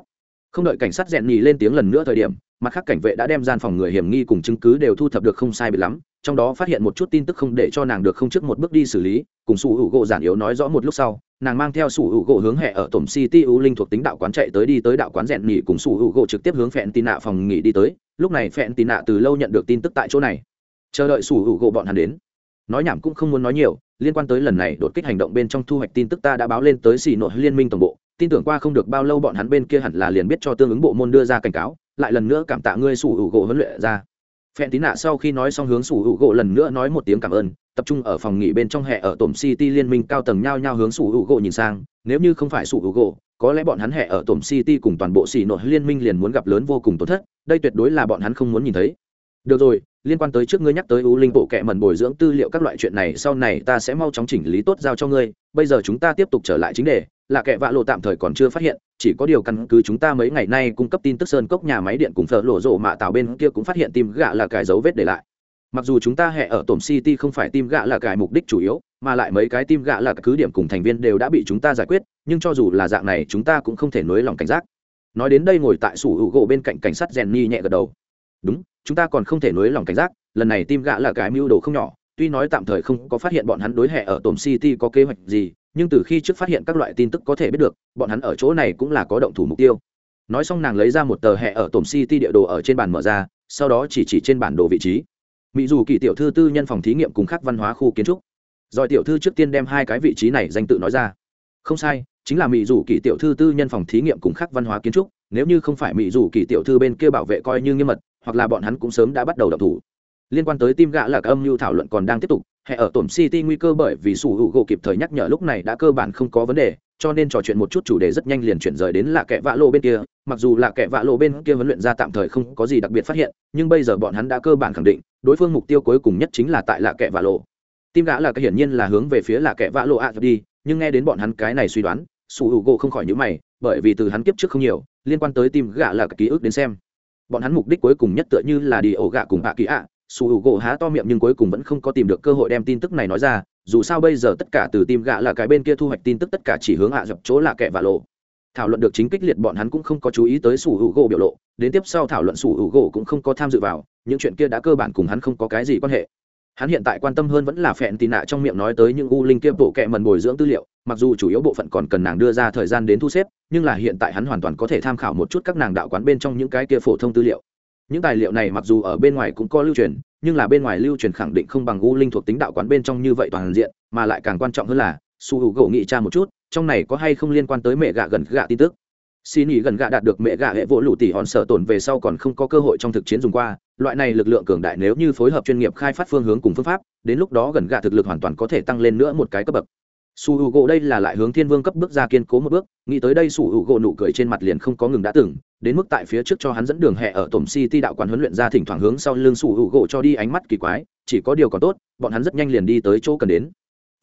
S1: Không đợi cảnh sát rèn nhì lên tiếng lần nữa thời điểm, mặt khác cảnh vệ đã đem gian phòng người hiểm nghi cùng chứng cứ đều thu thập được không sai biệt lắm, trong đó phát hiện một chút tin tức không để cho nàng được không trước một bước đi xử lý, cùng su h u g o giản yếu nói rõ một lúc sau, nàng mang theo su h u g o hướng hẹ ở tổng city u linh thuộc tính đạo quán chạy tới đi tới đạo quán rèn nhì cùng su h u g o trực tiếp hướng phẹn tì nạ phòng nghỉ đi tới, lúc này phẹn tì nạ từ lâu nhận được tin tức tại chỗ này. Chờ đợi su h u g o bọn hắn đến nói nhảm cũng không muốn nói nhiều, liên quan tới lần này đột kích hành động bên trong thu hoạch tin tức ta đã báo lên tới xì nội liên minh tổng bộ, tin tưởng qua không được bao lâu bọn hắn bên kia hẳn là liền biết cho tương ứng bộ môn đưa ra cảnh cáo, lại lần nữa cảm tạ ngươi sủ hữu gỗ huấn luyện ra. Phen tín nạ sau khi nói xong hướng sủ hữu gỗ lần nữa nói một tiếng cảm ơn, tập trung ở phòng nghỉ bên trong hệ ở tổm city liên minh cao tầng nhao nhao hướng sủ hữu gỗ nhìn sang, nếu như không phải sủ hữu gỗ, có lẽ bọn hắn hệ ở tổm city cùng toàn bộ xì nội liên minh liền muốn gặp lớn vô cùng tổn thất, đây tuyệt đối là bọn hắn không muốn nhìn thấy. Được rồi liên quan tới trước ngươi nhắc tới u linh bộ kệ mẩn bồi dưỡng tư liệu các loại chuyện này, sau này ta sẽ mau chóng chỉnh lý tốt giao cho ngươi. Bây giờ chúng ta tiếp tục trở lại chính đề. Là kệ vạ lộ tạm thời còn chưa phát hiện, chỉ có điều căn cứ chúng ta mấy ngày nay cung cấp tin tức sơn cốc nhà máy điện cùng phở lộ rộ mạ tàu bên kia cũng phát hiện tim gạ là cái dấu vết để lại. Mặc dù chúng ta hệ ở tổm city không phải tim gạ là cái mục đích chủ yếu, mà lại mấy cái tim gạ là cứ điểm cùng thành viên đều đã bị chúng ta giải quyết, nhưng cho dù là dạng này chúng ta cũng không thể nới lòng cảnh giác. Nói đến đây ngồi tại sủ hữu gỗ bên cạnh cảnh sát rèn nhẹ gật đầu đúng, chúng ta còn không thể nới lòng cảnh giác, lần này tim gã là cái mưu đồ không nhỏ, tuy nói tạm thời không có phát hiện bọn hắn đối hệ ở tổm city có kế hoạch gì, nhưng từ khi trước phát hiện các loại tin tức có thể biết được, bọn hắn ở chỗ này cũng là có động thủ mục tiêu. Nói xong nàng lấy ra một tờ hệ ở tổm city địa đồ ở trên bàn mở ra, sau đó chỉ chỉ trên bản đồ vị trí. Mỹ dù kỳ tiểu thư tư nhân phòng thí nghiệm cùng khắc văn hóa khu kiến trúc. Rồi tiểu thư trước tiên đem hai cái vị trí này danh tự nói ra. Không sai, chính là mỹ dù kỳ tiểu thư tư nhân phòng thí nghiệm cùng khắc văn hóa kiến trúc, nếu như không phải mỹ dù kỳ tiểu thư bên kia bảo vệ coi như nghiêm mật hoặc là bọn hắn cũng sớm đã bắt đầu đọc thủ. Liên quan tới tim gã là các âm mưu thảo luận còn đang tiếp tục, hệ ở tổm city nguy cơ bởi vì sủ hữu gỗ kịp thời nhắc nhở lúc này đã cơ bản không có vấn đề, cho nên trò chuyện một chút chủ đề rất nhanh liền chuyển rời đến là kẻ vạ lộ bên kia, mặc dù là kẻ vạ lộ bên kia huấn luyện ra tạm thời không có gì đặc biệt phát hiện, nhưng bây giờ bọn hắn đã cơ bản khẳng định, đối phương mục tiêu cuối cùng nhất chính là tại là kẻ vạ lộ tim gã là cái hiển nhiên là hướng về phía là kẻ vạ lộ ạ đi, nhưng nghe đến bọn hắn cái này suy đoán, sủ hữu gỗ không khỏi nhữ mày, bởi vì từ hắn kiếp trước không nhiều, liên quan tới tim gã là cái ký ức đến xem bọn hắn mục đích cuối cùng nhất tựa như là đi ổ gạ cùng hạ kỳ ạ. Su h u gỗ há to miệng nhưng cuối cùng vẫn không có tìm được cơ hội đem tin tức này nói ra, dù sao bây giờ tất cả từ tim gạ là cái bên kia thu hoạch tin tức tất cả chỉ hướng hạ dập chỗ là kẻ và lộ. Thảo luận được chính kích liệt bọn hắn cũng không có chú ý tới su h u gỗ biểu lộ, đến tiếp sau thảo luận su h u gỗ cũng không có tham dự vào, những chuyện kia đã cơ bản cùng hắn không có cái gì quan hệ hắn hiện tại quan tâm hơn vẫn là phẹn tì nạ trong miệng nói tới những u linh kia bộ kẹ mần bồi dưỡng tư liệu, mặc dù chủ yếu bộ phận còn cần nàng đưa ra thời gian đến thu xếp, nhưng là hiện tại hắn hoàn toàn có thể tham khảo một chút các nàng đạo quán bên trong những cái kia phổ thông tư liệu. Những tài liệu này mặc dù ở bên ngoài cũng có lưu truyền, nhưng là bên ngoài lưu truyền khẳng định không bằng u linh thuộc tính đạo quán bên trong như vậy toàn diện, mà lại càng quan trọng hơn là su hữu gỗ nghị tra một chút, trong này có hay không liên quan tới mẹ gạ gần gạ tin tức xin ý gần gạ đạt được mẹ gạ hệ vỗ lụ tỉ hòn sở tổn về sau còn không có cơ hội trong thực chiến dùng qua. Loại này lực lượng cường đại nếu như phối hợp chuyên nghiệp khai phát phương hướng cùng phương pháp, đến lúc đó gần gạ thực lực hoàn toàn có thể tăng lên nữa một cái cấp bậc. Su h u gỗ đây là lại hướng thiên vương cấp bước ra kiên cố một bước, nghĩ tới đây su h u gỗ nụ cười trên mặt liền không có ngừng đã từng đến mức tại phía trước cho hắn dẫn đường hẹ ở tổng ti đạo quán huấn luyện ra thỉnh thoảng hướng sau lưng su h u gỗ cho đi ánh mắt kỳ quái, chỉ có điều còn tốt, bọn hắn rất nhanh liền đi tới chỗ cần đến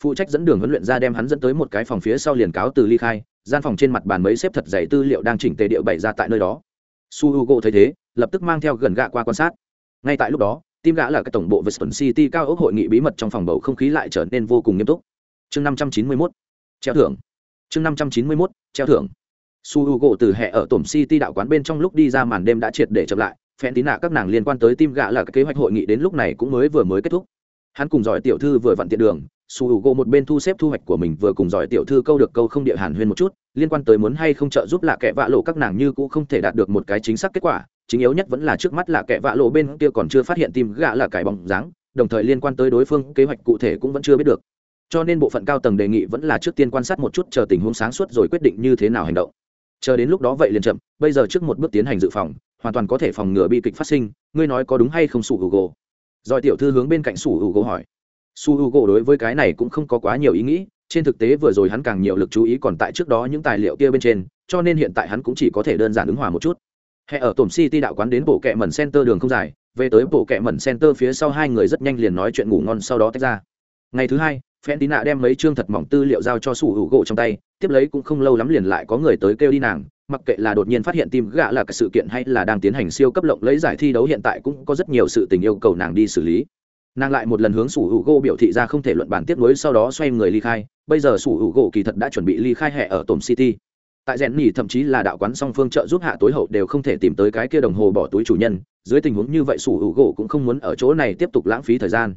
S1: phụ trách dẫn đường huấn luyện ra đem hắn dẫn tới một cái phòng phía sau liền cáo từ ly khai, gian phòng trên mặt bàn mấy xếp thật dày tư liệu đang chỉnh tề điệu bày ra tại nơi đó. Su h u gỗ thấy thế, lập tức mang theo gần gạ qua quan sát. Ngay tại lúc đó tim gã là cái tổng bộ western city cao ốc hội nghị bí mật trong phòng bầu không khí lại trở nên vô cùng nghiêm túc. Chương năm trăm chín mươi mốt, treo thưởng. Chương năm trăm chín mươi mốt, treo thưởng. Su Hugo gỗ từ hệ ở tổng city đạo quán bên trong lúc đi ra màn đêm đã triệt để chậm lại phen tín nạ các nàng liên quan tới tim gạ là cái kế hoạch hội nghị đến lúc này cũng mới vừa mới kết thúc. Hắn cùng giỏi tiểu thư vừa vặn tiện đường su h u gỗ một bên thu xếp thu hoạch của mình vừa cùng giỏi tiểu thư câu được câu không địa hàn huyên một chút, liên quan tới muốn hay không trợ giúp lạ kẻ vạ lộ các nàng như cũng không thể đạt được một cái chính xác kết quả, chính yếu nhất vẫn là trước mắt là kẻ vạ lộ bên kia còn chưa phát hiện tim gạ là cải bóng dáng, đồng thời liên quan tới đối phương, kế hoạch cụ thể cũng vẫn chưa biết được. Cho nên bộ phận cao tầng đề nghị vẫn là trước tiên quan sát một chút chờ tình huống sáng suốt rồi quyết định như thế nào hành động. Chờ đến lúc đó vậy liền chậm, bây giờ trước một bước tiến hành dự phòng, hoàn toàn có thể phòng ngừa bi kịch phát sinh, ngươi nói có đúng hay không sủ hữu gỗ giỏi tiểu thư hướng bên cạnh sủ hữu gỗ hỏi su u gỗ đối với cái này cũng không có quá nhiều ý nghĩ, trên thực tế vừa rồi hắn càng nhiều lực chú ý còn tại trước đó những tài liệu kia bên trên, cho nên hiện tại hắn cũng chỉ có thể đơn giản ứng hòa một chút. Hẹ ở tổm city đạo quán đến bộ kệ mẩn center đường không dài, về tới bộ kệ mẩn center phía sau hai người rất nhanh liền nói chuyện ngủ ngon sau đó tách ra. Ngày thứ hai phen tí nạ đem mấy chương thật mỏng tư liệu giao cho sủ hữu gỗ trong tay, tiếp lấy cũng không lâu lắm liền lại có người tới kêu đi nàng, mặc kệ là đột nhiên phát hiện tim gạ là cái sự kiện hay là đang tiến hành siêu cấp lộng lấy giải thi đấu hiện tại cũng có rất nhiều sự tình yêu cầu nàng đi xử lý nàng lại một lần hướng sủ hữu gỗ biểu thị ra không thể luận bản tiếp nối, sau đó xoay người ly khai. Bây giờ sủ hữu gỗ kỳ thật đã chuẩn bị ly khai hẹ ở tổm city. Tại rèn nhỉ thậm chí là đạo quán song phương trợ giúp hạ tối hậu đều không thể tìm tới cái kia đồng hồ bỏ túi chủ nhân. Dưới tình huống như vậy, sủ hữu gỗ cũng không muốn ở chỗ này tiếp tục lãng phí thời gian.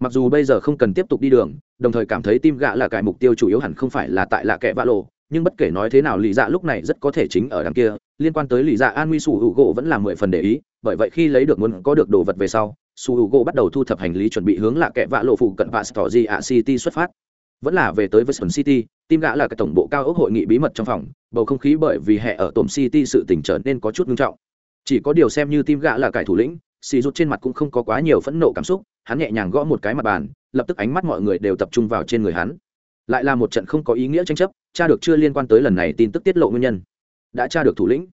S1: Mặc dù bây giờ không cần tiếp tục đi đường, đồng thời cảm thấy tim gạ là cái mục tiêu chủ yếu hẳn không phải là tại lạ kẻ vạ lộ, nhưng bất kể nói thế nào, lì dạ lúc này rất có thể chính ở đằng kia. Liên quan tới lì dạ an nguy sủ hữu gỗ vẫn là mười phần để ý, bởi vậy khi lấy được muốn có được đồ vật về sau su hữu gỗ bắt đầu thu thập hành lý chuẩn bị hướng lạ kẹ vạ lộ phụ cận pastor di ạ city xuất phát. Vẫn là về tới Western City, tim gã là cái tổng bộ cao ốc hội nghị bí mật trong phòng, bầu không khí bởi vì hệ ở Tổm City sự tình trở nên có chút nghiêm trọng. Chỉ có điều xem như tim gã là cải thủ lĩnh, xì rút trên mặt cũng không có quá nhiều phẫn nộ cảm xúc hắn nhẹ nhàng gõ một cái mặt bàn lập tức ánh mắt mọi người đều tập trung vào trên người hắn. Lại là một trận không có ý nghĩa tranh chấp cha được chưa liên quan tới lần này tin tức tiết lộ nguyên nhân. Đã tra được thủ lĩnh.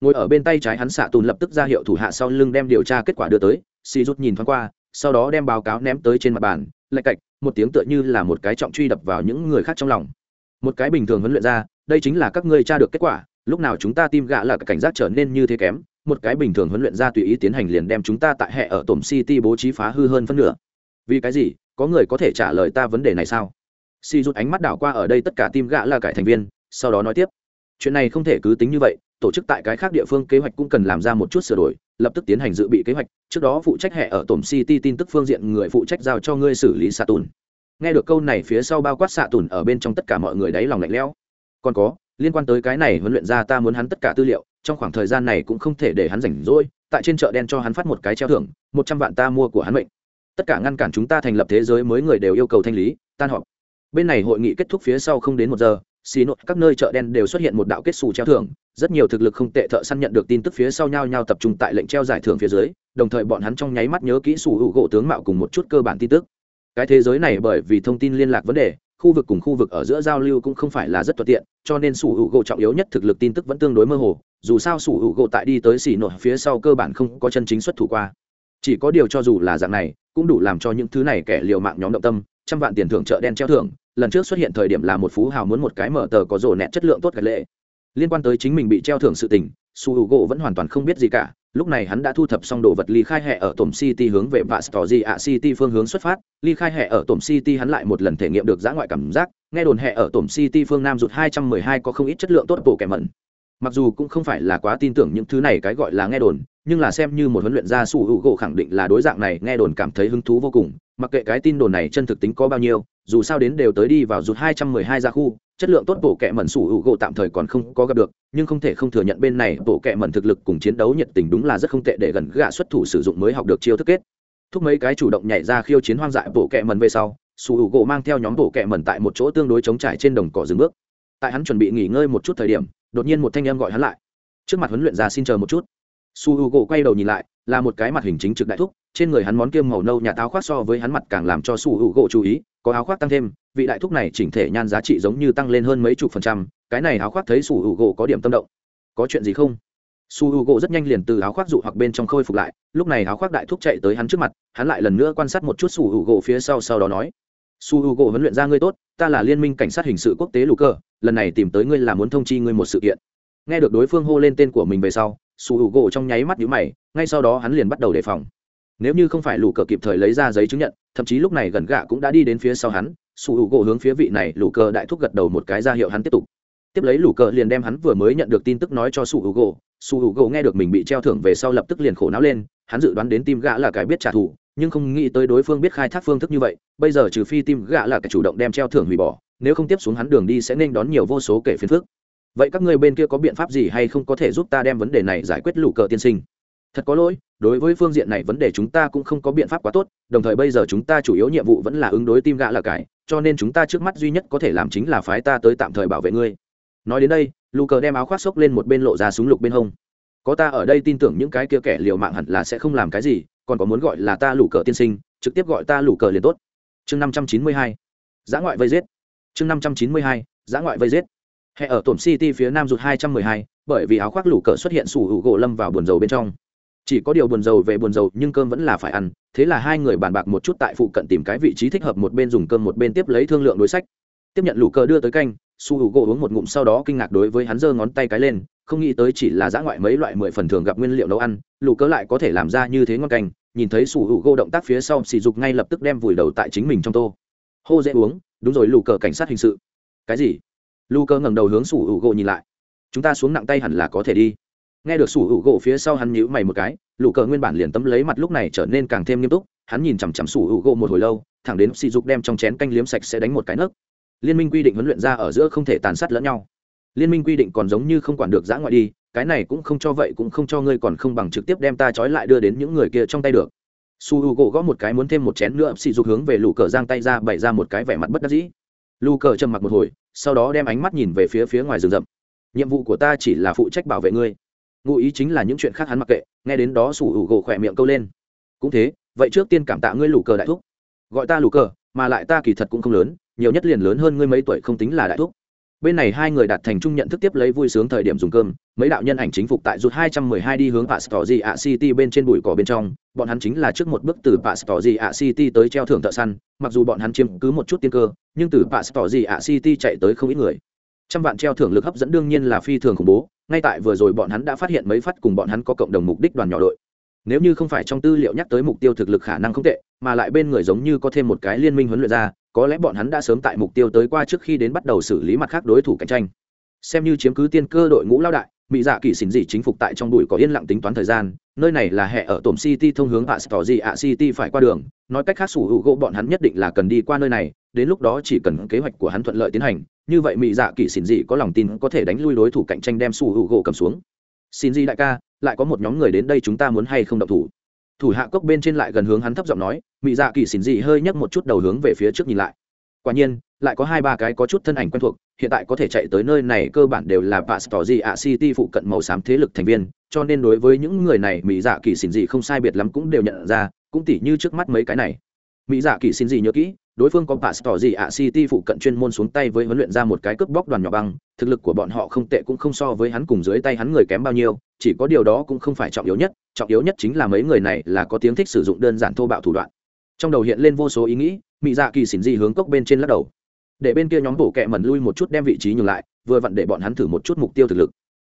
S1: Ngồi ở bên tay trái hắn xạ tùn lập tức ra hiệu thủ hạ sau lưng đem điều tra kết quả đưa tới xì rút nhìn thoáng qua, sau đó đem báo cáo ném tới trên mặt bàn, lạch cạch, một tiếng tựa như là một cái trọng truy đập vào những người khác trong lòng. Một cái bình thường huấn luyện ra, đây chính là các ngươi tra được kết quả, lúc nào chúng ta tim gạ là cảnh giác trở nên như thế kém, một cái bình thường huấn luyện ra tùy ý tiến hành liền đem chúng ta tại hệ ở tổng city bố trí phá hư hơn phân nửa. Vì cái gì? Có người có thể trả lời ta vấn đề này sao? Si rút ánh mắt đảo qua ở đây tất cả tim gạ là cải thành viên, sau đó nói tiếp. Chuyện này không thể cứ tính như vậy, tổ chức tại cái khác địa phương kế hoạch cũng cần làm ra một chút sửa đổi, lập tức tiến hành dự bị kế hoạch trước đó phụ trách hệ ở tổng city tin tức phương diện người phụ trách giao cho ngươi xử lý xạ tùn. Nghe được câu này phía sau bao quát xạ tùn ở bên trong tất cả mọi người đáy lòng lạnh lẽo. Còn có, liên quan tới cái này huấn luyện ra ta muốn hắn tất cả tư liệu, trong khoảng thời gian này cũng không thể để hắn rảnh rỗi, tại trên chợ đen cho hắn phát một cái treo thưởng, một trăm vạn ta mua của hắn mệnh. Tất cả ngăn cản chúng ta thành lập thế giới mới người đều yêu cầu thanh lý, tan họp. Bên này hội nghị kết thúc phía sau không đến một giờ xì nội các nơi chợ đen đều xuất hiện một đạo kết xù treo thưởng. Rất nhiều thực lực không tệ thợ săn nhận được tin tức phía sau nhau nhau tập trung tại lệnh treo giải thưởng phía dưới, đồng thời bọn hắn trong nháy mắt nhớ kỹ sủ hữu gỗ tướng mạo cùng một chút cơ bản tin tức. Cái thế giới này bởi vì thông tin liên lạc vấn đề, khu vực cùng khu vực ở giữa giao lưu cũng không phải là rất thuận tiện, cho nên sủ hữu gỗ trọng yếu nhất thực lực tin tức vẫn tương đối mơ hồ. Dù sao sủ hữu gỗ tại đi tới xì nội phía sau cơ bản không có chân chính xuất thủ qua. Chỉ có điều cho dù là dạng này, cũng đủ làm cho những thứ này kẻ liều mạng nhóm động tâm trăm vạn tiền thưởng chợ đen treo thưởng, lần trước xuất hiện thời điểm là một phú hào muốn một cái mở tờ có rổ nẹt chất lượng tốt gạch lệ. Liên quan tới chính mình bị treo thưởng sự tình, su h u gỗ vẫn hoàn toàn không biết gì cả, lúc này hắn đã thu thập xong đồ vật ly khai hệ ở tổm city hướng về vạ story ạ city phương hướng xuất phát, ly khai hệ ở tổm city hắn lại một lần thể nghiệm được giã ngoại cảm giác, nghe đồn hệ ở tổm city phương nam rụt hai trăm mười hai có không ít chất lượng tốt bộ kẻ mẩn. Mặc dù cũng không phải là quá tin tưởng những thứ này cái gọi là nghe đồn, nhưng là xem như một huấn luyện gia su hữu gỗ khẳng định là đối dạng này nghe đồn cảm thấy hứng thú vô cùng mặc kệ cái tin đồn này chân thực tính có bao nhiêu, dù sao đến đều tới đi vào rụt hai trăm mười hai ra khu, chất lượng tốt bộ kệ mẩn sủ hữu gỗ tạm thời còn không có gặp được, nhưng không thể không thừa nhận bên này bộ kệ mẩn thực lực cùng chiến đấu nhiệt tình đúng là rất không tệ để gần gạ xuất thủ sử dụng mới học được chiêu thức kết. Thúc mấy cái chủ động nhảy ra khiêu chiến hoang dại bộ kệ mẩn về sau, sủ hữu gỗ mang theo nhóm bộ kệ mẩn tại một chỗ tương đối chống trải trên đồng cỏ dừng bước. Tại hắn chuẩn bị nghỉ ngơi một chút thời điểm, đột nhiên một thanh em gọi hắn lại. Trước mặt huấn luyện ra xin chờ một chút. Su h u gỗ quay đầu nhìn lại là một cái mặt hình chính trực đại thúc, trên người hắn món kiêm màu nâu nhà táo khoác so với hắn mặt càng làm cho su hữu gỗ chú ý, có áo khoác tăng thêm, vị đại thúc này chỉnh thể nhan giá trị giống như tăng lên hơn mấy chục phần trăm, cái này áo khoác thấy su hữu gỗ có điểm tâm động. Có chuyện gì không? Su hữu gỗ rất nhanh liền từ áo khoác dụ hoặc bên trong khôi phục lại, lúc này áo khoác đại thúc chạy tới hắn trước mặt, hắn lại lần nữa quan sát một chút su hữu gỗ phía sau sau đó nói su hữu gỗ huấn luyện ra ngươi tốt, ta là liên minh cảnh sát hình sự quốc tế lù cơ, lần này tìm tới ngươi là muốn thông chi ngươi một sự kiện. Nghe được đối phương hô lên tên của mình về sau su hữu gỗ trong nháy mắt nhíu mày ngay sau đó hắn liền bắt đầu đề phòng. Nếu như không phải lũ cờ kịp thời lấy ra giấy chứng nhận, thậm chí lúc này gần gạ cũng đã đi đến phía sau hắn sủ hữu gỗ hướng phía vị này lũ cờ đại thúc gật đầu một cái ra hiệu hắn tiếp tục. Tiếp lấy lũ cờ liền đem hắn vừa mới nhận được tin tức nói cho sủ hữu gỗ. Sủ hữu gỗ nghe được mình bị treo thưởng về sau lập tức liền khổ não lên, hắn dự đoán đến tim gã là cái biết trả thù, nhưng không nghĩ tới đối phương biết khai thác phương thức như vậy, bây giờ trừ phi tim gã là cái chủ động đem treo thưởng hủy bỏ, nếu không tiếp xuống hắn đường đi sẽ nên đón nhiều vô số kể phiền phức. Vậy các ngươi bên kia có biện pháp gì hay không có thể giúp ta đem vấn đề này giải quyết lũ cờ tiên sinh? Thật có lỗi, đối với phương diện này vấn đề chúng ta cũng không có biện pháp quá tốt, đồng thời bây giờ chúng ta chủ yếu nhiệm vụ vẫn là ứng đối tim gạ là cải. cho nên chúng ta trước mắt duy nhất có thể làm chính là phái ta tới tạm thời bảo vệ ngươi. Nói đến đây lũ cờ đem áo khoác xốc lên một bên lộ ra súng lục bên hông. Có ta ở đây tin tưởng những cái kia kẻ liều mạng hẳn là sẽ không làm cái gì, còn có muốn gọi là ta lũ cờ tiên sinh, trực tiếp gọi ta lũ cờ liền tốt. Chương năm trăm chín mươi hai. Giã ngoại vây giết. Chương năm trăm chín mươi hai. Giã ngoại vây giết. Hệ ở tổm city phía nam rụt hai trăm mười hai, bởi vì áo khoác lũ cờ xuất hiện sủ hữu gỗ lâm vào buồn dầu bên trong chỉ có điều buồn dầu về buồn dầu nhưng cơm vẫn là phải ăn, thế là hai người bàn bạc một chút tại phụ cận tìm cái vị trí thích hợp một bên dùng cơm một bên tiếp lấy thương lượng đối sách. Tiếp nhận lũ cờ đưa tới canh, su hữu gỗ uống một ngụm sau đó kinh ngạc đối với hắn giơ ngón tay cái lên, không nghĩ tới chỉ là giã ngoại mấy loại mười phần thường gặp nguyên liệu nấu ăn, lũ cờ lại có thể làm ra như thế ngon canh, nhìn thấy su hữu gỗ động tác phía sau, sỉ dục ngay lập tức đem vùi đầu tại chính mình trong tô. Hô dễ uống, đúng rồi, lũ cờ cảnh sát hình sự. Cái gì? Lũ cờ ngẩng đầu hướng su hữu gỗ nhìn lại. Chúng ta xuống nặng tay hẳn là có thể đi nghe được sủ hữu gỗ phía sau hắn nhíu mày một cái, lũ cờ nguyên bản liền tấm lấy mặt lúc này trở nên càng thêm nghiêm túc, hắn nhìn chằm chằm sủ hữu gỗ một hồi lâu, thẳng đến sỉ dục đem trong chén canh liếm sạch sẽ đánh một cái nấc. Liên minh quy định huấn luyện ra ở giữa không thể tàn sát lẫn nhau. Liên minh quy định còn giống như không quản được giã ngoại đi, cái này cũng không cho vậy cũng không cho ngươi còn không bằng trực tiếp đem ta trói lại đưa đến những người kia trong tay được. Su h u gỗ gõ một cái muốn thêm một chén nữa, sỉ dục hướng về lũ cờ giang tay ra bày ra một cái vẻ mặt bất đắc dĩ. Lũ cờ trầm mặc một hồi, sau đó đem ánh mắt nhìn về phía phía ngoài rừng rậm. Nhiệm vụ của ta chỉ là phụ trách bảo vệ ngươi ngụ ý chính là những chuyện khác hắn mặc kệ, nghe đến đó sủ hữu gỗ khỏe miệng câu lên. Cũng thế, vậy trước tiên cảm tạ ngươi lù cờ đại thúc. Gọi ta lù cờ, mà lại ta kỳ thật cũng không lớn, nhiều nhất liền lớn hơn ngươi mấy tuổi không tính là đại thúc. Bên này hai người đạt thành chung nhận thức tiếp lấy vui sướng thời điểm dùng cơm, mấy đạo nhân ảnh chính phục tại rút 212 đi hướng Pastorzi a City bên trên bụi cỏ bên trong, bọn hắn chính là trước một bước từ Pastorzi a City tới treo thưởng thợ săn, mặc dù bọn hắn chiếm cứ một chút tiên cơ, nhưng từ Pastorzi a City chạy tới không ít người. Trăm vạn treo thưởng lực hấp dẫn đương nhiên là phi thường khủng bố ngay tại vừa rồi bọn hắn đã phát hiện mấy phát cùng bọn hắn có cộng đồng mục đích đoàn nhỏ đội. Nếu như không phải trong tư liệu nhắc tới mục tiêu thực lực khả năng không tệ, mà lại bên người giống như có thêm một cái liên minh huấn luyện ra, có lẽ bọn hắn đã sớm tại mục tiêu tới qua trước khi đến bắt đầu xử lý mặt khác đối thủ cạnh tranh. Xem như chiếm cứ tiên cơ đội ngũ lao đại, mỹ dạ kỳ xỉn dị chính phục tại trong bụi có yên lặng tính toán thời gian, nơi này là hệ ở tổm city thông hướng ạ tỏ gì ạ city phải qua đường, nói cách khác sủ hữu gỗ bọn hắn nhất định là cần đi qua nơi này, đến lúc đó chỉ cần kế hoạch của hắn thuận lợi tiến hành như vậy mỹ dạ kỳ xỉn dị có lòng tin có thể đánh lui đối thủ cạnh tranh đem su hữu gỗ cầm xuống. xin dị đại ca, lại có một nhóm người đến đây chúng ta muốn hay không động thủ? thủ hạ cốc bên trên lại gần hướng hắn thấp giọng nói, mỹ dạ kỳ xỉn dị hơi nhấc một chút đầu hướng về phía trước nhìn lại. quả nhiên, lại có hai ba cái có chút thân ảnh quen thuộc, hiện tại có thể chạy tới nơi này cơ bản đều là pastor a city phụ cận màu xám thế lực thành viên, cho nên đối với những người này mỹ dạ kỳ xỉn dị không sai biệt lắm cũng đều nhận ra, cũng tỉ như trước mắt mấy cái này. mỹ dạ kỳ xỉn dị nhớ kỹ đối phương có pastor ạ? City phụ cận chuyên môn xuống tay với huấn luyện ra một cái cướp bóc đoàn nhỏ băng. Thực lực của bọn họ không tệ cũng không so với hắn cùng dưới tay hắn người kém bao nhiêu. Chỉ có điều đó cũng không phải trọng yếu nhất. Trọng yếu nhất chính là mấy người này là có tiếng thích sử dụng đơn giản thô bạo thủ đoạn. Trong đầu hiện lên vô số ý nghĩ, Mị dạ kỳ xỉn di hướng cốc bên trên lắc đầu. Để bên kia nhóm bổ kẹ mẩn lui một chút đem vị trí nhường lại, vừa vặn để bọn hắn thử một chút mục tiêu thực lực.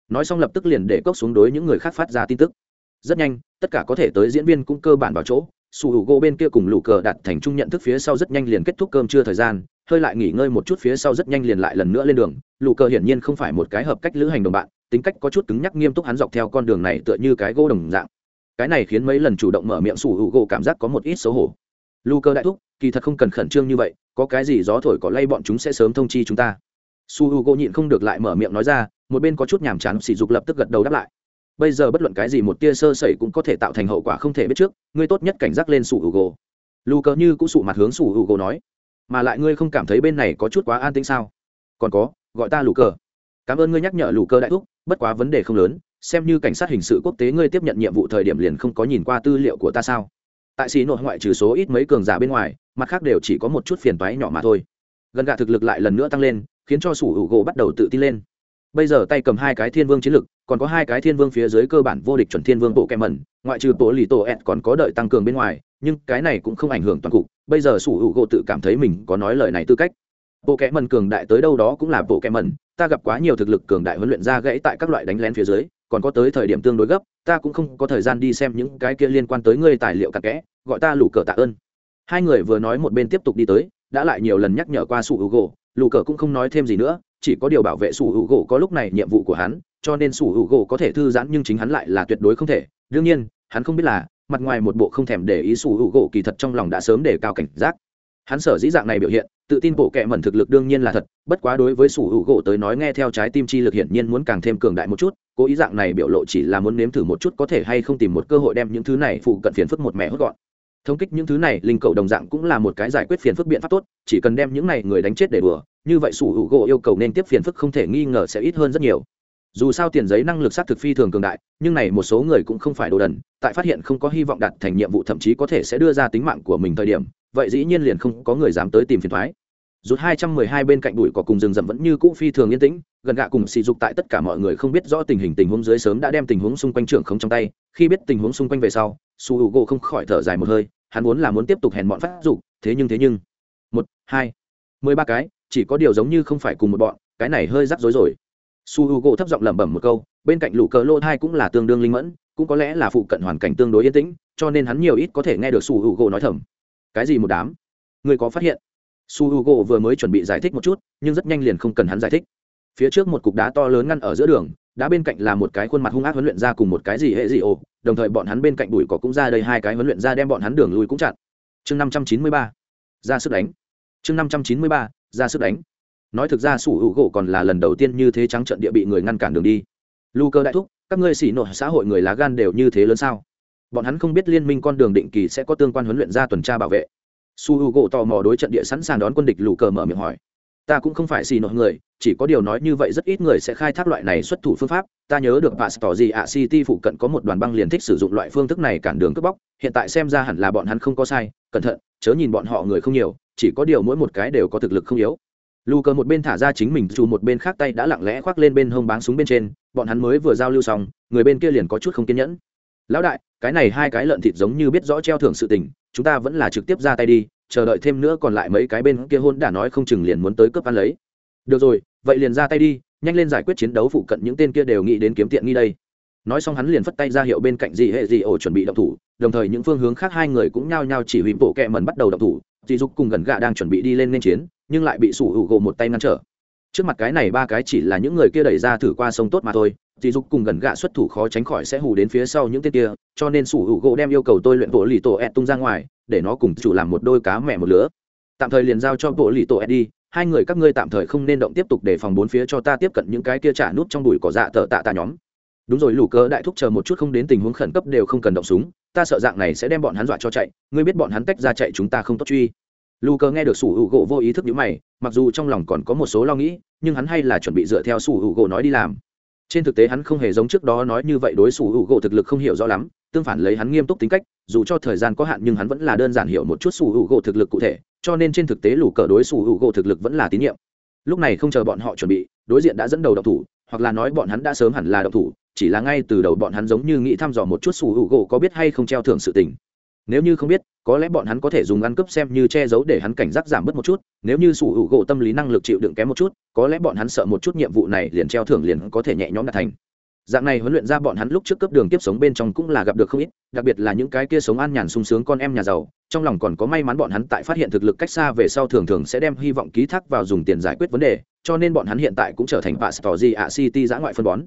S1: Nói xong lập tức liền để cốc xuống đối những người khác phát ra tin tức. Rất nhanh, tất cả có thể tới diễn viên cũng cơ bản vào chỗ sủ hữu gỗ bên kia cùng lũ cờ đặt thành chung nhận thức phía sau rất nhanh liền kết thúc cơm trưa thời gian, hơi lại nghỉ ngơi một chút phía sau rất nhanh liền lại lần nữa lên đường. Lũ cờ hiển nhiên không phải một cái hợp cách lữ hành đồng bạn, tính cách có chút cứng nhắc nghiêm túc hắn dọc theo con đường này tựa như cái gỗ đồng dạng. Cái này khiến mấy lần chủ động mở miệng sủ hữu gỗ cảm giác có một ít xấu hổ. Lũ cờ đại thúc, kỳ thật không cần khẩn trương như vậy, có cái gì gió thổi có lay bọn chúng sẽ sớm thông chi chúng ta. Su h u gỗ nhịn không được lại mở miệng nói ra, một bên có chút nhàm chán, sỉ dục lập tức gật đầu đáp lại bây giờ bất luận cái gì một tia sơ sẩy cũng có thể tạo thành hậu quả không thể biết trước, ngươi tốt nhất cảnh giác lên sủ hữu u gỗ lù cờ như cũng sụ mặt hướng sủ hữu u gỗ nói, mà lại ngươi không cảm thấy bên này có chút quá an tĩnh sao? Còn có, gọi ta lù cờ. Cảm ơn ngươi nhắc nhở lù cờ đại thúc, bất quá vấn đề không lớn, xem như cảnh sát hình sự quốc tế ngươi tiếp nhận nhiệm vụ thời điểm liền không có nhìn qua tư liệu của ta sao? Tại xì nội ngoại trừ số ít mấy cường giả bên ngoài, mặt khác đều chỉ có một chút phiền toái nhỏ mà thôi. Gần gạ thực lực lại lần nữa tăng lên, khiến cho sủ hữu gỗ bắt đầu tự tin lên bây giờ tay cầm hai cái thiên vương chiến lực, còn có hai cái thiên vương phía dưới cơ bản vô địch chuẩn thiên vương bộ kẹm mẩn, ngoại trừ bộ lì tổ ẹt còn có đợi tăng cường bên ngoài, nhưng cái này cũng không ảnh hưởng toàn cục. Bây giờ sủ hữu gỗ tự cảm thấy mình có nói lời này tư cách. Bộ kẹ mẩn cường đại tới đâu đó cũng là bộ kẹ mẩn, ta gặp quá nhiều thực lực cường đại huấn luyện ra gãy tại các loại đánh lén phía dưới, còn có tới thời điểm tương đối gấp, ta cũng không có thời gian đi xem những cái kia liên quan tới ngươi tài liệu cặn kẽ, gọi ta lù cờ tạ ơn. Hai người vừa nói một bên tiếp tục đi tới, đã lại nhiều lần nhắc nhở qua sủ hữu gỗ, lù cờ cũng không nói thêm gì nữa chỉ có điều bảo vệ sủ hữu gỗ có lúc này nhiệm vụ của hắn, cho nên sủ hữu gỗ có thể thư giãn nhưng chính hắn lại là tuyệt đối không thể. Đương nhiên, hắn không biết là, mặt ngoài một bộ không thèm để ý sủ hữu gỗ kỳ thật trong lòng đã sớm để cao cảnh giác. Hắn sở dĩ dạng này biểu hiện, tự tin bộ kệ mẩn thực lực đương nhiên là thật, bất quá đối với sủ hữu gỗ tới nói nghe theo trái tim chi lực hiển nhiên muốn càng thêm cường đại một chút, cố ý dạng này biểu lộ chỉ là muốn nếm thử một chút có thể hay không tìm một cơ hội đem những thứ này phụ cận phiền phức một mẹ hốt gọn. Thống kích những thứ này, linh cầu đồng dạng cũng là một cái giải quyết phiền phức biện pháp tốt, chỉ cần đem những này người đánh chết để đùa như vậy sủ hữu gỗ yêu cầu nên tiếp phiền phức không thể nghi ngờ sẽ ít hơn rất nhiều. Dù sao tiền giấy năng lực xác thực phi thường cường đại, nhưng này một số người cũng không phải đồ đần, tại phát hiện không có hy vọng đạt thành nhiệm vụ thậm chí có thể sẽ đưa ra tính mạng của mình thời điểm, vậy dĩ nhiên liền không có người dám tới tìm phiền thoái. Rút hai trăm mười hai bên cạnh đùi có cùng rừng rậm vẫn như cũ phi thường yên tĩnh, gần gạ cùng sỉ dục tại tất cả mọi người không biết rõ tình hình tình huống dưới sớm đã đem tình huống xung quanh trưởng không trong tay, khi biết tình huống xung quanh về sau su h gỗ không khỏi thở dài một hơi, hắn muốn là muốn tiếp tục hèn bọn phát dục, thế nhưng thế nhưng. Một, hai, mười ba cái chỉ có điều giống như không phải cùng một bọn, cái này hơi rắc rối rồi. Su h u gỗ thấp giọng lẩm bẩm một câu, bên cạnh lũ cờ lô thai cũng là tương đương linh mẫn, cũng có lẽ là phụ cận hoàn cảnh tương đối yên tĩnh, cho nên hắn nhiều ít có thể nghe được su h u gỗ nói thầm. Cái gì một đám? Người có phát hiện? Su h u gỗ vừa mới chuẩn bị giải thích một chút, nhưng rất nhanh liền không cần hắn giải thích. Phía trước một cục đá to lớn ngăn ở giữa đường, đá bên cạnh là một cái khuôn mặt hung ác huấn luyện ra cùng một cái gì hệ gì ồ, đồng thời bọn hắn bên cạnh bụi cỏ cũng ra đây hai cái huấn luyện ra đem bọn hắn đường lui cũng chặn. Chương năm trăm chín mươi ba. Ra sức đánh. Chương năm trăm chín mươi ba ra sức đánh. Nói thực ra, sủ hữu gỗ còn là lần đầu tiên như thế trắng trận địa bị người ngăn cản đường đi. Lu cơ đại thúc, các ngươi xỉ nội xã hội người lá gan đều như thế lớn sao? Bọn hắn không biết liên minh con đường định kỳ sẽ có tương quan huấn luyện ra tuần tra bảo vệ. Su hữu gỗ tò mò đối trận địa sẵn sàng đón quân địch lù cờ mở miệng hỏi. Ta cũng không phải xì nội người, chỉ có điều nói như vậy rất ít người sẽ khai thác loại này xuất thủ phương pháp. Ta nhớ được bà tỏ gì ạ city phụ cận có một đoàn băng liền thích sử dụng loại phương thức này cản đường cướp bóc. Hiện tại xem ra hẳn là bọn hắn không có sai. Cẩn thận, chớ nhìn bọn họ người không nhiều chỉ có điều mỗi một cái đều có thực lực không yếu. Lù cờ một bên thả ra chính mình, dù một bên khác tay đã lặng lẽ khoác lên bên hông báng súng bên trên, bọn hắn mới vừa giao lưu xong, người bên kia liền có chút không kiên nhẫn. Lão đại, cái này hai cái lợn thịt giống như biết rõ treo thưởng sự tình, chúng ta vẫn là trực tiếp ra tay đi, chờ đợi thêm nữa còn lại mấy cái bên kia hôn đã nói không chừng liền muốn tới cướp ăn lấy. Được rồi, vậy liền ra tay đi, nhanh lên giải quyết chiến đấu phụ cận những tên kia đều nghĩ đến kiếm tiện nghi đây. Nói xong hắn liền phất tay ra hiệu bên cạnh gì hệ gì ổ chuẩn bị động thủ, đồng thời những phương hướng khác hai người cũng nhao nhao chỉ huy bộ kẹ mần bắt đầu động thủ dì dục cùng gần gạ đang chuẩn bị đi lên nên chiến, nhưng lại bị sủ hữu gỗ một tay ngăn trở. Trước mặt cái này ba cái chỉ là những người kia đẩy ra thử qua sông tốt mà thôi dì dục cùng gần gạ xuất thủ khó tránh khỏi sẽ hù đến phía sau những tên kia, cho nên sủ hữu gỗ đem yêu cầu tôi luyện bộ lì tổ ed tung ra ngoài, để nó cùng chủ làm một đôi cá mẹ một lứa. Tạm thời liền giao cho bộ lì tổ ed đi, hai người các ngươi tạm thời không nên động tiếp tục để phòng bốn phía cho ta tiếp cận những cái kia trả nút trong bụi cỏ dạ tờ tạ tạ nhóm. Đúng rồi, lũ cơ đại thúc chờ một chút không đến tình huống khẩn cấp đều không cần động súng ta sợ dạng này sẽ đem bọn hắn dọa cho chạy, ngươi biết bọn hắn tách ra chạy chúng ta không tốt truy. Lù cờ nghe được sủ hữu gỗ vô ý thức nhữ mày, mặc dù trong lòng còn có một số lo nghĩ, nhưng hắn hay là chuẩn bị dựa theo sủ hữu gỗ nói đi làm. Trên thực tế hắn không hề giống trước đó nói như vậy đối sủ hữu gỗ thực lực không hiểu rõ lắm, tương phản lấy hắn nghiêm túc tính cách, dù cho thời gian có hạn nhưng hắn vẫn là đơn giản hiểu một chút sủ hữu gỗ thực lực cụ thể, cho nên trên thực tế lù cờ đối sủ hữu gỗ thực lực vẫn là tín nhiệm. Lúc này không chờ bọn họ chuẩn bị, đối diện đã dẫn đầu độc thủ, hoặc là nói bọn hắn đã sớm hẳn là độc thủ chỉ là ngay từ đầu bọn hắn giống như nghĩ thăm dò một chút sủ hữu gỗ có biết hay không treo thưởng sự tình. Nếu như không biết, có lẽ bọn hắn có thể dùng ăn cướp xem như che giấu để hắn cảnh giác giảm bớt một chút, nếu như sủ hữu gỗ tâm lý năng lực chịu đựng kém một chút, có lẽ bọn hắn sợ một chút nhiệm vụ này liền treo thưởng liền có thể nhẹ nhõm đạt thành. Dạng này huấn luyện ra bọn hắn lúc trước cấp đường tiếp sống bên trong cũng là gặp được không ít, đặc biệt là những cái kia sống an nhàn sung sướng con em nhà giàu, trong lòng còn có may mắn bọn hắn tại phát hiện thực lực cách xa về sau thường thường sẽ đem hy vọng ký thác vào dùng tiền giải quyết vấn đề, cho nên bọn hắn hiện tại cũng trở thành pastor di a city giã ngoại phân bón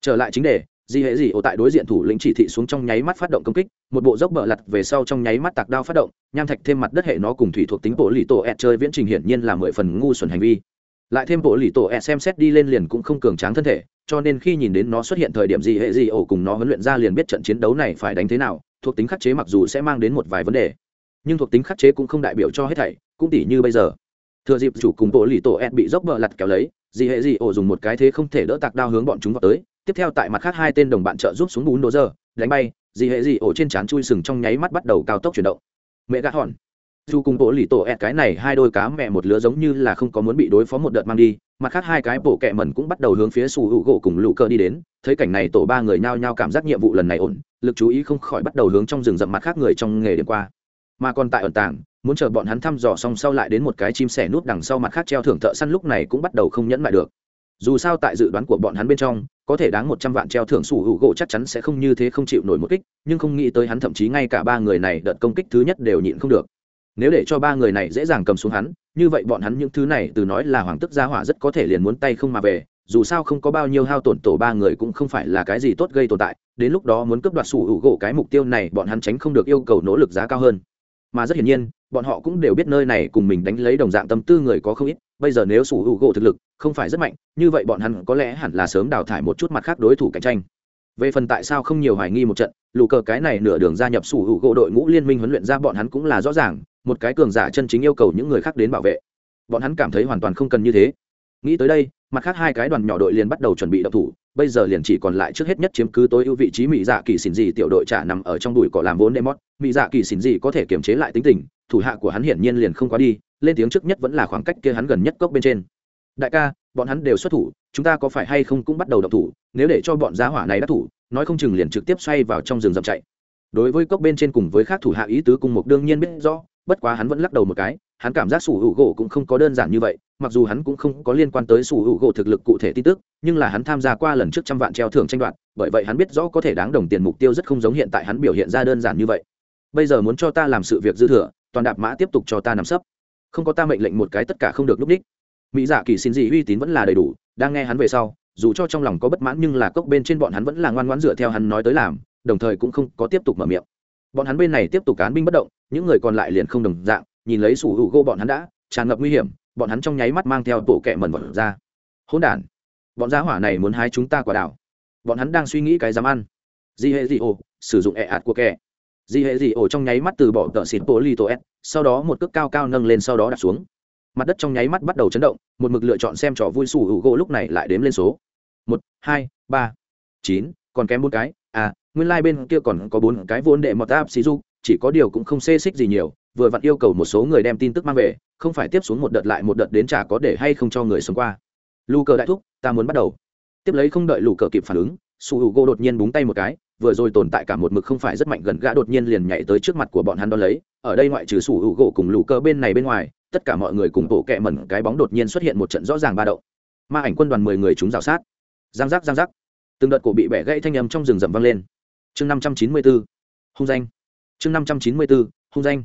S1: trở lại chính đề, di hệ gì ổ tại đối diện thủ lĩnh chỉ thị xuống trong nháy mắt phát động công kích, một bộ dốc bờ lặt về sau trong nháy mắt tạc đao phát động, nham thạch thêm mặt đất hệ nó cùng thủy thuộc tính bộ lì tổ ed chơi viễn trình hiển nhiên là mười phần ngu xuẩn hành vi. Lại thêm bộ lì tổ ed xem xét đi lên liền cũng không cường tráng thân thể, cho nên khi nhìn đến nó xuất hiện thời điểm gì hệ gì ổ cùng nó huấn luyện ra liền biết trận chiến đấu này phải đánh thế nào, thuộc tính khắc chế mặc dù sẽ mang đến một vài vấn đề, nhưng thuộc tính khắc chế cũng không đại biểu cho hết thảy, cũng tỷ như bây giờ. Thừa dịp chủ cùng bộ lì tổ ed bị dốc bờ lặt kéo lấy, Di hệ gì ổ dùng một cái thế không thể đỡ tạc đao hướng bọn chúng vào tới tiếp theo tại mặt khác hai tên đồng bạn trợ giúp xuống bún đồ giờ đánh bay gì hệ gì ổ trên trán chui sừng trong nháy mắt bắt đầu cao tốc chuyển động. Mẹ gạt hòn. Dù cùng bộ lì tổ ẹt cái này hai đôi cá mẹ một lứa giống như là không có muốn bị đối phó một đợt mang đi, mặt khác hai cái bộ kẹ mẩn cũng bắt đầu hướng phía sủ hữu gỗ cùng lũ cơ đi đến, thấy cảnh này tổ ba người nhao nhao cảm giác nhiệm vụ lần này ổn, lực chú ý không khỏi bắt đầu hướng trong rừng rậm mặt khác người trong nghề điểm qua. Mà còn tại ẩn tàng, muốn chờ bọn hắn thăm dò xong sau lại đến một cái chim sẻ nút đằng sau mặt khác treo thưởng thợ săn lúc này cũng bắt đầu không nhẫn lại được dù sao tại dự đoán của bọn hắn bên trong, có thể đáng một trăm vạn treo thưởng sủ hữu gỗ chắc chắn sẽ không như thế không chịu nổi một kích, nhưng không nghĩ tới hắn thậm chí ngay cả ba người này đợt công kích thứ nhất đều nhịn không được. Nếu để cho ba người này dễ dàng cầm xuống hắn, như vậy bọn hắn những thứ này từ nói là hoàng tức gia hỏa rất có thể liền muốn tay không mà về, dù sao không có bao nhiêu hao tổn tổ ba người cũng không phải là cái gì tốt gây tồn tại, đến lúc đó muốn cướp đoạt sủ hữu gỗ cái mục tiêu này bọn hắn tránh không được yêu cầu nỗ lực giá cao hơn. Mà rất hiển nhiên, bọn họ cũng đều biết nơi này cùng mình đánh lấy đồng dạng tâm tư người có không ít bây giờ nếu sủ hữu gỗ thực lực không phải rất mạnh, như vậy bọn hắn có lẽ hẳn là sớm đào thải một chút mặt khác đối thủ cạnh tranh. Về phần tại sao không nhiều hoài nghi một trận, lù cờ cái này nửa đường gia nhập sủ hữu gỗ đội ngũ liên minh huấn luyện ra bọn hắn cũng là rõ ràng, một cái cường giả chân chính yêu cầu những người khác đến bảo vệ. Bọn hắn cảm thấy hoàn toàn không cần như thế. Nghĩ tới đây, mặt khác hai cái đoàn nhỏ đội liền bắt đầu chuẩn bị đập thủ, bây giờ liền chỉ còn lại trước hết nhất chiếm cứ tối ưu vị trí mỹ dạ kỳ xỉn dị tiểu đội trả nằm ở trong đùi cỏ làm vốn đệm mót mỹ dạ kỳ xỉn dị có thể kiềm chế lại tính tình, thủ hạ của hắn hiển nhiên liền không quá đi lên tiếng trước nhất vẫn là khoảng cách kia hắn gần nhất cốc bên trên. Đại ca, bọn hắn đều xuất thủ, chúng ta có phải hay không cũng bắt đầu động thủ, nếu để cho bọn giá hỏa này đắc thủ, nói không chừng liền trực tiếp xoay vào trong rừng rậm chạy. Đối với cốc bên trên cùng với khác thủ hạ ý tứ cùng một đương nhiên biết rõ, bất quá hắn vẫn lắc đầu một cái, hắn cảm giác sủ hữu gỗ cũng không có đơn giản như vậy, mặc dù hắn cũng không có liên quan tới sủ hữu gỗ thực lực cụ thể tin tức, nhưng là hắn tham gia qua lần trước trăm vạn treo thưởng tranh đoạt, bởi vậy hắn biết rõ có thể đáng đồng tiền mục tiêu rất không giống hiện tại hắn biểu hiện ra đơn giản như vậy. Bây giờ muốn cho ta làm sự việc dư thừa, toàn đạp mã tiếp tục cho ta nằm sấp không có ta mệnh lệnh một cái tất cả không được núp đích mỹ dạ kỳ xin gì uy tín vẫn là đầy đủ, đang nghe hắn về sau, dù cho trong lòng có bất mãn nhưng là cốc bên trên bọn hắn vẫn là ngoan ngoãn dựa theo hắn nói tới làm, đồng thời cũng không có tiếp tục mở miệng. Bọn hắn bên này tiếp tục cán binh bất động, những người còn lại liền không đồng dạng, nhìn lấy sủ hữu gô bọn hắn đã, tràn ngập nguy hiểm, bọn hắn trong nháy mắt mang theo bộ kẹ mẩn vật ra. Hỗn đản, bọn giá hỏa này muốn hái chúng ta quả đảo. Bọn hắn đang suy nghĩ cái dám ăn. Di hệ di ô, sử dụng ẹ ạt của kẹ dị hệ dị ồ trong nháy mắt từ bỏ tợ xịt bộ li tổ s, sau đó một cước cao cao nâng lên sau đó đặt xuống. Mặt đất trong nháy mắt bắt đầu chấn động, một mực lựa chọn xem trò vui sủ hữu gỗ lúc này lại đếm lên số. Một, hai, ba, chín, còn kém bốn cái. À nguyên lai、like、bên kia còn có bốn cái vốn đệ mọt áp xí du chỉ có điều cũng không xê xích gì nhiều, vừa vặn yêu cầu một số người đem tin tức mang về, không phải tiếp xuống một đợt lại một đợt đến chả có để hay không cho người sống qua. Lù cờ đại thúc, ta muốn bắt đầu. Tiếp lấy không đợi lù cờ kịp phản ứng su h u gỗ đột nhiên búng tay một cái vừa rồi tồn tại cả một mực không phải rất mạnh gần gã đột nhiên liền nhảy tới trước mặt của bọn hắn đ ó lấy. Ở đây ngoại trừ sủ hữu gỗ cùng lù cơ bên này bên ngoài, tất cả mọi người cùng bộ kẹ mẩn cái bóng đột nhiên xuất hiện một trận rõ ràng ba đậu ma ảnh quân đoàn mười người chúng rào sát. Giang giác giang giác. Từng đợt cổ bị bẻ gãy thanh âm trong rừng rầm vang lên. Chương năm trăm chín mươi bốn, hung danh. Chương năm trăm chín mươi bốn, hung danh.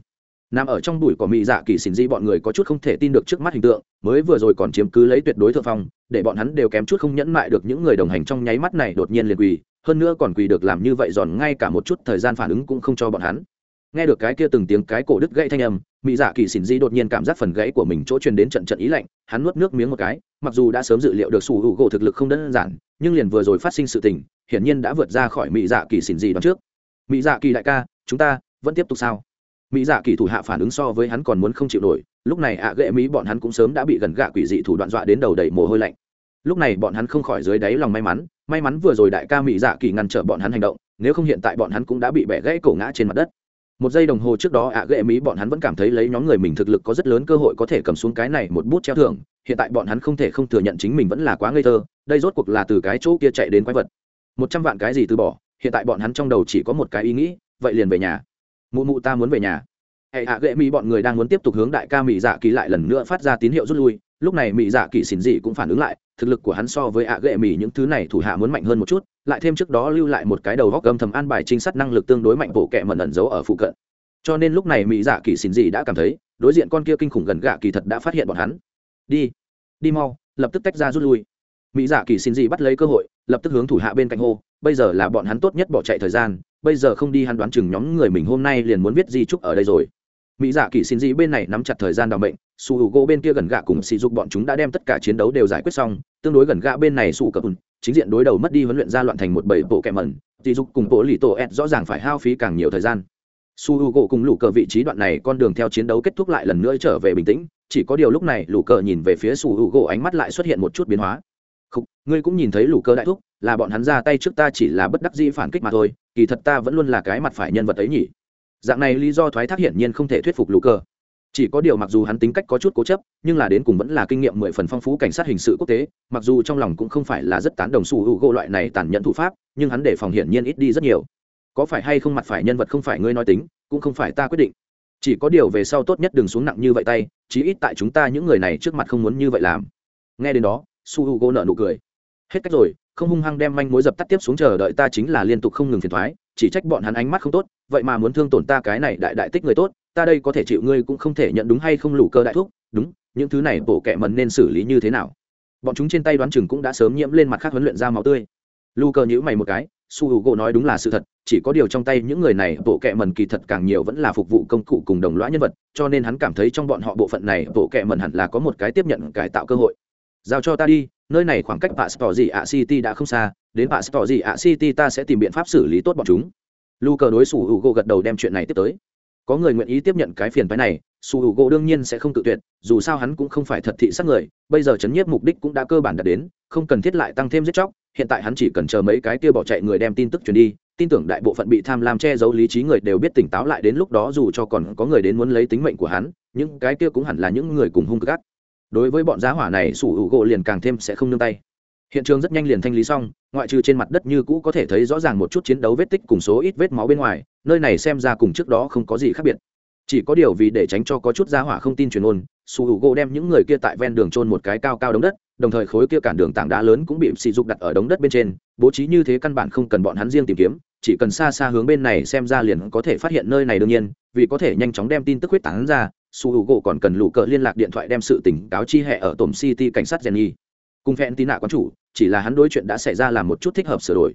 S1: Nằm ở trong bụi cỏ mị dạ kỳ xỉn di bọn người có chút không thể tin được trước mắt hình tượng, mới vừa rồi còn chiếm cứ lấy tuyệt đối thượng phong, để bọn hắn đều kém chút không nhẫn mại được những người đồng hành trong nháy mắt này đột nhiên liền quỳ hơn nữa còn quỳ được làm như vậy giòn ngay cả một chút thời gian phản ứng cũng không cho bọn hắn. Nghe được cái kia từng tiếng cái cổ đứt gãy thanh âm mỹ dạ kỳ xỉn di đột nhiên cảm giác phần gãy của mình chỗ truyền đến trận trận ý lạnh, hắn nuốt nước miếng một cái, mặc dù đã sớm dự liệu được sủ hữu gỗ thực lực không đơn giản, nhưng liền vừa rồi phát sinh sự tình, hiển nhiên đã vượt ra khỏi mỹ dạ kỳ xỉn di đoạn trước. Mỹ dạ kỳ đại ca, chúng ta vẫn tiếp tục sao? Mỹ dạ kỳ thủ hạ phản ứng so với hắn còn muốn không chịu nổi, lúc này ạ à ghệ mỹ bọn hắn cũng sớm đã bị gần gạ quỷ dị thủ đoạn dọa đến đầu đầy mồ hôi lạnh lúc này bọn hắn không khỏi dưới đáy lòng may mắn may mắn vừa rồi đại ca mỹ dạ kỳ ngăn trở bọn hắn hành động, nếu không hiện tại bọn hắn cũng đã bị bẻ gãy cổ ngã trên mặt đất. Một giây đồng hồ trước đó ạ à ghệ mỹ bọn hắn vẫn cảm thấy lấy nhóm người mình thực lực có rất lớn cơ hội có thể cầm xuống cái này một bút treo thưởng, hiện tại bọn hắn không thể không thừa nhận chính mình vẫn là quá ngây thơ, đây rốt cuộc là từ cái chỗ kia chạy đến quái vật. Một trăm vạn cái gì từ bỏ, hiện tại bọn hắn trong đầu chỉ có một cái ý nghĩ, vậy liền về nhà. Mụ mụ ta muốn về nhà hệ hạ gệ mỹ bọn người đang muốn tiếp tục hướng đại ca mỹ dạ kỳ lại lần nữa phát ra tín hiệu rút lui. Lúc này mỹ dạ kỳ xỉn dị cũng phản ứng lại, thực lực của hắn so với ạ gệ mỹ những thứ này thủ hạ muốn mạnh hơn một chút, lại thêm trước đó lưu lại một cái đầu góc âm thầm an bài trinh sát năng lực tương đối mạnh bộ kệ mẩn ẩn giấu ở phụ cận. Cho nên lúc này mỹ dạ kỳ xỉn dị đã cảm thấy, đối diện con kia kinh khủng gần gạ kỳ thật đã phát hiện bọn hắn. Đi đi mau, lập tức tách ra rút lui. Mỹ dạ kỳ xin dị bắt lấy cơ hội, lập tức hướng thủ hạ bên cạnh hô, bây giờ là bọn hắn tốt nhất bỏ chạy thời gian, bây giờ không đi hắn đoán chừng nhóm người mình hôm nay liền muốn viết di trúc ở đây rồi mỹ dạ kỳ xin dị bên này nắm chặt thời gian đ ò bệnh su hữu gỗ bên kia gần gạ cùng sỉ dục bọn chúng đã đem tất cả chiến đấu đều giải quyết xong tương đối gần gạ bên này su cập chính diện đối đầu mất đi huấn luyện ra loạn thành một bảy bộ kẹm mẩn sỉ dục cùng bộ lì tổ ed rõ ràng phải hao phí càng nhiều thời gian. Su hữu gỗ cùng lũ cờ vị trí đoạn này con đường theo chiến đấu kết thúc lại lần nữa trở về bình tĩnh chỉ có điều lúc này lũ cờ nhìn về phía su hữu gỗ ánh mắt lại xuất hiện một chút biến hóa. Khúc, ngươi cũng nhìn thấy lũ cờ đại thúc là bọn hắn ra tay trước ta chỉ là bất đắc dĩ phản kích mà thôi kỳ thật ta vẫn luôn là cái mặt phải nhân vật ấy nhỉ dạng này lý do thoái thác hiển nhiên không thể thuyết phục lũ cờ chỉ có điều mặc dù hắn tính cách có chút cố chấp, nhưng là đến cùng vẫn là kinh nghiệm mười phần phong phú cảnh sát hình sự quốc tế, mặc dù trong lòng cũng không phải là rất tán đồng su hữu gỗ loại này tàn nhẫn thủ pháp, nhưng hắn để phòng hiển nhiên ít đi rất nhiều. Có phải hay không mặt phải nhân vật không phải ngươi nói tính, cũng không phải ta quyết định. Chỉ có điều về sau tốt nhất đừng xuống nặng như vậy tay, chí ít tại chúng ta những người này trước mặt không muốn như vậy làm. Nghe đến đó su h u g o nợ nụ cười. Hết cách rồi, không hung hăng đem manh mối dập tắt tiếp xuống chờ đợi ta chính là liên tục không ngừng phiền thoái chỉ trách bọn hắn ánh mắt không tốt, vậy mà muốn thương tổn ta cái này đại đại tích người tốt, ta đây có thể chịu ngươi cũng không thể nhận đúng hay không lủ cơ đại thuốc đúng, những thứ này bổ kẹ mần nên xử lý như thế nào? Bọn chúng trên tay đoán chừng cũng đã sớm nhiễm lên mặt khác huấn luyện ra máu tươi. Lu cơ nhữ mày một cái, su h u gỗ nói đúng là sự thật, chỉ có điều trong tay những người này bộ kệ mần kỳ thật càng nhiều vẫn là phục vụ công cụ cùng đồng lõa nhân vật, cho nên hắn cảm thấy trong bọn họ bộ phận này bộ kệ mần hẳn là có một cái tiếp nhận, cải tạo cơ hội. Giao cho ta đi, nơi này khoảng cách passport gì ạ city đã không xa đến passport gì ạ? City ta sẽ tìm biện pháp xử lý tốt bọn chúng. Lu cờ đối su hữu u gỗ gật đầu đem chuyện này tiếp tới. Có người nguyện ý tiếp nhận cái phiền phái này su hữu u gỗ đương nhiên sẽ không tự tuyệt, dù sao hắn cũng không phải thật thị sát người, bây giờ chấn nhiếp mục đích cũng đã cơ bản đạt đến, không cần thiết lại tăng thêm giết chóc, hiện tại hắn chỉ cần chờ mấy cái kia bỏ chạy người đem tin tức truyền đi, tin tưởng đại bộ phận bị tham lam che giấu lý trí người đều biết tỉnh táo lại đến lúc đó dù cho còn có người đến muốn lấy tính mệnh của hắn, những cái kia cũng hẳn là những người cùng hung cực gắt đối với bọn giá hỏa này, sủ hữu gỗ liền càng thêm sẽ không nương tay hiện trường rất nhanh liền thanh lý xong, ngoại trừ trên mặt đất như cũ có thể thấy rõ ràng một chút chiến đấu vết tích cùng số ít vết máu bên ngoài, nơi này xem ra cùng trước đó không có gì khác biệt. Chỉ có điều vì để tránh cho có chút giá hỏa không tin truyền ôn, su hữu gỗ đem những người kia tại ven đường trôn một cái cao cao đống đất, đồng thời khối kia cản đường tảng đá lớn cũng bị sỉ dục đặt ở đống đất bên trên, bố trí như thế căn bản không cần bọn hắn riêng tìm kiếm, chỉ cần xa xa hướng bên này xem ra liền có thể phát hiện nơi này đương nhiên, vì có thể nhanh chóng đem tin tức huyết tán ra, su hữu gỗ còn cần lũ cờ liên lạc điện thoại đem sự tỉnh cáo chi hệ ở tổm city cảnh sát jenny. Cùng phen tín nạ quán chủ chỉ là hắn đối chuyện đã xảy ra làm một chút thích hợp sửa đổi.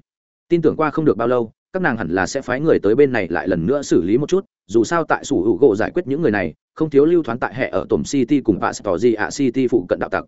S1: Tin tưởng qua không được bao lâu, các nàng hẳn là sẽ phái người tới bên này lại lần nữa xử lý một chút, dù sao tại sủ hữu gỗ giải quyết những người này, không thiếu lưu thoáng tại hệ ở tổm city cùng vạ tỏ di ạ city phụ cận đạo tặc.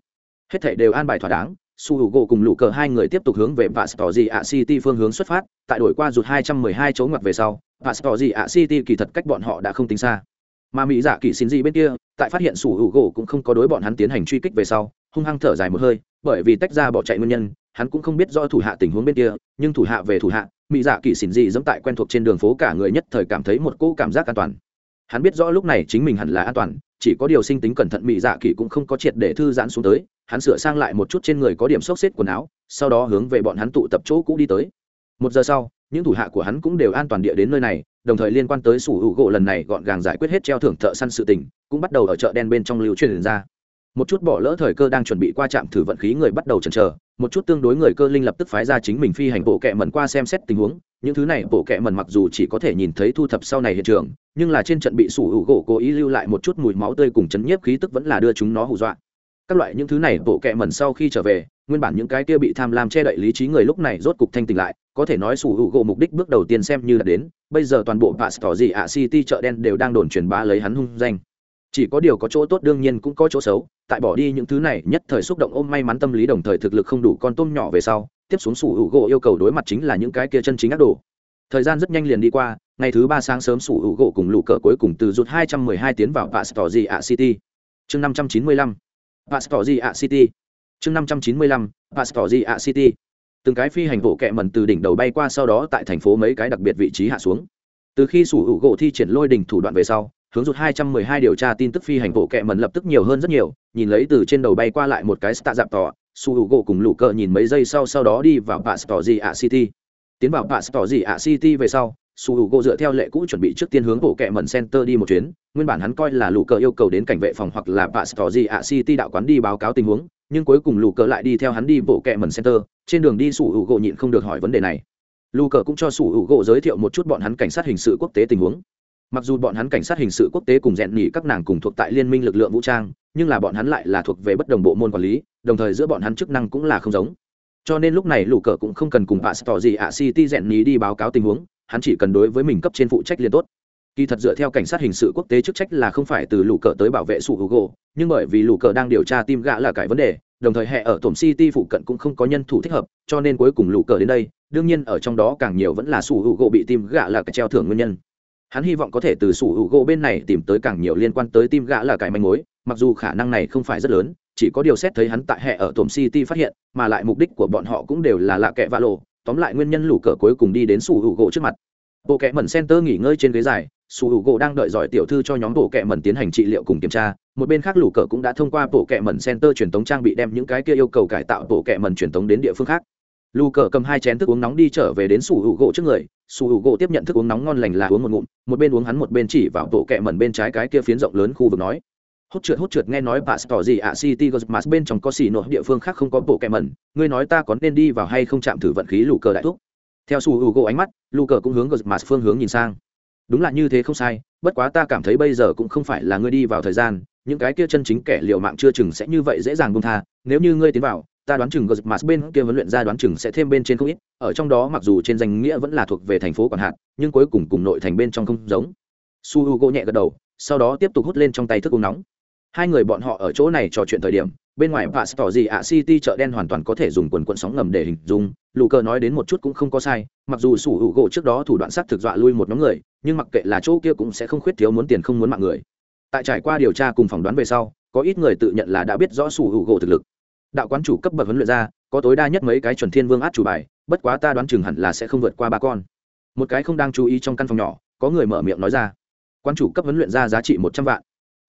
S1: Hết thể đều an bài thỏa đáng su hữu gỗ cùng lũ cờ hai người tiếp tục hướng về vạ tỏ di ạ city phương hướng xuất phát, tại đổi qua rụt hai trăm mười hai chỗ ngoặt về sau, vạ tỏ di ạ city kỳ thật cách bọn họ đã không tính xa. Mà mỹ dạ kỳ xin gì bên kia, tại phát hiện sủ hữu gỗ cũng không có đối bọn hắn tiến hành truy kích về sau hung hăng thở dài một hơi, bởi vì tách ra bỏ chạy nguyên nhân, hắn cũng không biết do thủ hạ tình huống bên kia, nhưng thủ hạ về thủ hạ mỹ dạ kỳ xỉn dị dẫm tại quen thuộc trên đường phố cả người nhất thời cảm thấy một cỗ cảm giác an toàn. Hắn biết rõ lúc này chính mình hẳn là an toàn, chỉ có điều sinh tính cẩn thận mỹ dạ kỳ cũng không có triệt để thư giãn xuống tới, hắn sửa sang lại một chút trên người có điểm xốc xếp quần áo, sau đó hướng về bọn hắn tụ tập chỗ cũ đi tới. Một giờ sau, những thủ hạ của hắn cũng đều an toàn địa đến nơi này, đồng thời liên quan tới sủ hữu gỗ lần này gọn gàng giải quyết hết treo thưởng thợ săn sự tình, cũng bắt đầu ở chợ đen bên trong lưu truyền ra một chút bỏ lỡ thời cơ đang chuẩn bị qua trạm thử vận khí người bắt đầu chần chờ, một chút tương đối người cơ linh lập tức phái ra chính mình phi hành bộ kệ mẩn qua xem xét tình huống. Những thứ này bộ kệ mẩn mặc dù chỉ có thể nhìn thấy thu thập sau này hiện trường, nhưng là trên trận bị sủ hữu gỗ cố ý lưu lại một chút mùi máu tươi cùng chấn nhiếp khí tức vẫn là đưa chúng nó hù dọa. Các loại những thứ này bộ kệ mẩn sau khi trở về, nguyên bản những cái kia bị tham lam che đậy lý trí người lúc này rốt cục thanh tỉnh lại, có thể nói sủ hữu gỗ mục đích bước đầu tiên xem như là đến, bây giờ toàn bộ pastor gì ạ city chợ đen đều đang đồn truyền bá lấy hắn hung danh chỉ có điều có chỗ tốt đương nhiên cũng có chỗ xấu, tại bỏ đi những thứ này, nhất thời xúc động ôm may mắn tâm lý đồng thời thực lực không đủ con tôm nhỏ về sau, tiếp xuống sủ hữu gỗ yêu cầu đối mặt chính là những cái kia chân chính ác đồ. Thời gian rất nhanh liền đi qua, ngày thứ ba sáng sớm sủ hữu gỗ cùng lũ cờ cuối cùng từ rút 212 tiến vào pastor gì ạ city chương 595 pastor gì ạ city. Chương 595 pastor gì ạ city. Từng cái phi hành bộ kẹ mẩn từ đỉnh đầu bay qua sau đó tại thành phố mấy cái đặc biệt vị trí hạ xuống. Từ khi sủ hữu gỗ thi triển lôi đỉnh thủ đoạn về sau hướng rụt 212 điều tra tin tức phi hành bộ kệ mẩn lập tức nhiều hơn rất nhiều, nhìn lấy từ trên đầu bay qua lại một cái tạ dạp tỏ, Su Hugo cùng lũ cờ nhìn mấy giây sau sau đó đi vào Pastorzi ạ City. Tiến vào Pastorzi ạ City về sau, Su Hugo dựa theo lệ cũ chuẩn bị trước tiên hướng bộ kệ mẩn center đi một chuyến, nguyên bản hắn coi là lũ cờ yêu cầu đến cảnh vệ phòng hoặc là Pastorzi ạ City đạo quán đi báo cáo tình huống, nhưng cuối cùng lũ cờ lại đi theo hắn đi bộ kệ mẩn center, trên đường đi Su Hugo nhịn không được hỏi vấn đề này. Lũ cờ cũng cho Su Hugo giới thiệu một chút bọn hắn cảnh sát hình sự quốc tế tình huống mặc dù bọn hắn cảnh sát hình sự quốc tế cùng rèn nhỉ các nàng cùng thuộc tại liên minh lực lượng vũ trang, nhưng là bọn hắn lại là thuộc về bất đồng bộ môn quản lý, đồng thời giữa bọn hắn chức năng cũng là không giống. Cho nên lúc này lũ cờ cũng không cần cùng bà tỏ gì ạ, city rèn nhỉ đi báo cáo tình huống, hắn chỉ cần đối với mình cấp trên phụ trách liên tốt. Kỳ thật dựa theo cảnh sát hình sự quốc tế chức trách là không phải từ lũ cờ tới bảo vệ sủ hữu gỗ nhưng bởi vì lũ cờ đang điều tra tim gã là cái vấn đề, đồng thời hệ ở tổng city phụ cận cũng không có nhân thủ thích hợp, cho nên cuối cùng lũ cờ đến đây, đương nhiên ở trong đó càng nhiều vẫn là sủ hữu gỗ bị tim gã là cái treo thưởng nguyên nhân hắn hy vọng có thể từ sủ hữu gỗ bên này tìm tới càng nhiều liên quan tới tim gã là cái manh mối, mặc dù khả năng này không phải rất lớn, chỉ có điều xét thấy hắn tại hệ ở tổm city phát hiện, mà lại mục đích của bọn họ cũng đều là lạ kệ vạ lộ, tóm lại nguyên nhân lủ cờ cuối cùng đi đến sủ hữu gỗ trước mặt. Bộ kệ mẩn center nghỉ ngơi trên ghế dài, sủ hữu gỗ đang đợi giỏi tiểu thư cho nhóm bộ kệ mẩn tiến hành trị liệu cùng kiểm tra, một bên khác lủ cờ cũng đã thông qua bộ kệ mẩn center truyền tống trang bị đem những cái kia yêu cầu cải tạo bộ kệ mẩn truyền tống đến địa phương khác lù cờ cầm hai chén thức uống nóng đi trở về đến sủ hữu gỗ trước người. Sủ hữu gỗ tiếp nhận thức uống nóng ngon lành là uống một ngụm, một bên uống hắn một bên chỉ vào bộ kẹ mẩn bên trái cái kia phiến rộng lớn khu vực nói. Hốt trượt hốt trượt, nghe nói bà tỏ gì ạ, city gosmas bên trong có xì nội địa phương khác không có bộ kẹ mẩn. Ngươi nói ta có nên đi vào hay không chạm thử vận khí lù cờ đại thúc. Theo sủ hữu gỗ ánh mắt, lù cờ cũng hướng gosmas phương hướng nhìn sang. Đúng là như thế không sai, bất quá ta cảm thấy bây giờ cũng không phải là ngươi đi vào thời gian, những cái kia chân chính kẻ liệu mạng chưa chừng sẽ như vậy dễ dàng buông tha. Nếu như ngươi tiến vào ta đoán chừng Gozmas bên kia huấn luyện ra đoán chừng sẽ thêm bên trên không ít, ở trong đó mặc dù trên danh nghĩa vẫn là thuộc về thành phố quản hạt, nhưng cuối cùng cùng nội thành bên trong không giống. Su Hugo nhẹ gật đầu, sau đó tiếp tục hút lên trong tay thức uống nóng. Hai người bọn họ ở chỗ này trò chuyện thời điểm, bên ngoài Pastor gì ạ City chợ đen hoàn toàn có thể dùng quần quần sóng ngầm để hình dung, Lù Cờ nói đến một chút cũng không có sai, mặc dù Su Hugo trước đó thủ đoạn sát thực dọa lui một nhóm người, nhưng mặc kệ là chỗ kia cũng sẽ không khuyết thiếu muốn tiền không muốn mạng người. Tại trải qua điều tra cùng phỏng đoán về sau, có ít người tự nhận là đã biết rõ Su Hugo thực lực đạo quán chủ cấp bậc huấn luyện ra, có tối đa nhất mấy cái chuẩn thiên vương át chủ bài, bất quá ta đoán chừng hẳn là sẽ không vượt qua ba con. Một cái không đang chú ý trong căn phòng nhỏ, có người mở miệng nói ra quan chủ cấp huấn luyện ra giá trị một trăm vạn.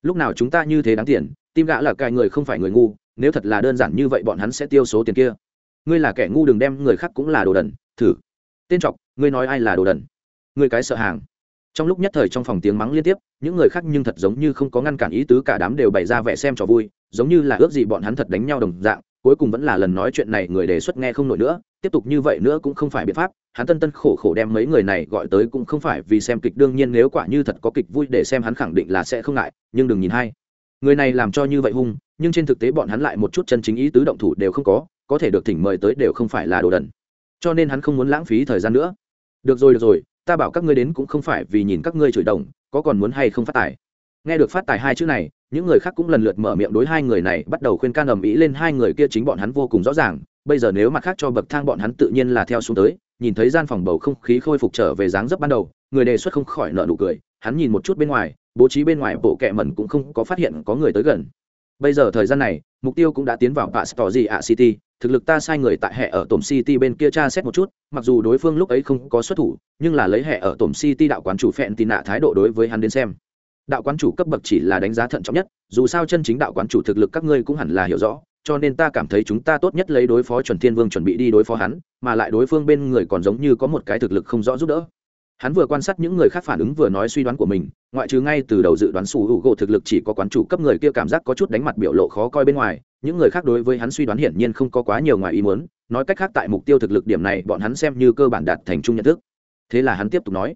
S1: Lúc nào chúng ta như thế đáng tiền, tim gã là cài người không phải người ngu, nếu thật là đơn giản như vậy bọn hắn sẽ tiêu số tiền kia. Ngươi là kẻ ngu đừng đem người khác cũng là đồ đần, thử. Tên trọc ngươi nói ai là đồ đần? Ngươi cái sợ hàng. Trong lúc nhất thời trong phòng tiếng mắng liên tiếp, những người khác nhưng thật giống như không có ngăn cản ý tứ, cả đám đều bày ra vẻ xem trò vui giống như là ước gì bọn hắn thật đánh nhau đồng dạng, cuối cùng vẫn là lần nói chuyện này người đề xuất nghe không nổi nữa, tiếp tục như vậy nữa cũng không phải biện pháp, hắn tân tân khổ khổ đem mấy người này gọi tới cũng không phải vì xem kịch đương nhiên nếu quả như thật có kịch vui để xem hắn khẳng định là sẽ không ngại, nhưng đừng nhìn hay. Người này làm cho như vậy hung, nhưng trên thực tế bọn hắn lại một chút chân chính ý tứ động thủ đều không có có thể được thỉnh mời tới đều không phải là đồ đần. Cho nên hắn không muốn lãng phí thời gian nữa. Được rồi được rồi, ta bảo các ngươi đến cũng không phải vì nhìn các ngươi chửi đồng, có còn muốn hay không phát tài? Nghe được phát tài hai chữ này, những người khác cũng lần lượt mở miệng đối hai người này, bắt đầu khuyên can ầm ĩ lên hai người kia chính bọn hắn vô cùng rõ ràng. Bây giờ nếu mặt khác cho bậc thang bọn hắn tự nhiên là theo xuống tới, nhìn thấy gian phòng bầu không khí khôi phục trở về dáng dấp ban đầu, người đề xuất không khỏi nợ nụ cười. Hắn nhìn một chút bên ngoài, bố trí bên ngoài bộ kẹ mẩn cũng không có phát hiện có người tới gần. Bây giờ thời gian này, mục tiêu cũng đã tiến vào pastor ạ city. Thực lực ta sai người tại hệ ở tổm city bên kia tra xét một chút, mặc dù đối phương lúc ấy không có xuất thủ, nhưng là lấy hệ ở tổm city đạo quán chủ phẹn tì nạ thái độ đối với hắn đến xem đạo quán chủ cấp bậc chỉ là đánh giá thận trọng nhất, dù sao chân chính đạo quán chủ thực lực các ngươi cũng hẳn là hiểu rõ, cho nên ta cảm thấy chúng ta tốt nhất lấy đối phó chuẩn thiên vương chuẩn bị đi đối phó hắn, mà lại đối phương bên người còn giống như có một cái thực lực không rõ giúp đỡ. Hắn vừa quan sát những người khác phản ứng vừa nói suy đoán của mình, ngoại trừ ngay từ đầu dự đoán sủ hữu gỗ thực lực chỉ có quán chủ cấp người kia cảm giác có chút đánh mặt biểu lộ khó coi bên ngoài, những người khác đối với hắn suy đoán hiển nhiên không có quá nhiều ngoài ý muốn, nói cách khác tại mục tiêu thực lực điểm này bọn hắn xem như cơ bản đạt thành chung nhận thức. Thế là hắn tiếp tục nói.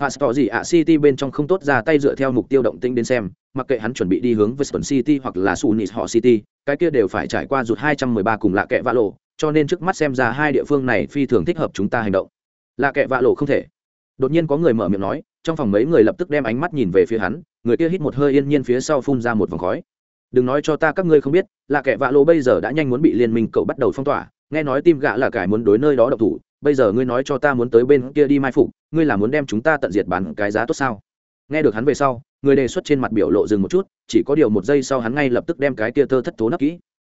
S1: Pastor gì ạ City bên trong không tốt ra tay dựa theo mục tiêu động tĩnh đến xem, mặc kệ hắn chuẩn bị đi hướng Western City hoặc là Sunis họ City, cái kia đều phải trải qua rụt 213 cùng lạ kệ vạ lộ, cho nên trước mắt xem ra hai địa phương này phi thường thích hợp chúng ta hành động. Lạ kệ vạ lộ không thể. Đột nhiên có người mở miệng nói, trong phòng mấy người lập tức đem ánh mắt nhìn về phía hắn, người kia hít một hơi yên nhiên phía sau phun ra một vòng khói. Đừng nói cho ta các ngươi không biết, lạ kệ vạ lộ bây giờ đã nhanh muốn bị liên minh cậu bắt đầu phong tỏa, nghe nói tim gã là cải muốn đối nơi đó độc thủ, bây giờ ngươi nói cho ta muốn tới bên kia đi mai phục ngươi là muốn đem chúng ta tận diệt bán cái giá tốt sao? Nghe được hắn về sau người đề xuất trên mặt biểu lộ dừng một chút chỉ có điều một giây sau hắn ngay lập tức đem cái kia tơ thất thố nấp kỹ.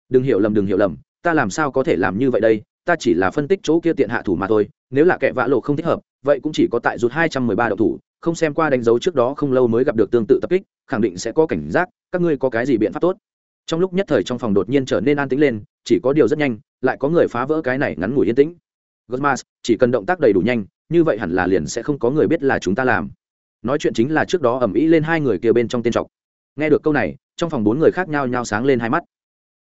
S1: Đừng hiểu lầm đừng hiểu lầm ta làm sao có thể làm như vậy đây? Ta chỉ là phân tích chỗ kia tiện hạ thủ mà thôi nếu là kẻ vã lộ không thích hợp vậy cũng chỉ có tại rút hai trăm mười ba đậu thủ không xem qua đánh dấu trước đó không lâu mới gặp được tương tự tập kích khẳng định sẽ có cảnh giác các ngươi có cái gì biện pháp tốt? Trong lúc nhất thời trong phòng đột nhiên trở nên an tĩnh lên chỉ có điều rất nhanh lại có người phá vỡ cái này ngắn ngủi yên tĩnh. Gosmas, chỉ cần động tác đầy đủ nhanh, như vậy hẳn là liền sẽ không có người biết là chúng ta làm. Nói chuyện chính là trước đó ầm ĩ lên hai người kia bên trong tên trọc. Nghe được câu này, trong phòng bốn người khác nhau nhau sáng lên hai mắt.